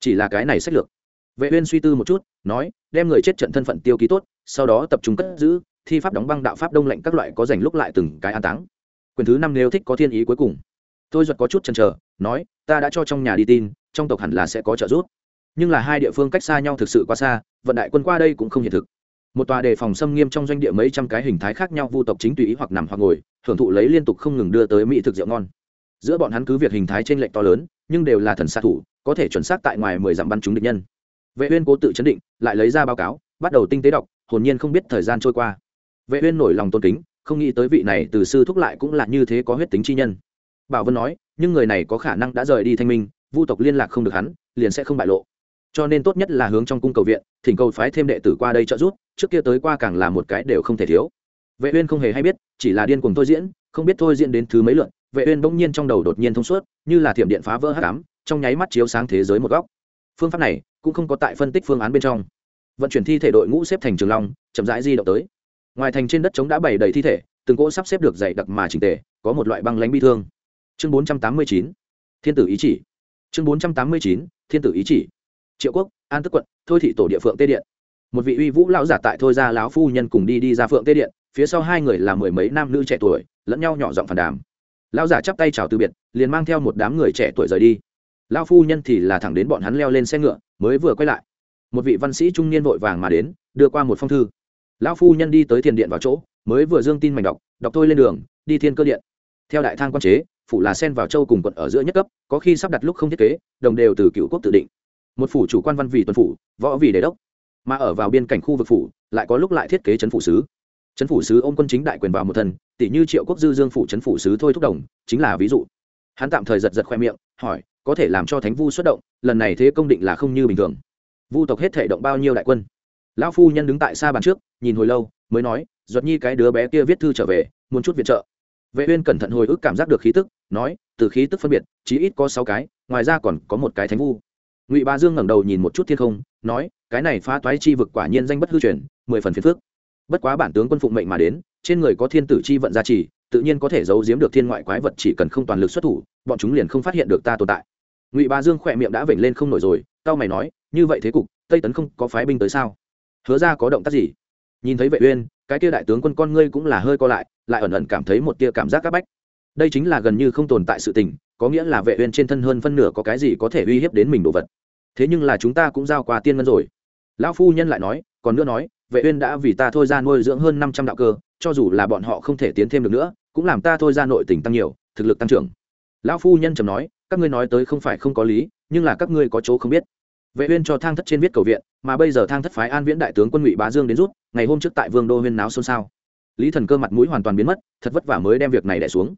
Chỉ là cái này sách lược. Vệ uyên suy tư một chút, nói, đem người chết trận thân phận tiêu ký tốt, sau đó tập trung cất giữ, thi pháp đóng băng đạo pháp đông lệnh các loại có dành lúc lại từng cái an táng. Quyền thứ năm nếu thích có thiên ý cuối cùng tôi giật có chút chần chờ, nói, ta đã cho trong nhà đi tin, trong tộc hẳn là sẽ có trợ giúp. Nhưng là hai địa phương cách xa nhau thực sự quá xa, vận đại quân qua đây cũng không hiện thực. Một tòa đề phòng xâm nghiêm trong doanh địa mấy trăm cái hình thái khác nhau vu tộc chính tùy ý hoặc nằm hoặc ngồi, thưởng thụ lấy liên tục không ngừng đưa tới mỹ thực rượu ngon. Giữa bọn hắn cứ việc hình thái trên lệnh to lớn, nhưng đều là thần xạ thủ, có thể chuẩn xác tại ngoài mười dặm bắn chúng địch nhân. Vệ uyên cố tự chấn định, lại lấy ra báo cáo, bắt đầu tinh tế đọc, hồn nhiên không biết thời gian trôi qua. Vệ uyên nổi lòng tôn kính, không nghĩ tới vị này từ sư thúc lại cũng là như thế có huyết tính chi nhân bảo vân nói, nhưng người này có khả năng đã rời đi thanh minh, vu tộc liên lạc không được hắn, liền sẽ không bại lộ. Cho nên tốt nhất là hướng trong cung cầu viện, thỉnh cầu phái thêm đệ tử qua đây trợ giúp, trước kia tới qua càng là một cái đều không thể thiếu. Vệ uyên không hề hay biết, chỉ là điên cuồng thôi diễn, không biết thôi diễn đến thứ mấy lượt, vệ uyên bỗng nhiên trong đầu đột nhiên thông suốt, như là thiểm điện phá vỡ hắc ám, trong nháy mắt chiếu sáng thế giới một góc. Phương pháp này cũng không có tại phân tích phương án bên trong. Vận chuyển thi thể đội ngũ xếp thành trường long, chậm rãi di động tới. Ngoài thành trên đất trống đã bày đầy thi thể, từng cỗ sắp xếp được dày đặc mà chỉnh tề, có một loại băng lãnh bi thương chương 489 thiên tử ý chỉ. Chương 489 thiên tử ý chỉ. Triệu quốc, an tức quận, thôi thị tổ địa phượng tê điện. Một vị uy vũ lão giả tại thôi ra lão phu nhân cùng đi đi ra phượng tê điện, phía sau hai người là mười mấy nam nữ trẻ tuổi, lẫn nhau nhỏ giọng phản đàm. Lão giả chắp tay chào từ biệt, liền mang theo một đám người trẻ tuổi rời đi. Lão phu nhân thì là thẳng đến bọn hắn leo lên xe ngựa, mới vừa quay lại. Một vị văn sĩ trung niên vội vàng mà đến, đưa qua một phong thư. Lão phu nhân đi tới thiền điện vào chỗ, mới vừa dương tin mảnh đọc đọc tôi lên đường, đi thiên cơ điện. Theo đại thang quan chế phủ là sen vào châu cùng quận ở giữa nhất cấp, có khi sắp đặt lúc không thiết kế, đồng đều từ cựu quốc tự định. Một phủ chủ quan văn vì tuần phủ, võ vì đề đốc. Mà ở vào biên cảnh khu vực phủ, lại có lúc lại thiết kế chấn phủ sứ. Chấn phủ sứ ôm quân chính đại quyền vào một thần tỷ như triệu quốc dư dương phủ chấn phủ sứ thôi thúc đồng, chính là ví dụ. Hắn tạm thời giật giật khoe miệng, hỏi, có thể làm cho thánh vu xuất động, lần này thế công định là không như bình thường. Vu tộc hết thể động bao nhiêu đại quân? Lão phu nhân đứng tại xa bàn trước, nhìn hồi lâu, mới nói, duật nhi cái đứa bé kia viết thư trở về, muốn chút viện trợ vệ uyên cẩn thận hồi ức cảm giác được khí tức, nói, từ khí tức phân biệt, chí ít có sáu cái, ngoài ra còn có một cái thánh vu. Ngụy ba dương ngẩng đầu nhìn một chút thiên không, nói, cái này phá toái chi vực quả nhiên danh bất hư truyền, mười phần phiền phức. bất quá bản tướng quân phụng mệnh mà đến, trên người có thiên tử chi vận gia trì, tự nhiên có thể giấu giếm được thiên ngoại quái vật chỉ cần không toàn lực xuất thủ, bọn chúng liền không phát hiện được ta tồn tại. Ngụy ba dương khỏe miệng đã vểnh lên không nổi rồi tao mày nói, như vậy thế cục, tây tấn không có phái binh tới sao? Hứa ra có động tác gì? Nhìn thấy vệ uyên, cái kia đại tướng quân con ngươi cũng là hơi co lại lại ẩn ẩn cảm thấy một tia cảm giác các bách. Đây chính là gần như không tồn tại sự tình, có nghĩa là vệ uyên trên thân hơn phân nửa có cái gì có thể uy hiếp đến mình đồ vật. Thế nhưng là chúng ta cũng giao qua tiên ngân rồi. Lão phu nhân lại nói, còn nữa nói, vệ uyên đã vì ta thôi ra nuôi dưỡng hơn 500 đạo cơ, cho dù là bọn họ không thể tiến thêm được nữa, cũng làm ta thôi ra nội tình tăng nhiều, thực lực tăng trưởng. Lão phu nhân trầm nói, các ngươi nói tới không phải không có lý, nhưng là các ngươi có chỗ không biết vệ uyên cho thang thất trên viết cầu viện, mà bây giờ thang thất phái an viễn đại tướng quân ngụy bá dương đến rút, ngày hôm trước tại vương đô huyên náo xôn xao. Lý thần cơ mặt mũi hoàn toàn biến mất, thật vất vả mới đem việc này đè xuống.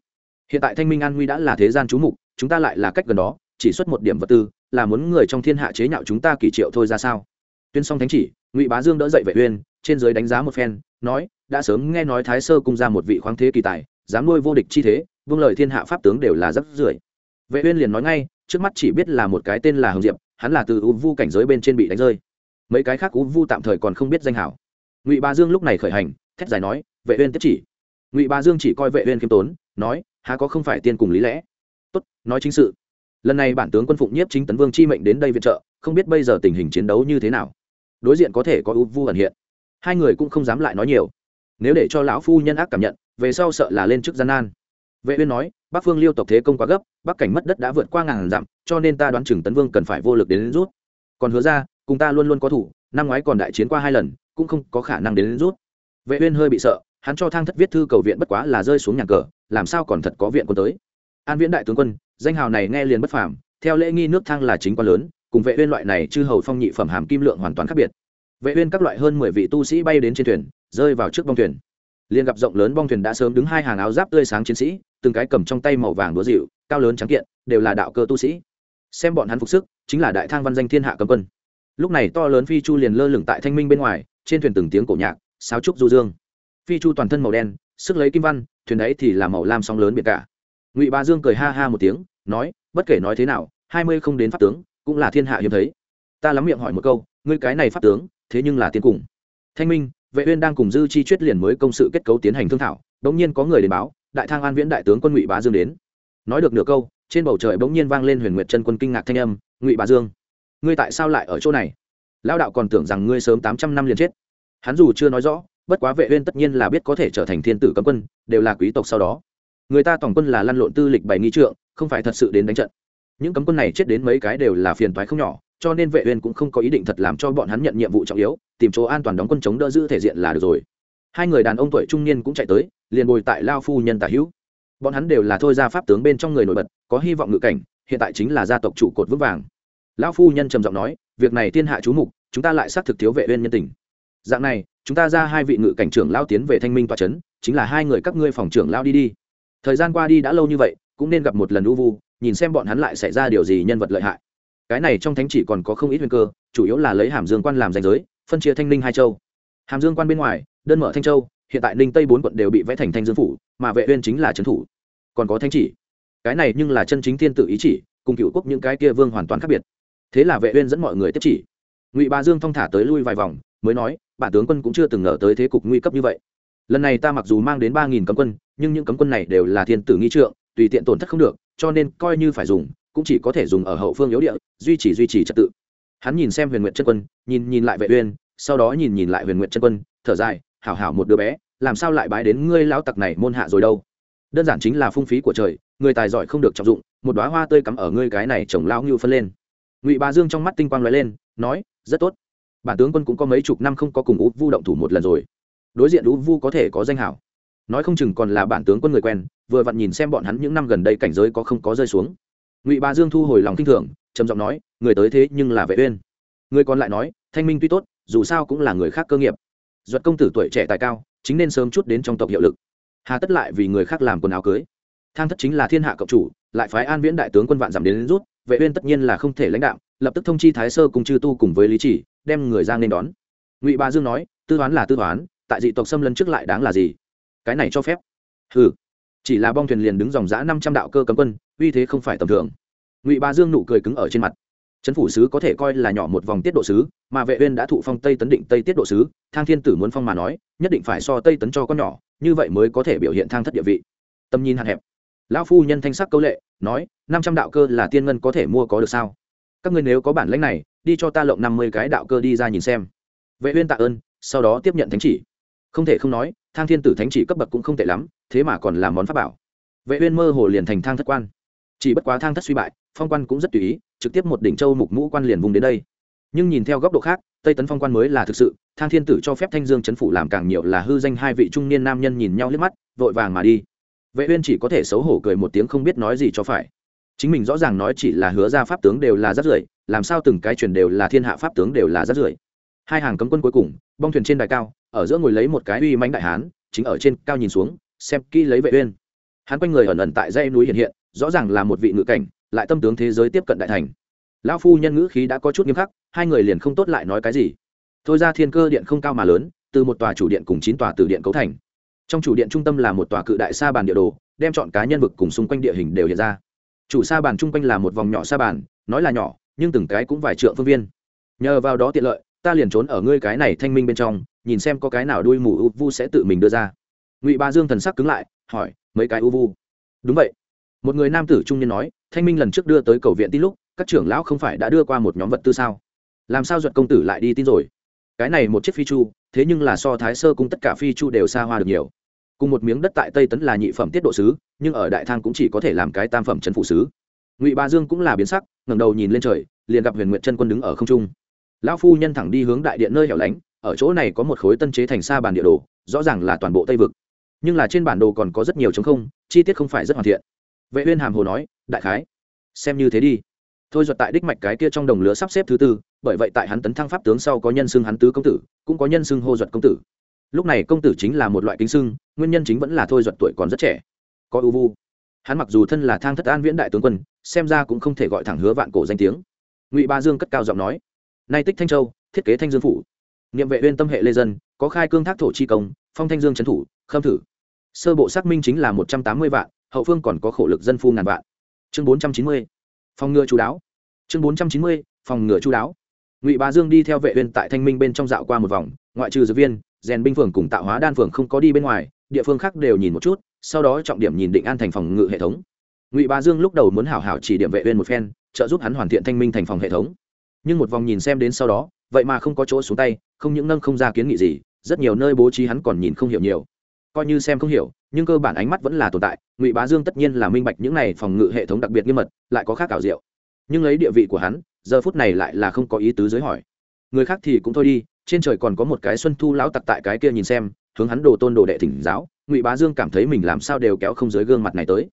Hiện tại thanh minh an nguy đã là thế gian chú mục, chúng ta lại là cách gần đó, chỉ xuất một điểm vật tư, là muốn người trong thiên hạ chế nhạo chúng ta kỳ triệu thôi ra sao? Tuyên song thánh chỉ, ngụy bá dương đỡ dậy vệ uyên, trên dưới đánh giá một phen, nói, đã sớm nghe nói thái sơ cung ra một vị khoáng thế kỳ tài, dám nuôi vô địch chi thế, vương lời thiên hạ pháp tướng đều là rất rưởi. Vệ uyên liền nói ngay, trước mắt chỉ biết là một cái tên là hồng diệp hắn là từ u vu cảnh giới bên trên bị đánh rơi. Mấy cái khác u vu tạm thời còn không biết danh hảo. Ngụy ba dương lúc này khởi hành, thét dài nói, vệ uyên tiếp chỉ. Ngụy ba dương chỉ coi vệ uyên kiêm tốn, nói, há có không phải tiên cùng lý lẽ? Tốt, nói chính sự. Lần này bản tướng quân phụng nhiếp chính tấn vương chi mệnh đến đây viện trợ, không biết bây giờ tình hình chiến đấu như thế nào. Đối diện có thể có u vu ẩn hiện. Hai người cũng không dám lại nói nhiều. Nếu để cho lão phu nhân ác cảm nhận, về sau sợ là lên trước gian nan. Vệ uyên nói bắc phương liêu tộc thế công quá gấp bắc cảnh mất đất đã vượt qua ngàn dặm cho nên ta đoán chừng tấn vương cần phải vô lực đến, đến rút. Còn hứa ra cùng ta luôn luôn có thủ năm ngoái còn đại chiến qua hai lần cũng không có khả năng đến, đến rút. Vệ uyên hơi bị sợ hắn cho thang thất viết thư cầu viện bất quá là rơi xuống nhà cờ làm sao còn thật có viện quân tới. An viễn đại tướng quân danh hào này nghe liền bất phàm theo lễ nghi nước thang là chính quan lớn cùng vệ uyên loại này chư hầu phong nhị phẩm hàm kim lượng hoàn toàn khác biệt. Vệ uyên các loại hơn 10 vị tu sĩ bay đến trên thuyền rơi vào trước bong thuyền liền gặp rộng lớn bong thuyền đã sớm đứng hai hàng áo giáp tươi sáng chiến sĩ, từng cái cầm trong tay màu vàng đúa dịu cao lớn trắng kiện, đều là đạo cơ tu sĩ. Xem bọn hắn phục sức, chính là đại thang văn danh thiên hạ cấm quân. Lúc này to lớn phi chu liền lơ lửng tại thanh minh bên ngoài, trên thuyền từng tiếng cổ nhạc, sáo trúc du dương. Phi chu toàn thân màu đen, sức lấy kim văn, thuyền ấy thì là màu lam sóng lớn biệt cả. Ngụy ba dương cười ha ha một tiếng, nói, bất kể nói thế nào, hai mươi không đến pháp tướng, cũng là thiên hạ hiếm thấy. Ta lắm miệng hỏi một câu, ngươi cái này pháp tướng, thế nhưng là tiên cùng. Thanh minh vệ uyên đang cùng dư chi chuyết liền mới công sự kết cấu tiến hành thương thảo, đống nhiên có người đến báo, đại thang an viễn đại tướng quân ngụy bá dương đến. Nói được nửa câu, trên bầu trời bỗng nhiên vang lên huyền nguyệt chân quân kinh ngạc thanh âm, ngụy bá dương, ngươi tại sao lại ở chỗ này? Lão đạo còn tưởng rằng ngươi sớm tám trăm năm liền chết. Hắn dù chưa nói rõ, bất quá vệ uyên tất nhiên là biết có thể trở thành thiên tử cấm quân, đều là quý tộc sau đó. Người ta tổng quân là lăn lộn tư lịch bảy nghi trượng, không phải thật sự đến đánh trận. Những cấm quân này chết đến mấy cái đều là phiền toái không nhỏ cho nên vệ uyên cũng không có ý định thật làm cho bọn hắn nhận nhiệm vụ trọng yếu, tìm chỗ an toàn đóng quân chống đỡ giữ thể diện là được rồi. Hai người đàn ông tuổi trung niên cũng chạy tới, liền bồi tại lao phu nhân tả hữu. Bọn hắn đều là thôi gia pháp tướng bên trong người nổi bật, có hy vọng ngự cảnh, hiện tại chính là gia tộc trụ cột vững vàng. Lão phu nhân trầm giọng nói, việc này thiên hạ chú mục, chúng ta lại xác thực thiếu vệ uyên nhân tình. Dạng này, chúng ta ra hai vị ngự cảnh trưởng lao tiến về thanh minh tòa chấn, chính là hai người các ngươi phòng trưởng lao đi đi. Thời gian qua đi đã lâu như vậy, cũng nên gặp một lần u vu, nhìn xem bọn hắn lại xảy ra điều gì nhân vật lợi hại cái này trong thánh chỉ còn có không ít nguyên cơ, chủ yếu là lấy hàm dương quan làm danh giới, phân chia thanh ninh hai châu. Hàm dương quan bên ngoài, đơn mở thanh châu, hiện tại ninh tây bốn quận đều bị vẽ thành thanh dương phủ, mà vệ uyên chính là trấn thủ. Còn có thanh chỉ. Cái này nhưng là chân chính thiên tử ý chỉ, cùng cựu quốc những cái kia vương hoàn toàn khác biệt. Thế là vệ uyên dẫn mọi người tiếp chỉ. Ngụy ba dương thong thả tới lui vài vòng, mới nói bản tướng quân cũng chưa từng ngờ tới thế cục nguy cấp như vậy. Lần này ta mặc dù mang đến ba nghìn cấm quân, nhưng những cấm quân này đều là thiên tử nghi trượng, tùy tiện tổn thất không được, cho nên coi như phải dùng cũng chỉ có thể dùng ở hậu phương yếu địa, duy trì duy trì trật tự. Hắn nhìn xem huyền nguyện chân quân, nhìn nhìn lại vệ uyên, sau đó nhìn nhìn lại huyền nguyện chân quân, thở dài, hảo hảo một đứa bé, làm sao lại bái đến ngươi lão tặc này môn hạ rồi đâu? Đơn giản chính là phung phí của trời, người tài giỏi không được trọng dụng, một đóa hoa tươi cắm ở ngươi cái này trồng lão ngưu phân lên. Ngụy bá dương trong mắt tinh quang lóe lên, nói, rất tốt. Bản tướng quân cũng có mấy chục năm không có cùng út vu động thủ một lần rồi. Đối diện út vu có thể có danh hảo. Nói không chừng còn là bản tướng quân người quen, vừa vặn nhìn xem bọn hắn những năm gần đây cảnh giới có không có rơi xuống ngụy bà dương thu hồi lòng kinh thường trầm giọng nói người tới thế nhưng là vệ uyên người còn lại nói thanh minh tuy tốt dù sao cũng là người khác cơ nghiệp duật công tử tuổi trẻ tài cao chính nên sớm chút đến trong tộc hiệu lực hà tất lại vì người khác làm quần áo cưới thang thất chính là thiên hạ cộng chủ lại phái an viễn đại tướng quân vạn giảm đến, đến rút vệ uyên tất nhiên là không thể lãnh đạo lập tức thông chi thái sơ cùng chư tu cùng với lý chỉ đem người giang nên đón ngụy ba dương nói tư toán là tư toán tại dị tộc xâm lấn trước lại đáng là gì cái này cho phép hừ chỉ là bong thuyền liền đứng dòng giã năm trăm đạo cơ cấm quân, uy thế không phải tầm thường. Ngụy ba dương nụ cười cứng ở trên mặt. Trấn phủ sứ có thể coi là nhỏ một vòng tiết độ sứ, mà vệ uyên đã thụ phong tây tấn định tây tiết độ sứ, thang thiên tử muốn phong mà nói, nhất định phải so tây tấn cho con nhỏ, như vậy mới có thể biểu hiện thang thất địa vị. Tầm nhìn hạn hẹp. Lão phu nhân thanh sắc câu lệ, nói, năm trăm đạo cơ là tiên ngân có thể mua có được sao? Các ngươi nếu có bản lãnh này, đi cho ta lộng năm mươi cái đạo cơ đi ra nhìn xem. Vệ uyên tạ ơn, sau đó tiếp nhận thánh chỉ không thể không nói, thang thiên tử thánh chỉ cấp bậc cũng không tệ lắm, thế mà còn làm món pháp bảo. Vệ uyên mơ hồ liền thành thang thất quan. Chỉ bất quá thang thất suy bại, phong quan cũng rất tùy ý, trực tiếp một đỉnh châu mục mũ quan liền vùng đến đây. Nhưng nhìn theo góc độ khác, tây tấn phong quan mới là thực sự, thang thiên tử cho phép thanh dương chấn phủ làm càng nhiều là hư danh hai vị trung niên nam nhân nhìn nhau liếc mắt, vội vàng mà đi. Vệ uyên chỉ có thể xấu hổ cười một tiếng không biết nói gì cho phải. Chính mình rõ ràng nói chỉ là hứa ra pháp tướng đều là rất rưởi, làm sao từng cái truyền đều là thiên hạ pháp tướng đều là rất rưởi hai hàng cấm quân cuối cùng, bong thuyền trên đài cao, ở giữa ngồi lấy một cái uy mãnh đại hán, chính ở trên cao nhìn xuống, xem kỹ lấy vệ uyên. Hắn quanh người ẩn ẩn tại dãy núi hiện hiện, rõ ràng là một vị ngự cảnh, lại tâm tướng thế giới tiếp cận đại thành. Lão phu nhân ngữ khí đã có chút nghiêm khắc, hai người liền không tốt lại nói cái gì. Thôi ra thiên cơ điện không cao mà lớn, từ một tòa chủ điện cùng chín tòa tử điện cấu thành. Trong chủ điện trung tâm là một tòa cự đại sa bàn địa đồ, đem chọn cá nhân vực cùng xung quanh địa hình đều hiện ra. Chủ sa bàn chung quanh là một vòng nhỏ sa bàn, nói là nhỏ, nhưng từng cái cũng vài trượng phương viên. Nhờ vào đó tiện lợi ta liền trốn ở ngươi cái này thanh minh bên trong, nhìn xem có cái nào đuôi mù u vu sẽ tự mình đưa ra. Ngụy ba dương thần sắc cứng lại, hỏi, mấy cái u vu? Đúng vậy. Một người nam tử trung niên nói, thanh minh lần trước đưa tới cầu viện tin lúc, các trưởng lão không phải đã đưa qua một nhóm vật tư sao? Làm sao duật công tử lại đi tin rồi? Cái này một chiếc phi chu, thế nhưng là so thái sơ cung tất cả phi chu đều xa hoa được nhiều. Cùng một miếng đất tại tây tấn là nhị phẩm tiết độ sứ, nhưng ở đại thang cũng chỉ có thể làm cái tam phẩm trấn phụ sứ. Ngụy ba dương cũng là biến sắc, ngẩng đầu nhìn lên trời, liền gặp huyền nguyện chân quân đứng ở không trung lão phu nhân thẳng đi hướng đại điện nơi hẻo lánh, ở chỗ này có một khối tân chế thành xa bản địa đồ, rõ ràng là toàn bộ tây vực. Nhưng là trên bản đồ còn có rất nhiều chống không, chi tiết không phải rất hoàn thiện. Vệ uyên hàm hồ nói, đại khái, xem như thế đi. Thôi giật tại đích mạch cái kia trong đồng lứa sắp xếp thứ tư, bởi vậy tại hắn tấn thăng pháp tướng sau có nhân xưng hắn tứ công tử, cũng có nhân xưng hô duật công tử. Lúc này công tử chính là một loại kính xưng, nguyên nhân chính vẫn là thôi duật tuổi còn rất trẻ. Có ưu vu. Hắn mặc dù thân là thang thất an viễn đại tướng quân, xem ra cũng không thể gọi thẳng hứa vạn cổ danh tiếng. Ngụy ba dương cất cao giọng nói nay tích thanh châu, thiết kế thanh dương phủ. Niệm vệ uyên tâm hệ lê dân, có khai cương thác thổ chi công, phong thanh dương trấn thủ, khâm thử. Sơ bộ xác minh chính là một trăm tám mươi vạn, hậu phương còn có khổ lực dân phu ngàn vạn. Chương bốn trăm chín mươi, phòng ngừa chú đáo. Chương bốn trăm chín mươi, phòng ngừa chú đáo. Ngụy bá dương đi theo vệ uyên tại thanh minh bên trong dạo qua một vòng, ngoại trừ dược viên, rèn binh phường cùng tạo hóa đan phường không có đi bên ngoài, địa phương khác đều nhìn một chút, sau đó trọng điểm nhìn định an thành phòng ngự hệ thống. Ngụy bá dương lúc đầu muốn hảo hảo chỉ điểm vệ uyên một phen, trợ giúp hắn hoàn thiện thanh minh thành phòng hệ thống nhưng một vòng nhìn xem đến sau đó, vậy mà không có chỗ xuống tay, không những nâng không ra kiến nghị gì, rất nhiều nơi bố trí hắn còn nhìn không hiểu nhiều. Coi như xem không hiểu, nhưng cơ bản ánh mắt vẫn là tồn tại, ngụy bá dương tất nhiên là minh bạch những này phòng ngự hệ thống đặc biệt nghiêm mật, lại có khác ảo diệu. Nhưng lấy địa vị của hắn, giờ phút này lại là không có ý tứ giới hỏi. Người khác thì cũng thôi đi, trên trời còn có một cái xuân thu lão tặc tại cái kia nhìn xem, hướng hắn đồ tôn đồ đệ thỉnh giáo, ngụy bá dương cảm thấy mình làm sao đều kéo không dưới gương mặt này tới.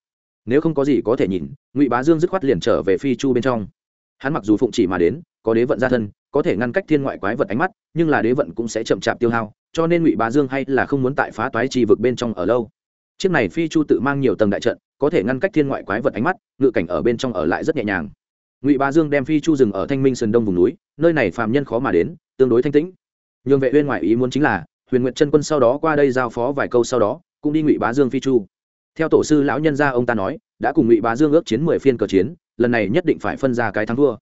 Nếu không có gì có thể nhìn, ngụy bá dương dứt khoát liền trở về phi chu bên trong. Hắn mặc dù phụng chỉ mà đến có đế vận gia thân, có thể ngăn cách thiên ngoại quái vật ánh mắt, nhưng là đế vận cũng sẽ chậm chạp tiêu hao, cho nên ngụy bá dương hay là không muốn tại phá toái chi vực bên trong ở lâu. Chiếc này phi chu tự mang nhiều tầng đại trận, có thể ngăn cách thiên ngoại quái vật ánh mắt, ngự cảnh ở bên trong ở lại rất nhẹ nhàng. Ngụy bá dương đem phi chu rừng ở thanh minh sơn đông vùng núi, nơi này phàm nhân khó mà đến, tương đối thanh tĩnh. Nhường vệ uyên ngoại ý muốn chính là, huyền nguyện chân quân sau đó qua đây giao phó vài câu sau đó, cũng đi ngụy bá dương phi chu. Theo tổ sư lão nhân gia ông ta nói, đã cùng ngụy bá dương ước chiến mười phiên cờ chiến, lần này nhất định phải phân ra cái thắng thua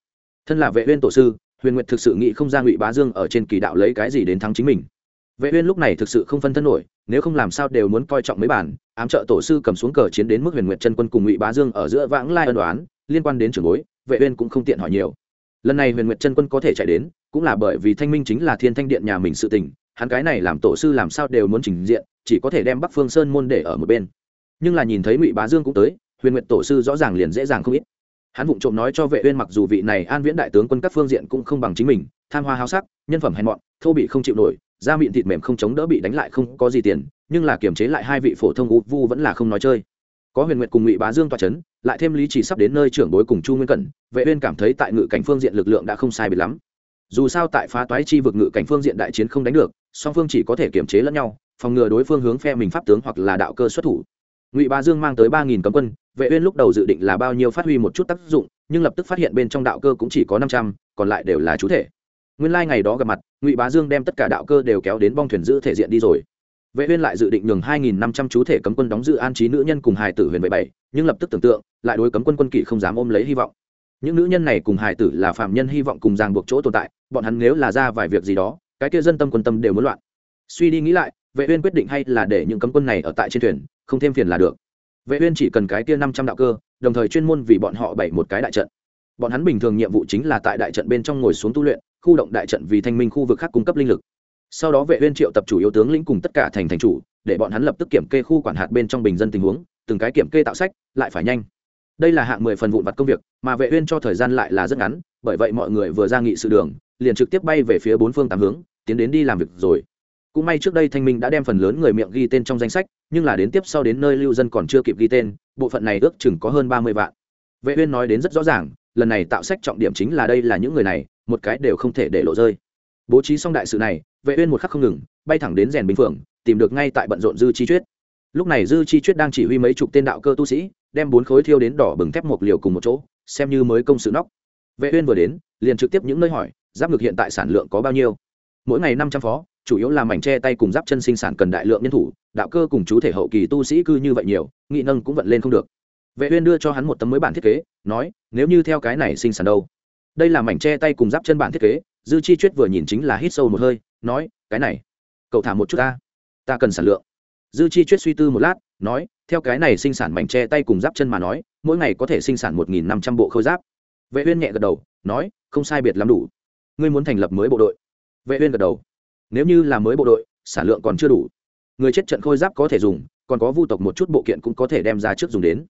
thân là vệ uyên tổ sư, huyền nguyệt thực sự nghĩ không ra ngụy bá dương ở trên kỳ đạo lấy cái gì đến thắng chính mình. vệ uyên lúc này thực sự không phân thân nổi, nếu không làm sao đều muốn coi trọng mấy bản, ám trợ tổ sư cầm xuống cờ chiến đến mức huyền nguyệt chân quân cùng ngụy bá dương ở giữa vãng lai ân đoán liên quan đến trưởng bối, vệ uyên cũng không tiện hỏi nhiều. lần này huyền nguyệt chân quân có thể chạy đến, cũng là bởi vì thanh minh chính là thiên thanh điện nhà mình sự tình, hắn cái này làm tổ sư làm sao đều muốn trình diện, chỉ có thể đem bắc phương sơn môn để ở một bên. nhưng là nhìn thấy ngụy bá dương cũng tới, huyền nguyệt tổ sư rõ ràng liền dễ dàng không ít hắn vụng trộm nói cho vệ uyên mặc dù vị này an viễn đại tướng quân các phương diện cũng không bằng chính mình, tham hoa háo sắc, nhân phẩm hèn mọn, thô bị không chịu nổi, da miệng thịt mềm không chống đỡ bị đánh lại không có gì tiền, nhưng là kiềm chế lại hai vị phổ thông u vu vẫn là không nói chơi. Có huyền nguyệt cùng ngụy bá dương toa chấn, lại thêm lý chỉ sắp đến nơi trưởng bối cùng chu nguyên cẩn, vệ uyên cảm thấy tại ngự cảnh phương diện lực lượng đã không sai biệt lắm. Dù sao tại phá toái chi vực ngự cảnh phương diện đại chiến không đánh được, song phương chỉ có thể kiềm chế lẫn nhau, phòng ngừa đối phương hướng phe mình pháp tướng hoặc là đạo cơ xuất thủ. Ngụy bá dương mang tới ba nghìn cấm quân vệ uyên lúc đầu dự định là bao nhiêu phát huy một chút tác dụng, nhưng lập tức phát hiện bên trong đạo cơ cũng chỉ có năm trăm, còn lại đều là chú thể. Nguyên lai like ngày đó gặp mặt, ngụy bá dương đem tất cả đạo cơ đều kéo đến bong thuyền giữ thể diện đi rồi. Vệ uyên lại dự định nhường hai nghìn năm trăm chú thể cấm quân đóng giữ an trí nữ nhân cùng hài tử huyền bảy bảy, nhưng lập tức tưởng tượng, lại đối cấm quân quân kỵ không dám ôm lấy hy vọng. Những nữ nhân này cùng hài tử là phạm nhân hy vọng cùng ràng buộc chỗ tồn tại, bọn hắn nếu là ra vài việc gì đó, cái kia dân tâm quân tâm đều muốn loạn. Suy đi nghĩ lại, vệ uyên quyết định hay là để những cấm quân này ở tại trên thuyền, không thêm phiền là được vệ uyên chỉ cần cái kia 500 đạo cơ, đồng thời chuyên môn vì bọn họ bày một cái đại trận. Bọn hắn bình thường nhiệm vụ chính là tại đại trận bên trong ngồi xuống tu luyện, khu động đại trận vì thanh minh khu vực khác cung cấp linh lực. Sau đó vệ uyên triệu tập chủ yếu tướng lĩnh cùng tất cả thành thành chủ, để bọn hắn lập tức kiểm kê khu quản hạt bên trong bình dân tình huống, từng cái kiểm kê tạo sách, lại phải nhanh. Đây là hạng mười phần vụn vặt công việc, mà vệ uyên cho thời gian lại là rất ngắn, bởi vậy mọi người vừa ra nghị sự đường, liền trực tiếp bay về phía bốn phương tám hướng, tiến đến đi làm việc rồi cũng may trước đây thanh minh đã đem phần lớn người miệng ghi tên trong danh sách, nhưng là đến tiếp sau đến nơi lưu dân còn chưa kịp ghi tên, bộ phận này ước chừng có hơn ba mươi vạn. Vệ uyên nói đến rất rõ ràng, lần này tạo sách trọng điểm chính là đây là những người này, một cái đều không thể để lộ rơi. Bố trí xong đại sự này, vệ uyên một khắc không ngừng, bay thẳng đến rèn bình phượng tìm được ngay tại bận rộn dư chi chuyết lúc này dư chi chuyết đang chỉ huy mấy chục tên đạo cơ tu sĩ, đem bốn khối thiêu đến đỏ bừng thép một liều cùng một chỗ, xem như mới công sự nóc. Vệ uyên vừa đến, liền trực tiếp những nơi hỏi, giáp ngực hiện tại sản lượng có bao nhiêu? Mỗi ngày 500 phó chủ yếu là mảnh che tay cùng giáp chân sinh sản cần đại lượng nhân thủ, đạo cơ cùng chú thể hậu kỳ tu sĩ cư như vậy nhiều, nghị nâng cũng vận lên không được. Vệ uyên đưa cho hắn một tấm mới bản thiết kế, nói, nếu như theo cái này sinh sản đâu? Đây là mảnh che tay cùng giáp chân bản thiết kế, dư chi chuyết vừa nhìn chính là hít sâu một hơi, nói, cái này, cậu thả một chút ta ta cần sản lượng. Dư chi chuyết suy tư một lát, nói, theo cái này sinh sản mảnh che tay cùng giáp chân mà nói, mỗi ngày có thể sinh sản một nghìn năm trăm bộ khôi giáp. Vệ uyên nhẹ gật đầu, nói, không sai biệt lắm đủ. Ngươi muốn thành lập mới bộ đội. Vệ uyên gật đầu nếu như là mới bộ đội sản lượng còn chưa đủ. Người chết trận khôi giáp có thể dùng, còn có vu tộc một chút bộ kiện cũng có thể đem ra trước dùng đến.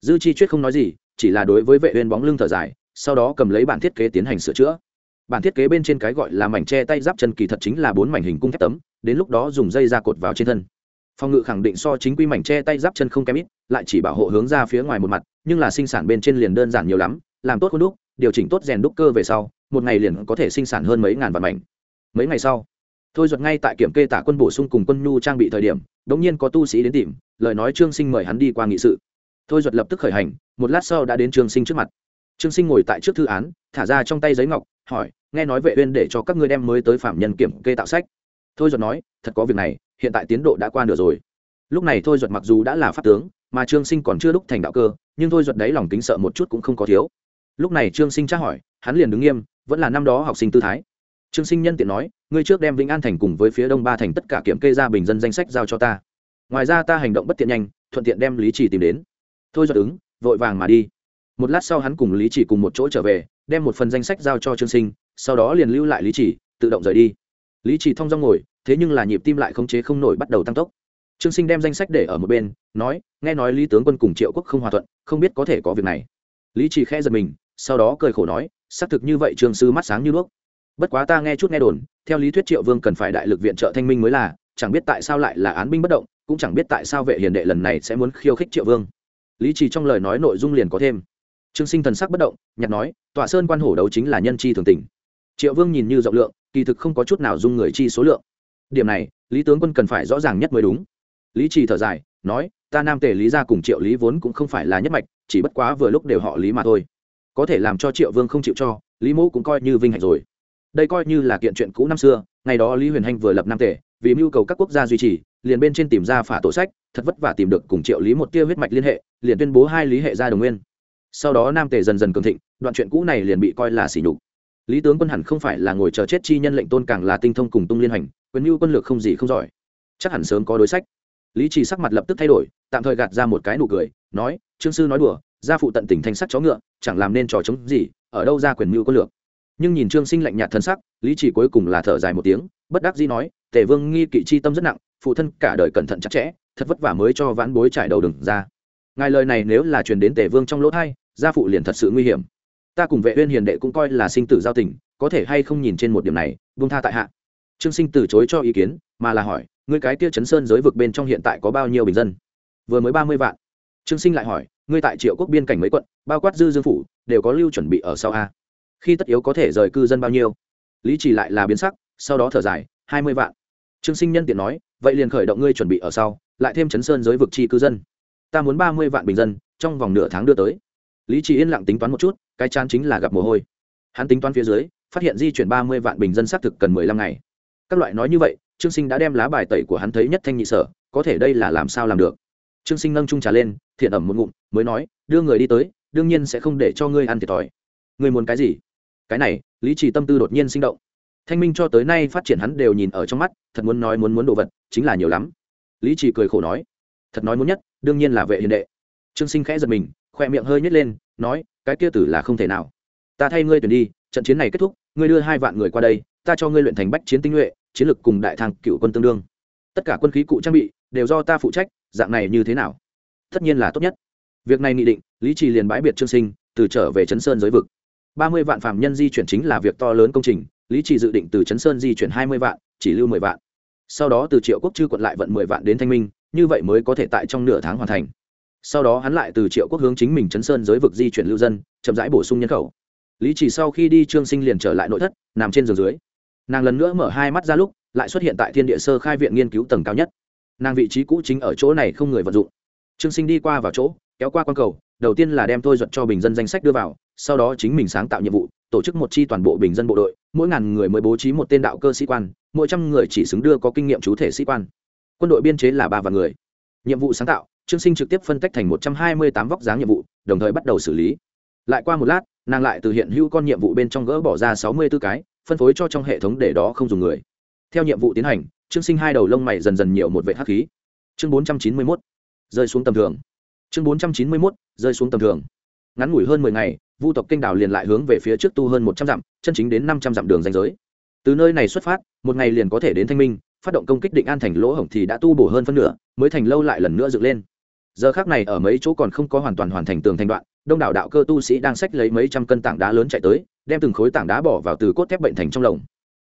Dư chi chuyết không nói gì, chỉ là đối với vệ uyên bóng lưng thở dài, sau đó cầm lấy bản thiết kế tiến hành sửa chữa. Bản thiết kế bên trên cái gọi là mảnh che tay giáp chân kỳ thật chính là bốn mảnh hình cung thép tấm, đến lúc đó dùng dây ra cột vào trên thân. Phòng ngự khẳng định so chính quy mảnh che tay giáp chân không kém ít, lại chỉ bảo hộ hướng ra phía ngoài một mặt, nhưng là sinh sản bên trên liền đơn giản nhiều lắm, làm tốt khuôn đúc, điều chỉnh tốt rèn đúc cơ về sau, một ngày liền có thể sinh sản hơn mấy ngàn vạn mảnh. Mấy ngày sau thôi duật ngay tại kiểm kê tả quân bổ sung cùng quân nhu trang bị thời điểm, đống nhiên có tu sĩ đến tìm, lời nói trương sinh mời hắn đi qua nghị sự. Thôi duật lập tức khởi hành, một lát sau đã đến trương sinh trước mặt. Trương sinh ngồi tại trước thư án, thả ra trong tay giấy ngọc, hỏi, nghe nói vệ uyên để cho các ngươi đem mới tới phạm nhân kiểm kê tạo sách. Thôi duật nói, thật có việc này, hiện tại tiến độ đã qua nửa rồi. Lúc này thôi duật mặc dù đã là pháp tướng, mà trương sinh còn chưa lúc thành đạo cơ, nhưng thôi duật đấy lòng kính sợ một chút cũng không có thiếu. Lúc này trương sinh tra hỏi, hắn liền đứng nghiêm, vẫn là năm đó học sinh tư thái trương sinh nhân tiện nói, ngươi trước đem vĩnh an thành cùng với phía đông ba thành tất cả kiểm kê ra bình dân danh sách giao cho ta. Ngoài ra ta hành động bất tiện nhanh, thuận tiện đem lý trì tìm đến. Thôi giật ứng, vội vàng mà đi. Một lát sau hắn cùng lý chỉ cùng một chỗ trở về, đem một phần danh sách giao cho trương sinh, sau đó liền lưu lại lý chỉ, tự động rời đi. Lý chỉ thong dong ngồi, thế nhưng là nhịp tim lại khống chế không nổi bắt đầu tăng tốc. Trương sinh đem danh sách để ở một bên, nói, nghe nói lý tướng quân cùng triệu quốc không hòa thuận, không biết có thể có việc này. Lý chỉ khẽ giật mình, sau đó cười khổ nói, xác thực như vậy, trương sư mắt sáng như đuốc bất quá ta nghe chút nghe đồn, theo lý thuyết triệu vương cần phải đại lực viện trợ thanh minh mới là, chẳng biết tại sao lại là án binh bất động, cũng chẳng biết tại sao vệ hiền đệ lần này sẽ muốn khiêu khích triệu vương. Lý trì trong lời nói nội dung liền có thêm. Trương sinh thần sắc bất động nhặt nói tọa sơn quan hổ đấu chính là nhân chi thường tình. Triệu vương nhìn như rộng lượng, kỳ thực không có chút nào dung người chi số lượng. Điểm này, lý tướng quân cần phải rõ ràng nhất mới đúng. Lý trì thở dài, nói, ta nam tề lý ra cùng triệu lý vốn cũng không phải là nhất mạch, chỉ bất quá vừa lúc đều họ lý mà thôi. Có thể làm cho triệu vương không chịu cho, lý mẫu cũng coi như vinh hạnh rồi đây coi như là kiện chuyện cũ năm xưa, ngày đó lý huyền hanh vừa lập nam tể vì mưu cầu các quốc gia duy trì, liền bên trên tìm ra phả tổ sách, thật vất vả tìm được cùng triệu lý một tia huyết mạch liên hệ, liền tuyên bố hai lý hệ ra đồng nguyên. Sau đó nam tề dần dần cường thịnh, đoạn chuyện cũ này liền bị coi là sỉ nhục. Lý tướng quân hẳn không phải là ngồi chờ chết chi nhân lệnh tôn càng là tinh thông cùng tung liên hành, quyền mưu quân lược không gì không giỏi. Chắc hẳn sớm có đối sách. Lý trì sắc mặt lập tức thay đổi, tạm thời gạt ra một cái nụ cười, nói, trương sư nói đùa, gia phụ tận tình thanh sắc chó ngựa, chẳng làm nên trò chống gì, ở đâu ra quyền mưu quân lược? Nhưng nhìn trương sinh lạnh nhạt thân sắc, lý chỉ cuối cùng là thở dài một tiếng, bất đắc dĩ nói, tề vương nghi kỵ chi tâm rất nặng, phụ thân cả đời cẩn thận chặt chẽ, thật vất vả mới cho vãn bối trải đầu đừng ra. Ngài lời này nếu là truyền đến tề vương trong lỗ thai gia phụ liền thật sự nguy hiểm. Ta cùng vệ uyên hiền đệ cũng coi là sinh tử giao tình, có thể hay không nhìn trên một điểm này, buông tha tại hạ. Trương sinh từ chối cho ý kiến, mà là hỏi, ngươi cái kia chấn sơn giới vực bên trong hiện tại có bao nhiêu bình dân? Vừa mới ba mươi vạn. Trương sinh lại hỏi, ngươi tại triệu quốc biên cảnh mấy quận, bao quát dư dương phủ, đều có lưu chuẩn bị ở sau a? Khi tất yếu có thể rời cư dân bao nhiêu. Lý chỉ lại là biến sắc, sau đó thở dài, hai mươi vạn. Trương sinh nhân tiện nói, vậy liền khởi động ngươi chuẩn bị ở sau, lại thêm chấn sơn giới vực chi cư dân. Ta muốn ba mươi vạn bình dân, trong vòng nửa tháng đưa tới. Lý chỉ yên lặng tính toán một chút, cái chán chính là gặp mồ hôi. Hắn tính toán phía dưới, phát hiện di chuyển ba mươi vạn bình dân xác thực cần mười lăm ngày. Các loại nói như vậy, trương sinh đã đem lá bài tẩy của hắn thấy nhất thanh nhị sở, có thể đây là làm sao làm được? Trương sinh nâng trung trà lên, thiện ẩm một ngụm, mới nói, đưa người đi tới, đương nhiên sẽ không để cho ngươi ăn thiệt thòi. Ngươi muốn cái gì? Cái này, lý trì tâm tư đột nhiên sinh động. Thanh minh cho tới nay phát triển hắn đều nhìn ở trong mắt, thật muốn nói muốn muốn đồ vật, chính là nhiều lắm. Lý trì cười khổ nói, thật nói muốn nhất, đương nhiên là vệ hiền đệ. Trương sinh khẽ giật mình, khoe miệng hơi nhét lên, nói, cái kia tử là không thể nào. Ta thay ngươi tuyển đi, trận chiến này kết thúc, ngươi đưa hai vạn người qua đây, ta cho ngươi luyện thành bách chiến tinh nhuệ, chiến lược cùng đại thang cựu quân tương đương. Tất cả quân khí cụ trang bị, đều do ta phụ trách, dạng này như thế nào? Tất nhiên là tốt nhất. Việc này nghị định, lý trì liền bãi biệt trương sinh, từ trở về chấn sơn giới vực ba mươi vạn phạm nhân di chuyển chính là việc to lớn công trình, lý trì dự định từ Trấn sơn di chuyển hai mươi vạn, chỉ lưu mười vạn. Sau đó từ triệu quốc chư quận lại vận mười vạn đến thanh minh, như vậy mới có thể tại trong nửa tháng hoàn thành. Sau đó hắn lại từ triệu quốc hướng chính mình chấn sơn giới vực di chuyển lưu dân, chậm rãi bổ sung nhân khẩu. Lý chỉ sau khi đi trương sinh liền trở lại nội thất, nằm trên giường dưới. Nàng lần nữa mở hai mắt ra lúc, lại xuất hiện tại thiên địa sơ khai viện nghiên cứu tầng cao nhất. Nàng vị trí cũ chính ở chỗ này không người vận dụng. Trương sinh đi qua vào chỗ, kéo qua q cầu, đầu tiên là đem thôi duật cho bình dân danh sách đưa vào sau đó chính mình sáng tạo nhiệm vụ, tổ chức một chi toàn bộ bình dân bộ đội, mỗi ngàn người mới bố trí một tên đạo cơ sĩ quan, mỗi trăm người chỉ xứng đưa có kinh nghiệm chú thể sĩ quan. Quân đội biên chế là ba vạn người. Nhiệm vụ sáng tạo, trương sinh trực tiếp phân tách thành một trăm hai mươi tám vóc dáng nhiệm vụ, đồng thời bắt đầu xử lý. Lại qua một lát, nàng lại từ hiện hữu con nhiệm vụ bên trong gỡ bỏ ra sáu mươi b ố cái, phân phối cho trong hệ thống để đó không dùng người. Theo nhiệm vụ tiến hành, trương sinh hai đầu lông mày dần dần nhiều một vệ hắc khí. Chương bốn trăm chín mươi mốt, rơi xuống tầm thường. Chương bốn trăm chín mươi mốt, rơi xuống tầm thường ngắn ngủi hơn mười ngày, vu tộc kinh đảo liền lại hướng về phía trước tu hơn một trăm dặm, chân chính đến năm trăm dặm đường danh giới. Từ nơi này xuất phát, một ngày liền có thể đến thanh minh, phát động công kích định an thành lỗ hổng thì đã tu bổ hơn phân nửa, mới thành lâu lại lần nữa dựng lên. Giờ khác này ở mấy chỗ còn không có hoàn toàn hoàn thành tường thành đoạn, đông đảo đạo cơ tu sĩ đang xách lấy mấy trăm cân tảng đá lớn chạy tới, đem từng khối tảng đá bỏ vào từ cốt thép bệnh thành trong lồng.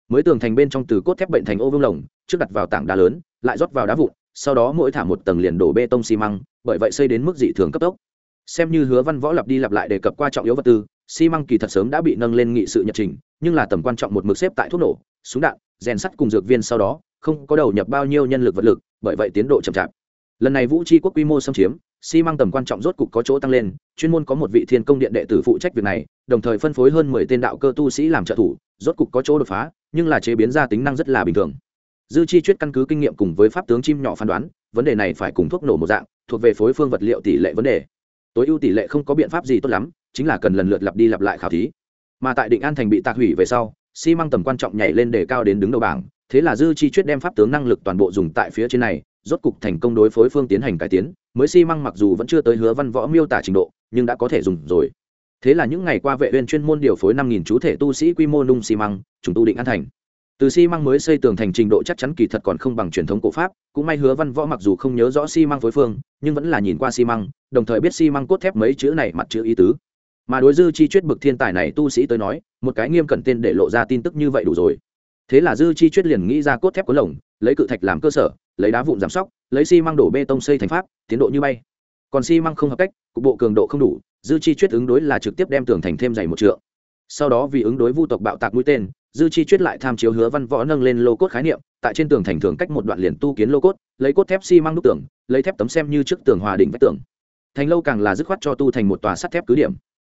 Mới tường thành bên trong từ cốt thép bệnh thành ô vương lồng, trước đặt vào tảng đá lớn, lại rót vào đá vụn, sau đó mỗi thả một tầng liền đổ bê tông xi măng, bởi vậy xây đến mức dị thường cấp tốc xem như hứa văn võ lặp đi lặp lại đề cập qua trọng yếu vật tư, xi măng kỳ thật sớm đã bị nâng lên nghị sự nhật trình, nhưng là tầm quan trọng một mực xếp tại thuốc nổ, súng đạn, rèn sắt cùng dược viên sau đó, không có đầu nhập bao nhiêu nhân lực vật lực, bởi vậy tiến độ chậm chạp. Lần này vũ tri quốc quy mô xâm chiếm, xi măng tầm quan trọng rốt cục có chỗ tăng lên, chuyên môn có một vị thiên công điện đệ tử phụ trách việc này, đồng thời phân phối hơn mười tên đạo cơ tu sĩ làm trợ thủ, rốt cục có chỗ đột phá, nhưng là chế biến ra tính năng rất là bình thường. Dư chi chuyết căn cứ kinh nghiệm cùng với pháp tướng chim nhỏ phán đoán, vấn đề này phải cùng thuốc nổ một dạng, thuộc về phối phương vật liệu tỷ lệ vấn đề tối ưu tỷ lệ không có biện pháp gì tốt lắm, chính là cần lần lượt lặp đi lặp lại khảo thí. Mà tại định an thành bị tạc hủy về sau, xi măng tầm quan trọng nhảy lên để cao đến đứng đầu bảng, thế là dư chi chuyết đem pháp tướng năng lực toàn bộ dùng tại phía trên này, rốt cục thành công đối phối phương tiến hành cải tiến, mới xi măng mặc dù vẫn chưa tới hứa văn võ miêu tả trình độ, nhưng đã có thể dùng rồi. Thế là những ngày qua vệ uyên chuyên môn điều phối năm nghìn chú thể tu sĩ quy mô nung xi măng, trùng tu định an thành từ xi măng mới xây tường thành trình độ chắc chắn kỳ thật còn không bằng truyền thống cổ pháp, cũng may hứa văn võ mặc dù không nhớ rõ xi măng phối phương, nhưng vẫn là nhìn qua xi măng, đồng thời biết xi măng cốt thép mấy chữ này mặt chữ ý tứ. Mà đối dư chi chuyết bực thiên tài này tu sĩ tới nói, một cái nghiêm cẩn tên để lộ ra tin tức như vậy đủ rồi. Thế là dư chi chuyết liền nghĩ ra cốt thép có lồng, lấy cự thạch làm cơ sở, lấy đá vụn giảm sóc, lấy xi măng đổ bê tông xây thành pháp, tiến độ như bay. Còn xi măng không hợp cách, cục bộ cường độ không đủ, dư chi chuyết ứng đối là trực tiếp đem tường thành thêm dày một trượng. Sau đó vì ứng đối vu tộc bạo tạc mũi tên dư chi chuyết lại tham chiếu hứa văn võ nâng lên lô cốt khái niệm, tại trên tường thành thường cách một đoạn liền tu kiến lô cốt, lấy cốt thép xi đúc tường, lấy thép tấm xem như trước tường hòa đỉnh vách tường. Thành lâu càng là dứt khoát cho tu thành một tòa sắt thép cứ điểm.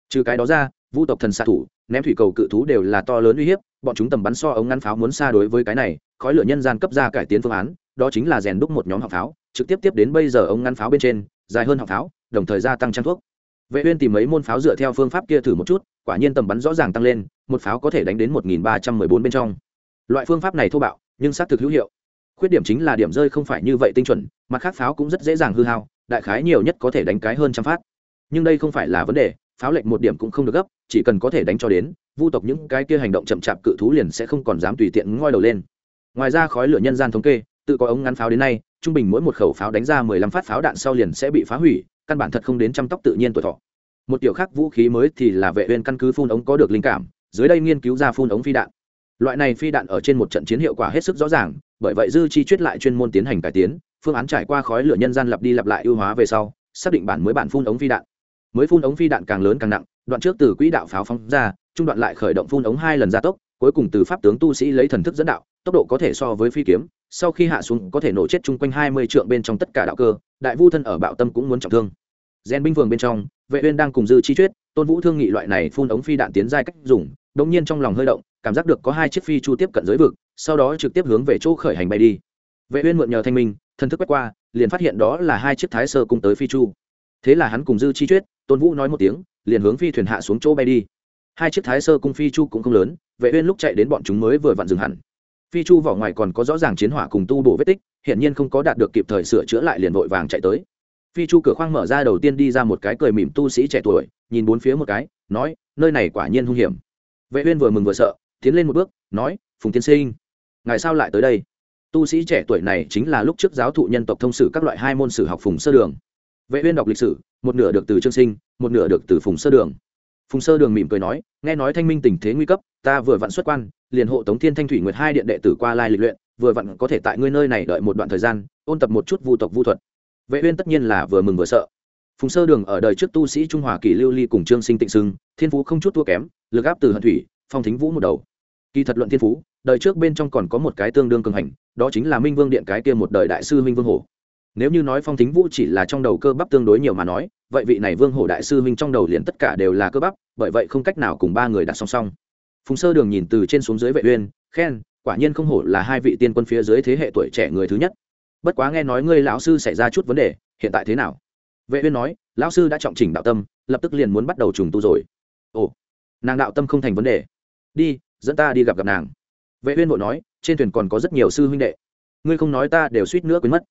Trừ cái đó ra, vu tộc thần xạ thủ, ném thủy cầu cự thú đều là to lớn uy hiếp, bọn chúng tầm bắn so ống ngắn pháo muốn xa đối với cái này, khói lửa nhân gian cấp ra cải tiến phương án, đó chính là rèn đúc một nhóm họng pháo, trực tiếp tiếp đến bây giờ ống ngắn pháo bên trên, dài hơn họng pháo, đồng thời gia tăng trang thuốc. Vệ uyên tìm mấy môn pháo dựa theo phương pháp kia thử một chút, quả nhiên tầm bắn rõ ràng tăng lên một pháo có thể đánh đến 1314 bên trong. Loại phương pháp này thô bạo, nhưng xác thực hữu hiệu. Khuyết điểm chính là điểm rơi không phải như vậy tinh chuẩn, mặt khác pháo cũng rất dễ dàng hư hao, đại khái nhiều nhất có thể đánh cái hơn trăm phát. Nhưng đây không phải là vấn đề, pháo lệnh một điểm cũng không được gấp, chỉ cần có thể đánh cho đến, vu tộc những cái kia hành động chậm chạp cự thú liền sẽ không còn dám tùy tiện ngoi đầu lên. Ngoài ra khói lửa nhân gian thống kê, tự có ống ngắn pháo đến nay, trung bình mỗi một khẩu pháo đánh ra mười lăm phát pháo đạn sau liền sẽ bị phá hủy, căn bản thật không đến trăm tóc tự nhiên tuổi thọ. Một tiểu khác vũ khí mới thì là vệ uyên căn cứ phun ống có được linh cảm dưới đây nghiên cứu ra phun ống phi đạn. Loại này phi đạn ở trên một trận chiến hiệu quả hết sức rõ ràng, bởi vậy dư chi chuyết lại chuyên môn tiến hành cải tiến, phương án trải qua khói lửa nhân gian lặp đi lặp lại ưu hóa về sau, xác định bản mới bản phun ống phi đạn. Mới phun ống phi đạn càng lớn càng nặng, đoạn trước từ quỹ đạo pháo phóng ra, trung đoạn lại khởi động phun ống hai lần gia tốc, cuối cùng từ pháp tướng tu sĩ lấy thần thức dẫn đạo, tốc độ có thể so với phi kiếm, sau khi hạ xuống có thể nổ chết chung quanh hai mươi trượng bên trong tất cả đạo cơ, đại vu thân ở bạo tâm cũng muốn trọng thương. Gen binh vườn bên trong, vệ uyên đang cùng dư chi chuyết, tôn vũ thương nghị loại này phun ống phi đạn tiến giai cách dùng đống nhiên trong lòng hơi động, cảm giác được có hai chiếc phi chu tiếp cận giới vực, sau đó trực tiếp hướng về chỗ khởi hành bay đi. Vệ uyên mượn nhờ thanh minh thân thức quét qua, liền phát hiện đó là hai chiếc thái sơ cung tới phi chu. Thế là hắn cùng dư chi tuyết, tôn vũ nói một tiếng, liền hướng phi thuyền hạ xuống chỗ bay đi. Hai chiếc thái sơ cung phi chu cũng không lớn, vệ uyên lúc chạy đến bọn chúng mới vừa vặn dừng hẳn. Phi chu vỏ ngoài còn có rõ ràng chiến hỏa cùng tu bổ vết tích hiện nhiên không có đạt được kịp thời sửa chữa lại liền vội vàng chạy tới. Phi chu cửa khoang mở ra đầu tiên đi ra một cái cười mỉm tu sĩ trẻ tuổi, nhìn bốn phía một cái, nói, nơi này quả nhiên hung hiểm vệ uyên vừa mừng vừa sợ, tiến lên một bước, nói, phùng tiên sinh, ngài sao lại tới đây? Tu sĩ trẻ tuổi này chính là lúc trước giáo thụ nhân tộc thông sử các loại hai môn sử học phùng sơ đường. Vệ uyên đọc lịch sử, một nửa được từ trương sinh, một nửa được từ phùng sơ đường. Phùng sơ đường mỉm cười nói, nghe nói thanh minh tình thế nguy cấp, ta vừa vặn xuất quan, liền hộ tống thiên thanh thủy nguyệt hai điện đệ tử qua lai lịch luyện, vừa vặn có thể tại ngươi nơi này đợi một đoạn thời gian, ôn tập một chút vu tộc vu thuật. Vệ uyên tất nhiên là vừa mừng vừa sợ phùng sơ đường ở đời trước tu sĩ trung hòa kỳ lưu ly cùng trương sinh tịnh sưng, thiên phú không chút thua kém, lực áp từ hận thủy, phong thính vũ một đầu. Kỳ thật luận thiên phú, đời trước bên trong còn có một cái tương đương cường hành, đó chính là minh vương điện cái kia một đời đại sư minh vương hổ. Nếu như nói phong thính vũ chỉ là trong đầu cơ bắp tương đối nhiều mà nói, vậy vị này vương hổ đại sư minh trong đầu liền tất cả đều là cơ bắp, bởi vậy không cách nào cùng ba người đặt song song. Phùng sơ đường nhìn từ trên xuống dưới vệ uyên, khen, quả nhiên không hổ là hai vị tiên quân phía dưới thế hệ tuổi trẻ người thứ nhất. Bất quá nghe nói ngươi lão sư xảy ra chút vấn đề, hiện tại thế nào? Vệ uyên nói, lão sư đã trọng chỉnh đạo tâm, lập tức liền muốn bắt đầu trùng tu rồi. Ồ, nàng đạo tâm không thành vấn đề. Đi, dẫn ta đi gặp gặp nàng. Vệ uyên vội nói, trên thuyền còn có rất nhiều sư huynh đệ. Ngươi không nói ta đều suýt nữa quên mất.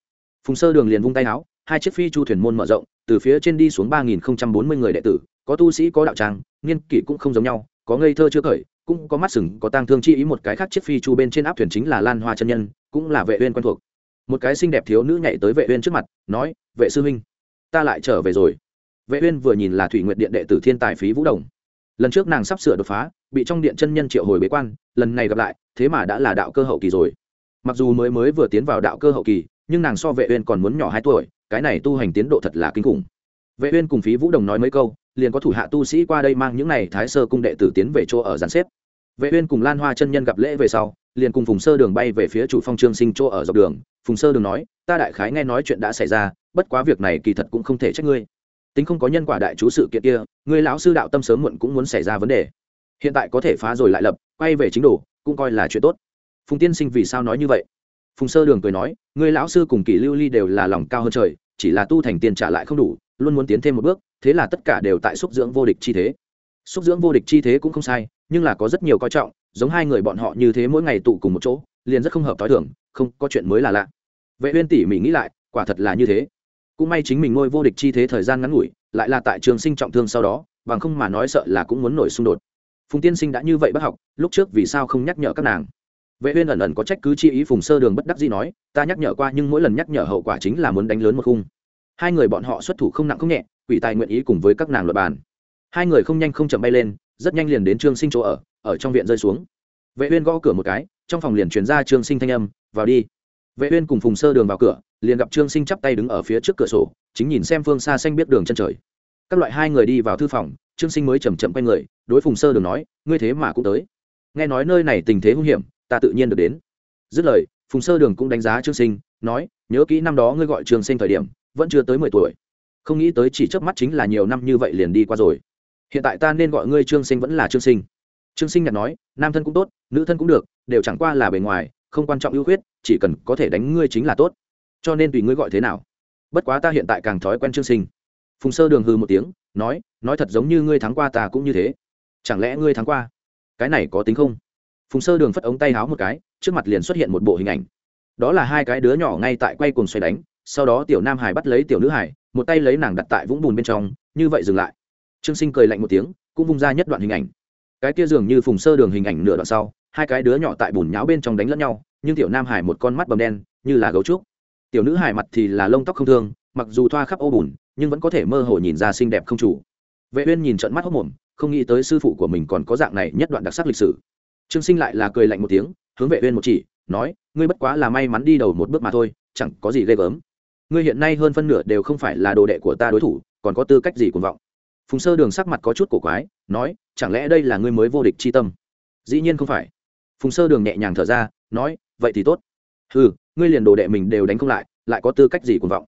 Phùng sơ đường liền vung tay áo, hai chiếc phi chu thuyền môn mở rộng, từ phía trên đi xuống ba nghìn bốn mươi người đệ tử, có tu sĩ, có đạo trang niên kỷ cũng không giống nhau, có ngây thơ chưa khởi, cũng có mắt sừng, có tang thương chi ý, một cái khác chiếc phi chu bên trên áp thuyền chính là lan hoa chân nhân, cũng là vệ uyên quen thuộc. Một cái xinh đẹp thiếu nữ nhảy tới vệ uyên trước mặt, nói, vệ sư huynh ta lại trở về rồi. Vệ uyên vừa nhìn là thủy nguyệt điện đệ tử thiên tài phí vũ đồng. Lần trước nàng sắp sửa đột phá, bị trong điện chân nhân triệu hồi bế quan, lần này gặp lại, thế mà đã là đạo cơ hậu kỳ rồi. Mặc dù mới mới vừa tiến vào đạo cơ hậu kỳ, nhưng nàng so vệ uyên còn muốn nhỏ hai tuổi, cái này tu hành tiến độ thật là kinh khủng. Vệ uyên cùng phí vũ đồng nói mấy câu, liền có thủ hạ tu sĩ qua đây mang những này thái sơ cung đệ tử tiến về chỗ ở giàn xếp. Vệ uyên cùng lan hoa chân nhân gặp lễ về sau liền cùng phùng sơ đường bay về phía chủ phong trương sinh chỗ ở dọc đường. Phùng sơ đường nói, ta đại khái nghe nói chuyện đã xảy ra, bất quá việc này kỳ thật cũng không thể trách ngươi. Tính không có nhân quả đại chú sự kiện kia, ngươi lão sư đạo tâm sớm muộn cũng muốn xảy ra vấn đề. Hiện tại có thể phá rồi lại lập, quay về chính đồ, cũng coi là chuyện tốt. Phùng tiên sinh vì sao nói như vậy? Phùng sơ đường cười nói người lão sư cùng kỷ lưu ly đều là lòng cao hơn trời, chỉ là tu thành tiền trả lại không đủ, luôn muốn tiến thêm một bước, thế là tất cả đều tại xúc dưỡng vô địch chi thế. Xúc dưỡng vô địch chi thế cũng không sai, nhưng là có rất nhiều coi trọng giống hai người bọn họ như thế mỗi ngày tụ cùng một chỗ, liền rất không hợp t h o i thường, không, có chuyện mới là lạ. Vệ uyên tỉ mỉ nghĩ lại, quả thật là như thế. Cũng may chính mình ngôi vô địch chi thế thời gian ngắn ngủi, lại là tại trường sinh trọng thương sau đó, bằng không mà nói sợ là cũng muốn nổi xung đột. Phùng tiên sinh đã như vậy bất học, lúc trước vì sao không nhắc nhở các nàng? Vệ uyên ẩn ẩn có trách cứ chi ý phùng sơ đường bất đắc dĩ nói, ta nhắc nhở qua, nhưng mỗi lần nhắc nhở hậu quả chính là muốn đánh lớn một khung. Hai người bọn họ xuất thủ không nặng không nhẹ, quỷ tài nguyện ý cùng với các nàng luật bàn. Hai người không nhanh không chậm bay lên rất nhanh liền đến trương sinh chỗ ở ở trong viện rơi xuống. Vệ uyên gõ cửa một cái, trong phòng liền truyền ra trương sinh thanh âm, vào đi. Vệ uyên cùng phùng sơ đường vào cửa, liền gặp trương sinh chắp tay đứng ở phía trước cửa sổ, chính nhìn xem phương xa xanh biết đường chân trời. Các loại hai người đi vào thư phòng, trương sinh mới chậm chậm quay người, đối phùng sơ đường nói, ngươi thế mà cũng tới. Nghe nói nơi này tình thế hung hiểm, ta tự nhiên được đến. Dứt lời, phùng sơ đường cũng đánh giá trương sinh, nói, nhớ kỹ năm đó ngươi gọi trương sinh thời điểm, vẫn chưa tới mười tuổi. Không nghĩ tới chỉ chớp mắt chính là nhiều năm như vậy liền đi qua rồi hiện tại ta nên gọi ngươi trương sinh vẫn là trương sinh trương sinh nhặt nói nam thân cũng tốt nữ thân cũng được đều chẳng qua là bề ngoài không quan trọng ưu khuyết chỉ cần có thể đánh ngươi chính là tốt cho nên tùy ngươi gọi thế nào bất quá ta hiện tại càng thói quen trương sinh phùng sơ đường hư một tiếng nói nói thật giống như ngươi thắng qua ta cũng như thế chẳng lẽ ngươi thắng qua cái này có tính không phùng sơ đường phất ống tay háo một cái trước mặt liền xuất hiện một bộ hình ảnh đó là hai cái đứa nhỏ ngay tại quay cuồng xoay đánh sau đó tiểu nam hải bắt lấy tiểu nữ hải một tay lấy nàng đặt tại vũng bùn bên trong như vậy dừng lại trương sinh cười lạnh một tiếng, cũng vung ra nhất đoạn hình ảnh. Cái kia dường như phùng sơ đường hình ảnh nửa đoạn sau, hai cái đứa nhỏ tại bùn nháo bên trong đánh lẫn nhau, nhưng tiểu nam hải một con mắt bầm đen, như là gấu trúc. Tiểu nữ hải mặt thì là lông tóc không thương, mặc dù thoa khắp ô bùn, nhưng vẫn có thể mơ hồ nhìn ra xinh đẹp không chủ. Vệ uyên nhìn trận mắt hốc mồm, không nghĩ tới sư phụ của mình còn có dạng này nhất đoạn đặc sắc lịch sử. Trương sinh lại là cười lạnh một tiếng, hướng vệ uyên một chỉ, nói, ngươi bất quá là may mắn đi đầu một bước mà thôi, chẳng có gì ghê gớm. Ngươi hiện nay hơn phân nửa đều không phải là đồ đệ của ta đối thủ, còn có tư cách gì cuồng vọng? Phùng sơ đường sắc mặt có chút cổ quái, nói, chẳng lẽ đây là ngươi mới vô địch chi tâm? Dĩ nhiên không phải. Phùng sơ đường nhẹ nhàng thở ra, nói, vậy thì tốt. Ừ ngươi liền đồ đệ mình đều đánh không lại lại có tư cách gì cuồng vọng?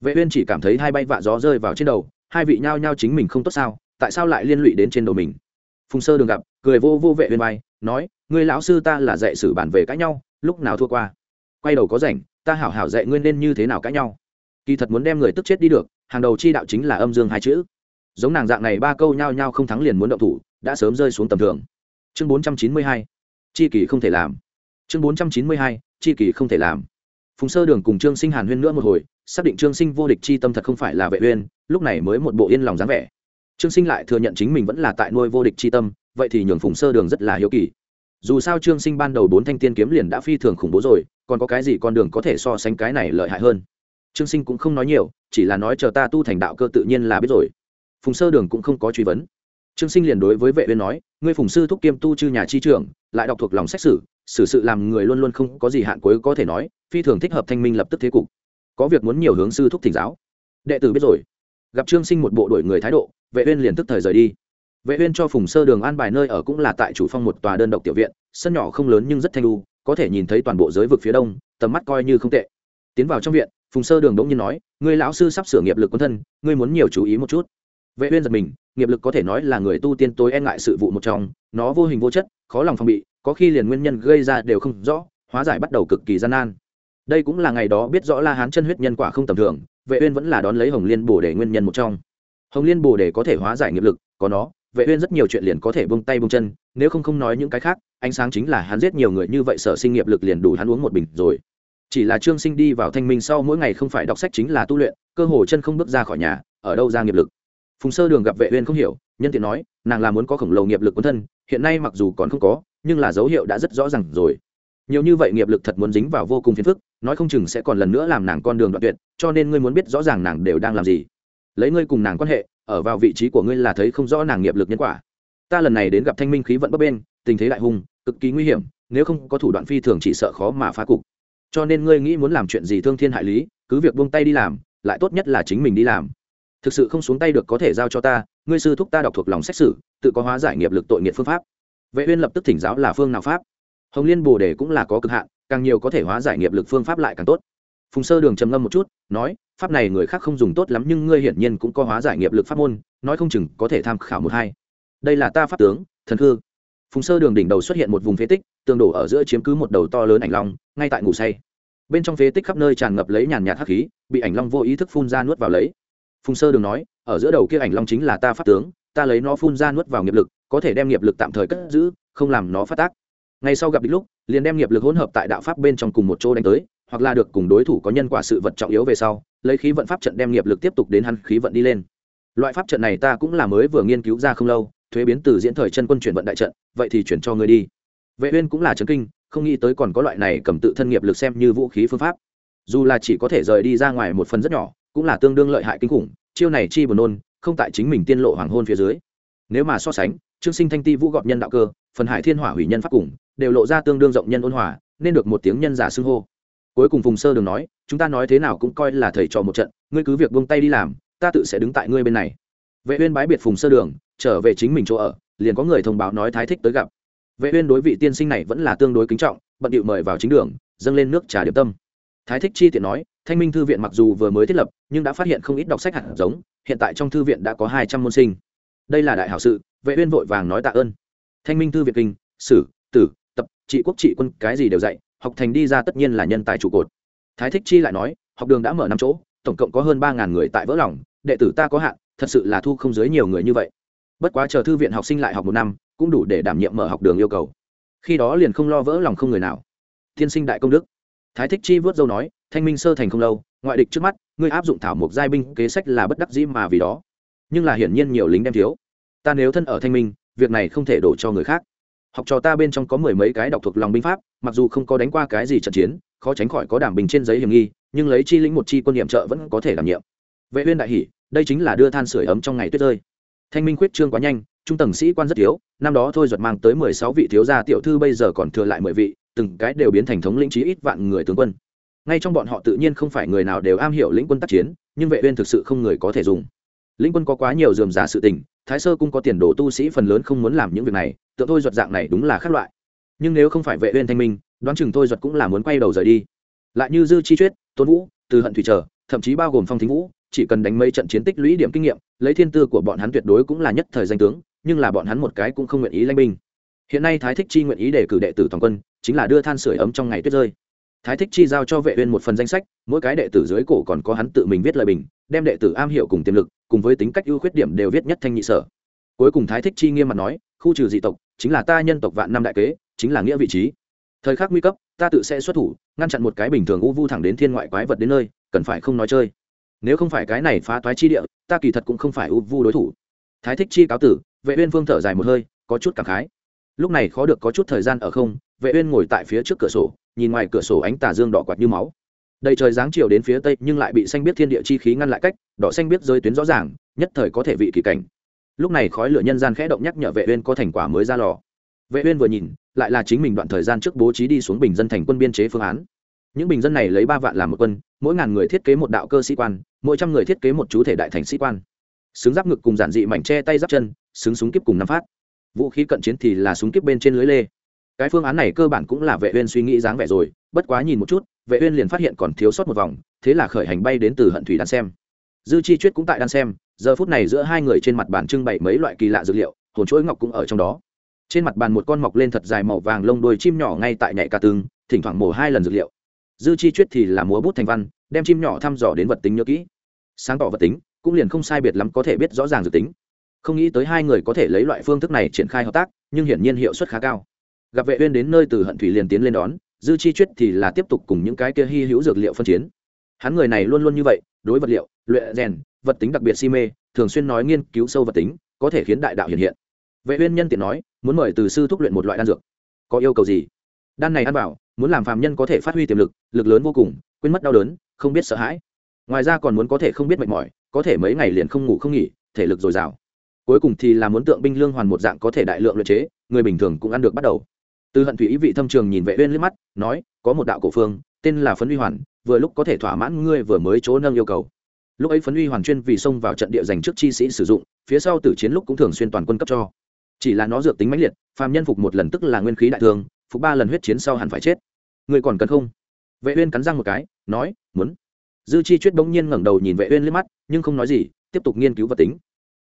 Vệ uyên chỉ cảm thấy hai bay vạ gió rơi vào trên đầu, hai vị nhao nhao chính mình không tốt sao, tại sao lại liên lụy đến trên đầu mình? Phùng sơ đường gặp, cười vô vô vệ uyên bay nói, ngươi lão sư ta là dạy sử bản về cãi nhau, lúc nào thua qua? Quay đầu có rảnh, ta hảo hảo dạy ngươi nên như thế nào cãi nhau. Kỳ thật muốn đem người tức chết đi được, hàng đầu chi đạo chính là âm dương hai chữ giống nàng dạng này ba câu nhao nhao không thắng liền muốn động thủ, đã sớm rơi xuống tầm thường. Chương bốn trăm chín mươi hai, chi kỳ không thể làm. Chương bốn trăm chín mươi hai, chi kỳ không thể làm. Phùng sơ đường cùng trương sinh hàn huyên nữa một hồi, xác định trương sinh vô địch chi tâm thật không phải là vệ uyên, lúc này mới một bộ yên lòng dáng vẻ. Trương sinh lại thừa nhận chính mình vẫn là tại nuôi vô địch chi tâm, vậy thì nhường phùng sơ đường rất là hiếu kỳ. Dù sao trương sinh ban đầu bốn thanh tiên kiếm liền đã phi thường khủng bố rồi, còn có cái gì con đường có thể so sánh cái này lợi hại hơn? Trương sinh cũng không nói nhiều, chỉ là nói chờ ta tu thành đạo cơ tự nhiên là biết rồi phùng sơ đường cũng không có truy vấn. Trương sinh liền đối với vệ uyên nói, ngươi phùng sư thúc kiêm tu chư nhà chi trưởng, lại đọc thuộc lòng xét xử xử sự làm người luôn luôn không có gì hạn cuối có thể nói, phi thường thích hợp thanh minh lập tức thế cục. Có việc muốn nhiều hướng sư thúc thỉnh giáo. Đệ tử biết rồi. Gặp trương sinh một bộ đổi người thái độ, vệ uyên liền tức thời rời đi. Vệ uyên cho phùng sơ đường an bài nơi ở cũng là tại chủ phong một tòa đơn độc tiểu viện, sân nhỏ không lớn nhưng rất thanh lưu có thể nhìn thấy toàn bộ giới vực phía đông, tầm mắt coi như không tệ. Tiến vào trong viện, phùng sơ đường đống nhiên nói, ngươi lão sư sắp sửa nghiệp lực quân thân, ngươi muốn nhiều chú ý một chút vệ uyên giật mình, nghiệp lực có thể nói là người tu tiên tối e ngại sự vụ một trong, nó vô hình vô chất, khó lòng phòng bị, có khi liền nguyên nhân gây ra đều không rõ, hóa giải bắt đầu cực kỳ gian nan. Đây cũng là ngày đó biết rõ la hán chân huyết nhân quả không tầm thường, vệ uyên vẫn là đón lấy hồng liên bổ để nguyên nhân một trong. Hồng liên bổ để có thể hóa giải nghiệp lực, có nó, vệ uyên rất nhiều chuyện liền có thể buông tay buông chân, nếu không không nói những cái khác, ánh sáng chính là hắn giết nhiều người như vậy sở sinh nghiệp lực liền đủ hắn uống một bình rồi. Chỉ là trương sinh đi vào thanh minh sau mỗi ngày không phải đọc sách chính là tu luyện, cơ hồ chân không bước ra khỏi nhà, ở đâu ra nghiệp lực? Phùng sơ đường gặp vệ uyên không hiểu, nhân tiện nói, nàng là muốn có khổng lồ nghiệp lực quân thân, hiện nay mặc dù còn không có, nhưng là dấu hiệu đã rất rõ ràng rồi. Nhiều như vậy nghiệp lực thật muốn dính vào vô cùng phiền phức, nói không chừng sẽ còn lần nữa làm nàng con đường đoạn tuyệt, cho nên ngươi muốn biết rõ ràng nàng đều đang làm gì. Lấy ngươi cùng nàng quan hệ, ở vào vị trí của ngươi là thấy không rõ nàng nghiệp lực nhân quả. Ta lần này đến gặp thanh minh khí vận bấp bên tình thế đại hùng cực kỳ nguy hiểm, nếu không có thủ đoạn phi thường chỉ sợ khó mà phá cục. Cho nên ngươi nghĩ muốn làm chuyện gì thương thiên hại lý, cứ việc buông tay đi làm, lại tốt nhất là chính mình đi làm thực sự không xuống tay được có thể giao cho ta, ngươi sư thúc ta đọc thuộc lòng xét xử tự có hóa giải nghiệp lực tội nghiệt phương pháp. Vệ uyên lập tức thỉnh giáo là phương nào pháp. Hồng liên bồ đề cũng là có cực hạn, càng nhiều có thể hóa giải nghiệp lực phương pháp lại càng tốt. Phùng sơ đường trầm ngâm một chút, nói, pháp này người khác không dùng tốt lắm nhưng ngươi hiển nhiên cũng có hóa giải nghiệp lực pháp môn, nói không chừng có thể tham khảo một hai. Đây là ta pháp tướng, thần hư. Phùng sơ đường đỉnh đầu xuất hiện một vùng phế tích tương đổ ở giữa chiếm cứ một đầu to lớn ảnh long, ngay tại ngủ say. Bên trong phế tích khắp nơi tràn ngập lấy nhàn nhạt hắc khí, bị ảnh long vô ý thức phun ra nuốt vào lấy phùng sơ đường nói, ở giữa đầu kia ảnh long chính là ta phát tướng, ta lấy nó phun ra nuốt vào nghiệp lực, có thể đem nghiệp lực tạm thời cất giữ, không làm nó phát tác. Ngay sau gặp đích lúc, liền đem nghiệp lực hỗn hợp tại đạo pháp bên trong cùng một chỗ đánh tới, hoặc là được cùng đối thủ có nhân quả sự vật trọng yếu về sau, lấy khí vận pháp trận đem nghiệp lực tiếp tục đến hắn khí vận đi lên. Loại pháp trận này ta cũng là mới vừa nghiên cứu ra không lâu, thuế biến từ diễn thời chân quân chuyển vận đại trận, vậy thì chuyển cho ngươi đi. Vệ uyên cũng là chấn kinh, không nghĩ tới còn có loại này cầm tự thân nghiệp lực xem như vũ khí phương pháp. Dù là chỉ có thể rời đi ra ngoài một phần rất nhỏ cũng là tương đương lợi hại kinh khủng, chiêu này chi buồn nôn, không tại chính mình tiên lộ hoàng hôn phía dưới. Nếu mà so sánh, trương sinh thanh ti vũ gọt nhân đạo cơ, phần hải thiên hỏa hủy nhân pháp cùng, đều lộ ra tương đương rộng nhân ôn hòa, nên được một tiếng nhân giả xưng hô. Cuối cùng phùng sơ đường nói, chúng ta nói thế nào cũng coi là thầy trò một trận, ngươi cứ việc buông tay đi làm, ta tự sẽ đứng tại ngươi bên này. Vệ uyên bái biệt phùng sơ đường, trở về chính mình chỗ ở, liền có người thông báo nói thái thích tới gặp. Vệ uyên đối vị tiên sinh này vẫn là tương đối kính trọng, bận điệu mời vào chính đường, dâng lên nước trà điểm tâm thái thích chi tiện nói, thanh minh thư viện mặc dù vừa mới thiết lập, nhưng đã phát hiện không ít đọc sách hạt giống, hiện tại trong thư viện đã có hai trăm môn sinh. Đây là đại hảo sự, vệ uyên vội vàng nói tạ ơn. Thanh minh thư Viện kinh, sử, tử, tập, trị quốc trị quân, cái gì đều dạy, học thành đi ra tất nhiên là nhân tài trụ cột. Thái thích chi lại nói, học đường đã mở năm chỗ, tổng cộng có hơn ba ngàn người tại vỡ lòng, đệ tử ta có hạn, thật sự là thu không dưới nhiều người như vậy. Bất quá chờ thư viện học sinh lại học một năm, cũng đủ để đảm nhiệm mở học đường yêu cầu. Khi đó liền không lo vỡ lòng không người nào. Tiên sinh đại công đức thái thích chi vớt dâu nói, thanh minh sơ thành không lâu, ngoại địch trước mắt, ngươi áp dụng thảo mộc giai binh kế sách là bất đắc dĩ mà vì đó. Nhưng là hiển nhiên nhiều lính đem thiếu. Ta nếu thân ở thanh minh, việc này không thể đổ cho người khác. Học trò ta bên trong có mười mấy cái đọc thuộc lòng binh pháp, mặc dù không có đánh qua cái gì trận chiến, khó tránh khỏi có đảm bình trên giấy hiểm nghi, nhưng lấy chi lĩnh một chi quân nhiệm trợ vẫn có thể đảm nhiệm. Vệ uyên đại hỉ, đây chính là đưa than sửa ấm trong ngày tuyết rơi. Thanh minh quyết trương quá nhanh, trung tầng sĩ quan rất thiếu, năm đó thôi duật mang tới mười sáu vị thiếu gia tiểu thư bây giờ còn thừa lại mười vị từng cái đều biến thành thống lĩnh chí ít vạn người tướng quân. Ngay trong bọn họ tự nhiên không phải người nào đều am hiểu lĩnh quân tác chiến, nhưng vệ uyên thực sự không người có thể dùng. Lĩnh quân có quá nhiều dườm giả sự tình, thái sơ cũng có tiền đồ tu sĩ phần lớn không muốn làm những việc này, tựa thôi duật dạng này đúng là khác loại. Nhưng nếu không phải vệ uyên thanh minh, đoán chừng thôi duật cũng là muốn quay đầu rời đi. Lại như dư chi tuyết tôn vũ, từ hận thủy trở, thậm chí bao gồm phong thính vũ, chỉ cần đánh mấy trận chiến tích lũy điểm kinh nghiệm, lấy thiên tư của bọn hắn tuyệt đối cũng là nhất thời danh tướng, nhưng là bọn hắn một cái cũng không nguyện ý lãnh binh hiện nay thái thích chi nguyện ý đề cử đệ tử toàn quân, chính là đưa than sửa ấm trong ngày tuyết rơi. Thái thích chi giao cho vệ uyên một phần danh sách, mỗi cái đệ tử dưới cổ còn có hắn tự mình viết lời bình, đem đệ tử am hiểu cùng tiềm lực, cùng với tính cách ưu khuyết điểm đều viết nhất thanh nhị sở. Cuối cùng thái thích chi nghiêm mặt nói, khu trừ dị tộc, chính là ta nhân tộc vạn năm đại kế, chính là nghĩa vị trí. Thời khắc nguy cấp, ta tự sẽ xuất thủ, ngăn chặn một cái bình thường u vu thẳng đến thiên ngoại quái vật đến nơi, cần phải không nói chơi. Nếu không phải cái này phá toái chi địa, ta kỳ thật cũng không phải u vu đối thủ. Thái thích chi cáo tử, vệ uyên vương thở dài một hơi, có chút cảm khái lúc này khó được có chút thời gian ở không, vệ uyên ngồi tại phía trước cửa sổ, nhìn ngoài cửa sổ ánh tà dương đỏ quạt như máu. Đầy trời dáng chiều đến phía tây, nhưng lại bị xanh biết thiên địa chi khí ngăn lại cách, đỏ xanh biết rơi tuyến rõ ràng, nhất thời có thể vị kỳ cảnh. Lúc này khói lửa nhân gian khẽ động nhắc nhở vệ uyên có thành quả mới ra lò. Vệ uyên vừa nhìn, lại là chính mình đoạn thời gian trước bố trí đi xuống bình dân thành quân biên chế phương án. Những bình dân này lấy ba vạn làm một quân, mỗi ngàn người thiết kế một đạo cơ sĩ quan, mỗi trăm người thiết kế một chú thể đại thành sĩ quan. Xứng giáp ngực cùng giản dị mảnh che tay giáp chân xứng súng kiếp cùng năm phát vũ khí cận chiến thì là súng kiếp bên trên lưới lê. Cái phương án này cơ bản cũng là vệ uyên suy nghĩ dáng vẻ rồi, bất quá nhìn một chút, vệ uyên liền phát hiện còn thiếu sót một vòng, thế là khởi hành bay đến từ hận thủy đan xem. Dư chi chuyết cũng tại đan xem, giờ phút này giữa hai người trên mặt bàn trưng bày mấy loại kỳ lạ dược liệu, hồn chuỗi ngọc cũng ở trong đó. Trên mặt bàn một con mọc lên thật dài màu vàng lông đuôi chim nhỏ ngay tại nhẹ ca tương thỉnh thoảng mổ hai lần dược liệu. Dư chi chuyết thì là múa bút thành văn, đem chim nhỏ thăm dò đến vật tính nhớ kỹ. Sáng tỏ vật tính, cũng liền không sai biệt lắm có thể biết rõ ràng dược tính không nghĩ tới hai người có thể lấy loại phương thức này triển khai hợp tác, nhưng hiển nhiên hiệu suất khá cao. Gặp vệ uyên đến nơi từ hận thủy liền tiến lên đón, dư chi chuyết thì là tiếp tục cùng những cái kia hy hữu dược liệu phân chiến. Hắn người này luôn luôn như vậy, đối vật liệu, luyện rèn, vật tính đặc biệt si mê, thường xuyên nói nghiên cứu sâu vật tính, có thể khiến đại đạo hiện hiện. Vệ uyên nhân tiện nói, muốn mời từ sư thúc luyện một loại đan dược. Có yêu cầu gì? Đan này ăn bảo muốn làm phàm nhân có thể phát huy tiềm lực lực lớn vô cùng, quên mất đau đớn, không biết sợ hãi. Ngoài ra còn muốn có thể không biết mệt mỏi, có thể mấy ngày liền không ngủ không nghỉ, thể lực dồi dào cuối cùng thì là muốn tượng binh lương hoàn một dạng có thể đại lượng luyện chế, người bình thường cũng ăn được bắt đầu. Từ hận thủy ý vị thâm trường nhìn vệ uyên liếc mắt, nói, có một đạo cổ phương, tên là phấn uy hoàn, vừa lúc có thể thỏa mãn ngươi vừa mới chỗ nâng yêu cầu. Lúc ấy phấn uy hoàn chuyên vì xông vào trận địa dành trước chi sĩ sử dụng, phía sau tử chiến lúc cũng thường xuyên toàn quân cấp cho. Chỉ là nó dược tính mãnh liệt, phàm nhân phục một lần tức là nguyên khí đại thương, phục ba lần huyết chiến sau hẳn phải chết. Ngươi còn cần không? Vệ uyên cắn răng một cái, nói, muốn. Dư chi chuyết bỗng nhiên ngẩng đầu nhìn vệ uyên liếc mắt, nhưng không nói gì, tiếp tục nghiên cứu vật tính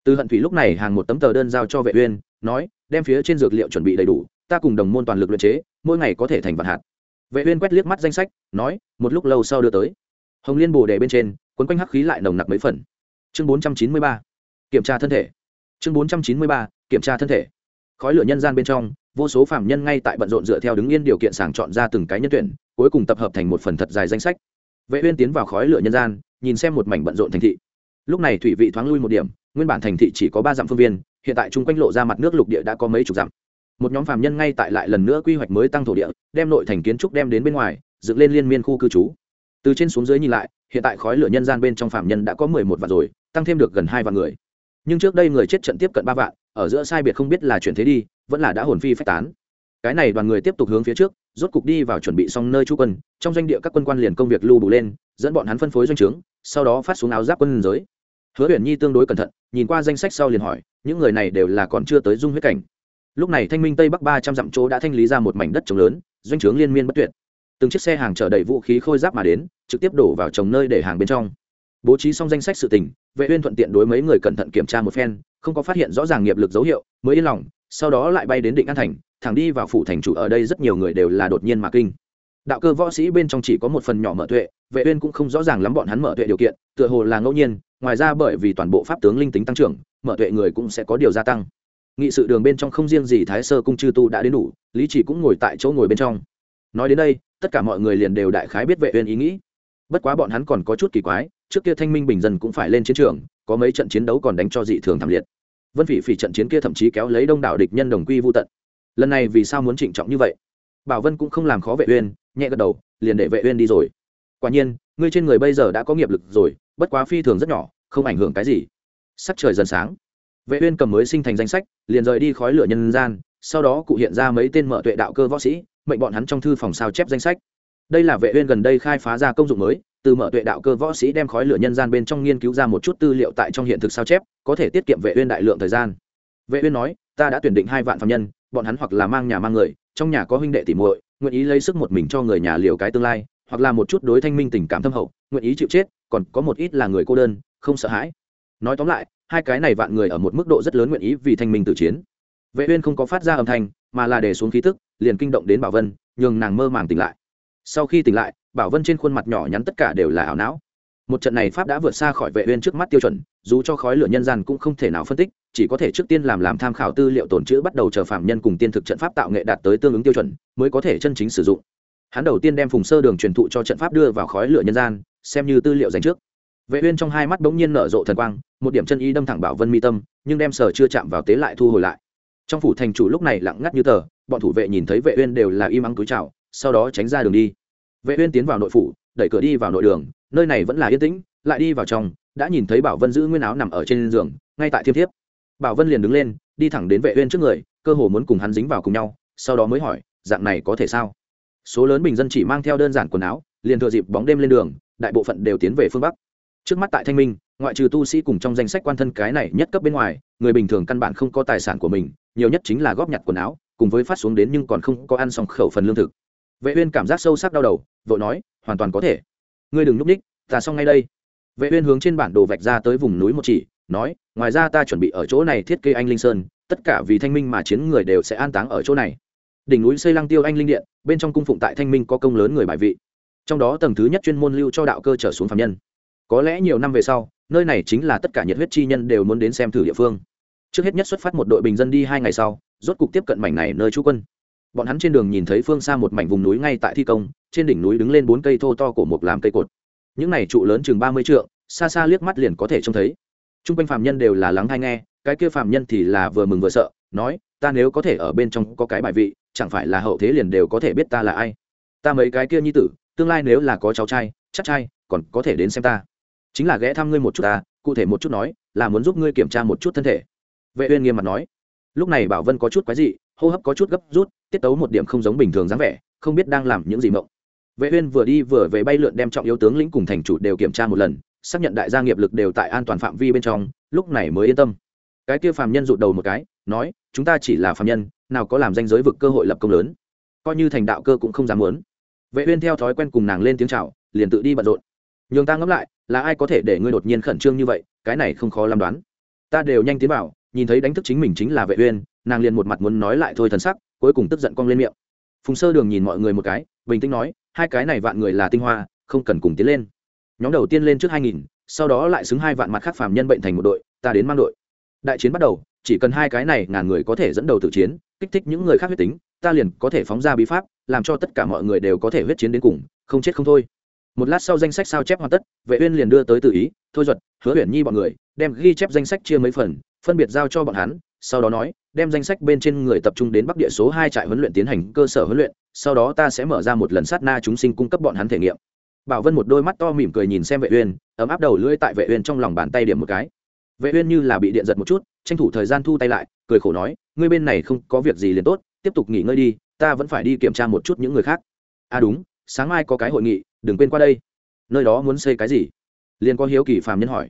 từ hận thủy lúc này hàng một tấm tờ đơn giao cho vệ uyên, nói, đem phía trên dược liệu chuẩn bị đầy đủ, ta cùng đồng môn toàn lực luyện chế, mỗi ngày có thể thành vạn hạt. Vệ uyên quét liếc mắt danh sách, nói, một lúc lâu sau đưa tới. Hồng liên bồ đề bên trên, cuốn quanh hắc khí lại nồng nặc mấy phần. Chương 493 kiểm tra thân thể. Chương 493 kiểm tra thân thể. Khói lửa nhân gian bên trong, vô số phạm nhân ngay tại bận rộn dựa theo đứng yên điều kiện sàng chọn ra từng cái nhân tuyển, cuối cùng tập hợp thành một phần thật dài danh sách. Vệ uyên tiến vào khói lửa nhân gian, nhìn xem một mảnh bận rộn thành thị. Lúc này thủy vị thoáng lui một điểm nguyên bản thành thị chỉ có ba dặm phương viên, hiện tại chung quanh lộ ra mặt nước lục địa đã có mấy chục dặm. Một nhóm phạm nhân ngay tại lại lần nữa quy hoạch mới tăng thổ địa, đem nội thành kiến trúc đem đến bên ngoài, dựng lên liên miên khu cư trú. Từ trên xuống dưới nhìn lại, hiện tại khói lửa nhân gian bên trong phạm nhân đã có mười một vạn rồi, tăng thêm được gần hai vạn người. Nhưng trước đây người chết trận tiếp cận ba vạn, ở giữa sai biệt không biết là chuyển thế đi, vẫn là đã hồn phi phách tán. Cái này đoàn người tiếp tục hướng phía trước, rốt cục đi vào chuẩn bị xong nơi trú quân, trong doanh địa các quân quan liền công việc lưu bù lên, dẫn bọn hắn phân phối doanh trướng, sau đó phát xuống áo giáp quân giới hứa huyền nhi tương đối cẩn thận, nhìn qua danh sách sau liền hỏi, những người này đều là còn chưa tới dung huyết cảnh. Lúc này thanh minh tây bắc ba trăm dặm chỗ đã thanh lý ra một mảnh đất trồng lớn, doanh trướng liên miên bất tuyệt. Từng chiếc xe hàng chở đầy vũ khí khôi giáp mà đến, trực tiếp đổ vào trồng nơi để hàng bên trong. Bố trí xong danh sách sự tình, vệ uyên thuận tiện đối mấy người cẩn thận kiểm tra một phen, không có phát hiện rõ ràng nghiệp lực dấu hiệu, mới yên lòng, sau đó lại bay đến định an thành, thẳng đi vào phủ thành chủ ở đây rất nhiều người đều là đột nhiên mà kinh. Đạo cơ võ sĩ bên trong chỉ có một phần nhỏ mở tuệ, vệ uyên cũng không rõ ràng lắm bọn hắn mở tuệ điều kiện, tựa hồ là ngẫu nhiên ngoài ra bởi vì toàn bộ pháp tướng linh tính tăng trưởng, mở tuệ người cũng sẽ có điều gia tăng. Nghị sự đường bên trong không riêng gì thái sơ cung chư tu đã đến đủ, lý chỉ cũng ngồi tại chỗ ngồi bên trong. Nói đến đây, tất cả mọi người liền đều đại khái biết vệ uyên ý nghĩ. Bất quá bọn hắn còn có chút kỳ quái, trước kia thanh minh bình dân cũng phải lên chiến trường, có mấy trận chiến đấu còn đánh cho dị thường thảm liệt. Vân phỉ phỉ trận chiến kia thậm chí kéo lấy đông đảo địch nhân đồng quy vu tận. Lần này vì sao muốn trịnh trọng như vậy? Bảo vân cũng không làm khó vệ uyên, nhẹ gật đầu, liền để vệ uyên đi rồi. Quả nhiên, ngươi trên người bây giờ đã có nghiệp lực rồi, bất quá phi thường rất nhỏ không ảnh hưởng cái gì. Sắc trời dần sáng. Vệ uyên cầm mới sinh thành danh sách, liền rời đi khói lửa nhân gian, sau đó cụ hiện ra mấy tên mở tuệ đạo cơ võ sĩ, mệnh bọn hắn trong thư phòng sao chép danh sách. Đây là vệ uyên gần đây khai phá ra công dụng mới, từ mở tuệ đạo cơ võ sĩ đem khói lửa nhân gian bên trong nghiên cứu ra một chút tư liệu tại trong hiện thực sao chép, có thể tiết kiệm vệ uyên đại lượng thời gian. Vệ uyên nói, ta đã tuyển định hai vạn phạm nhân, bọn hắn hoặc là mang nhà mang người, trong nhà có huynh đệ tỷ muội, nguyện ý lấy sức một mình cho người nhà liều cái tương lai, hoặc là một chút đối thanh minh tình cảm thâm hậu, nguyện ý chịu chết, còn có một ít là người cô đơn không sợ hãi. Nói tóm lại hai cái này vạn người ở một mức độ rất lớn nguyện ý vì thanh minh tử chiến. Vệ uyên không có phát ra âm thanh mà là để xuống khí tức liền kinh động đến bảo vân nhường nàng mơ màng tỉnh lại. Sau khi tỉnh lại bảo vân trên khuôn mặt nhỏ nhắn tất cả đều là ảo não. Một trận này pháp đã vượt xa khỏi vệ uyên trước mắt tiêu chuẩn dù cho khói lửa nhân gian cũng không thể nào phân tích chỉ có thể trước tiên làm làm tham khảo tư liệu tổn trữ, bắt đầu chờ phạm nhân cùng tiên thực trận pháp tạo nghệ đạt tới tương ứng tiêu chuẩn mới có thể chân chính sử dụng. Hắn đầu tiên đem phùng sơ đường truyền thụ cho trận pháp đưa vào khói lửa nhân gian xem như tư liệu dành trước vệ uyên trong hai mắt bỗng nhiên nở rộ thần quang, một điểm chân ý đâm thẳng bảo vân mi tâm, nhưng đem sở chưa chạm vào tế lại thu hồi lại. Trong phủ thành chủ lúc này lặng ngắt như tờ, bọn thủ vệ nhìn thấy vệ uyên đều là im ắng cúi chào, sau đó tránh ra đường đi. Vệ uyên tiến vào nội phủ, đẩy cửa đi vào nội đường, nơi này vẫn là yên tĩnh, lại đi vào trong, đã nhìn thấy bảo vân giữ nguyên áo nằm ở trên giường, ngay tại thiếp thiếp. Bảo vân liền đứng lên, đi thẳng đến vệ uyên trước người, cơ hồ muốn cùng hắn dính vào cùng nhau, sau đó mới hỏi, dạng này có thể sao? Số lớn bình dân chỉ mang theo đơn giản quần áo, liền thừa dịp bóng đêm lên đường, đại bộ phận đều tiến về phương bắc trước mắt tại thanh minh, ngoại trừ tu sĩ cùng trong danh sách quan thân cái này nhất cấp bên ngoài, người bình thường căn bản không có tài sản của mình, nhiều nhất chính là góp nhặt quần áo, cùng với phát xuống đến nhưng còn không có ăn xong khẩu phần lương thực. Vệ uyên cảm giác sâu sắc đau đầu, vội nói, hoàn toàn có thể. Ngươi đừng núp đích, ta xong ngay đây. Vệ uyên hướng trên bản đồ vạch ra tới vùng núi một chỉ, nói, ngoài ra ta chuẩn bị ở chỗ này thiết kế anh linh sơn, tất cả vì thanh minh mà chiến người đều sẽ an táng ở chỗ này. Đỉnh núi xây lăng tiêu anh linh điện, bên trong cung phụng tại thanh minh có công lớn người bài vị. Trong đó tầng thứ nhất chuyên môn lưu cho đạo cơ trở xuống phạm nhân có lẽ nhiều năm về sau, nơi này chính là tất cả nhiệt huyết chi nhân đều muốn đến xem thử địa phương. Trước hết nhất xuất phát một đội bình dân đi hai ngày sau, rốt cục tiếp cận mảnh này nơi trú quân. Bọn hắn trên đường nhìn thấy phương xa một mảnh vùng núi ngay tại thi công, trên đỉnh núi đứng lên bốn cây thô to của một làm cây cột. Những này trụ lớn chừng ba mươi trượng, xa xa liếc mắt liền có thể trông thấy. T r u n g quanh phạm nhân đều là lắng hay nghe, cái kia phạm nhân thì là vừa mừng vừa sợ, nói, ta nếu có thể ở bên trong có cái bài vị, chẳng phải là hậu thế liền đều có thể biết ta là ai. Ta mấy cái kia nhi tử, tương lai nếu là có cháu trai, chắc trai, còn có thể đến xem ta chính là ghé thăm ngươi một chút ta, cụ thể một chút nói, là muốn giúp ngươi kiểm tra một chút thân thể. Vệ uyên nghiêm mặt nói. Lúc này bảo vân có chút quái dị, hô hấp có chút gấp rút, tiết tấu một điểm không giống bình thường dáng vẻ, không biết đang làm những gì mộng. Vệ uyên vừa đi vừa về bay lượn đem trọng yếu tướng lĩnh cùng thành chủ đều kiểm tra một lần, xác nhận đại gia nghiệp lực đều tại an toàn phạm vi bên trong, lúc này mới yên tâm. Cái kia phàm nhân rụt đầu một cái, nói, chúng ta chỉ là phàm nhân, nào có làm danh giới vực cơ hội lập công lớn. Coi như thành đạo cơ cũng không dám muốn. Vệ uyên theo thói quen cùng nàng lên tiếng chào, liền tự đi bận rộn nhường ta ngẫm lại, là ai có thể để ngươi đột nhiên khẩn trương như vậy, cái này không khó làm đoán. Ta đều nhanh tiến vào, nhìn thấy đánh thức chính mình chính là vệ uyên, nàng liền một mặt muốn nói lại thôi thần sắc, cuối cùng tức giận cong lên miệng. Phùng sơ đường nhìn mọi người một cái, bình tĩnh nói, hai cái này vạn người là tinh hoa, không cần cùng tiến lên. Nhóm đầu tiên lên trước hai nghìn, sau đó lại xứng hai vạn mặt khác phàm nhân bệnh thành một đội, ta đến mang đội. Đại chiến bắt đầu, chỉ cần hai cái này ngàn người có thể dẫn đầu tự chiến, kích thích những người khác huyết tính, ta liền có thể phóng ra bí pháp, làm cho tất cả mọi người đều có thể huyết chiến đến cùng, không chết không thôi một lát sau danh sách sao chép hoàn tất, vệ uyên liền đưa tới tự ý, thôi duật, hứa uyển nhi bọn người, đem ghi chép danh sách chia mấy phần, phân biệt giao cho bọn hắn, sau đó nói, đem danh sách bên trên người tập trung đến bắc địa số hai trại huấn luyện tiến hành cơ sở huấn luyện, sau đó ta sẽ mở ra một lần sát na chúng sinh cung cấp bọn hắn thể nghiệm. Bảo vân một đôi mắt to mỉm cười nhìn xem vệ uyên, ấm áp đầu lưỡi tại vệ uyên trong lòng bàn tay điểm một cái. Vệ uyên như là bị điện giật một chút, tranh thủ thời gian thu tay lại, cười khổ nói, ngươi bên này không có việc gì liền tốt, tiếp tục nghỉ ngơi đi, ta vẫn phải đi kiểm tra một chút những người khác. À đúng sáng mai có cái hội nghị, đừng quên qua đây. Nơi đó muốn xây cái gì? Liền có hiếu kỳ phàm nhân hỏi.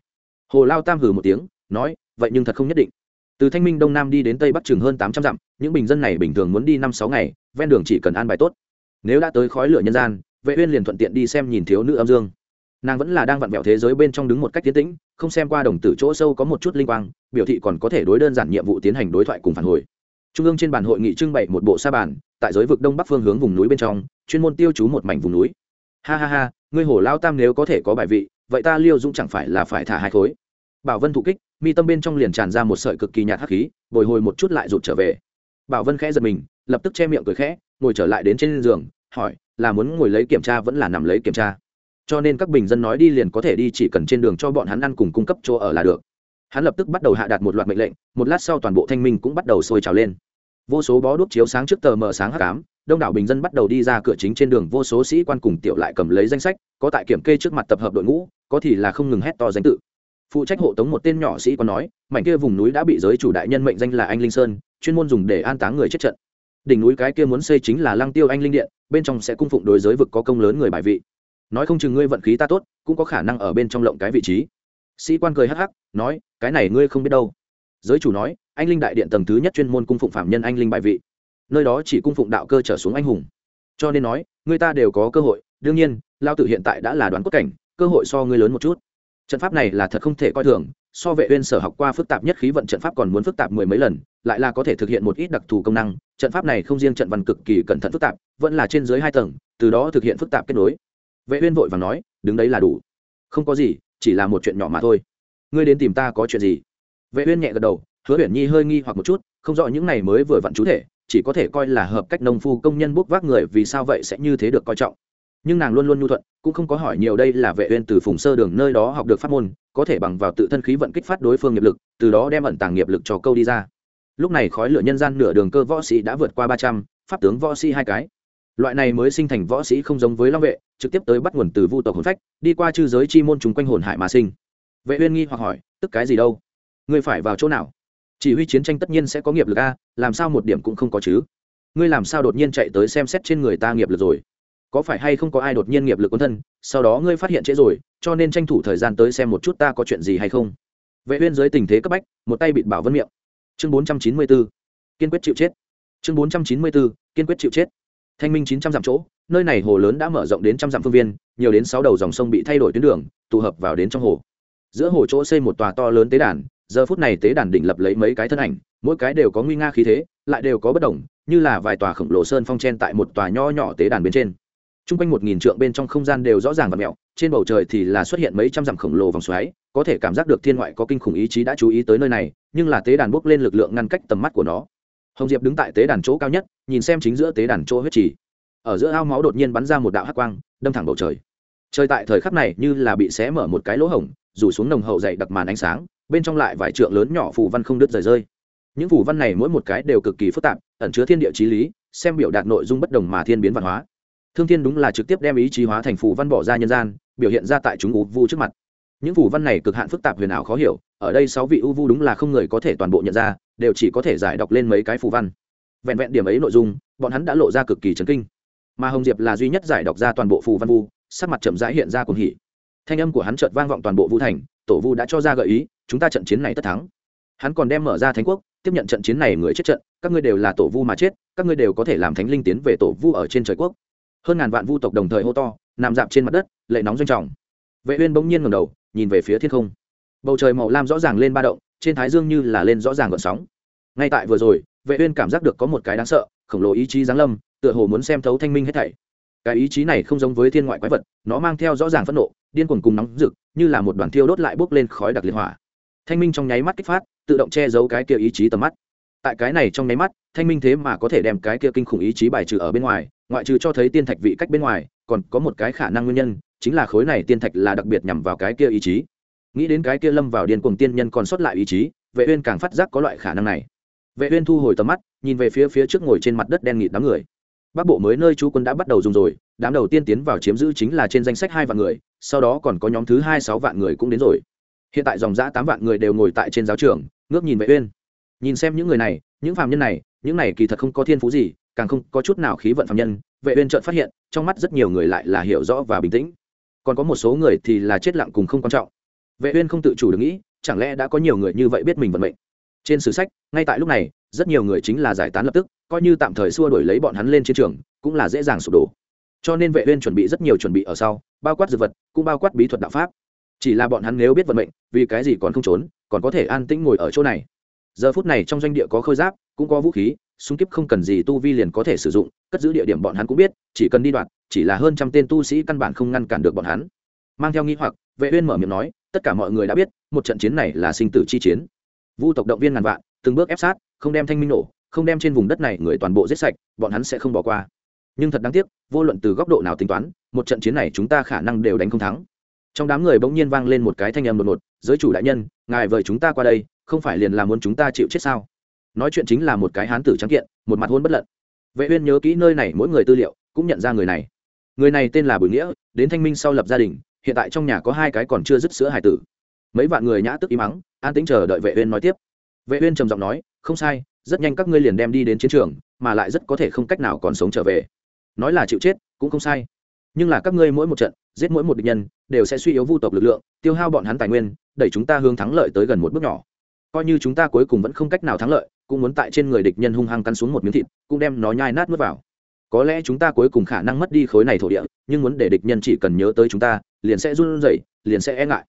Hồ lao tam hừ một tiếng, nói, vậy nhưng thật không nhất định. Từ thanh minh đông nam đi đến tây bắc chừng hơn tám trăm dặm, những bình dân này bình thường muốn đi năm sáu ngày, ven đường chỉ cần an bài tốt. Nếu đã tới khói lửa nhân gian, vệ uyên liền thuận tiện đi xem nhìn thiếu nữ âm dương. Nàng vẫn là đang vặn vẹo thế giới bên trong đứng một cách tiến tĩnh, không xem qua đồng tử chỗ sâu có một chút linh quang, biểu thị còn có thể đối đơn giản nhiệm vụ tiến hành đối thoại cùng phản hồi. Trung ương trên bàn hội nghị trưng bày một bộ sa bàn, tại giới vực đông bắc phương hướng vùng núi bên trong chuyên môn tiêu chú một mảnh vùng núi. Ha ha ha, ngươi hổ lao tam nếu có thể có bài vị, vậy ta liêu dũng chẳng phải là phải thả hai khối. Bảo vân thụ kích, mi tâm bên trong liền tràn ra một sợi cực kỳ nhạt hắc khí, bồi hồi một chút lại rụt trở về. Bảo vân khẽ giật mình, lập tức che miệng cười khẽ, ngồi trở lại đến trên giường, hỏi, là muốn ngồi lấy kiểm tra vẫn là nằm lấy kiểm tra? Cho nên các bình dân nói đi liền có thể đi, chỉ cần trên đường cho bọn hắn ăn cùng cung cấp chỗ ở là được. Hắn lập tức bắt đầu hạ đạt một loạt mệnh lệnh, một lát sau toàn bộ thanh minh cũng bắt đầu sôi trào lên. Vô số bó đuốc chiếu sáng trước tờ mờ sáng hắc ám đông đảo bình dân bắt đầu đi ra cửa chính trên đường, vô số sĩ quan cùng tiểu lại cầm lấy danh sách, có tại kiểm kê trước mặt tập hợp đội ngũ, có thì là không ngừng hét to danh tự. Phụ trách hộ tống một tên nhỏ sĩ quan nói, mảnh kia vùng núi đã bị giới chủ đại nhân mệnh danh là anh linh sơn, chuyên môn dùng để an táng người chết trận. Đỉnh núi cái kia muốn xây chính là lăng tiêu anh linh điện, bên trong sẽ cung phụng đối giới vực có công lớn người bài vị. Nói không chừng ngươi vận khí ta tốt, cũng có khả năng ở bên trong lộng cái vị trí. Sĩ quan cười hắc hắc, nói, cái này ngươi không biết đâu. Giới chủ nói, anh linh đại điện tầng thứ nhất chuyên môn cung phụng phạm nhân anh linh bài vị nơi đó chỉ cung phụng đạo cơ trở xuống anh hùng. Cho nên nói, người ta đều có cơ hội. Đương nhiên, lao tử hiện tại đã là đoán cốt cảnh, cơ hội so ngươi lớn một chút. Trận pháp này là thật không thể coi thường, so vệ uyên sở học qua phức tạp nhất khí vận trận pháp còn muốn phức tạp mười mấy lần, lại là có thể thực hiện một ít đặc thù công năng. Trận pháp này không riêng trận văn cực kỳ cẩn thận phức tạp, vẫn là trên dưới hai tầng, từ đó thực hiện phức tạp kết nối. Vệ uyên vội vàng nói, đứng đấy là đủ. Không có gì, chỉ là một chuyện nhỏ mà thôi. Ngươi đến tìm ta có chuyện gì? Vệ uyên nhẹ gật đầu, hứa uyển nhi hơi nghi hoặc một chút, không rõ những này mới vừa vặn chú thể chỉ có thể coi là hợp cách nông phu công nhân bốc vác người vì sao vậy sẽ như thế được coi trọng. Nhưng nàng luôn luôn nhu thuận cũng không có hỏi nhiều đây là vệ uyên từ phùng sơ đường nơi đó học được pháp môn có thể bằng vào tự thân khí vận kích phát đối phương nghiệp lực từ đó đem ẩn tàng nghiệp lực cho câu đi ra. Lúc này khói lửa nhân gian nửa đường cơ võ sĩ đã vượt qua 300, pháp tướng võ sĩ hai cái. Loại này mới sinh thành võ sĩ không giống với long vệ trực tiếp tới bắt nguồn từ vu tộc hồn phách đi qua chư giới chi môn chúng quanh hồn hải mà sinh. Vệ uyên nghi hoặc hỏi tức cái gì đâu? Ngươi phải vào chỗ nào? Chỉ huy chiến tranh tất nhiên sẽ có nghiệp lực a, làm sao một điểm cũng không có chứ? Ngươi làm sao đột nhiên chạy tới xem xét trên người ta nghiệp lực rồi? Có phải hay không có ai đột nhiên nghiệp lực quân thân, sau đó ngươi phát hiện trễ rồi, cho nên tranh thủ thời gian tới xem một chút ta có chuyện gì hay không? Vệ uyên dưới tình thế cấp bách, một tay bịt bảo vân miệng. Chương 494 kiên quyết chịu chết. Chương 494 kiên quyết chịu chết. Thanh minh 900 dặm chỗ, nơi này hồ lớn đã mở rộng đến trăm dặm phương viên, nhiều đến sáu đầu dòng sông bị thay đổi tuyến đường, tụ hợp vào đến trong hồ. Giữa hồ chỗ xây một tòa to lớn tế đàn giờ phút này tế đàn đỉnh lập lấy mấy cái thân ảnh, mỗi cái đều có nguy nga khí thế, lại đều có bất đồng, như là vài tòa khổng lồ sơn phong chen tại một tòa nho nhỏ tế đàn bên trên. T r u n g quanh một nghìn trượng bên trong không gian đều rõ ràng và mẹo, trên bầu trời thì là xuất hiện mấy trăm dặm khổng lồ vòng xoáy, có thể cảm giác được thiên ngoại có kinh khủng ý chí đã chú ý tới nơi này, nhưng là tế đàn bốc lên lực lượng ngăn cách tầm mắt của nó. Hồng diệp đứng tại tế đàn chỗ cao nhất, nhìn xem chính giữa tế đàn chỗ huyết trì. Ở giữa ao máu đột nhiên bắn ra một đạo hát quang, đâm thẳng bầu trời. Trời tại thời khắc này như là bị xé mở một cái lỗ hổng, rủ xuống nồng hậu dày đặc màn ánh sáng bên trong lại vài trượng lớn nhỏ phù văn không đứt rời rơi. Những phù văn này mỗi một cái đều cực kỳ phức tạp, ẩn chứa thiên địa chí lý, xem biểu đạt nội dung bất đồng mà thiên biến văn hóa. Thương thiên đúng là trực tiếp đem ý chí hóa thành phù văn bỏ ra nhân gian, biểu hiện ra tại chúng u vu trước mặt. Những phù văn này cực hạn phức tạp huyền ảo khó hiểu, ở đây sáu vị u vu đúng là không người có thể toàn bộ nhận ra, đều chỉ có thể giải đọc lên mấy cái phù văn. Vẹn vẹn điểm ấy nội dung, bọn hắn đã lộ ra cực kỳ chấn kinh. Mà hồng diệp là duy nhất giải đọc ra toàn bộ phù văn vu, sắc mặt chậm rãi hiện ra cùng hỉ. Thanh âm của hắn chợt vang vọng toàn bộ vu thành, tổ vu đã cho ra gợi ý chúng ta trận chiến này tất thắng. Hắn còn đem mở ra thánh quốc, tiếp nhận trận chiến này người chết trận, các ngươi đều là tổ vu mà chết, các ngươi đều có thể làm thánh linh tiến về tổ vu ở trên trời quốc. Hơn ngàn vạn vu tộc đồng thời hô to, nằm dạp trên mặt đất, lệ nóng doanh trọng. Vệ uyên bỗng nhiên ngẩng đầu, nhìn về phía thiên không. Bầu trời màu lam rõ ràng lên ba động, trên thái dương như là lên rõ ràng gợn sóng. Ngay tại vừa rồi, vệ uyên cảm giác được có một cái đáng sợ, khổng lồ ý chí giáng lâm, tựa hồ muốn xem thấu thanh minh hết thảy. Cái ý chí này không giống với thiên ngoại quái vật, nó mang theo rõ ràng phẫn nộ, điên cuồng cùng nóng rực, như là một đoàn thiêu đốt lại bốc lên khói đặc liệt hỏa thanh minh trong nháy mắt kích phát, tự động che giấu cái kia ý chí tầm mắt. Tại cái này trong nháy mắt, thanh minh thế mà có thể đem cái kia kinh khủng ý chí bài trừ ở bên ngoài, ngoại trừ cho thấy tiên thạch vị cách bên ngoài, còn có một cái khả năng nguyên nhân, chính là khối này tiên thạch là đặc biệt nhằm vào cái kia ý chí. Nghĩ đến cái kia lâm vào điên cuồng tiên nhân còn sót lại ý chí, vệ uyên càng phát giác có loại khả năng này. Vệ uyên thu hồi tầm mắt, nhìn về phía phía trước ngồi trên mặt đất đen nghịt đám người. Bắc bộ mới nơi chú quân đã bắt đầu dùng rồi, đám đầu tiên tiến vào chiếm giữ chính là trên danh sách hai vạn người, sau đó còn có nhóm thứ hai sáu vạn người cũng đến rồi hiện tại dòng giã tám vạn người đều ngồi tại trên giáo trường, ngước nhìn vệ uyên. Nhìn xem những người này, những phàm nhân này, những này kỳ thật không có thiên phú gì, càng không có chút nào khí vận phàm nhân, vệ uyên chợt phát hiện, trong mắt rất nhiều người lại là hiểu rõ và bình tĩnh. Còn có một số người thì là chết lặng cùng không quan trọng. Vệ uyên không tự chủ được nghĩ, chẳng lẽ đã có nhiều người như vậy biết mình vận mệnh? Trên sử sách, ngay tại lúc này, rất nhiều người chính là giải tán lập tức, coi như tạm thời xua đuổi lấy bọn hắn lên chiến trường, cũng là dễ dàng sụp đổ. Cho nên vệ uyên chuẩn bị rất nhiều chuẩn bị ở sau, bao quát dược vật, cũng bao quát bí thuật đạo pháp chỉ là bọn hắn nếu biết vận mệnh, vì cái gì còn không trốn, còn có thể an tĩnh ngồi ở chỗ này. Giờ phút này trong doanh địa có khôi giáp, cũng có vũ khí, súng kíp không cần gì tu vi liền có thể sử dụng, cất giữ địa điểm bọn hắn cũng biết, chỉ cần đi đoạt chỉ là hơn trăm tên tu sĩ căn bản không ngăn cản được bọn hắn. Mang theo nghi hoặc, vệ uyên mở miệng nói, tất cả mọi người đã biết, một trận chiến này là sinh tử chi chiến. Vu tộc động viên ngàn vạn, từng bước ép sát, không đem thanh minh nổ, không đem trên vùng đất này người toàn bộ giết sạch, bọn hắn sẽ không bỏ qua. Nhưng thật đáng tiếc, vô luận từ góc độ nào tính toán, một trận chiến này chúng ta khả năng đều đánh không thắng trong đám người bỗng nhiên vang lên một cái thanh âm đột ngột, giới chủ đại nhân, ngài vời chúng ta qua đây, không phải liền là muốn chúng ta chịu chết sao? Nói chuyện chính là một cái hán tử trắng kiện, một mặt hôn bất lận. Vệ uyên nhớ kỹ nơi này mỗi người tư liệu, cũng nhận ra người này. Người này tên là bùi nghĩa, đến thanh minh sau lập gia đình, hiện tại trong nhà có hai cái còn chưa dứt sữa hải tử. Mấy vạn người nhã tức im mắng, an tĩnh chờ đợi vệ uyên nói tiếp. Vệ uyên trầm giọng nói, không sai, rất nhanh các ngươi liền đem đi đến chiến trường, mà lại rất có thể không cách nào còn sống trở về. Nói là chịu chết, cũng không sai. Nhưng là các ngươi mỗi một trận giết mỗi một địch nhân, đều sẽ suy yếu vu tộc lực lượng, tiêu hao bọn hắn tài nguyên, đẩy chúng ta hướng thắng lợi tới gần một bước nhỏ. Coi như chúng ta cuối cùng vẫn không cách nào thắng lợi, cũng muốn tại trên người địch nhân hung hăng cắn xuống một miếng thịt, cũng đem nó nhai nát nuốt vào. Có lẽ chúng ta cuối cùng khả năng mất đi khối này thổ địa, nhưng muốn để địch nhân chỉ cần nhớ tới chúng ta, liền sẽ run rẩy, liền sẽ e ngại.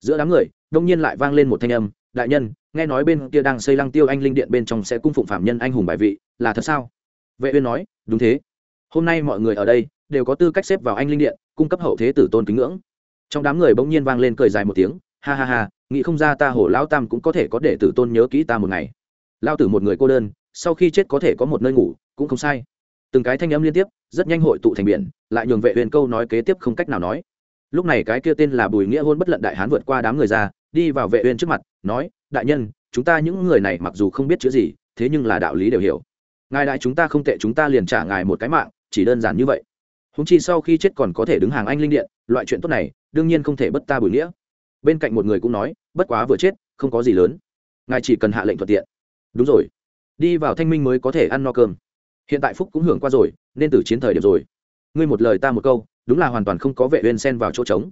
Giữa đám người, đông nhiên lại vang lên một thanh âm, đại nhân, nghe nói bên kia đang xây lăng tiêu anh linh điện bên trong sẽ cung phụng phạm nhân anh hùng bài vị, là thật sao? Vệ uyên nói, đúng thế. Hôm nay mọi người ở đây đều có tư cách xếp vào anh linh điện, cung cấp hậu thế tử tôn kính ngưỡng. Trong đám người bỗng nhiên vang lên cười dài một tiếng, ha ha ha, nghĩ không ra ta hổ lao tam cũng có thể có để tử tôn nhớ kỹ ta một ngày. Lao tử một người cô đơn, sau khi chết có thể có một nơi ngủ, cũng không sai. Từng cái thanh âm liên tiếp, rất nhanh hội tụ thành biển, lại nhường vệ huyền câu nói kế tiếp không cách nào nói. Lúc này cái kia tên là bùi nghĩa hôn bất lận đại hán vượt qua đám người ra, đi vào vệ uyên trước mặt, nói, đại nhân, chúng ta những người này mặc dù không biết chữ gì, thế nhưng là đạo lý đều hiểu. Ngài đại chúng ta không tệ, chúng ta liền trả ngài một cái mạng, chỉ đơn giản như vậy húng chi sau khi chết còn có thể đứng hàng anh linh điện, loại chuyện tốt này, đương nhiên không thể bất ta bùi nghĩa. Bên cạnh một người cũng nói, bất quá vừa chết, không có gì lớn. Ngài chỉ cần hạ lệnh thuận tiện. Đúng rồi. Đi vào thanh minh mới có thể ăn no cơm. Hiện tại phúc cũng hưởng qua rồi, nên từ chiến thời điểm rồi. Ngươi một lời ta một câu, đúng là hoàn toàn không có vệ uyên xen vào chỗ trống.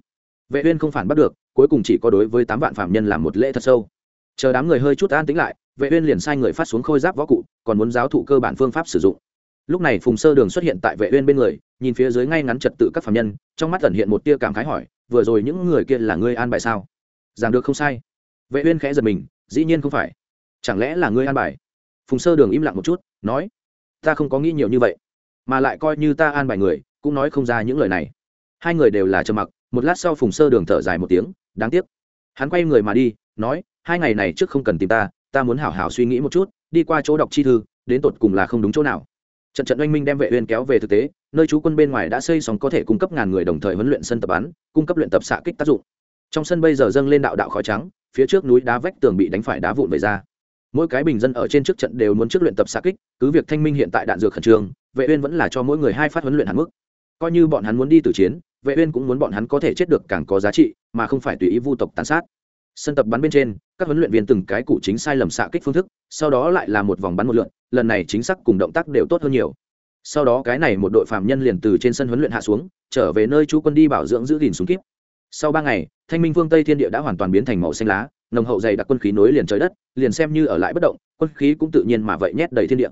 Vệ uyên không phản bắt được, cuối cùng chỉ có đối với tám vạn phạm nhân làm một lễ thật sâu. Chờ đám người hơi chút an tĩnh lại, vệ uyên liền sai người phát xuống khôi giáp võ cụ, còn muốn giáo thụ cơ bản phương pháp sử dụng lúc này phùng sơ đường xuất hiện tại vệ uyên bên người, nhìn phía dưới ngay ngắn trật tự các phạm nhân, trong mắt ẩn hiện một tia cảm khái hỏi, vừa rồi những người kia là ngươi an bài sao? Giảng được không sai. Vệ uyên khẽ giật mình, dĩ nhiên không phải. Chẳng lẽ là ngươi an bài? Phùng sơ đường im lặng một chút, nói, ta không có nghĩ nhiều như vậy, mà lại coi như ta an bài người, cũng nói không ra những lời này. Hai người đều là trầm mặc, một lát sau phùng sơ đường thở dài một tiếng, đáng tiếc. Hắn quay người mà đi, nói, hai ngày này trước không cần tìm ta ta muốn hảo hảo suy nghĩ một chút, đi qua chỗ đọc chi thư, đến tột cùng là không đúng chỗ nào trận trận oanh minh đem vệ uyên kéo về thực tế, nơi chú quân bên ngoài đã xây xong có thể cung cấp ngàn người đồng thời huấn luyện sân tập bắn, cung cấp luyện tập xạ kích tác dụng. Trong sân bây giờ dâng lên đạo đạo khói trắng, phía trước núi đá vách tường bị đánh phải đá vụn về ra. Mỗi cái bình dân ở trên trước trận đều muốn trước luyện tập xạ kích, cứ việc thanh minh hiện tại đạn dược khẩn trương, vệ uyên vẫn là cho mỗi người hai phát huấn luyện hạn mức. Coi như bọn hắn muốn đi tử chiến, vệ uyên cũng muốn bọn hắn có thể chết được càng có giá trị, mà không phải tùy ý vu tộc tàn sát. Sân tập bắn bên trên, các huấn luyện viên từng cái cụ chính sai lầm xạ kích phương thức sau đó lại là một vòng bắn một lượn, lần này chính xác cùng động tác đều tốt hơn nhiều. Sau đó cái này một đội phạm nhân liền từ trên sân huấn luyện hạ xuống, trở về nơi chú quân đi bảo dưỡng giữ gìn súng kíp. Sau ba ngày, thanh minh phương tây thiên địa đã hoàn toàn biến thành màu xanh lá, nồng hậu dày đặc quân khí nối liền trời đất, liền xem như ở lại bất động, quân khí cũng tự nhiên mà vậy nhét đầy thiên địa.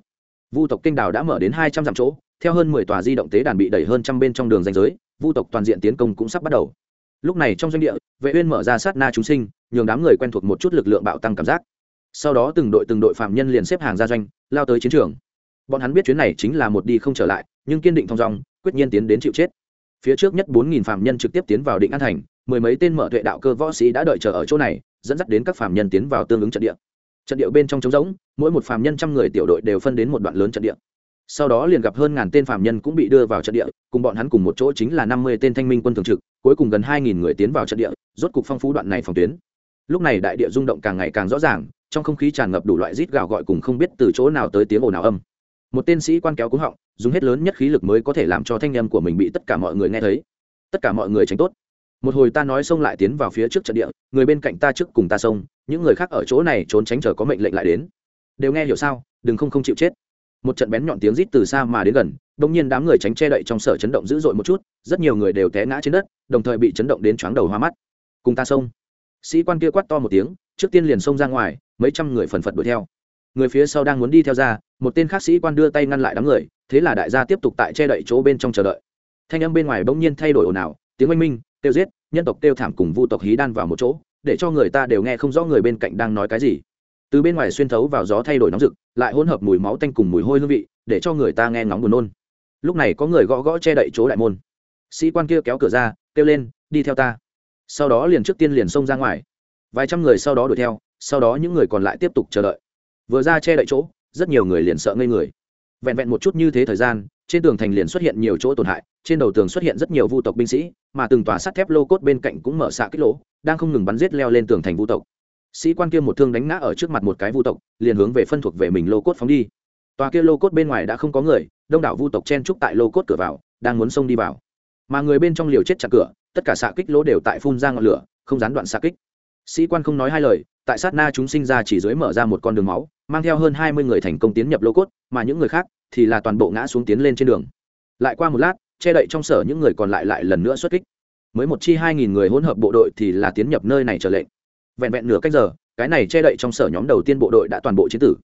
Vu tộc kinh đào đã mở đến hai trăm dặm chỗ, theo hơn mười tòa di động tế đàn bị đẩy hơn trăm bên trong đường danh giới, vu tộc toàn diện tiến công cũng sắp bắt đầu. Lúc này trong doanh địa, vệ uyên mở ra sát na chúng sinh, nhường đám người quen thuộc một chút lực lượng bạo tăng cảm giác sau đó từng đội từng đội phạm nhân liền xếp hàng ra doanh, lao tới chiến trường. Bọn hắn biết chuyến này chính là một đi không trở lại, nhưng kiên định thong dong, quyết nhiên tiến đến chịu chết. Phía trước nhất bốn nghìn phạm nhân trực tiếp tiến vào định an thành, mười mấy tên mở tuệ đạo cơ võ sĩ đã đợi chờ ở chỗ này, dẫn dắt đến các phạm nhân tiến vào tương ứng trận địa. Trận địa bên trong trống rỗng, mỗi một phạm nhân trăm người tiểu đội đều phân đến một đoạn lớn trận địa. Sau đó liền gặp hơn ngàn tên phạm nhân cũng bị đưa vào trận địa, cùng bọn hắn cùng một chỗ chính là năm mươi tên thanh minh quân thường trực, cuối cùng gần hai nghìn người tiến vào trận địa, rốt cục phong phú đoạn này phòng tuyến. Lúc này đại địa rung động càng ngày càng rõ ràng trong không khí tràn ngập đủ loại rít gào gọi cùng không biết từ chỗ nào tới tiếng ồn nào âm. Một tên sĩ quan kéo cúng họng, dùng hết lớn nhất khí lực mới có thể làm cho thanh â m của mình bị tất cả mọi người nghe thấy. Tất cả mọi người tránh tốt. Một hồi ta nói xông lại tiến vào phía trước trận địa, người bên cạnh ta trước cùng ta xông, những người khác ở chỗ này trốn tránh chờ có mệnh lệnh lại đến. Đều nghe hiểu sao, đừng không không chịu chết. Một trận bén nhọn tiếng rít từ xa mà đến gần, đông nhiên đám người tránh che đậy trong sở chấn động dữ dội một chút, rất nhiều người đều té ngã trên đất, đồng thời bị chấn động đến chóng đầu hoa mắt. Cùng ta xông. Sĩ quan kia quát to một tiếng trước tiên liền xông ra ngoài, mấy trăm người phần phật đuổi theo. Người phía sau đang muốn đi theo ra, một tên khác sĩ quan đưa tay ngăn lại đám người, thế là đại gia tiếp tục tại che đậy chỗ bên trong chờ đợi. Thanh âm bên ngoài bỗng nhiên thay đổi ồn ào, tiếng oanh minh tiêu giết, nhân tộc tiêu thảm cùng vu tộc hí đan vào một chỗ, để cho người ta đều nghe không rõ người bên cạnh đang nói cái gì. Từ bên ngoài xuyên thấu vào gió thay đổi nóng rực, lại hỗn hợp mùi máu tanh cùng mùi hôi hương vị, để cho người ta nghe ngóng buồn nôn. Lúc này có người gõ gõ che đậy chỗ đại môn. Sĩ quan kia kéo cửa ra, kêu lên, đi theo ta. Sau đó liền trước tiên liền xông ra ngoài vài trăm người sau đó đuổi theo, sau đó những người còn lại tiếp tục chờ đợi. Vừa ra che đậy chỗ, rất nhiều người liền sợ ngây người. Vẹn vẹn một chút như thế thời gian, trên tường thành liền xuất hiện nhiều chỗ tổn hại, trên đầu tường xuất hiện rất nhiều vu tộc binh sĩ, mà từng tòa sắt thép lô cốt bên cạnh cũng mở xạ kích lỗ, đang không ngừng bắn giết leo lên tường thành vu tộc. Sĩ quan kia một thương đánh ngã ở trước mặt một cái vu tộc, liền hướng về phân thuộc về mình lô cốt phóng đi. Tòa kia lô cốt bên ngoài đã không có người, đông đảo vu tộc chen trúc tại lô cốt cửa vào, đang muốn xông đi vào. Mà người bên trong liều chết chặt cửa, tất cả xạ kích lỗ đều tại phun ra ngọn lửa, không gián đoạn xạ kích sĩ quan không nói hai lời, tại sát na chúng sinh ra chỉ dưới mở ra một con đường máu, mang theo hơn hai mươi người thành công tiến nhập lô cốt, mà những người khác thì là toàn bộ ngã xuống tiến lên trên đường. Lại qua một lát, che đậy trong sở những người còn lại lại lần nữa xuất kích. Mới một chi hai nghìn người hỗn hợp bộ đội thì là tiến nhập nơi này trở lệnh. Vẹn vẹn nửa cách giờ, cái này che đậy trong sở nhóm đầu tiên bộ đội đã toàn bộ chiến tử.